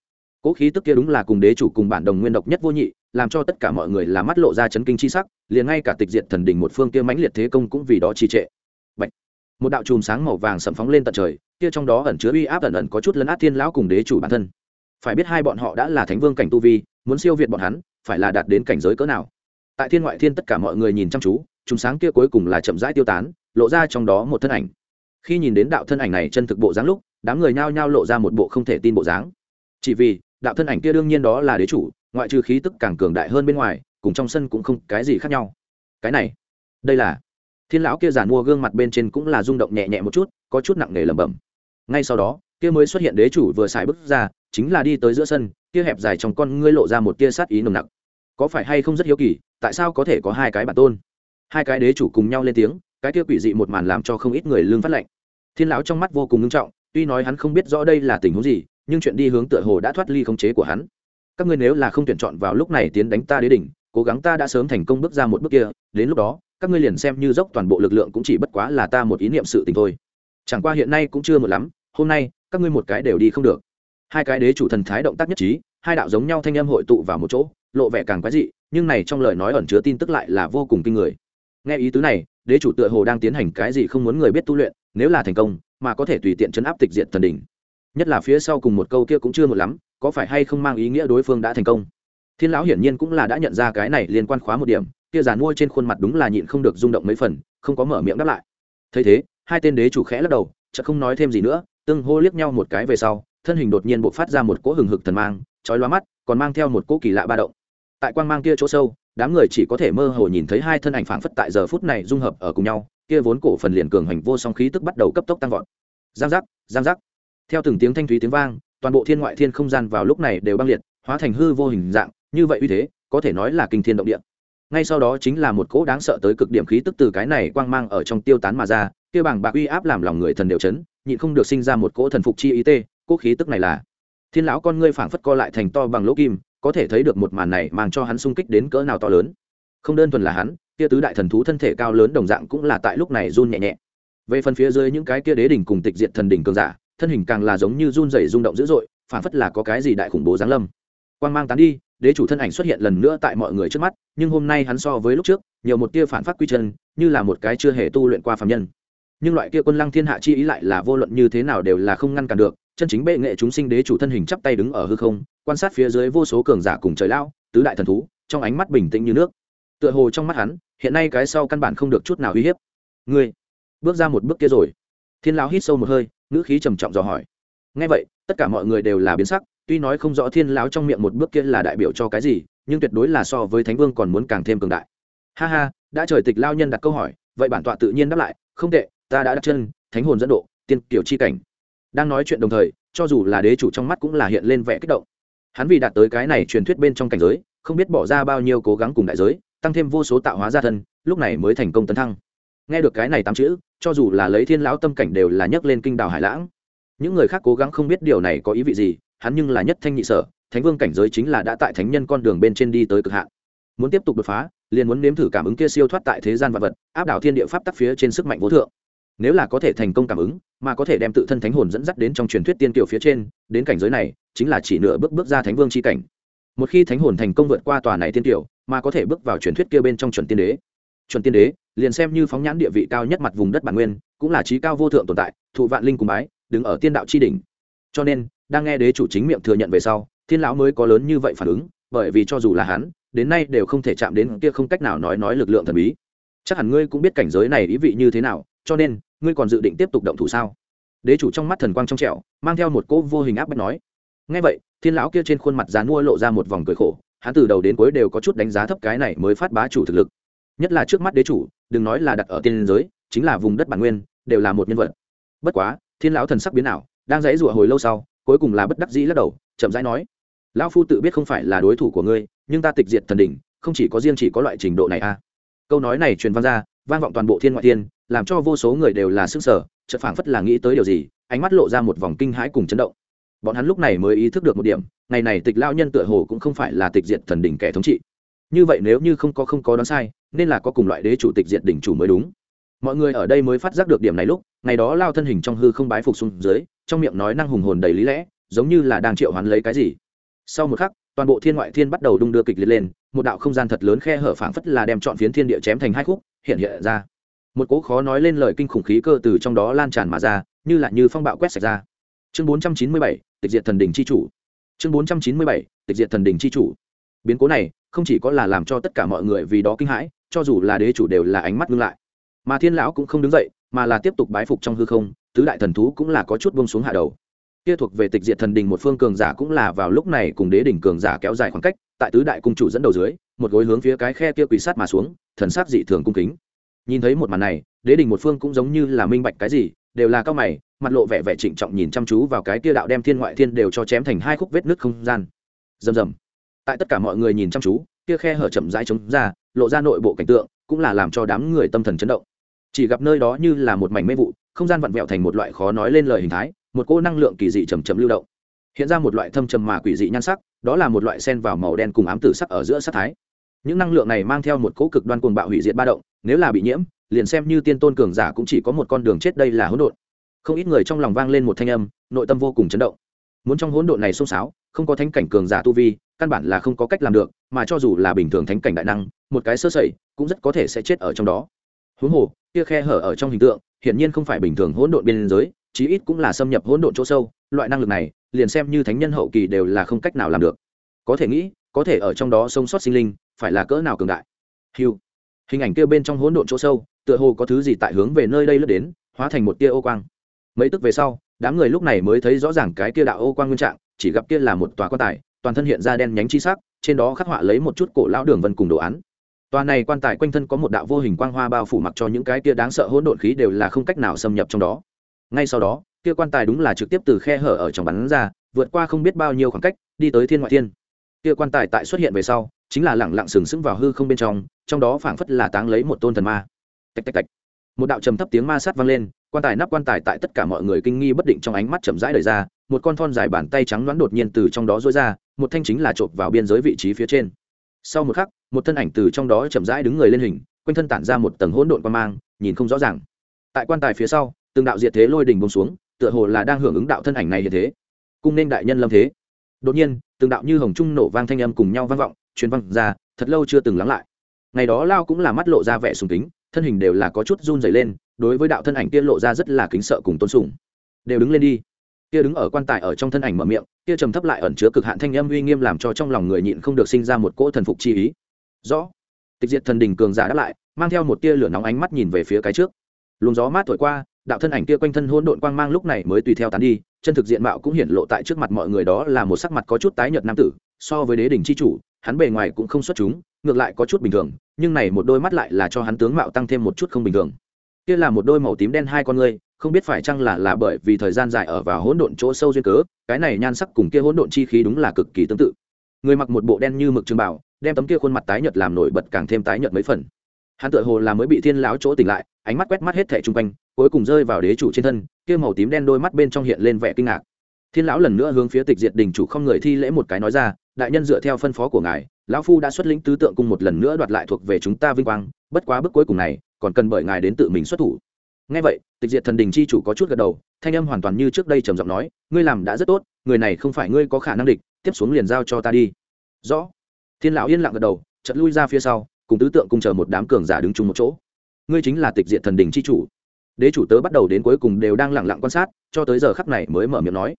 Cỗ khí tức kia đúng là cùng đế chủ cùng bản đồng nguyên độc nhất vô nhị, làm cho tất cả mọi người là mắt lộ ra chấn kinh chi sắc, liền ngay cả tịch diệt thần đỉnh một phương kia mãnh liệt thế công cũng vì đó trì trệ. Bạch. một đạo chùm sáng màu vàng sầm phóng lên tận trời, kia trong đó ẩn chứa uy áp ẩn ẩn có chút lấn át thiên lão cùng đế chủ bản thân. Phải biết hai bọn họ đã là thánh vương cảnh tu vi, muốn siêu việt bọn hắn, phải là đạt đến cảnh giới cỡ nào. Tại thiên ngoại thiên tất cả mọi người nhìn chăm chú, chùm sáng kia cuối cùng là chậm rãi tiêu tán, lộ ra trong đó một thân ảnh khi nhìn đến đạo thân ảnh này chân thực bộ dáng lúc, đám người nhao nhao lộ ra một bộ không thể tin bộ dáng. Chỉ vì, đạo thân ảnh kia đương nhiên đó là đế chủ, ngoại trừ khí tức càng cường đại hơn bên ngoài, cùng trong sân cũng không cái gì khác nhau. Cái này, đây là, thiên lão kia giàn mua gương mặt bên trên cũng là rung động nhẹ nhẹ một chút, có chút nặng nề lẩm bẩm. Ngay sau đó, kia mới xuất hiện đế chủ vừa xài bước ra, chính là đi tới giữa sân, kia hẹp dài trong con ngươi lộ ra một tia sát ý nồng nặc. Có phải hay không rất hiếu kỳ, tại sao có thể có hai cái bản tôn? Hai cái đế chủ cùng nhau lên tiếng, cái kia quỷ dị một màn làm cho không ít người lương phát lệnh thiên lão trong mắt vô cùng nghiêm trọng, tuy nói hắn không biết rõ đây là tình huống gì, nhưng chuyện đi hướng tựa hồ đã thoát ly khống chế của hắn. Các ngươi nếu là không tuyển chọn vào lúc này tiến đánh ta đế đỉnh, cố gắng ta đã sớm thành công bước ra một bước kia, đến lúc đó, các ngươi liền xem như dốc toàn bộ lực lượng cũng chỉ bất quá là ta một ý niệm sự tình thôi. Chẳng qua hiện nay cũng chưa một lắm, hôm nay, các ngươi một cái đều đi không được. Hai cái đế chủ thần thái động tác nhất trí, hai đạo giống nhau thanh âm hội tụ vào một chỗ, lộ vẻ càng quái dị, nhưng này trong lời nói ẩn chứa tin tức lại là vô cùng kinh người. Nghe ý tứ này, đế chủ tựa hồ đang tiến hành cái gì không muốn người biết tu luyện nếu là thành công, mà có thể tùy tiện chấn áp tịch diện thần đỉnh. Nhất là phía sau cùng một câu kia cũng chưa một lắm, có phải hay không mang ý nghĩa đối phương đã thành công? Thiên lão hiển nhiên cũng là đã nhận ra cái này liên quan khóa một điểm, kia giàn mua trên khuôn mặt đúng là nhịn không được rung động mấy phần, không có mở miệng đáp lại. Thấy thế, hai tên đế chủ khẽ lắc đầu, chợt không nói thêm gì nữa, tương hô liếc nhau một cái về sau, thân hình đột nhiên bộc phát ra một cỗ hừng hực thần mang, chói lóa mắt, còn mang theo một cỗ kỳ lạ ba động. Tại quang mang kia chỗ sâu đám người chỉ có thể mơ hồ nhìn thấy hai thân ảnh phảng phất tại giờ phút này dung hợp ở cùng nhau, kia vốn cổ phần liền cường hành vô song khí tức bắt đầu cấp tốc tăng vọt. Giang giác giang giác. Theo từng tiếng thanh thúy tiếng vang, toàn bộ thiên ngoại thiên không gian vào lúc này đều băng liệt, hóa thành hư vô hình dạng, như vậy uy thế, có thể nói là kinh thiên động địa. Ngay sau đó chính là một cỗ đáng sợ tới cực điểm khí tức từ cái này quang mang ở trong tiêu tán mà ra, kia bảng bạc uy áp làm lòng người thần đều chấn, nhịn không được sinh ra một cỗ thần phục chi ý tê, cỗ khí tức này là. Thiên lão con ngươi phảng phất co lại thành to bằng lỗ kim có thể thấy được một màn này mang cho hắn sung kích đến cỡ nào to lớn. Không đơn thuần là hắn, kia tứ đại thần thú thân thể cao lớn đồng dạng cũng là tại lúc này run nhẹ nhẹ. Về phần phía dưới những cái kia đế đỉnh cùng tịch diệt thần đỉnh cường giả, thân hình càng là giống như run rẩy rung động dữ dội, phản phất là có cái gì đại khủng bố giáng lâm. Quang mang tán đi, đế chủ thân ảnh xuất hiện lần nữa tại mọi người trước mắt, nhưng hôm nay hắn so với lúc trước, nhiều một tia phản phát quy chân, như là một cái chưa hề tu luyện qua phàm nhân. Nhưng loại kia quân lăng thiên hạ chi ý lại là vô luận như thế nào đều là không ngăn cản được chân chính bệ nghệ chúng sinh đế chủ thân hình chắp tay đứng ở hư không, quan sát phía dưới vô số cường giả cùng trời lao tứ đại thần thú, trong ánh mắt bình tĩnh như nước. Tựa hồ trong mắt hắn, hiện nay cái sau căn bản không được chút nào uy hiếp. Ngươi, bước ra một bước kia rồi. Thiên lão hít sâu một hơi, ngữ khí trầm trọng dò hỏi. Ngay vậy, tất cả mọi người đều là biến sắc, tuy nói không rõ thiên lão trong miệng một bước kia là đại biểu cho cái gì, nhưng tuyệt đối là so với thánh vương còn muốn càng thêm cường đại. Ha ha, đã trời tịch lao nhân đặt câu hỏi, vậy bản tọa tự nhiên đáp lại, không tệ, ta đã đặt chân, thánh hồn dẫn độ, tiên kiểu chi cảnh đang nói chuyện đồng thời, cho dù là đế chủ trong mắt cũng là hiện lên vẻ kích động. Hắn vì đạt tới cái này truyền thuyết bên trong cảnh giới, không biết bỏ ra bao nhiêu cố gắng cùng đại giới, tăng thêm vô số tạo hóa gia thân, lúc này mới thành công tấn thăng. Nghe được cái này tám chữ, cho dù là lấy thiên lão tâm cảnh đều là nhấc lên kinh đảo hải lãng. Những người khác cố gắng không biết điều này có ý vị gì, hắn nhưng là nhất thanh nhị sở, thánh vương cảnh giới chính là đã tại thánh nhân con đường bên trên đi tới cực hạn. Muốn tiếp tục đột phá, liền muốn nếm thử cảm ứng kia siêu thoát tại thế gian vật vật, áp đảo thiên địa pháp tắc phía trên sức mạnh vô thượng. Nếu là có thể thành công cảm ứng mà có thể đem tự thân thánh hồn dẫn dắt đến trong truyền thuyết tiên kiều phía trên, đến cảnh giới này, chính là chỉ nửa bước bước ra thánh vương c h i cảnh. Một khi thánh hồn thành công vượt qua tòa này tiên kiều, mà có thể bước vào truyền thuyết kia bên trong chuẩn tiên đế. Chuẩn tiên đế, liền xem như phóng nhãn địa vị cao nhất mặt vùng đất bản nguyên, cũng là trí cao vô thượng tồn tại, thụ vạn linh cùng bái, đứng ở tiên đạo tri đỉnh. Cho nên, đang nghe đế chủ chính miệng thừa nhận về sau, thiên lão mới có lớn như vậy phản ứng, bởi vì cho dù là hắn, đến nay đều không thể chạm đến kia không cách nào nói nói lực lượng thần bí. Chắc hẳn ngươi cũng biết cảnh giới này ý vị như thế nào cho nên, ngươi còn dự định tiếp tục động thủ sao? Đế chủ trong mắt thần quang trong trẻo, mang theo một cỗ vô hình áp bách nói. Ngay vậy, thiên lão kia trên khuôn mặt dán mua lộ ra một vòng cười khổ, hắn từ đầu đến cuối đều có chút đánh giá thấp cái này mới phát bá chủ thực lực. Nhất là trước mắt đế chủ, đừng nói là đặt ở tiên giới, chính là vùng đất bản nguyên, đều là một nhân vật. Bất quá, thiên lão thần sắc biến ảo, đang dãy rụa hồi lâu sau, cuối cùng là bất đắc dĩ lắc đầu, chậm rãi nói. Lão phu tự biết không phải là đối thủ của ngươi, nhưng ta tịch diệt thần đỉnh, không chỉ có riêng chỉ có loại trình độ này a à. câu nói này truyền vang ra, vang vọng toàn bộ thiên ngoại thiên làm cho vô số người đều là sức sở chợt phảng phất là nghĩ tới điều gì, ánh mắt lộ ra một vòng kinh hãi cùng chấn động. Bọn hắn lúc này mới ý thức được một điểm, ngày này tịch lao nhân tựa hồ cũng không phải là tịch diệt thần đỉnh kẻ thống trị. Như vậy nếu như không có không có đoán sai, nên là có cùng loại đế chủ tịch diệt đỉnh chủ mới đúng. Mọi người ở đây mới phát giác được điểm này lúc, ngày đó lao thân hình trong hư không bái phục xuống dưới, trong miệng nói năng hùng hồn đầy lý lẽ, giống như là đang triệu hoán lấy cái gì. Sau một khắc, toàn bộ thiên ngoại thiên bắt đầu đung đưa kịch liệt lên, một đạo không gian thật lớn khe hở phảng phất là đem chọn phiến thiên địa chém thành hai khúc, hiện hiện ra một cỗ khó nói lên lời kinh khủng khí cơ từ trong đó lan tràn mà ra, như là như phong bạo quét sạch ra. Chương bốn trăm chín mươi bảy, tịch diệt thần đình c h i chủ. Chương bốn trăm chín mươi bảy, tịch diệt thần đình c h i chủ. Biến cố này không chỉ có là làm cho tất cả mọi người vì đó kinh hãi, cho dù là đế chủ đều là ánh mắt ngưng lại. Mà thiên lão cũng không đứng dậy, mà là tiếp tục bái phục trong hư không, tứ đại thần thú cũng là có chút bông xuống hạ đầu. Kia thuộc về tịch diệt thần đình một phương cường giả cũng là vào lúc này cùng đế đỉnh cường giả kéo dài khoảng cách, tại tứ đại cung chủ dẫn đầu dưới, một gối hướng phía cái khe kia quỳ sát mà xuống, thần sát dị thường cung kính nhìn thấy một màn này, đế đình một phương cũng giống như là minh bạch cái gì, đều là cao mày, mặt lộ vẻ vẻ trịnh trọng nhìn chăm chú vào cái kia đạo đem thiên ngoại thiên đều cho chém thành hai khúc vết nứt không gian. Rầm rầm. Tại tất cả mọi người nhìn chăm chú, kia khe hở chậm rãi chống ra, lộ ra nội bộ cảnh tượng, cũng là làm cho đám người tâm thần chấn động. Chỉ gặp nơi đó như là một mảnh mê vụ, không gian vặn vẹo thành một loại khó nói lên lời hình thái, một cô năng lượng kỳ dị chầm chầm lưu động. Hiện ra một loại thâm trầm mà quỷ dị nhan sắc, đó là một loại sen vào màu đen cùng ám tử sắc ở giữa sắc thái những năng lượng này mang theo một cỗ cực đoan cuồng bạo hủy diệt ba động, nếu là bị nhiễm, liền xem như tiên tôn cường giả cũng chỉ có một con đường chết đây là hỗn độn. Không ít người trong lòng vang lên một thanh âm, nội tâm vô cùng chấn động. Muốn trong hỗn độn này xông xáo, không có thánh cảnh cường giả tu vi, căn bản là không có cách làm được, mà cho dù là bình thường thánh cảnh đại năng, một cái sơ sẩy, cũng rất có thể sẽ chết ở trong đó. Huống hồ, kia khe hở ở trong hình tượng, hiển nhiên không phải bình thường hỗn độn biên giới, chí ít cũng là xâm nhập hỗn độn chỗ sâu, loại năng lực này, liền xem như thánh nhân hậu kỳ đều là không cách nào làm được. Có thể nghĩ, có thể ở trong đó sống sót sinh linh phải là cỡ nào cường đại? Hiu hình ảnh kia bên trong hỗn độn chỗ sâu, tựa hồ có thứ gì tại hướng về nơi đây lướt đến, hóa thành một tia ô quang. Mấy tức về sau, đám người lúc này mới thấy rõ ràng cái kia đạo ô quang nguyên trạng, chỉ gặp kia là một tòa quan tài, toàn thân hiện ra đen nhánh chi sắc, trên đó khắc họa lấy một chút cổ lão đường vân cùng đồ án. Tòa này quan tài quanh thân có một đạo vô hình quang hoa bao phủ mặc cho những cái kia đáng sợ hỗn độn khí đều là không cách nào xâm nhập trong đó. Ngay sau đó, kia quan tài đúng là trực tiếp từ khe hở ở trong bắn ra, vượt qua không biết bao nhiêu khoảng cách, đi tới thiên ngoại thiên. Kia quan tài tại xuất hiện về sau chính là lẳng lặng sừng sững vào hư không bên trong trong đó phảng phất là táng lấy một tôn thần ma. Tạch tạch tạch. Một đạo trầm thấp tiếng ma sát vang lên, quan tài nắp quan tài tại tất cả mọi người kinh nghi bất định trong ánh mắt chậm rãi đời ra, một con thon dài bàn tay trắng đoán đột nhiên từ trong đó rối ra, một thanh chính là chộp vào biên giới vị trí phía trên. Sau một khắc, một thân ảnh từ trong đó chậm rãi đứng người lên hình, quanh thân tản ra một tầng hỗn độn quan mang, nhìn không rõ ràng. Tại quan tài phía sau, từng đạo diệt thế lôi đình bông xuống, tựa hồ là đang hưởng ứng đạo thân ảnh này hiện thế. Cung nên đại nhân lâm thế. Đột nhiên, từng đạo như hồng trung nổ vang thanh âm cùng nhau vang vọng truyền văng ra, thật lâu chưa từng lắng lại. Ngày đó lao cũng là mắt lộ ra vẻ sùng kính, thân hình đều là có chút run dày lên, đối với đạo thân ảnh kia lộ ra rất là kính sợ cùng tôn sùng. Đều đứng lên đi. Kia đứng ở quan tài ở trong thân ảnh mở miệng, kia trầm thấp lại ẩn chứa cực hạn thanh âm uy nghiêm làm cho trong lòng người nhịn không được sinh ra một cỗ thần phục chi ý. Rõ. Tịch diệt thần đình cường giả đáp lại, mang theo một tia lửa nóng ánh mắt nhìn về phía cái trước. Luồng gió mát thổi qua, đạo thân ảnh kia quanh thân hỗn độn quang mang lúc này mới tùy theo tán đi, chân thực diện mạo cũng hiện lộ tại trước mặt mọi người đó là một sắc mặt có chút tái nhợt nam tử, so với đế đình chi chủ hắn bề ngoài cũng không xuất chúng, ngược lại có chút bình thường, nhưng này một đôi mắt lại là cho hắn tướng mạo tăng thêm một chút không bình thường. Kia là một đôi màu tím đen hai con ngươi, không biết phải chăng là là bởi vì thời gian dài ở vào hỗn độn chỗ sâu duyên cớ, cái này nhan sắc cùng kia hỗn độn chi khí đúng là cực kỳ tương tự. Người mặc một bộ đen như mực trường bảo đem tấm kia khuôn mặt tái nhợt làm nổi bật càng thêm tái nhợt mấy phần. Hắn tựa hồ là mới bị thiên láo chỗ tỉnh lại, ánh mắt quét mắt hết thẻ chung quanh, cuối cùng rơi vào đế chủ trên thân, kia màu tím đen đôi mắt bên trong hiện lên vẻ kinh ngạc. Thiên lão lần nữa hướng phía tịch diệt đình chủ không người thi lễ một cái nói ra đại nhân dựa theo phân phó của ngài, lão phu đã xuất lĩnh tứ tượng cung một lần nữa đoạt lại thuộc về chúng ta vinh quang, bất quá bước cuối cùng này, còn cần bởi ngài đến tự mình xuất thủ. Ngay vậy, tịch diệt thần đình chi chủ có chút gật đầu, thanh âm hoàn toàn như trước đây trầm giọng nói, ngươi làm đã rất tốt, người này không phải ngươi có khả năng địch, tiếp xuống liền giao cho ta đi. Rõ. Thiên lão yên lặng gật đầu trận lui ra phía sau, cùng tứ tượng cùng chờ một đám cường giả đứng chung một chỗ. Ngươi chính là tịch diệt thần đình chi chủ. Đế chủ tớ bắt đầu đến cuối cùng đều đang lặng lặng quan sát, cho tới giờ khắc này mới mở miệng nói.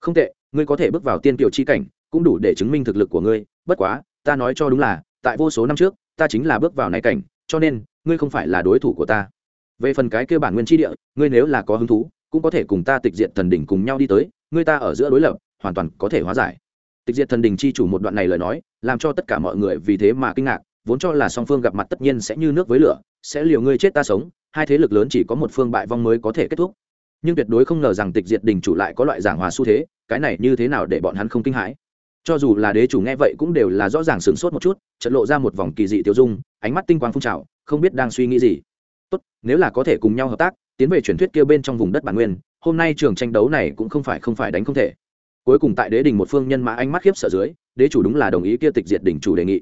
Không tệ, ngươi có thể bước vào tiên kiều chi cảnh cũng đủ để chứng minh thực lực của ngươi, bất quá, ta nói cho đúng là, tại vô số năm trước, ta chính là bước vào này cảnh, cho nên, ngươi không phải là đối thủ của ta. Về phần cái kêu bản nguyên tri địa, ngươi nếu là có hứng thú, cũng có thể cùng ta tịch diệt thần đỉnh cùng nhau đi tới, ngươi ta ở giữa đối lập, hoàn toàn có thể hóa giải. Tịch diệt thần đỉnh chi chủ một đoạn này lời nói, làm cho tất cả mọi người vì thế mà kinh ngạc, vốn cho là song phương gặp mặt tất nhiên sẽ như nước với lửa, sẽ liều ngươi chết ta sống, hai thế lực lớn chỉ có một phương bại vong mới có thể kết thúc. Nhưng tuyệt đối không ngờ rằng tịch diệt đình chủ lại có loại giảng hòa xu thế, cái này như thế nào để bọn hắn không kinh hãi? Cho dù là đế chủ nghe vậy cũng đều là rõ ràng sửng sốt một chút trận lộ ra một vòng kỳ dị tiêu dung, ánh mắt tinh quang phun trào, không biết đang suy nghĩ gì. Tốt, nếu là có thể cùng nhau hợp tác, tiến về truyền thuyết kia bên trong vùng đất bản nguyên, hôm nay trường tranh đấu này cũng không phải không phải đánh không thể. Cuối cùng tại đế đình một phương nhân mã ánh mắt khiếp sợ dưới, đế chủ đúng là đồng ý kia tịch diệt đỉnh chủ đề nghị.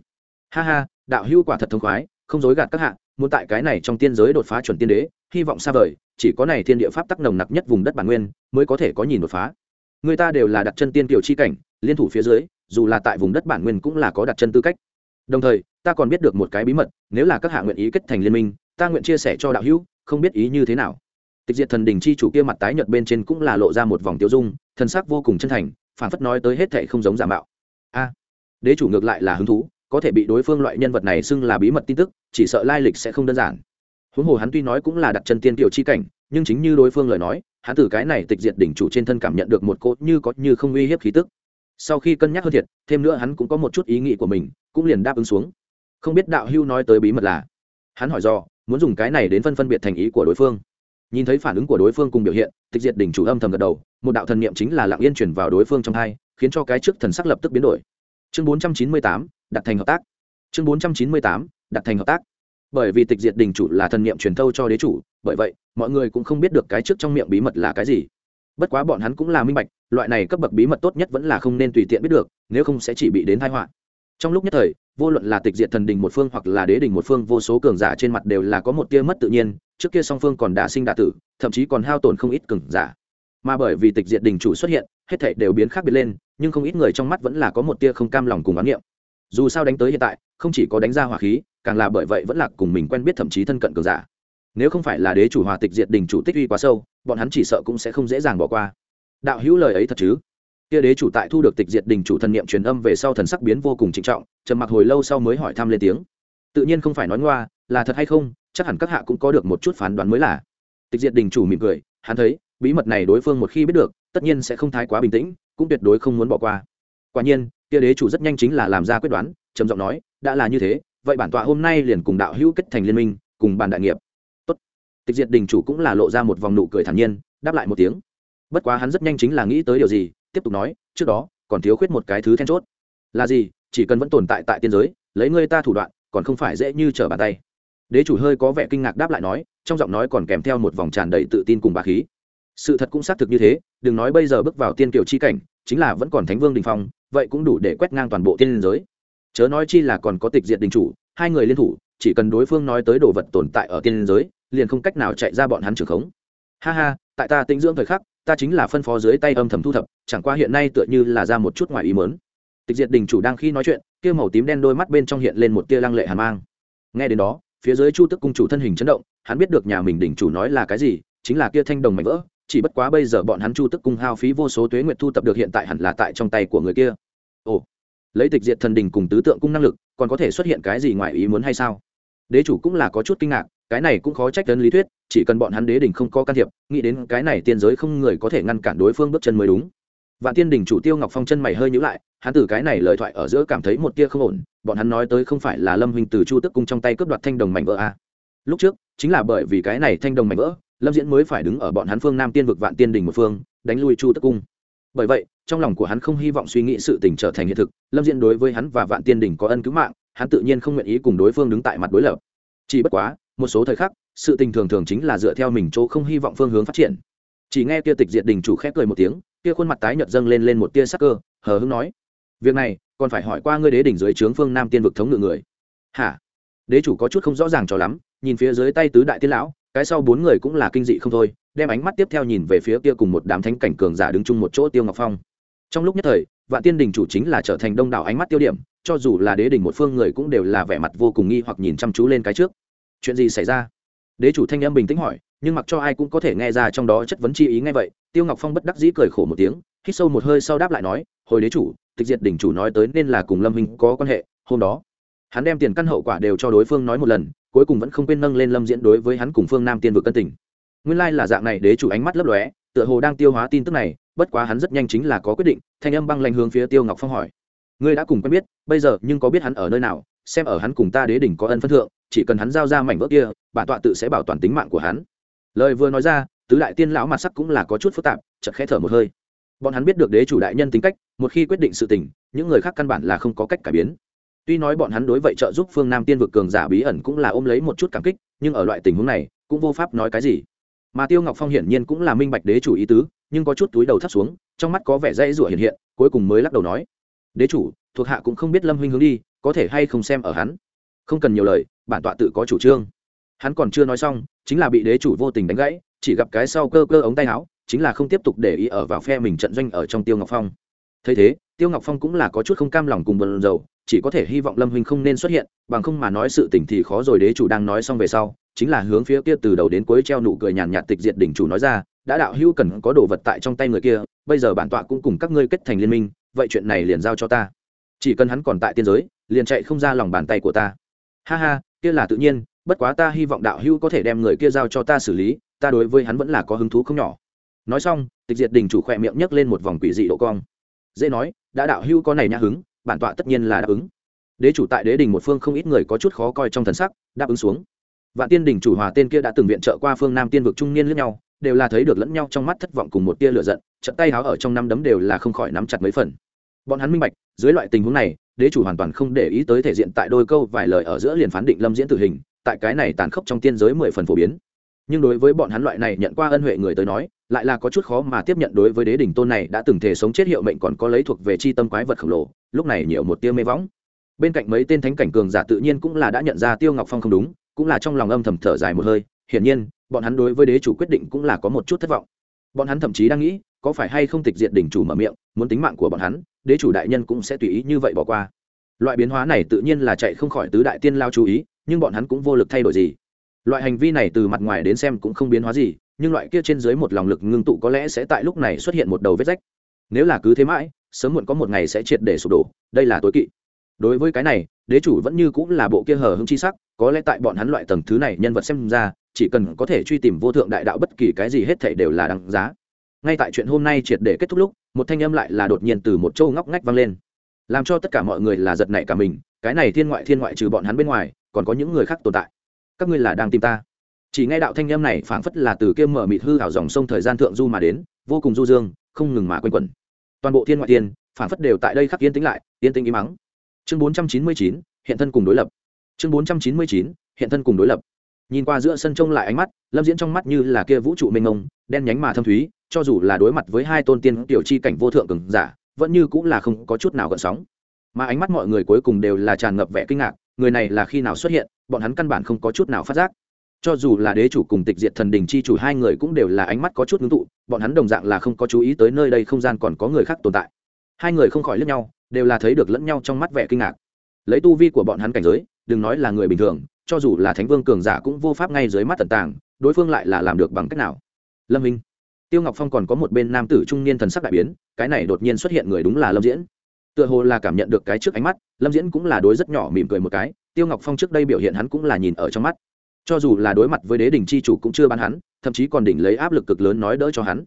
Ha ha, đạo hữu quả thật thông khoái, không dối gạt các hạ, muốn tại cái này trong tiên giới đột phá chuẩn tiên đế, hy vọng xa vời, chỉ có này thiên địa pháp tắc nồng nặc nhất vùng đất bản nguyên, mới có thể có nhìn đột phá. Người ta đều là đặt chân tiên kiều chi cảnh liên thủ phía dưới, dù là tại vùng đất bản nguyên cũng là có đặt chân tư cách. Đồng thời, ta còn biết được một cái bí mật, nếu là các hạ nguyện ý kết thành liên minh, ta nguyện chia sẻ cho đạo hữu, không biết ý như thế nào. Tịch diệt thần đình chi chủ kia mặt tái nhợt bên trên cũng là lộ ra một vòng tiêu dung, thần sắc vô cùng chân thành, phản phất nói tới hết thệ không giống giả mạo. A, đế chủ ngược lại là hứng thú, có thể bị đối phương loại nhân vật này xưng là bí mật tin tức, chỉ sợ lai lịch sẽ không đơn giản. Huống hồ hắn tuy nói cũng là đặt chân tiên tiểu chi cảnh, nhưng chính như đối phương lời nói, hắn từ cái này tịch diệt đỉnh chủ trên thân cảm nhận được một cốt như có như không uy hiếp khí tức sau khi cân nhắc hơn thiệt, thêm nữa hắn cũng có một chút ý nghĩ của mình, cũng liền đáp ứng xuống. Không biết đạo hưu nói tới bí mật là, hắn hỏi do, muốn dùng cái này đến phân phân biệt thành ý của đối phương. Nhìn thấy phản ứng của đối phương cùng biểu hiện, tịch diệt đỉnh chủ âm thầm gật đầu, một đạo thần niệm chính là lặng yên chuyển vào đối phương trong hai, khiến cho cái trước thần sắc lập tức biến đổi. Chương bốn trăm chín mươi tám, đặt thành hợp tác. Chương bốn trăm chín mươi tám, đặt thành hợp tác. Bởi vì tịch diệt đình chủ là thần niệm truyền thâu cho đế chủ, bởi vậy, mọi người cũng không biết được cái trước trong miệng bí mật là cái gì bất quá bọn hắn cũng là minh bạch, loại này cấp bậc bí mật tốt nhất vẫn là không nên tùy tiện biết được, nếu không sẽ chỉ bị đến thái họa. Trong lúc nhất thời, vô luận là tịch diệt thần đình một phương hoặc là đế đình một phương, vô số cường giả trên mặt đều là có một tia mất tự nhiên, trước kia song phương còn đã sinh đạ tử, thậm chí còn hao tổn không ít cường giả. Mà bởi vì tịch diệt đình chủ xuất hiện, hết thảy đều biến khác biệt lên, nhưng không ít người trong mắt vẫn là có một tia không cam lòng cùng oán niệm dù sao đánh tới hiện tại, không chỉ có đánh ra hỏa khí, càng là bởi vậy vẫn là cùng mình quen biết thậm chí thân cận cường giả nếu không phải là đế chủ hòa tịch diệt đình chủ tích uy quá sâu, bọn hắn chỉ sợ cũng sẽ không dễ dàng bỏ qua. Đạo hữu lời ấy thật chứ? Kia đế chủ tại thu được tịch diệt đình chủ thần niệm truyền âm về sau thần sắc biến vô cùng trịnh trọng, trầm mặc hồi lâu sau mới hỏi thăm lên tiếng. Tự nhiên không phải nói ngoa, là thật hay không, chắc hẳn các hạ cũng có được một chút phán đoán mới là. Tịch diệt đình chủ mỉm cười, hắn thấy, bí mật này đối phương một khi biết được, tất nhiên sẽ không thái quá bình tĩnh, cũng tuyệt đối không muốn bỏ qua. Quả nhiên, kia đế chủ rất nhanh chính là làm ra quyết đoán, trầm giọng nói, đã là như thế, vậy bản tọa hôm nay liền cùng đạo hữu kết thành liên minh, cùng bàn đại nghiệp tịch diệt đình chủ cũng là lộ ra một vòng nụ cười thản nhiên, đáp lại một tiếng. Bất quá hắn rất nhanh chính là nghĩ tới điều gì, tiếp tục nói, trước đó, còn thiếu khuyết một cái thứ then chốt. Là gì, chỉ cần vẫn tồn tại tại tiên giới, lấy ngươi ta thủ đoạn, còn không phải dễ như trở bàn tay. Đế chủ hơi có vẻ kinh ngạc đáp lại nói, trong giọng nói còn kèm theo một vòng tràn đầy tự tin cùng bà khí. Sự thật cũng xác thực như thế, đừng nói bây giờ bước vào tiên kiểu chi cảnh, chính là vẫn còn thánh vương đình phong, vậy cũng đủ để quét ngang toàn bộ tiên giới. Chớ nói chi là còn có tịch diệt đình chủ, hai người liên thủ, chỉ cần đối phương nói tới đồ vật tồn tại ở tiên giới liền không cách nào chạy ra bọn hắn trường khống. Ha ha, tại ta tinh dưỡng thời khắc, ta chính là phân phó dưới tay âm thầm thu thập, chẳng qua hiện nay tựa như là ra một chút ngoài ý mớn tịch diệt đình chủ đang khi nói chuyện, kia màu tím đen đôi mắt bên trong hiện lên một tia lăng lệ hàn mang. Nghe đến đó, phía dưới chu tức cung chủ thân hình chấn động, hắn biết được nhà mình đình chủ nói là cái gì, chính là kia thanh đồng mảnh vỡ, chỉ bất quá bây giờ bọn hắn chu tức cung hao phí vô số tuế nguyện thu tập được hiện tại hẳn là tại trong tay của người kia. Ồ, lấy tịch diệt thần đình cùng tứ tượng cung năng lực, còn có thể xuất hiện cái gì ngoài ý muốn hay sao? Đế chủ cũng là có chút kinh ngạc cái này cũng khó trách tấn lý thuyết, chỉ cần bọn hắn đế đình không có can thiệp, nghĩ đến cái này tiên giới không người có thể ngăn cản đối phương bước chân mới đúng. Vạn tiên đình chủ tiêu ngọc phong chân mày hơi nhữ lại, hắn từ cái này lời thoại ở giữa cảm thấy một tia không ổn, bọn hắn nói tới không phải là lâm huynh từ chu tức cung trong tay cướp đoạt thanh đồng mảnh vỡ a à. lúc trước, chính là bởi vì cái này thanh đồng mảnh vỡ, lâm diễn mới phải đứng ở bọn hắn phương nam tiên vực vạn tiên đình một phương, đánh lui chu tức cung. Bởi vậy, trong lòng của hắn không hy vọng suy nghĩ sự tình trở thành hiện thực, lâm diễn đối với hắn và vạn tiên đình có ân cứu mạng, hắn tự nhiên không nguyện ý cùng đối phương đứng tại mặt đối lập. Chỉ bất quá một số thời khắc, sự tình thường thường chính là dựa theo mình chỗ không hy vọng phương hướng phát triển. Chỉ nghe kia tịch diệt đình chủ khép cười một tiếng, kia khuôn mặt tái nhợt dâng lên lên một tia sắc cơ, hờ hững nói, việc này, còn phải hỏi qua ngươi đế đỉnh dưới trướng phương nam tiên vực thống ngự người. Hả? Đế chủ có chút không rõ ràng cho lắm, nhìn phía dưới tay tứ đại tiên lão, cái sau bốn người cũng là kinh dị không thôi, đem ánh mắt tiếp theo nhìn về phía kia cùng một đám thánh cảnh cường giả đứng chung một chỗ tiêu ngọc phong. Trong lúc nhất thời, vạn tiên đình chủ chính là trở thành đông đảo ánh mắt tiêu điểm, cho dù là đế đình một phương người cũng đều là vẻ mặt vô cùng nghi hoặc nhìn chăm chú lên cái trước chuyện gì xảy ra? Đế chủ thanh âm bình tĩnh hỏi, nhưng mặc cho ai cũng có thể nghe ra trong đó chất vấn chi ý ngay vậy, tiêu ngọc phong bất đắc dĩ cười khổ một tiếng, hít sâu một hơi sau đáp lại nói, hồi đế chủ, tịch diệt đỉnh chủ nói tới nên là cùng lâm hình có quan hệ, hôm đó, hắn đem tiền căn hậu quả đều cho đối phương nói một lần, cuối cùng vẫn không quên nâng lên lâm diễn đối với hắn cùng phương nam tiên vực cân tình. Nguyên lai là dạng này, đế chủ ánh mắt lấp lóe, tựa hồ đang tiêu hóa tin tức này, bất quá hắn rất nhanh chính là có quyết định, thanh âm băng lanh hướng phía tiêu ngọc phong hỏi, ngươi đã cùng quen biết, bây giờ nhưng có biết hắn ở nơi nào, xem ở hắn cùng ta đế đỉnh có ân phân thượng chỉ cần hắn giao ra mảnh vỡ kia, bản tọa tự sẽ bảo toàn tính mạng của hắn. Lời vừa nói ra, tứ đại tiên lão mặt sắc cũng là có chút phức tạp chật khẽ thở một hơi. Bọn hắn biết được đế chủ đại nhân tính cách, một khi quyết định sự tình, những người khác căn bản là không có cách cải biến. Tuy nói bọn hắn đối vậy trợ giúp phương nam tiên vực cường giả bí ẩn cũng là ôm lấy một chút cảm kích, nhưng ở loại tình huống này, cũng vô pháp nói cái gì. Mà tiêu ngọc phong hiển nhiên cũng là minh bạch đế chủ ý tứ, nhưng có chút túi đầu thấp xuống, trong mắt có vẻ dãy rủa hiện hiện, cuối cùng mới lắc đầu nói, đế chủ, thuộc hạ cũng không biết lâm huynh hướng đi, có thể hay không xem ở hắn? Không cần nhiều lời, bản tọa tự có chủ trương. Hắn còn chưa nói xong, chính là bị đế chủ vô tình đánh gãy, chỉ gặp cái sau cơ cơ ống tay áo, chính là không tiếp tục để ý ở vào phe mình trận doanh ở trong tiêu ngọc phong. Thấy thế, tiêu ngọc phong cũng là có chút không cam lòng cùng bần dầu chỉ có thể hy vọng lâm huynh không nên xuất hiện, bằng không mà nói sự tình thì khó rồi đế chủ đang nói xong về sau, chính là hướng phía kia từ đầu đến cuối treo nụ cười nhàn nhạt tịch diệt đỉnh chủ nói ra, đã đạo hữu cần có đồ vật tại trong tay người kia, bây giờ bản tọa cũng cùng các ngươi kết thành liên minh, vậy chuyện này liền giao cho ta. Chỉ cần hắn còn tại tiên giới, liền chạy không ra lòng bàn tay của ta ha ha, kia là tự nhiên, bất quá ta hy vọng đạo hữu có thể đem người kia giao cho ta xử lý, ta đối với hắn vẫn là có hứng thú không nhỏ. Nói xong, tịch diệt đình chủ khỏe miệng nhấc lên một vòng quỷ dị độ cong. Dễ nói, đã đạo hữu có này nhã hứng, bản tọa tất nhiên là đáp ứng. Đế chủ tại đế đình một phương không ít người có chút khó coi trong thần sắc, đáp ứng xuống. Vạn tiên đình chủ hòa tên kia đã từng viện trợ qua phương nam tiên vực trung niên lẫn nhau, đều là thấy được lẫn nhau trong mắt thất vọng cùng một tia lửa giận, trận tay háo ở trong năm đấm đều là không khỏi nắm chặt mấy phần. Bọn hắn minh bạch, dưới loại tình huống này đế chủ hoàn toàn không để ý tới thể diện tại đôi câu vài lời ở giữa liền phán định lâm diễn tử hình, tại cái này tàn khốc trong tiên giới mười phần phổ biến. Nhưng đối với bọn hắn loại này nhận qua ân huệ người tới nói, lại là có chút khó mà tiếp nhận đối với đế đỉnh tôn này đã từng thể sống chết hiệu mệnh còn có lấy thuộc về chi tâm quái vật khổng lồ, lúc này nhiều một tia mê võng. Bên cạnh mấy tên thánh cảnh cường giả tự nhiên cũng là đã nhận ra tiêu ngọc phong không đúng, cũng là trong lòng âm thầm thở dài một hơi, hiển nhiên, bọn hắn đối với đế chủ quyết định cũng là có một chút thất vọng. Bọn hắn thậm chí đang nghĩ có phải hay không tịch diệt đỉnh chủ mở miệng, muốn tính mạng của bọn hắn, đế chủ đại nhân cũng sẽ tùy ý như vậy bỏ qua. Loại biến hóa này tự nhiên là chạy không khỏi tứ đại tiên lao chú ý, nhưng bọn hắn cũng vô lực thay đổi gì. Loại hành vi này từ mặt ngoài đến xem cũng không biến hóa gì, nhưng loại kia trên dưới một lòng lực ngưng tụ có lẽ sẽ tại lúc này xuất hiện một đầu vết rách. Nếu là cứ thế mãi, sớm muộn có một ngày sẽ triệt để sụp đổ, đây là tối kỵ. Đối với cái này, đế chủ vẫn như cũng là bộ kia hờ hững chi sắc, có lẽ tại bọn hắn loại tầng thứ này nhân vật xem ra, chỉ cần có thể truy tìm vô thượng đại đạo bất kỳ cái gì hết thảy đều là đáng giá ngay tại chuyện hôm nay triệt để kết thúc lúc một thanh âm lại là đột nhiên từ một châu ngóc ngách vang lên. Làm cho tất cả mọi người là giật nảy cả mình cái này thiên ngoại thiên ngoại trừ bọn hắn bên ngoài còn có những người khác tồn tại. Các ngươi là đang tìm ta. Chỉ nghe đạo thanh âm này phảng phất là từ kia mở mịt hư hảo dòng sông thời gian thượng du mà đến vô cùng du dương không ngừng mà quanh quẩn. Toàn bộ thiên ngoại thiên, phảng phất đều tại đây khắc yên tĩnh lại yên tĩnh im mắng chương bốn trăm chín mươi chín hiện thân cùng đối lập. Chương bốn trăm chín mươi chín hiện thân cùng đối lập nhìn qua giữa sân trông lại ánh mắt, lâm diễn trong mắt như là kia vũ trụ mênh mông, đen nhánh mà thâm thúy, cho dù là đối mặt với hai tôn tiên tiểu chi cảnh vô thượng cường giả, vẫn như cũng là không có chút nào gợn sóng. Mà ánh mắt mọi người cuối cùng đều là tràn ngập vẻ kinh ngạc, người này là khi nào xuất hiện, bọn hắn căn bản không có chút nào phát giác. Cho dù là đế chủ cùng tịch diệt thần đình chi chủ hai người cũng đều là ánh mắt có chút ngưng tụ, bọn hắn đồng dạng là không có chú ý tới nơi đây không gian còn có người khác tồn tại. Hai người không khỏi lẫn nhau, đều là thấy được lẫn nhau trong mắt vẻ kinh ngạc. Lấy tu vi của bọn hắn cảnh giới đừng nói là người bình thường, cho dù là thánh vương cường giả cũng vô pháp ngay dưới mắt tận tàng, đối phương lại là làm được bằng cách nào? Lâm minh. Tiêu ngọc phong còn có một bên nam tử trung niên thần sắc đại biến, cái này đột nhiên xuất hiện người đúng là lâm diễn. Tựa hồ là cảm nhận được cái trước ánh mắt, lâm diễn cũng là đối rất nhỏ mỉm cười một cái, tiêu ngọc phong trước đây biểu hiện hắn cũng là nhìn ở trong mắt. Cho dù là đối mặt với đế đình chi chủ cũng chưa bán hắn, thậm chí còn đỉnh lấy áp lực cực lớn nói đỡ cho hắn.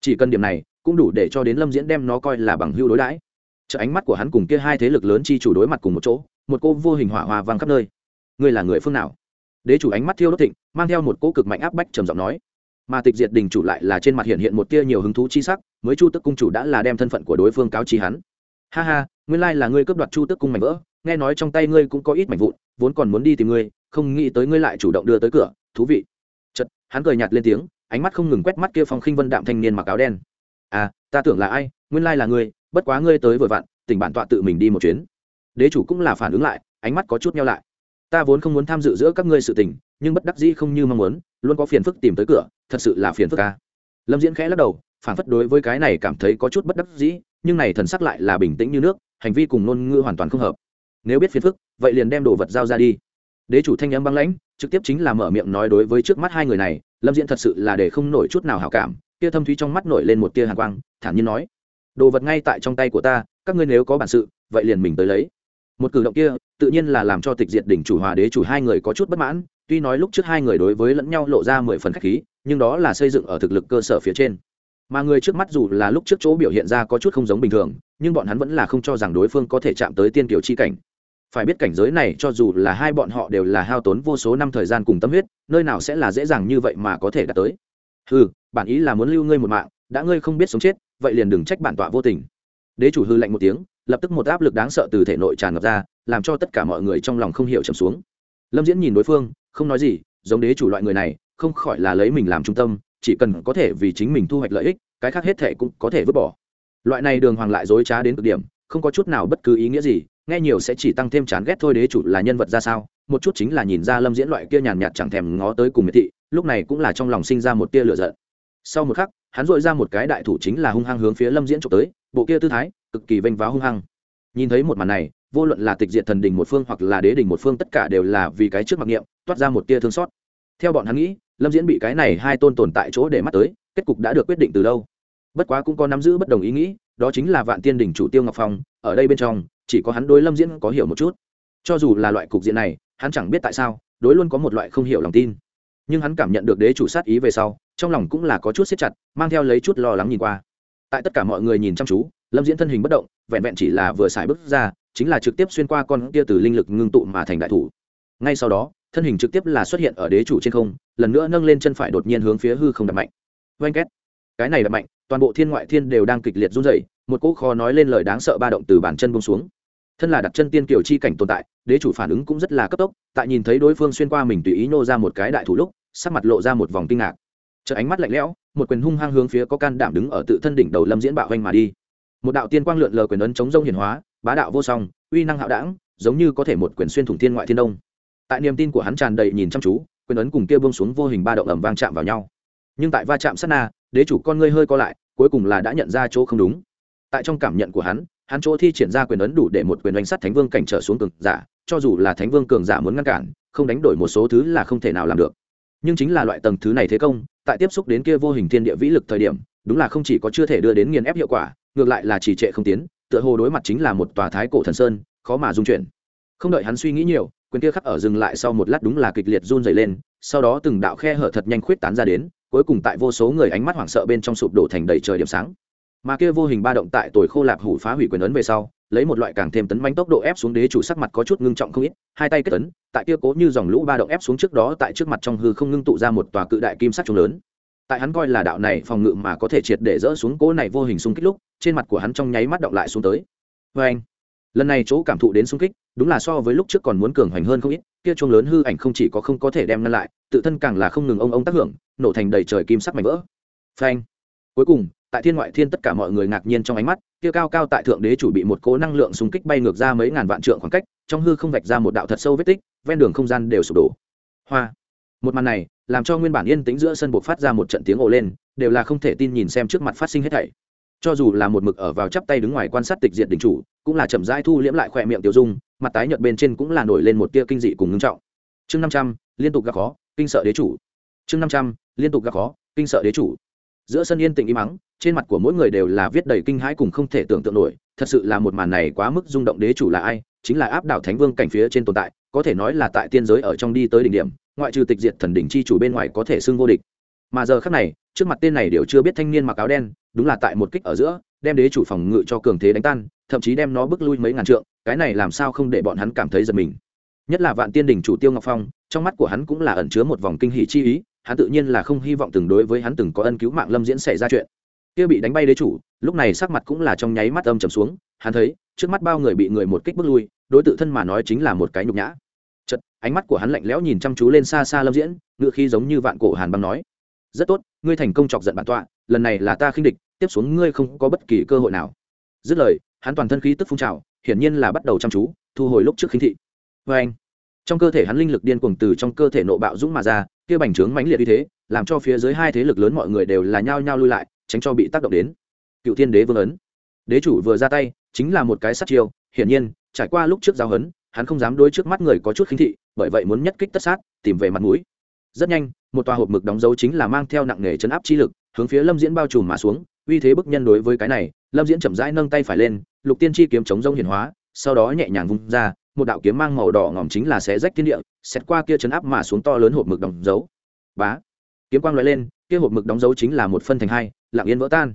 Chỉ cần điểm này, cũng đủ để cho đến lâm diễn đem nó coi là bằng hưu đối đãi. Chợ ánh mắt của hắn cùng kia hai thế lực lớn chi chủ đối mặt cùng một chỗ một cô vô hình hỏa hoa vang khắp nơi. Ngươi là người phương nào? Đế chủ ánh mắt thiêu đốt thịnh, mang theo một cỗ cực mạnh áp bách trầm giọng nói. Mà tịch diệt đình chủ lại là trên mặt hiện hiện một tia nhiều hứng thú chi sắc, mới chu tức cung chủ đã là đem thân phận của đối phương cáo trí hắn. Ha ha, nguyên lai là ngươi cướp đoạt chu tức cung mảnh vỡ, nghe nói trong tay ngươi cũng có ít mảnh vụn, vốn còn muốn đi tìm ngươi, không nghĩ tới ngươi lại chủ động đưa tới cửa, thú vị. Chật hắn cười nhạt lên tiếng, ánh mắt không ngừng quét mắt kia phong khinh vân đạm thanh niên mặc áo đen. À ta tưởng là ai, nguyên lai là ngươi, bất quá ngươi tới vừa vặn, tỉnh bản tọa tự mình đi một chuyến đế chủ cũng là phản ứng lại, ánh mắt có chút nhau lại. Ta vốn không muốn tham dự giữa các ngươi sự tình, nhưng bất đắc dĩ không như mong muốn, luôn có phiền phức tìm tới cửa, thật sự là phiền phức ca lâm diễn khẽ lắc đầu, phản phất đối với cái này cảm thấy có chút bất đắc dĩ, nhưng này thần sắc lại là bình tĩnh như nước, hành vi cùng ngôn ngữ hoàn toàn không hợp. Nếu biết phiền phức, vậy liền đem đồ vật giao ra đi. Đế chủ thanh âm băng lãnh, trực tiếp chính là mở miệng nói đối với trước mắt hai người này, lâm diễn thật sự là để không nổi chút nào hảo cảm tia thâm thúy trong mắt nổi lên một tia hàn quang, thản nhiên nói, đồ vật ngay tại trong tay của ta, các ngươi nếu có bản sự, vậy liền mình tới lấy một cử động kia tự nhiên là làm cho tịch diệt đỉnh chủ hòa đế chủ hai người có chút bất mãn, tuy nói lúc trước hai người đối với lẫn nhau lộ ra mười phần khách khí, nhưng đó là xây dựng ở thực lực cơ sở phía trên. Mà người trước mắt dù là lúc trước chỗ biểu hiện ra có chút không giống bình thường, nhưng bọn hắn vẫn là không cho rằng đối phương có thể chạm tới tiên kiểu chi cảnh. Phải biết cảnh giới này cho dù là hai bọn họ đều là hao tốn vô số năm thời gian cùng tâm huyết, nơi nào sẽ là dễ dàng như vậy mà có thể đạt tới. Ừ bản ý là muốn lưu ngươi một mạng, đã ngươi không biết sống chết, vậy liền đừng trách bản tọa vô tình. Đế chủ hư lạnh một tiếng lập tức một áp lực đáng sợ từ thể nội tràn ngập ra, làm cho tất cả mọi người trong lòng không hiểu trầm xuống. Lâm diễn nhìn đối phương, không nói gì, giống đế chủ loại người này, không khỏi là lấy mình làm trung tâm, chỉ cần có thể vì chính mình thu hoạch lợi ích, cái khác hết thể cũng có thể vứt bỏ. Loại này đường hoàng lại dối trá đến cực điểm, không có chút nào bất cứ ý nghĩa gì, nghe nhiều sẽ chỉ tăng thêm chán ghét thôi đế chủ là nhân vật ra sao, một chút chính là nhìn ra lâm diễn loại kia nhàn nhạt chẳng thèm ngó tới cùng miệt thị, lúc này cũng là trong lòng sinh ra một tia lửa giận. Sau một khắc, hắn dội ra một cái đại thủ chính là hung hăng hướng phía lâm diễn trộm tới, bộ kia tư thái cực kỳ vênh váo hung hăng. Nhìn thấy một màn này, vô luận là tịch diệt thần đình một phương hoặc là đế đình một phương, tất cả đều là vì cái trước mặc niệm, toát ra một tia thương xót. Theo bọn hắn nghĩ, lâm diễn bị cái này hai tôn tồn tại chỗ để mắt tới, kết cục đã được quyết định từ lâu. Bất quá cũng có nắm giữ bất đồng ý nghĩ, đó chính là vạn tiên đỉnh chủ tiêu ngọc phong, ở đây bên trong, chỉ có hắn đối lâm diễn có hiểu một chút. Cho dù là loại cục diện này, hắn chẳng biết tại sao, đối luôn có một loại không hiểu lòng tin. Nhưng hắn cảm nhận được đế chủ sát ý về sau, trong lòng cũng là có chút siết chặt, mang theo lấy chút lo lắng nhìn qua. Tại tất cả mọi người nhìn chăm chú lâm diễn thân hình bất động, vẹn vẹn chỉ là vừa xài bước ra, chính là trực tiếp xuyên qua con kia từ linh lực ngưng tụ mà thành đại thủ. Ngay sau đó, thân hình trực tiếp là xuất hiện ở đế chủ trên không, lần nữa nâng lên chân phải đột nhiên hướng phía hư không đập mạnh. Oanh két. Cái này đập mạnh, toàn bộ thiên ngoại thiên đều đang kịch liệt run rẩy, một cỗ kho nói lên lời đáng sợ ba động từ bàn chân bông xuống. Thân là đặt chân tiên kiểu chi cảnh tồn tại, đế chủ phản ứng cũng rất là cấp tốc, tại nhìn thấy đối phương xuyên qua mình tùy ý nô ra một cái đại thủ lúc, sắc mặt lộ ra một vòng kinh ngạc. Chợ ánh mắt lạnh lẽo, một quyền hung hăng hướng phía có can đảm đứng ở tự thân đỉnh đầu lâm diễn bạo hoanh mà đi một đạo tiên quang lượn lờ quyền ấn chống rông hiển hóa, bá đạo vô song, uy năng hạo đảng giống như có thể một quyền xuyên thủng thiên ngoại thiên đông. Tại niềm tin của hắn tràn đầy nhìn chăm chú, quyền ấn cùng kia bông xuống vô hình ba động ẩm vang chạm vào nhau. Nhưng tại va chạm sát na, đế chủ con ngươi hơi co lại, cuối cùng là đã nhận ra chỗ không đúng. Tại trong cảm nhận của hắn hắn chỗ thi triển ra quyền ấn đủ để một quyền đánh sắt thánh vương cảnh trở xuống cường giả, cho dù là thánh vương cường giả muốn ngăn cản, không đánh đổi một số thứ là không thể nào làm được. Nhưng chính là loại tầng thứ này thế công, tại tiếp xúc đến kia vô hình thiên địa vĩ lực thời điểm, đúng là không chỉ có chưa thể đưa đến nghiền ép hiệu quả ngược lại là chỉ trệ không tiến, tựa hồ đối mặt chính là một tòa thái cổ thần sơn, khó mà dung chuyển. Không đợi hắn suy nghĩ nhiều, quyền kia khắc ở dừng lại sau một lát đúng là kịch liệt run dày lên, sau đó từng đạo khe hở thật nhanh khuyết tán ra đến, cuối cùng tại vô số người ánh mắt hoảng sợ bên trong sụp đổ thành đầy trời điểm sáng. Mà kia vô hình ba động tại tuổi khô lạp hủ phá hủy quyền ấn về sau, lấy một loại càng thêm tấn manh tốc độ ép xuống đế chủ sắc mặt có chút ngưng trọng không ít, hai tay kết tấn tại kia cố như dòng lũ ba động ép xuống trước đó tại trước mặt trong hư không ngưng tụ ra một tòa cự đại kim sắc trùng lớn tại hắn coi là đạo này phòng ngự mà có thể triệt để dỡ xuống cỗ này vô hình xung kích lúc, trên mặt của hắn trong nháy mắt động lại xuống tới. Vê anh, lần này chỗ cảm thụ đến xung kích, đúng là so với lúc trước còn muốn cường hoành hơn không ít, kia chuông lớn hư ảnh không chỉ có không có thể đem ngăn lại, tự thân càng là không ngừng ông ông tác hưởng, nổ thành đầy trời kim sắc mảnh vỡ. Phanh cuối cùng, tại thiên ngoại thiên tất cả mọi người ngạc nhiên trong ánh mắt, kia cao cao tại thượng đế chủ bị một cố năng lượng xung kích bay ngược ra mấy ngàn vạn trượng khoảng cách, trong hư không vạch ra một đạo thật sâu vết tích, ven đường không gian đều sụp đổ. Hoa một màn này, làm cho nguyên bản yên tĩnh giữa sân buộc phát ra một trận tiếng ồ lên, đều là không thể tin nhìn xem trước mặt phát sinh hết thảy. Cho dù là một mực ở vào chắp tay đứng ngoài quan sát tịch diện đình chủ, cũng là chậm rãi thu liễm lại khỏe miệng tiêu dung, mặt tái nhợt bên trên cũng là nổi lên một tia kinh dị cùng ngưng trọng. Chương năm trăm, liên tục gặp khó, kinh sợ đế chủ. Chương năm trăm, liên tục gặp khó, kinh sợ đế chủ. Giữa sân yên tĩnh im mắng trên mặt của mỗi người đều là viết đầy kinh hãi cùng không thể tưởng tượng nổi, thật sự là một màn này quá mức rung động đế chủ là ai, chính là áp đảo thánh vương cảnh phía trên tồn tại, có thể nói là tại tiên giới ở trong đi tới đỉnh điểm ngoại trừ tịch diệt thần đỉnh chi chủ bên ngoài có thể xưng vô địch. Mà giờ khác này, trước mặt tên này đều chưa biết thanh niên mặc áo đen, đúng là tại một kích ở giữa, đem đế chủ phòng ngự cho cường thế đánh tan, thậm chí đem nó bước lui mấy ngàn trượng, cái này làm sao không để bọn hắn cảm thấy giật mình. Nhất là vạn tiên đỉnh chủ tiêu ngọc phong, trong mắt của hắn cũng là ẩn chứa một vòng kinh hỷ chi ý, hắn tự nhiên là không hy vọng từng đối với hắn từng có ân cứu mạng lâm diễn xảy ra chuyện. Kia bị đánh bay đế chủ, lúc này sắc mặt cũng là trong nháy mắt âm trầm xuống, hắn thấy, trước mắt bao người bị người một kích bước lui, đối tự thân mà nói chính là một cái nhục nhã ánh mắt của hắn lạnh lẽo nhìn chăm chú lên xa xa lâm diễn, ngựa khi giống như vạn cổ hàn băng nói, rất tốt, ngươi thành công chọc giận bản tọa, lần này là ta khinh địch, tiếp xuống ngươi không có bất kỳ cơ hội nào. Dứt lời, hắn toàn thân khí tức phun trào, hiển nhiên là bắt đầu chăm chú, thu hồi lúc trước khinh thị. Vê anh, trong cơ thể hắn linh lực điên cuồng từ trong cơ thể nộ bạo dũng mà ra, kia bành trướng mãnh liệt như thế, làm cho phía dưới hai thế lực lớn mọi người đều là nhao nhao lui lại, tránh cho bị tác động đến. Cựu thiên đế vương ấn. Đế chủ vừa ra tay, chính là một cái sát chiêu, hiển nhiên, trải qua lúc trước giao hấn, hắn không dám đối trước mắt người có chút khinh thị bởi vậy muốn nhất kích tất sát, tìm về mặt mũi. Rất nhanh, một tòa hộp mực đóng dấu chính là mang theo nặng nghề chấn áp chi lực, hướng phía lâm diễn bao trùm mà xuống, uy thế bức nhân đối với cái này, lâm diễn chậm rãi nâng tay phải lên, lục tiên chi kiếm chống rông hiển hóa, sau đó nhẹ nhàng vung ra, một đạo kiếm mang màu đỏ ngỏm chính là xé rách thiên địa xét qua kia chấn áp mà xuống to lớn hộp mực đóng dấu. Bá! Kiếm quang loại lên, kia hộp mực đóng dấu chính là một phân thành hai, lặng yên vỡ tan.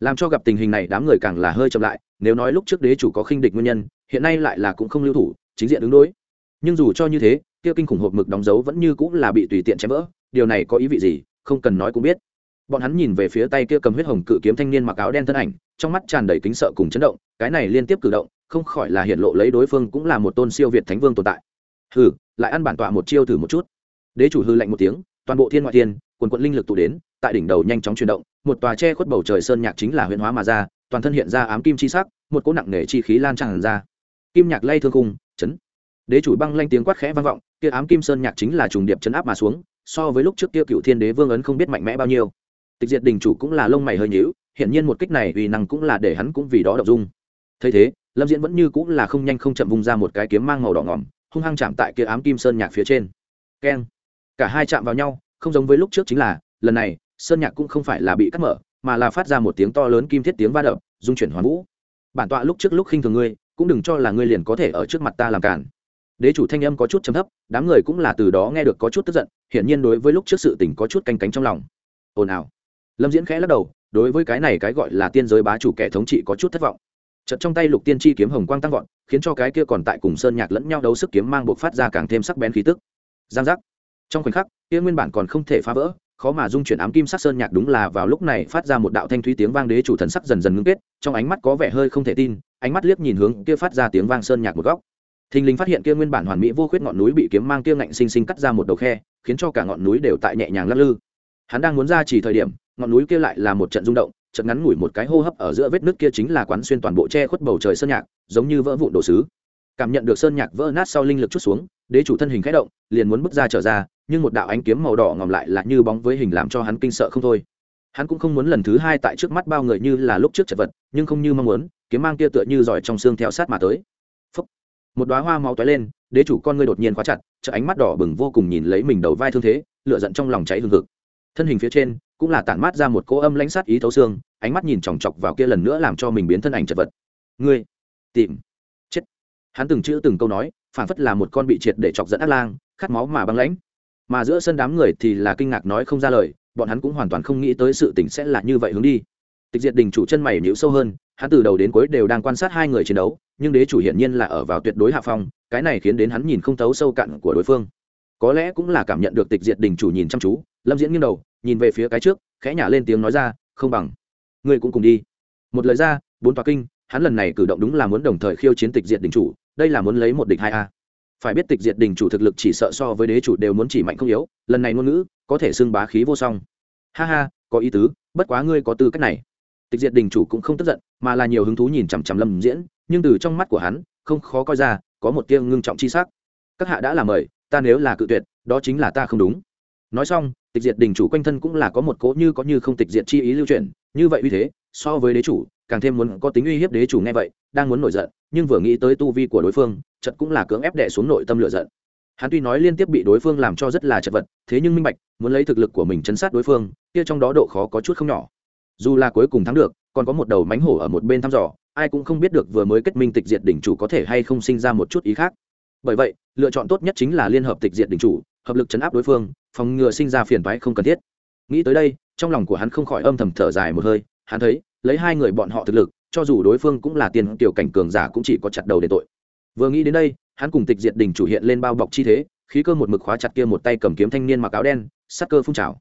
Làm cho gặp tình hình này, đám người càng là hơi chậm lại, nếu nói lúc trước đế chủ có khinh địch nguyên nhân, hiện nay lại là cũng không lưu thủ, chính diện ứng đối nhưng dù cho như thế, kia kinh khủng hộp mực đóng dấu vẫn như cũng là bị tùy tiện chém vỡ, điều này có ý vị gì, không cần nói cũng biết. Bọn hắn nhìn về phía tay kia cầm huyết hồng cự kiếm thanh niên mặc áo đen thân ảnh, trong mắt tràn đầy kính sợ cùng chấn động, cái này liên tiếp cử động, không khỏi là hiện lộ lấy đối phương cũng là một tôn siêu việt thánh vương tồn tại. Hừ, lại ăn bản tọa một chiêu thử một chút. Đế chủ hư lạnh một tiếng, toàn bộ thiên ngoại thiên, quần quận linh lực tụ đến, tại đỉnh đầu nhanh chóng chuyển động, một tòa che khuất bầu trời sơn nhạc chính là huyền hóa mà ra, toàn thân hiện ra ám kim chi sắc, một cỗ nặng nề chi khí lan tràn ra. Kim nhạc lay thương khung đế chủ băng lanh tiếng quát khẽ vang vọng, kia ám kim sơn nhạc chính là trùng điệp chấn áp mà xuống, so với lúc trước kia cựu thiên đế vương ấn không biết mạnh mẽ bao nhiêu. Tịch diệt đình chủ cũng là lông mày hơi nhíu hiện nhiên một kích này uy năng cũng là để hắn cũng vì đó đậu dung. Thấy thế, lâm diễn vẫn như cũng là không nhanh không chậm vung ra một cái kiếm mang màu đỏ ngỏm, hung hăng chạm tại kia ám kim sơn nhạc phía trên. Keng. Cả hai chạm vào nhau, không giống với lúc trước chính là, lần này, sơn nhạc cũng không phải là bị cắt mở, mà là phát ra một tiếng to lớn kim thiết tiếng va đập dung chuyển hoàn vũ. Bản tọa lúc trước lúc khinh thường ngươi, cũng đừng cho là ngươi liền có thể ở trước mặt ta làm cản đế chủ thanh âm có chút chấm thấp, đám người cũng là từ đó nghe được có chút tức giận, hiển nhiên đối với lúc trước sự tình có chút canh cánh trong lòng. Ồn ào. Lâm diễn khẽ lắc đầu, đối với cái này cái gọi là tiên giới bá chủ kẻ thống trị có chút thất vọng. Trận trong tay lục tiên chi kiếm hồng quang tăng vọt, khiến cho cái kia còn tại cùng sơn nhạc lẫn nhau đấu sức kiếm mang buộc phát ra càng thêm sắc bén khí tức. Giang giác. Trong khoảnh khắc, kia nguyên bản còn không thể phá vỡ, khó mà dung chuyển ám kim sắc sơn nhạc đúng là vào lúc này phát ra một đạo thanh thúy tiếng vang đế chủ thần sắc dần dần ngưng kết, trong ánh mắt có vẻ hơi không thể tin, ánh mắt liếc nhìn hướng kia phát ra tiếng vang sơn nhạc một góc thình lình phát hiện kia nguyên bản hoàn mỹ vô khuyết ngọn núi bị kiếm mang kia ngạnh xinh xinh cắt ra một đầu khe, khiến cho cả ngọn núi đều tại nhẹ nhàng lắc lư. Hắn đang muốn ra chỉ thời điểm, ngọn núi kia lại là một trận rung động, chợt ngắn ngủi một cái hô hấp ở giữa vết nước kia chính là quán xuyên toàn bộ che khuất bầu trời sơn nhạc, giống như vỡ vụn đồ sứ. Cảm nhận được sơn nhạc vỡ nát sau linh lực chút xuống, đế chủ thân hình khẽ động, liền muốn bước ra trở ra, nhưng một đạo ánh kiếm màu đỏ ngòm lại là như bóng với hình làm cho hắn kinh sợ không thôi. Hắn cũng không muốn lần thứ hai tại trước mắt bao người như là lúc trước chật vật, nhưng không như mong muốn, kiếm mang kia tựa như giỏi trong xương theo sát mà tới một đoá hoa máu tóe lên, đế chủ con ngươi đột nhiên khóa chặt chợ ánh mắt đỏ bừng vô cùng nhìn lấy mình đầu vai thương thế, lửa giận trong lòng cháy hừng hực. Thân hình phía trên, cũng là tản mát ra một cỗ âm lãnh sát ý thấu xương, ánh mắt nhìn chòng chọc vào kia lần nữa làm cho mình biến thân ảnh chật vật. Ngươi, tìm, chết. Hắn từng chữ từng câu nói phản phất là một con bị triệt để chọc dẫn ác lang, khát máu mà băng lãnh. Mà giữa sân đám người thì là kinh ngạc nói không ra lời, bọn hắn cũng hoàn toàn không nghĩ tới sự tình sẽ là như vậy hướng đi tịch diệt đình chủ chân mày nhíu sâu hơn, hắn từ đầu đến cuối đều đang quan sát hai người chiến đấu, nhưng đế chủ hiển nhiên là ở vào tuyệt đối hạ phong, cái này khiến đến hắn nhìn không thấu sâu cạn của đối phương. Có lẽ cũng là cảm nhận được tịch diệt đình chủ nhìn chăm chú, lâm diễn nghiêng đầu, nhìn về phía cái trước, khẽ nhả lên tiếng nói ra, không bằng, ngươi cũng cùng đi. Một lời ra, bốn tòa kinh, hắn lần này cử động đúng là muốn đồng thời khiêu chiến tịch diệt đình chủ, đây là muốn lấy một địch hai a. Phải biết tịch diệt đình chủ thực lực chỉ sợ so với đế chủ đều muốn chỉ mạnh không yếu, lần này ngôn ngữ có thể xưng bá khí vô song. Ha ha, có ý tứ, bất quá ngươi có tư cách này tịch diệt đình chủ cũng không tức giận, mà là nhiều hứng thú nhìn chằm chằm lâm diễn, nhưng từ trong mắt của hắn, không khó coi ra, có một tiêng ngưng trọng chi sắc. Các hạ đã làm mời, ta nếu là cự tuyệt, đó chính là ta không đúng. Nói xong, tịch diệt đình chủ quanh thân cũng là có một cỗ như có như không tịch diệt chi ý lưu truyền như vậy uy thế, so với đế chủ, càng thêm muốn có tính uy hiếp đế chủ nghe vậy, đang muốn nổi giận, nhưng vừa nghĩ tới tu vi của đối phương chật cũng là cưỡng ép đè xuống nội tâm lửa giận. Hắn tuy nói liên tiếp bị đối phương làm cho rất là chật vật, thế nhưng minh bạch, muốn lấy thực lực của mình chấn sát đối phương, kia trong đó độ khó có chút không nhỏ dù là cuối cùng thắng được, còn có một đầu mánh hổ ở một bên thăm dò, ai cũng không biết được vừa mới kết minh tịch diệt đỉnh chủ có thể hay không sinh ra một chút ý khác. Bởi vậy, lựa chọn tốt nhất chính là liên hợp tịch diệt đỉnh chủ, hợp lực chấn áp đối phương, phòng ngừa sinh ra phiền toái không cần thiết. Nghĩ tới đây, trong lòng của hắn không khỏi âm thầm thở dài một hơi, hắn thấy, lấy hai người bọn họ thực lực, cho dù đối phương cũng là tiền tiểu cảnh cường giả cũng chỉ có chặt đầu để tội. Vừa nghĩ đến đây, hắn cùng tịch diệt đỉnh chủ hiện lên bao bọc chi thế, khí cơ một mực khóa chặt kia một tay cầm kiếm thanh niên mặc áo đen, sắc cơ phun trào.